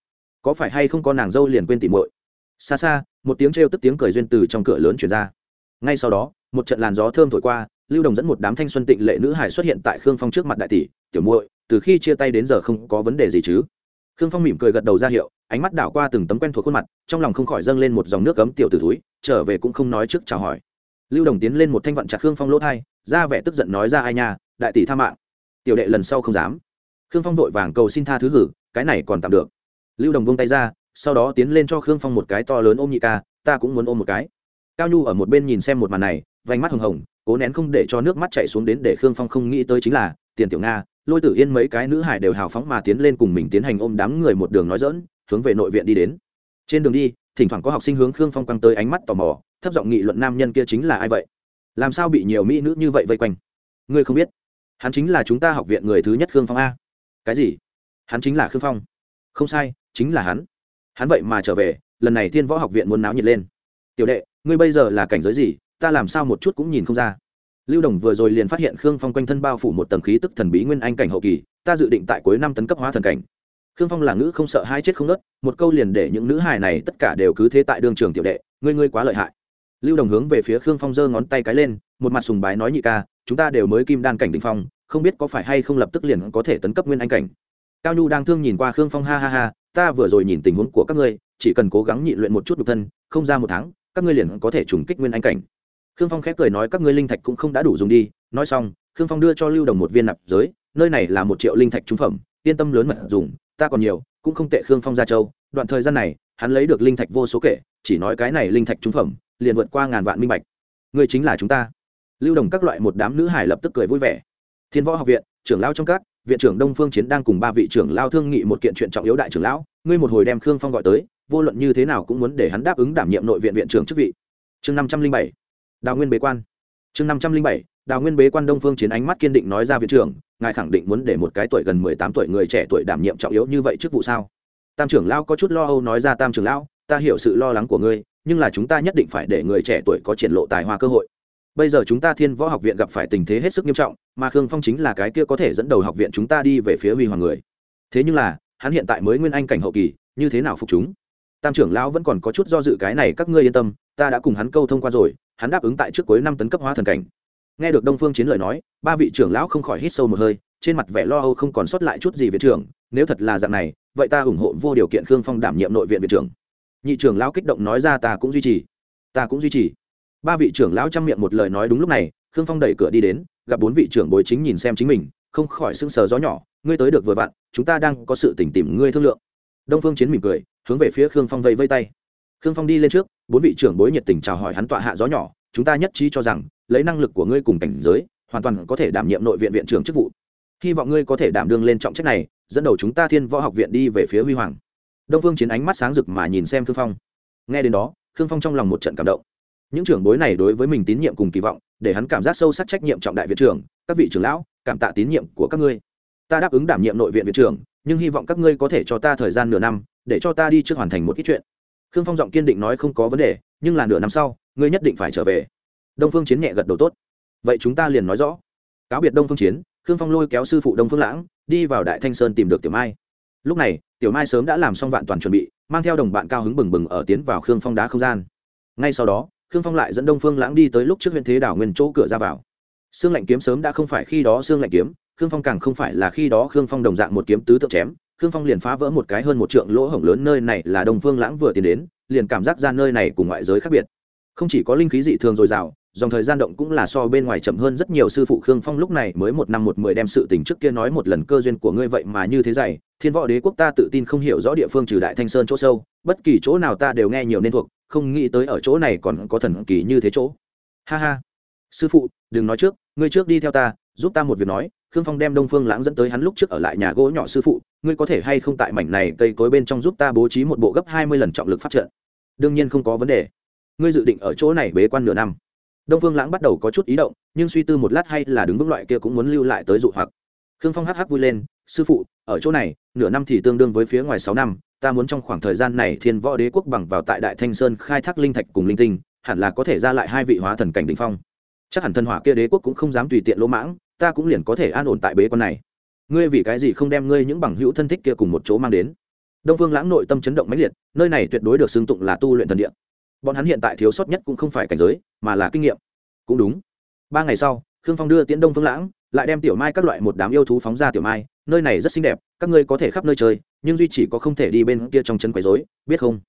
Có phải hay không có nàng dâu liền quên tìm muội? Xa xa, một tiếng trêu tức tiếng cười duyên từ trong cửa lớn chuyển ra. Ngay sau đó, một trận làn gió thơm thổi qua lưu đồng dẫn một đám thanh xuân tịnh lệ nữ hải xuất hiện tại khương phong trước mặt đại tỷ, tiểu muội, từ khi chia tay đến giờ không có vấn đề gì chứ? Khương phong mỉm cười gật đầu ra hiệu, ánh mắt đảo qua từng tấm quen thuộc khuôn mặt, trong lòng không khỏi dâng lên một dòng nước cấm tiểu từ túi, trở về cũng không nói trước chào hỏi. Lưu đồng tiến lên một thanh vận chặt khương phong lỗ thai, ra vẻ tức giận nói ra, ai nha, đại tỷ tha mạng. Tiểu đệ lần sau không dám. Khương phong vội vàng cầu xin tha thứ hử, cái này còn tạm được. Lưu đồng buông tay ra, sau đó tiến lên cho khương phong một cái to lớn ôm nhị ca, ta cũng muốn ôm một cái. Cao nhu ở một bên nhìn xem một màn này vành mắt hồng hồng, cố nén không để cho nước mắt chảy xuống đến để khương phong không nghĩ tới chính là, tiền tiểu nga, lôi tử yên mấy cái nữ hải đều hào phóng mà tiến lên cùng mình tiến hành ôm đám người một đường nói dỡn hướng về nội viện đi đến. Trên đường đi, thỉnh thoảng có học sinh hướng khương phong quăng tới ánh mắt tò mò, thấp giọng nghị luận nam nhân kia chính là ai vậy? Làm sao bị nhiều mỹ nữ như vậy vây quanh? Ngươi không biết. Hắn chính là chúng ta học viện người thứ nhất khương phong a. Cái gì? Hắn chính là khương phong. Không sai, chính là hắn. Hắn vậy mà trở về, lần này thiên võ học viện muốn náo nhiệt lên. Tiểu đệ, ngươi bây giờ là cảnh giới gì? Ta làm sao một chút cũng nhìn không ra. Lưu đồng vừa rồi liền phát hiện khương phong quanh thân bao phủ một tầng khí tức thần bí nguyên anh cảnh hậu kỳ, ta dự định tại cuối năm tấn cấp hóa thần cảnh. Khương phong là ngữ không sợ hai chết không nớt một câu liền để những nữ hài này tất cả đều cứ thế tại đường trường tiểu đệ, ngươi ngươi quá lợi hại. Lưu đồng hướng về phía khương phong giơ ngón tay cái lên, một mặt sùng bái nói nhị ca, chúng ta đều mới kim đan cảnh đ phong, không biết có phải hay không lập tức liền có thể tấn cấp nguyên anh cảnh. Cao nhu đang thương nhìn qua khương phong ha ha ha, ta vừa rồi nhìn tình huống của các ngươi, chỉ cần cố gắng nhị luyện một chút nhục thân, không ra một tháng, các ngươi liền có thể trùng kích nguyên anh cảnh khương phong khép cười nói, các ngươi linh thạch cũng không đã đủ dùng đi. Nói xong, khương phong đưa cho lưu đồng một viên nạp giới, nơi này là một triệu linh thạch trung phẩm, yên tâm lớn mật dùng, ta còn nhiều, cũng không tệ khương phong ra châu. Đoạn thời gian này, hắn lấy được linh thạch vô số kể, chỉ nói cái này linh thạch trung phẩm, liền vượt qua ngàn vạn minh bạch. Ngươi chính là chúng ta. Lưu đồng các loại một đám nữ hải lập tức cười vui vẻ. Thiên võ học viện, trưởng lao trong các, viện trưởng đông phương chiến đang cùng ba vị trưởng lao thương nghị một kiện chuyện trọng yếu đại trưởng lão, ngươi một hồi đem khương phong gọi tới, vô luận như thế nào cũng muốn để hắn đáp ứng đảm nhiệm nội viện viện trưởng chức vị. Chương năm trăm linh bảy đào nguyên bế quan. Chương năm trăm linh bảy, đào nguyên bế quan đông phương chiến ánh mắt kiên định nói ra viện trưởng, ngài khẳng định muốn để một cái tuổi gần mười tám tuổi người trẻ tuổi đảm nhiệm trọng yếu như vậy chức vụ sao? Tam trưởng lão có chút lo âu nói ra, tam trưởng lão, ta hiểu sự lo lắng của ngươi, nhưng là chúng ta nhất định phải để người trẻ tuổi có triển lộ tài hoa cơ hội. Bây giờ chúng ta thiên võ học viện gặp phải tình thế hết sức nghiêm trọng, mà khương phong chính là cái kia có thể dẫn đầu học viện chúng ta đi về phía huy hoàng người. Thế nhưng là, hắn hiện tại mới nguyên anh cảnh hậu kỳ, như thế nào phục chúng? Tam trưởng lão vẫn còn có chút do dự, cái này các ngươi yên tâm, ta đã cùng hắn câu thông qua rồi hắn đáp ứng tại trước cuối năm tấn cấp hóa thần cảnh. Nghe được đông phương chiến lời nói, ba vị trưởng lão không khỏi hít sâu một hơi, trên mặt vẻ lo âu không còn sót lại chút gì viện trưởng, nếu thật là dạng này, vậy ta ủng hộ vô điều kiện khương phong đảm nhiệm nội viện viện trưởng. Nhị trưởng lão kích động nói ra ta cũng duy trì, ta cũng duy trì. Ba vị trưởng lão chăm miệng một lời nói đúng lúc này, khương phong đẩy cửa đi đến, gặp bốn vị trưởng bối chính nhìn xem chính mình, không khỏi sưng sờ gió nhỏ, ngươi tới được vừa vặn, chúng ta đang có sự tỉnh tìm ngươi thương lượng. Đông phương chiến mỉm cười, hướng về phía khương phong vây vây tay khương phong đi lên trước, bốn vị trưởng bối nhiệt tình chào hỏi hắn tọa hạ gió nhỏ, chúng ta nhất trí cho rằng, lấy năng lực của ngươi cùng cảnh giới, hoàn toàn có thể đảm nhiệm nội viện viện trưởng chức vụ. Hy vọng ngươi có thể đảm đương lên trọng trách này, dẫn đầu chúng ta thiên võ học viện đi về phía huy hoàng. Đông phương chiến ánh mắt sáng rực mà nhìn xem khương phong. Nghe đến đó, khương phong trong lòng một trận cảm động. Những trưởng bối này đối với mình tín nhiệm cùng kỳ vọng, để hắn cảm giác sâu sắc trách nhiệm trọng đại viện trưởng, các vị trưởng lão, cảm tạ tín nhiệm của các ngươi. Ta đáp ứng đảm nhiệm nội viện viện trưởng, nhưng hy vọng các ngươi có thể cho ta thời gian nửa năm, để cho ta đi trước hoàn thành một ít chuyện khương phong giọng kiên định nói không có vấn đề, nhưng là nửa năm sau, ngươi nhất định phải trở về. Đông phương chiến nhẹ gật đầu tốt. Vậy chúng ta liền nói rõ. Cáo biệt đông phương chiến, khương phong lôi kéo sư phụ đông phương lãng, đi vào đại thanh sơn tìm được tiểu mai. Lúc này, tiểu mai sớm đã làm xong vạn toàn chuẩn bị, mang theo đồng bạn cao hứng bừng bừng ở tiến vào khương phong đá không gian. Ngay sau đó, khương phong lại dẫn đông phương lãng đi tới lúc trước huyện thế đảo nguyên chỗ cửa ra vào. Xương lạnh kiếm sớm đã không phải khi đó xương lạnh kiếm, khương phong càng không phải là khi đó khương phong đồng dạng một kiếm tứ tượng chém khương phong liền phá vỡ một cái hơn một trượng lỗ hổng lớn nơi này là đông phương lãng vừa tiến đến, liền cảm giác ra nơi này cùng ngoại giới khác biệt. Không chỉ có linh khí dị thường dồi dào, dòng thời gian động cũng là so bên ngoài chậm hơn rất nhiều. Sư phụ khương phong lúc này mới một năm một mười đem sự tình trước kia nói một lần cơ duyên của ngươi vậy mà như thế dày. Thiên võ đế quốc ta tự tin không hiểu rõ địa phương trừ đại thanh sơn chỗ sâu, bất kỳ chỗ nào ta đều nghe nhiều nên thuộc, không nghĩ tới ở chỗ này còn có thần kỳ như thế chỗ. Ha ha. Sư phụ, đừng nói trước, ngươi trước đi theo ta, giúp ta một việc nói khương phong đem đông phương lãng dẫn tới hắn lúc trước ở lại nhà gỗ nhỏ sư phụ, ngươi có thể hay không tại mảnh này cây cối bên trong giúp ta bố trí một bộ gấp hai mươi lần trọng lực phát trận? Đương nhiên không có vấn đề. Ngươi dự định ở chỗ này bế quan nửa năm. Đông phương lãng bắt đầu có chút ý động, nhưng suy tư một lát hay là đứng vững loại kia cũng muốn lưu lại tới dụ hoặc. Khương phong hắc hắc vui lên, sư phụ, ở chỗ này, nửa năm thì tương đương với phía ngoài sáu năm, ta muốn trong khoảng thời gian này thiên võ đế quốc bằng vào tại đại thanh sơn khai thác linh thạch cùng linh tinh, hẳn là có thể ra lại hai vị hóa thần cảnh đỉnh phong. Chắc hẳn thần hỏa kia đế quốc cũng không dám tùy tiện lỗ mãng ta cũng liền có thể an ổn tại bế quan này. Ngươi vì cái gì không đem ngươi những bằng hữu thân thích kia cùng một chỗ mang đến? Đông phương lãng nội tâm chấn động mãnh liệt, nơi này tuyệt đối được xưng tụng là tu luyện thần địa. Bọn hắn hiện tại thiếu sót nhất cũng không phải cảnh giới, mà là kinh nghiệm. Cũng đúng. Ba ngày sau, khương phong đưa tiễn đông phương lãng, lại đem tiểu mai các loại một đám yêu thú phóng ra tiểu mai, nơi này rất xinh đẹp, các ngươi có thể khắp nơi chơi, nhưng duy chỉ có không thể đi bên kia trong chân quấy rối, biết không?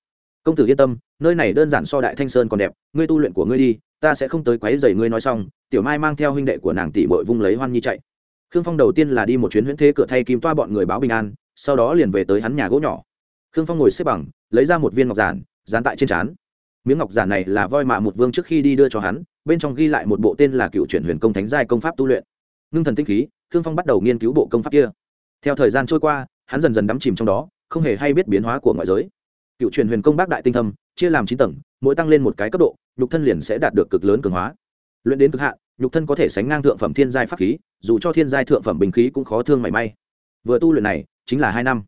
Công tử yên tâm, nơi này đơn giản so đại thanh sơn còn đẹp, ngươi tu luyện của ngươi đi, ta sẽ không tới quấy rầy ngươi nói xong tiểu mai mang theo huynh đệ của nàng tỷ bội vung lấy hoan nhi chạy. Khương phong đầu tiên là đi một chuyến huyễn thế cửa thay kim toa bọn người báo bình an, sau đó liền về tới hắn nhà gỗ nhỏ. Khương phong ngồi xếp bằng, lấy ra một viên ngọc giản, dán tại trên trán. Miếng ngọc giản này là voi mạ một vương trước khi đi đưa cho hắn, bên trong ghi lại một bộ tên là cựu chuyển huyền công thánh giai công pháp tu luyện. Ngưng thần tinh khí, khương phong bắt đầu nghiên cứu bộ công pháp kia. Theo thời gian trôi qua, hắn dần dần đắm chìm trong đó, không hề hay biết biến hóa của ngoại giới. Cựu truyền huyền công bác đại tinh thâm, chia làm chín tầng, mỗi tăng lên một cái cấp độ, nhục thân liền sẽ đạt được cực lớn cường hóa luyện đến cực hạn, nhục thân có thể sánh ngang thượng phẩm thiên giai pháp khí, dù cho thiên giai thượng phẩm bình khí cũng khó thương mảy may. Vừa tu luyện này, chính là hai năm.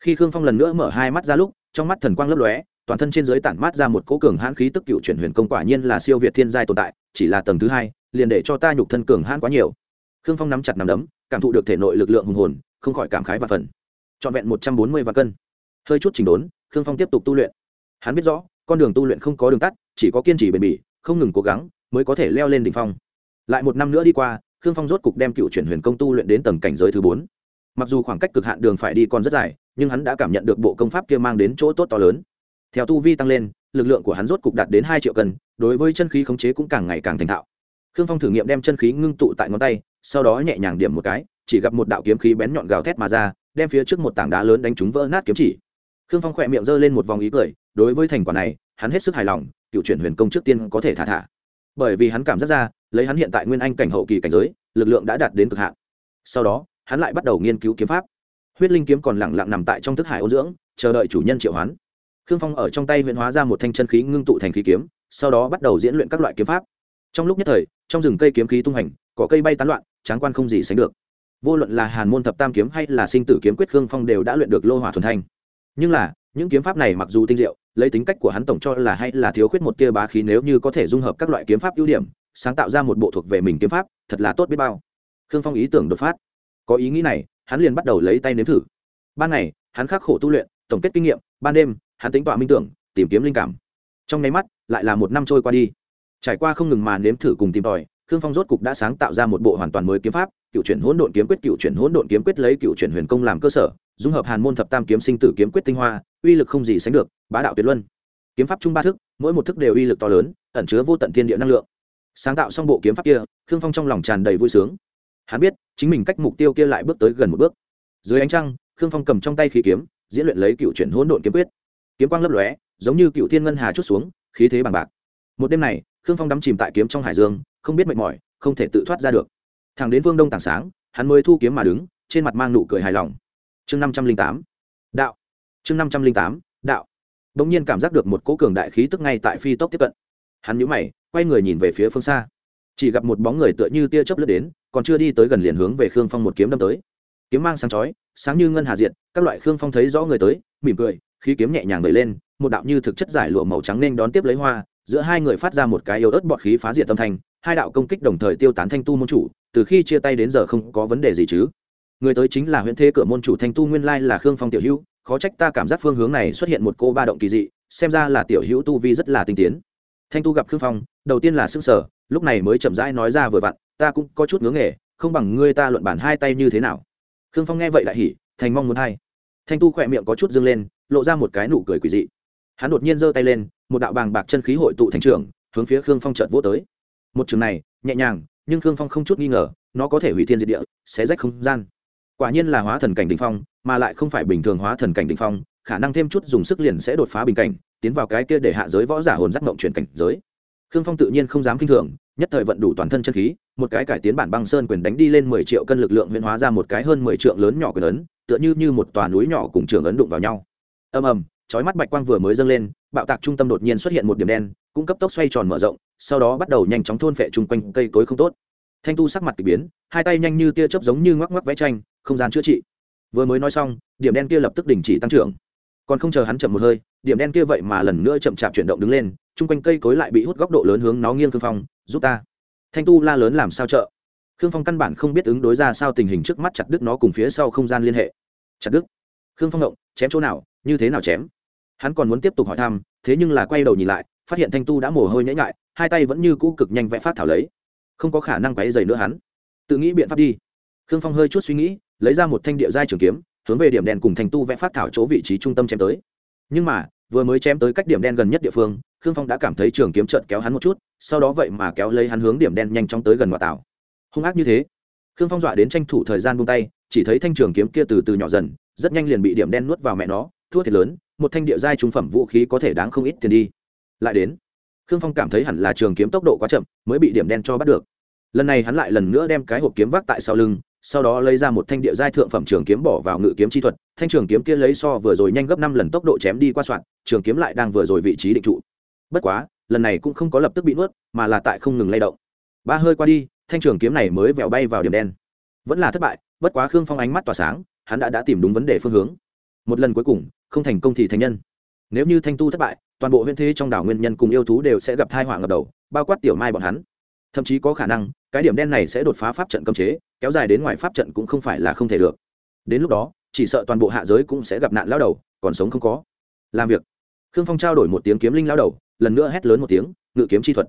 Khi khương phong lần nữa mở hai mắt ra lúc, trong mắt thần quang lấp lóe, toàn thân trên dưới tản mát ra một cỗ cường hãn khí tức cựu chuyển huyền công quả nhiên là siêu việt thiên giai tồn tại, chỉ là tầng thứ hai, liền để cho ta nhục thân cường hãn quá nhiều. Khương phong nắm chặt nắm đấm, cảm thụ được thể nội lực lượng hùng hồn, không khỏi cảm khái và phần. Trọn vẹn một trăm bốn mươi vạn cân. Hơi chút chỉnh đốn, khương phong tiếp tục tu luyện. Hắn biết rõ, con đường tu luyện không có đường tắt, chỉ có kiên trì bền bỉ, không ngừng cố gắng mới có thể leo lên đỉnh phong. Lại một năm nữa đi qua, khương phong rốt cục đem cựu chuyển huyền công tu luyện đến tầng cảnh giới thứ bốn. Mặc dù khoảng cách cực hạn đường phải đi còn rất dài, nhưng hắn đã cảm nhận được bộ công pháp kia mang đến chỗ tốt to lớn. Theo tu vi tăng lên, lực lượng của hắn rốt cục đạt đến hai triệu cân, đối với chân khí khống chế cũng càng ngày càng thành thạo. Khương phong thử nghiệm đem chân khí ngưng tụ tại ngón tay, sau đó nhẹ nhàng điểm một cái, chỉ gặp một đạo kiếm khí bén nhọn gào thét mà ra, đem phía trước một tảng đá lớn đánh trúng vỡ nát kiếm chỉ. Khương phong khỏe miệng giơ lên một vòng ý cười, đối với thành quả này, hắn hết sức hài lòng, cựu chuyển huyền công trước tiên có thể thả thả bởi vì hắn cảm giác ra, lấy hắn hiện tại nguyên anh cảnh hậu kỳ cảnh giới, lực lượng đã đạt đến cực hạn. Sau đó, hắn lại bắt đầu nghiên cứu kiếm pháp. Huyết linh kiếm còn lẳng lặng nằm tại trong thức hải ô dưỡng, chờ đợi chủ nhân triệu hoán. Khương phong ở trong tay huyện hóa ra một thanh chân khí ngưng tụ thành khí kiếm, sau đó bắt đầu diễn luyện các loại kiếm pháp. Trong lúc nhất thời, trong rừng cây kiếm khí tung hành, cỏ cây bay tán loạn, tráng quan không gì sánh được. Vô luận là hàn môn thập tam kiếm hay là sinh tử kiếm quyết, khương phong đều đã luyện được lô hỏa thuần thanh. Nhưng là, những kiếm pháp này mặc dù tinh diệu lấy tính cách của hắn tổng cho là hay là thiếu khuyết một tia bá khí nếu như có thể dung hợp các loại kiếm pháp ưu điểm, sáng tạo ra một bộ thuộc về mình kiếm pháp, thật là tốt biết bao. Khương phong ý tưởng đột phát. Có ý nghĩ này, hắn liền bắt đầu lấy tay nếm thử. Ban ngày, hắn khắc khổ tu luyện, tổng kết kinh nghiệm, ban đêm, hắn tính tọa minh tưởng, tìm kiếm linh cảm. Trong nháy mắt, lại là một năm trôi qua đi. Trải qua không ngừng mà nếm thử cùng tìm tòi, khương phong rốt cục đã sáng tạo ra một bộ hoàn toàn mới kiếm pháp cựu chuyển hỗn độn kiếm quyết, cựu chuyển hỗn độn kiếm quyết lấy cựu chuyển huyền công làm cơ sở, dung hợp hàn môn thập tam kiếm sinh tử kiếm quyết tinh hoa, uy lực không gì sánh được, bá đạo tuyệt luân. Kiếm pháp chung ba thức, mỗi một thức đều uy lực to lớn, ẩn chứa vô tận thiên địa năng lượng. Sáng tạo xong bộ kiếm pháp kia, khương phong trong lòng tràn đầy vui sướng. Hắn biết, chính mình cách mục tiêu kia lại bước tới gần một bước. Dưới ánh trăng, khương phong cầm trong tay khí kiếm, diễn luyện lấy cựu chuyển hỗn độn kiếm quyết. Kiếm quang lấp lóe, giống như cựu thiên ngân hà chút xuống, khí thế bằng bạc. Một đêm này, khương phong đắm chìm tại kiếm trong hải dương, không biết mệt mỏi, không thể tự thoát ra được thẳng đến vương đông tảng sáng, hắn mới thu kiếm mà đứng, trên mặt mang nụ cười hài lòng. Chương năm trăm linh tám, đạo. Chương năm trăm linh tám, đạo. Đ ỗ n g nhiên cảm giác được một cỗ cường đại khí tức ngay tại phi tốc tiếp cận. Hắn nhũ mày, quay người nhìn về phía phương xa. Chỉ gặp một bóng người tựa như tia chớp lướt đến, còn chưa đi tới gần liền hướng về khương phong một kiếm đâm tới. Kiếm mang sáng chói, sáng như ngân hà diện các loại khương phong thấy rõ người tới, mỉm cười, khí kiếm nhẹ nhàng vẩy lên, một đạo như thực chất giải lụa màu trắng nên đón tiếp lấy hoa, giữa hai người phát ra một cái yếu ớt bọt khí phá diệt tâm thanh, hai đạo công kích đồng thời tiêu tán thanh tu môn chủ từ khi chia tay đến giờ không có vấn đề gì chứ. Người tới chính là huyện thế cửa môn chủ thanh tu nguyên lai là khương phong tiểu hữu, khó trách ta cảm giác phương hướng này xuất hiện một cô ba động kỳ dị, xem ra là tiểu hữu tu vi rất là tinh tiến. Thanh tu gặp khương phong, đầu tiên là xương sở lúc này mới chậm rãi nói ra vừa vặn, ta cũng có chút ngứa nghề, không bằng ngươi ta luận bản hai tay như thế nào. Khương phong nghe vậy lại hỉ, thành mong muốn hay thanh tu khỏe miệng có chút dâng lên, lộ ra một cái nụ cười quỷ dị. Hắn đột nhiên giơ tay lên, một đạo bàng bạc chân khí hội tụ thành trường, hướng phía khương phong chợt vỗ tới. Một trường này, nhẹ nhàng nhưng khương phong không chút nghi ngờ, nó có thể hủy thiên diệt địa sẽ rách không gian. Quả nhiên là hóa thần cảnh đ ỉ n h phong, mà lại không phải bình thường hóa thần cảnh đ ỉ n h phong, khả năng thêm chút dùng sức liền sẽ đột phá bình cảnh, tiến vào cái kia để hạ giới võ giả hồn giác mộng chuyển cảnh giới. Khương phong tự nhiên không dám k i n h thường, nhất thời vận đủ toàn thân chân khí, một cái cải tiến bản băng sơn quyền đánh đi lên mười triệu cân lực lượng huyễn hóa ra một cái hơn mười triệu lớn nhỏ quyền ấn, tựa như như một tòa núi nhỏ cùng trường ấn đụng vào nhau. Ầm ầm chói mắt bạch quang vừa mới dâng lên, bạo tạc trung tâm đột nhiên xuất hiện một điểm đen, cũng cấp tốc xoay tròn mở rộng, sau đó bắt đầu nhanh chóng thôn phệ chung quanh cây cối không tốt. Thanh tu sắc mặt kỳ biến, hai tay nhanh như tia chớp giống như ngoắc ngoắc vẽ tranh, không gian chữa trị. Vừa mới nói xong, điểm đen kia lập tức đình chỉ tăng trưởng. Còn không chờ hắn chậm một hơi, điểm đen kia vậy mà lần nữa chậm chạp chuyển động đứng lên, chung quanh cây cối lại bị hút góc độ lớn hướng nó nghiêng khương phong, giúp ta. Thanh tu la lớn làm sao trợ? Khương phong căn bản không biết ứng đối ra sao tình hình trước mắt chặt đứt nó cùng phía sau không gian liên hệ. Chặt đứt. Khương phong động, chém chỗ nào, như thế nào chém? Hắn còn muốn tiếp tục hỏi thăm, thế nhưng là quay đầu nhìn lại, phát hiện thanh tu đã mồ hôi nhễ ngại hai tay vẫn như cũ cực nhanh vẽ phát thảo lấy. Không có khả năng quấy dày nữa hắn. Tự nghĩ biện pháp đi. Khương phong hơi chút suy nghĩ, lấy ra một thanh địa giai trường kiếm, hướng về điểm đen cùng thanh tu vẽ phát thảo chỗ vị trí trung tâm chém tới. Nhưng mà, vừa mới chém tới cách điểm đen gần nhất địa phương, khương phong đã cảm thấy trường kiếm trợn kéo hắn một chút, sau đó vậy mà kéo lấy hắn hướng điểm đen nhanh chóng tới gần ngoại tảo. Hung ác như thế. Khương phong dọa đến tranh thủ thời gian buông tay, chỉ thấy thanh trường kiếm kia từ từ nhỏ dần, rất nhanh liền bị điểm đen nuốt vào mẹ nó, thua thiệt lớn một thanh địa giai trung phẩm vũ khí có thể đáng không ít tiền đi. Lại đến, khương phong cảm thấy hẳn là trường kiếm tốc độ quá chậm, mới bị điểm đen cho bắt được. Lần này hắn lại lần nữa đem cái hộp kiếm vác tại sau lưng, sau đó lấy ra một thanh địa giai thượng phẩm trường kiếm bỏ vào ngự kiếm chi thuật, thanh trường kiếm kia lấy so vừa rồi nhanh gấp năm lần tốc độ chém đi qua soạn, trường kiếm lại đang vừa rồi vị trí định trụ. Bất quá, lần này cũng không có lập tức bị nuốt, mà là tại không ngừng lay động. Ba hơi qua đi, thanh trường kiếm này mới vẹo bay vào điểm đen. Vẫn là thất bại, bất quá khương phong ánh mắt tỏa sáng, hắn đã đã tìm đúng vấn đề phương hướng một lần cuối cùng, không thành công thì thành nhân. Nếu như thanh tu thất bại, toàn bộ huyện thế trong đảo nguyên nhân cùng yêu thú đều sẽ gặp thai họa ngập đầu, bao quát tiểu mai bọn hắn. Thậm chí có khả năng, cái điểm đen này sẽ đột phá pháp trận cấm chế, kéo dài đến ngoài pháp trận cũng không phải là không thể được. Đến lúc đó, chỉ sợ toàn bộ hạ giới cũng sẽ gặp nạn lao đầu, còn sống không có. Làm việc. Khương phong trao đổi một tiếng kiếm linh lao đầu, lần nữa hét lớn một tiếng, ngự kiếm chi thuật.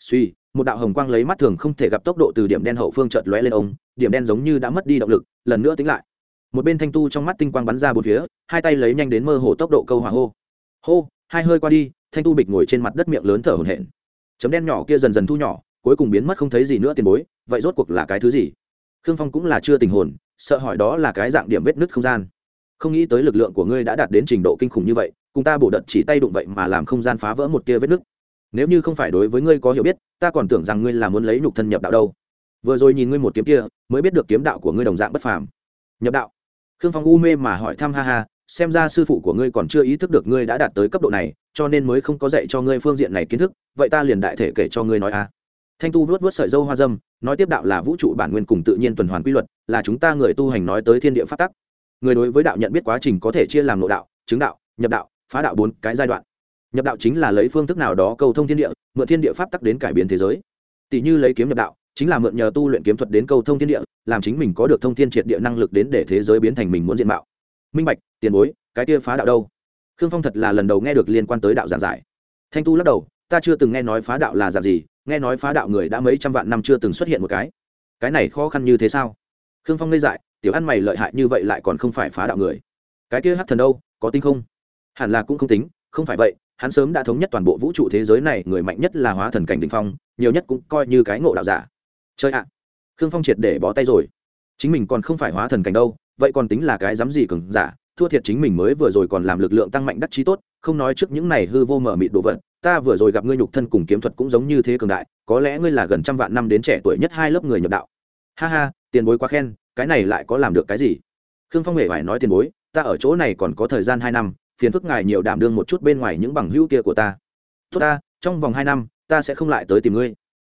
Suy, một đạo hồng quang lấy mắt thường không thể gặp tốc độ từ điểm đen hậu phương chợt lóe lên ông, điểm đen giống như đã mất đi động lực, lần nữa tính lại một bên thanh tu trong mắt tinh quang bắn ra bốn phía, hai tay lấy nhanh đến mơ hồ tốc độ câu hỏa hô. Hô, hai hơi qua đi, thanh tu bịch ngồi trên mặt đất miệng lớn thở hổn hển. Chấm đen nhỏ kia dần dần thu nhỏ, cuối cùng biến mất không thấy gì nữa tiền bối, vậy rốt cuộc là cái thứ gì? Khương phong cũng là chưa tình hồn, sợ hỏi đó là cái dạng điểm vết nứt không gian. Không nghĩ tới lực lượng của ngươi đã đạt đến trình độ kinh khủng như vậy, cùng ta bổ đợt chỉ tay đụng vậy mà làm không gian phá vỡ một tia vết nứt. Nếu như không phải đối với ngươi có hiểu biết, ta còn tưởng rằng ngươi là muốn lấy nhục thân nhập đạo đâu. Vừa rồi nhìn ngươi một kiếm kia, mới biết được kiếm đạo của ngươi đồng dạng bất phàm. Nhập đạo khương phong u mê mà hỏi thăm, ha ha, xem ra sư phụ của ngươi còn chưa ý thức được ngươi đã đạt tới cấp độ này, cho nên mới không có dạy cho ngươi phương diện này kiến thức, vậy ta liền đại thể kể cho ngươi nói a. Thanh tu vuốt vuốt sợi dâu hoa dâm, nói tiếp đạo là vũ trụ bản nguyên cùng tự nhiên tuần hoàn quy luật, là chúng ta người tu hành nói tới thiên địa phát tắc. Người đối với đạo nhận biết quá trình có thể chia làm nội đạo, chứng đạo, nhập đạo, phá đạo bốn cái giai đoạn. Nhập đạo chính là lấy phương thức nào đó cầu thông thiên địa, mượn thiên địa pháp tắc đến cải biến thế giới. Tỷ như lấy kiếm nhập đạo chính là mượn nhờ tu luyện kiếm thuật đến câu thông thiên địa, làm chính mình có được thông thiên triệt địa năng lực đến để thế giới biến thành mình muốn diện mạo. Minh bạch, tiền bối, cái kia phá đạo đâu? Khương phong thật là lần đầu nghe được liên quan tới đạo giảng giải. Thanh tu lắc đầu, ta chưa từng nghe nói phá đạo là giả gì, nghe nói phá đạo người đã mấy trăm vạn năm chưa từng xuất hiện một cái. Cái này khó khăn như thế sao? Khương phong ngây dại, tiểu ăn mày lợi hại như vậy lại còn không phải phá đạo người. Cái kia hát thần đâu, có tính không? Hẳn là cũng không tính, không phải vậy, hắn sớm đã thống nhất toàn bộ vũ trụ thế giới này, người mạnh nhất là hóa thần cảnh đình phong, nhiều nhất cũng coi như cái ngộ đạo giả chơi ạ, khương phong triệt để bó tay rồi. Chính mình còn không phải hóa thần cảnh đâu, vậy còn tính là cái dám gì cường giả? Thua thiệt chính mình mới vừa rồi còn làm lực lượng tăng mạnh đắc chí tốt, không nói trước những này hư vô mở mịt đồ vật, ta vừa rồi gặp ngươi nhục thân cùng kiếm thuật cũng giống như thế cường đại, có lẽ ngươi là gần trăm vạn năm đến trẻ tuổi nhất hai lớp người nhập đạo. Ha ha, tiền bối quá khen, cái này lại có làm được cái gì? Khương phong hề phải nói tiền bối, ta ở chỗ này còn có thời gian hai năm, phiền phức ngài nhiều đảm đương một chút bên ngoài những bằng hữu kia của ta. Tốt ta, trong vòng hai năm, ta sẽ không lại tới tìm ngươi.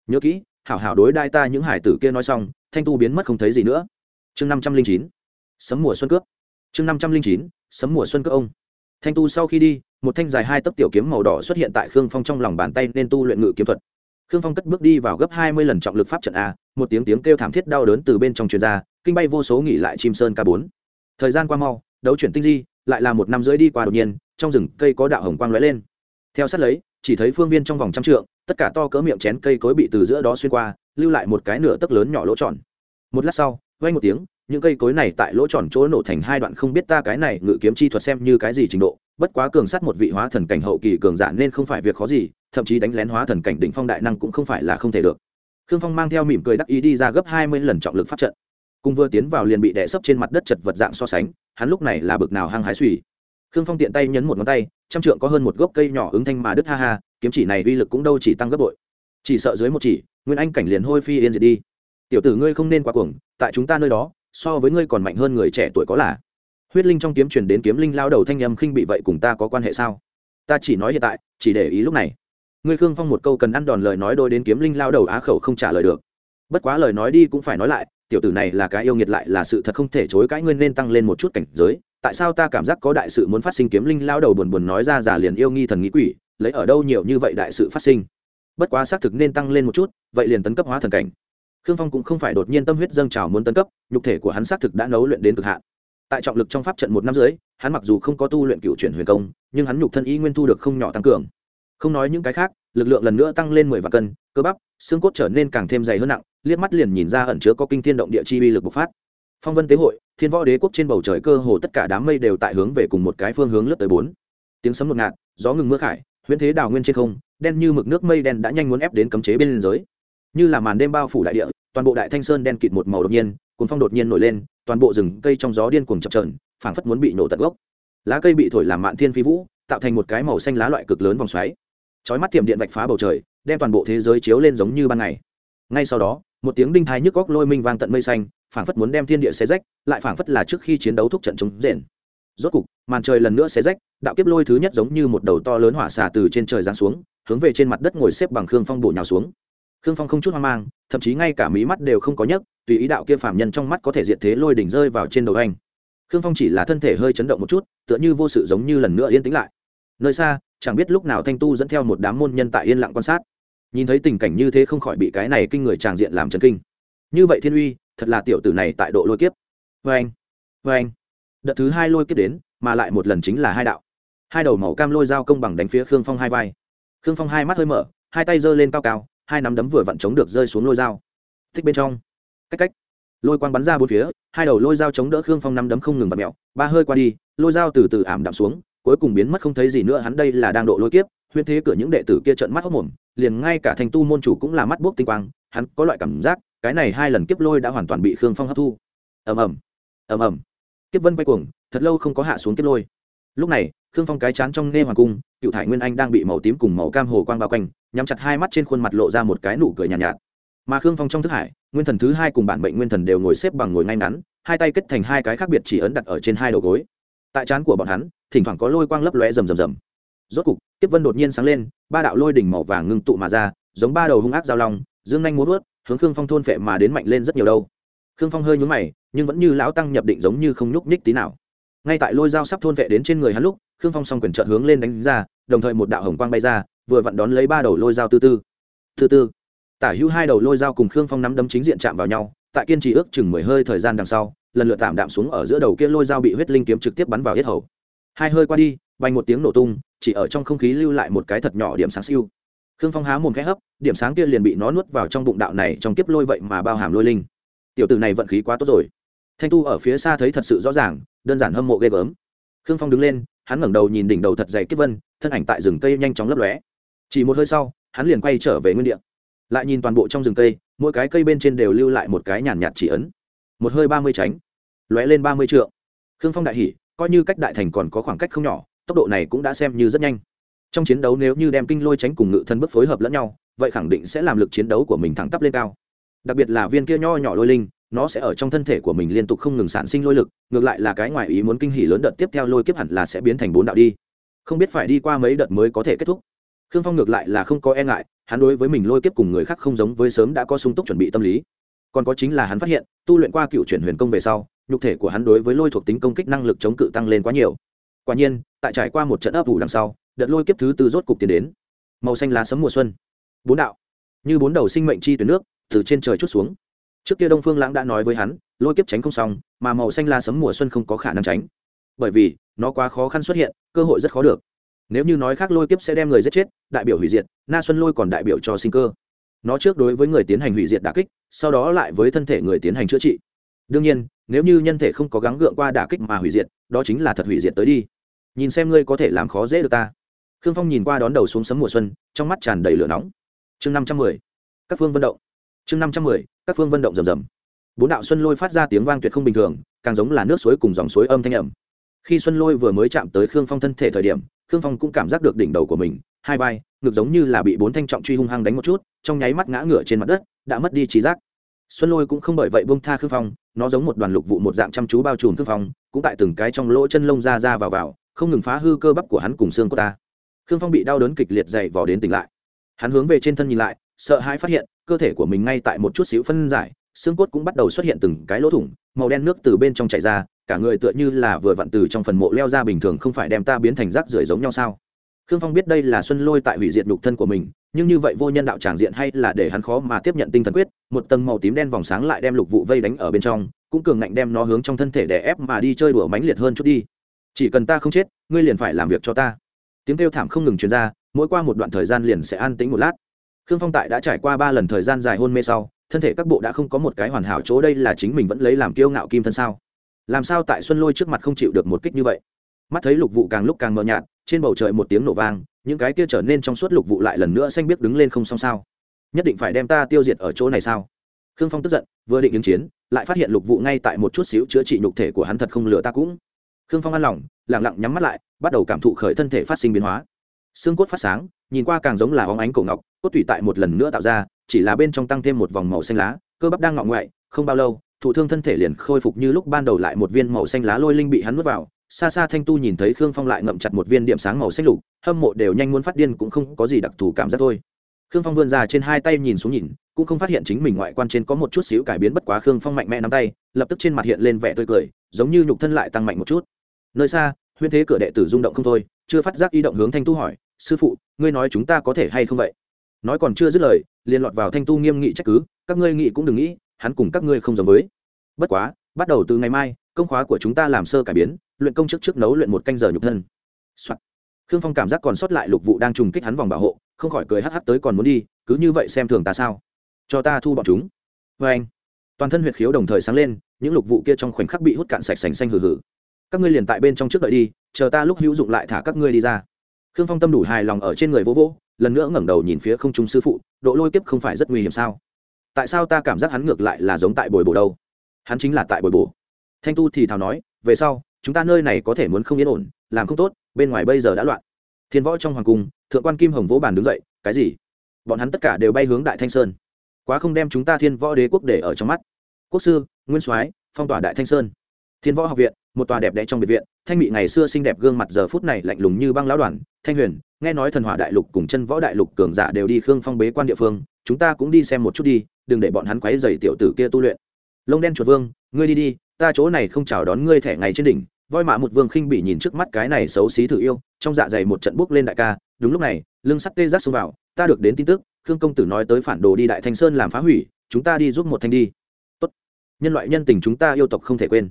Nhớ kỹ hảo hảo đối đai ta những hải tử kia nói xong, thanh tu biến mất không thấy gì nữa. Chương năm trăm linh chín, sấm mùa xuân cướp. Chương năm trăm linh chín, sấm mùa xuân cướp ông. Thanh tu sau khi đi, một thanh dài hai tấc tiểu kiếm màu đỏ xuất hiện tại khương phong trong lòng bàn tay nên tu luyện ngự kiếm thuật. Khương phong cất bước đi vào gấp hai mươi lần trọng lực pháp trận a, một tiếng tiếng kêu thảm thiết đau đớn từ bên trong truyền ra, kinh bay vô số nghỉ lại chim sơn k bốn. Thời gian qua mau, đấu chuyển tinh di, lại là một năm rưỡi đi qua đột nhiên, trong rừng cây có đạo hồng quang lóe lên. Theo sát lấy, chỉ thấy phương viên trong vòng trăm trượng tất cả to cỡ miệng chén cây cối bị từ giữa đó xuyên qua, lưu lại một cái nửa tấc lớn nhỏ lỗ tròn. Một lát sau vay một tiếng, những cây cối này tại lỗ tròn chỗ nổ thành hai đoạn không biết ta cái này ngự kiếm chi thuật xem như cái gì trình độ, bất quá cường sắt một vị hóa thần cảnh hậu kỳ cường giả nên không phải việc khó gì, thậm chí đánh lén hóa thần cảnh đỉnh phong đại năng cũng không phải là không thể được. Khương phong mang theo mỉm cười đắc ý đi ra gấp hai mươi lần trọng lực phát trận. Cùng vừa tiến vào liền bị đè sấp trên mặt đất chật vật dạng so sánh, hắn lúc này là bực nào hăng hái suy. Khương phong tiện tay nhấn một ngón tay, trăm trượng có hơn một gốc cây nhỏ ứng thanh mà đứt ha ha kiếm chỉ này uy lực cũng đâu chỉ tăng gấp bội. Chỉ sợ dưới một chỉ, nguyên anh cảnh liền hôi phi yên diệt đi. Tiểu tử ngươi không nên quá cuồng, tại chúng ta nơi đó, so với ngươi còn mạnh hơn người trẻ tuổi có là. Huyết linh trong kiếm truyền đến kiếm linh lao đầu thanh âm khinh bị vậy cùng ta có quan hệ sao? Ta chỉ nói hiện tại, chỉ để ý lúc này. Ngươi khương phong một câu cần ăn đòn lời nói đôi đến kiếm linh lao đầu á khẩu không trả lời được. Bất quá lời nói đi cũng phải nói lại, tiểu tử này là cái yêu nghiệt lại là sự thật không thể chối cãi ngươi nên tăng lên một chút cảnh giới. Tại sao ta cảm giác có đại sự muốn phát sinh kiếm linh lao đầu buồn buồn nói ra giả liền yêu nghi thần nghĩ quỷ lấy ở đâu nhiều như vậy đại sự phát sinh. Bất quá xác thực nên tăng lên một chút, vậy liền tấn cấp hóa thần cảnh. Khương phong cũng không phải đột nhiên tâm huyết dâng trào muốn tấn cấp, nhục thể của hắn xác thực đã nấu luyện đến cực hạn. Tại trọng lực trong pháp trận một năm dưới, hắn mặc dù không có tu luyện cựu chuyển huyền công, nhưng hắn nhục thân y nguyên thu được không nhỏ tăng cường. Không nói những cái khác, lực lượng lần nữa tăng lên mười vạn cân, cơ bắp, xương cốt trở nên càng thêm dày hơn nặng, liếc mắt liền nhìn ra ẩn chứa có kinh thiên động địa chi uy lực bộc phát. Phong vân tế hội, thiên võ đế quốc trên bầu trời cơ hồ tất cả đám mây đều tại hướng về cùng một cái phương hướng lướt tới bốn. Tiếng sấm một ngạt, gió ngừng mưa khải huyễn thế đào nguyên trên không, đen như mực nước mây đen đã nhanh muốn ép đến cấm chế bên giới. Như là màn đêm bao phủ đại địa, toàn bộ đại thanh sơn đen kịt một màu đột nhiên cuốn phong đột nhiên nổi lên, toàn bộ rừng cây trong gió điên cuồng chập trờn phảng phất muốn bị nổ tận gốc. Lá cây bị thổi làm mạn thiên phi vũ, tạo thành một cái màu xanh lá loại cực lớn vòng xoáy. Chói mắt tiệm điện vạch phá bầu trời, đem toàn bộ thế giới chiếu lên giống như ban ngày. Ngay sau đó, một tiếng đinh thái nhức góc lôi minh vang tận mây xanh, phảng phất muốn đem thiên địa xé rách, lại phảng phất là trước khi chiến đấu thúc trận chống rền. Rốt cục màn trời lần nữa xé rách, đạo kiếp lôi thứ nhất giống như một đầu to lớn hỏa xả từ trên trời giáng xuống, hướng về trên mặt đất ngồi xếp bằng khương phong bổ nhào xuống. Khương phong không chút hoang mang, thậm chí ngay cả mí mắt đều không có nhấc, tùy ý đạo kia phạm nhân trong mắt có thể diệt thế lôi đỉnh rơi vào trên đầu anh. Khương phong chỉ là thân thể hơi chấn động một chút, tựa như vô sự giống như lần nữa yên tĩnh lại. Nơi xa, chẳng biết lúc nào thanh tu dẫn theo một đám môn nhân tại yên lặng quan sát. Nhìn thấy tình cảnh như thế không khỏi bị cái này kinh người tràng diện làm chấn kinh. Như vậy thiên uy, thật là tiểu tử này tại độ lôi kiếp. Vê anh vê anh đợt thứ hai lôi kiếp đến mà lại một lần chính là hai đạo. Hai đầu màu cam lôi dao công bằng đánh phía khương phong hai vai. Khương phong hai mắt hơi mở, hai tay giơ lên cao cao, hai nắm đấm vừa vặn chống được rơi xuống lôi dao. Thích bên trong. Cách cách. Lôi quang bắn ra bốn phía, hai đầu lôi dao chống đỡ khương phong nắm đấm không ngừng vặn mẹo, ba hơi qua đi, lôi dao từ từ ảm đạm xuống, cuối cùng biến mất không thấy gì nữa, hắn đây là đang độ lôi kiếp huyên thế cửa những đệ tử kia trận mắt hốc mồm, liền ngay cả thành tu môn chủ cũng là mắt buốc tinh quang, hắn có loại cảm giác, cái này hai lần kiếp lôi đã hoàn toàn bị khương phong hấp thu. Ầm ầm. Ầm ầm. Kiếp vân quay cuồng thật lâu không có hạ xuống kết lôi. Lúc này khương phong cái chán trong nghe hoàng cung cựu thải nguyên anh đang bị màu tím cùng màu cam hồ quang bao quanh nhắm chặt hai mắt trên khuôn mặt lộ ra một cái nụ cười nhàn nhạt, nhạt. Mà khương phong trong thức hải nguyên thần thứ hai cùng bản mệnh nguyên thần đều ngồi xếp bằng ngồi ngay ngắn hai tay kết thành hai cái khác biệt chỉ ấn đặt ở trên hai đầu gối. Tại trán của bọn hắn thỉnh thoảng có lôi quang lấp lóe rầm rầm rầm. Rốt cục tiếp vân đột nhiên sáng lên ba đạo lôi đỉnh màu vàng ngưng tụ mà ra giống ba đầu hung ác giao long dương nhanh muốn vớt hướng khương phong thôn phệ mà đến mạnh lên rất nhiều đâu. Khương phong hơi nhún mày nhưng vẫn như lão tăng nhập định giống như không nhúc nhích tí nào ngay tại lôi dao sắp thôn vệ đến trên người hắn lúc, khương phong song quyền trợn hướng lên đánh ra, đồng thời một đạo hồng quang bay ra, vừa vặn đón lấy ba đầu lôi dao tư tư. Tư tư. Tả hữu hai đầu lôi dao cùng khương phong nắm đấm chính diện chạm vào nhau, tại kiên trì ước chừng mười hơi thời gian đằng sau, lần lượt tạm đạm xuống ở giữa đầu kia lôi dao bị huyết linh kiếm trực tiếp bắn vào yết hầu. Hai hơi qua đi bay một tiếng nổ tung, chỉ ở trong không khí lưu lại một cái thật nhỏ điểm sáng siêu. Khương phong há mồm khẽ hấp, điểm sáng kia liền bị nó nuốt vào trong bụng đạo này trong kiếp lôi vậy mà bao hàm lôi linh. Tiểu tử này vận khí quá tốt rồi. Thanh tu ở phía xa thấy thật sự rõ ràng đơn giản hâm mộ ghê gớm. Khương phong đứng lên, hắn ngẩng đầu nhìn đỉnh đầu thật dày kiếp vân, thân ảnh tại rừng cây nhanh chóng lấp lóe. Chỉ một hơi sau, hắn liền quay trở về nguyên địa. Lại nhìn toàn bộ trong rừng cây, mỗi cái cây bên trên đều lưu lại một cái nhàn nhạt chỉ ấn. Một hơi ba mươi tránh, lóe lên ba mươi trượng. Khương phong đại hỉ, coi như cách đại thành còn có khoảng cách không nhỏ, tốc độ này cũng đã xem như rất nhanh. Trong chiến đấu nếu như đem kinh lôi tránh cùng ngự thân bước phối hợp lẫn nhau, vậy khẳng định sẽ làm lực chiến đấu của mình thẳng tắp lên cao. Đặc biệt là viên kia nho nhỏ lôi linh nó sẽ ở trong thân thể của mình liên tục không ngừng sản sinh lôi lực, ngược lại là cái ngoài ý muốn kinh hỉ lớn đợt tiếp theo lôi kiếp hẳn là sẽ biến thành bốn đạo đi. Không biết phải đi qua mấy đợt mới có thể kết thúc. Khương phong ngược lại là không có e ngại, hắn đối với mình lôi kiếp cùng người khác không giống với sớm đã có sung túc chuẩn bị tâm lý. Còn có chính là hắn phát hiện, tu luyện qua cựu chuyển huyền công về sau, nhục thể của hắn đối với lôi thuộc tính công kích năng lực chống cự tăng lên quá nhiều. Quả nhiên, tại trải qua một trận ấp ủ đằng sau, đợt lôi kiếp thứ tư rốt cục tiến đến. Màu xanh lá sấm mùa xuân. Bốn đạo. Như bốn đầu sinh mệnh chi tuyến nước, từ trên trời chút xuống trước kia đông phương lãng đã nói với hắn, lôi kiếp tránh không xong, mà màu xanh la sấm mùa xuân không có khả năng tránh. Bởi vì, nó quá khó khăn xuất hiện, cơ hội rất khó được. Nếu như nói khác lôi kiếp sẽ đem người giết chết, đại biểu hủy diệt, na xuân lôi còn đại biểu cho sinh cơ. Nó trước đối với người tiến hành hủy diệt đà kích, sau đó lại với thân thể người tiến hành chữa trị. Đương nhiên, nếu như nhân thể không có gắng gượng qua đà kích mà hủy diệt, đó chính là thật hủy diệt tới đi. Nhìn xem ngươi có thể làm khó dễ được ta. Khương phong nhìn qua đón đầu xuống sấm mùa xuân, trong mắt tràn đầy lửa nóng. Chương năm trăm mười. Các phương vận động. Chương năm trăm mười các phương vận động rầm rầm. Bốn đạo xuân lôi phát ra tiếng vang tuyệt không bình thường, càng giống là nước suối cùng dòng suối âm thanh ẩm khi xuân lôi vừa mới chạm tới khương phong thân thể thời điểm, khương phong cũng cảm giác được đỉnh đầu của mình, hai vai, ngực giống như là bị bốn thanh trọng truy hung hăng đánh một chút, trong nháy mắt ngã ngửa trên mặt đất, đã mất đi trí giác. Xuân lôi cũng không bởi vậy bông tha khương phong, nó giống một đoàn lục vụ một dạng chăm chú bao trùm khương phong, cũng tại từng cái trong lỗ chân lông ra ra vào vào, không ngừng phá hư cơ bắp của hắn cùng xương của ta. Khương phong bị đau đớn kịch liệt dày vò đến tỉnh lại. Hắn hướng về trên thân nhìn lại, sợ hãi phát hiện cơ thể của mình ngay tại một chút xíu phân giải, xương cốt cũng bắt đầu xuất hiện từng cái lỗ thủng, màu đen nước từ bên trong chảy ra, cả người tựa như là vừa vặn từ trong phần mộ leo ra bình thường không phải đem ta biến thành rác rưởi giống nhau sao? Khương phong biết đây là xuân lôi tại hủy diệt nhục thân của mình, nhưng như vậy vô nhân đạo tràng diện hay là để hắn khó mà tiếp nhận tinh thần quyết, một tầng màu tím đen vòng sáng lại đem lục vụ vây đánh ở bên trong, cũng cường ngạnh đem nó hướng trong thân thể để ép mà đi chơi đùa mãnh liệt hơn chút đi. Chỉ cần ta không chết, ngươi liền phải làm việc cho ta. Tiếng kêu thảm không ngừng truyền ra, mỗi qua một đoạn thời gian liền sẽ an tĩnh một lát khương phong tại đã trải qua ba lần thời gian dài hôn mê sau, thân thể các bộ đã không có một cái hoàn hảo chỗ đây là chính mình vẫn lấy làm kiêu ngạo kim thân sao? Làm sao tại xuân lôi trước mặt không chịu được một kích như vậy? Mắt thấy lục vụ càng lúc càng mờ nhạt, trên bầu trời một tiếng nổ vang, những cái kia trở nên trong suốt lục vụ lại lần nữa xanh biết đứng lên không xong sao? Nhất định phải đem ta tiêu diệt ở chỗ này sao? Khương phong tức giận, vừa định ứng chiến, lại phát hiện lục vụ ngay tại một chút xíu chữa trị nhục thể của hắn thật không lừa ta cũng. Khương phong an lòng lẳng lặng nhắm mắt lại, bắt đầu cảm thụ khởi thân thể phát sinh biến hóa xương cốt phát sáng, nhìn qua càng giống là óng ánh cổ ngọc, cốt tủy tại một lần nữa tạo ra, chỉ là bên trong tăng thêm một vòng màu xanh lá, cơ bắp đang ngọ ngoại, không bao lâu, thụ thương thân thể liền khôi phục như lúc ban đầu lại một viên màu xanh lá lôi linh bị hắn nuốt vào. Xa xa thanh tu nhìn thấy khương phong lại ngậm chặt một viên điểm sáng màu xanh lục, hâm mộ đều nhanh muốn phát điên cũng không có gì đặc thù cảm giác thôi. Khương phong vươn ra trên hai tay nhìn xuống nhìn, cũng không phát hiện chính mình ngoại quan trên có một chút xíu cải biến bất quá khương phong mạnh mẽ nắm tay, lập tức trên mặt hiện lên vẻ tươi cười, giống như nhục thân lại tăng mạnh một chút. Nơi xa huyên thế cửa đệ tử rung động không thôi, chưa phát giác y động hướng thanh tu hỏi sư phụ, ngươi nói chúng ta có thể hay không vậy? Nói còn chưa dứt lời, liền lọt vào thanh tu nghiêm nghị trách cứ, các ngươi nghị cũng đừng nghĩ, hắn cùng các ngươi không giống với. Bất quá, bắt đầu từ ngày mai, công khóa của chúng ta làm sơ cải biến, luyện công chức trước nấu luyện một canh giờ nhục thân、Soạn. khương phong cảm giác còn sót lại lục vụ đang trùng kích hắn vòng bảo hộ, không khỏi cười hắc hắc tới còn muốn đi, cứ như vậy xem thường ta sao? Cho ta thu bọn chúng. Vê anh, toàn thân huyệt khiếu đồng thời sáng lên, những lục vụ kia trong khoảnh khắc bị hút cạn sạch sành xanh hừ hừ. Các ngươi liền tại bên trong trước đợi đi, chờ ta lúc hữu dụng lại thả các ngươi đi ra khương phong tâm đủ hài lòng ở trên người vô vô, lần nữa ngẩng đầu nhìn phía không trung sư phụ, độ lôi kiếp không phải rất nguy hiểm sao? Tại sao ta cảm giác hắn ngược lại là giống tại bồi bổ đâu? Hắn chính là tại bồi bổ. Thanh tu thì thào nói, về sau, chúng ta nơi này có thể muốn không yên ổn, làm không tốt, bên ngoài bây giờ đã loạn. Thiên võ trong hoàng cung, thượng quan kim hồng vỗ bàn đứng dậy, cái gì? Bọn hắn tất cả đều bay hướng đại thanh sơn. Quá không đem chúng ta thiên võ đế quốc để ở trong mắt. Quốc sư, nguyên soái, phong tỏa đại thanh sơn. Thiên võ học viện một tòa đẹp đẽ trong biệt viện, thanh mị ngày xưa xinh đẹp gương mặt giờ phút này lạnh lùng như băng lão đoàn. Thanh huyền, nghe nói thần hỏa đại lục cùng chân võ đại lục cường giả đều đi khương phong bế quan địa phương, chúng ta cũng đi xem một chút đi, đừng để bọn hắn quấy dày tiểu tử kia tu luyện. Lông đen chuột vương, ngươi đi đi, ta chỗ này không chào đón ngươi thẻ ngày trên đỉnh. Voi mạ một vương khinh bị nhìn trước mắt cái này xấu xí thử yêu, trong dạ dày một trận bước lên đại ca. Đúng lúc này, lưng sắt tê giác xông vào, ta được đến tin tức, khương công tử nói tới phản đồ đi đại thanh sơn làm phá hủy, chúng ta đi giúp một thanh đi. Tốt. Nhân loại nhân tình chúng ta yêu tộc không thể quên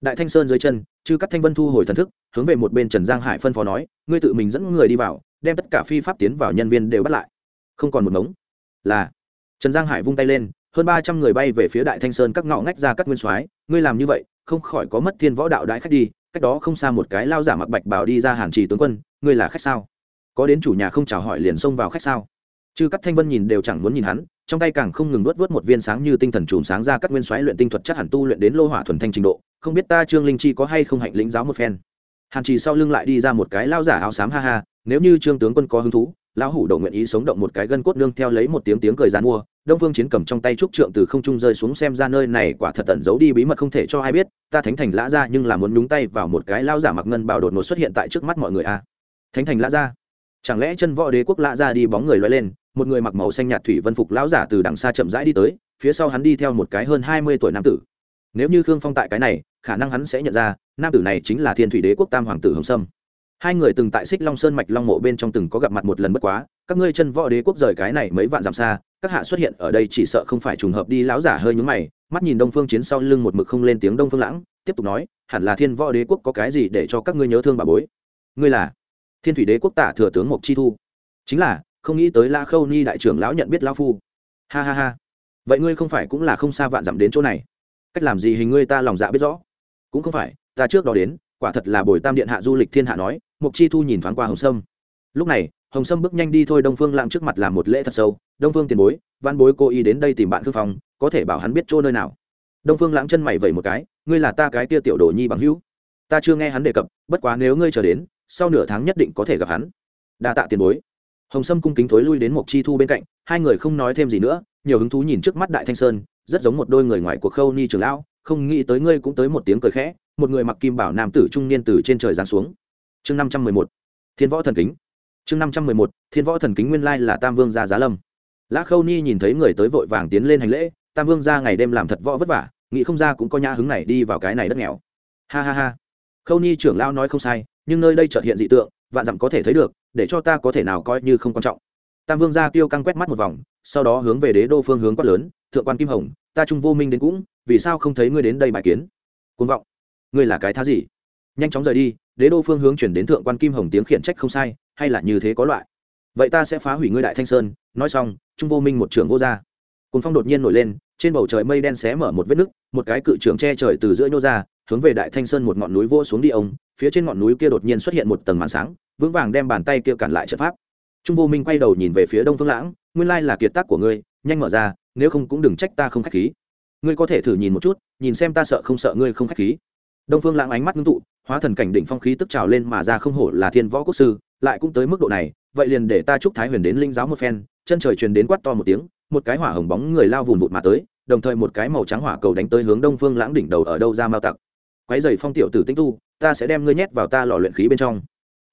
đại thanh sơn dưới chân, chư cắt thanh vân thu hồi thần thức, hướng về một bên trần giang hải phân phó nói, ngươi tự mình dẫn người đi vào, đem tất cả phi pháp tiến vào nhân viên đều bắt lại. Không còn một ngống. Là, trần giang hải vung tay lên, hơn ba trăm người bay về phía đại thanh sơn các ngõ ngách ra các nguyên soái, ngươi làm như vậy, không khỏi có mất thiên võ đạo đại khách đi, cách đó không xa một cái lao giả mặc bạch bảo đi ra hàn trì tướng quân, ngươi là khách sao? Có đến chủ nhà không chào hỏi liền xông vào khách sao? Chư cắt thanh vân nhìn đều chẳng muốn nhìn hắn, trong tay càng không ngừng nuốt vớt một viên sáng như tinh thần chùm sáng ra các nguyên xoáy luyện tinh thuật chắc hẳn tu luyện đến lô hỏa thuần thanh trình độ, không biết ta trương linh chi có hay không hạnh lĩnh giáo một phen hàn trì sau lưng lại đi ra một cái lao giả áo xám ha ha, nếu như trương tướng quân có hứng thú, lão hủ đầu nguyện ý sống động một cái gân cốt nương theo lấy một tiếng tiếng cười giàn mua, đông phương chiến cầm trong tay trúc trượng từ không trung rơi xuống xem ra nơi này quả thật tận giấu đi bí mật không thể cho ai biết, ta thánh thành lã ra nhưng là muốn nhúng tay vào một cái lao giả mặc ngân bảo đột ngột xuất hiện tại trước mắt mọi người a à. thánh thành lã ra chẳng lẽ chân võ đế quốc lã ra đi bóng người loay lên một người mặc màu xanh nhạt thủy vân phục lão giả từ đằng xa chậm rãi đi tới, phía sau hắn đi theo một cái hơn hai mươi tuổi nam tử. Nếu như khương phong tại cái này, khả năng hắn sẽ nhận ra, nam tử này chính là thiên thủy đế quốc tam hoàng tử hồng sâm. Hai người từng tại xích long sơn mạch long mộ bên trong từng có gặp mặt một lần bất quá, các ngươi chân võ đế quốc rời cái này mấy vạn dặm xa, các hạ xuất hiện ở đây chỉ sợ không phải trùng hợp đi, lão giả hơi nhúng mày, mắt nhìn đông phương chiến sau lưng một mực không lên tiếng đông phương lãng, tiếp tục nói, hẳn là thiên võ đế quốc có cái gì để cho các ngươi nhớ thương bà bối? Ngươi là thiên thủy đế quốc tả thừa tướng mộc chi thu. Chính là không nghĩ tới la khâu ni đại trưởng lão nhận biết lão phu. Ha ha ha. Vậy ngươi không phải cũng là không xa vạn dặm đến chỗ này. Cách làm gì hình ngươi ta lòng dạ biết rõ. Cũng không phải, ta trước đó đến, quả thật là bồi tam điện hạ du lịch thiên hạ nói mục chi thu nhìn thoáng qua hồng sâm. Lúc này, hồng sâm bước nhanh đi thôi đông phương lãng trước mặt làm một lễ thật sâu, đông phương tiền bối văn bối cô y đến đây tìm bạn khương phong, có thể bảo hắn biết chỗ nơi nào? Đông phương lãng chân mày vẩy một cái, ngươi là ta cái tia tiểu đồ nhi bằng hữu. Ta chưa nghe hắn đề cập, bất quá nếu ngươi chờ đến, sau nửa tháng nhất định có thể gặp hắn. Đa tạ tiền bối hồng sâm cung kính thối lui đến một chi thu bên cạnh, hai người không nói thêm gì nữa, nhiều hứng thú nhìn trước mắt đại thanh sơn, rất giống một đôi người ngoài cuộc khâu ni trường lão, không nghĩ tới ngươi cũng tới một tiếng cười khẽ, một người mặc kim bảo nam tử trung niên từ trên trời giáng xuống. Chương năm trăm mười một, thiên võ thần kính. Chương năm trăm mười một, thiên võ thần kính nguyên lai là tam vương gia giá lâm. Lã khâu ni nhìn thấy người tới vội vàng tiến lên hành lễ, tam vương gia ngày đêm làm thật võ vất vả, nghĩ không ra cũng có nhã hứng này đi vào cái này đất nghèo. Ha ha ha. Khâu ni trưởng lão nói không sai, nhưng nơi đây chợt hiện dị tượng, vạn dặm có thể thấy được để cho ta có thể nào coi như không quan trọng. Tam vương gia tiêu căng quét mắt một vòng, sau đó hướng về đế đô phương hướng quát lớn, thượng quan kim hồng, ta trung vô minh đến cũng, vì sao không thấy ngươi đến đây bài kiến? Côn vọng. Ngươi là cái thá gì? Nhanh chóng rời đi, đế đô phương hướng chuyển đến thượng quan kim hồng tiếng khiển trách không sai, hay là như thế có loại? Vậy ta sẽ phá hủy ngươi đại thanh sơn. Nói xong, trung vô minh một trưởng vô gia cùng phong đột nhiên nổi lên, trên bầu trời mây đen xé mở một vết nứt, một cái cự trưởng che trời từ giữa nhô ra, hướng về đại thanh sơn một ngọn núi vô xuống đi ông. Phía trên ngọn núi kia đột nhiên xuất hiện một tầng màn sáng vững vàng đem bàn tay kia cản lại trận pháp. Trung vô minh quay đầu nhìn về phía đông phương lãng, nguyên lai là kiệt tác của ngươi, nhanh mở ra, nếu không cũng đừng trách ta không khách khí. Ngươi có thể thử nhìn một chút, nhìn xem ta sợ không sợ ngươi không khách khí. Đông phương lãng ánh mắt ngưng tụ, hóa thần cảnh đỉnh phong khí tức trào lên mà ra không hổ là thiên võ quốc sư, lại cũng tới mức độ này, vậy liền để ta chúc thái huyền đến linh giáo một phen, chân trời truyền đến quát to một tiếng, một cái hỏa hồng bóng người lao vùn vụt mà tới, đồng thời một cái màu trắng hỏa cầu đánh tới hướng đông phương lãng đỉnh đầu ở đâu ra mao tặc. Quái dày phong tiểu tử tinh tu, ta sẽ đem ngươi nhét vào ta lò luyện khí bên trong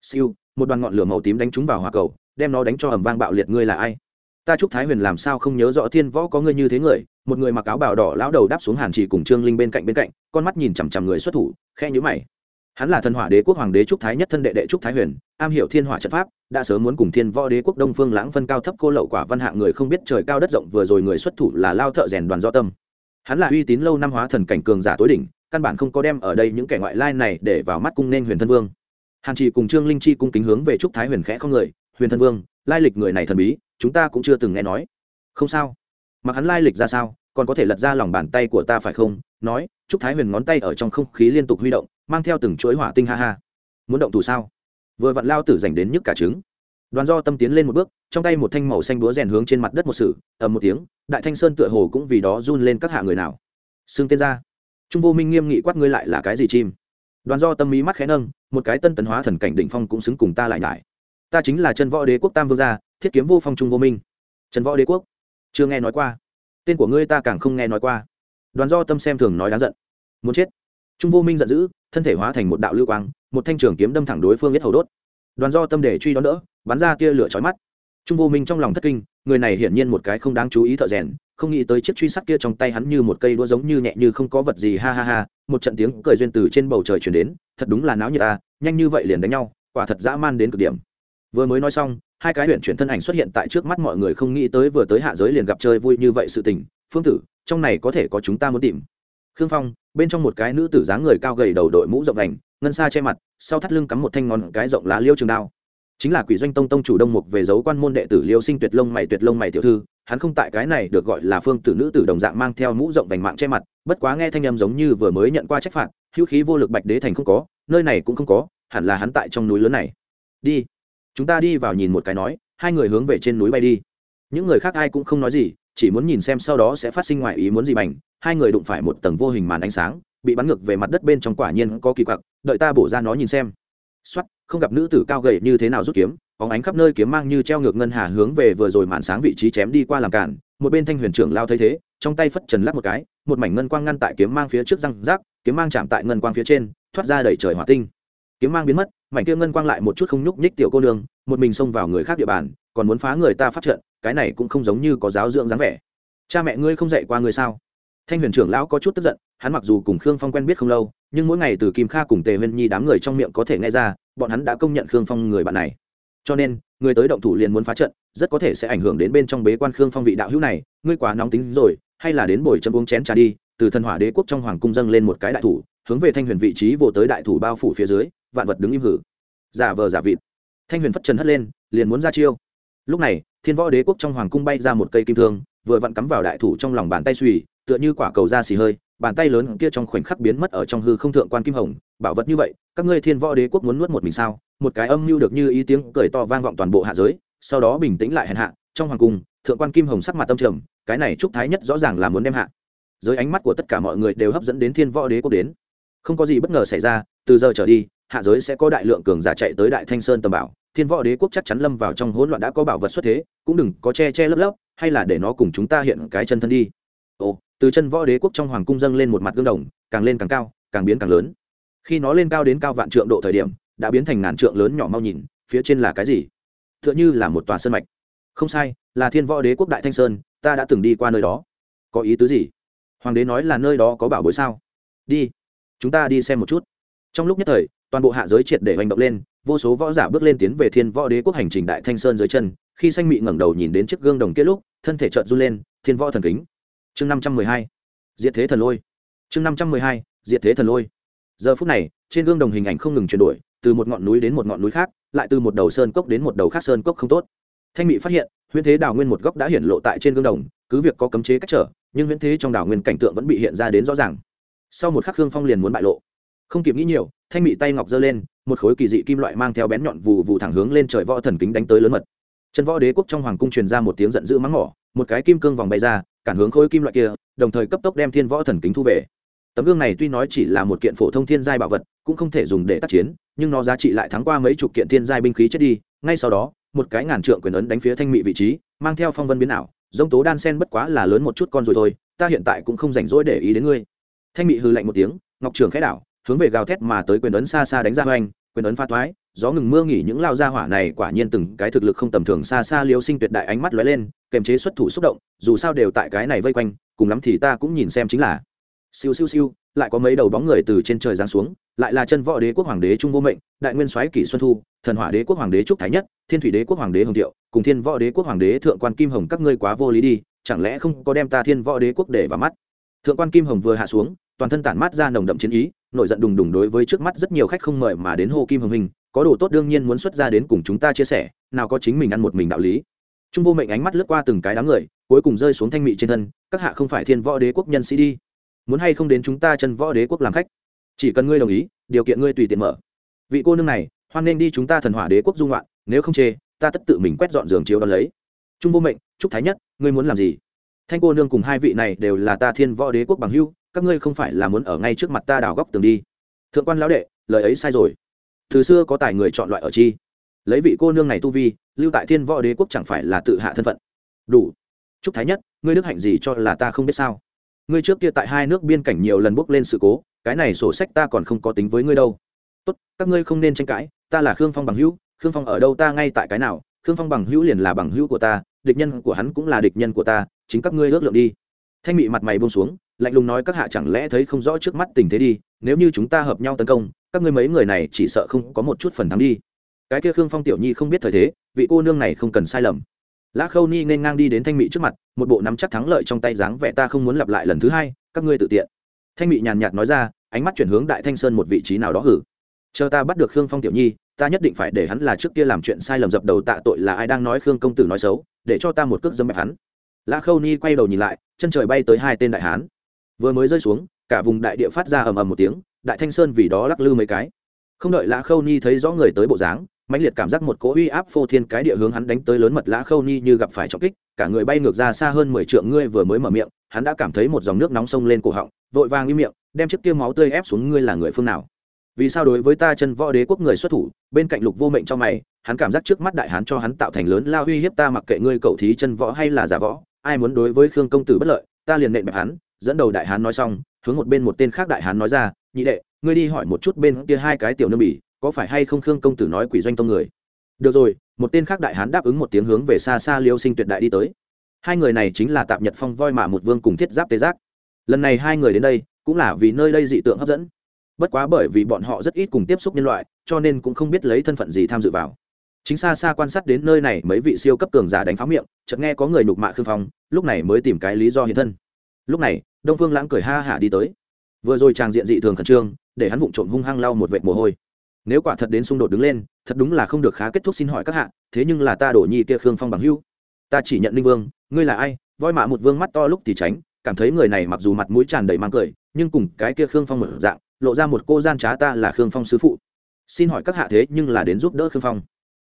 siêu, một đoàn ngọn lửa màu tím đánh trúng vào hỏa cầu, đem nó đánh cho ầm vang bạo liệt, ngươi là ai? Ta chúc thái huyền làm sao không nhớ rõ thiên võ có ngươi như thế người? Một người mặc áo bào đỏ lão đầu đáp xuống hàn chỉ cùng trương linh bên cạnh bên cạnh, con mắt nhìn chằm chằm người xuất thủ khe nhữ mày. Hắn là thần hỏa đế quốc hoàng đế trúc thái nhất thân đệ đệ trúc thái huyền, am hiểu thiên hỏa trận pháp, đã sớm muốn cùng thiên võ đế quốc đông phương lãng phân cao thấp cô lậu quả văn hạng người không biết trời cao đất rộng, vừa rồi người xuất thủ là lao thợ rèn đoàn do tâm. Hắn là uy tín lâu năm hóa thần cảnh cường giả tối đỉnh, căn bản không có đem ở đây những kẻ ngoại lai này để vào mắt cung nên huyền thân vương hàn chỉ cùng trương linh chi cung kính hướng về trúc thái huyền khẽ không người, huyền thân vương, lai lịch người này thần bí, chúng ta cũng chưa từng nghe nói. Không sao. Mặc hắn lai lịch ra sao, còn có thể lật ra lòng bàn tay của ta phải không? nói, trúc thái huyền ngón tay ở trong không khí liên tục huy động, mang theo từng chuỗi hỏa tinh ha ha. Muốn động thủ sao? Vừa vặn lao tử dành đến nhức cả trứng. Đoàn do tâm tiến lên một bước, trong tay một thanh màu xanh búa rèn hướng trên mặt đất một sự, ầm một tiếng, đại thanh sơn tựa hồ cũng vì đó run lên các hạ người nào. Xưng tên ra. Trung vô minh nghiêm nghị quát ngươi lại là cái gì chim? Đoàn do tâm mí mắt khẽ nâng, một cái tân tấn hóa thần cảnh định phong cũng xứng cùng ta lại nhải. Ta chính là chân võ đế quốc tam vương gia, thiết kiếm vô phong trung vô minh. Trần võ đế quốc, chưa nghe nói qua. Tên của ngươi ta càng không nghe nói qua. Đoàn do tâm xem thường nói đáng giận. Muốn chết. Trung vô minh giận dữ, thân thể hóa thành một đạo lưu quang, một thanh trường kiếm đâm thẳng đối phương biết hầu đốt. Đoàn do tâm để truy đón đỡ, bắn ra tia lửa chói mắt. Trung vô minh trong lòng thất kinh, người này hiển nhiên một cái không đáng chú ý thợ rèn, không nghĩ tới chiếc truy sắt kia trong tay hắn như một cây đũa giống như nhẹ như không có vật gì, ha ha ha một trận tiếng cười duyên từ trên bầu trời chuyển đến, thật đúng là náo như ta, nhanh như vậy liền đánh nhau, quả thật dã man đến cực điểm. Vừa mới nói xong, hai cái huyện chuyển thân ảnh xuất hiện tại trước mắt mọi người không nghĩ tới vừa tới hạ giới liền gặp chơi vui như vậy sự tình. Phương tử, trong này có thể có chúng ta muốn tìm. Khương phong, bên trong một cái nữ tử dáng người cao gầy đầu đội mũ rộng vành, ngân xa che mặt, sau thắt lưng cắm một thanh ngón cái rộng lá liêu trường đao. Chính là quỷ doanh tông tông chủ đông mục về dấu quan môn đệ tử liêu sinh tuyệt lông mày tuyệt lông mày tiểu thư hắn không tại cái này được gọi là phương tử nữ tử đồng dạng mang theo mũ rộng vành mạng che mặt, bất quá nghe thanh âm giống như vừa mới nhận qua trách phạt, hữu khí vô lực bạch đế thành không có, nơi này cũng không có, hẳn là hắn tại trong núi lớn này. Đi. Chúng ta đi vào nhìn một cái nói, hai người hướng về trên núi bay đi. Những người khác ai cũng không nói gì, chỉ muốn nhìn xem sau đó sẽ phát sinh ngoài ý muốn gì bành. Hai người đụng phải một tầng vô hình màn ánh sáng, bị bắn ngược về mặt đất bên trong quả nhiên có kỳ quặc, đợi ta bổ ra nó nhìn xem. Xuất không gặp nữ tử cao gầy như thế nào rút kiếm bóng ánh khắp nơi kiếm mang như treo ngược ngân hà hướng về vừa rồi màn sáng vị trí chém đi qua làm cản, một bên thanh huyền trưởng lao thấy thế, trong tay phất trần lắp một cái, một mảnh ngân quang ngăn tại kiếm mang phía trước răng rác, kiếm mang chạm tại ngân quang phía trên, thoát ra đẩy trời hỏa tinh. Kiếm mang biến mất, mảnh kia ngân quang lại một chút không nhúc nhích tiểu cô nương, một mình xông vào người khác địa bàn, còn muốn phá người ta phát trận, cái này cũng không giống như có giáo dưỡng dáng vẻ. Cha mẹ ngươi không dạy qua ngươi sao? Thanh huyền trưởng lão có chút tức giận, hắn mặc dù cùng khương phong quen biết không lâu, nhưng mỗi ngày từ kim kha cùng tề huyên nhi đám người trong miệng có thể nghe ra, bọn hắn đã công nhận khương phong người bạn này cho nên, người tới động thủ liền muốn phá trận, rất có thể sẽ ảnh hưởng đến bên trong bế quan khương phong vị đạo hữu này, ngươi quá nóng tính rồi, hay là đến bồi chấm uống chén trà đi, từ thần hỏa đế quốc trong hoàng cung dâng lên một cái đại thủ, hướng về thanh huyền vị trí vô tới đại thủ bao phủ phía dưới, vạn vật đứng im hử. Giả vờ giả vịt. Thanh huyền phất trần hất lên, liền muốn ra chiêu. Lúc này, thiên võ đế quốc trong hoàng cung bay ra một cây kim thương, vừa vặn cắm vào đại thủ trong lòng bàn tay suy tựa như quả cầu da xì hơi, bàn tay lớn kia trong khoảnh khắc biến mất ở trong hư không thượng quan kim hồng, bảo vật như vậy, các ngươi thiên võ đế quốc muốn nuốt một mình sao? Một cái âm mưu được như ý tiếng cười to vang vọng toàn bộ hạ giới, sau đó bình tĩnh lại hèn hạ, trong hoàng cung, thượng quan kim hồng sắc mặt tâm trầm, cái này trúc thái nhất rõ ràng là muốn đem hạ. Dưới ánh mắt của tất cả mọi người đều hấp dẫn đến thiên võ đế quốc đến. Không có gì bất ngờ xảy ra, từ giờ trở đi, hạ giới sẽ có đại lượng cường giả chạy tới đại thanh sơn tầm bảo, thiên võ đế quốc chắc chắn lâm vào trong hỗn loạn đã có bảo vật xuất thế, cũng đừng có che che lấp lấp, hay là để nó cùng chúng ta hiện cái chân thân đi. Ồ, từ chân võ đế quốc trong hoàng cung dâng lên một mặt gương đồng, càng lên càng cao, càng biến càng lớn. Khi nó lên cao đến cao vạn trượng độ thời điểm đã biến thành ngàn trượng lớn nhỏ mau nhìn, phía trên là cái gì? T h ư ợ n h ư là một tòa sơn mạch. Không sai, là thiên võ đế quốc đại thanh sơn, ta đã từng đi qua nơi đó. Có ý tứ gì? Hoàng đế nói là nơi đó có bảo bối sao? Đi, chúng ta đi xem một chút. Trong lúc nhất thời, toàn bộ hạ giới triệt để hành động lên, vô số võ giả bước lên tiến về thiên võ đế quốc hành trình đại thanh sơn dưới chân, khi xanh mị ngẩng đầu nhìn đến chiếc gương đồng kết lúc, thân thể trợn run lên, thiên võ thần kính. Chương năm trăm mười hai, diệt thế thần lôi. Chương năm trăm mười hai, diệt thế thần lôi. Giờ phút này, trên gương đồng hình ảnh không ngừng chuyển đổi từ một ngọn núi đến một ngọn núi khác, lại từ một đầu sơn cốc đến một đầu khác sơn cốc không tốt. Thanh mỹ phát hiện, huyễn thế đào nguyên một góc đã hiển lộ tại trên gương đồng, cứ việc có cấm chế cách trở, nhưng huyễn thế trong đào nguyên cảnh tượng vẫn bị hiện ra đến rõ ràng. Sau một khắc khương phong liền muốn bại lộ. Không kịp nghĩ nhiều, thanh mỹ tay ngọc giơ lên, một khối kỳ dị kim loại mang theo bén nhọn vụ vụ thẳng hướng lên trời võ thần kính đánh tới lớn mật. Chân võ đế quốc trong hoàng cung truyền ra một tiếng giận dữ mắng mỏ, một cái kim cương vòng bay ra, cản hướng khối kim loại kia, đồng thời cấp tốc đem thiên võ thần kính thu về tấm gương này tuy nói chỉ là một kiện phổ thông thiên giai bảo vật, cũng không thể dùng để tác chiến, nhưng nó giá trị lại thắng qua mấy chục kiện thiên giai binh khí chết đi. Ngay sau đó, một cái ngàn trượng quyền ấn đánh phía thanh mị vị trí, mang theo phong vân biến ảo dông tố đan sen bất quá là lớn một chút con rồi thôi, ta hiện tại cũng không rảnh rỗi để ý đến ngươi. Thanh mị hư lạnh một tiếng, ngọc trường khẽ đảo, hướng về gào thét mà tới quyền ấn xa xa đánh ra hoành, quyền ấn pha thoái, gió ngừng mưa nghỉ những lao gia hỏa này quả nhiên từng cái thực lực không tầm thường xa xa liêu sinh tuyệt đại ánh mắt lóe lên, kềm chế xuất thủ xúc động, dù sao đều tại cái này vây quanh, cùng lắm thì ta cũng nhìn xem chính là siêu siêu siêu, lại có mấy đầu bóng người từ trên trời giáng xuống, lại là chân võ đế quốc hoàng đế trung vô mệnh, đại nguyên soái kỷ xuân thu, thần hỏa đế quốc hoàng đế trúc thái nhất, thiên thủy đế quốc hoàng đế hồng thiệu, cùng thiên võ đế quốc hoàng đế thượng quan kim hồng các ngươi quá vô lý đi, chẳng lẽ không có đem ta thiên võ đế quốc để vào mắt? Thượng quan kim hồng vừa hạ xuống, toàn thân tản mát ra nồng đậm chiến ý, nổi giận đùng đùng đối với trước mắt rất nhiều khách không mời mà đến hồ kim hồng hình, có đồ tốt đương nhiên muốn xuất ra đến cùng chúng ta chia sẻ, nào có chính mình ăn một mình đạo lý. Trung vô mệnh ánh mắt lướt qua từng cái đám người, cuối cùng rơi xuống thanh mị trên thân, các hạ không phải thiên võ đế quốc nhân sĩ đi muốn hay không đến chúng ta chân võ đế quốc làm khách? Chỉ cần ngươi đồng ý, điều kiện ngươi tùy tiện mở. Vị cô nương này, hoan nên đi chúng ta thần hỏa đế quốc dung loạn, nếu không chê, ta tất tự mình quét dọn giường chiếu đón lấy. Trung vô mệnh trúc thái nhất, ngươi muốn làm gì? Thanh cô nương cùng hai vị này đều là ta thiên võ đế quốc bằng hưu các ngươi không phải là muốn ở ngay trước mặt ta đào góc tường đi. Thượng quan lão đệ, lời ấy sai rồi. Từ xưa có tài người chọn loại ở chi? Lấy vị cô nương này tu vi, lưu tại thiên võ đế quốc chẳng phải là tự hạ thân phận. Đủ. Trúc thái nhất, ngươi đức hạnh gì cho là ta không biết sao? Ngươi trước kia tại hai nước biên cảnh nhiều lần bước lên sự cố, cái này sổ sách ta còn không có tính với ngươi đâu. Tốt, các ngươi không nên tranh cãi, ta là khương phong bằng hữu, khương phong ở đâu ta ngay tại cái nào, khương phong bằng hữu liền là bằng hữu của ta, địch nhân của hắn cũng là địch nhân của ta, chính các ngươi ước lượng đi. Thanh mị mặt mày buông xuống, lạnh lùng nói các hạ chẳng lẽ thấy không rõ trước mắt tình thế đi, nếu như chúng ta hợp nhau tấn công, các ngươi mấy người này chỉ sợ không có một chút phần thắng đi. Cái kia khương phong tiểu nhi không biết thời thế, vị cô nương này không cần sai lầm lã khâu ni nên ngang đi đến thanh mỹ trước mặt, một bộ nắm chắc thắng lợi trong tay dáng vẻ ta không muốn lặp lại lần thứ hai, các ngươi tự tiện. Thanh mỹ nhàn nhạt nói ra, ánh mắt chuyển hướng đại thanh sơn một vị trí nào đó hử. Chờ ta bắt được khương phong tiểu nhi, ta nhất định phải để hắn là trước kia làm chuyện sai lầm dập đầu tạ tội là ai đang nói khương công tử nói xấu, để cho ta một cước dâm bẹp hắn. Lã khâu ni quay đầu nhìn lại, chân trời bay tới hai tên đại hán. Vừa mới rơi xuống, cả vùng đại địa phát ra ầm ầm một tiếng, đại thanh sơn vì đó lắc lư mấy cái. Không đợi lã khâu ni thấy rõ người tới bộ dáng mãnh liệt cảm giác một cỗ uy áp phô thiên cái địa hướng hắn đánh tới lớn mật lã khâu ni như gặp phải trọng kích, cả người bay ngược ra xa hơn mười trượng, ngươi vừa mới mở miệng, hắn đã cảm thấy một dòng nước nóng sông lên cổ họng, vội vàng im miệng, đem chiếc kia máu tươi ép xuống, ngươi là người phương nào? Vì sao đối với ta chân võ đế quốc người xuất thủ, bên cạnh lục vô mệnh cho mày, hắn cảm giác trước mắt đại hán cho hắn tạo thành lớn lao uy hiếp ta mặc kệ ngươi cậu thí chân võ hay là giả võ, ai muốn đối với khương công tử bất lợi, ta liền nện bẹp hắn, dẫn đầu đại hán nói xong, hướng một bên một tên khác đại hán nói ra, nhị đệ, ngươi đi hỏi một chút bên kia hai cái tiểu nương bỉ có phải hay không khương công tử nói quỷ doanh tông người? Được rồi, một tên khác đại hán đáp ứng một tiếng hướng về xa xa liêu sinh tuyệt đại đi tới. Hai người này chính là tạp nhật phong, voi mã một vương cùng thiết giáp tê giác. Lần này hai người đến đây, cũng là vì nơi đây dị tượng hấp dẫn. Bất quá bởi vì bọn họ rất ít cùng tiếp xúc nhân loại, cho nên cũng không biết lấy thân phận gì tham dự vào. Chính xa xa quan sát đến nơi này, mấy vị siêu cấp cường giả đánh pháo miệng, chợt nghe có người nhục mạ khương phong, lúc này mới tìm cái lý do hiện thân. Lúc này, đông phương lãng cười ha hả đi tới. Vừa rồi chàng diện dị thường khẩn trương, để hắn vụng trộm hung hăng lau một vệt mồ hôi nếu quả thật đến xung đột đứng lên, thật đúng là không được khá kết thúc xin hỏi các hạ, thế nhưng là ta đổ nhi kia khương phong bằng hưu ta chỉ nhận linh vương, ngươi là ai? Voi mạ một vương mắt to lúc thì tránh, cảm thấy người này mặc dù mặt mũi tràn đầy mang cười, nhưng cùng cái kia khương phong một dạng, lộ ra một cô gian trá ta là khương phong sứ phụ. Xin hỏi các hạ thế nhưng là đến giúp đỡ khương phong.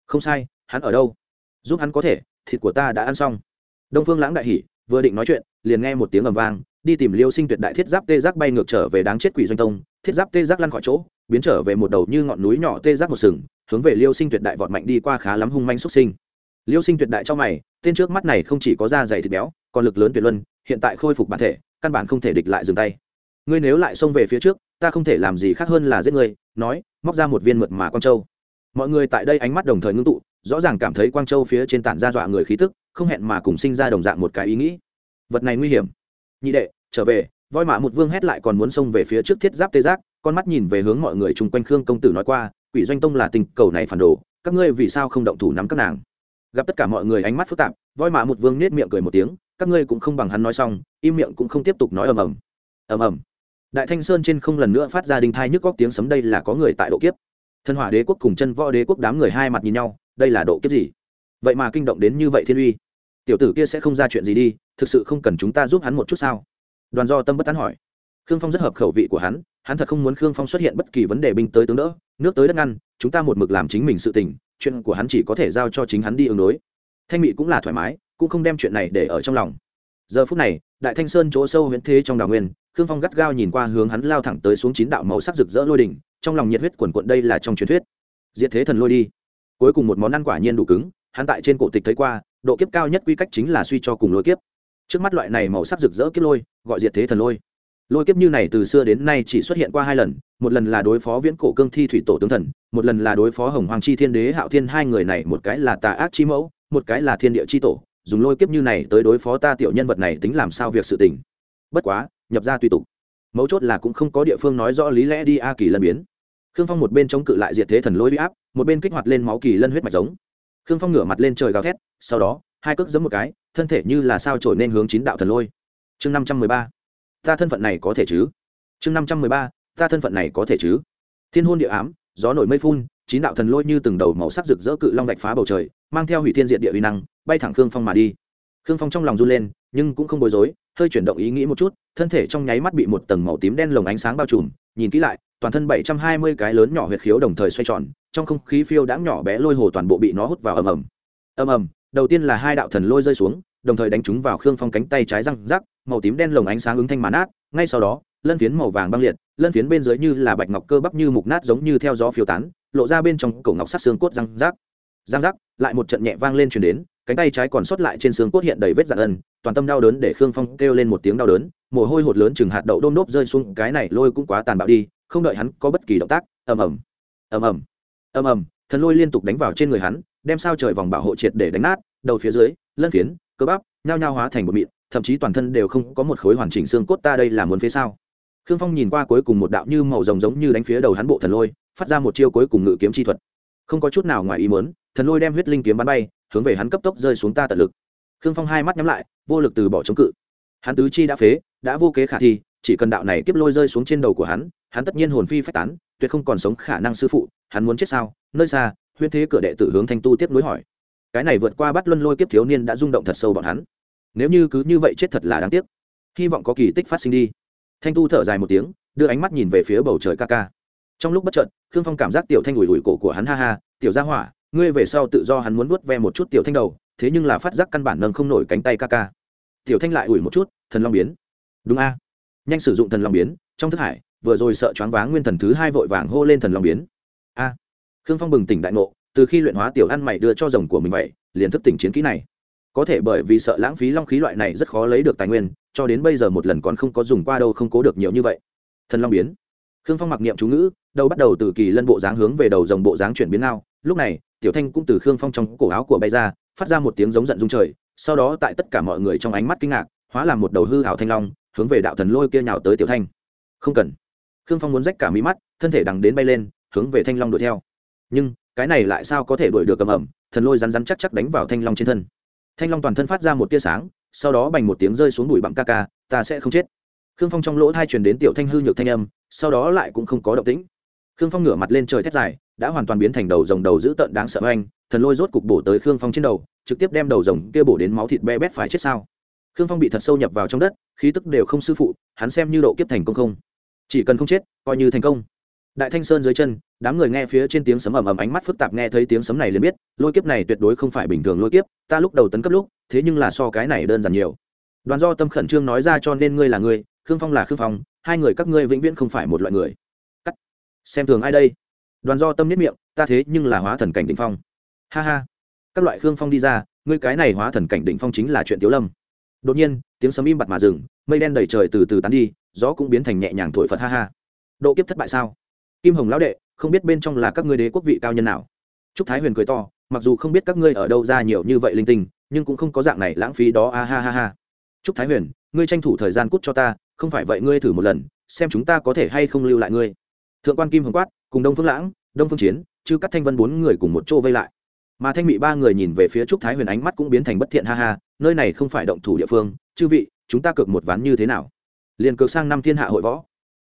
Không sai, hắn ở đâu? Giúp hắn có thể, thịt của ta đã ăn xong. Đông phương lãng đại hỉ, vừa định nói chuyện, liền nghe một tiếng ầm vang, đi tìm liêu sinh tuyệt đại thiết giáp tê giác bay ngược trở về đáng chết quỷ doanh tông, thiết giáp tê giác lăn khỏi chỗ biến trở về một đầu như ngọn núi nhỏ tê giác một sừng, hướng về liêu sinh tuyệt đại vọt mạnh đi qua khá lắm hung manh xuất sinh. Liêu sinh tuyệt đại cho mày, tên trước mắt này không chỉ có da dày thịt béo, còn lực lớn tuyệt luân, hiện tại khôi phục bản thể, căn bản không thể địch lại dừng tay. Ngươi nếu lại xông về phía trước, ta không thể làm gì khác hơn là giết ngươi, nói, móc ra một viên mượt mà quang châu. Mọi người tại đây ánh mắt đồng thời ngưng tụ, rõ ràng cảm thấy quang châu phía trên tản ra dọa người khí tức, không hẹn mà cùng sinh ra đồng dạng một cái ý nghĩ. Vật này nguy hiểm. Nhị đệ, trở về, voi mã một vương hét lại còn muốn xông về phía trước thiết giáp tê giác con mắt nhìn về hướng mọi người chung quanh khương công tử nói qua, quỷ doanh tông là tình cầu này phản đồ, các ngươi vì sao không động thủ nắm các nàng? Gặp tất cả mọi người ánh mắt phức tạp, voi mạ một vương nết miệng cười một tiếng, các ngươi cũng không bằng hắn nói xong, im miệng cũng không tiếp tục nói ầm ầm. Ầm ầm. Đại thanh sơn trên không lần nữa phát ra đinh thai nhức góc tiếng sấm, đây là có người tại độ kiếp. Thân hỏa đế quốc cùng chân võ đế quốc đám người hai mặt nhìn nhau, đây là độ kiếp gì? Vậy mà kinh động đến như vậy thiên uy. Tiểu tử kia sẽ không ra chuyện gì đi, thực sự không cần chúng ta giúp hắn một chút sao? Đoàn do tâm bất tán hỏi. Khương phong rất hợp khẩu vị của hắn hắn thật không muốn khương phong xuất hiện bất kỳ vấn đề binh tới tướng đỡ, nước tới đất ngăn, chúng ta một mực làm chính mình sự tình, chuyện của hắn chỉ có thể giao cho chính hắn đi ứng đối. Thanh mỹ cũng là thoải mái, cũng không đem chuyện này để ở trong lòng. Giờ phút này, đại thanh sơn chỗ sâu huyễn thế trong đào nguyên, khương phong gắt gao nhìn qua hướng hắn lao thẳng tới xuống chín đạo màu sắc rực rỡ lôi đỉnh, trong lòng nhiệt huyết quần quận đây là trong truyền thuyết. Diệt thế thần lôi đi. Cuối cùng một món ăn quả nhiên đủ cứng, hắn tại trên cổ tịch thấy qua, độ kiếp cao nhất quy cách chính là suy cho cùng lôi kiếp. Trước mắt loại này màu sắc rực rỡ kiếp lôi, gọi diệt thế thần lôi lôi kiếp như này từ xưa đến nay chỉ xuất hiện qua hai lần, một lần là đối phó viễn cổ cương thi thủy tổ tướng thần, một lần là đối phó hồng hoàng chi thiên đế hạo thiên hai người này, một cái là tà ác chi mẫu, một cái là thiên địa chi tổ. Dùng lôi kiếp như này tới đối phó ta tiểu nhân vật này tính làm sao việc sự tình. Bất quá, nhập ra tùy tục. Mấu chốt là cũng không có địa phương nói rõ lý lẽ đi a kỳ lân biến. Khương phong một bên chống cự lại diệt thế thần lôi huy áp, một bên kích hoạt lên máu kỳ lân huyết mạch giống. Khương phong ngửa mặt lên trời gào thét, sau đó, hai cước giấm một cái, thân thể như là sao trổi nên hướng chín đạo thần lôi. Chương năm trăm mười ba ta thân phận này có thể chứ? Chương năm trăm mười ba, ta thân phận này có thể chứ? Thiên hôn địa ám, gió nổi mây phun, chín đạo thần lôi như từng đầu màu sắc rực rỡ cự long vạch phá bầu trời, mang theo hủy thiên diện địa uy năng, bay thẳng khương phong mà đi. Khương phong trong lòng run lên, nhưng cũng không bối rối, hơi chuyển động ý nghĩ một chút, thân thể trong nháy mắt bị một tầng màu tím đen lồng ánh sáng bao trùm, nhìn kỹ lại, toàn thân bảy trăm hai mươi cái lớn nhỏ huyệt khiếu đồng thời xoay tròn, trong không khí phiêu đãng nhỏ bé lôi hồ toàn bộ bị nó hút vào ầm ầm. Ầm ầm, đầu tiên là hai đạo thần lôi rơi xuống, đồng thời đánh chúng vào khương phong cánh tay trái răng rắc màu tím đen lồng ánh sáng ứng thanh màn át, ngay sau đó, lân phiến màu vàng băng liệt, lân phiến bên dưới như là bạch ngọc cơ bắp như mục nát giống như theo gió phiêu tán, lộ ra bên trong cổ ngọc sắc xương cốt răng rác. Răng rác, lại một trận nhẹ vang lên truyền đến, cánh tay trái còn sót lại trên xương cốt hiện đầy vết dạn ân, toàn tâm đau đớn để khương phong kêu lên một tiếng đau đớn, mồ hôi hột lớn chừng hạt đậu đôm đốp rơi xuống, cái này lôi cũng quá tàn bạo đi, không đợi hắn có bất kỳ động tác, ầm ầm ầm ầm ầm ầm, thần lôi liên tục đánh vào trên người hắn, đem sao trời vòng bảo hộ triệt để đánh nát, đầu phía dưới, lân phiến, cơ bắp, nhao nhao hóa thành một mịn thậm chí toàn thân đều không có một khối hoàn chỉnh xương cốt ta đây là muốn phía sao? Khương phong nhìn qua cuối cùng một đạo như màu rồng giống như đánh phía đầu hắn bộ thần lôi, phát ra một chiêu cuối cùng ngự kiếm chi thuật. Không có chút nào ngoài ý muốn, thần lôi đem huyết linh kiếm bắn bay, hướng về hắn cấp tốc rơi xuống ta tận lực. Khương phong hai mắt nhắm lại, vô lực từ bỏ chống cự. Hắn tứ chi đã phế, đã vô kế khả thi, chỉ cần đạo này kiếp lôi rơi xuống trên đầu của hắn hắn tất nhiên hồn phi phách tán, tuyệt không còn sống khả năng sư phụ, hắn muốn chết sao? Nơi xa Huyên thế cửa đệ tử hướng thanh tu tiếp nối hỏi. Cái này vượt qua bắt luân lôi kiếp thiếu niên đã rung động thật sâu bọn hắn nếu như cứ như vậy chết thật là đáng tiếc. Hy vọng có kỳ tích phát sinh đi. Thanh tu thở dài một tiếng, đưa ánh mắt nhìn về phía bầu trời ca ca. Trong lúc bất trợn khương phong cảm giác tiểu thanh ủi ủi cổ của hắn ha ha, tiểu gia hỏa, ngươi về sau tự do hắn muốn vuốt ve một chút tiểu thanh đầu, thế nhưng là phát giác căn bản nâng không nổi cánh tay ca ca. Tiểu thanh lại ủi một chút, thần long biến. Đúng a. Nhanh sử dụng thần long biến, trong thức hải, vừa rồi sợ choáng váng nguyên thần thứ hai vội vàng hô lên thần long biến. A. Khương phong bừng tỉnh đại ngộ, từ khi luyện hóa tiểu ăn mày đưa cho rồng của mình vậy, liền thức tỉnh chiến kỹ này có thể bởi vì sợ lãng phí long khí loại này rất khó lấy được tài nguyên, cho đến bây giờ một lần còn không có dùng qua đâu không cố được nhiều như vậy. Thần long biến. Khương phong mặc niệm chú ngữ, đầu bắt đầu từ kỳ lân bộ dáng hướng về đầu dòng bộ dáng chuyển biến nào. Lúc này, tiểu thanh cũng từ khương phong trong cổ áo của bay ra, phát ra một tiếng giống giận dung trời, sau đó tại tất cả mọi người trong ánh mắt kinh ngạc, hóa làm một đầu hư hảo thanh long, hướng về đạo thần lôi kia nhào tới tiểu thanh. Không cần. Khương phong muốn rách cả mí mắt, thân thể đằng đến bay lên, hướng về thanh long đuổi theo. Nhưng, cái này lại sao có thể đuổi được cầm ẩm thần lôi rắn rắn chắc chắc đánh vào thanh long trên thân thanh long toàn thân phát ra một tia sáng, sau đó bành một tiếng rơi xuống bụi bặm ca ca, ta sẽ không chết. Khương phong trong lỗ thai truyền đến tiểu thanh hư nhược thanh âm, sau đó lại cũng không có động tĩnh. Khương phong ngửa mặt lên trời thét dài, đã hoàn toàn biến thành đầu rồng đầu dữ tợn đáng sợ anh thần lôi rốt cục bổ tới khương phong trên đầu, trực tiếp đem đầu rồng kia bổ đến máu thịt be bét phải chết sao. Khương phong bị thật sâu nhập vào trong đất, khí tức đều không sư phụ, hắn xem như độ kiếp thành công không. Chỉ cần không chết, coi như thành công đại thanh sơn dưới chân, đám người nghe phía trên tiếng sấm ầm ầm ánh mắt phức tạp nghe thấy tiếng sấm này liền biết, lôi kiếp này tuyệt đối không phải bình thường lôi kiếp, ta lúc đầu tấn cấp lúc, thế nhưng là so cái này đơn giản nhiều. Đoàn do tâm khẩn trương nói ra cho nên ngươi là ngươi, khương phong là khương phong, hai người các ngươi vĩnh viễn không phải một loại người. Cắt. Xem thường ai đây? Đoàn do tâm nhất miệng, ta thế nhưng là hóa thần cảnh đỉnh phong. Ha ha. Các loại khương phong đi ra, ngươi cái này hóa thần cảnh đỉnh phong chính là chuyện tiếu lâm. Đột nhiên, tiếng sấm im bặt mà dừng, mây đen đầy trời từ từ tán đi, gió cũng biến thành nhẹ nhàng thổi phật ha ha. Độ kiếp thất bại sao? Kim hồng lão đệ, không biết bên trong là các ngươi đế quốc vị cao nhân nào. Trúc thái huyền cười to, mặc dù không biết các ngươi ở đâu ra nhiều như vậy linh tinh, nhưng cũng không có dạng này lãng phí đó, a ha ha ha. Trúc thái huyền, ngươi tranh thủ thời gian cút cho ta, không phải vậy ngươi thử một lần, xem chúng ta có thể hay không lưu lại ngươi. Thượng quan kim hồng quát, cùng đông phương lãng, đông phương chiến, chư cắt thanh vân bốn người cùng một chỗ vây lại. Mà thanh mị ba người nhìn về phía trúc thái huyền ánh mắt cũng biến thành bất thiện, ha ha, nơi này không phải động thủ địa phương, chư vị, chúng ta cược một ván như thế nào? Liền cược sang năm thiên hạ hội võ.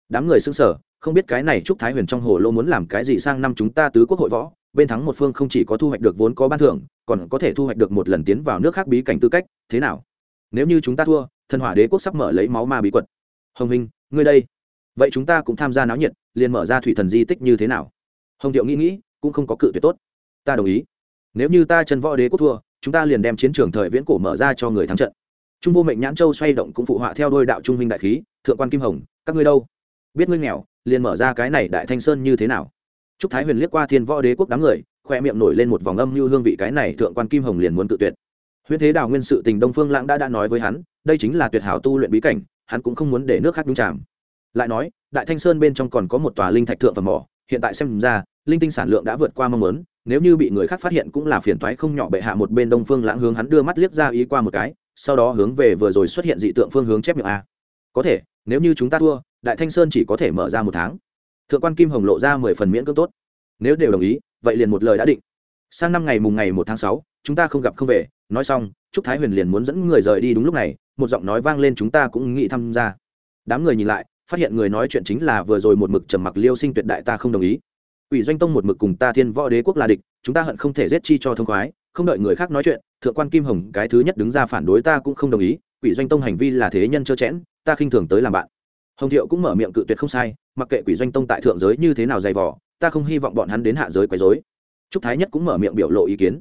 Đám người xưng sở không biết cái này trúc thái huyền trong hồ lô muốn làm cái gì sang năm chúng ta tứ quốc hội võ, bên thắng một phương không chỉ có thu hoạch được vốn có ban thưởng, còn có thể thu hoạch được một lần tiến vào nước khác bí cảnh tư cách, thế nào? Nếu như chúng ta thua, thần hỏa đế quốc sắp mở lấy máu ma bí quật. Hồng minh ngươi đây. Vậy chúng ta cũng tham gia náo nhiệt, liền mở ra thủy thần di tích như thế nào? Hồng thiệu nghĩ nghĩ, cũng không có cự tuyệt tốt. Ta đồng ý. Nếu như ta chân võ đế quốc thua, chúng ta liền đem chiến trường thời viễn cổ mở ra cho người thắng trận. Trung vô mệnh nhãn châu xoay động cũng phụ họa theo đôi đạo trung huynh đại khí, thượng quan kim hồng, các ngươi đâu? Biết ngươi nghèo liền mở ra cái này đại thanh sơn như thế nào? Trúc thái huyền liếc qua thiên võ đế quốc đám người, khoe miệng nổi lên một vòng âm như hương vị cái này thượng quan kim hồng liền muốn tự tuyệt. Huyễn thế đào nguyên sự tình đông phương lãng đã đã nói với hắn, đây chính là tuyệt hảo tu luyện bí cảnh, hắn cũng không muốn để nước khác đúng chạm lại nói, đại thanh sơn bên trong còn có một tòa linh thạch thượng phẩm mỏ, hiện tại xem ra, linh tinh sản lượng đã vượt qua mong muốn, nếu như bị người khác phát hiện cũng là phiền toái không nhỏ bệ hạ một bên đông phương lãng hướng hắn đưa mắt liếc ra ý qua một cái, sau đó hướng về vừa rồi xuất hiện dị tượng phương hướng chép miệng a. Có thể, nếu như chúng ta thua đại thanh sơn chỉ có thể mở ra một tháng. Thượng quan kim hồng lộ ra mười phần miễn cưỡng tốt. Nếu đều đồng ý, vậy liền một lời đã định. Sang năm ngày mùng ngày một tháng sáu, chúng ta không gặp không về. Nói xong, trúc thái huyền liền muốn dẫn người rời đi đúng lúc này, một giọng nói vang lên chúng ta cũng nghĩ tham gia. Đám người nhìn lại, phát hiện người nói chuyện chính là vừa rồi một mực trầm mặc liêu sinh tuyệt đại ta không đồng ý. Ủy doanh tông một mực cùng ta thiên võ đế quốc là địch, chúng ta hận không thể giết chi cho thông khoái, không đợi người khác nói chuyện, thượng quan kim hồng cái thứ nhất đứng ra phản đối ta cũng không đồng ý, quỷ doanh tông hành vi là thế nhân trơ chẽn, ta khinh thường tới làm bạn hồng thiệu cũng mở miệng cự tuyệt không sai, mặc kệ quỷ doanh tông tại thượng giới như thế nào dày vỏ ta không hy vọng bọn hắn đến hạ giới quấy dối trúc thái nhất cũng mở miệng biểu lộ ý kiến.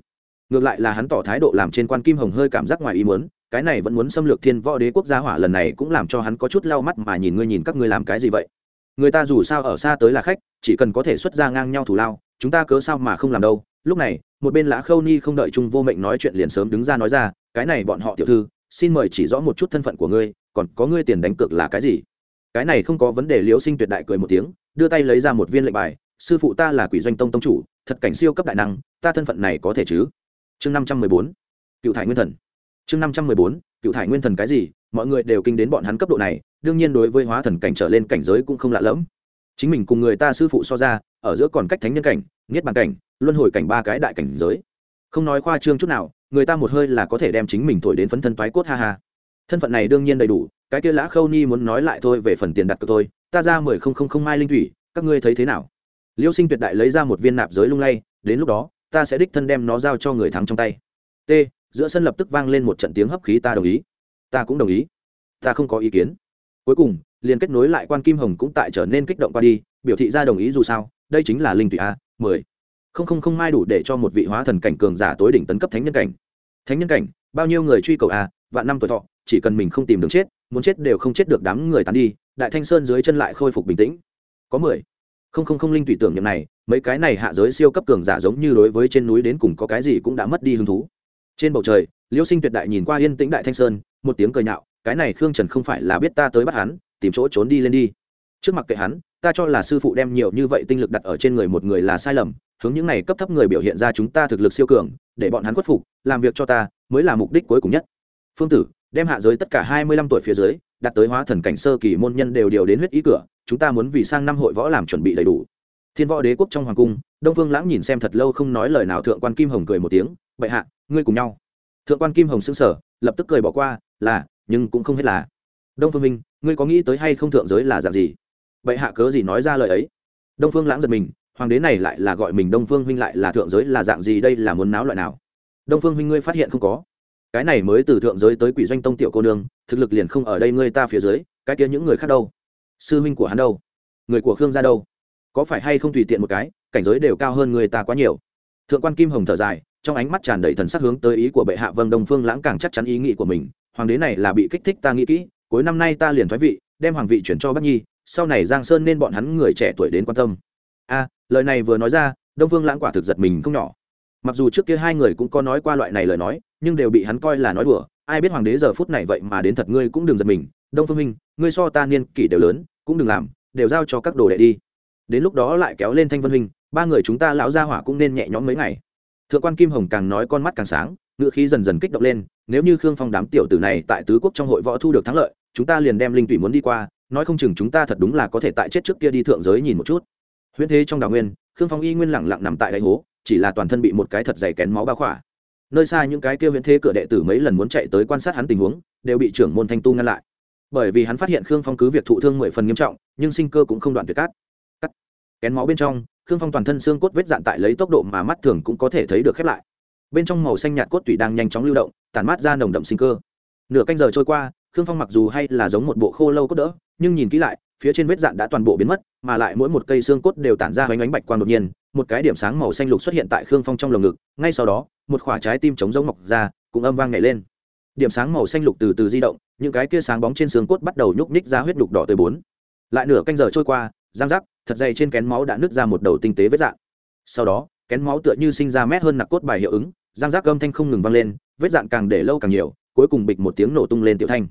Ngược lại là hắn tỏ thái độ làm trên quan kim hồng hơi cảm giác ngoài ý muốn, cái này vẫn muốn xâm lược thiên võ đế quốc gia hỏa lần này cũng làm cho hắn có chút lau mắt mà nhìn ngươi nhìn các ngươi làm cái gì vậy. Người ta dù sao ở xa tới là khách, chỉ cần có thể xuất ra ngang nhau thủ lao, chúng ta cớ sao mà không làm đâu. Lúc này, một bên lã khâu ni không đợi trung vô mệnh nói chuyện liền sớm đứng ra nói ra, cái này bọn họ tiểu thư, xin mời chỉ rõ một chút thân phận của ngươi, còn có ngươi tiền đánh cược là cái gì? Cái này không có vấn đề, liễu sinh tuyệt đại cười một tiếng, đưa tay lấy ra một viên lệnh bài, sư phụ ta là quỷ doanh tông tông chủ, thật cảnh siêu cấp đại năng, ta thân phận này có thể chứ? Chương năm trăm mười bốn, cựu thải nguyên thần. Chương năm trăm mười bốn, cựu thải nguyên thần cái gì? Mọi người đều kinh đến bọn hắn cấp độ này, đương nhiên đối với hóa thần cảnh trở lên cảnh giới cũng không lạ lẫm. Chính mình cùng người ta sư phụ so ra, ở giữa còn cách thánh nhân cảnh, niết bàn cảnh, luân hồi cảnh ba cái đại cảnh giới. Không nói khoa trương chút nào, người ta một hơi là có thể đem chính mình thổi đến phấn thân toái cốt, ha ha. Thân phận này đương nhiên đầy đủ cái kia lã khâu ni muốn nói lại thôi về phần tiền đặt cược tôi ta ra mười không không không mai linh thủy, các ngươi thấy thế nào? Liêu sinh tuyệt đại lấy ra một viên nạp giới lung lay, đến lúc đó, ta sẽ đích thân đem nó giao cho người thắng trong tay. T, giữa sân lập tức vang lên một trận tiếng hấp khí, ta đồng ý. Ta cũng đồng ý. Ta không có ý kiến. Cuối cùng, liền kết nối lại quan kim hồng cũng tại trở nên kích động qua đi, biểu thị ra đồng ý dù sao, đây chính là linh thủy a, mười. Không không không mai đủ để cho một vị hóa thần cảnh cường giả tối đỉnh tấn cấp thánh nhân cảnh. Thánh nhân cảnh, bao nhiêu người truy cầu a, vạn năm tuổi thọ, chỉ cần mình không tìm đường chết muốn chết đều không chết được đám người tán đi, đại thanh sơn dưới chân lại khôi phục bình tĩnh. Có mười. Không không không linh tùy tưởng nhầm này, mấy cái này hạ giới siêu cấp cường giả giống như đối với trên núi đến cùng có cái gì cũng đã mất đi hứng thú. Trên bầu trời, liêu sinh tuyệt đại nhìn qua yên tĩnh đại thanh sơn, một tiếng cười nhạo, cái này khương trần không phải là biết ta tới bắt hắn, tìm chỗ trốn đi lên đi. Trước mặt kệ hắn, ta cho là sư phụ đem nhiều như vậy tinh lực đặt ở trên người một người là sai lầm, hướng những này cấp thấp người biểu hiện ra chúng ta thực lực siêu cường, để bọn hắn khuất phục, làm việc cho ta mới là mục đích cuối cùng nhất. Phương tử đem hạ giới tất cả hai mươi lăm tuổi phía dưới đặt tới hóa thần cảnh sơ kỳ môn nhân đều điều đến huyết ý cửa, chúng ta muốn vì sang năm hội võ làm chuẩn bị đầy đủ. Thiên võ đế quốc trong hoàng cung, đông phương lãng nhìn xem thật lâu không nói lời nào thượng quan kim hồng cười một tiếng, bệ hạ, ngươi cùng nhau. Thượng quan kim hồng sững sở lập tức cười bỏ qua, là, nhưng cũng không hết là. Đông phương minh, ngươi có nghĩ tới hay không thượng giới là dạng gì? Bệ hạ cớ gì nói ra lời ấy? Đông phương lãng giật mình, hoàng đế này lại là gọi mình đông phương huynh lại là thượng giới là dạng gì đây là muốn náo loại nào? Đông phương huynh ngươi phát hiện không có cái này mới từ thượng giới tới quỷ doanh tông tiểu cô nương, thực lực liền không ở đây ngươi ta phía dưới, cái kia những người khác đâu? Sư huynh của hắn đâu? Người của khương gia đâu? Có phải hay không tùy tiện một cái, cảnh giới đều cao hơn người ta quá nhiều? Thượng quan kim hồng thở dài, trong ánh mắt tràn đầy thần sắc hướng tới ý của bệ hạ vâng đông phương lãng càng chắc chắn ý nghĩ của mình, hoàng đế này là bị kích thích ta nghĩ kỹ, cuối năm nay ta liền thoái vị, đem hoàng vị chuyển cho bắc nhi, sau này giang sơn nên bọn hắn người trẻ tuổi đến quan tâm. A, lời này vừa nói ra, đông vương lãng quả thực giật mình không nhỏ mặc dù trước kia hai người cũng có nói qua loại này lời nói, nhưng đều bị hắn coi là nói đùa. Ai biết hoàng đế giờ phút này vậy mà đến thật ngươi cũng đừng giật mình. Đông phương minh, ngươi so ta niên kỷ đều lớn, cũng đừng làm, đều giao cho các đồ đệ đi. Đến lúc đó lại kéo lên thanh vân Minh ba người chúng ta lão gia hỏa cũng nên nhẹ nhõm mấy ngày. Thượng quan kim hồng càng nói con mắt càng sáng ngựa khí dần dần kích động lên, nếu như khương phong đám tiểu tử này tại tứ quốc trong hội võ thu được thắng lợi, chúng ta liền đem linh tủy muốn đi qua, nói không chừng chúng ta thật đúng là có thể tại chết trước kia đi thượng giới nhìn một chút. Huyễn thế trong đào nguyên, khương phong y nguyên lẳng lặng nằm tại đáy hố chỉ là toàn thân bị một cái thật dày kén máu bao khỏa. Nơi xa những cái kia viễn thế cửa đệ tử mấy lần muốn chạy tới quan sát hắn tình huống, đều bị trưởng môn thanh tu ngăn lại. Bởi vì hắn phát hiện khương phong cứ việc thụ thương mười phần nghiêm trọng, nhưng sinh cơ cũng không đoạn tuyệt cát. Cắt. Kén máu bên trong, khương phong toàn thân xương cốt vết dạn tại lấy tốc độ mà mắt thường cũng có thể thấy được khép lại. Bên trong màu xanh nhạt cốt tủy đang nhanh chóng lưu động, tản mát ra nồng đậm sinh cơ. Nửa canh giờ trôi qua, khương phong mặc dù hay là giống một bộ khô lâu cốt đỡ, nhưng nhìn kỹ lại, phía trên vết dạn đã toàn bộ biến mất, mà lại mỗi một cây xương cốt đều tản ra bánh ánh bạch quang đột nhiên một cái điểm sáng màu xanh lục xuất hiện tại khương phong trong lồng ngực, ngay sau đó, một khoả trái tim trống rỗng mọc ra cũng âm vang nhảy lên. Điểm sáng màu xanh lục từ từ di động, những cái kia sáng bóng trên xương cốt bắt đầu nhúc nhích ra huyết đục đỏ tới bốn. Lại nửa canh giờ trôi qua giang giác thật dày trên kén máu đã nứt ra một đầu tinh tế vết dạng. Sau đó, kén máu tựa như sinh ra mét hơn nặc cốt bài hiệu ứng giang giác âm thanh không ngừng vang lên, vết dạng càng để lâu càng nhiều, cuối cùng bịch một tiếng nổ tung lên tiểu thanh.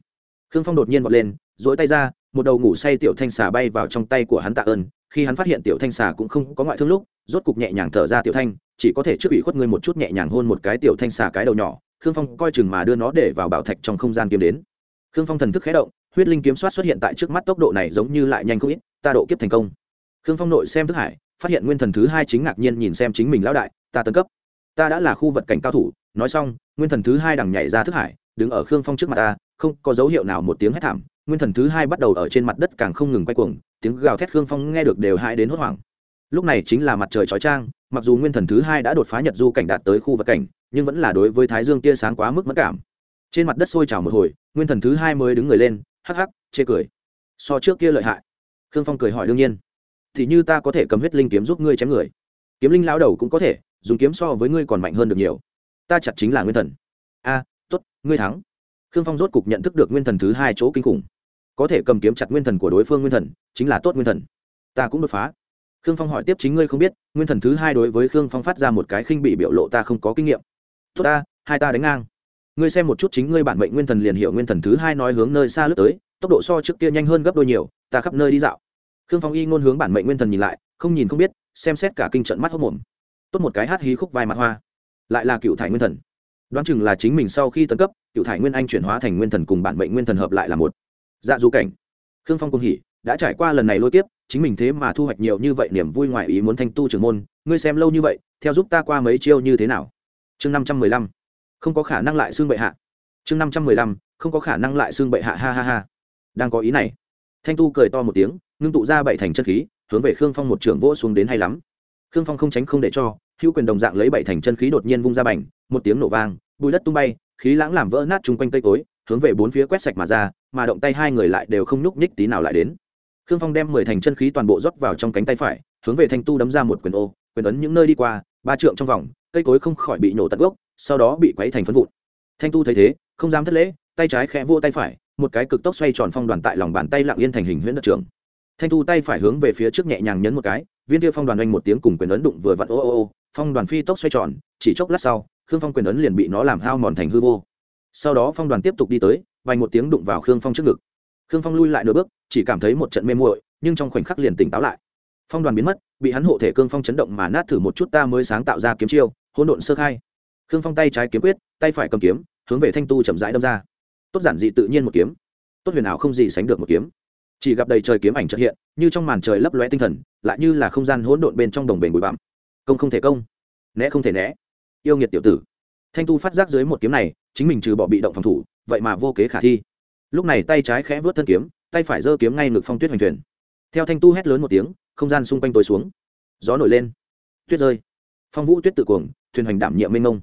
Khương phong đột nhiên vọt lên dỗi tay ra một đầu ngủ say tiểu thanh xà bay vào trong tay của hắn tạ ơn, khi hắn phát hiện tiểu thanh xà cũng không có ngoại thương lúc, rốt cục nhẹ nhàng thở ra tiểu thanh, chỉ có thể trước ủy khuất ngươi một chút nhẹ nhàng hôn một cái tiểu thanh xà cái đầu nhỏ, khương phong coi chừng mà đưa nó để vào bảo thạch trong không gian kiếm đến. Khương phong thần thức khé động, huyết linh kiếm soát xuất hiện tại trước mắt tốc độ này giống như lại nhanh không ít, ta độ kiếp thành công. Khương phong nội xem thức hải, phát hiện nguyên thần thứ hai chính ngạc nhiên nhìn xem chính mình lão đại, ta tấn cấp. Ta đã là khu vật cảnh cao thủ, nói xong, nguyên thần thứ hai đằng nhảy ra thức hải, đứng ở khương phong trước mặt ta không có dấu hiệu nào một tiếng hét thảm nguyên thần thứ hai bắt đầu ở trên mặt đất càng không ngừng quay cuồng tiếng gào thét khương phong nghe được đều hại đến hốt hoảng. Lúc này chính là mặt trời chói trang mặc dù nguyên thần thứ hai đã đột phá nhật du cảnh đạt tới khu vật cảnh nhưng vẫn là đối với thái dương tia sáng quá mức mất cảm. Trên mặt đất sôi trào một hồi nguyên thần thứ hai mới đứng người lên hắc hắc chê cười. So trước kia lợi hại. Khương phong cười hỏi đương nhiên. Thì như ta có thể cầm huyết linh kiếm giúp ngươi chém người. Kiếm linh lao đầu cũng có thể dùng kiếm so với ngươi còn mạnh hơn được nhiều. Ta chặt chính là nguyên thần. A à, t ố t ngươi thắng khương phong rốt cục nhận thức được nguyên thần thứ hai chỗ kinh khủng. Có thể cầm kiếm chặt nguyên thần của đối phương nguyên thần, chính là tốt nguyên thần. Ta cũng đột phá. Khương phong hỏi tiếp chính ngươi không biết, nguyên thần thứ hai đối với khương phong phát ra một cái khinh bị biểu lộ ta không có kinh nghiệm. Tốt ta, hai ta đánh ngang. Ngươi xem một chút chính ngươi bản mệnh nguyên thần liền hiệu nguyên thần thứ hai nói hướng nơi xa lướt tới, tốc độ so trước kia nhanh hơn gấp đôi nhiều, ta khắp nơi đi dạo. Khương phong y ngôn hướng bản mệnh nguyên thần nhìn lại, không nhìn không biết, xem xét cả kinh trận mắt hốc mồm. Tốt một cái hát hí khúc vai mặt hoa. Lại là cựu thải nguyên thần đoán chừng là chính mình sau khi tấn cấp, cựu thải nguyên anh chuyển hóa thành nguyên thần cùng bản mệnh nguyên thần hợp lại là một. Dạ du cảnh. Khương phong cùng hỉ, đã trải qua lần này lôi tiếp chính mình thế mà thu hoạch nhiều như vậy niềm vui ngoài ý muốn thanh tu trưởng môn, ngươi xem lâu như vậy, theo giúp ta qua mấy chiêu như thế nào? Chương năm trăm mười lăm. Không có khả năng lại xương bệ hạ. Chương năm trăm mười lăm. Không có khả năng lại xương bệ hạ, ha ha ha. Đang có ý này. Thanh tu cười to một tiếng, ngưng tụ ra bảy thành chân khí, hướng về khương phong một trường vỗ xuống đến hay lắm. Khương phong không tránh không để cho, hữu quyền đồng dạng lấy bảy thành chân khí đột nhiên vung ra bành một tiếng nổ vang, bùi đất tung bay, khí lãng làm vỡ nát chung quanh cây cối, hướng về bốn phía quét sạch mà ra, mà động tay hai người lại đều không nhúc nhích tí nào lại đến. Khương phong đem mười thành chân khí toàn bộ rót vào trong cánh tay phải, hướng về thanh tu đấm ra một quyền ô, quyền ấn những nơi đi qua, ba trượng trong vòng, cây cối không khỏi bị nổ tận gốc, sau đó bị quấy thành phân vụn. Thanh tu thấy thế, không dám thất lễ, tay trái khẽ vô tay phải, một cái cực tốc xoay tròn phong đoàn tại lòng bàn tay lặng yên thành hình huyễn đất trường thanh tu tay phải hướng về phía trước nhẹ nhàng nhấn một cái viên tiêu phong đoàn oanh một tiếng cùng quyền ấn đụng vừa vặn ô ô ô, phong đoàn phi tốc xoay tròn, chỉ chốc lát sau, khương phong quyền ấn liền bị nó làm hao mòn thành hư vô. Sau đó phong đoàn tiếp tục đi tới vành một tiếng đụng vào khương phong trước ngực. Khương phong lui lại nửa bước, chỉ cảm thấy một trận mê muội, nhưng trong khoảnh khắc liền tỉnh táo lại. Phong đoàn biến mất, bị hắn hộ thể cương phong chấn động mà nát thử một chút ta mới sáng tạo ra kiếm chiêu, hỗn độn sơ khai. Khương phong tay trái kiếm quyết, tay phải cầm kiếm, hướng về thanh tu chậm rãi đâm ra. Tốt giản dị tự nhiên một kiếm. Tốt huyền ảo không gì sánh được một kiếm chỉ gặp đầy trời kiếm ảnh trật hiện, như trong màn trời lấp lóe tinh thần, lại như là không gian hỗn độn bên trong đồng bền bụi bặm. Công không thể công, né không thể né. Yêu nghiệt tiểu tử. Thanh tu phát giác dưới một kiếm này, chính mình trừ bỏ bị động phòng thủ, vậy mà vô kế khả thi. Lúc này tay trái khẽ vớt thân kiếm, tay phải giơ kiếm ngay ngực phong tuyết hoành thuyền. Theo thanh tu hét lớn một tiếng, không gian xung quanh tối xuống. Gió nổi lên. Tuyết rơi. Phong vũ tuyết tự cuồng, thuyền hoành đảm nhiệm mênh mông.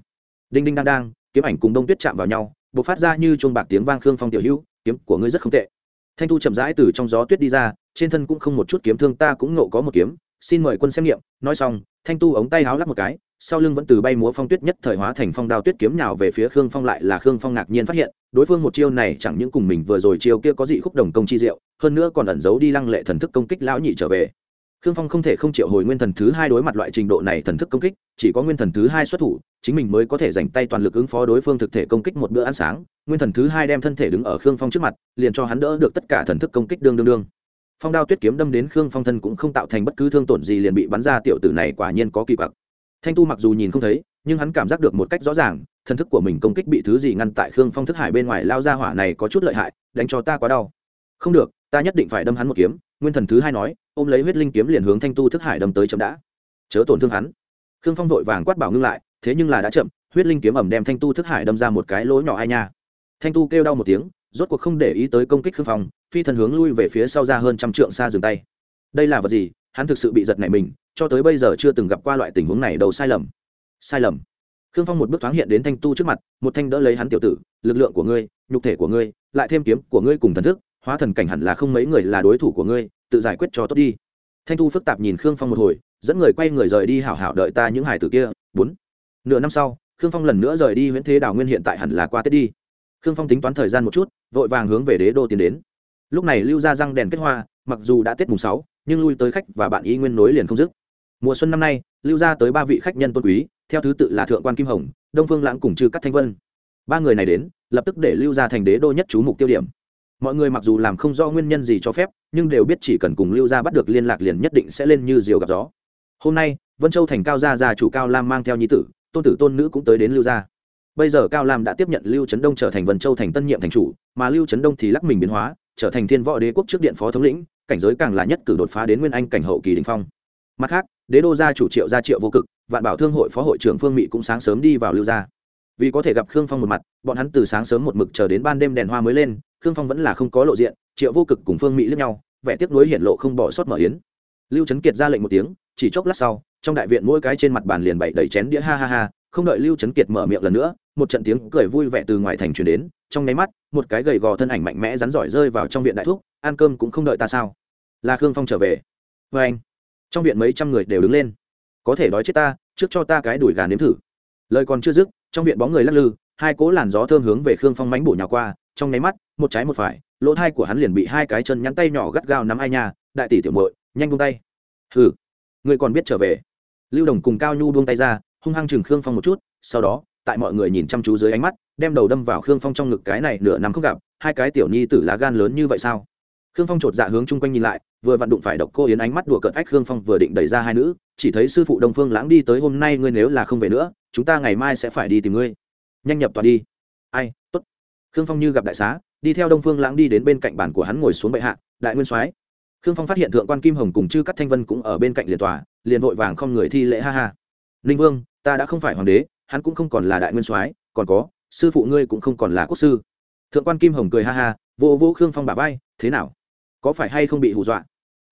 Đinh đinh đang đang, kiếm ảnh cùng đông tuyết chạm vào nhau b ộ c phát ra như chuông bạc tiếng vang khương phong tiểu hữu, kiếm của ngươi rất không tệ thanh thu chậm rãi từ trong gió tuyết đi ra, trên thân cũng không một chút kiếm thương, ta cũng nộ có một kiếm, xin mời quân xem nghiệm. Nói xong, thanh tu ống tay háo lắp một cái, sau lưng vẫn từ bay múa phong tuyết nhất thời hóa thành phong đao tuyết kiếm nhào về phía khương phong lại là khương phong ngạc nhiên phát hiện, đối phương một chiêu này chẳng những cùng mình vừa rồi chiêu kia có dị khúc đồng công chi diệu, hơn nữa còn ẩn giấu đi lăng lệ thần thức công kích lão nhị trở về khương phong không thể không triệu hồi nguyên thần thứ hai đối mặt loại trình độ này thần thức công kích, chỉ có nguyên thần thứ hai xuất thủ, chính mình mới có thể dành tay toàn lực ứng phó đối phương thực thể công kích một bữa ăn sáng. Nguyên thần thứ hai đem thân thể đứng ở khương phong trước mặt, liền cho hắn đỡ được tất cả thần thức công kích đương đương đương. Phong đao tuyết kiếm đâm đến khương phong thân cũng không tạo thành bất cứ thương tổn gì liền bị bắn ra, tiểu tử này quả nhiên có kỳ quặc. Thanh tu mặc dù nhìn không thấy, nhưng hắn cảm giác được một cách rõ ràng, thần thức của mình công kích bị thứ gì ngăn tại khương phong thức hải bên ngoài lao ra hỏa này có chút lợi hại, đánh cho ta quá đau. Không được ta nhất định phải đâm hắn một kiếm, nguyên thần thứ hai nói, ôm lấy huyết linh kiếm liền hướng thanh tu thức hải đâm tới chậm đã. Chớ tổn thương hắn. Khương phong vội vàng quát bảo ngưng lại, thế nhưng là đã chậm, huyết linh kiếm ẩm đem thanh tu thức hải đâm ra một cái lỗ nhỏ ai nha. Thanh tu kêu đau một tiếng, rốt cuộc không để ý tới công kích khương phong, phi thần hướng lui về phía sau ra hơn trăm trượng xa dừng tay. Đây là vật gì? Hắn thực sự bị giật nảy mình, cho tới bây giờ chưa từng gặp qua loại tình huống này đầu sai lầm. Sai lầm. Khương phong một bước thoáng hiện đến thanh tu trước mặt, một thanh đỡ lấy hắn tiểu tử, lực lượng của ngươi, nhục thể của ngươi, lại thêm kiếm của ngươi cùng thần thức hóa thần cảnh hẳn là không mấy người là đối thủ của ngươi, tự giải quyết cho tốt đi. Thanh Thu phức tạp nhìn khương phong một hồi, dẫn người quay người rời đi hảo hảo đợi ta những hải tử kia. Bốn. Nửa năm sau, khương phong lần nữa rời đi huyện thế đào nguyên hiện tại hẳn là qua tết đi. Khương phong tính toán thời gian một chút, vội vàng hướng về đế đô tiến đến. Lúc này lưu ra răng đèn kết hoa, mặc dù đã tết mùng sáu, nhưng lui tới khách và bạn ý nguyên nối liền không dứt. Mùa xuân năm nay, lưu ra tới ba vị khách nhân tôn quý, theo thứ tự là thượng quan kim hồng, đông phương lãng cùng trừ các thanh vân. Ba người này đến, lập tức để lưu ra thành đế đô nhất chú mục tiêu điểm mọi người mặc dù làm không rõ nguyên nhân gì cho phép, nhưng đều biết chỉ cần cùng lưu gia bắt được liên lạc liền nhất định sẽ lên như diều gặp gió. Hôm nay, vân châu thành cao gia gia chủ cao lam mang theo nhi tử, tôn tử tôn nữ cũng tới đến lưu gia. Bây giờ cao lam đã tiếp nhận lưu trấn đông trở thành vân châu thành tân nhiệm thành chủ, mà lưu trấn đông thì lắc mình biến hóa, trở thành thiên võ đế quốc trước điện phó thống lĩnh, cảnh giới càng là nhất cử đột phá đến nguyên anh cảnh hậu kỳ đình phong. Mặt khác, đế đô gia chủ triệu gia triệu vô cực, vạn bảo thương hội phó hội trưởng phương mỹ cũng sáng sớm đi vào lưu gia. Vì có thể gặp khương phong một mặt, bọn hắn từ sáng sớm một mực chờ đến ban đêm đèn hoa mới lên khương phong vẫn là không có lộ diện, triệu vô cực cùng phương mỹ lẫn nhau, vẻ tiếc nuối hiện lộ không bỏ sót mở yến. Lưu trấn kiệt ra lệnh một tiếng, chỉ chốc lát sau, trong đại viện mỗi cái trên mặt bàn liền bày đầy chén đĩa ha ha ha, không đợi lưu trấn kiệt mở miệng lần nữa, một trận tiếng cười vui vẻ từ ngoài thành truyền đến, trong nháy mắt, một cái gầy gò thân ảnh mạnh mẽ rắn giỏi rơi vào trong viện đại thuốc ăn cơm cũng không đợi ta sao? Là khương phong trở về. Vê anh. Trong viện mấy trăm người đều đứng lên. Có thể đói chết ta, trước cho ta cái đùi gà nếm thử. Lời còn chưa dứt, trong viện bóng người lắc lư, hai cố làn gió thơm hướng về khương phong mánh bổ nhào qua, trong nháy mắt một trái một phải, lỗ thai của hắn liền bị hai cái chân nhắn tay nhỏ gắt gao nắm ai nha, đại tỷ tiểu muội, nhanh buông tay. Hừ, ngươi còn biết trở về. Lưu đồng cùng cao nhu buông tay ra, hung hăng chừng khương phong một chút, sau đó, tại mọi người nhìn chăm chú dưới ánh mắt, đem đầu đâm vào khương phong trong ngực cái này nửa năm không gặp, hai cái tiểu nhi tử lá gan lớn như vậy sao? Khương phong chột dạ hướng chung quanh nhìn lại, vừa vặn đụng phải độc cô yến ánh mắt đùa cợt ách khương phong vừa định đẩy ra hai nữ, chỉ thấy sư phụ đông phương lãng đi tới hôm nay ngươi nếu là không về nữa, chúng ta ngày mai sẽ phải đi tìm ngươi. Nhanh nhập tòa đi. Ai, tốt. Khương phong như gặp đại xá đi theo đông phương lãng đi đến bên cạnh bàn của hắn ngồi xuống bệ hạ, đại nguyên soái. Khương phong phát hiện thượng quan kim hồng cùng chư cắt thanh vân cũng ở bên cạnh liền tòa, liền vội vàng không người thi lễ ha ha. Ninh vương, ta đã không phải hoàng đế, hắn cũng không còn là đại nguyên soái, còn có, sư phụ ngươi cũng không còn là quốc sư. Thượng quan kim hồng cười ha ha vô vô khương phong bà vai, thế nào? Có phải hay không bị hù dọa?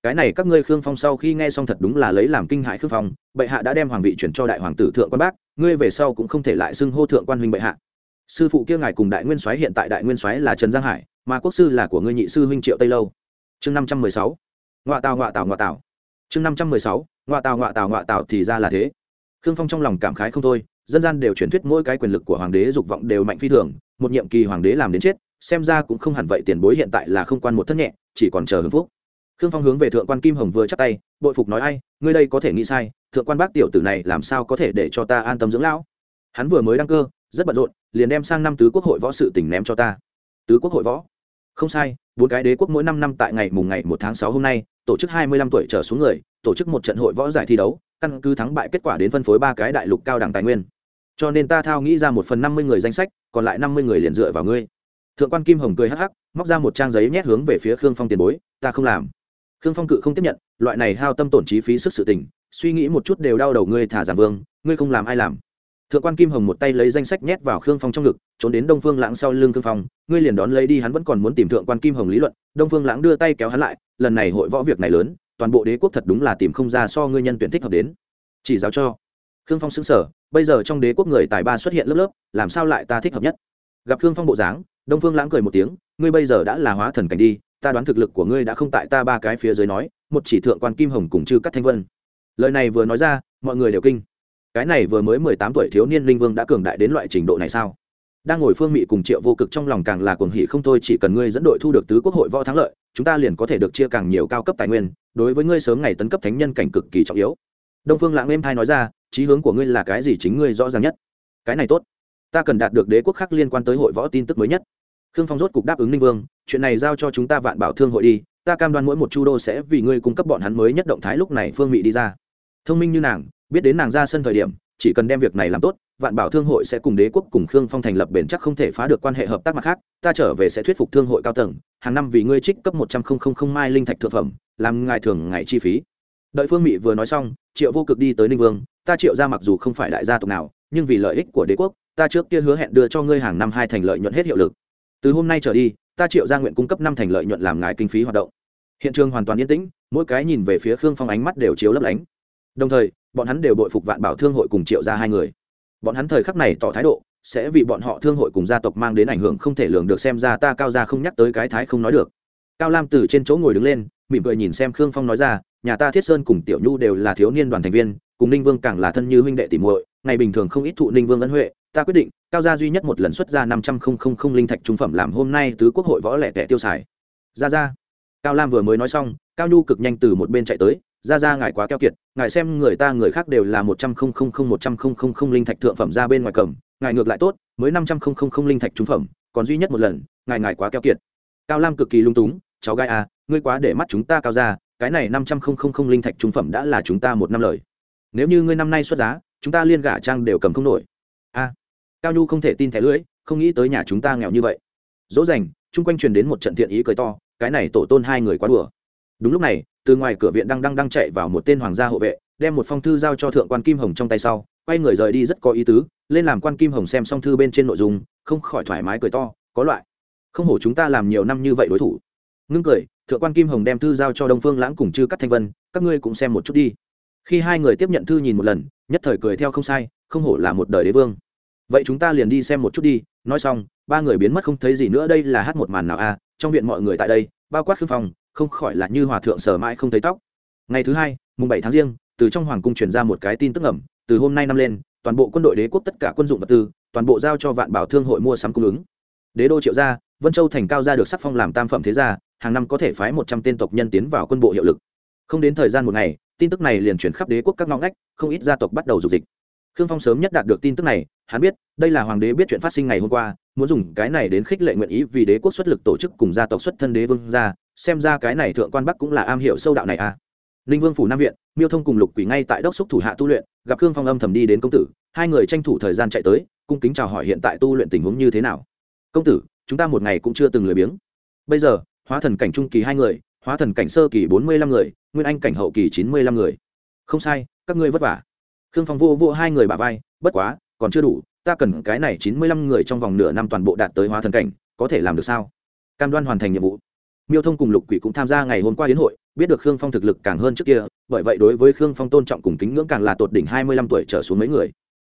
Cái này các ngươi khương phong sau khi nghe xong thật đúng là lấy làm kinh hại khương phong, bệ hạ đã đem hoàng vị chuyển cho đại hoàng tử thượng quan bác, ngươi về sau cũng không thể lại xưng hô thượng quan huynh bệ hạ sư phụ kia ngài cùng đại nguyên soái hiện tại đại nguyên soái là trần giang hải mà quốc sư là của ngươi nhị sư huynh triệu tây lâu chương năm trăm mười sáu ngoại tào ngoại tào ngoại tào chương năm trăm mười sáu ngoại tào ngoại tào ngoại tào thì ra là thế khương phong trong lòng cảm khái không thôi dân gian đều truyền thuyết mỗi cái quyền lực của hoàng đế dục vọng đều mạnh phi thường một nhiệm kỳ hoàng đế làm đến chết xem ra cũng không hẳn vậy tiền bối hiện tại là không quan một thất nhẹ chỉ còn chờ hưng phúc khương phong hướng về thượng quan kim hồng vừa chắp tay bội phục nói ai ngươi đây có thể nghĩ sai thượng quan bác tiểu tử này làm sao có thể để cho ta an tâm dưỡng lão hắn vừa mới đăng cơ rất bận rộn liền đem sang năm tứ quốc hội võ sự tỉnh ném cho ta. Tứ quốc hội võ? Không sai, bốn cái đế quốc mỗi năm năm tại ngày mùng ngày một tháng sáu hôm nay, tổ chức hai mươi lăm tuổi trở xuống người, tổ chức một trận hội võ giải thi đấu, căn cứ thắng bại kết quả đến phân phối ba cái đại lục cao đẳng tài nguyên. Cho nên ta thao nghĩ ra một phần năm mươi người danh sách, còn lại năm mươi người liền dựa vào ngươi. Thượng quan kim hồng cười hắc hắc, móc ra một trang giấy nhét hướng về phía khương phong tiền bối, ta không làm. Khương phong cự không tiếp nhận, loại này hao tâm tổn trí phí sức sự tình, suy nghĩ một chút đều đau đầu ngươi thả giảm vương, ngươi không làm ai làm thượng quan kim hồng một tay lấy danh sách nhét vào khương phong trong ngực, trốn đến đông phương lãng sau lưng khương phong, ngươi liền đón lấy đi, hắn vẫn còn muốn tìm thượng quan kim hồng lý luận. Đông phương lãng đưa tay kéo hắn lại, lần này hội võ việc này lớn, toàn bộ đế quốc thật đúng là tìm không ra so ngươi nhân tuyển thích hợp đến. Chỉ giáo cho. Khương phong xứng sở bây giờ trong đế quốc người tài ba xuất hiện lớp lớp, làm sao lại ta thích hợp nhất? Gặp khương phong bộ dáng, đông phương lãng cười một tiếng, ngươi bây giờ đã là hóa thần cảnh đi, ta đoán thực lực của ngươi đã không tại ta ba cái phía dưới nói, một chỉ thượng quan kim hồng cùng chư cắt thanh vân. Lời này vừa nói ra, mọi người đều kinh cái này vừa mới mười tám tuổi thiếu niên linh vương đã cường đại đến loại trình độ này sao? Đang ngồi phương mị cùng triệu vô cực trong lòng càng là cuồng hỉ không thôi, chỉ cần ngươi dẫn đội thu được tứ quốc hội võ thắng lợi, chúng ta liền có thể được chia càng nhiều cao cấp tài nguyên, đối với ngươi sớm ngày tấn cấp thánh nhân cảnh cực kỳ trọng yếu. Đông phương lãng êm thai nói ra trí hướng của ngươi là cái gì chính ngươi rõ ràng nhất. Cái này tốt. Ta cần đạt được đế quốc khác liên quan tới hội võ tin tức mới nhất. Khương phong rốt cục đáp ứng ninh vương, chuyện này giao cho chúng ta vạn bảo thương hội đi, ta cam đoan mỗi một chu đô sẽ vì ngươi cung cấp bọn hắn mới nhất động thái lúc này phương mị đi ra. Thông minh như nàng biết đến nàng ra sân thời điểm, chỉ cần đem việc này làm tốt, vạn bảo thương hội sẽ cùng đế quốc cùng khương phong thành lập bền chắc không thể phá được quan hệ hợp tác mặt khác, ta trở về sẽ thuyết phục thương hội cao tầng, hàng năm vì ngươi trích cấp một trăm linh mai linh thạch thực phẩm, làm ngài thường ngày chi phí. Đợi phương mỹ vừa nói xong, triệu vô cực đi tới ninh vương, ta triệu ra mặc dù không phải đại gia tộc nào, nhưng vì lợi ích của đế quốc, ta trước kia hứa hẹn đưa cho ngươi hàng năm hai thành lợi nhuận hết hiệu lực. Từ hôm nay trở đi, ta triệu ra nguyện cung cấp năm thành lợi nhuận làm ngài kinh phí hoạt động. Hiện trường hoàn toàn yên tĩnh, mỗi cái nhìn về phía khương phong ánh mắt đều chiếu lấp lánh. Đồng thời bọn hắn đều đội phục vạn bảo thương hội cùng triệu ra hai người. Bọn hắn thời khắc này tỏ thái độ, sẽ vì bọn họ thương hội cùng gia tộc mang đến ảnh hưởng không thể lường được xem ra ta cao ra không nhắc tới cái thái không nói được. Cao lam từ trên chỗ ngồi đứng lên, mỉm cười nhìn xem khương phong nói ra, nhà ta thiết sơn cùng tiểu nhu đều là thiếu niên đoàn thành viên, cùng ninh vương càng là thân như huynh đệ tỉ muội, ngày bình thường không ít thụ ninh vương ân huệ, ta quyết định, cao gia duy nhất một lần xuất ra năm trăm không không không linh thạch trung phẩm làm hôm nay tứ quốc hội võ lẻ tẻ tiêu xài. Ra ra. Cao lam vừa mới nói xong, cao nhu cực nhanh từ một bên chạy tới ra ra ngài quá keo kiệt, ngài xem người ta người khác đều là một trăm không không không, một trăm không không không linh thạch thượng phẩm ra bên ngoài cầm, ngài ngược lại tốt, mới năm trăm không không không linh thạch trung phẩm, còn duy nhất một lần, ngài ngài quá keo kiệt. Cao lam cực kỳ lung túng, cháu gai à ngươi quá để mắt chúng ta cao ra cái này năm trăm không không không linh thạch trung phẩm đã là chúng ta một năm lời. Nếu như ngươi năm nay xuất giá, chúng ta liên gả trang đều cầm không nổi. A, cao nhu không thể tin thẻ lưỡi, không nghĩ tới nhà chúng ta nghèo như vậy. Dỗ dành, chung quanh truyền đến một trận thiện ý cười to, cái này tổ tôn hai người quá đùa đúng lúc này từ ngoài cửa viện đang đang đang chạy vào một tên hoàng gia hộ vệ đem một phong thư giao cho thượng quan kim hồng trong tay sau quay người rời đi rất có ý tứ lên làm quan kim hồng xem xong thư bên trên nội dung không khỏi thoải mái cười to có loại không hổ chúng ta làm nhiều năm như vậy đối thủ. Ngưng cười thượng quan kim hồng đem thư giao cho đông phương lãng cùng chư cắt thanh vân các ngươi cũng xem một chút đi. Khi hai người tiếp nhận thư nhìn một lần nhất thời cười theo không sai không hổ là một đời đế vương. Vậy chúng ta liền đi xem một chút đi. Nói xong ba người biến mất không thấy gì nữa đây là hát một màn nào a à, trong viện mọi người tại đây bao quát khương phong không khỏi là như hòa thượng sở mãi không thấy tóc. Ngày thứ hai, mùng bảy tháng riêng, từ trong hoàng cung truyền ra một cái tin tức ẩm từ hôm nay năm lên, toàn bộ quân đội đế quốc tất cả quân dụng vật tư, toàn bộ giao cho vạn bảo thương hội mua sắm cung ứng. Đế đô triệu gia, vân châu thành cao gia được sắc phong làm tam phẩm thế gia, hàng năm có thể phái một trăm tên tộc nhân tiến vào quân bộ hiệu lực. Không đến thời gian một ngày, tin tức này liền chuyển khắp đế quốc các ngõ ngách, không ít gia tộc bắt đầu dục dịch. Khương phong sớm nhất đạt được tin tức này, hắn biết, đây là hoàng đế biết chuyện phát sinh ngày hôm qua, muốn dùng cái này đến khích lệ nguyện ý vì đế quốc xuất lực tổ chức cùng gia tộc xuất thân đế vương gia xem ra cái này thượng quan bắc cũng là am hiểu sâu đạo này à. Ninh vương phủ nam viện, miêu thông cùng lục quỷ ngay tại đốc xúc thủ hạ tu luyện, gặp khương phong âm thầm đi đến công tử, hai người tranh thủ thời gian chạy tới, cung kính chào hỏi hiện tại tu luyện tình huống như thế nào. Công tử, chúng ta một ngày cũng chưa từng lười biếng. Bây giờ, hóa thần cảnh trung kỳ hai người, hóa thần cảnh sơ kỳ bốn mươi lăm người, nguyên anh cảnh hậu kỳ chín mươi lăm người. Không sai, các ngươi vất vả. Khương phong vô vô hai người bà vai, bất quá, còn chưa đủ, ta cần cái này chín mươi lăm người trong vòng nửa năm toàn bộ đạt tới hóa thần cảnh, có thể làm được sao? Cam đoan hoàn thành nhiệm vụ miêu thông cùng lục quỷ cũng tham gia ngày hôm qua hiến hội, biết được khương phong thực lực càng hơn trước kia, bởi vậy đối với khương phong tôn trọng cùng kính ngưỡng càng là tột đỉnh hai mươi lăm tuổi trở xuống mấy người.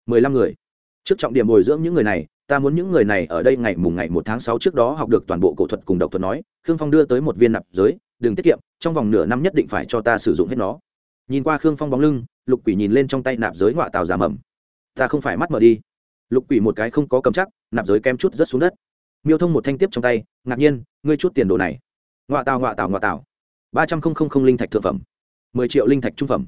mười lăm người. Trước trọng điểm bồi dưỡng những người này, ta muốn những người này ở đây ngày mùng ngày một tháng sáu trước đó học được toàn bộ cổ thuật cùng độc thuật nói, khương phong đưa tới một viên nạp giới, đừng tiết kiệm, trong vòng nửa năm nhất định phải cho ta sử dụng hết nó. Nhìn qua khương phong bóng lưng, lục quỷ nhìn lên trong tay nạp giới họa tàu giả mầm. Ta không phải mắt mở đi. Lục quỷ một cái không có cầm chắc, nạp giới kem chút rất xuống đất. Miêu thông một thanh tiếp trong tay, ngạc nhiên, ngươi chút tiền đồ này ngoạ tào ngoạ tào ngoạ tào ba trăm linh linh thạch thượng phẩm. Mười triệu linh thạch trung phẩm.